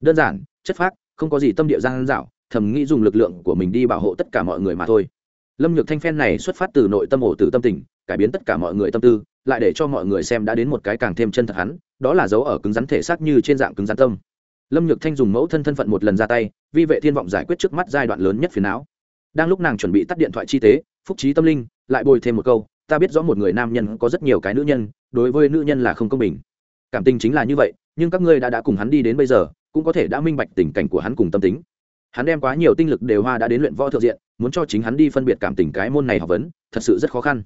Đơn giản, chất phác, không có gì tâm địa giang dạo thầm nghĩ dùng lực lượng của mình đi bảo hộ tất cả mọi người mà thôi. Lâm nhược thanh phen này xuất phát từ nội tâm ổ từ tâm tình, cải biến tất cả mọi người tâm tư, lại để cho mọi người xem đã đến một cái càng thêm chân thật hắn, đó là dấu ở cứng rắn thể xác như trên dạng cứng rắn tâm. Lâm nhược thanh dùng mẫu thân thân phận một lần ra tay, vi vệ thiên vọng giải quyết trước mắt giai đoạn lớn nhất phiền não. Đang lúc nàng chuẩn bị tắt điện thoại chi tế, phúc trí tâm linh, lại bồi thêm một câu ta biết rõ một người nam nhân có rất nhiều cái nữ nhân, đối với nữ nhân là không công bình. Cảm tình chính là như vậy, nhưng các ngươi đã đã cùng hắn đi đến bây giờ, cũng có thể đã minh bạch tình cảnh của hắn cùng tâm tính. Hắn đem quá nhiều tinh lực đều hoa đã đến luyện võ thượng diện, muốn cho chính hắn đi phân biệt cảm tình cái môn này học vấn, thật sự rất khó khăn.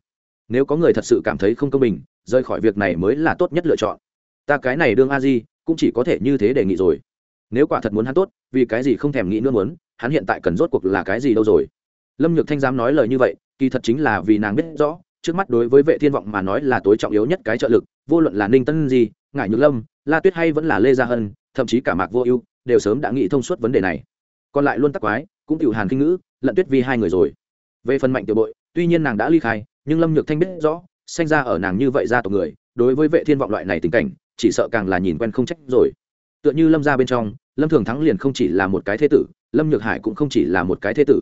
Nếu có người thật sự cảm thấy không công bình, rời khỏi việc này mới là tốt nhất lựa chọn. Ta cái này đương a di, cũng chỉ có thể như thế đề nghị rồi. Nếu quả thật muốn hắn tốt, vì cái gì không thèm nghĩ nữa muốn, hắn hiện tại cần rốt cuộc là cái gì đâu rồi? Lâm nhược thanh dám nói lời như vậy, kỳ thật chính là vì nàng biết rõ trước mắt đối với vệ thiên vọng mà nói là tối trọng yếu nhất cái trợ lực, vô luận là ninh tân gì ngải nhược lâm, la tuyết hay vẫn là lê gia hân, thậm chí cả mạc vô ưu, đều sớm đã nghĩ thông suốt vấn đề này. Còn lại luôn tắc quái, cũng tiểu hàn kinh ngữ, lận tuyết vi hai người rồi. Về phần mạnh tiểu bội, tuy nhiên nàng đã ly khai, nhưng lâm nhược thanh biết rõ sanh ra ở nàng như vậy ra tộc người, đối với vệ thiên vọng loại này tình cảnh, chỉ sợ càng là nhìn quen không trách rồi. Tựa như lâm ra bên trong, lâm thường thắng liền không chỉ là một cái thế tử, lâm nhược hải cũng không chỉ là một cái thế tử.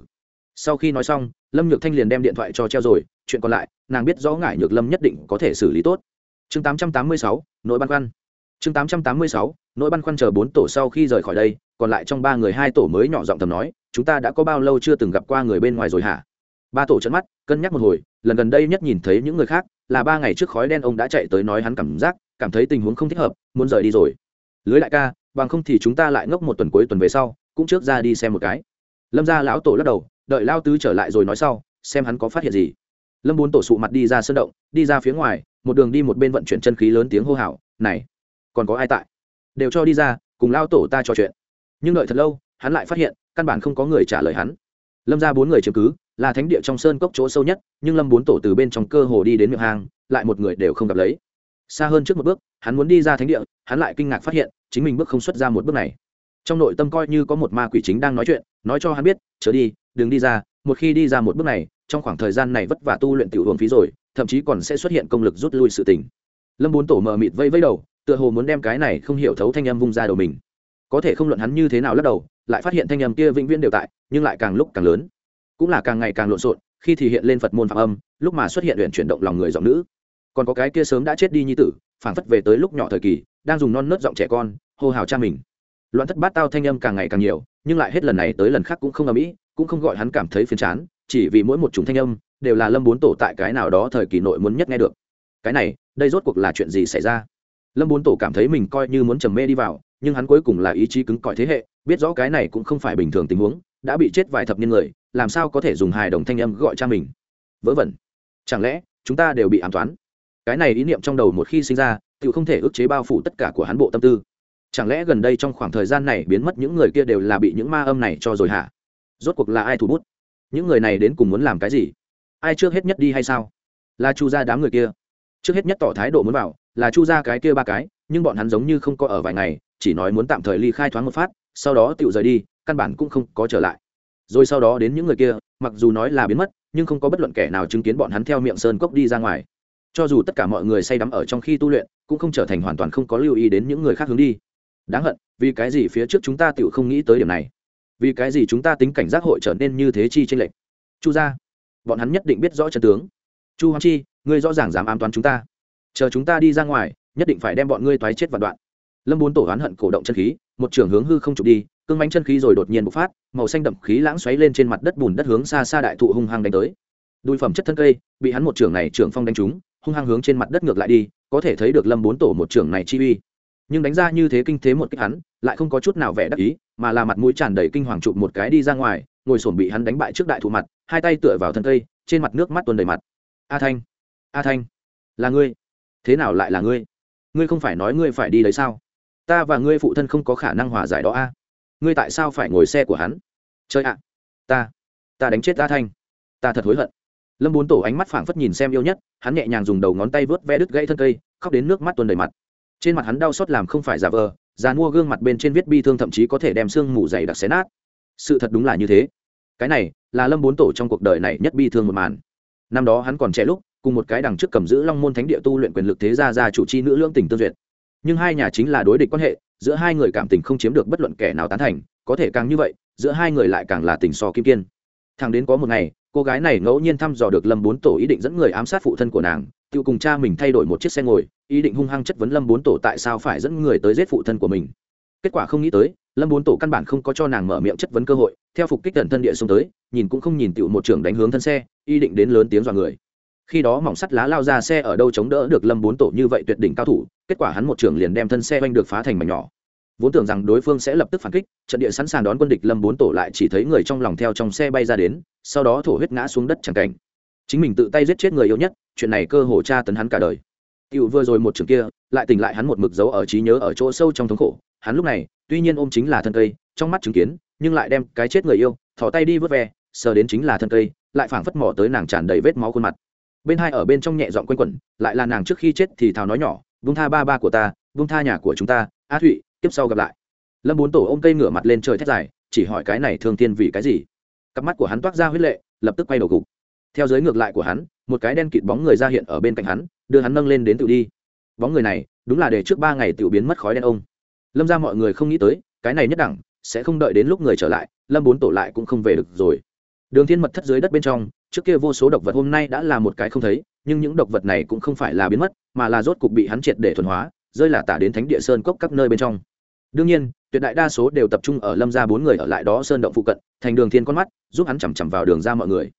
Sau khi nói xong lâm nhược thanh liền đem điện thoại cho treo rồi chuyện còn lại nàng biết rõ ngại nhược lâm nhất định có thể xử lý tốt. Chương 886, nỗi băn khoăn. Chương 886, nỗi băn khoăn chờ bốn tổ sau khi rời khỏi đây còn lại trong ba người hai tổ mới nhỏ giọng tầm nói chúng ta đã có bao lâu chưa từng gặp qua người bên ngoài rồi hả? Ba tổ trận mắt cân nhắc một hồi lần gần đây nhất nhìn thấy những người khác là ba ngày trước khói đen ông đã chạy tới nói hắn cảm giác cảm thấy tình huống không thích hợp muốn rời đi rồi. Lưới lại ca bằng không thì chúng ta lại ngốc một tuần cuối tuần về sau cũng trước ra đi xem một cái. Lâm ra lão tổ lắc đầu đợi lao tứ trở lại rồi nói sau, xem hắn có phát hiện gì. Lâm bốn tổ sụ mặt đi ra sân động, đi ra phía ngoài, một đường đi một bên vận chuyển chân khí lớn tiếng hô hào, này, còn có ai tại? Đều cho đi ra, cùng lao tổ ta trò chuyện. Nhưng đợi thật lâu, hắn lại phát hiện, căn bản không có người trả lời hắn. Lâm ra bốn người chứng cứ, là thánh địa trong sơn cốc chỗ sâu nhất, nhưng lâm bốn tổ từ bên trong cơ hồ đi đến miệng hang, lại một người đều không gặp lấy. Xa hơn trước một bước, hắn muốn đi ra thánh địa, hắn lại kinh ngạc phát hiện, chính mình bước không xuất ra một bước này. Trong nội tâm coi như có một ma quỷ chính đang nói chuyện, nói cho hắn biết, chớ đi đừng đi ra, một khi đi ra một bước này, trong khoảng thời gian này vất vả tu luyện tiểu hồn phí rồi, thậm chí còn sẽ xuất hiện công lực rút lui sự tình. Lâm bốn tổ mờ mịt vây vây đầu, tựa hồ muốn đem cái này không hiểu thấu thanh âm vung ra đầu mình. Có thể không luận hắn như thế nào lắc đầu, lại phát hiện thanh âm kia vĩnh viễn đều tại, nhưng lại càng lúc càng lớn. Cũng là càng ngày càng lộn xộn, khi thì hiện lên phật môn phạm âm, lúc mà xuất hiện huyện chuyển động lòng người giọng nữ. Còn có cái kia sớm đã chết đi như tử phản phất về tới lúc nhỏ thời kỳ, đang dùng non nớt giọng trẻ con, hô hào cha mình. Loạn thất bát tao thanh âm càng ngày càng nhiều, nhưng lại hết lần này tới lần khác cũng không ầm ĩ cũng không gọi hắn cảm thấy phiền chán, chỉ vì mỗi một chủng thanh âm đều là lâm bốn tổ tại cái nào đó thời kỳ nội muốn nhất nghe được. Cái này, đây rốt cuộc là chuyện gì xảy ra? Lâm bốn tổ cảm thấy mình coi như muốn trầm mê đi vào, nhưng hắn cuối cùng là ý chí cứng cỏi thế hệ, biết rõ cái này cũng không phải bình thường tình huống, đã bị chết vài thập niên người, làm sao có thể dùng hài đồng thanh âm gọi cha mình? Vớ vẩn. Chẳng lẽ, chúng ta đều bị ám toán? Cái này ý niệm trong đầu một khi sinh ra, tự không thể ức chế bao phủ tất cả của hắn bộ tâm tư. Chẳng lẽ gần đây trong khoảng thời gian này biến mất những người kia đều là bị những ma âm này cho rồi hả? Rốt cuộc là ai thủ bút? Những người này đến cùng muốn làm cái gì? Ai trước hết nhất đi hay sao? Là chu ra đám người kia. Trước hết nhất tỏ thái độ muốn vào, là chu ra cái kia ba cái, nhưng bọn hắn giống như không có ở vài ngày, chỉ nói muốn tạm thời ly khai thoáng một phát, sau đó tự rời đi, căn bản cũng không có trở lại. Rồi sau đó đến những người kia, mặc dù nói là biến mất, nhưng không có bất luận kẻ nào chứng kiến bọn hắn theo miệng sơn cốc đi ra ngoài. Cho dù tất cả mọi người say đắm ở trong khi tu luyện, cũng không trở thành hoàn toàn không có lưu ý đến những người khác hướng đi. Đáng hận, vì cái gì phía trước chúng ta tự không nghĩ tới điểm này? Vì cái gì chúng ta tính cảnh giác hội trở nên như thế chi tranh lệch? Chu ra bọn hắn nhất định biết rõ chân tướng. Chu hoàng chi, ngươi rõ ràng dám ám toán chúng ta. Chờ chúng ta đi ra ngoài, nhất định phải đem bọn ngươi toái chết vạn đoạn. Lâm bốn tổ oán hận cổ động chân khí, một trường hướng hư không trục đi, cương bánh chân khí rồi đột nhiên bộc phát, màu xanh đậm khí lãng xoáy lên trên mặt đất bùn đất hướng xa xa đại thụ hung hăng đánh tới. Đùi phẩm chất thân cây, bị hắn một trường này trường phong đánh trúng, hung hăng hướng trên mặt đất ngược lại đi, có thể thấy được lâm bốn tổ một trường này chi uy nhưng đánh ra như thế kinh thế một kích hắn, lại không có chút nào vẻ đắc ý, mà là mặt mũi tràn đầy kinh hoàng chụp một cái đi ra ngoài, ngồi sổm bị hắn đánh bại trước đại thụ mặt, hai tay tựa vào thân cây, trên mặt nước mắt tuôn đầy mặt. A thanh a thanh, là ngươi? Thế nào lại là ngươi? Ngươi không phải nói ngươi phải đi đấy sao? Ta và ngươi phụ thân không có khả năng hòa giải đó a. Ngươi tại sao phải ngồi xe của hắn? Chơi ạ, ta ta đánh chết a thanh. Ta thật hối hận. Lâm bốn tổ ánh mắt phảng phất nhìn xem yêu nhất, hắn nhẹ nhàng dùng đầu ngón tay vớt ve đứt gãy thân cây, khóc đến nước mắt tuôn đầy mặt trên mặt hắn đau xót làm không phải giả vờ, già mua gương mặt bên trên viết bi thương thậm chí có thể đem xương mù dày đặc xé nát. Sự thật đúng là như thế. Cái này là lâm bốn tổ trong cuộc đời này nhất bi thương một màn. Năm đó hắn còn trẻ lúc, cùng một cái đằng trước cầm giữ long môn thánh địa tu luyện quyền lực thế gia gia chủ chi nữ lương tình tương duyệt. Nhưng hai nhà chính là đối địch quan hệ, giữa hai người cảm tình không chiếm được bất luận kẻ nào tán thành, có thể càng như vậy, giữa hai người lại càng là tình so kim kiên. Thằng đến có một ngày, cô gái này ngẫu nhiên thăm dò được lâm bốn tổ ý định dẫn người ám sát phụ thân của nàng tự cùng cha mình thay đổi một chiếc xe ngồi, ý định hung hăng chất vấn lâm bốn tổ tại sao phải dẫn người tới giết phụ thân của mình. Kết quả không nghĩ tới, lâm bốn tổ căn bản không có cho nàng mở miệng chất vấn cơ hội, theo phục kích tần thân địa xuống tới, nhìn cũng không nhìn tựu một trưởng đánh hướng thân xe, ý định đến lớn tiếng dọa người. Khi đó mỏng sắt lá lao ra xe ở đâu chống đỡ được lâm bốn tổ như vậy tuyệt đỉnh cao thủ, kết quả hắn một trưởng liền đem thân xe oanh được phá thành mảnh nhỏ. Vốn tưởng rằng đối phương sẽ lập tức phản kích, trận địa sẵn sàng đón quân địch lâm bốn tổ lại chỉ thấy người trong lòng theo trong xe bay ra đến, sau đó thổ huyết ngã xuống đất chẳng cảnh. Chính mình tự tay giết chết người yêu nhất chuyện này cơ hồ tra tấn hắn cả đời Cựu vừa rồi một trường kia, lại tỉnh lại hắn một mực dấu ở trí nhớ ở chỗ sâu trong thống khổ. Hắn lúc này, tuy nhiên ôm chính là thân cây, trong mắt chứng kiến, nhưng lại đem cái chết người yêu, thò tay đi vớt ve, sờ đến chính là thân cây, lại phảng phất mò tới nàng tràn đầy vết máu khuôn mặt. Bên hai ở bên trong nhẹ giọng quanh quẩn, lại là nàng trước khi chết thì thào nói nhỏ, "Buông tha ba ba của ta, buông tha nhà của chúng ta, A Thụy, tiếp sau gặp lại." Lâm Bốn Tổ ôm cây ngửa mặt lên trời thét dài, chỉ hỏi cái này thương thiên vì cái gì? Cặp mắt của hắn toát ra huyết lệ, lập tức quay đầu gục. Theo giới ngược lại của hắn, một cái đen kịt bóng người ra hiện ở bên cạnh hắn, đưa hắn nâng lên đến tự đi. Bóng người này đúng là để trước ba ngày tự biến mất khói đen ông. Lâm ra mọi người không nghĩ tới cái này nhất đẳng sẽ không đợi đến lúc người trở lại lâm bốn tổ lại cũng không về được rồi. Đường thiên mật thất dưới đất bên trong trước kia vô số độc vật hôm nay đã là một cái không thấy nhưng những độc vật này cũng không phải là biến mất mà là rốt cục bị hắn triệt để thuần hóa rơi là tả đến thánh địa sơn cốc các nơi bên trong. Đương nhiên tuyệt đại đa số đều tập trung ở lâm gia bốn người ở lại đó sơn động phụ cận thành đường thiên con mắt giúp hắn chằm chằm vào đường ra mọi người.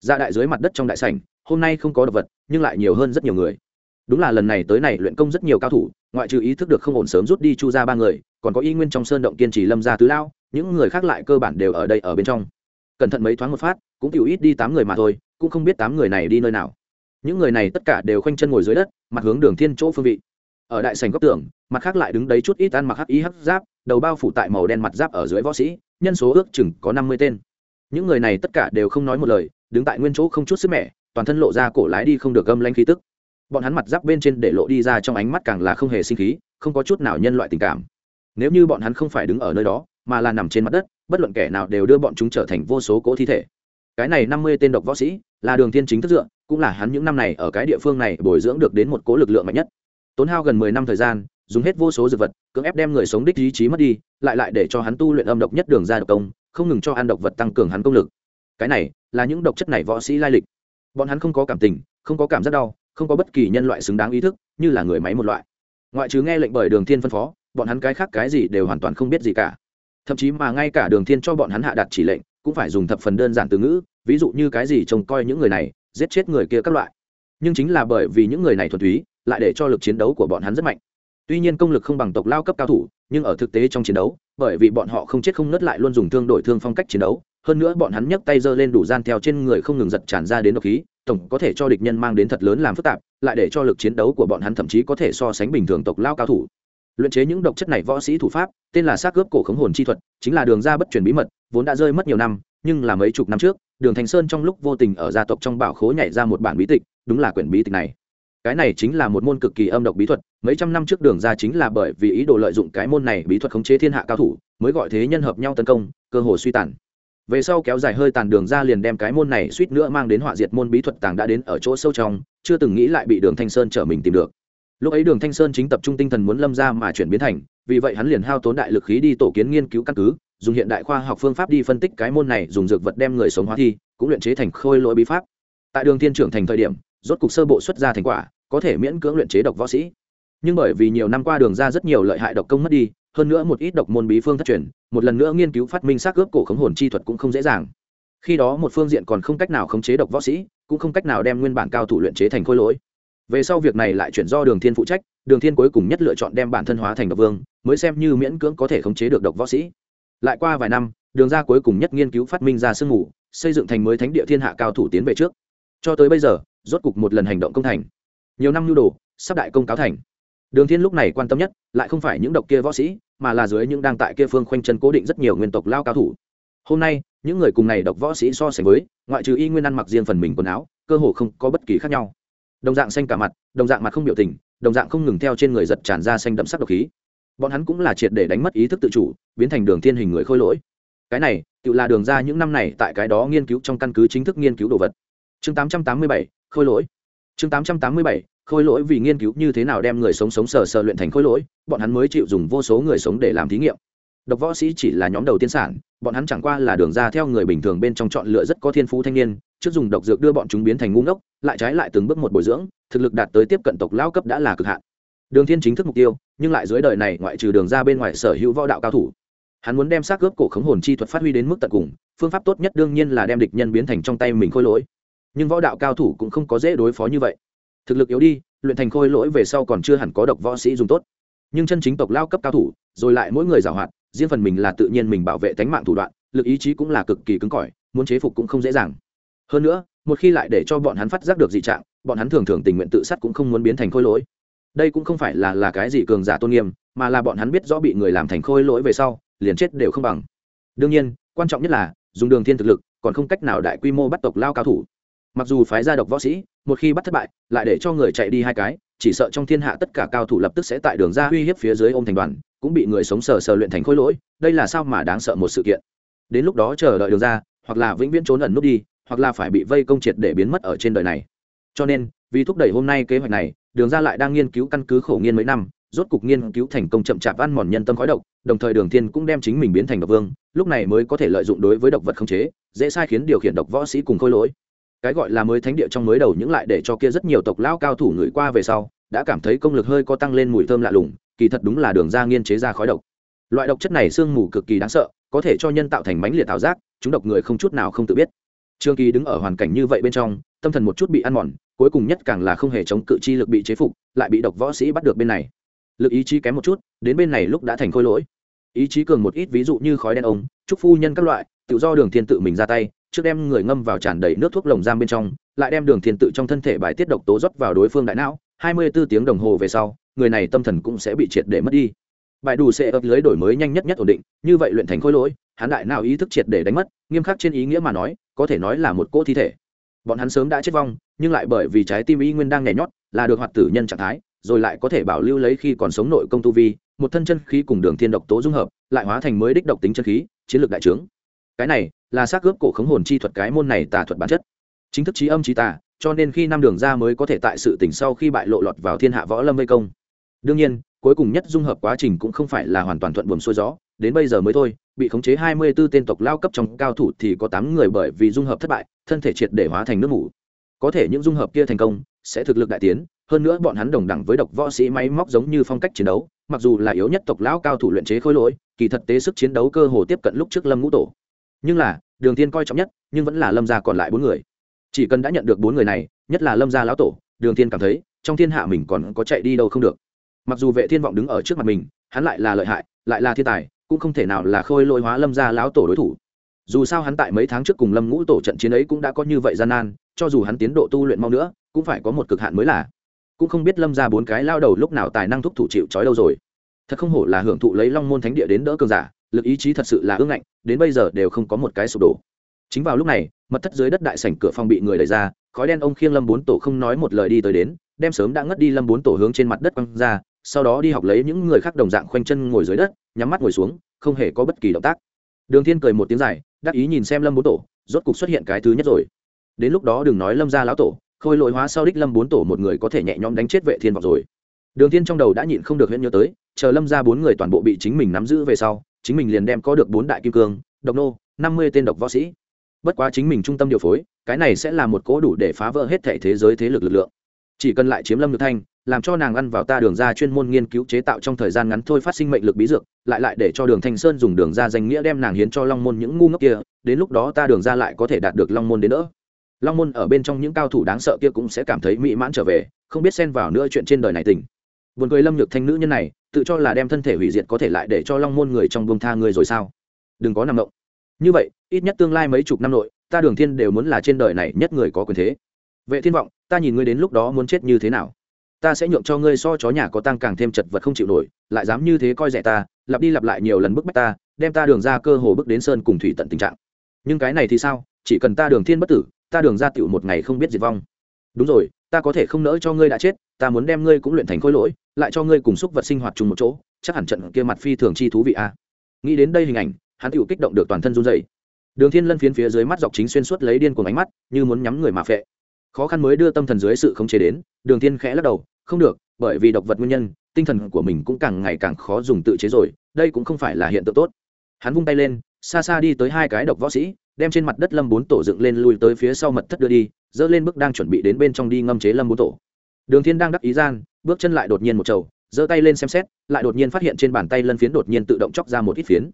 Ra đại dưới mặt đất trong đại sảnh hôm nay không có đồ vật, nhưng lại nhiều hơn rất nhiều người. Đúng là lần này tới này luyện công rất nhiều cao thủ, ngoại trừ ý thức được không ổn sớm rút đi chu ra ba người, còn có y nguyên trong sơn động kiên trì lâm ra tứ lao, những người khác lại cơ bản đều ở đây ở bên trong. Cẩn thận mấy thoáng một phát, cũng tiểu ít đi tám người mà thôi, cũng không biết tám người này đi nơi nào. Những người này tất cả đều khoanh chân ngồi dưới đất, mặt hướng đường thiên chỗ phương vị. Ở đại sảnh góc tường, mặt khác lại đứng đấy chút ít ăn mặc hắc y hắc giáp, đầu bao phủ tại màu đen mặt giáp ở dưới võ sĩ, nhân số ước chừng có năm mươi tên. Những người này tất cả đều không nói một lời, đứng tại nguyên chỗ không chút sức mẻ toàn thân lộ ra cổ lái đi không được gâm lanh khí tức. Bọn hắn mặt giáp bên trên để lộ đi ra trong ánh mắt càng là không hề sinh khí, không có chút nào nhân loại tình cảm. Nếu như bọn hắn không phải đứng ở nơi đó, mà là nằm trên mặt đất, bất luận kẻ nào đều đưa bọn chúng trở thành vô số cỗ thi thể. Cái này năm mươi tên độc võ sĩ, là đường thiên chính thức dựa, cũng là hắn những năm này ở cái địa phương này bồi dưỡng được đến một cỗ lực lượng mạnh nhất. Tốn hao gần mười năm thời gian, dùng hết vô số dược vật, cưỡng ép đem người sống đích ý chí mất đi, lại lại để cho hắn tu luyện âm độc nhất đường ra độc công, không ngừng cho ăn độc vật tăng cường hắn công lực. Cái này là những độc chất này võ sĩ lai lịch bọn hắn không có cảm tình, không có cảm giác đau, không có bất kỳ nhân loại xứng đáng ý thức, như là người máy một loại. Ngoại trừ nghe lệnh bởi đường thiên phân phó, bọn hắn cái khác cái gì đều hoàn toàn không biết gì cả. Thậm chí mà ngay cả đường thiên cho bọn hắn hạ đặt chỉ lệnh, cũng phải dùng thập phần đơn giản từ ngữ, ví dụ như cái gì trông coi những người này, giết chết người kia các loại. Nhưng chính là bởi vì những người này thuần túy, lại để cho lực chiến đấu của bọn hắn rất mạnh. Tuy nhiên công lực không bằng tộc lao cấp cao thủ, nhưng ở thực tế trong chiến đấu, bởi vì bọn họ không chết không nứt lại luôn dùng thương đổi thương phong cách chiến đấu hơn nữa bọn hắn nhấc tay giơ lên đủ gian theo trên người không ngừng giật tràn ra đến độc khí, tổng có thể cho địch nhân mang đến thật lớn làm phức tạp, lại để cho lực chiến đấu của bọn hắn thậm chí có thể so sánh bình thường tộc lao cao thủ. Luyện chế những độc chất này võ sĩ thủ pháp, tên là xác cướp cổ khống hồn chi thuật, chính là đường ra bất truyền bí mật, vốn đã rơi mất nhiều năm, nhưng là mấy chục năm trước, đường thành sơn trong lúc vô tình ở gia tộc trong bảo khố nhảy ra một bản bí tịch, đúng là quyển bí tịch này. Cái này chính là một môn cực kỳ âm độc bí thuật, mấy trăm năm trước đường ra chính là bởi vì ý đồ lợi dụng cái môn này bí thuật khống chế thiên hạ cao thủ, mới gọi thế nhân hợp nhau tấn công, cơ hồ suy tàn về sau kéo dài hơi tàn đường ra liền đem cái môn này suýt nữa mang đến họa diệt môn bí thuật tàng đã đến ở chỗ sâu trong, chưa từng nghĩ lại bị đường thanh sơn trở mình tìm được. Lúc ấy đường thanh sơn chính tập trung tinh thần muốn lâm ra mà chuyển biến thành, vì vậy hắn liền hao tốn đại lực khí đi tổ kiến nghiên cứu căn cứ, dùng hiện đại khoa học phương pháp đi phân tích cái môn này, dùng dược vật đem người sống hóa thi, cũng luyện chế thành khôi lỗi bí pháp. Tại đường thiên trưởng thành thời điểm, rốt cục sơ bộ xuất ra thành quả, có thể miễn cưỡng luyện chế độc võ sĩ. Nhưng bởi vì nhiều năm qua đường ra rất nhiều lợi hại độc công mất đi hơn nữa một ít độc môn bí phương thất truyền, một lần nữa nghiên cứu phát minh xác ướp cổ khống hồn chi thuật cũng không dễ dàng. Khi đó một phương diện còn không cách nào khống chế độc võ sĩ, cũng không cách nào đem nguyên bản cao thủ luyện chế thành khối lỗi. Về sau việc này lại chuyển do đường thiên phụ trách, đường thiên cuối cùng nhất lựa chọn đem bản thân hóa thành độc vương, mới xem như miễn cưỡng có thể khống chế được độc võ sĩ. Lại qua vài năm, đường ra cuối cùng nhất nghiên cứu phát minh ra sương mù, xây dựng thành mới thánh địa thiên hạ cao thủ tiến về trước. Cho tới bây giờ, rốt cục một lần hành động công thành. Nhiều năm nhu đồ, sắp đại công cáo thành đường thiên lúc này quan tâm nhất lại không phải những độc kia võ sĩ mà là dưới những đang tại kia phương khoanh chân cố định rất nhiều nguyên tộc lao cao thủ. Hôm nay những người cùng này độc võ sĩ so sánh với ngoại trừ y nguyên ăn mặc riêng phần mình quần áo cơ hồ không có bất kỳ khác nhau. Đồng dạng xanh cả mặt đồng dạng mặt không biểu tình đồng dạng không ngừng theo trên người giật tràn ra xanh đậm sắc độc khí. Bọn hắn cũng là triệt để đánh mất ý thức tự chủ biến thành đường thiên hình người khôi lỗi. Cái này tự là đường ra những năm này tại cái đó nghiên cứu trong căn cứ chính thức nghiên cứu đồ vật. Chương 887, khôi lỗi. Chương 887, khôi lỗi vì nghiên cứu như thế nào đem người sống sống sờ sờ luyện thành khôi lỗi, bọn hắn mới chịu dùng vô số người sống để làm thí nghiệm. Độc võ sĩ chỉ là nhóm đầu tiên sản, bọn hắn chẳng qua là đường ra theo người bình thường bên trong chọn lựa rất có thiên phú thanh niên, trước dùng độc dược đưa bọn chúng biến thành ngu ngốc, lại trái lại từng bước một bồi dưỡng, thực lực đạt tới tiếp cận tộc lao cấp đã là cực hạn. Đường thiên chính thức mục tiêu, nhưng lại dưới đời này ngoại trừ đường ra bên ngoài sở hữu võ đạo cao thủ. Hắn muốn đem xác cướp cổ khống hồn chi thuật phát huy đến mức tận cùng, phương pháp tốt nhất đương nhiên là đem địch nhân biến thành trong tay mình khôi lỗi. Nhưng võ đạo cao thủ cũng không có dễ đối phó như vậy thực lực yếu đi, luyện thành khôi lỗi về sau còn chưa hẳn có độc võ sĩ dùng tốt. Nhưng chân chính tộc lao cấp cao thủ, rồi lại mỗi người giảo hoạt, riêng phần mình là tự nhiên mình bảo vệ tánh mạng thủ đoạn, lực ý chí cũng là cực kỳ cứng cỏi, muốn chế phục cũng không dễ dàng. Hơn nữa, một khi lại để cho bọn hắn phát giác được dị trạng, bọn hắn thường thường tình nguyện tự sát cũng không muốn biến thành khôi lỗi. Đây cũng không phải là là cái gì cường giả tôn nghiêm, mà là bọn hắn biết rõ bị người làm thành khôi lỗi về sau, liền chết đều không bằng. Đương nhiên, quan trọng nhất là, dùng đường thiên thực lực, còn không cách nào đại quy mô bắt tộc lao cao thủ mặc dù phái gia độc võ sĩ, một khi bắt thất bại, lại để cho người chạy đi hai cái, chỉ sợ trong thiên hạ tất cả cao thủ lập tức sẽ tại đường ra uy hiếp phía dưới ôm thành đoàn, cũng bị người sống sờ sờ luyện thành khối lỗi, đây là sao mà đáng sợ một sự kiện. Đến lúc đó chờ đợi đường ra, hoặc là vĩnh viễn trốn ẩn nút đi, hoặc là phải bị vây công triệt để biến mất ở trên đời này. Cho nên, vì thúc đẩy hôm nay kế hoạch này, đường ra lại đang nghiên cứu căn cứ khổ nghiên mấy năm, rốt cục nghiên cứu thành công chậm chạp ăn mòn nhân tâm khói độc, đồng thời đường thiên cũng đem chính mình biến thành độc vương, lúc này mới có thể lợi dụng đối với độc vật không chế, dễ sai khiến điều khiển độc võ sĩ cùng khôi lỗi cái gọi là mới thánh địa trong mới đầu những lại để cho kia rất nhiều tộc lao cao thủ người qua về sau, đã cảm thấy công lực hơi có tăng lên mùi thơm lạ lùng, kỳ thật đúng là đường ra nghiên chế ra khói độc. Loại độc chất này sương mù cực kỳ đáng sợ, có thể cho nhân tạo thành bánh liệt thảo giác, chúng độc người không chút nào không tự biết. Trương kỳ đứng ở hoàn cảnh như vậy bên trong, tâm thần một chút bị ăn mòn, cuối cùng nhất càng là không hề chống cự chi lực bị chế phục, lại bị độc võ sĩ bắt được bên này. Lực ý chí kém một chút, đến bên này lúc đã thành khôi lỗi. Ý chí cường một ít, ví dụ như khói đen ống, trúc phu nhân các loại, tự do đường thiên tự mình ra tay trước đem người ngâm vào tràn đầy nước thuốc lồng giam bên trong, lại đem đường thiên tự trong thân thể bài tiết độc tố rót vào đối phương đại não, hai mươi 24 tiếng đồng hồ về sau, người này tâm thần cũng sẽ bị triệt để mất đi. Bài đủ sẽ ấp lưới đổi mới nhanh nhất nhất ổn định, như vậy luyện thành khối lỗi, hắn đại nào ý thức triệt để đánh mất, nghiêm khắc trên ý nghĩa mà nói, có thể nói là một cỗ thi thể. Bọn hắn sớm đã chết vong, nhưng lại bởi vì trái tim y nguyên đang nhảy nhót, là được hoạt tử nhân trạng thái, rồi lại có thể bảo lưu lấy khi còn sống nội công tu vi, một thân chân khí cùng đường thiên độc tố dung hợp, lại hóa thành mới đích độc tính chân khí, chiến lược đại trướng. Cái này là xác cướp cổ khống hồn chi thuật cái môn này tà thuật bản chất. Chính thức trí âm trí tà, cho nên khi năm đường ra mới có thể tại sự tỉnh sau khi bại lộ lọt vào thiên hạ võ lâm vây công. Đương nhiên, cuối cùng nhất dung hợp quá trình cũng không phải là hoàn toàn thuận buồm xuôi gió, đến bây giờ mới thôi, bị khống chế hai mươi 24 tên tộc lao cấp trong cao thủ thì có tám người bởi vì dung hợp thất bại, thân thể triệt để hóa thành nước mủ. Có thể những dung hợp kia thành công, sẽ thực lực đại tiến, hơn nữa bọn hắn đồng đẳng với độc võ sĩ máy móc giống như phong cách chiến đấu, mặc dù là yếu nhất tộc lão cao thủ luyện chế khối lỗi, kỳ thật tế sức chiến đấu cơ hồ tiếp cận lúc trước lâm ngũ tổ nhưng là, đường tiên coi trọng nhất, nhưng vẫn là lâm gia còn lại bốn người. Chỉ cần đã nhận được bốn người này, nhất là lâm gia lão tổ, đường tiên cảm thấy, trong thiên hạ mình còn có chạy đi đâu không được. Mặc dù vệ thiên vọng đứng ở trước mặt mình, hắn lại là lợi hại, lại là thiên tài, cũng không thể nào là khôi lỗi hóa lâm gia lão tổ đối thủ. Dù sao hắn tại mấy tháng trước cùng lâm ngũ tổ trận chiến ấy cũng đã có như vậy gian nan, cho dù hắn tiến độ tu luyện mau nữa, cũng phải có một cực hạn mới là. Cũng không biết lâm ra bốn cái lao đầu lúc nào tài năng thúc thủ chịu trói đâu rồi. Thật không hổ là hưởng thụ lấy long môn thánh địa đến đỡ cường giả lực ý chí thật sự là ương ngạnh, đến bây giờ đều không có một cái sụp đổ. Chính vào lúc này, mật thất dưới đất đại sảnh cửa phòng bị người đẩy ra, khói đen ông khiêng lâm bốn tổ không nói một lời đi tới đến, đem sớm đã ngất đi lâm bốn tổ hướng trên mặt đất quăng ra, sau đó đi học lấy những người khác đồng dạng khoanh chân ngồi dưới đất, nhắm mắt ngồi xuống, không hề có bất kỳ động tác. Đường thiên cười một tiếng dài, đắc ý nhìn xem lâm bốn tổ, rốt cục xuất hiện cái thứ nhất rồi. Đến lúc đó đừng nói lâm gia lão tổ, khôi lội hóa sau đích lâm bốn tổ một người có thể nhẹ nhõm đánh chết vệ thiên vọng rồi. Đường thiên trong đầu đã nhịn không được huyễn nhớ tới, chờ lâm gia bốn người toàn bộ bị chính mình nắm giữ về sau chính mình liền đem có được bốn đại kim cương, độc nô, năm mươi tên độc võ sĩ. Bất quá chính mình trung tâm điều phối, cái này sẽ là một cố đủ để phá vỡ hết thể thế giới thế lực lực lượng. Chỉ cần lại chiếm lâm nhược thanh, làm cho nàng ăn vào ta đường ra chuyên môn nghiên cứu chế tạo trong thời gian ngắn thôi phát sinh mệnh lực bí dược, lại lại để cho đường thanh sơn dùng đường ra danh nghĩa đem nàng hiến cho long môn những ngu ngốc kia, đến lúc đó ta đường ra lại có thể đạt được long môn đến nữa long môn ở bên trong những cao thủ đáng sợ kia cũng sẽ cảm thấy mỹ mãn trở về, không biết xen vào nữa chuyện trên đời này tình. Buồn cười lâm nhược thanh nữ nhân này tự cho là đem thân thể hủy diệt có thể lại để cho long môn người trong buông tha người rồi sao? Đừng có nằm động. Như vậy, ít nhất tương lai mấy chục năm nội, ta đường thiên đều muốn là trên đời này nhất người có quyền thế. Vệ thiên vọng, ta nhìn ngươi đến lúc đó muốn chết như thế nào? Ta sẽ nhượng cho ngươi so chó nhà có tăng càng thêm chật vật không chịu nổi, lại dám như thế coi rẻ ta, lặp đi lặp lại nhiều lần bức bách ta, đem ta đường ra cơ hồ bước đến sơn cùng thủy tận tình trạng. Nhưng cái này thì sao? Chỉ cần ta đường thiên bất tử, ta đường ra tiểu một ngày không biết diệt vong. Đúng rồi, ta có thể không nỡ cho ngươi đã chết, ta muốn đem ngươi cũng luyện thành khối lỗi lại cho ngươi cùng xúc vật sinh hoạt chung một chỗ, chắc hẳn trận kia mặt phi thường chi thú vị a. Nghĩ đến đây hình ảnh, hắn tựu kích động được toàn thân run rẩy. Đường thiên lân phiến phía dưới mắt dọc chính xuyên suốt lấy điên cuồng ánh mắt, như muốn nhắm người mà phệ. Khó khăn mới đưa tâm thần dưới sự khống chế đến, đường thiên khẽ lắc đầu, không được, bởi vì độc vật nguyên nhân, tinh thần của mình cũng càng ngày càng khó dùng tự chế rồi, đây cũng không phải là hiện tượng tốt. Hắn vung tay lên, xa xa đi tới hai cái độc võ sĩ, đem trên mặt đất lâm bốn tổ dựng lên lui tới phía sau mật thất đưa đi dỡ lên bước đang chuẩn bị đến bên trong đi ngâm chế lâm bốn tổ đường thiên đang đắc ý gian, bước chân lại đột nhiên một trầu, giơ tay lên xem xét, lại đột nhiên phát hiện trên bàn tay lân phiến đột nhiên tự động chóc ra một ít phiến.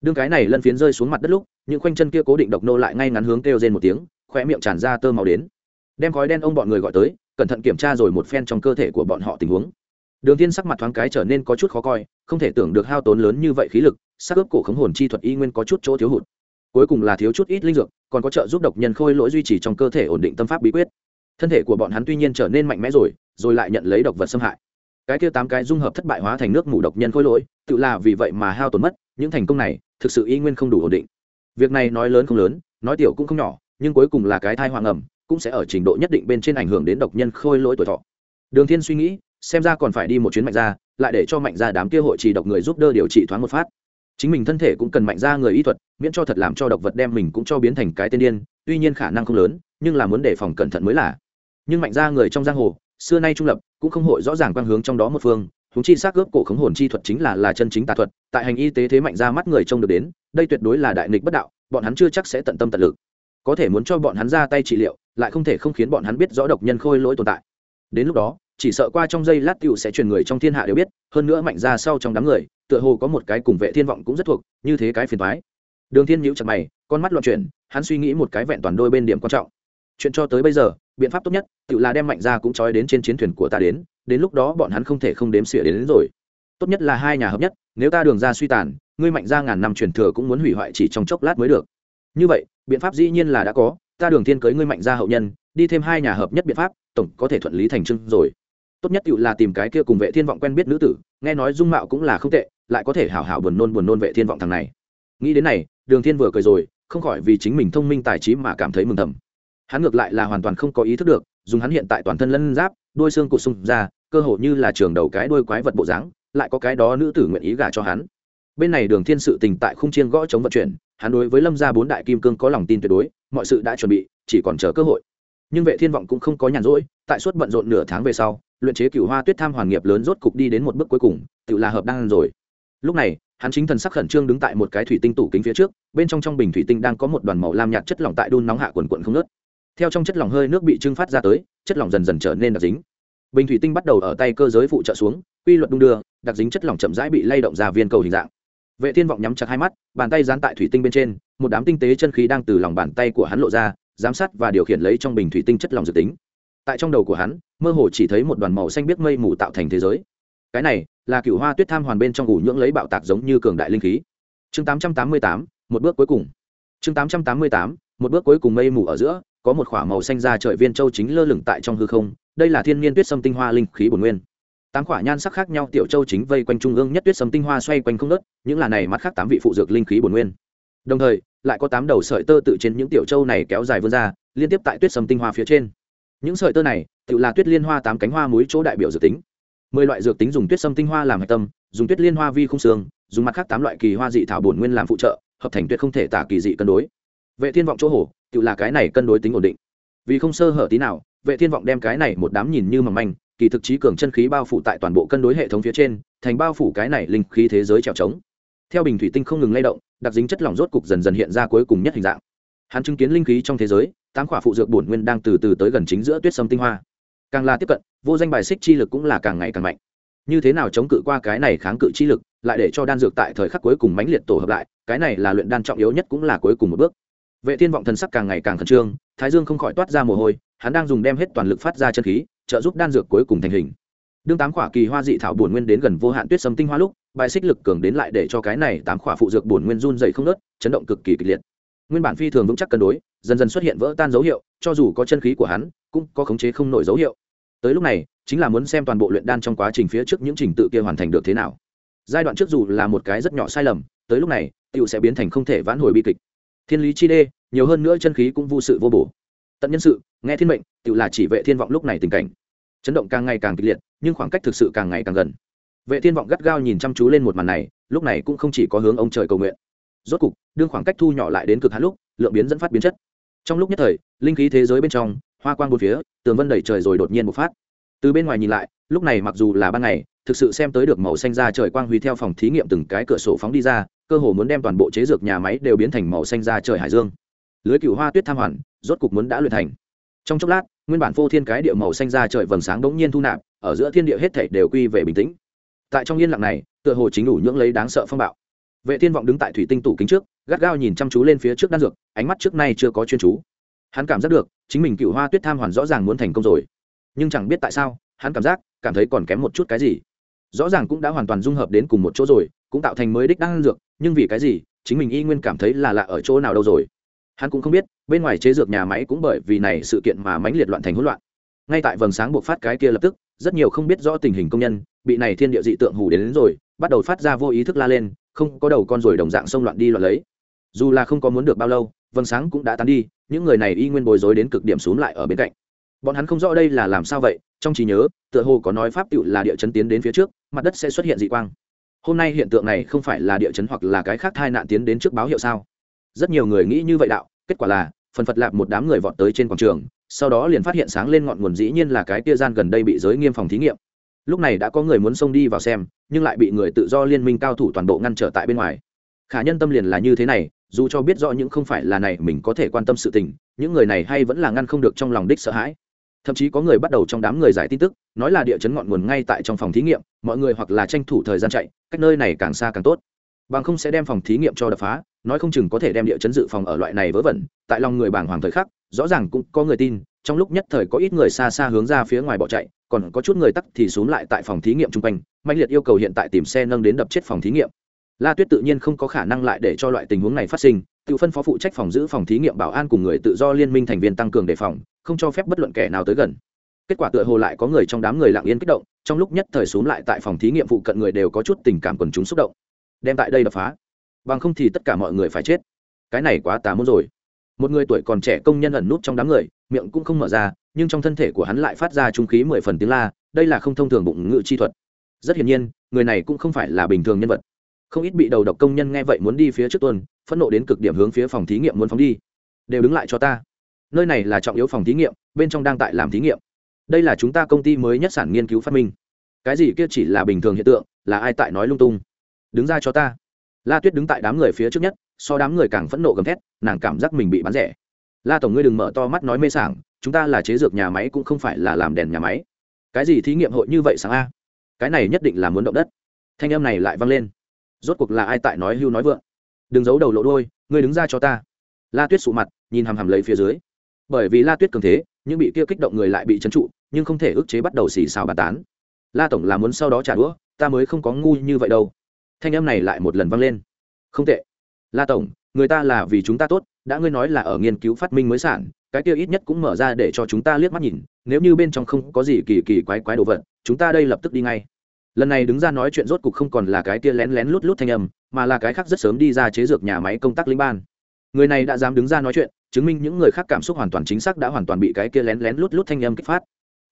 Đương cái này lân phiến rơi xuống mặt đất lúc, những khoanh chân kia cố định độc nô lại ngay ngắn hướng kêu rên một tiếng, khóe miệng tràn ra tơ màu đến. Đem khói đen ông bọn người gọi tới, cẩn thận kiểm tra rồi một phen trong cơ thể của bọn họ tình huống. Đường Thiên sắc mặt thoáng cái trở nên có chút khó coi, không thể tưởng được hao tốn lớn như vậy khí lực, sắc ướp cổ khống hồn chi thuật y nguyên có chút chỗ thiếu hụt. Cuối cùng là thiếu chút ít linh dược, còn có trợ giúp độc nhân khôi lỗi duy trì trong cơ thể ổn định tâm pháp bí quyết thân thể của bọn hắn tuy nhiên trở nên mạnh mẽ rồi rồi lại nhận lấy độc vật xâm hại. Cái kia tám cái dung hợp thất bại hóa thành nước mủ độc nhân khôi lỗi, tự là vì vậy mà hao tổn mất, những thành công này, thực sự y nguyên không đủ ổn định. Việc này nói lớn không lớn, nói tiểu cũng không nhỏ, nhưng cuối cùng là cái thai hoàng ẩm cũng sẽ ở trình độ nhất định bên trên ảnh hưởng đến độc nhân khôi lỗi tuổi thọ. Đường thiên suy nghĩ, xem ra còn phải đi một chuyến mạnh ra lại để cho mạnh ra đám kia hội trì độc người giúp đỡ điều trị thoáng một phát. Chính mình thân thể cũng cần mạnh ra người y thuật, miễn cho thật làm cho độc vật đem mình cũng cho biến thành cái tên điên, tuy nhiên khả năng không lớn, nhưng là muốn đề phòng cẩn thận mới là nhưng mạnh ra người trong giang hồ, xưa nay trung lập, cũng không hội rõ ràng quan hướng trong đó một phương. Húng chi xác ướp cổ khống hồn chi thuật chính là là chân chính tà thuật, tại hành y tế thế mạnh ra mắt người trông được đến, đây tuyệt đối là đại nghịch bất đạo, bọn hắn chưa chắc sẽ tận tâm tận lực. Có thể muốn cho bọn hắn ra tay trị liệu, lại không thể không khiến bọn hắn biết rõ độc nhân khôi lỗi tồn tại. Đến lúc đó, chỉ sợ qua trong giây lát tựu sẽ truyền người trong thiên hạ đều biết, hơn nữa mạnh ra sau trong đám người, tựa hồ có một cái cùng vệ thiên vọng cũng rất thuộc, như thế cái phiền thoái đường thiên nhíu chặt mày, con mắt loạn chuyển, hắn suy nghĩ một cái vẹn toàn đôi bên điểm quan trọng. Chuyện cho tới bây giờ biện pháp tốt nhất tự là đem mạnh ra cũng trói đến trên chiến thuyền của ta đến đến lúc đó bọn hắn không thể không đếm xỉa đến, đến rồi. Tốt nhất là hai nhà hợp nhất nếu ta đường ra suy tàn ngươi mạnh ra ngàn năm truyền thừa cũng muốn hủy hoại chỉ trong chốc lát mới được. Như vậy biện pháp dĩ nhiên là đã có ta đường thiên cưới ngươi mạnh ra hậu nhân đi thêm hai nhà hợp nhất biện pháp tổng có thể thuận lý thành trưng rồi. Tốt nhất tự là tìm cái kia cùng vệ thiên vọng quen biết nữ tử nghe nói dung mạo cũng là không tệ lại có thể hảo hảo buồn nôn buồn nôn vệ thiên vọng thằng này. Nghĩ đến này đường thiên vừa cười rồi không khỏi vì chính mình thông minh tài trí mà cảm thấy mừng thầm hắn ngược lại là hoàn toàn không có ý thức được, dùng hắn hiện tại toàn thân lân giáp đuôi xương cụt sung ra, cơ hồ như là trường đầu cái đuôi quái vật bộ dáng, lại có cái đó nữ tử nguyện ý gả cho hắn. Bên này đường thiên sự tình tại khung chiên gõ chống vận chuyển, hắn đối với lâm gia bốn đại kim cương có lòng tin tuyệt đối, mọi sự đã chuẩn bị, chỉ còn chờ cơ hội. Nhưng vệ thiên vọng cũng không có nhàn rỗi, tại suốt bận rộn nửa tháng về sau, luyện chế cửu hoa tuyết tham hoàn nghiệp lớn rốt cục đi đến một bước cuối cùng, tự là hợp đan rồi. Lúc này, hắn chính thần sắc khẩn trương đứng tại một cái thủy tinh tủ kính phía trước, bên trong trong bình thủy tinh đang có một đoàn màu lam nhạt chất lỏng tại đun nóng hạ quần quần không nớt theo trong chất lỏng hơi nước bị trưng phát ra tới chất lỏng dần dần trở nên đặc dính. Bình thủy tinh bắt đầu ở tay cơ giới phụ trợ xuống quy luật đung đưa đặc dính chất lỏng chậm rãi bị lay động ra viên cầu hình dạng. Vệ thiên vọng nhắm chặt hai mắt bàn tay dán tại thủy tinh bên trên một đám tinh tế chân khí đang từ lòng bàn tay của hắn lộ ra giám sát và điều khiển lấy trong bình thủy tinh chất lỏng dự tính. Tại trong đầu của hắn mơ hồ chỉ thấy một đoàn màu xanh biết mây mù tạo thành thế giới. Cái này là cựu hoa tuyết tham hoàn bên trong ủ nhưỡng lấy bạo tạc giống như cường đại linh khí. Chương 888, một bước cuối cùng. Chương 888, một bước cuối cùng mây mù ở giữa có một khỏa màu xanh ra trời viên châu chính lơ lửng tại trong hư không, đây là thiên nhiên tuyết sâm tinh hoa linh khí bổn nguyên. Tám khỏa nhan sắc khác nhau tiểu châu chính vây quanh trung ương nhất tuyết sâm tinh hoa xoay quanh không nớt những là này mắt khác tám vị phụ dược linh khí bổn nguyên. Đồng thời, lại có tám đầu sợi tơ tự trên những tiểu châu này kéo dài vươn ra, liên tiếp tại tuyết sâm tinh hoa phía trên. Những sợi tơ này, tự là tuyết liên hoa tám cánh hoa muối chỗ đại biểu dược tính. Mười loại dược tính dùng tuyết sâm tinh hoa làm hạch tâm, dùng tuyết liên hoa vi không xương, dùng mặt khác tám loại kỳ hoa dị thảo bổn nguyên làm phụ trợ, hợp thành tuyết không thể tả kỳ dị cân đối. Vệ thiên vọng chỗ hổ tự là cái này cân đối tính ổn định. Vì không sơ hở tí nào, vệ thiên vọng đem cái này một đám nhìn như mầm manh, kỳ thực trí cường chân khí bao phủ tại toàn bộ cân đối hệ thống phía trên, thành bao phủ cái này linh khí thế giới trèo trống. Theo bình thủy tinh không ngừng lay động, đặc dính chất lỏng rốt cục dần dần hiện ra cuối cùng nhất hình dạng. Hắn chứng kiến linh khí trong thế giới, tám khỏa phụ dược bổn nguyên đang từ từ tới gần chính giữa tuyết sâm tinh hoa. Càng là tiếp cận, vô danh bài xích chi lực cũng là càng ngày càng mạnh. Như thế nào chống cự qua cái này kháng cự chi lực, lại để cho đan dược tại thời khắc cuối cùng mãnh liệt tổ hợp lại, cái này là luyện đan trọng yếu nhất cũng là cuối cùng một bước vệ thiên vọng thần sắc càng ngày càng khẩn trương, thái dương không khỏi toát ra mồ hôi, hắn đang dùng đem hết toàn lực phát ra chân khí, trợ giúp đan dược cuối cùng thành hình. Đương tám khỏa kỳ hoa dị thảo bổn nguyên đến gần vô hạn tuyết sâm tinh hoa lúc, bài xích lực cường đến lại để cho cái này tám khỏa phụ dược bổn nguyên run dày không nớt, chấn động cực kỳ kịch liệt. Nguyên bản phi thường vững chắc cân đối, dần dần xuất hiện vỡ tan dấu hiệu, cho dù có chân khí của hắn, cũng có khống chế không nổi dấu hiệu. Tới lúc này, chính là muốn xem toàn bộ luyện đan trong quá trình phía trước những trình tự kia hoàn thành được thế nào. Giai đoạn trước dù là một cái rất nhỏ sai lầm, tới lúc này tựu sẽ biến thành không thể vãn hồi bi kịch thiên lý chi đê, nhiều hơn nữa chân khí cũng vô sự vô bổ. Tận nhân sự, nghe thiên mệnh, tự là chỉ vệ thiên vọng lúc này tình cảnh. Chấn động càng ngày càng kịch liệt, nhưng khoảng cách thực sự càng ngày càng gần. Vệ thiên vọng gắt gao nhìn chăm chú lên một màn này, lúc này cũng không chỉ có hướng ông trời cầu nguyện. Rốt cục, đương khoảng cách thu nhỏ lại đến cực hạn lúc, lượng biến dẫn phát biến chất. Trong lúc nhất thời, linh khí thế giới bên trong, hoa quang bốn phía, tường vân đẩy trời rồi đột nhiên một phát. Từ bên ngoài nhìn lại, lúc này mặc dù là ban ngày, thực sự xem tới được màu xanh ra trời quang huy theo phòng thí nghiệm từng cái cửa sổ phóng đi ra cơ hồ muốn đem toàn bộ chế dược nhà máy đều biến thành màu xanh ra trời hải dương. Lưới cựu hoa tuyết tham hoàn, rốt cục muốn đã luyện thành. Trong chốc lát, nguyên bản phô thiên cái địa màu xanh ra trời vầng sáng đống nhiên thu nạp, ở giữa thiên địa hết thảy đều quy về bình tĩnh. Tại trong yên lặng này, tựa hồ chính đủ nhưỡng lấy đáng sợ phong bạo. Vệ thiên vọng đứng tại thủy tinh tủ kính trước, gắt gao nhìn chăm chú lên phía trước đan dược, ánh mắt trước nay chưa có chuyên chú. Hắn cảm giác được, chính mình cựu hoa tuyết tham hoàn rõ ràng muốn thành công rồi. Nhưng chẳng biết tại sao, hắn cảm giác, cảm thấy còn kém một chút cái gì. Rõ ràng cũng đã hoàn toàn dung hợp đến cùng một chỗ rồi cũng tạo thành mới đích đang dược nhưng vì cái gì chính mình y nguyên cảm thấy là lạ ở chỗ nào đâu rồi. Hắn cũng không biết bên ngoài chế dược nhà máy cũng bởi vì này sự kiện mà mãnh liệt loạn thành hỗn loạn. Ngay tại vầng sáng buộc phát cái kia lập tức rất nhiều không biết rõ tình hình công nhân bị này thiên địa dị tượng hủ đến, đến rồi bắt đầu phát ra vô ý thức la lên không có đầu con rồi đồng dạng xông loạn đi loạn lấy. Dù là không có muốn được bao lâu vầng sáng cũng đã tán đi những người này y nguyên bối rối đến cực điểm xuống lại ở bên cạnh. Bọn hắn không rõ đây là làm sao vậy trong trí nhớ tựa hồ có nói pháp tựu là địa chấn tiến đến phía trước mặt đất sẽ xuất hiện dị quang hôm nay hiện tượng này không phải là địa chấn hoặc là cái khác thai nạn tiến đến trước báo hiệu sao? Rất nhiều người nghĩ như vậy đạo, kết quả là, phần phật lạp một đám người vọt tới trên quảng trường, sau đó liền phát hiện sáng lên ngọn nguồn dĩ nhiên là cái kia gian gần đây bị giới nghiêm phòng thí nghiệm. Lúc này đã có người muốn xông đi vào xem, nhưng lại bị người tự do liên minh cao thủ toàn bộ ngăn trở tại bên ngoài. Khả nhân tâm liền là như thế này, dù cho biết rõ những không phải là này, mình có thể quan tâm sự tình, những người này hay vẫn là ngăn không được trong lòng đích sợ hãi thậm chí có người bắt đầu trong đám người giải tin tức, nói là địa chấn ngọn nguồn ngay tại trong phòng thí nghiệm, mọi người hoặc là tranh thủ thời gian chạy, cách nơi này càng xa càng tốt. Bằng không sẽ đem phòng thí nghiệm cho đập phá, nói không chừng có thể đem địa chấn dự phòng ở loại này vớ vẩn, tại lòng người bảng hoàng thời khắc, rõ ràng cũng có người tin, trong lúc nhất thời có ít người xa xa hướng ra phía ngoài bỏ chạy, còn có chút người tắc thì xuống lại tại phòng thí nghiệm chung quanh, mạnh liệt yêu cầu hiện tại tìm xe nâng đến đập chết phòng thí nghiệm. La tuyết tự nhiên không có khả năng lại để cho loại tình huống này phát sinh, tự phân phó phụ trách phòng giữ phòng thí nghiệm bảo an cùng người tự do liên minh thành viên tăng cường đề phòng không cho phép bất luận kẻ nào tới gần. Kết quả tựa hồ lại có người trong đám người lặng yên kích động, trong lúc nhất thời xuống lại tại phòng thí nghiệm phụ cận người đều có chút tình cảm quần chúng xúc động. Đem tại đây đập phá. Bằng không thì tất cả mọi người phải chết. Cái này quá tà môn rồi. Một người tuổi còn trẻ công nhân ẩn nút trong đám người, miệng cũng không mở ra, nhưng trong thân thể của hắn lại phát ra trung khí mười phần tiếng la, đây là không thông thường bụng ngự chi thuật. Rất hiển nhiên, người này cũng không phải là bình thường nhân vật. Không ít bị đầu độc công nhân nghe vậy muốn đi phía trước tuần, phẫn nộ đến cực điểm hướng phía phòng thí nghiệm muốn phóng đi. Đều đứng lại cho ta nơi này là trọng yếu phòng thí nghiệm, bên trong đang tại làm thí nghiệm. Đây là chúng ta công ty mới nhất sản nghiên cứu phát minh. Cái gì kia chỉ là bình thường hiện tượng, là ai tại nói lung tung? Đứng ra cho ta. La tuyết đứng tại đám người phía trước nhất, so đám người càng phẫn nộ gầm thét, nàng cảm giác mình bị bắn rẻ. La tổng ngươi đừng mở to mắt nói mê sảng, chúng ta là chế dược nhà máy cũng không phải là làm đèn nhà máy. Cái gì thí nghiệm hội như vậy sáng a? Cái này nhất định là muốn động đất. Thanh âm này lại vang lên. Rốt cuộc là ai tại nói hưu nói vượng? Đừng giấu đầu lộ đôi ngươi đứng ra cho ta. La tuyết sụ mặt, nhìn hằm hằm lấy phía dưới bởi vì la tuyết cường thế nhưng bị kia kích động người lại bị trấn trụ, nhưng không thể ức chế bắt đầu xì xào bàn tán. La tổng là muốn sau đó trả đũa, ta mới không có ngu như vậy đâu. Thanh âm này lại một lần vang lên. Không tệ. La tổng, người ta là vì chúng ta tốt, đã ngươi nói là ở nghiên cứu phát minh mới sản, cái kia ít nhất cũng mở ra để cho chúng ta liếc mắt nhìn, nếu như bên trong không có gì kỳ kỳ quái quái đồ vật, chúng ta đây lập tức đi ngay. Lần này đứng ra nói chuyện rốt cục không còn là cái kia lén lén lút lút thanh âm, mà là cái khác rất sớm đi ra chế dược nhà máy công tác linh ban người này đã dám đứng ra nói chuyện, chứng minh những người khác cảm xúc hoàn toàn chính xác đã hoàn toàn bị cái kia lén lén lút lút thanh âm kích phát.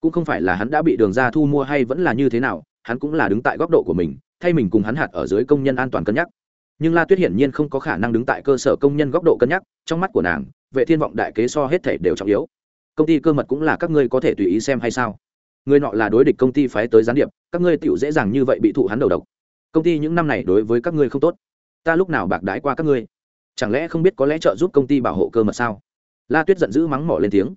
Cũng không phải là hắn đã bị đường ra thu mua hay vẫn là như thế nào, hắn cũng là đứng tại góc độ của mình, thay mình cùng hắn hạt ở dưới công nhân an toàn cân nhắc. Nhưng la tuyết hiển nhiên không có khả năng đứng tại cơ sở công nhân góc độ cân nhắc, trong mắt của nàng, vệ thiên vọng đại kế so hết thể đều trọng yếu. Công ty cơ mật cũng là các ngươi có thể tùy ý xem hay sao? Người nọ là đối địch công ty phái tới gián điệp, các ngươi tựu dễ dàng như vậy bị thụ hắn đầu độc. Công ty những năm này đối với các ngươi không tốt. Ta lúc nào bạc đái qua các ngươi? Chẳng lẽ không biết có lẽ trợ giúp công ty bảo hộ cơ mật sao? La tuyết giận dữ mắng mỏ lên tiếng.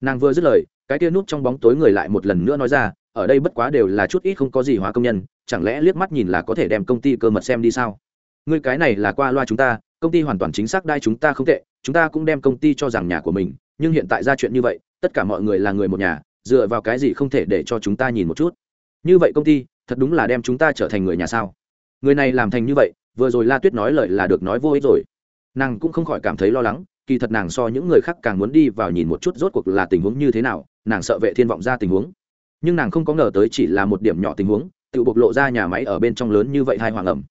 Nàng vừa dứt lời, cái tia nút trong bóng tối người lại một lần nữa nói ra, ở đây bất quá đều là chút ít không có gì hóa công nhân, chẳng lẽ liếc mắt nhìn là có thể đem công ty cơ mật xem đi sao? Người cái này là qua loa chúng ta, công ty hoàn toàn chính xác đai chúng ta không tệ, chúng ta cũng đem công ty cho rằng nhà của mình, nhưng hiện tại ra chuyện như vậy, tất cả mọi người là người một nhà, dựa vào cái gì không thể để cho chúng ta nhìn một chút? Như vậy công ty, thật đúng là đem chúng ta trở thành người nhà sao? Người này làm thành như vậy, vừa rồi la tuyết nói lời là được nói vô ích rồi nàng cũng không khỏi cảm thấy lo lắng, kỳ thật nàng so những người khác càng muốn đi vào nhìn một chút rốt cuộc là tình huống như thế nào, nàng sợ vệ thiên vọng ra tình huống. Nhưng nàng không có ngờ tới chỉ là một điểm nhỏ tình huống, tự bộc lộ ra nhà máy ở bên trong lớn như vậy hai hoàng ẩm.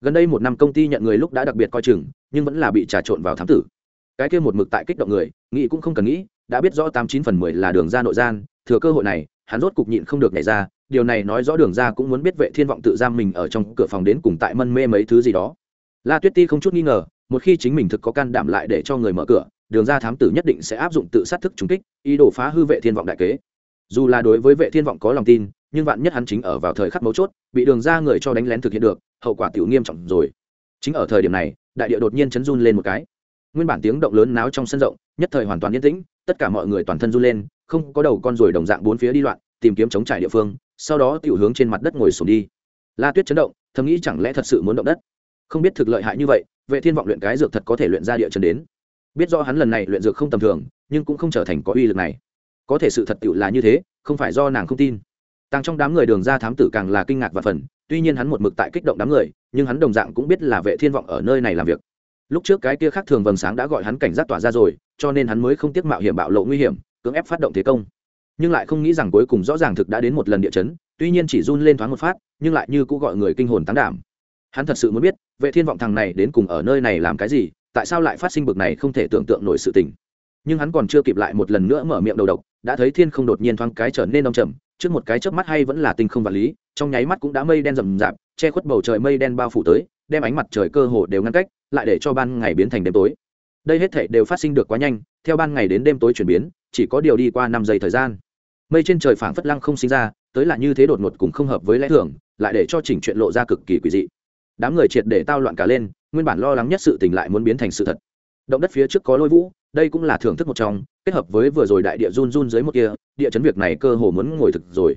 Gần đây một năm công ty nhận người lúc đã đặc biệt coi chừng, nhưng vẫn là bị trà trộn vào thám tử. Cái kia một mực tại kích động người, nghĩ cũng không cần nghĩ, đã biết rõ tám chín phần mười là đường ra nội gian, thừa cơ hội này, hắn rốt cục nhịn không được nhảy ra, điều này nói rõ đường ra cũng muốn biết vệ thiên vọng tự giam mình ở trong cửa phòng đến cùng tại mân mê mấy thứ gì đó. La tuyết ti không chút nghi ngờ một khi chính mình thực có can đảm lại để cho người mở cửa, đường ra thám tử nhất định sẽ áp dụng tự sát thức trúng kích, ý đồ phá hư vệ thiên vọng đại kế. Dù là đối với vệ thiên vọng có lòng tin, nhưng vạn nhất hắn chính ở vào thời khắc mấu chốt, bị đường ra người cho đánh lén thực hiện được, hậu quả tiểu nghiêm trọng rồi. Chính ở thời điểm này, đại địa đột nhiên chấn run lên một cái. Nguyên bản tiếng động lớn náo trong sân rộng, nhất thời hoàn toàn yên tĩnh, tất cả mọi người toàn thân run lên, không có đầu con ruồi đồng dạng bốn phía đi loạn, tìm kiếm chống trải địa phương, sau đó tiểu hướng trên mặt đất ngồi xuống đi. La tuyết chấn động, thầm nghĩ chẳng lẽ thật sự muốn động đất? Không biết thực lợi hại như vậy vệ thiên vọng luyện cái dược thật có thể luyện ra địa chấn đến. Biết do hắn lần này luyện dược không tầm thường, nhưng cũng không trở thành có uy lực này. Có thể sự thật tiệu là như thế, không phải do nàng không tin. Tăng trong đám người đường ra thám tử càng là kinh ngạc và phần, tuy nhiên hắn một mực tại kích động đám người, nhưng hắn đồng dạng cũng biết là vệ thiên vọng ở nơi này làm việc. Lúc trước cái kia khác thường vầng sáng đã gọi hắn cảnh giác tỏa ra rồi, cho nên hắn mới không tiếc mạo hiểm bạo lộ nguy hiểm, cưỡng ép phát động thế công. Nhưng lại không nghĩ rằng cuối cùng rõ ràng thực đã đến một lần địa chấn, tuy nhiên chỉ run lên thoáng một phát, nhưng lại như cũng gọi người kinh hồn tán đảm. Hắn thật sự muốn biết vệ thiên vọng thằng này đến cùng ở nơi này làm cái gì, tại sao lại phát sinh bực này không thể tưởng tượng nổi sự tình? Nhưng hắn còn chưa kịp lại một lần nữa mở miệng đầu độc, đã thấy thiên không đột nhiên thoáng cái trở nên đông trầm, trước một cái chớp mắt hay vẫn là tinh không vật lý, trong nháy mắt cũng đã mây đen rầm rạp, che khuất bầu trời mây đen bao phủ tới, đem ánh mặt trời cơ hồ đều ngăn cách, lại để cho ban ngày biến thành đêm tối. Đây hết thể đều phát sinh được quá nhanh, theo ban ngày đến đêm tối chuyển biến, chỉ có điều đi qua năm giây thời gian. Mây trên trời phảng phất lăng không sinh ra, tới là như thế đột ngột cũng không hợp với lẽ thường, lại để cho chỉnh chuyện lộ ra cực kỳ quỷ dị đám người triệt để tao loạn cả lên, nguyên bản lo lắng nhất sự tình lại muốn biến thành sự thật. Động đất phía trước có lôi vũ, đây cũng là thưởng thức một trong, kết hợp với vừa rồi đại địa run run dưới một kia, địa chấn việc này cơ hồ muốn ngồi thực rồi.